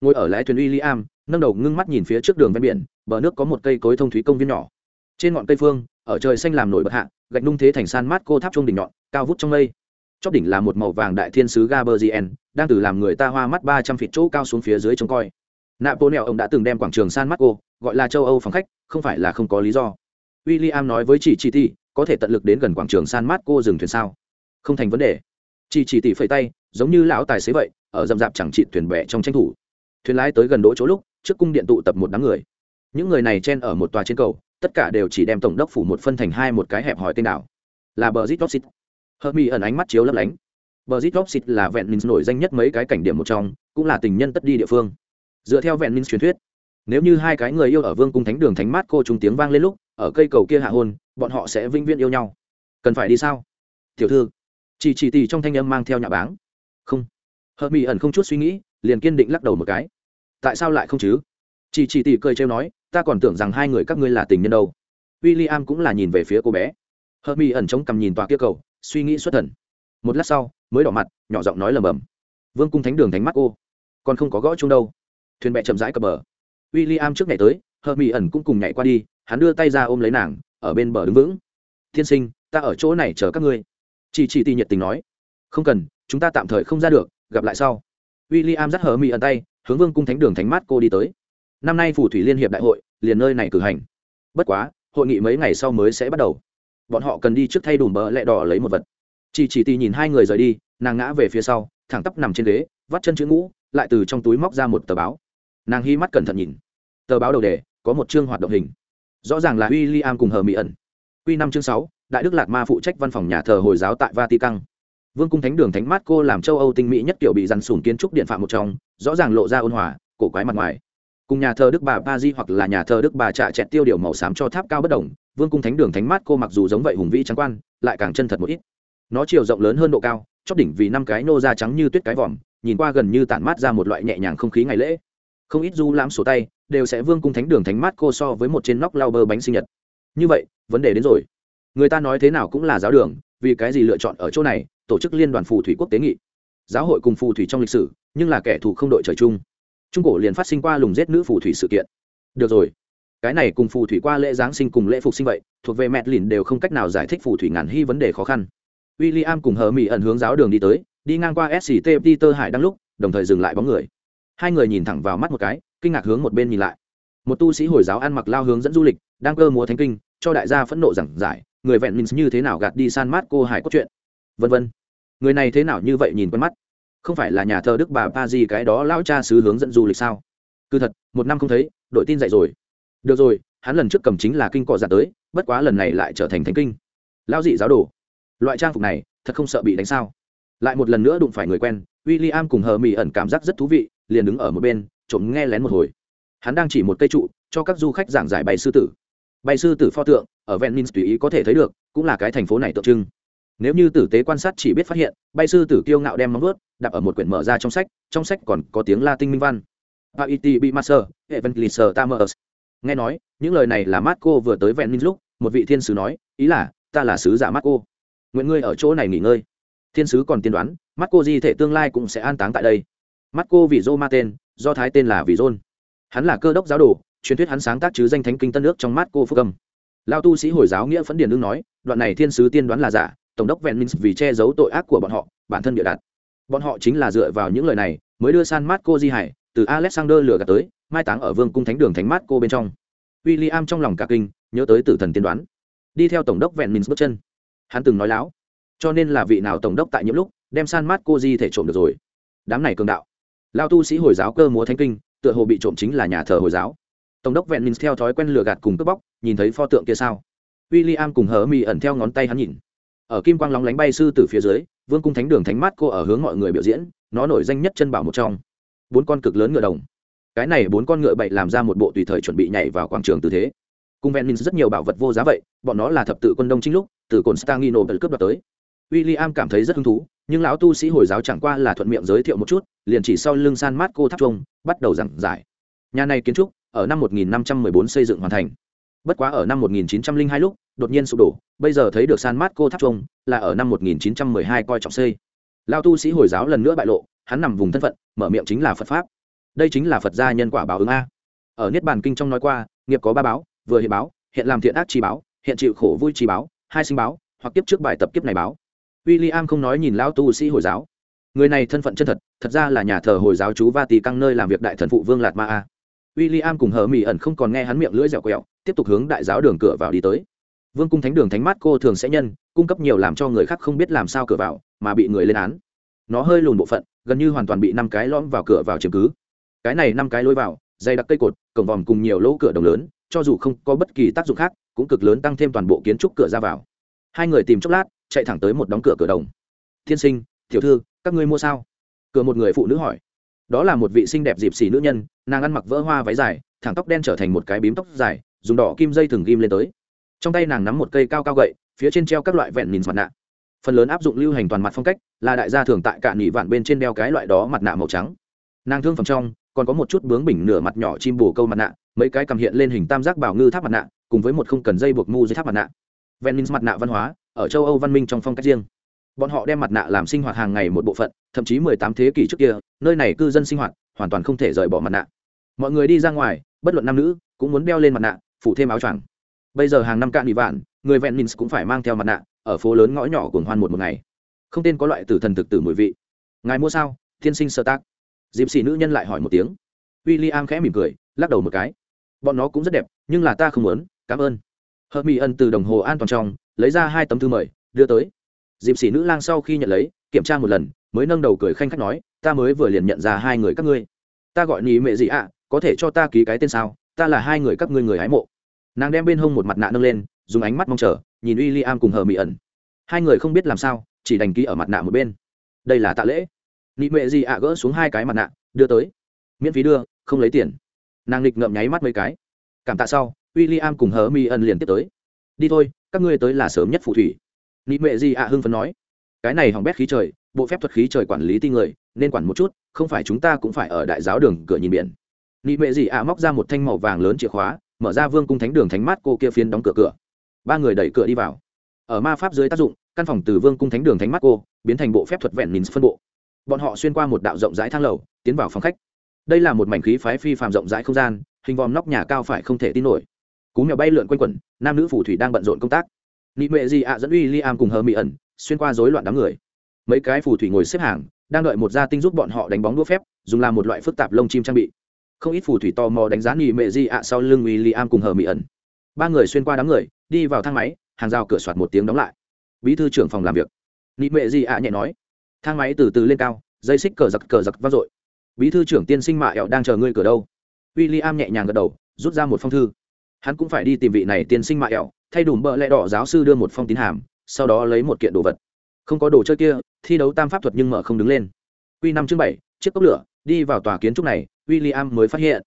Ngồi ở lái thuyền uy liam nâng đầu ngưng mắt nhìn phía trước đường ven biển, bờ nước có một cây cối thông thúy công viên nhỏ. Trên ngọn cây phương, ở trời xanh làm nổi bật hạ, gạch nung thế thành san mát cô tháp trung đỉnh nhọn, cao vút trong mây. Chóp đỉnh là một màu vàng đại thiên sứ gaberzien đang từ làm người ta hoa mắt ba trăm feet chỗ cao xuống phía dưới trông coi. Napoleon ông đã từng đem quảng trường san marco gọi là châu âu phòng khách, không phải là không có lý do. William nói với chị chị tỷ có thể tận lực đến gần quảng trường san marco dừng thuyền sao? Không thành vấn đề. Chỉ chỉ tỷ phẩy tay, giống như lão tài xế vậy, ở dầm dạp chẳng trị thuyền bè trong tranh thủ. Thuyền lái tới gần đỗ chỗ lúc, trước cung điện tụ tập một đám người. Những người này chen ở một tòa trên cầu, tất cả đều chỉ đem tổng đốc phủ một phân thành hai một cái hẹp hòi tên đảo. Là bờ zit roxit hermi ẩn ánh mắt chiếu lấp lánh. Bờ zit roxit là vẹn minh nổi danh nhất mấy cái cảnh điểm một trong, cũng là tình nhân tất đi địa phương. Dựa theo vẹn minh truyền thuyết, nếu như hai cái người yêu ở vương cung thánh đường thánh mát cô trùng tiếng vang lên lúc, ở cây cầu kia hạ hôn, bọn họ sẽ vinh viễn yêu nhau. Cần phải đi sao? Tiểu thư chỉ chỉ tì trong thanh âm mang theo nhà báng. Không. Hợp mỹ ẩn không chút suy nghĩ, liền kiên định lắc đầu một cái. Tại sao lại không chứ? Chỉ chỉ tì cười trêu nói, ta còn tưởng rằng hai người các ngươi là tình nhân đâu. W i l l i am cũng là nhìn về phía cô bé. Hợp mỹ ẩn chống cằm nhìn tòa kia cầu, suy nghĩ xuất thần. Một lát sau, mới đỏ mặt, nhỏ giọng nói lầm bầm. Vương cung thánh đường thánh mắt cô. Còn không có gõ chung đâu. Thuyền bè chậm rãi cập bờ. W i l l i am trước ngày tới, hợp mỹ ẩn cũng cùng nhảy qua đi, hắn đưa tay ra ôm lấy nàng, ở bên bờ đứng vững. Tiên sinh, ta ở chỗ này chờ các ngươi chị chị tì nhiệt tình nói, không cần, chúng ta tạm thời không ra được, gặp lại sau. W i l l i am dắt hờ mỹ ẩn tay, hướng vương cung thánh đường thánh mát cô đi tới. Năm nay phù thủy liên hiệp đại hội, liền nơi này cử hành. Bất quá, hội nghị mấy ngày sau mới sẽ bắt đầu. Bọn họ cần đi trước thay đùm bờ lẹ đỏ lấy một vật. Chị chỉ tì nhìn hai người rời đi, nàng ngã về phía sau, thẳng tắp nằm trên ghế, vắt chân chữ ngũ, lại từ trong túi móc ra một tờ báo. Nàng hy mắt cẩn thận nhìn. Tờ báo đầu đề, có một chương hoạt động hình. Rõ ràng là w i l l i am cùng hờ mỹ ẩn. Q năm chương sáu đại đức lạt ma phụ trách văn phòng nhà thờ hồi giáo tại vatican. Vương cung thánh đường thánh mát cô làm châu âu tinh mỹ nhất kiểu bị dằn sùn kiến trúc điện phạm một trong, rõ ràng lộ ra ôn hòa, cổ quái mặt ngoài. Cùng nhà thờ đức bà ba di hoặc là nhà thờ đức bà trạ chẹt tiêu điều màu xám cho tháp cao bất đồng, vương cung thánh đường thánh mát cô mặc dù giống vậy hùng vĩ trắng quan, lại càng chân thật một ít. Nó chiều rộng lớn hơn độ cao, chóp đỉnh vì năm cái nô da trắng như tuyết cái vòm, nhìn qua gần như tản mát ra một loại nhẹ nhàng không khí ngày lễ. Không ít du lãm sổ tay đều sẽ vương cung thánh đường thánh mát cô so với một trên nóc lau bơ bánh sinh nhật. Như vậy, vấn đề đến rồi người ta nói thế nào cũng là giáo đường, vì cái gì lựa chọn ở chỗ này, tổ chức liên đoàn phù thủy quốc tế nghị. Giáo hội cùng phù thủy trong lịch sử, nhưng là kẻ thù không đội trời chung. Trung cổ liền phát sinh qua lùng giết nữ phù thủy sự kiện. Được rồi. Cái này cùng phù thủy qua lễ giáng sinh cùng lễ phục sinh vậy, thuộc về mẹ lìn đều không cách nào giải thích phù thủy ngàn hy vấn đề khó khăn. W i l l i am cùng hờ mỹ ẩn hướng giáo đường đi tới, đi ngang qua sct peter hải đăng lúc, đồng thời dừng lại bóng người. Hai người nhìn thẳng vào mắt một cái, kinh ngạc hướng một bên nhìn lại. Một tu sĩ hồi giáo ăn mặc lao hướng dẫn du lịch, đang cơ múa thánh kinh, cho đại gia phẫn nộ giảng giải người vẹn mình như thế nào gạt đi san mát cô hải cốt chuyện. vân vân. Người này thế nào như vậy nhìn quen mắt? Không phải là nhà thờ đức bà pa di cái đó lão cha sứ hướng dẫn du lịch sao? Cứ thật, một năm không thấy, đội tin dậy rồi. Được rồi, hắn lần trước cầm chính là kinh cọ giả tới, bất quá lần này lại trở thành thánh kinh. Lão dị giáo đồ. Loại trang phục này, thật không sợ bị đánh sao? Lại một lần nữa đụng phải người quen w i l l i am cùng hờ mỹ ẩn cảm giác rất thú vị, liền đứng ở một bên, trộm nghe lén một hồi. Hắn đang chỉ một cây trụ, cho các du khách giảng giải bay sư tử bay sư tử pho tượng, ở venice tùy ý có thể thấy được, cũng là cái thành phố này tượng trưng. Nếu như tử tế quan sát chỉ biết phát hiện, bay sư tử kiêu ngạo đem móng ướt đặt ở một quyển mở ra trong sách trong sách còn có tiếng latin minh văn. Bị master tamers nghe nói, những lời này là marco vừa tới venice lúc, một vị thiên sứ nói, ý là, ta là sứ giả marco. Nguyện ngươi ở chỗ này nghỉ ngơi. Thiên sứ còn tiên đoán, marco di thể tương lai cũng sẽ an táng tại đây. Marco vì rô ma tên, do thái tên là vì rôn hắn là cơ đốc giáo đồ truyền thuyết hắn sáng tác chứ danh thánh kinh tân nước trong mắt cô phúc âm. Lao tu sĩ hồi giáo nghĩa phấn điền đương nói, đoạn này thiên sứ tiên đoán là giả, tổng đốc vẹn minh vì che giấu tội ác của bọn họ, bản thân địa đặt. Bọn họ chính là dựa vào những lời này mới đưa san mát cô di hải từ alexander lừa gạt tới, mai táng ở vương cung thánh đường thánh mát cô bên trong. W i l l i am trong lòng cả kinh, nhớ tới tử thần tiên đoán. Đi theo tổng đốc vẹn minh bước chân. Hắn từng nói láo, cho nên là vị nào tổng đốc tại những lúc, đem san mát cô di thể trộm được rồi. Đám này cường đạo. Lao tu sĩ hồi giáo cơ múa thánh kinh, tựa hồ bị trộm chính là nhà thờ hồi giáo tổng đốc vẹn minh theo thói quen lừa gạt cùng cướp bóc, nhìn thấy pho tượng kia sao? W i l l i am cùng hờ mi ẩn theo ngón tay hắn nhìn. Ở kim quang lóng lánh bay sư từ phía dưới, vương cung thánh đường thánh mát cô ở hướng mọi người biểu diễn, nó nổi danh nhất chân bảo một trong. Bốn con cực lớn ngựa đồng. Cái này bốn con ngựa bậy làm ra một bộ tùy thời chuẩn bị nhảy vào quảng trường tư thế. Cùng Vẹn Minh rất nhiều bảo vật vô giá vậy, bọn nó là thập tự quân đông chính lúc, từ cồn stangino bật cướp đoạt tới. W i l l i am cảm thấy rất hứng thú, nhưng lão tu sĩ hồi giáo chẳng qua là thuận miệng giới thiệu một chút, liền chỉ sau lưng san mát cô tháp trung bắt đầu giảng giải. Nhà này kiến trúc ở năm 1514 xây dựng hoàn thành. Bất quá ở năm 1902 lúc, đột nhiên sụp đổ, bây giờ thấy được san Marco tháp trung là ở năm 1912 coi trọng xây. Lao tu sĩ hồi giáo lần nữa bại lộ, hắn nằm vùng thân phận, mở miệng chính là phật pháp. Đây chính là phật gia nhân quả báo ứng a. Ở niết bàn kinh trong nói qua, nghiệp có ba báo, vừa hiện báo, hiện làm thiện ác chi báo, hiện chịu khổ vui chi báo, hai sinh báo, hoặc kiếp trước bài tập kiếp này báo. William không nói nhìn lão tu sĩ hồi giáo. Người này thân phận chân thật thật ra là nhà thờ hồi giáo chú Vatican nơi làm việc đại thần phụ vương lạt ma a. William cùng hờ mỹ ẩn không còn nghe hắn miệng lưỡi dẻo quẹo, tiếp tục hướng đại giáo đường cửa vào đi tới. Vương cung thánh đường thánh mát cô thường sẽ nhân, cung cấp nhiều làm cho người khác không biết làm sao cửa vào, mà bị người lên án. Nó hơi lùn bộ phận, gần như hoàn toàn bị năm cái lõm vào cửa vào chiếm cứ. Cái này năm cái lối vào, dày đặc cây cột, cổng vòm cùng nhiều lỗ cửa đồng lớn, cho dù không có bất kỳ tác dụng khác, cũng cực lớn tăng thêm toàn bộ kiến trúc cửa ra vào. Hai người tìm chốc lát, chạy thẳng tới một đóng cửa cửa đồng. Thiên sinh, tiểu thư, các ngươi mua sao? Cửa một người phụ nữ hỏi đó là một vị xinh đẹp dịp xỉ nữ nhân, nàng ăn mặc vỡ hoa váy dài, thẳng tóc đen trở thành một cái bím tóc dài, dùng đỏ kim dây thừng ghim lên tới. Trong tay nàng nắm một cây cao cao gậy, phía trên treo các loại vẹn nhìn mặt nạ. Phần lớn áp dụng lưu hành toàn mặt phong cách, là đại gia thường tại cả nỉ vạn bên trên đeo cái loại đó mặt nạ màu trắng. Nàng thương phẩm trong, còn có một chút bướng bỉnh nửa mặt nhỏ chim bù câu mặt nạ, mấy cái cầm hiện lên hình tam giác bảo ngư tháp mặt nạ, cùng với một không cần dây buộc mu dưới tháp mặt nạ. Vẹn mặt nạ văn hóa, ở châu âu văn minh trong phong cách riêng bọn họ đem mặt nạ làm sinh hoạt hàng ngày một bộ phận, thậm chí mười tám thế kỷ trước kia, nơi này cư dân sinh hoạt hoàn toàn không thể rời bỏ mặt nạ. Mọi người đi ra ngoài, bất luận nam nữ, cũng muốn đeo lên mặt nạ, phủ thêm áo choàng. Bây giờ hàng năm cạn bị vạn, người vẹn minh cũng phải mang theo mặt nạ, ở phố lớn ngõ nhỏ cuồng hoan một một ngày. Không tên có loại tử thần thực tử mùi vị. Ngài mua sao, Thiên sinh sơ tác? Dịp xì nữ nhân lại hỏi một tiếng. W i l l i am khẽ mỉm cười, lắc đầu một cái. Bọn nó cũng rất đẹp, nhưng là ta không muốn, cảm ơn. Hợp mỹ ân từ đồng hồ an toàn trong, lấy ra hai tấm thư mời, đưa tới dịp xỉ nữ lang sau khi nhận lấy, kiểm tra một lần, mới nâng đầu cười khanh khách nói, ta mới vừa liền nhận ra hai người các ngươi. Ta gọi ní mẹ gì ạ, có thể cho ta ký cái tên sao? Ta là hai người các ngươi người hái mộ. Nàng đem bên hông một mặt nạ nâng lên, dùng ánh mắt mong chờ, nhìn w i l l i am cùng hờ mỹ ẩn. Hai người không biết làm sao, chỉ đành ký ở mặt nạ một bên. Đây là tạ lễ. Nị mệ gì ạ gỡ xuống hai cái mặt nạ, đưa tới. Miễn phí đưa, không lấy tiền. Nàng lịch ngậm nháy mắt mấy cái. Cảm tạ sau. W i l l i am cùng hờ mỹ ẩn liền tiếp tới. Đi thôi, các ngươi tới là sớm nhất phù thủy nị mệ gì ạ hưng phấn nói. Cái này hỏng bét khí trời, bộ phép thuật khí trời quản lý ti người, nên quản một chút, không phải chúng ta cũng phải ở đại giáo đường cửa nhìn biển. Nị mệ gì ạ móc ra một thanh màu vàng lớn chìa khóa, mở ra vương cung thánh đường thánh mát cô kia phiến đóng cửa cửa. Ba người đẩy cửa đi vào. Ở ma pháp dưới tác dụng, căn phòng từ vương cung thánh đường thánh mát cô, biến thành bộ phép thuật vẹn mình phân bộ. Bọn họ xuyên qua một đạo rộng rãi thang lầu, tiến vào phòng khách. Đây là một mảnh khí phái phi phàm rộng rãi không gian, hình vòm nóc nhà cao phải không thể tin nổi. Cú mèo bay lượn quanh quẩn, nam nữ phù thủy đang bận rộn công tác nị mệ gì ạ, dẫn uy li am cùng hờ mỹ ẩn, xuyên qua rối loạn đám người. Mấy cái phù thủy ngồi xếp hàng, đang đợi một gia tinh giúp bọn họ đánh bóng đũa phép, dùng làm một loại phức tạp lông chim trang bị. Không ít phù thủy tò mò đánh giá nị mệ gì ạ sau lưng uy li am cùng hờ mỹ ẩn. Ba người xuyên qua đám người, đi vào thang máy, hàng rào cửa soạt một tiếng đóng lại. Bí thư trưởng phòng làm việc. Nị mệ gì ạ nhẹ nói. Thang máy từ từ lên cao, dây xích cờ giặc cờ giặc vang dội. Bí thư trưởng tiên sinh mạ ẹo đang chờ ngươi cửa đâu? W i l l i am nhẹ nhàng gật đầu, rút ra một phong thư. Hắn cũng phải đi tìm vị này tiên sinh mạ ẹo thay đủ bợ lẹ đỏ giáo sư đưa một phong tín hàm, sau đó lấy một kiện đồ vật. Không có đồ chơi kia, thi đấu tam pháp thuật nhưng mở không đứng lên. Q năm chương bảy, chiếc cốc lửa, đi vào tòa kiến trúc này w i l l i am mới phát hiện.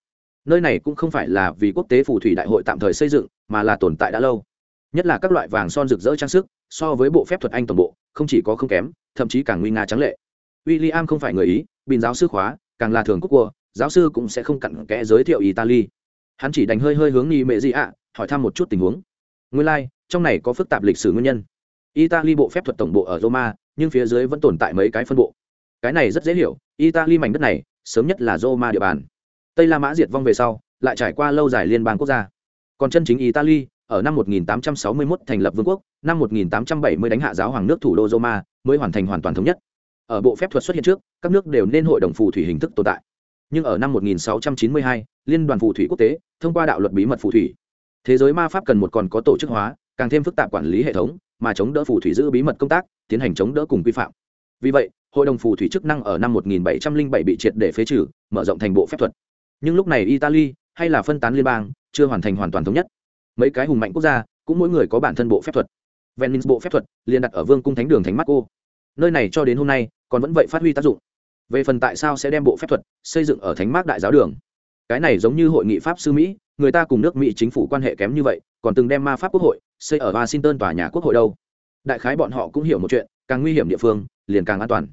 Nơi này cũng không phải là vì quốc tế phù thủy đại hội tạm thời xây dựng, mà là tồn tại đã lâu. Nhất là các loại vàng son rực rỡ trang sức, so với bộ phép thuật anh toàn bộ, không chỉ có không kém, thậm chí càng nguy nga trắng lệ. W i l l i am không phải người ý, bình giáo sư khóa, càng là thường quốc cua giáo sư cũng sẽ không cặn kẽ giới thiệu italy. Hắn chỉ đánh hơi hơi hướng nghi mệ gì ạ, hỏi thăm một chút tình huống nguyên lai、like, trong này có phức tạp lịch sử nguyên nhân. Italy bộ phép thuật tổng bộ ở roma nhưng phía dưới vẫn tồn tại mấy cái phân bộ. Cái này rất dễ hiểu italy mảnh đất này sớm nhất là roma địa bàn. Tây la mã diệt vong về sau lại trải qua lâu dài liên bang quốc gia. Còn chân chính italy ở năm 1861 thành lập vương quốc năm 1870 đánh hạ giáo hoàng nước thủ đô roma mới hoàn thành hoàn toàn thống nhất. Ở bộ phép thuật xuất hiện trước các nước đều nên hội đồng phù thủy hình thức tồn tại. Nhưng ở năm 1692, liên đoàn phù thủy quốc tế thông qua đạo luật bí mật phù thủy thế giới ma pháp cần một còn có tổ chức hóa, càng thêm phức tạp quản lý hệ thống, mà chống đỡ phù thủy giữ bí mật công tác, tiến hành chống đỡ cùng quy phạm. Vì vậy, hội đồng phù thủy chức năng ở năm 1707 bị triệt để phế trừ, mở rộng thành bộ phép thuật. Nhưng lúc này italy, hay là phân tán liên bang, chưa hoàn thành hoàn toàn thống nhất. Mấy cái hùng mạnh quốc gia, cũng mỗi người có bản thân bộ phép thuật. Venice bộ phép thuật liên đặt ở vương cung thánh đường thánh mắt cô nơi này cho đến hôm nay, còn vẫn vậy phát huy tác dụng. Về phần tại sao sẽ đem bộ phép thuật xây dựng ở thánh mát đại giáo đường? Cái này giống như hội nghị pháp sư mỹ, người ta cùng nước mỹ chính phủ quan hệ kém như vậy, còn từng đem ma pháp quốc hội, xây ở washington tòa nhà quốc hội đâu. Đại khái bọn họ cũng hiểu một chuyện, càng nguy hiểm địa phương, liền càng an toàn.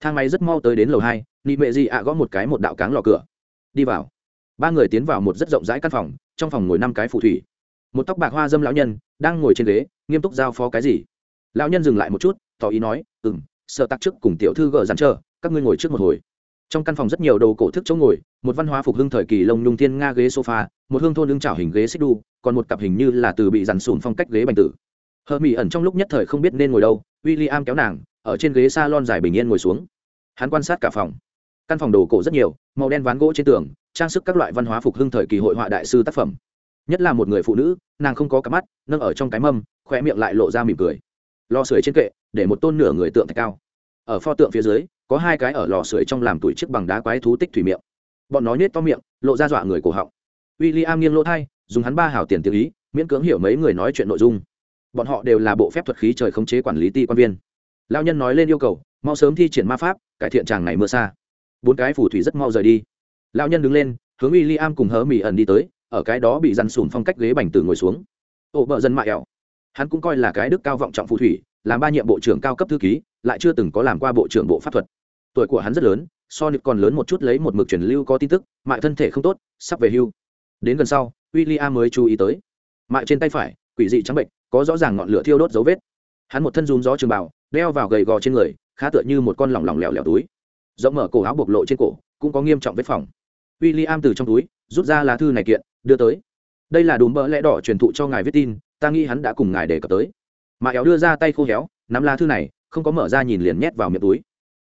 Thang máy rất mau tới đến lầu hai, nị mệ gì ạ gõ một cái một đạo cáng lò cửa. Đi vào. Ba người tiến vào một rất rộng rãi căn phòng, trong phòng ngồi năm cái phù thủy. Một tóc bạc hoa dâm lão nhân, đang ngồi trên ghế, nghiêm túc giao phó cái gì. Lão nhân dừng lại một chút, tỏ ý nói ừ m sợ tắc trước cùng tiểu thư gờ dàn chờ, các ngươi ngồi trước một hồi trong căn phòng rất nhiều đồ cổ thức chỗ ngồi, một văn hóa phục hưng thời kỳ lông nhung thiên nga ghế sofa, một hương thôn lưng trào hình ghế xích đu, còn một cặp hình như là từ bị dằn sùn phong cách ghế bành tử. Hờ mỹ ẩn trong lúc nhất thời không biết nên ngồi đâu w i l l i am kéo nàng, ở trên ghế s a lon dài bình yên ngồi xuống. Hắn quan sát cả phòng. Căn phòng đồ cổ rất nhiều, màu đen ván gỗ trên tường, trang sức các loại văn hóa phục hưng thời kỳ hội họa đại sư tác phẩm. Nhất là một người phụ nữ, nàng không có cặp mắt, nâng ở trong cái mâm khoe miệng lại lộ ra mỉm cười. Lo sưởi trên kệ, để một tôn nửa người tượng thạch cao ở pho tượng phía dưới, có hai cái ở lò sưởi trong làm tuổi chiếc bằng đá quái thú tích thủy miệng. Bọn nó nhét to miệng, lộ ra dọa người cổ họng. W i l l i am nghiêng lỗ thai, dùng hắn ba hảo tiền tiếng ý, miễn cưỡng hiểu mấy người nói chuyện nội dung. Bọn họ đều là bộ phép thuật khí trời khống chế quản lý ti quan viên. Lao nhân nói lên yêu cầu, mau sớm thi triển ma pháp, cải thiện tràng này mưa xa. Bốn cái phù thủy rất mau rời đi. Lao nhân đứng lên, hướng w i l l i am cùng hớ mỹ ẩn đi tới, ở cái đó bị dằn sùn phong cách ghế bành từ ngồi xuống. Ổ bợ dân mại ẹo hắn cũng coi là cái đức cao vọng trọng phù thủy, làm ba nhiệm bộ trưởng cao cấp thư ký lại chưa từng có làm qua bộ trưởng bộ pháp thuật. Tuổi của hắn rất lớn, so nịp còn lớn một chút lấy một mực truyền lưu có tin tức, mại thân thể không tốt, sắp về hưu. Đến gần sau w i l l i am mới chú ý tới. Mại trên tay phải, quỷ dị trắng bệnh, có rõ ràng ngọn lửa thiêu đốt dấu vết. Hắn một thân rúm gió trường bảo đeo vào gầy gò trên người, khá tựa như một con lỏng lỏng lẻo lẻo túi. Rộng mở cổ áo bộc lộ trên cổ, cũng có nghiêm trọng vết phòng w i l l i am từ trong túi, rút ra lá thư này kiện, đưa tới. Đây là đùm bỡ lẽ đỏ truyền thụ cho ngài viết tin, ta nghĩ hắn đã cùng ngài đề cập tới. Mà éo đưa ra tay khô héo, nắm lá thư này không có mở ra nhìn liền nhét vào miệng túi.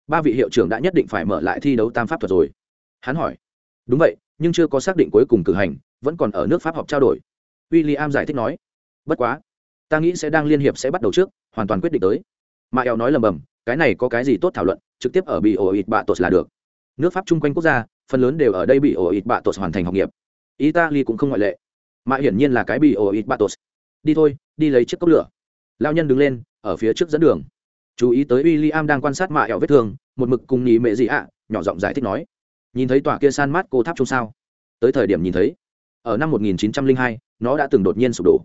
Ba vị hiệu trưởng đã nhất định phải mở lại thi đấu tam pháp thuật rồi. Hắn hỏi, đúng vậy, nhưng chưa có xác định cuối cùng cử hành, vẫn còn ở nước pháp học trao đổi. W i l l i am giải thích nói, bất quá, ta nghĩ sẽ đang liên hiệp sẽ bắt đầu trước, hoàn toàn quyết định tới. Mà eo nói lầm bầm, cái này có cái gì tốt thảo luận, trực tiếp ở bị ổ ịt bạ tột là được. Nước pháp chung quanh quốc gia, phần lớn đều ở đây bị ổ ịt bạ tột hoàn thành học nghiệp. Italy cũng không ngoại lệ. Mà hiển nhiên là cái bị ổ ịt bạ tột. Đi thôi, đi lấy chiếc cốc lửa. Lao nhân đứng lên, ở phía trước dẫn đường chú ý tới w i l l i am đang quan sát mạ ẹo vết thương một mực cùng nhì mệ gì ạ nhỏ giọng giải thích nói. Nhìn thấy tòa kia san mát cô tháp trông sao? Tới thời điểm nhìn thấy. Ở năm 1902, nó đã từng đột nhiên sụp đổ.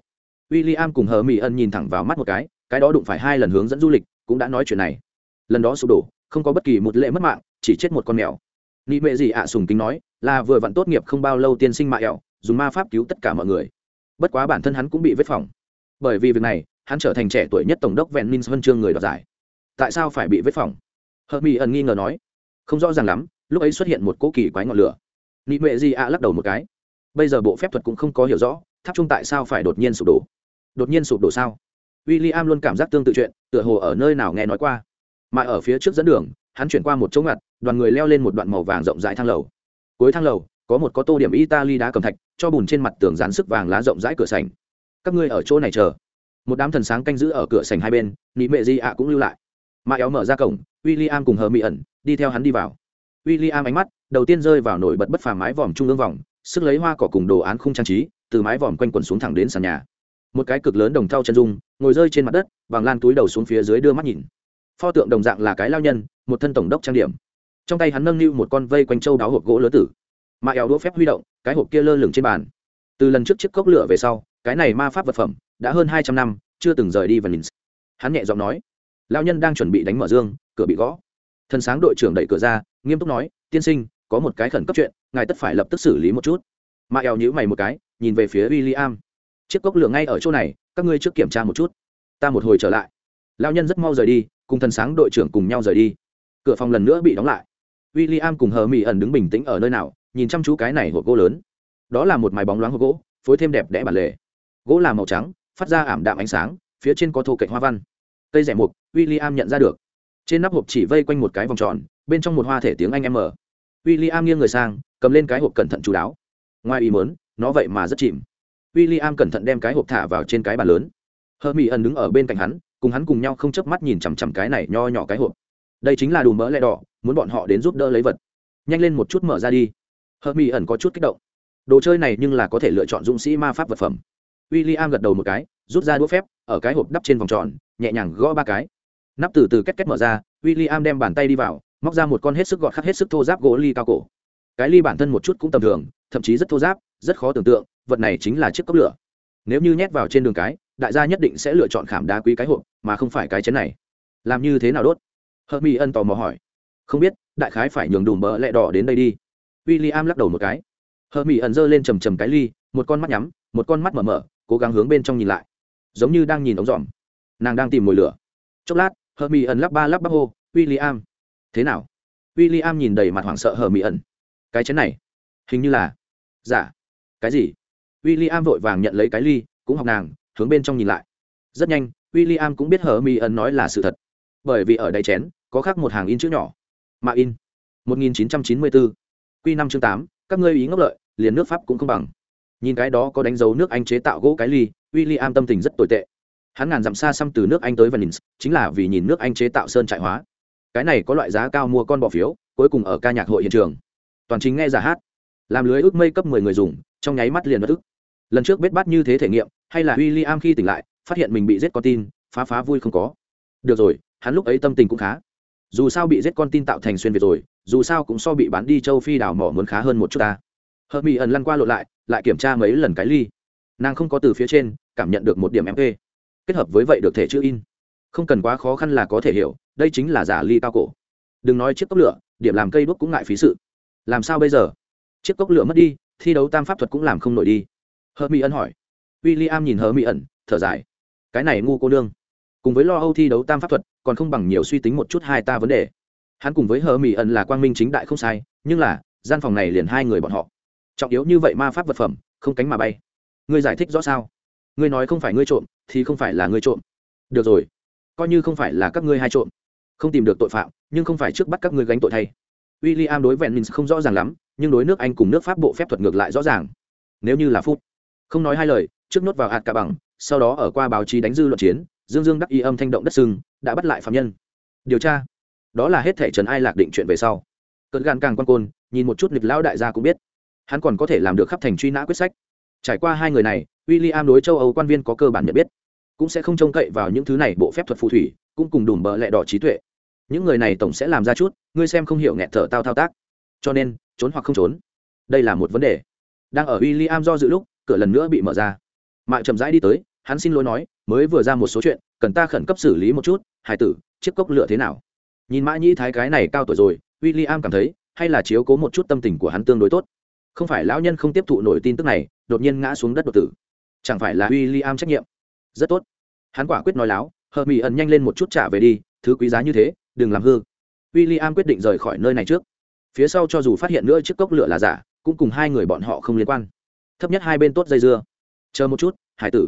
W i l l i am cùng hờ mỹ ân nhìn thẳng vào mắt một cái cái đó đụng phải hai lần hướng dẫn du lịch cũng đã nói chuyện này. Lần đó sụp đổ không có bất kỳ một lệ mất mạng chỉ chết một con mèo. Nị mệ gì ạ sùng kính nói là vừa vặn tốt nghiệp không bao lâu tiên sinh mạ ẹo dùng ma pháp cứu tất cả mọi người. Bất quá bản thân hắn cũng bị vết phỏng. Bởi vì việc này hắn trở thành trẻ tuổi nhất tổng đốc vẹn minh huân chương người đoạt giải tại sao phải bị vết phỏng? Hợp mỹ ẩn nghi ngờ nói. Không rõ ràng lắm, lúc ấy xuất hiện một cỗ kỳ quái ngọn lửa. Nị mệ di ạ lắc đầu một cái. Bây giờ bộ phép thuật cũng không có hiểu rõ, tháp Chung tại sao phải đột nhiên sụp đổ? Đột nhiên sụp đổ sao? W i l l i am luôn cảm giác tương tự chuyện, tựa hồ ở nơi nào nghe nói qua. Mà ở phía trước dẫn đường, hắn chuyển qua một chỗ ngặt, đoàn người leo lên một đoạn màu vàng rộng rãi thang lầu. Cuối thang lầu, có một có tô điểm italy đá cầm thạch, cho bùn trên mặt tường dán sức vàng lá rộng rãi cửa sành các ngươi ở chỗ này chờ. Một đám thần sáng canh giữ ở cửa sành hai bên, nị mệ di ạ cũng lưu lại mà éo mở ra cổng w i l l i am cùng hờ mỹ ẩn, đi theo hắn đi vào. W i l l i am ánh mắt, đầu tiên rơi vào nổi bật bất phà mái vòm trung ương vòng, sức lấy hoa cỏ cùng đồ án không trang trí, từ mái vòm quanh quần xuống thẳng đến sàn nhà. Một cái cực lớn đồng thau chân dung, ngồi rơi trên mặt đất vàng lan túi đầu xuống phía dưới đưa mắt nhìn. Pho tượng đồng dạng là cái lao nhân, một thân tổng đốc trang điểm. Trong tay hắn nâng niu một con vây quanh châu đáo hộp gỗ lớn tử. Mà éo đũa phép huy động, cái hộp kia lơ lửng trên bàn. Từ lần trước chiếc cốc lửa về sau, cái này ma pháp vật phẩm, đã hơn hai trăm năm, chưa từng rời đi và nhìn hắn nhẹ giọng nói lao nhân đang chuẩn bị đánh mở dương, cửa bị gõ. Thần sáng đội trưởng đẩy cửa ra, nghiêm túc nói, tiên sinh, có một cái khẩn cấp chuyện, ngài tất phải lập tức xử lý một chút. Mà eo nhữ mày một cái, nhìn về phía w i l l i am chiếc cốc lửa ngay ở chỗ này, các ngươi trước kiểm tra một chút. Ta một hồi trở lại. Lao nhân rất mau rời đi, cùng thần sáng đội trưởng cùng nhau rời đi. Cửa phòng lần nữa bị đóng lại. W i l l i am cùng hờ mỹ ẩn đứng bình tĩnh ở nơi nào, nhìn chăm chú cái này hộp gỗ lớn. Đó là một mái bóng loáng hộp gỗ, phối thêm đẹp đẽ bản lề. Gỗ là màu trắng, phát ra ảm đạm ánh sáng, phía trên có thô cạnh hoa văn cây rẻ mục w i l l i am nhận ra được. Trên nắp hộp chỉ vây quanh một cái vòng tròn, bên trong một hoa thể tiếng anh m. W i l l i am nghiêng người sang, cầm lên cái hộp cẩn thận chú đáo. Ngoài ý mớn nó vậy mà rất chìm. W i l l i am cẩn thận đem cái hộp thả vào trên cái bàn lớn. Hơ mỹ ẩn đứng ở bên cạnh hắn, cùng hắn cùng nhau không chớp mắt nhìn chằm chằm cái này nho nhỏ cái hộp. Đây chính là đùm mỡ lẹ đỏ, muốn bọn họ đến giúp đỡ lấy vật. Nhanh lên một chút mở ra đi. Hơ mỹ ẩn có chút kích động. Đồ chơi này nhưng là có thể lựa chọn dũng sĩ ma pháp vật phẩm. W i l l i am gật đầu một cái, rút ra đũa phép, ở cái hộp đắp trên vòng tròn nhẹ nhàng gõ ba cái. Nắp từ từ két két mở ra w i l l i am đem bàn tay đi vào, móc ra một con hết sức gọt khắc hết sức thô giáp gỗ ly cao cổ. Cái ly bản thân một chút cũng tầm thường, thậm chí rất thô giáp, rất khó tưởng tượng, vật này chính là chiếc cốc lửa. Nếu như nhét vào trên đường cái, đại gia nhất định sẽ lựa chọn khảm đá quý cái hộp, mà không phải cái chén này. Làm như thế nào đốt? Hợp mỹ ân tò mò hỏi. Không biết, đại khái phải nhường đùm bỡ lẹ đỏ đến đây đi. W i l l i am lắc đầu một cái. Hợp mỹ ẩn giơ lên trầm trầm cái ly, một con mắt nhắm, một con mắt mở mở, cố gắng hướng bên trong nhìn lại. Giống như đang nhìn ống dòm nàng đang tìm mồi lửa. Chốc lát hờ mỹ ẩn lắp ba lắp bắp hô w i l l i am thế nào? W i l l i am nhìn đầy mặt hoảng sợ hờ mỹ ẩn cái chén này, hình như là giả dạ. cái gì? W i l l i am vội vàng nhận lấy cái ly, cũng học nàng, hướng bên trong nhìn lại. Rất nhanh w i l l i am cũng biết hờ mỹ ẩn nói là sự thật. Bởi vì ở đáy chén, có khác một hàng in chữ nhỏ. Mạ in 1994. q năm chương tám, các ngươi ý ngốc lợi, liền nước pháp cũng không bằng. Nhìn cái đó có đánh dấu nước anh chế tạo gỗ cái ly w i l l i am tâm tình rất tồi tệ hắn ngàn dặm xa xăm từ nước anh tới venice, chính là vì nhìn nước anh chế tạo sơn trại hóa. Cái này có loại giá cao mua con bỏ phiếu, cuối cùng ở ca nhạc hội hiện trường. Toàn chính nghe giả hát. Làm lưới ước mây cấp mười người dùng, trong nháy mắt liền bất ức. Lần trước bết bắt như thế thể nghiệm, hay là w i l l i am khi tỉnh lại, phát hiện mình bị giết con tin, phá phá vui không có. Được rồi, hắn lúc ấy tâm tình cũng khá. Dù sao bị giết con tin tạo thành xuyên việt rồi, dù sao cũng so bị bán đi châu phi đào mỏ muốn khá hơn một chút ta. Hợp mỹ ẩn lăn qua lộ lại lại kiểm tra mấy lần cái ly. Nàng không có từ phía trên, cảm nhận được một điểm mp kết hợp với vậy được thể chữ in. Không cần quá khó khăn là có thể hiểu, đây chính là giả ly cao cổ. Đừng nói chiếc cốc lửa, điểm làm cây đuốc cũng ngại phí sự. Làm sao bây giờ? Chiếc cốc lửa mất đi, thi đấu tam pháp thuật cũng làm không nổi đi. Hờ mỹ ẩn hỏi. W i l l i am nhìn hờ mỹ ẩn thở dài. Cái này ngu cô nương. Cùng với lo âu thi đấu tam pháp thuật, còn không bằng nhiều suy tính một chút hai ta vấn đề. Hắn cùng với hờ mỹ ẩn là quang minh chính đại không sai, nhưng là, gian phòng này liền hai người bọn họ. Trọng yếu như vậy ma pháp vật phẩm, không cánh mà bay. Ngươi giải thích rõ sao? Ngươi nói không phải ngươi trộm thì không phải là ngươi trộm. Được rồi. Coi như không phải là các ngươi hai trộm. Không tìm được tội phạm, nhưng không phải trước bắt các ngươi gánh tội thay. W i l l i am đối vẹn mình không rõ ràng lắm, nhưng đối nước anh cùng nước pháp bộ phép thuật ngược lại rõ ràng. Nếu như là phút không nói hai lời, trước nốt vào hạt cả bằng, sau đó ở qua báo chí đánh dư luận chiến, dương dương đắc y âm thanh động đất sưng đã bắt lại phạm nhân. Điều tra. Đó là hết thể trần ai lạc định chuyện về sau. Cẩn gan càng quan côn, nhìn một chút nghịch lão đại gia cũng biết. Hắn còn có thể làm được khắp thành truy nã quyết sách. Trải qua hai người này w i l l i am đối châu âu quan viên có cơ bản nhận biết, cũng sẽ không trông cậy vào những thứ này bộ phép thuật phù thủy, cũng cùng đùm bờ lẹ đỏ trí tuệ. Những người này tổng sẽ làm ra chút, ngươi xem không hiểu nghẹt thở tao thao tác. Cho nên, trốn hoặc không trốn, đây là một vấn đề. Đang ở w i l l i am do dự lúc, cửa lần nữa bị mở ra. Mại chậm rãi đi tới, hắn xin lỗi nói, mới vừa ra một số chuyện, cần ta khẩn cấp xử lý một chút, hải tử, chiếc cốc lựa thế nào? Nhìn mã nhĩ thái cái này cao tuổi rồi w i l l i am cảm thấy, hay là chiếu cố một chút tâm tình của hắn tương đối tốt. Không phải lão nhân không tiếp thụ nổi tin tức này, đột nhiên ngã xuống đất đột tử chẳng phải là w i l l i am trách nhiệm? Rất tốt. Hắn quả quyết nói láo, hờ mỹ ẩn nhanh lên một chút trả về đi, thứ quý giá như thế, đừng làm hư. William quyết định rời khỏi nơi này trước. Phía sau cho dù phát hiện nữa chiếc cốc lửa là giả, cũng cùng hai người bọn họ không liên quan. Thấp nhất hai bên tốt dây dưa. Chờ một chút, hải tử.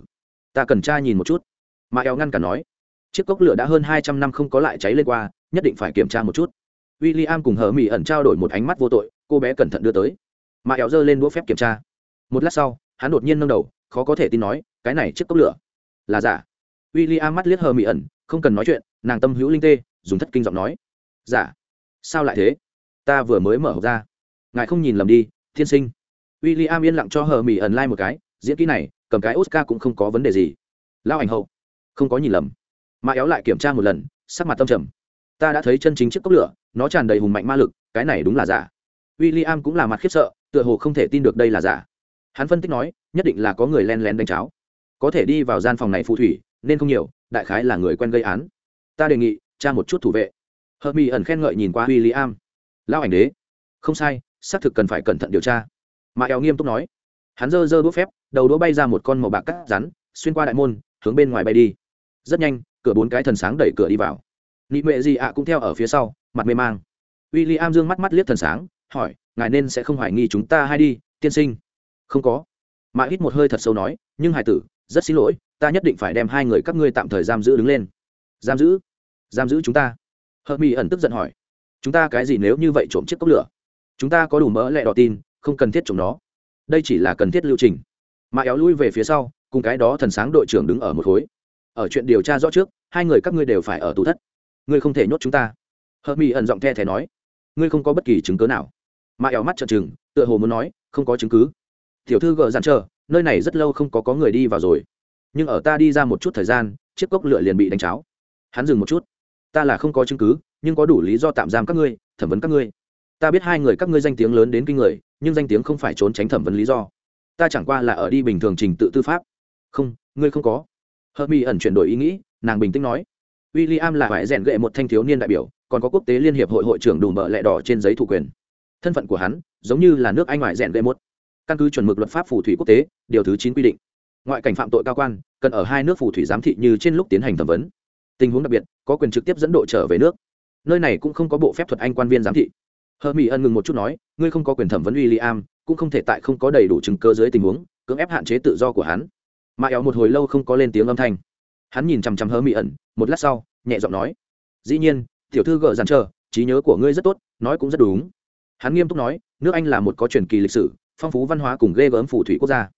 Ta cần tra nhìn một chút. Mà eo ngăn cả nói, chiếc cốc lửa đã hơn hai trăm năm không có lại cháy lên qua, nhất định phải kiểm tra một chút. W i l l i am cùng hờ mỹ ẩn trao đổi một ánh mắt vô tội, cô bé cẩn thận đưa tới. Mà eo giơ lên đũa phép kiểm tra. Một lát sau, hắn đột nhiên nâng đầu khó có thể tin nói, cái này chiếc cốc lửa. Là giả. W i l l i am mắt liếc hờ mỹ ẩn, không cần nói chuyện, nàng tâm hữu linh tê, dùng thất kinh giọng nói. Giả. Sao lại thế? Ta vừa mới mở hộp ra. Ngài không nhìn lầm đi, thiên sinh. W i l l i am yên lặng cho hờ mỹ ẩn lai、like、một cái, diễn kỹ này, cầm cái oscar cũng không có vấn đề gì. Lao ảnh hậu. Không có nhìn lầm. Mà éo lại kiểm tra một lần, sắc mặt tâm trầm. Ta đã thấy chân chính chiếc cốc lửa, nó tràn đầy hùng mạnh ma lực, cái này đúng là giả. W i l l i am cũng là mặt khiếp sợ, tựa hồ không thể tin được đây là giả hắn phân tích nói, nhất định là có người len lén đánh cháo. Có thể đi vào gian phòng này phù thủy, nên không nhiều, đại khái là người quen gây án. Ta đề nghị, tra một chút thủ vệ. Hợp mỹ ẩn khen ngợi nhìn qua w i l l i am lao ảnh đế. Không sai, xác thực cần phải cẩn thận điều tra. Mà éo nghiêm túc nói. Hắn dơ dơ đũa phép, đầu đũa bay ra một con màu bạc cắt rắn, xuyên qua đại môn, hướng bên ngoài bay đi. Rất nhanh, cửa bốn cái thần sáng đẩy cửa đi vào. Nị mệ gì ạ cũng theo ở phía sau, mặt mê mang. W i l l i am dương mắt mắt liếc thần sáng, hỏi, ngài nên sẽ không hoài nghi chúng ta hay đi, tiên sinh? Không có. Mã hít một hơi thật sâu nói, nhưng hải tử, rất xin lỗi, ta nhất định phải đem hai người các ngươi tạm thời giam giữ đứng lên. Giam giữ? Giam giữ chúng ta? Hợp mỹ ẩn tức giận hỏi. Chúng ta cái gì nếu như vậy trộm chiếc cốc lửa? Chúng ta có đủ mỡ lẹ đỏ tin, không cần thiết trộm nó. Đây chỉ là cần thiết lưu trình. Mã éo lui về phía sau, cùng cái đó thần sáng đội trưởng đứng ở một khối. Ở chuyện điều tra rõ trước, hai người các ngươi đều phải ở tù thất. Ngươi không thể nhốt chúng ta. Hợp mỹ ẩn giọng the thé nói. Ngươi không có bất kỳ chứng cớ nào. Mã éo mắt trợn trừng, tựa hồ muốn nói, không có chứng cứ tiểu thư gờ dặn chờ, nơi này rất lâu không có có người đi vào rồi. Nhưng ở ta đi ra một chút thời gian, chiếc cốc lửa liền bị đánh cháo. Hắn dừng một chút. Ta là không có chứng cứ, nhưng có đủ lý do tạm giam các ngươi, thẩm vấn các ngươi. Ta biết hai người các ngươi danh tiếng lớn đến kinh người, nhưng danh tiếng không phải trốn tránh thẩm vấn lý do. Ta chẳng qua là ở đi bình thường trình tự tư pháp. Không, ngươi không có. Hợp mỹ ẩn chuyển đổi ý nghĩ, nàng bình tĩnh nói. W i l l i am là phải rèn gệ một thanh thiếu niên đại biểu, còn có quốc tế liên hiệp hội hội trưởng đủ bợ lẹ đỏ trên giấy thủ quyền. Thân phận của hắn giống như là nước anh ngoại rèn gệ một căn cứ chuẩn mực luật pháp phù thủy quốc tế, điều thứ chín quy định. Ngoại cảnh phạm tội cao quan, cần ở hai nước phù thủy giám thị như trên lúc tiến hành thẩm vấn. Tình huống đặc biệt, có quyền trực tiếp dẫn độ trở về nước. Nơi này cũng không có bộ phép thuật anh quan viên giám thị. Hờ mỹ ân ngừng một chút nói, ngươi không có quyền thẩm vấn w i l l i am cũng không thể tại không có đầy đủ chứng cơ dưới tình huống, cưỡng ép hạn chế tự do của hắn. Mà éo một hồi lâu không có lên tiếng âm thanh. Hắn nhìn chằm chằm hờ mỹ ẩn một lát sau, nhẹ giọng nói, dĩ nhiên, tiểu thư gợ dàn chờ, trí nhớ của ngươi rất tốt, nói cũng rất đúng. Hắn nghiêm túc nói, nước anh là một có truyền kỳ lịch sử phong phú văn hóa cùng ghê gớm phù thủy quốc gia.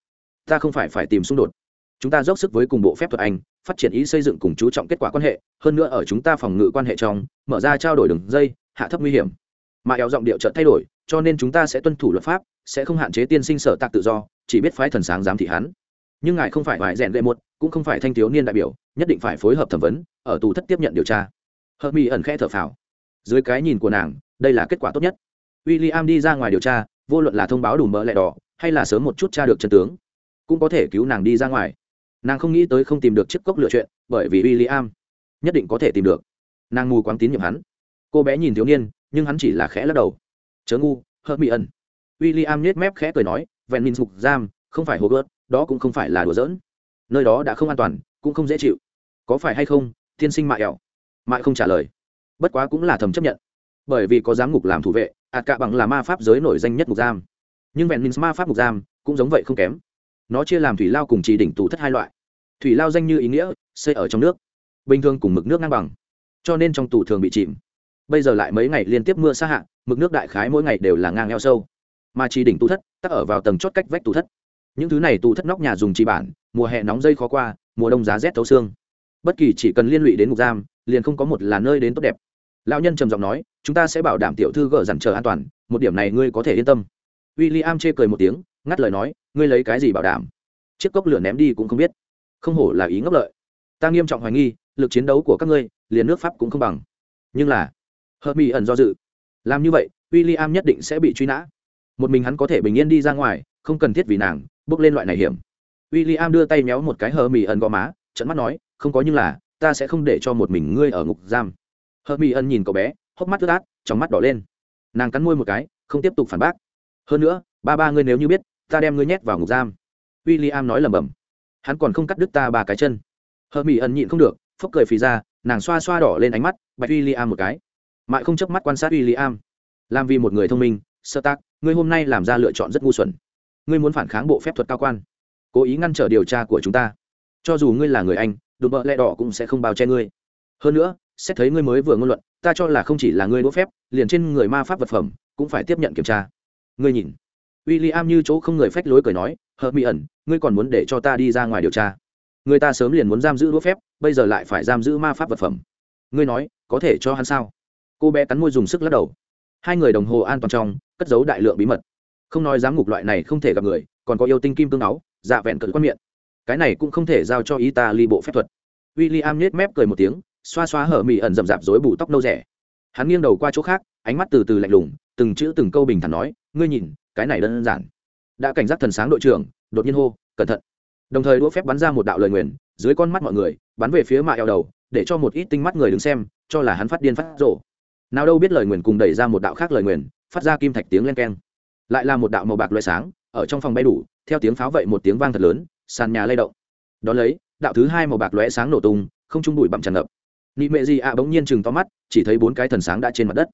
Ta không phải phải tìm xung đột. Chúng ta dốc sức với cùng bộ phép thuật anh, phát triển ý xây dựng cùng chú trọng kết quả quan hệ, hơn nữa ở chúng ta phòng ngự quan hệ trong, mở ra trao đổi đường dây, hạ thấp nguy hiểm. Mà éo giọng điệu trận thay đổi, cho nên chúng ta sẽ tuân thủ luật pháp, sẽ không hạn chế tiên sinh sở tạc tự do, chỉ biết phái thần sáng giám thị hắn. Nhưng ngài không phải vải rèn lệ một, cũng không phải thanh thiếu niên đại biểu, nhất định phải phối hợp thẩm vấn, ở tù thất tiếp nhận điều tra. Hợp mỹ ẩn khe thở phào. Dưới cái nhìn của nàng, đây là kết quả tốt nhất. W i l l i am đi ra ngoài điều tra vô luận là thông báo đủ mỡ lẹ đỏ, hay là sớm một chút tra được chân tướng, cũng có thể cứu nàng đi ra ngoài. Nàng không nghĩ tới không tìm được chiếc cốc lựa chuyện, bởi vì w i l l i am nhất định có thể tìm được. Nàng mù quáng tín nhiệm hắn. Cô bé nhìn thiếu niên, nhưng hắn chỉ là khẽ lắc đầu. Chớ ngu hớt mỹ ẩn w i l l i am nhét mép khẽ cười nói, vẹn minh sục giam, không phải hồ gớt đó cũng không phải là đùa giỡn. Nơi đó đã không an toàn, cũng không dễ chịu. Có phải hay không, tiên sinh mại ẻo? Mại không trả lời. Bất quá cũng là thầm chấp nhận. Bởi vì có giám ngục làm thủ vệ ạt cạ bằng là ma pháp giới nổi danh nhất ngục giam. Nhưng vẹn minh ma pháp ngục giam cũng giống vậy không kém. Nó chia làm thủy lao cùng chỉ đỉnh tủ thất hai loại. Thủy lao danh như ý nghĩa, xây ở trong nước, bình thường cùng mực nước ngang bằng, cho nên trong tủ thường bị chìm. Bây giờ lại mấy ngày liên tiếp mưa xa hạ, mực nước đại khái mỗi ngày đều là ngang eo sâu. Mà chỉ đỉnh tủ thất, tắc ở vào tầng chót cách vách tủ thất. Những thứ này tủ thất nóc nhà dùng chỉ bản, mùa hè nóng dây khó qua, mùa đông giá rét thấu xương. Bất kỳ chỉ cần liên lụy đến ngục giam, liền không có một là nơi đến tốt đẹp lão nhân trầm giọng nói, chúng ta sẽ bảo đảm tiểu thư gỡ dằn chờ an toàn, một điểm này ngươi có thể yên tâm. W i l l i am chê cười một tiếng, ngắt lời nói, ngươi lấy cái gì bảo đảm? Chiếc cốc lửa ném đi cũng không biết. Không hổ là ý ngốc lợi. Ta nghiêm trọng hoài nghi, lực chiến đấu của các ngươi, liền nước pháp cũng không bằng. Nhưng là, hợp mỹ ẩn do dự. Làm như vậy w i l l i am nhất định sẽ bị truy nã. Một mình hắn có thể bình yên đi ra ngoài, không cần thiết vì nàng, bước lên loại này hiểm. W i l l i am đưa tay méo một cái hờ mỹ ẩn gò má trận mắt nói, không có nhưng là, ta sẽ không để cho một mình ngươi ở ngục giam hờ mỹ ân nhìn cậu bé hốc mắt ướt át trong mắt đỏ lên. Nàng cắn môi một cái không tiếp tục phản bác. Hơn nữa ba ba ngươi nếu như biết ta đem ngươi nhét vào ngục giam. W i l l i am nói lẩm bẩm, hắn còn không cắt đứt ta ba cái chân. Hờ mỹ ân nhịn không được phốc cười phì ra nàng xoa xoa đỏ lên ánh mắt bạch w i l l i am một cái. Mại không chớp mắt quan sát w i l l i am làm vì một người thông minh sơ tác ngươi hôm nay làm ra lựa chọn rất ngu xuẩn. Ngươi muốn phản kháng bộ phép thuật cao quan. Cố ý ngăn trở điều tra của chúng ta. Cho dù ngươi là người anh đùm bợ lẹ đỏ cũng sẽ không bao che ngươi. Hơn nữa xét thấy ngươi mới vừa ngôn luận, ta cho là không chỉ là ngươi đỗ phép, liền trên người ma pháp vật phẩm cũng phải tiếp nhận kiểm tra. Ngươi nhìn. W i l l i am như chỗ không người phách lối cười nói hợp mỹ ẩn, ngươi còn muốn để cho ta đi ra ngoài điều tra. Người ta sớm liền muốn giam giữ đỗ phép, bây giờ lại phải giam giữ ma pháp vật phẩm. Ngươi nói, có thể cho hắn sao? Cô bé cắn môi dùng sức lắc đầu. Hai người đồng hồ an toàn trong, cất giấu đại lượng bí mật. Không nói giám ngục loại này không thể gặp người, còn có yêu tinh kim cương áo dạ vẹn cận quan miệng. Cái này cũng không thể giao cho ý ta ly bộ phép thuật. W i l l i am nhét mép cười một tiếng xoa xoa hở mị ẩn rậm rạp rối bù tóc nâu rẻ. Hắn nghiêng đầu qua chỗ khác, ánh mắt từ từ lạnh lùng, từng chữ từng câu bình thản nói, ngươi nhìn, cái này đơn giản. Đã cảnh giác thần sáng đội trưởng, đột nhiên hô, cẩn thận. Đồng thời đũa phép bắn ra một đạo lời nguyền, dưới con mắt mọi người, bắn về phía mạ eo đầu, để cho một ít tinh mắt người đứng xem, cho là hắn phát điên phát rộ nào đâu biết lời nguyền cùng đẩy ra một đạo khác lời nguyền, phát ra kim thạch tiếng len keng. Lại là một đạo màu bạc loại sáng, ở trong phòng bay đủ, theo tiếng pháo vậy một tiếng vang thật lớn, sàn nhà lay động. Đón lấy, đạo thứ hai màu bạc lóe sáng nổ tung, không trung bụi bặm tràn ngập nị mệ gì ạ à bỗng nhiên chừng to mắt, chỉ thấy bốn cái thần sáng đã trên mặt đất.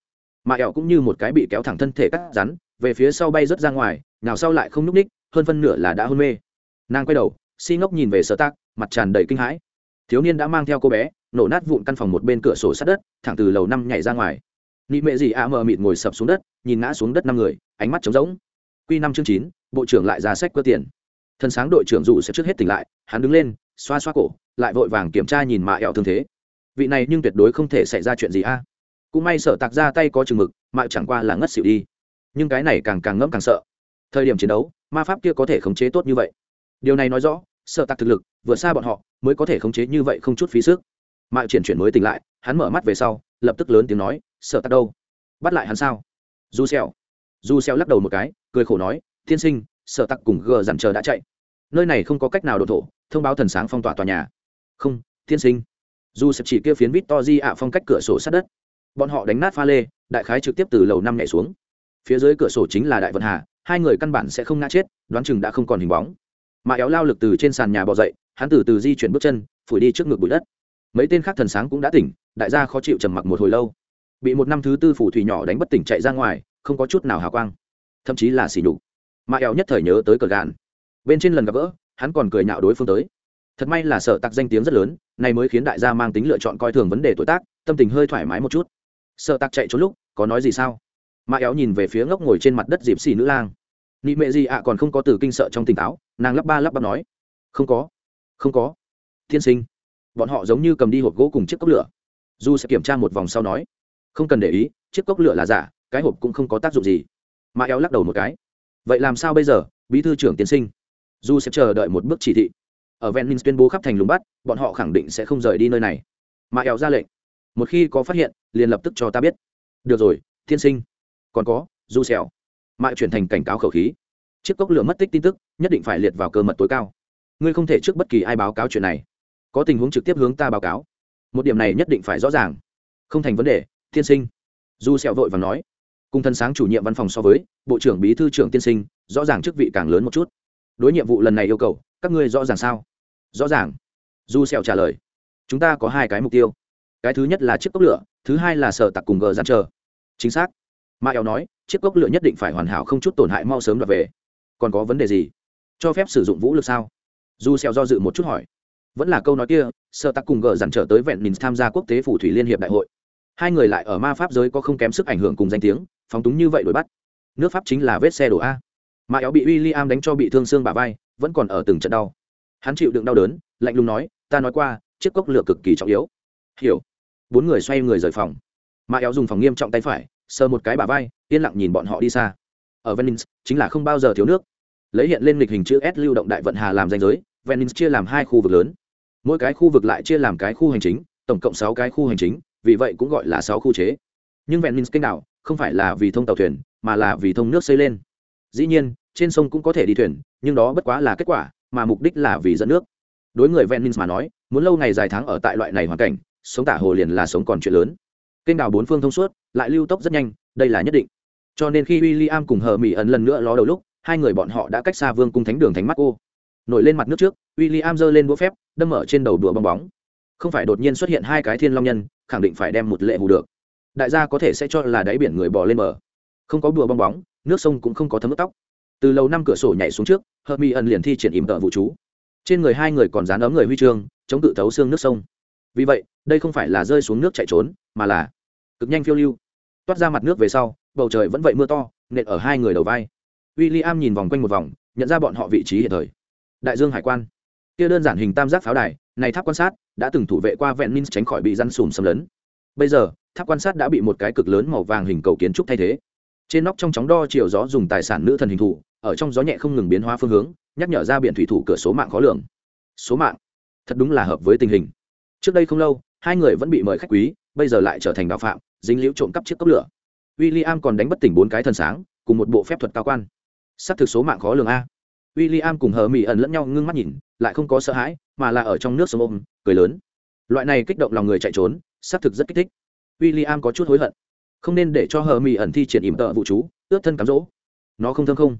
Mà ẹo cũng như một cái bị kéo thẳng thân thể cắt rắn, về phía sau bay rớt ra ngoài, nào sau lại không n ú c ních, hơn phân nửa là đã hôn mê. Nàng quay đầu, si ngốc nhìn về sở tác mặt tràn đầy kinh hãi. Thiếu niên đã mang theo cô bé, nổ nát vụn căn phòng một bên cửa sổ sát đất, thẳng từ lầu năm nhảy ra ngoài. Nị mệ gì ạ à mờ mịt ngồi sập xuống đất, nhìn ngã xuống đất năm người, ánh mắt trống rỗng. Q năm chương chín, bộ trưởng lại ra sách cơ tiền. Thân sáng đội trưởng dù sẽ trước hết tỉnh lại, hắn đứng lên, xoa xoa cổ, lại vội vàng kiểm tra nhìn mạ ẹo thương thế vị này nhưng tuyệt đối không thể xảy ra chuyện gì a. Cũng may sợ tạc ra tay có chừng mực, mà chẳng qua là ngất xỉu đi. Nhưng cái này càng càng ngẫm càng sợ. Thời điểm chiến đấu, ma pháp kia có thể khống chế tốt như vậy. Điều này nói rõ sợ tạc thực lực, vượt xa bọn họ, mới có thể khống chế như vậy không chút phí sức. Mạo triển chuyển mới tỉnh lại, hắn mở mắt về sau, lập tức lớn tiếng nói sợ tạc đâu? Bắt lại hắn sao? Du xèo. Du xèo lắc đầu một cái, cười khổ nói, tiên sinh sợ tặc cùng gờ dặn chờ đã chạy. Nơi này không có cách nào đổ thổ, thông báo thần sáng phong tỏa tòa nhà. Không, tiên sinh dù sập chỉ kia phiến vít to di ạ phong cách cửa sổ sát đất. Bọn họ đánh nát pha lê, đại khái trực tiếp từ lầu năm nhảy xuống. Phía dưới cửa sổ chính là đại vận hà, hai người căn bản sẽ không ngã chết, đoán chừng đã không còn hình bóng. Mà éo lao lực từ trên sàn nhà bò dậy, hắn từ từ di chuyển bước chân, phủi đi trước ngực bụi đất. Mấy tên khác thần sáng cũng đã tỉnh, đại gia khó chịu trầm mặc một hồi lâu. Bị một năm thứ tư phủ thủy nhỏ đánh bất tỉnh chạy ra ngoài, không có chút nào hào quang. Thậm chí là xỉ nhục. Mà éo nhất thời nhớ tới cờ gàn bên trên lần gặp gỡ, hắn còn cười nhạo đối phương tới thật may là Sở tặc danh tiếng rất lớn, này mới khiến đại gia mang tính lựa chọn coi thường vấn đề tuổi tác, tâm tình hơi thoải mái một chút. Sở tặc chạy trốn lúc, có nói gì sao? Mã éo nhìn về phía ngốc ngồi trên mặt đất dịp xì nữ lang. Nị mẹ gì ạ à, còn không có từ kinh sợ trong tỉnh táo, nàng lắp ba lắp bắp nói. Không có không có. Thiên sinh, bọn họ giống như cầm đi hộp gỗ cùng chiếc cốc lửa. Du sẽ kiểm tra một vòng sau nói. Không cần để ý, chiếc cốc lửa là giả, cái hộp cũng không có tác dụng gì. Mã éo lắc đầu một cái. Vậy làm sao bây giờ, bí thư trưởng tiến sinh? Du sẽ chờ đợi một bước chỉ thị ở venice tuyên bố khắp thành lùng bắt, bọn họ khẳng định sẽ không rời đi nơi này. Mà éo ra lệnh, một khi có phát hiện, liền lập tức cho ta biết. Được rồi Thiên sinh. Còn có, du xẻo mại chuyển thành cảnh cáo khẩu khí. Chiếc cốc lửa mất tích tin tức, nhất định phải liệt vào cơ mật tối cao. Ngươi không thể trước bất kỳ ai báo cáo chuyện này. Có tình huống trực tiếp hướng ta báo cáo. Một điểm này nhất định phải rõ ràng. Không thành vấn đề, tiên sinh. Du sẹo vội và nói. Cùng thân sáng chủ nhiệm văn phòng so với, bộ trưởng bí thư trưởng tiên sinh, rõ ràng chức vị càng lớn một chút. Đối nhiệm vụ lần này yêu cầu, các ngươi rõ ràng sao? Rõ ràng. Du sẹo trả lời, chúng ta có hai cái mục tiêu. Cái thứ nhất là chiếc cốc lửa, thứ hai là sở tặc cùng gờ gian chờ. Chính xác. Ma eo nói, chiếc cốc lửa nhất định phải hoàn hảo không chút tổn hại mau sớm đoạt về. Còn có vấn đề gì? Cho phép sử dụng vũ lực sao? Du sẹo do dự một chút hỏi. Vẫn là câu nói kia, sở tặc cùng gờ dằn trở tới vẹn mình tham gia quốc tế phủ thủy liên hiệp đại hội. Hai người lại ở ma pháp giới có không kém sức ảnh hưởng cùng danh tiếng, phóng túng như vậy đuổi bắt. Nước pháp chính là vết xe đổ a. Mà éo bị w i l l i am đánh cho bị thương xương bà vai, vẫn còn ở từng trận đau hắn chịu đựng đau đớn, lạnh lùng nói, ta nói qua, chiếc cốc lửa cực kỳ trọng yếu. Hiểu. Bốn người xoay người rời phòng. Mà éo dùng phòng nghiêm trọng tay phải, sờ một cái bà vai, yên lặng nhìn bọn họ đi xa. Ở venice, chính là không bao giờ thiếu nước. Lấy hiện lên lịch hình chữ s lưu động đại vận hà làm danh giới, venice chia làm hai khu vực lớn. Mỗi cái khu vực lại chia làm cái khu hành chính, tổng cộng sáu cái khu hành chính, vì vậy cũng gọi là sáu khu chế. Nhưng venice kênh đảo, không phải là vì thông tàu thuyền, mà là vì thông nước xây lên. Dĩ nhiên, trên sông cũng có thể đi thuyền, nhưng đó bất quá là kết quả mà mục đích là vì dẫn nước. Đối người venice mà nói, muốn lâu ngày dài tháng ở tại loại này hoàn cảnh, sống tả hồ liền là sống còn chuyện lớn. Kênh đào bốn phương thông suốt, lại lưu tốc rất nhanh, đây là nhất định. Cho nên khi w i l l i am cùng hờ mỹ ẩn lần nữa ló đầu lúc, hai người bọn họ đã cách xa vương cung thánh đường thánh mắt cô. Nổi lên mặt nước trước w i l l i am giơ lên đũa phép, đâm ở trên đầu đùa bong bóng. Không phải đột nhiên xuất hiện hai cái thiên long nhân, khẳng định phải đem một lệ hù được. Đại gia có thể sẽ cho là đáy biển người bò lên bờ. Không có bùa bong bóng, nước sông cũng không có thấm ướt tóc từ lâu năm cửa sổ nhảy xuống trước hợp mỹ ẩn liền thi triển ìm tợ vụ chú. Trên người hai người còn dán ấm người huy chương, chống tự thấu xương nước sông. Vì vậy, đây không phải là rơi xuống nước chạy trốn, mà là cực nhanh phiêu lưu. Toát ra mặt nước về sau, bầu trời vẫn vậy mưa to, nện ở hai người đầu vai. W i l l i am nhìn vòng quanh một vòng, nhận ra bọn họ vị trí hiện thời. Đại dương hải quan. Kia đơn giản hình tam giác pháo đài, này tháp quan sát đã từng thủ vệ qua vẹn minh tránh khỏi bị răn sùm xâm lấn. Bây giờ, tháp quan sát đã bị một cái cực lớn màu vàng hình cầu kiến trúc thay thế. Trên nóc trong chóng đo chiều gió dùng tài sản nữ thần hình thủ ở trong gió nhẹ không ngừng biến hóa phương hướng, nhắc nhở ra biển thủy thủ cửa số mạng khó lường. Số mạng? Thật đúng là hợp với tình hình. Trước đây không lâu, hai người vẫn bị mời khách quý, bây giờ lại trở thành đạo phạm, dính liễu trộm cắp chiếc cốc lửa. W i l l i am còn đánh bất tỉnh bốn cái thần sáng, cùng một bộ phép thuật cao quan. S á c thực số mạng khó lường a. W i l l i am cùng hờ mỹ ẩn lẫn nhau ngưng mắt nhìn, lại không có sợ hãi, mà là ở trong nước sông ôm, cười lớn. Loại này kích động lòng người chạy trốn s á c thực rất kích thích. W i l l i am có chút hối hận. Không nên để cho hờ mỹ ẩn thi triển ỉm tợ vụ chú, ướt thân cám dỗ. Nó không thơm không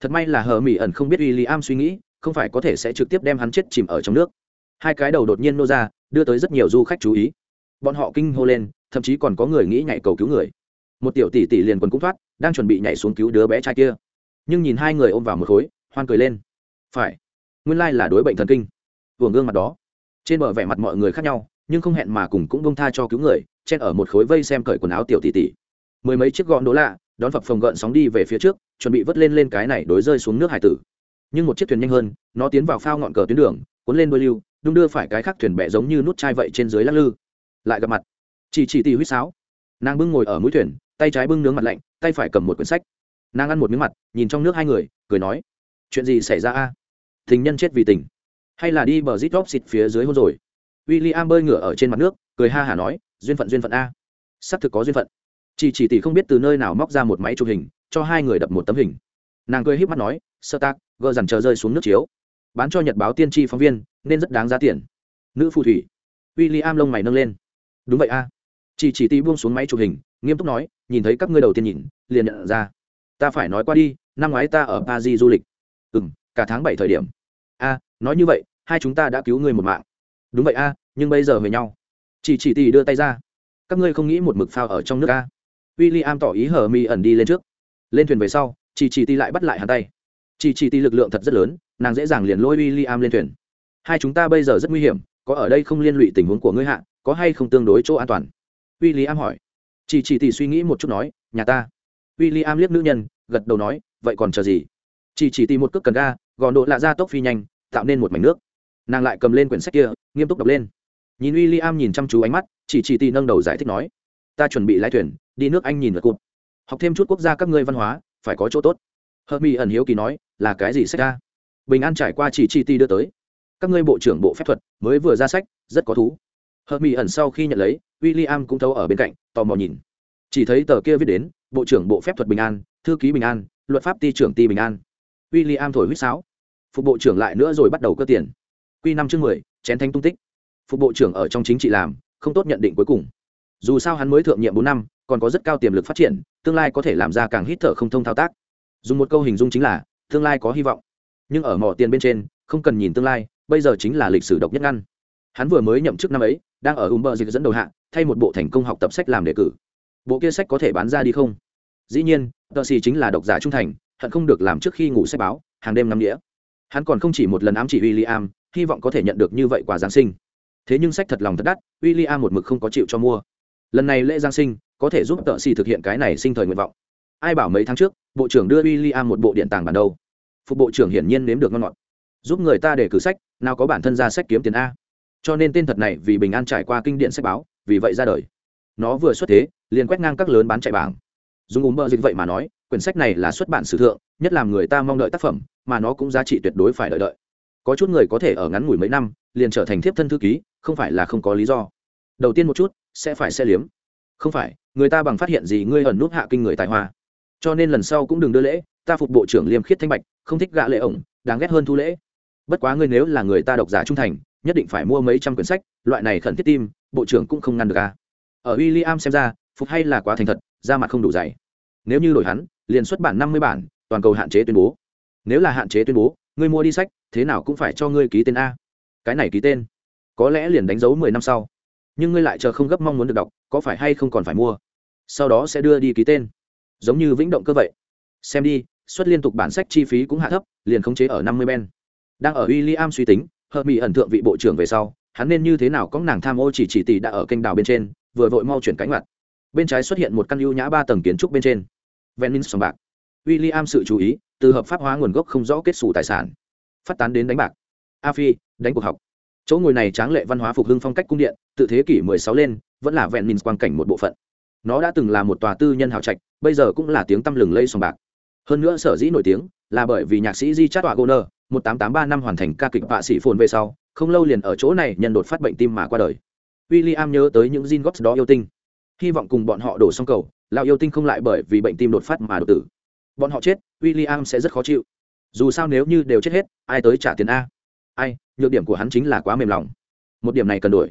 thật may là hờ mỹ ẩn không biết w i l l i am suy nghĩ, không phải có thể sẽ trực tiếp đem hắn chết chìm ở trong nước. Hai cái đầu đột nhiên nô ra, đưa tới rất nhiều du khách chú ý. Bọn họ kinh hô lên, thậm chí còn có người nghĩ nhảy cầu cứu người. Một tiểu tỷ tỷ liền quần cũng thoát, đang chuẩn bị nhảy xuống cứu đứa bé trai kia. Nhưng nhìn hai người ôm vào một khối, hoan cười lên. Phải. Nguyên lai là đối bệnh thần kinh. Vừa gương mặt đó. Trên bờ vẻ mặt mọi người khác nhau, nhưng không hẹn mà cùng cũng bông tha cho cứu người, chen ở một khối vây xem cởi quần áo tiểu tỷ tỷ. Mười mấy chiếc gọn đố lạ đón phập phồng gợn sóng đi về phía trước, chuẩn bị vớt lên lên cái này đối rơi xuống nước hải tử. Nhưng một chiếc thuyền nhanh hơn, nó tiến vào phao ngọn cờ tuyến đường, cuốn lên đôi lưu, đung đưa phải cái khác thuyền bẹ giống như nút chai vậy trên dưới lắc lư. Lại gặp mặt. Chỉ chỉ tì huýt sáo. Nàng bưng ngồi ở mũi thuyền, tay trái bưng nướng mặt lạnh, tay phải cầm một quyển sách. Nàng ăn một miếng mặt, nhìn trong nước hai người, cười nói, chuyện gì xảy ra a? Tình nhân chết vì tình. Hay là đi bờ rít góp xịt phía dưới hôn rồi? W i l l i am bơi ngửa ở trên mặt nước, cười ha hả nói, duyên phận duyên phận a. Xác thực có duyên phận chỉ chỉ tỷ không biết từ nơi nào móc ra một máy chụp hình, cho hai người đập một tấm hình. Nàng cười híp mắt nói, sơ tác, gờ dằn chờ rơi xuống nước chiếu. Bán cho nhật báo tiên tri phóng viên, nên rất đáng giá tiền. Nữ phù thủy. W i l l i am lông mày nâng lên. Đúng vậy a. Chỉ chỉ tỷ buông xuống máy chụp hình, nghiêm túc nói, nhìn thấy các ngươi đầu tiên nhìn, liền nhận ra. Ta phải nói qua đi, năm ngoái ta ở paris du lịch. Ừ m cả tháng bảy thời điểm. A, nói như vậy, hai chúng ta đã cứu ngươi một mạng. Đúng vậy a, nhưng bây giờ về nhau. Chỉ chỉ tỷ đưa tay ra. Các ngươi không nghĩ một mực phao ở trong nước a? W i l l i am tỏ ý hờ mi ẩn đi lên trước. Lên thuyền về sau chỉ chỉ ti lại bắt lại hắn tay. Chỉ chỉ ti lực lượng thật rất lớn, nàng dễ dàng liền lôi w i l l i am lên thuyền. Hai chúng ta bây giờ rất nguy hiểm, có ở đây không liên lụy tình huống của ngươi hạ, có hay không tương đối chỗ an toàn? W i l l i am hỏi. Chỉ chỉ ti suy nghĩ một chút nói, nhà ta. W i l l i am liếc nữ nhân, gật đầu nói, vậy còn chờ gì? Chỉ chỉ tỷ một cước cần ga gọn độ lạ ra tốc phi nhanh, tạo nên một mảnh nước. Nàng lại cầm lên quyển sách kia, nghiêm túc đọc lên. Nhìn w i l l i am nhìn chăm chú ánh mắt chỉ chỉ tì nâng đầu giải thích nói ta chuẩn bị lái thuyền, đi nước anh nhìn lượt cụt. Học thêm chút quốc gia các ngươi văn hóa, phải có chỗ tốt. Hợp mỹ ẩn hiếu kỳ nói, là cái gì sách ra bình an trải qua chỉ chi ti đưa tới. Các ngươi bộ trưởng bộ phép thuật mới vừa ra sách, rất có thú. Hợp mỹ ẩn sau khi nhận lấy w i l l i am cũng thấu ở bên cạnh, tò mò nhìn. Chỉ thấy tờ kia viết đến, bộ trưởng bộ phép thuật bình an, thư ký bình an, luật pháp ti trưởng ti bình an. W i l l i am thổi huýt sáo. Phục bộ trưởng lại nữa rồi bắt đầu cơ tiền. Q năm chương mười, chén thanh tung tích. Phục bộ trưởng ở trong chính trị làm, không tốt nhận định cuối cùng dù sao hắn mới thượng nhiệm bốn năm, còn có rất cao tiềm lực phát triển, tương lai có thể làm ra càng hít thở không thông thao tác. Dùng một câu hình dung chính là, tương lai có hy vọng. Nhưng ở mỏ tiền bên trên, không cần nhìn tương lai, bây giờ chính là lịch sử độc nhất ngăn. Hắn vừa mới nhậm chức năm ấy, đang ở umber dịch dẫn đầu hạ, thay một bộ thành công học tập sách làm đề cử. Bộ kia sách có thể bán ra đi không? Dĩ nhiên, tờ xì chính là độc giả trung thành, hận không được làm trước khi ngủ sách báo, hàng đêm năm đĩa hắn còn không chỉ một lần ám chỉ w i l l i am hy vọng có thể nhận được như vậy quà giáng sinh. Thế nhưng sách thật lòng thật đắt w i l l i am một mực không có chịu cho mua lần này lễ giáng sinh, có thể giúp tợ xì thực hiện cái này sinh thời nguyện vọng. Ai bảo mấy tháng trước, bộ trưởng đưa w i l l i am một bộ điện tàng bản đâu? Phục bộ trưởng hiển nhiên nếm được ngon ngọt. Giúp người ta để cử sách, nào có bản thân ra sách kiếm tiền a. Cho nên tên thật này vì bình an trải qua kinh điện sách báo, vì vậy ra đời. Nó vừa xuất thế, liền quét ngang các lớn bán chạy bảng. Dùng ùm bơ dịch vậy mà nói, quyển sách này là xuất bản sử thượng, nhất làm người ta mong đợi tác phẩm, mà nó cũng giá trị tuyệt đối phải đợi đợi. Có chút người có thể ở ngắn ngủi mấy năm, liền trở thành thiếp thân thư ký, không phải là không có lý do. Đầu tiên một chút sẽ phải xe liếm. Không phải, người ta bằng phát hiện gì ngươi ẩn nút hạ kinh người tài hoa. Cho nên lần sau cũng đừng đưa lễ, ta phục bộ trưởng liêm khiết thanh bạch, không thích gạ lệ ổng, đáng ghét hơn thu lễ. Bất quá ngươi nếu là người ta độc giả trung thành, nhất định phải mua mấy trăm quyển sách, loại này khẩn thiết tim, bộ trưởng cũng không ngăn được ca ở w i l l i am xem ra, phục hay là quá thành thật, da mặt không đủ dày. Nếu như đổi hắn, liền xuất bản năm mươi bản, toàn cầu hạn chế tuyên bố. Nếu là hạn chế tuyên bố, ngươi mua đi sách, thế nào cũng phải cho ngươi ký tên a. Cái này ký tên, có lẽ liền đánh dấu mười năm sau nhưng ngươi lại chờ không gấp mong muốn được đọc, có phải hay không còn phải mua? Sau đó sẽ đưa đi ký tên. Giống như vĩnh động cơ vậy. Xem đi xuất liên tục bản sách chi phí cũng hạ thấp, liền khống chế ở năm mươi ben. Đang ở w i l l i am suy tính, hợp mỹ ẩn thượng vị bộ trưởng về sau, hắn nên như thế nào có nàng tham ô chỉ chỉ tỷ đã ở kênh đào bên trên, vừa vội mau chuyển cánh mặt bên trái xuất hiện một căn ưu nhã ba tầng kiến trúc bên trên. Venin sòng bạc. W i l l i am sự chú ý, từ hợp pháp hóa nguồn gốc không rõ kết xù tài sản. Phát tán đến đánh bạc. A phi, đánh cuộc học chỗ ngồi này tráng lệ văn hóa phục hưng phong cách cung điện, tự thế kỷ 16 lên, vẫn là vẹn minh quang cảnh một bộ phận. Nó đã từng là một tòa tư nhân hào trạch, bây giờ cũng là tiếng tăm lừng lây sòng bạc. Hơn nữa sở dĩ nổi tiếng là bởi vì nhạc sĩ di chát tọa goner một tám tám ba năm hoàn thành ca kịch vạ sĩ phồn về sau, không lâu liền ở chỗ này nhân đột phát bệnh tim mà qua đời. William nhớ tới những Jin Gots đó yêu tinh. Hy vọng cùng bọn họ đổ xong cầu, lão yêu tinh không lại bởi vì bệnh tim đột phát mà đột tử. Bọn họ chết, William sẽ rất khó chịu. Dù sao nếu như đều chết hết, ai tới trả tiền a? Ai? Nhược điểm của hắn chính là quá mềm lòng. Một điểm này cần đổi.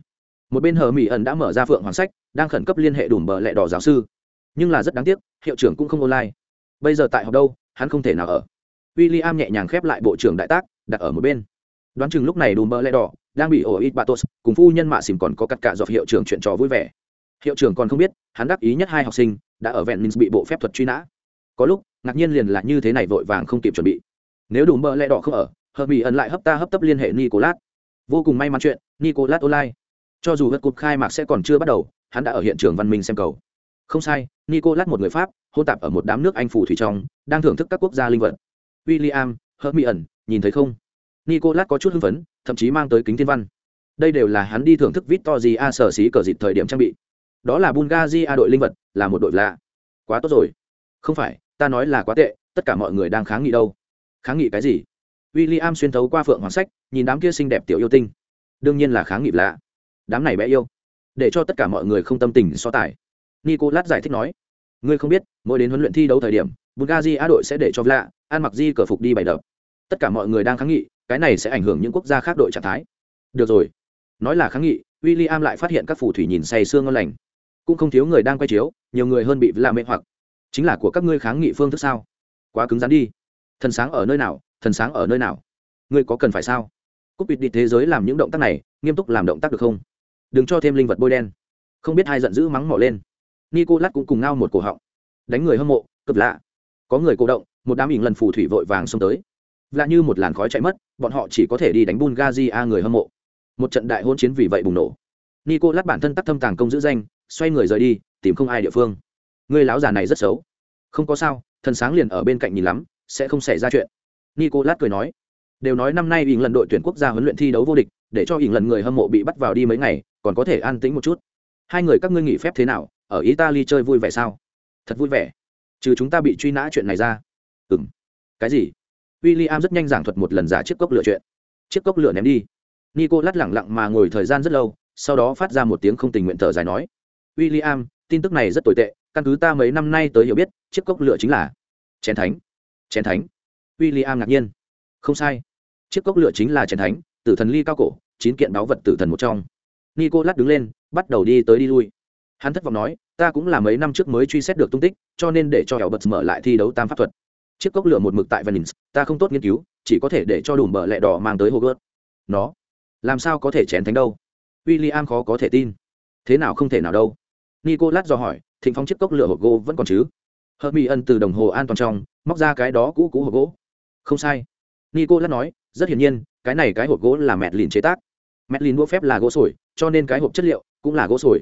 Một bên hờ mỹ ẩn đã mở ra phượng hoàng sách, đang khẩn cấp liên hệ đủ bờ lẹ đỏ giáo sư. Nhưng là rất đáng tiếc, hiệu trưởng cũng không online. Bây giờ tại học đâu, hắn không thể nào ở. W i l l i am nhẹ nhàng khép lại bộ trưởng đại tác, đặt ở một bên. Đoán chừng lúc này đủ bờ lẹ đỏ, đang bị ổ ít batos cùng phu nhân mạ xìm còn có cắt cả dọc hiệu trưởng chuyện trò vui vẻ. Hiệu trưởng còn không biết, hắn đắc ý nhất hai học sinh, đã ở vẹn minh bị bộ phép thuật truy nã. Có lúc, ngạc nhiên liền là như thế này vội vàng không kịp chuẩn bị. Nếu đủ bờ lẹ đỏ không ở Hợp mỹ ẩn lại hấp ta hấp tấp liên hệ nicolas. Vô cùng may mắn chuyện nicolas online. Cho dù hất cục khai mạc sẽ còn chưa bắt đầu hắn đã ở hiện trường văn minh xem cầu. Không sai nicolas một người pháp hôn tạp ở một đám nước anh phù thủy trong đang thưởng thức các quốc gia linh vật. William hợp bị ẩn, nhìn thấy không? Nicolas có chút hưng phấn thậm chí mang tới kính thiên văn. Đây đều là hắn đi thưởng thức victory a sở xí cờ dịp thời điểm trang bị. Đó là bungazi a đội linh vật là một đội lạ. Quá tốt rồi. Không phải ta nói là quá tệ tất cả mọi người đang kháng nghị đâu. Kháng nghị cái gì? William xuyên thấu qua phượng hoàng sách, nhìn đám kia xinh đẹp tiểu yêu tinh. Đương nhiên là kháng nghị lạ. Đám này bé yêu, để cho tất cả mọi người không tâm tình so tài. Nicolas giải thích nói, ngươi không biết, mỗi đến huấn luyện thi đấu thời điểm, Bulgaria đội sẽ để cho Vla, An mặc di cờ phục đi bày đập. Tất cả mọi người đang kháng nghị, cái này sẽ ảnh hưởng những quốc gia khác đội trạng thái. Được rồi, nói là kháng nghị, William lại phát hiện các phù thủy nhìn say sương ngon lành, cũng không thiếu người đang quay chiếu, nhiều người hơn bị Vla mê hoặc. Chính là của các ngươi kháng nghị phương thức sao? Quá cứng rắn đi. Thần sáng ở nơi nào, thần sáng ở nơi nào? Ngươi có cần phải sao? Cúp bịt đi thế giới làm những động tác này, nghiêm túc làm động tác được không? Đừng cho thêm linh vật bôi đen. Không biết hai giận dữ mắng mỏ lên. Nico lát cũng cùng ngao một cổ họng. Đánh người hâm mộ, cực lạ. Có người cổ động, một đám ỉn lần phù thủy vội vàng xông tới. Lạ như một làn khói chạy mất, bọn họ chỉ có thể đi đánh bun a người hâm mộ. Một trận đại hôn chiến vì vậy bùng nổ. Nico lát bản thân tắt thâm tàng công giữ danh, xoay người rời đi, tìm không ai địa phương. Người láo già này rất xấu. Không có sao, thần sáng liền ở bên cạnh nhìn lắm, sẽ không xảy ra chuyện nicolas cười nói, đều nói năm nay ỉng lần đội tuyển quốc gia huấn luyện thi đấu vô địch, để cho ỉng lần người hâm mộ bị bắt vào đi mấy ngày, còn có thể an tĩnh một chút. Hai người các ngươi nghỉ phép thế nào? Ở italy chơi vui vẻ sao? Thật vui vẻ. Trừ chúng ta bị truy nã chuyện này ra. Ừ m cái gì? W i l l i am rất nhanh giảng thuật một lần giả chiếc cốc lửa chuyện. Chiếc cốc lửa ném đi. Nico lát lẳng lặng mà ngồi thời gian rất lâu, sau đó phát ra một tiếng không tình nguyện thở dài nói w i l l i am tin tức này rất tồi tệ, căn cứ ta mấy năm nay tới hiểu biết, chiếc cốc lửa chính là chén thánh. Chén thánh. William ngạc nhiên. Không sai. Chiếc cốc lửa chính là chén thánh, tử thần ly cao cổ, chín kiện báu vật tử thần một trong. Nicolas đứng lên, bắt đầu đi tới đi lui. Hắn thất vọng nói, ta cũng là mấy năm trước mới truy xét được tung tích, cho nên để cho bật mở lại thi đấu tam pháp thuật. Chiếc cốc lửa một mực tại Venice, ta không tốt nghiên cứu, chỉ có thể để cho đủ mở lẹ đỏ mang tới Hogwarts. Nó, làm sao có thể chén thánh đâu? William khó có thể tin. Thế nào không thể nào đâu? Nicolas dò hỏi, thịnh phong chiếc cốc lửa hộp gỗ vẫn còn chứ? Hermione từ đồng hồ an toàn trong, móc ra cái đó cũ cũ hộp gỗ không sai. Nico lát nói, rất hiển nhiên, cái này cái hộp gỗ là mẹt lìn chế tác. Mẹt lìn đũa phép là gỗ sồi, cho nên cái hộp chất liệu cũng là gỗ sồi.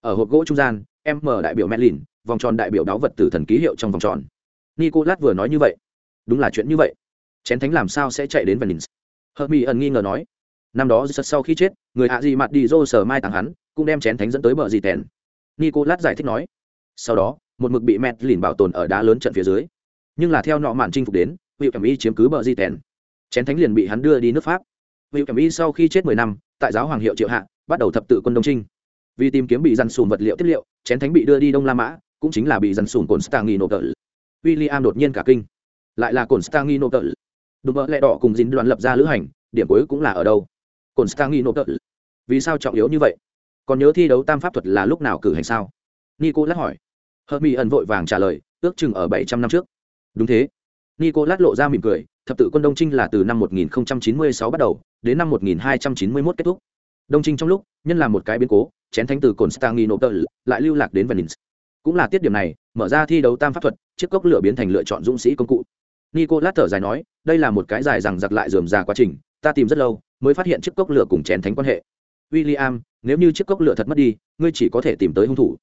Ở hộp gỗ trung gian, em mở đại biểu mẹt lìn, vòng tròn đại biểu đáo vật tử thần ký hiệu trong vòng tròn. Nico lát vừa nói như vậy. Đúng là chuyện như vậy. Chén thánh làm sao sẽ chạy đến venice? Hợp mỹ ẩn nghi ngờ nói. Năm đó giật sau khi chết, người hạ gì mặt đi dô sờ mai tặng hắn, cũng đem chén thánh dẫn tới bờ gì tèn. Nico lát giải thích nói. Sau đó, một mực bị mẹt lìn bảo tồn ở đá lớn trận phía dưới. Nhưng là theo nọ mạn chinh phục đến vị cẩm y chiếm cứ bờ di tèn. Chén thánh liền bị hắn đưa đi nước pháp. Vị cẩm y sau khi chết mười năm, tại giáo hoàng hiệu triệu hạ, bắt đầu thập tự quân đông trinh. Vì tìm kiếm bị dằn sùn vật liệu tiếp liệu, chén thánh bị đưa đi đông la mã, cũng chính là bị dằn sùn cồn stanghi William đột nhiên cả kinh. Lại là cồn stanghi nộp tờ đùm lẹ đỏ cùng dính đoàn lập ra lữ hành, điểm cuối cũng là ở đâu? Cồn stanghi vì sao trọng yếu như vậy? Còn nhớ thi đấu tam pháp thuật là lúc nào cử hành sao? Nico lắc hỏi. Hợp mỹ ẩn vội vàng trả lời, ước chừng ở bảy trăm năm trước. Đúng thế nicolas lộ ra mỉm cười thập tự quân đông trinh là từ năm 1096 bắt đầu đến năm 1291 kết thúc. Đông trinh trong lúc nhân làm một cái biến cố chén thánh từ constantinople lại lưu lạc đến venice. Cũng là tiết điểm này mở ra thi đấu tam pháp thuật chiếc cốc lửa biến thành lựa chọn dũng sĩ công cụ. Nico lát thở dài nói đây là một cái dài rằng giặc lại dườm rà quá trình ta tìm rất lâu mới phát hiện chiếc cốc lửa cùng chén thánh quan hệ. William, nếu như chiếc cốc lửa thật mất đi ngươi chỉ có thể tìm tới hung thủ.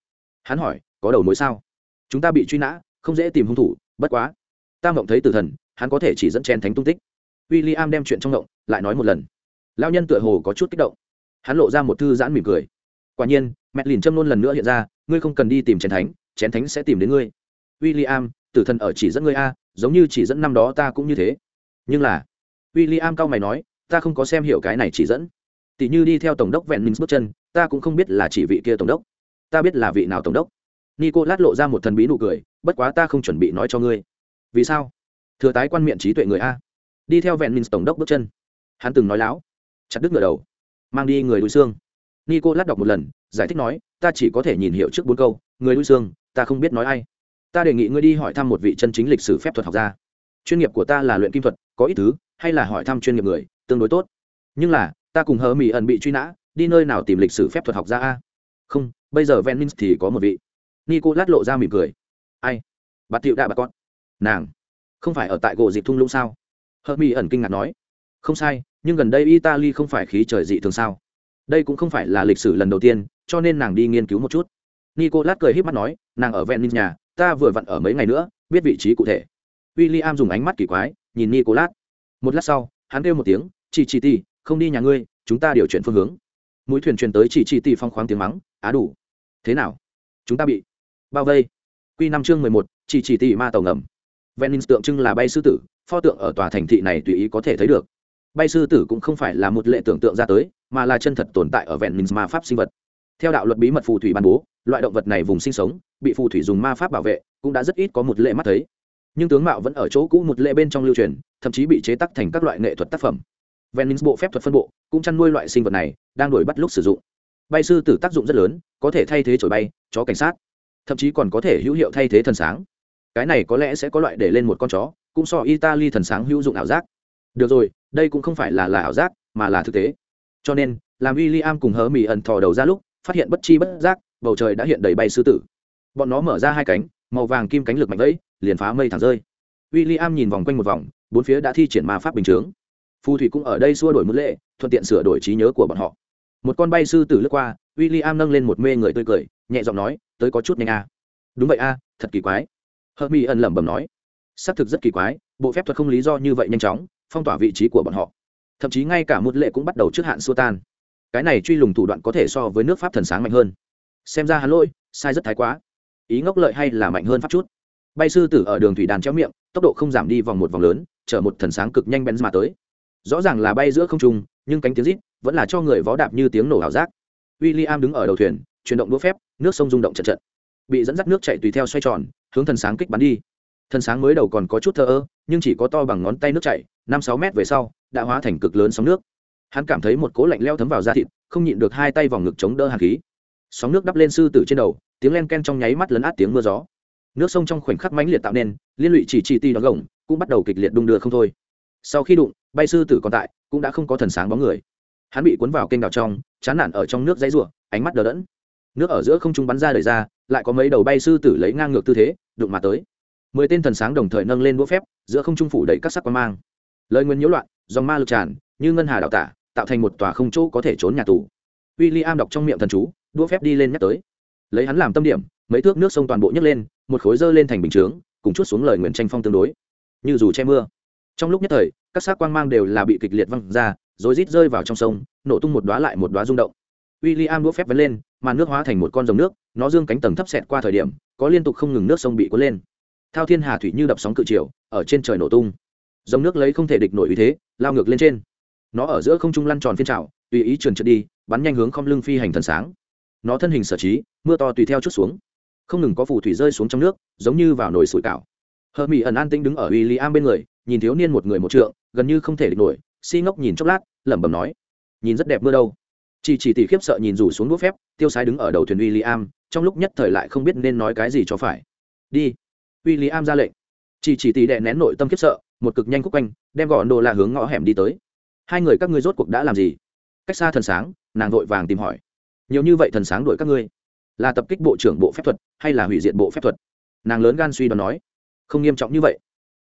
Hắn hỏi có đầu mối sao? Chúng ta bị truy nã không dễ tìm hung thủ bất quá ta mộng thấy tử thần, hắn có thể chỉ dẫn Chen thánh tung tích. W i l l i am đem chuyện trong mộng lại nói một lần. Lao nhân tựa hồ có chút kích động. Hắn lộ ra một thư giãn mỉm cười. Quả nhiên, mẹ lìn châm nôn lần nữa hiện ra, ngươi không cần đi tìm chén thánh chén thánh sẽ tìm đến ngươi. W i l l i am tử thần ở chỉ dẫn ngươi a, giống như chỉ dẫn năm đó ta cũng như thế. Nhưng là w i l l i am cao mày nói, ta không có xem hiểu cái này chỉ dẫn. Tỷ như đi theo tổng đốc vẹn minh bước chân, ta cũng không biết là chỉ vị kia tổng đốc. Ta biết là vị nào tổng đốc. Nico lát lộ ra một thần bí nụ cười, bất quá ta không chuẩn bị nói cho ngươi vì sao? Thừa tái quan miệng trí tuệ người a. Đi theo vẹn minh tổng đốc bước chân. Hắn từng nói láo. Chặt đứt ngựa đầu. Mang đi người đuôi xương. Nico lát đọc một lần, giải thích nói, ta chỉ có thể nhìn hiểu trước bốn câu, người đuôi xương, ta không biết nói ai. Ta đề nghị ngươi đi hỏi thăm một vị chân chính lịch sử phép thuật học gia. Chuyên nghiệp của ta là luyện kim thuật, có ít thứ, hay là hỏi thăm chuyên nghiệp người, tương đối tốt. Nhưng là, ta cùng hờ mỹ ẩn bị truy nã, đi nơi nào tìm lịch sử phép thuật học gia a? Không, bây giờ ven thì có một vị. Nico lát lộ ra mỉm cười. Ai? Bà tiệu đạ bà con nàng không phải ở tại gỗ dịp thung lũng sao? Hợp mỹ ẩn kinh ngạc nói. Không sai, nhưng gần đây italy không phải khí trời dị thường sao? Đây cũng không phải là lịch sử lần đầu tiên, cho nên nàng đi nghiên cứu một chút. Nicolas cười híp mắt nói, nàng ở venice nhà, ta vừa vặn ở mấy ngày nữa, biết vị trí cụ thể. W i l l i am dùng ánh mắt kỳ quái, nhìn nicolas. Một lát sau, hắn kêu một tiếng, chị chị ti không đi nhà ngươi, chúng ta điều chuyển phương hướng. Mũi thuyền truyền tới chị chị ti phong khoáng tiếng mắng, á đủ. Thế nào? Chúng ta bị bao vây. Q năm chương mười một, chị chị ti ma tàu ngầm venice tượng trưng là bay sư tử, pho tượng ở tòa thành thị này tùy ý có thể thấy được. Bay sư tử cũng không phải là một lệ tưởng tượng ra tới, mà là chân thật tồn tại ở vẹn ma pháp sinh vật. Theo đạo luật bí mật phù thủy ban bố, loại động vật này vùng sinh sống, bị phù thủy dùng ma pháp bảo vệ, cũng đã rất ít có một lệ mắt thấy. Nhưng tướng mạo vẫn ở chỗ cũ một lệ bên trong lưu truyền, thậm chí bị chế tắc thành các loại nghệ thuật tác phẩm. Venice bộ phép thuật phân bộ, cũng chăn nuôi loại sinh vật này, đang đổi bắt lúc sử dụng. Bay sư tử tác dụng rất lớn, có thể thay thế chổi bay, chó cảnh sát. Thậm chí còn có thể hữu hiệu thay thế thần sáng cái này có lẽ sẽ có loại để lên một con chó, cũng so italy thần sáng hữu dụng ảo giác. Được rồi, đây cũng không phải là là ảo giác, mà là thực tế. Cho nên, làm w i l l i am cùng hớ mì ẩn thò đầu ra lúc, phát hiện bất chi bất giác, bầu trời đã hiện đầy bay sư tử. Bọn nó mở ra hai cánh, màu vàng kim cánh lực mạnh vẫy, liền phá mây thẳng rơi. W i l l i am nhìn vòng quanh một vòng, bốn phía đã thi triển ma pháp bình chướng. Phù thủy cũng ở đây xua đổi mức lệ, thuận tiện sửa đổi trí nhớ của bọn họ. Một con bay sư tử lướt qua w i l l i am nâng lên một mê người tươi cười, nhẹ giọng nói, tới có chút nhanh a đúng vậy a thật kỳ quái hờ mỹ ẩn lẩm bẩm nói, xác thực rất kỳ quái, bộ phép thuật không lý do như vậy nhanh chóng, phong tỏa vị trí của bọn họ. Thậm chí ngay cả một lệ cũng bắt đầu trước hạn xua tan. Cái này truy lùng thủ đoạn có thể so với nước pháp thần sáng mạnh hơn. Xem ra hắn lỗi, sai rất thái quá. Ý ngốc lợi hay là mạnh hơn pháp chút? Bay sư tử ở đường thủy đàn chéo miệng, tốc độ không giảm đi vòng một vòng lớn, chở một thần sáng cực nhanh bén mà tới. Rõ ràng là bay giữa không trung, nhưng cánh tiếng rít vẫn là cho người vó đạp như tiếng nổ ảo giác. W i l l i am đứng ở đầu thuyền, chuyển động đũa phép, nước sông rung động trận trận bị dẫn dắt nước chạy tùy theo xoay tròn hướng thần sáng kích bắn đi. Thần sáng mới đầu còn có chút thơ ơ, nhưng chỉ có to bằng ngón tay nước chảy, năm sáu mét về sau, đã hóa thành cực lớn sóng nước. Hắn cảm thấy một cố lạnh leo thấm vào da thịt, không nhịn được hai tay vòng ngực chống đỡ hạt khí. Sóng nước đắp lên sư tử trên đầu, tiếng len ken trong nháy mắt lấn át tiếng mưa gió. Nước sông trong khoảnh khắc mãnh liệt tạo nên, liên lụy chỉ chi ti đón gồng, cũng bắt đầu kịch liệt đung đưa không thôi. Sau khi đụng, bay sư tử còn tại, cũng đã không có thần sáng bóng người. Hắn bị cuốn vào kênh đào trong, chán nản ở trong nước dãy rủa, ánh mắt đờ đẫn nước ở giữa không trung bắn ra đời ra, lại có mấy đầu bay sư tử lấy ngang ngược tư thế, đụng mà tới. Mười tên thần sáng đồng thời nâng lên đũa phép, giữa không trung phủ đầy các sắc quan mang. Lời nguyên nhiễu loạn, dòng ma lực tràn, như ngân hà đạo tả, tạo thành một tòa không chỗ có thể trốn nhà tù. W i l l i am đọc trong miệng thần chú, đũa phép đi lên nhắc tới. Lấy hắn làm tâm điểm, mấy thước nước sông toàn bộ nhấc lên, một khối dơ lên thành bình chướng, cùng chút xuống lời nguyện tranh phong tương đối. Như dù che mưa. Trong lúc nhất thời, các xác quang mang đều là bị kịch liệt văng ra rồi rít rơi vào trong sông, nổ tung một đoá lại một đoá rung động w i l l i am đũa phép vấn lên mà nước hóa thành một con dòng nước nó dương cánh tầng thấp xẹt qua thời điểm có liên tục không ngừng nước sông bị cuốn lên. Thao thiên hà thủy như đập sóng cự triều, ở trên trời nổ tung. Dòng nước lấy không thể địch nổi uy thế lao ngược lên trên. Nó ở giữa không trung lăn tròn phiên trào tùy ý trườn trượt đi bắn nhanh hướng không lưng phi hành thần sáng. Nó thân hình sở trí mưa to tùy theo chút xuống. Không ngừng có phù thủy rơi xuống trong nước giống như vào nồi sủi cảo. Hờ mỹ ẩn an tĩnh đứng ở William am bên người nhìn thiếu niên một người một trượng gần như không thể địch nổi si ngốc nhìn chốc lát lẩm bẩm nói nhìn rất đẹp mưa đâu chỉ chỉ tỷ khiếp sợ nhìn rủ xuống đũa phép, tiêu sái đứng ở đầu thuyền w i l l i am trong lúc nhất thời lại không biết nên nói cái gì cho phải. Đi. W i l l i am ra lệnh. Chỉ chỉ tỷ đệ nén nội tâm khiếp sợ, một cực nhanh khúc quanh, đem gọn đồ la hướng ngõ hẻm đi tới. Hai người các ngươi rốt cuộc đã làm gì? Cách xa thần sáng, nàng vội vàng tìm hỏi. Nhiều như vậy thần sáng đuổi các ngươi, là tập kích bộ trưởng bộ phép thuật, hay là hủy diệt bộ phép thuật? Nàng lớn gan suy đoán nói. Không nghiêm trọng như vậy.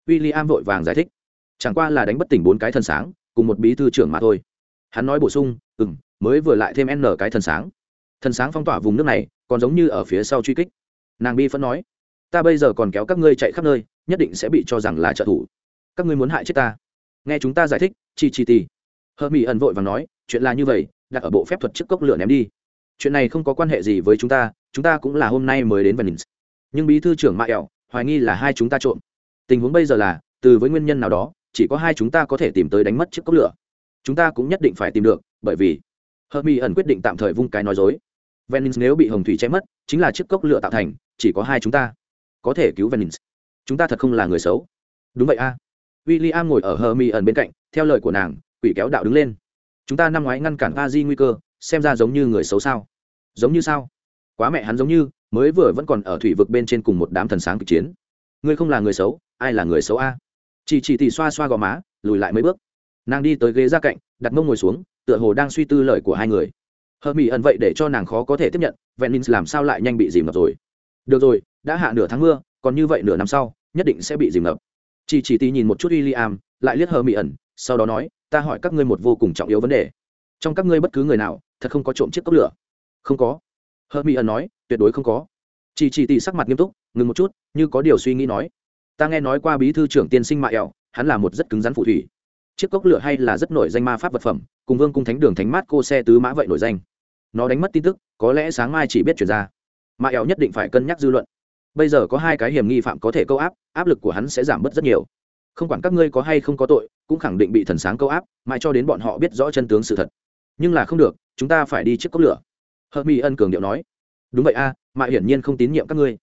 W i l l i am vội vàng giải thích. Chẳng qua là đánh bất tỉnh bốn cái thân sáng, cùng một bí thư trưởng mà thôi. Hắn nói bổ sung ừ m mới vừa lại thêm n cái thần sáng. Thần sáng phong tỏa vùng nước này, còn giống như ở phía sau truy kích. Nàng bi phân nói, ta bây giờ còn kéo các ngươi chạy khắp nơi, nhất định sẽ bị cho rằng là trợ thủ. Các ngươi muốn hại chết ta. Nghe chúng ta giải thích, chi chi ti hơ mỹ ẩn vội và nói, chuyện là như vậy, đặt ở bộ phép thuật trước cốc lửa ném đi. Chuyện này không có quan hệ gì với chúng ta chúng ta cũng là hôm nay mới đến venice. Nhưng bí thư trưởng mạ ẹo hoài nghi là hai chúng ta trộm. Tình huống bây giờ là, từ với nguyên nhân nào đó, chỉ có hai chúng ta có thể tìm tới đánh mất chiếc cốc lửa. Chúng ta cũng nhất định phải tìm được, bởi vì Hermi mỹ ẩn quyết định tạm thời vung cái nói dối. Venice nếu bị hồng thủy cháy mất, chính là chiếc cốc lửa tạo thành, chỉ có hai chúng ta. Có thể cứu venice. Chúng ta thật không là người xấu. Đúng vậy a. À. w i l l i am ngồi ở Hermi mỹ ẩn bên cạnh, theo lời của nàng, quỷ kéo đạo đứng lên. Chúng ta năm ngoái ngăn cản a di nguy cơ, xem ra giống như người xấu sao? Giống như sao? Quá mẹ hắn giống như, mới vừa vẫn còn ở thủy vực bên trên cùng một đám thần sáng cực chiến. Ngươi không là người xấu, ai là người xấu a? Chỉ chỉ thì xoa xoa gò má, lùi lại mấy bước. Nàng đi tới ghế ra cạnh đặt mông ngồi xuống, tựa hồ đang suy tư lời của hai người. Hờ mỹ ẩn vậy để cho nàng khó có thể tiếp nhận, venice làm sao lại nhanh bị dìm ngập rồi? Được rồi, đã hạ nửa tháng mưa, còn như vậy nửa năm sau, nhất định sẽ bị dìm ngập. Chỉ chỉ tì nhìn một chút w i l l i am lại liếc hờ mỹ ẩn, sau đó nói, ta hỏi các ngươi một vô cùng trọng yếu vấn đề. Trong các ngươi bất cứ người nào, thật không có trộm chiếc cốc lửa? Không có. Hờ mỹ ẩn nói, tuyệt đối không có. Chỉ chỉ tì sắc mặt nghiêm túc, ngừng một chút, như có điều suy nghĩ nói, ta nghe nói qua bí thư trưởng tiên sinh mạ ẹo hắn là một rất cứng rắn phù thủy chiếc cốc lửa hay là rất nổi danh ma pháp vật phẩm cùng vương cung thánh đường thánh mát cô xe tứ mã vậy nổi danh. Nó đánh mất tin tức có lẽ sáng mai chỉ biết chuyển ra. Mà éo nhất định phải cân nhắc dư luận. Bây giờ có hai cái hiểm nghi phạm có thể câu áp áp lực của hắn sẽ giảm bớt rất nhiều. Không quản các ngươi có hay không có tội cũng khẳng định bị thần sáng câu áp mãi cho đến bọn họ biết rõ chân tướng sự thật. Nhưng là không được chúng ta phải đi trước cốc lửa. Hợp mỹ ân cường điệu nói. Đúng vậy a à, mà hiển nhiên không tín nhiệm các ngươi.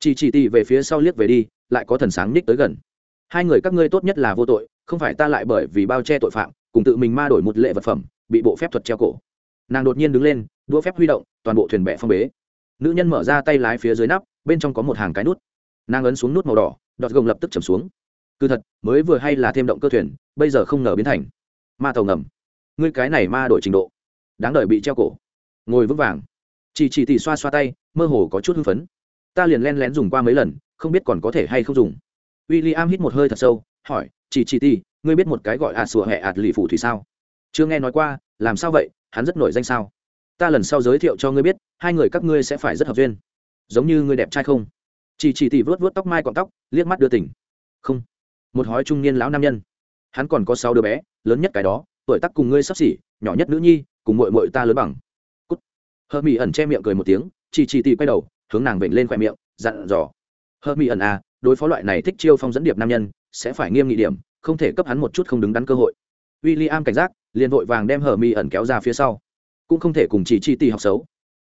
Chỉ chỉ tì về phía sau liếc về đi lại có thần sáng ních tới gần. Hai người các ngươi tốt nhất là vô tội không phải ta lại bởi vì bao che tội phạm, cùng tự mình ma đổi một lệ vật phẩm, bị bộ phép thuật treo cổ. Nàng đột nhiên đứng lên, đũa phép huy động, toàn bộ thuyền bè phong bế. Nữ nhân mở ra tay lái phía dưới nắp, bên trong có một hàng cái nút. Nàng ấn xuống nút màu đỏ, đọt gồng lập tức chầm xuống. Cứ thật, mới vừa hay là thêm động cơ thuyền, bây giờ không ngờ biến thành. Ma tàu ngầm. Ngươi cái này ma đổi trình độ. Đáng đợi bị treo cổ. Ngồi vững vàng. Chỉ chỉ tỉ xoa xoa tay, mơ hồ có chút hưng phấn. Ta liền len lén dùng qua mấy lần, không biết còn có thể hay không dùng. W i l l i am hít một hơi thật sâu, hỏi chỉ chỉ ti ngươi biết một cái gọi ạt sủa hẹ ạt lì phủ thủy sao? Chưa nghe nói qua, làm sao vậy? Hắn rất nổi danh sao? Ta lần sau giới thiệu cho ngươi biết, hai người các ngươi sẽ phải rất hợp duyên. Giống như ngươi đẹp trai không? Chỉ chỉ tỷ vớt vớt tóc mai cọng tóc, liếc mắt đưa tỉnh. Không. Một hói trung niên lão nam nhân. Hắn còn có sáu đứa bé, lớn nhất cái đó, tuổi tác cùng ngươi sắp xỉ, nhỏ nhất nữ nhi, cùng mội mội ta lớn bằng. Cút. Hơ mỹ ẩn che miệng cười một tiếng, chỉ chỉ tỷ quay đầu, hướng nàng vểnh lên khoe miệng, dặn dò. Hơ mỹ ẩn à đối phó loại này thích chiêu phong dẫn điệp nam nhân sẽ phải nghiêm nghị điểm, không thể cấp hắn một chút không đứng đắn cơ hội. W i l l i am cảnh giác, liền vội vàng đem hờ mi ẩn kéo ra phía sau. Cũng không thể cùng chỉ chi ti học xấu.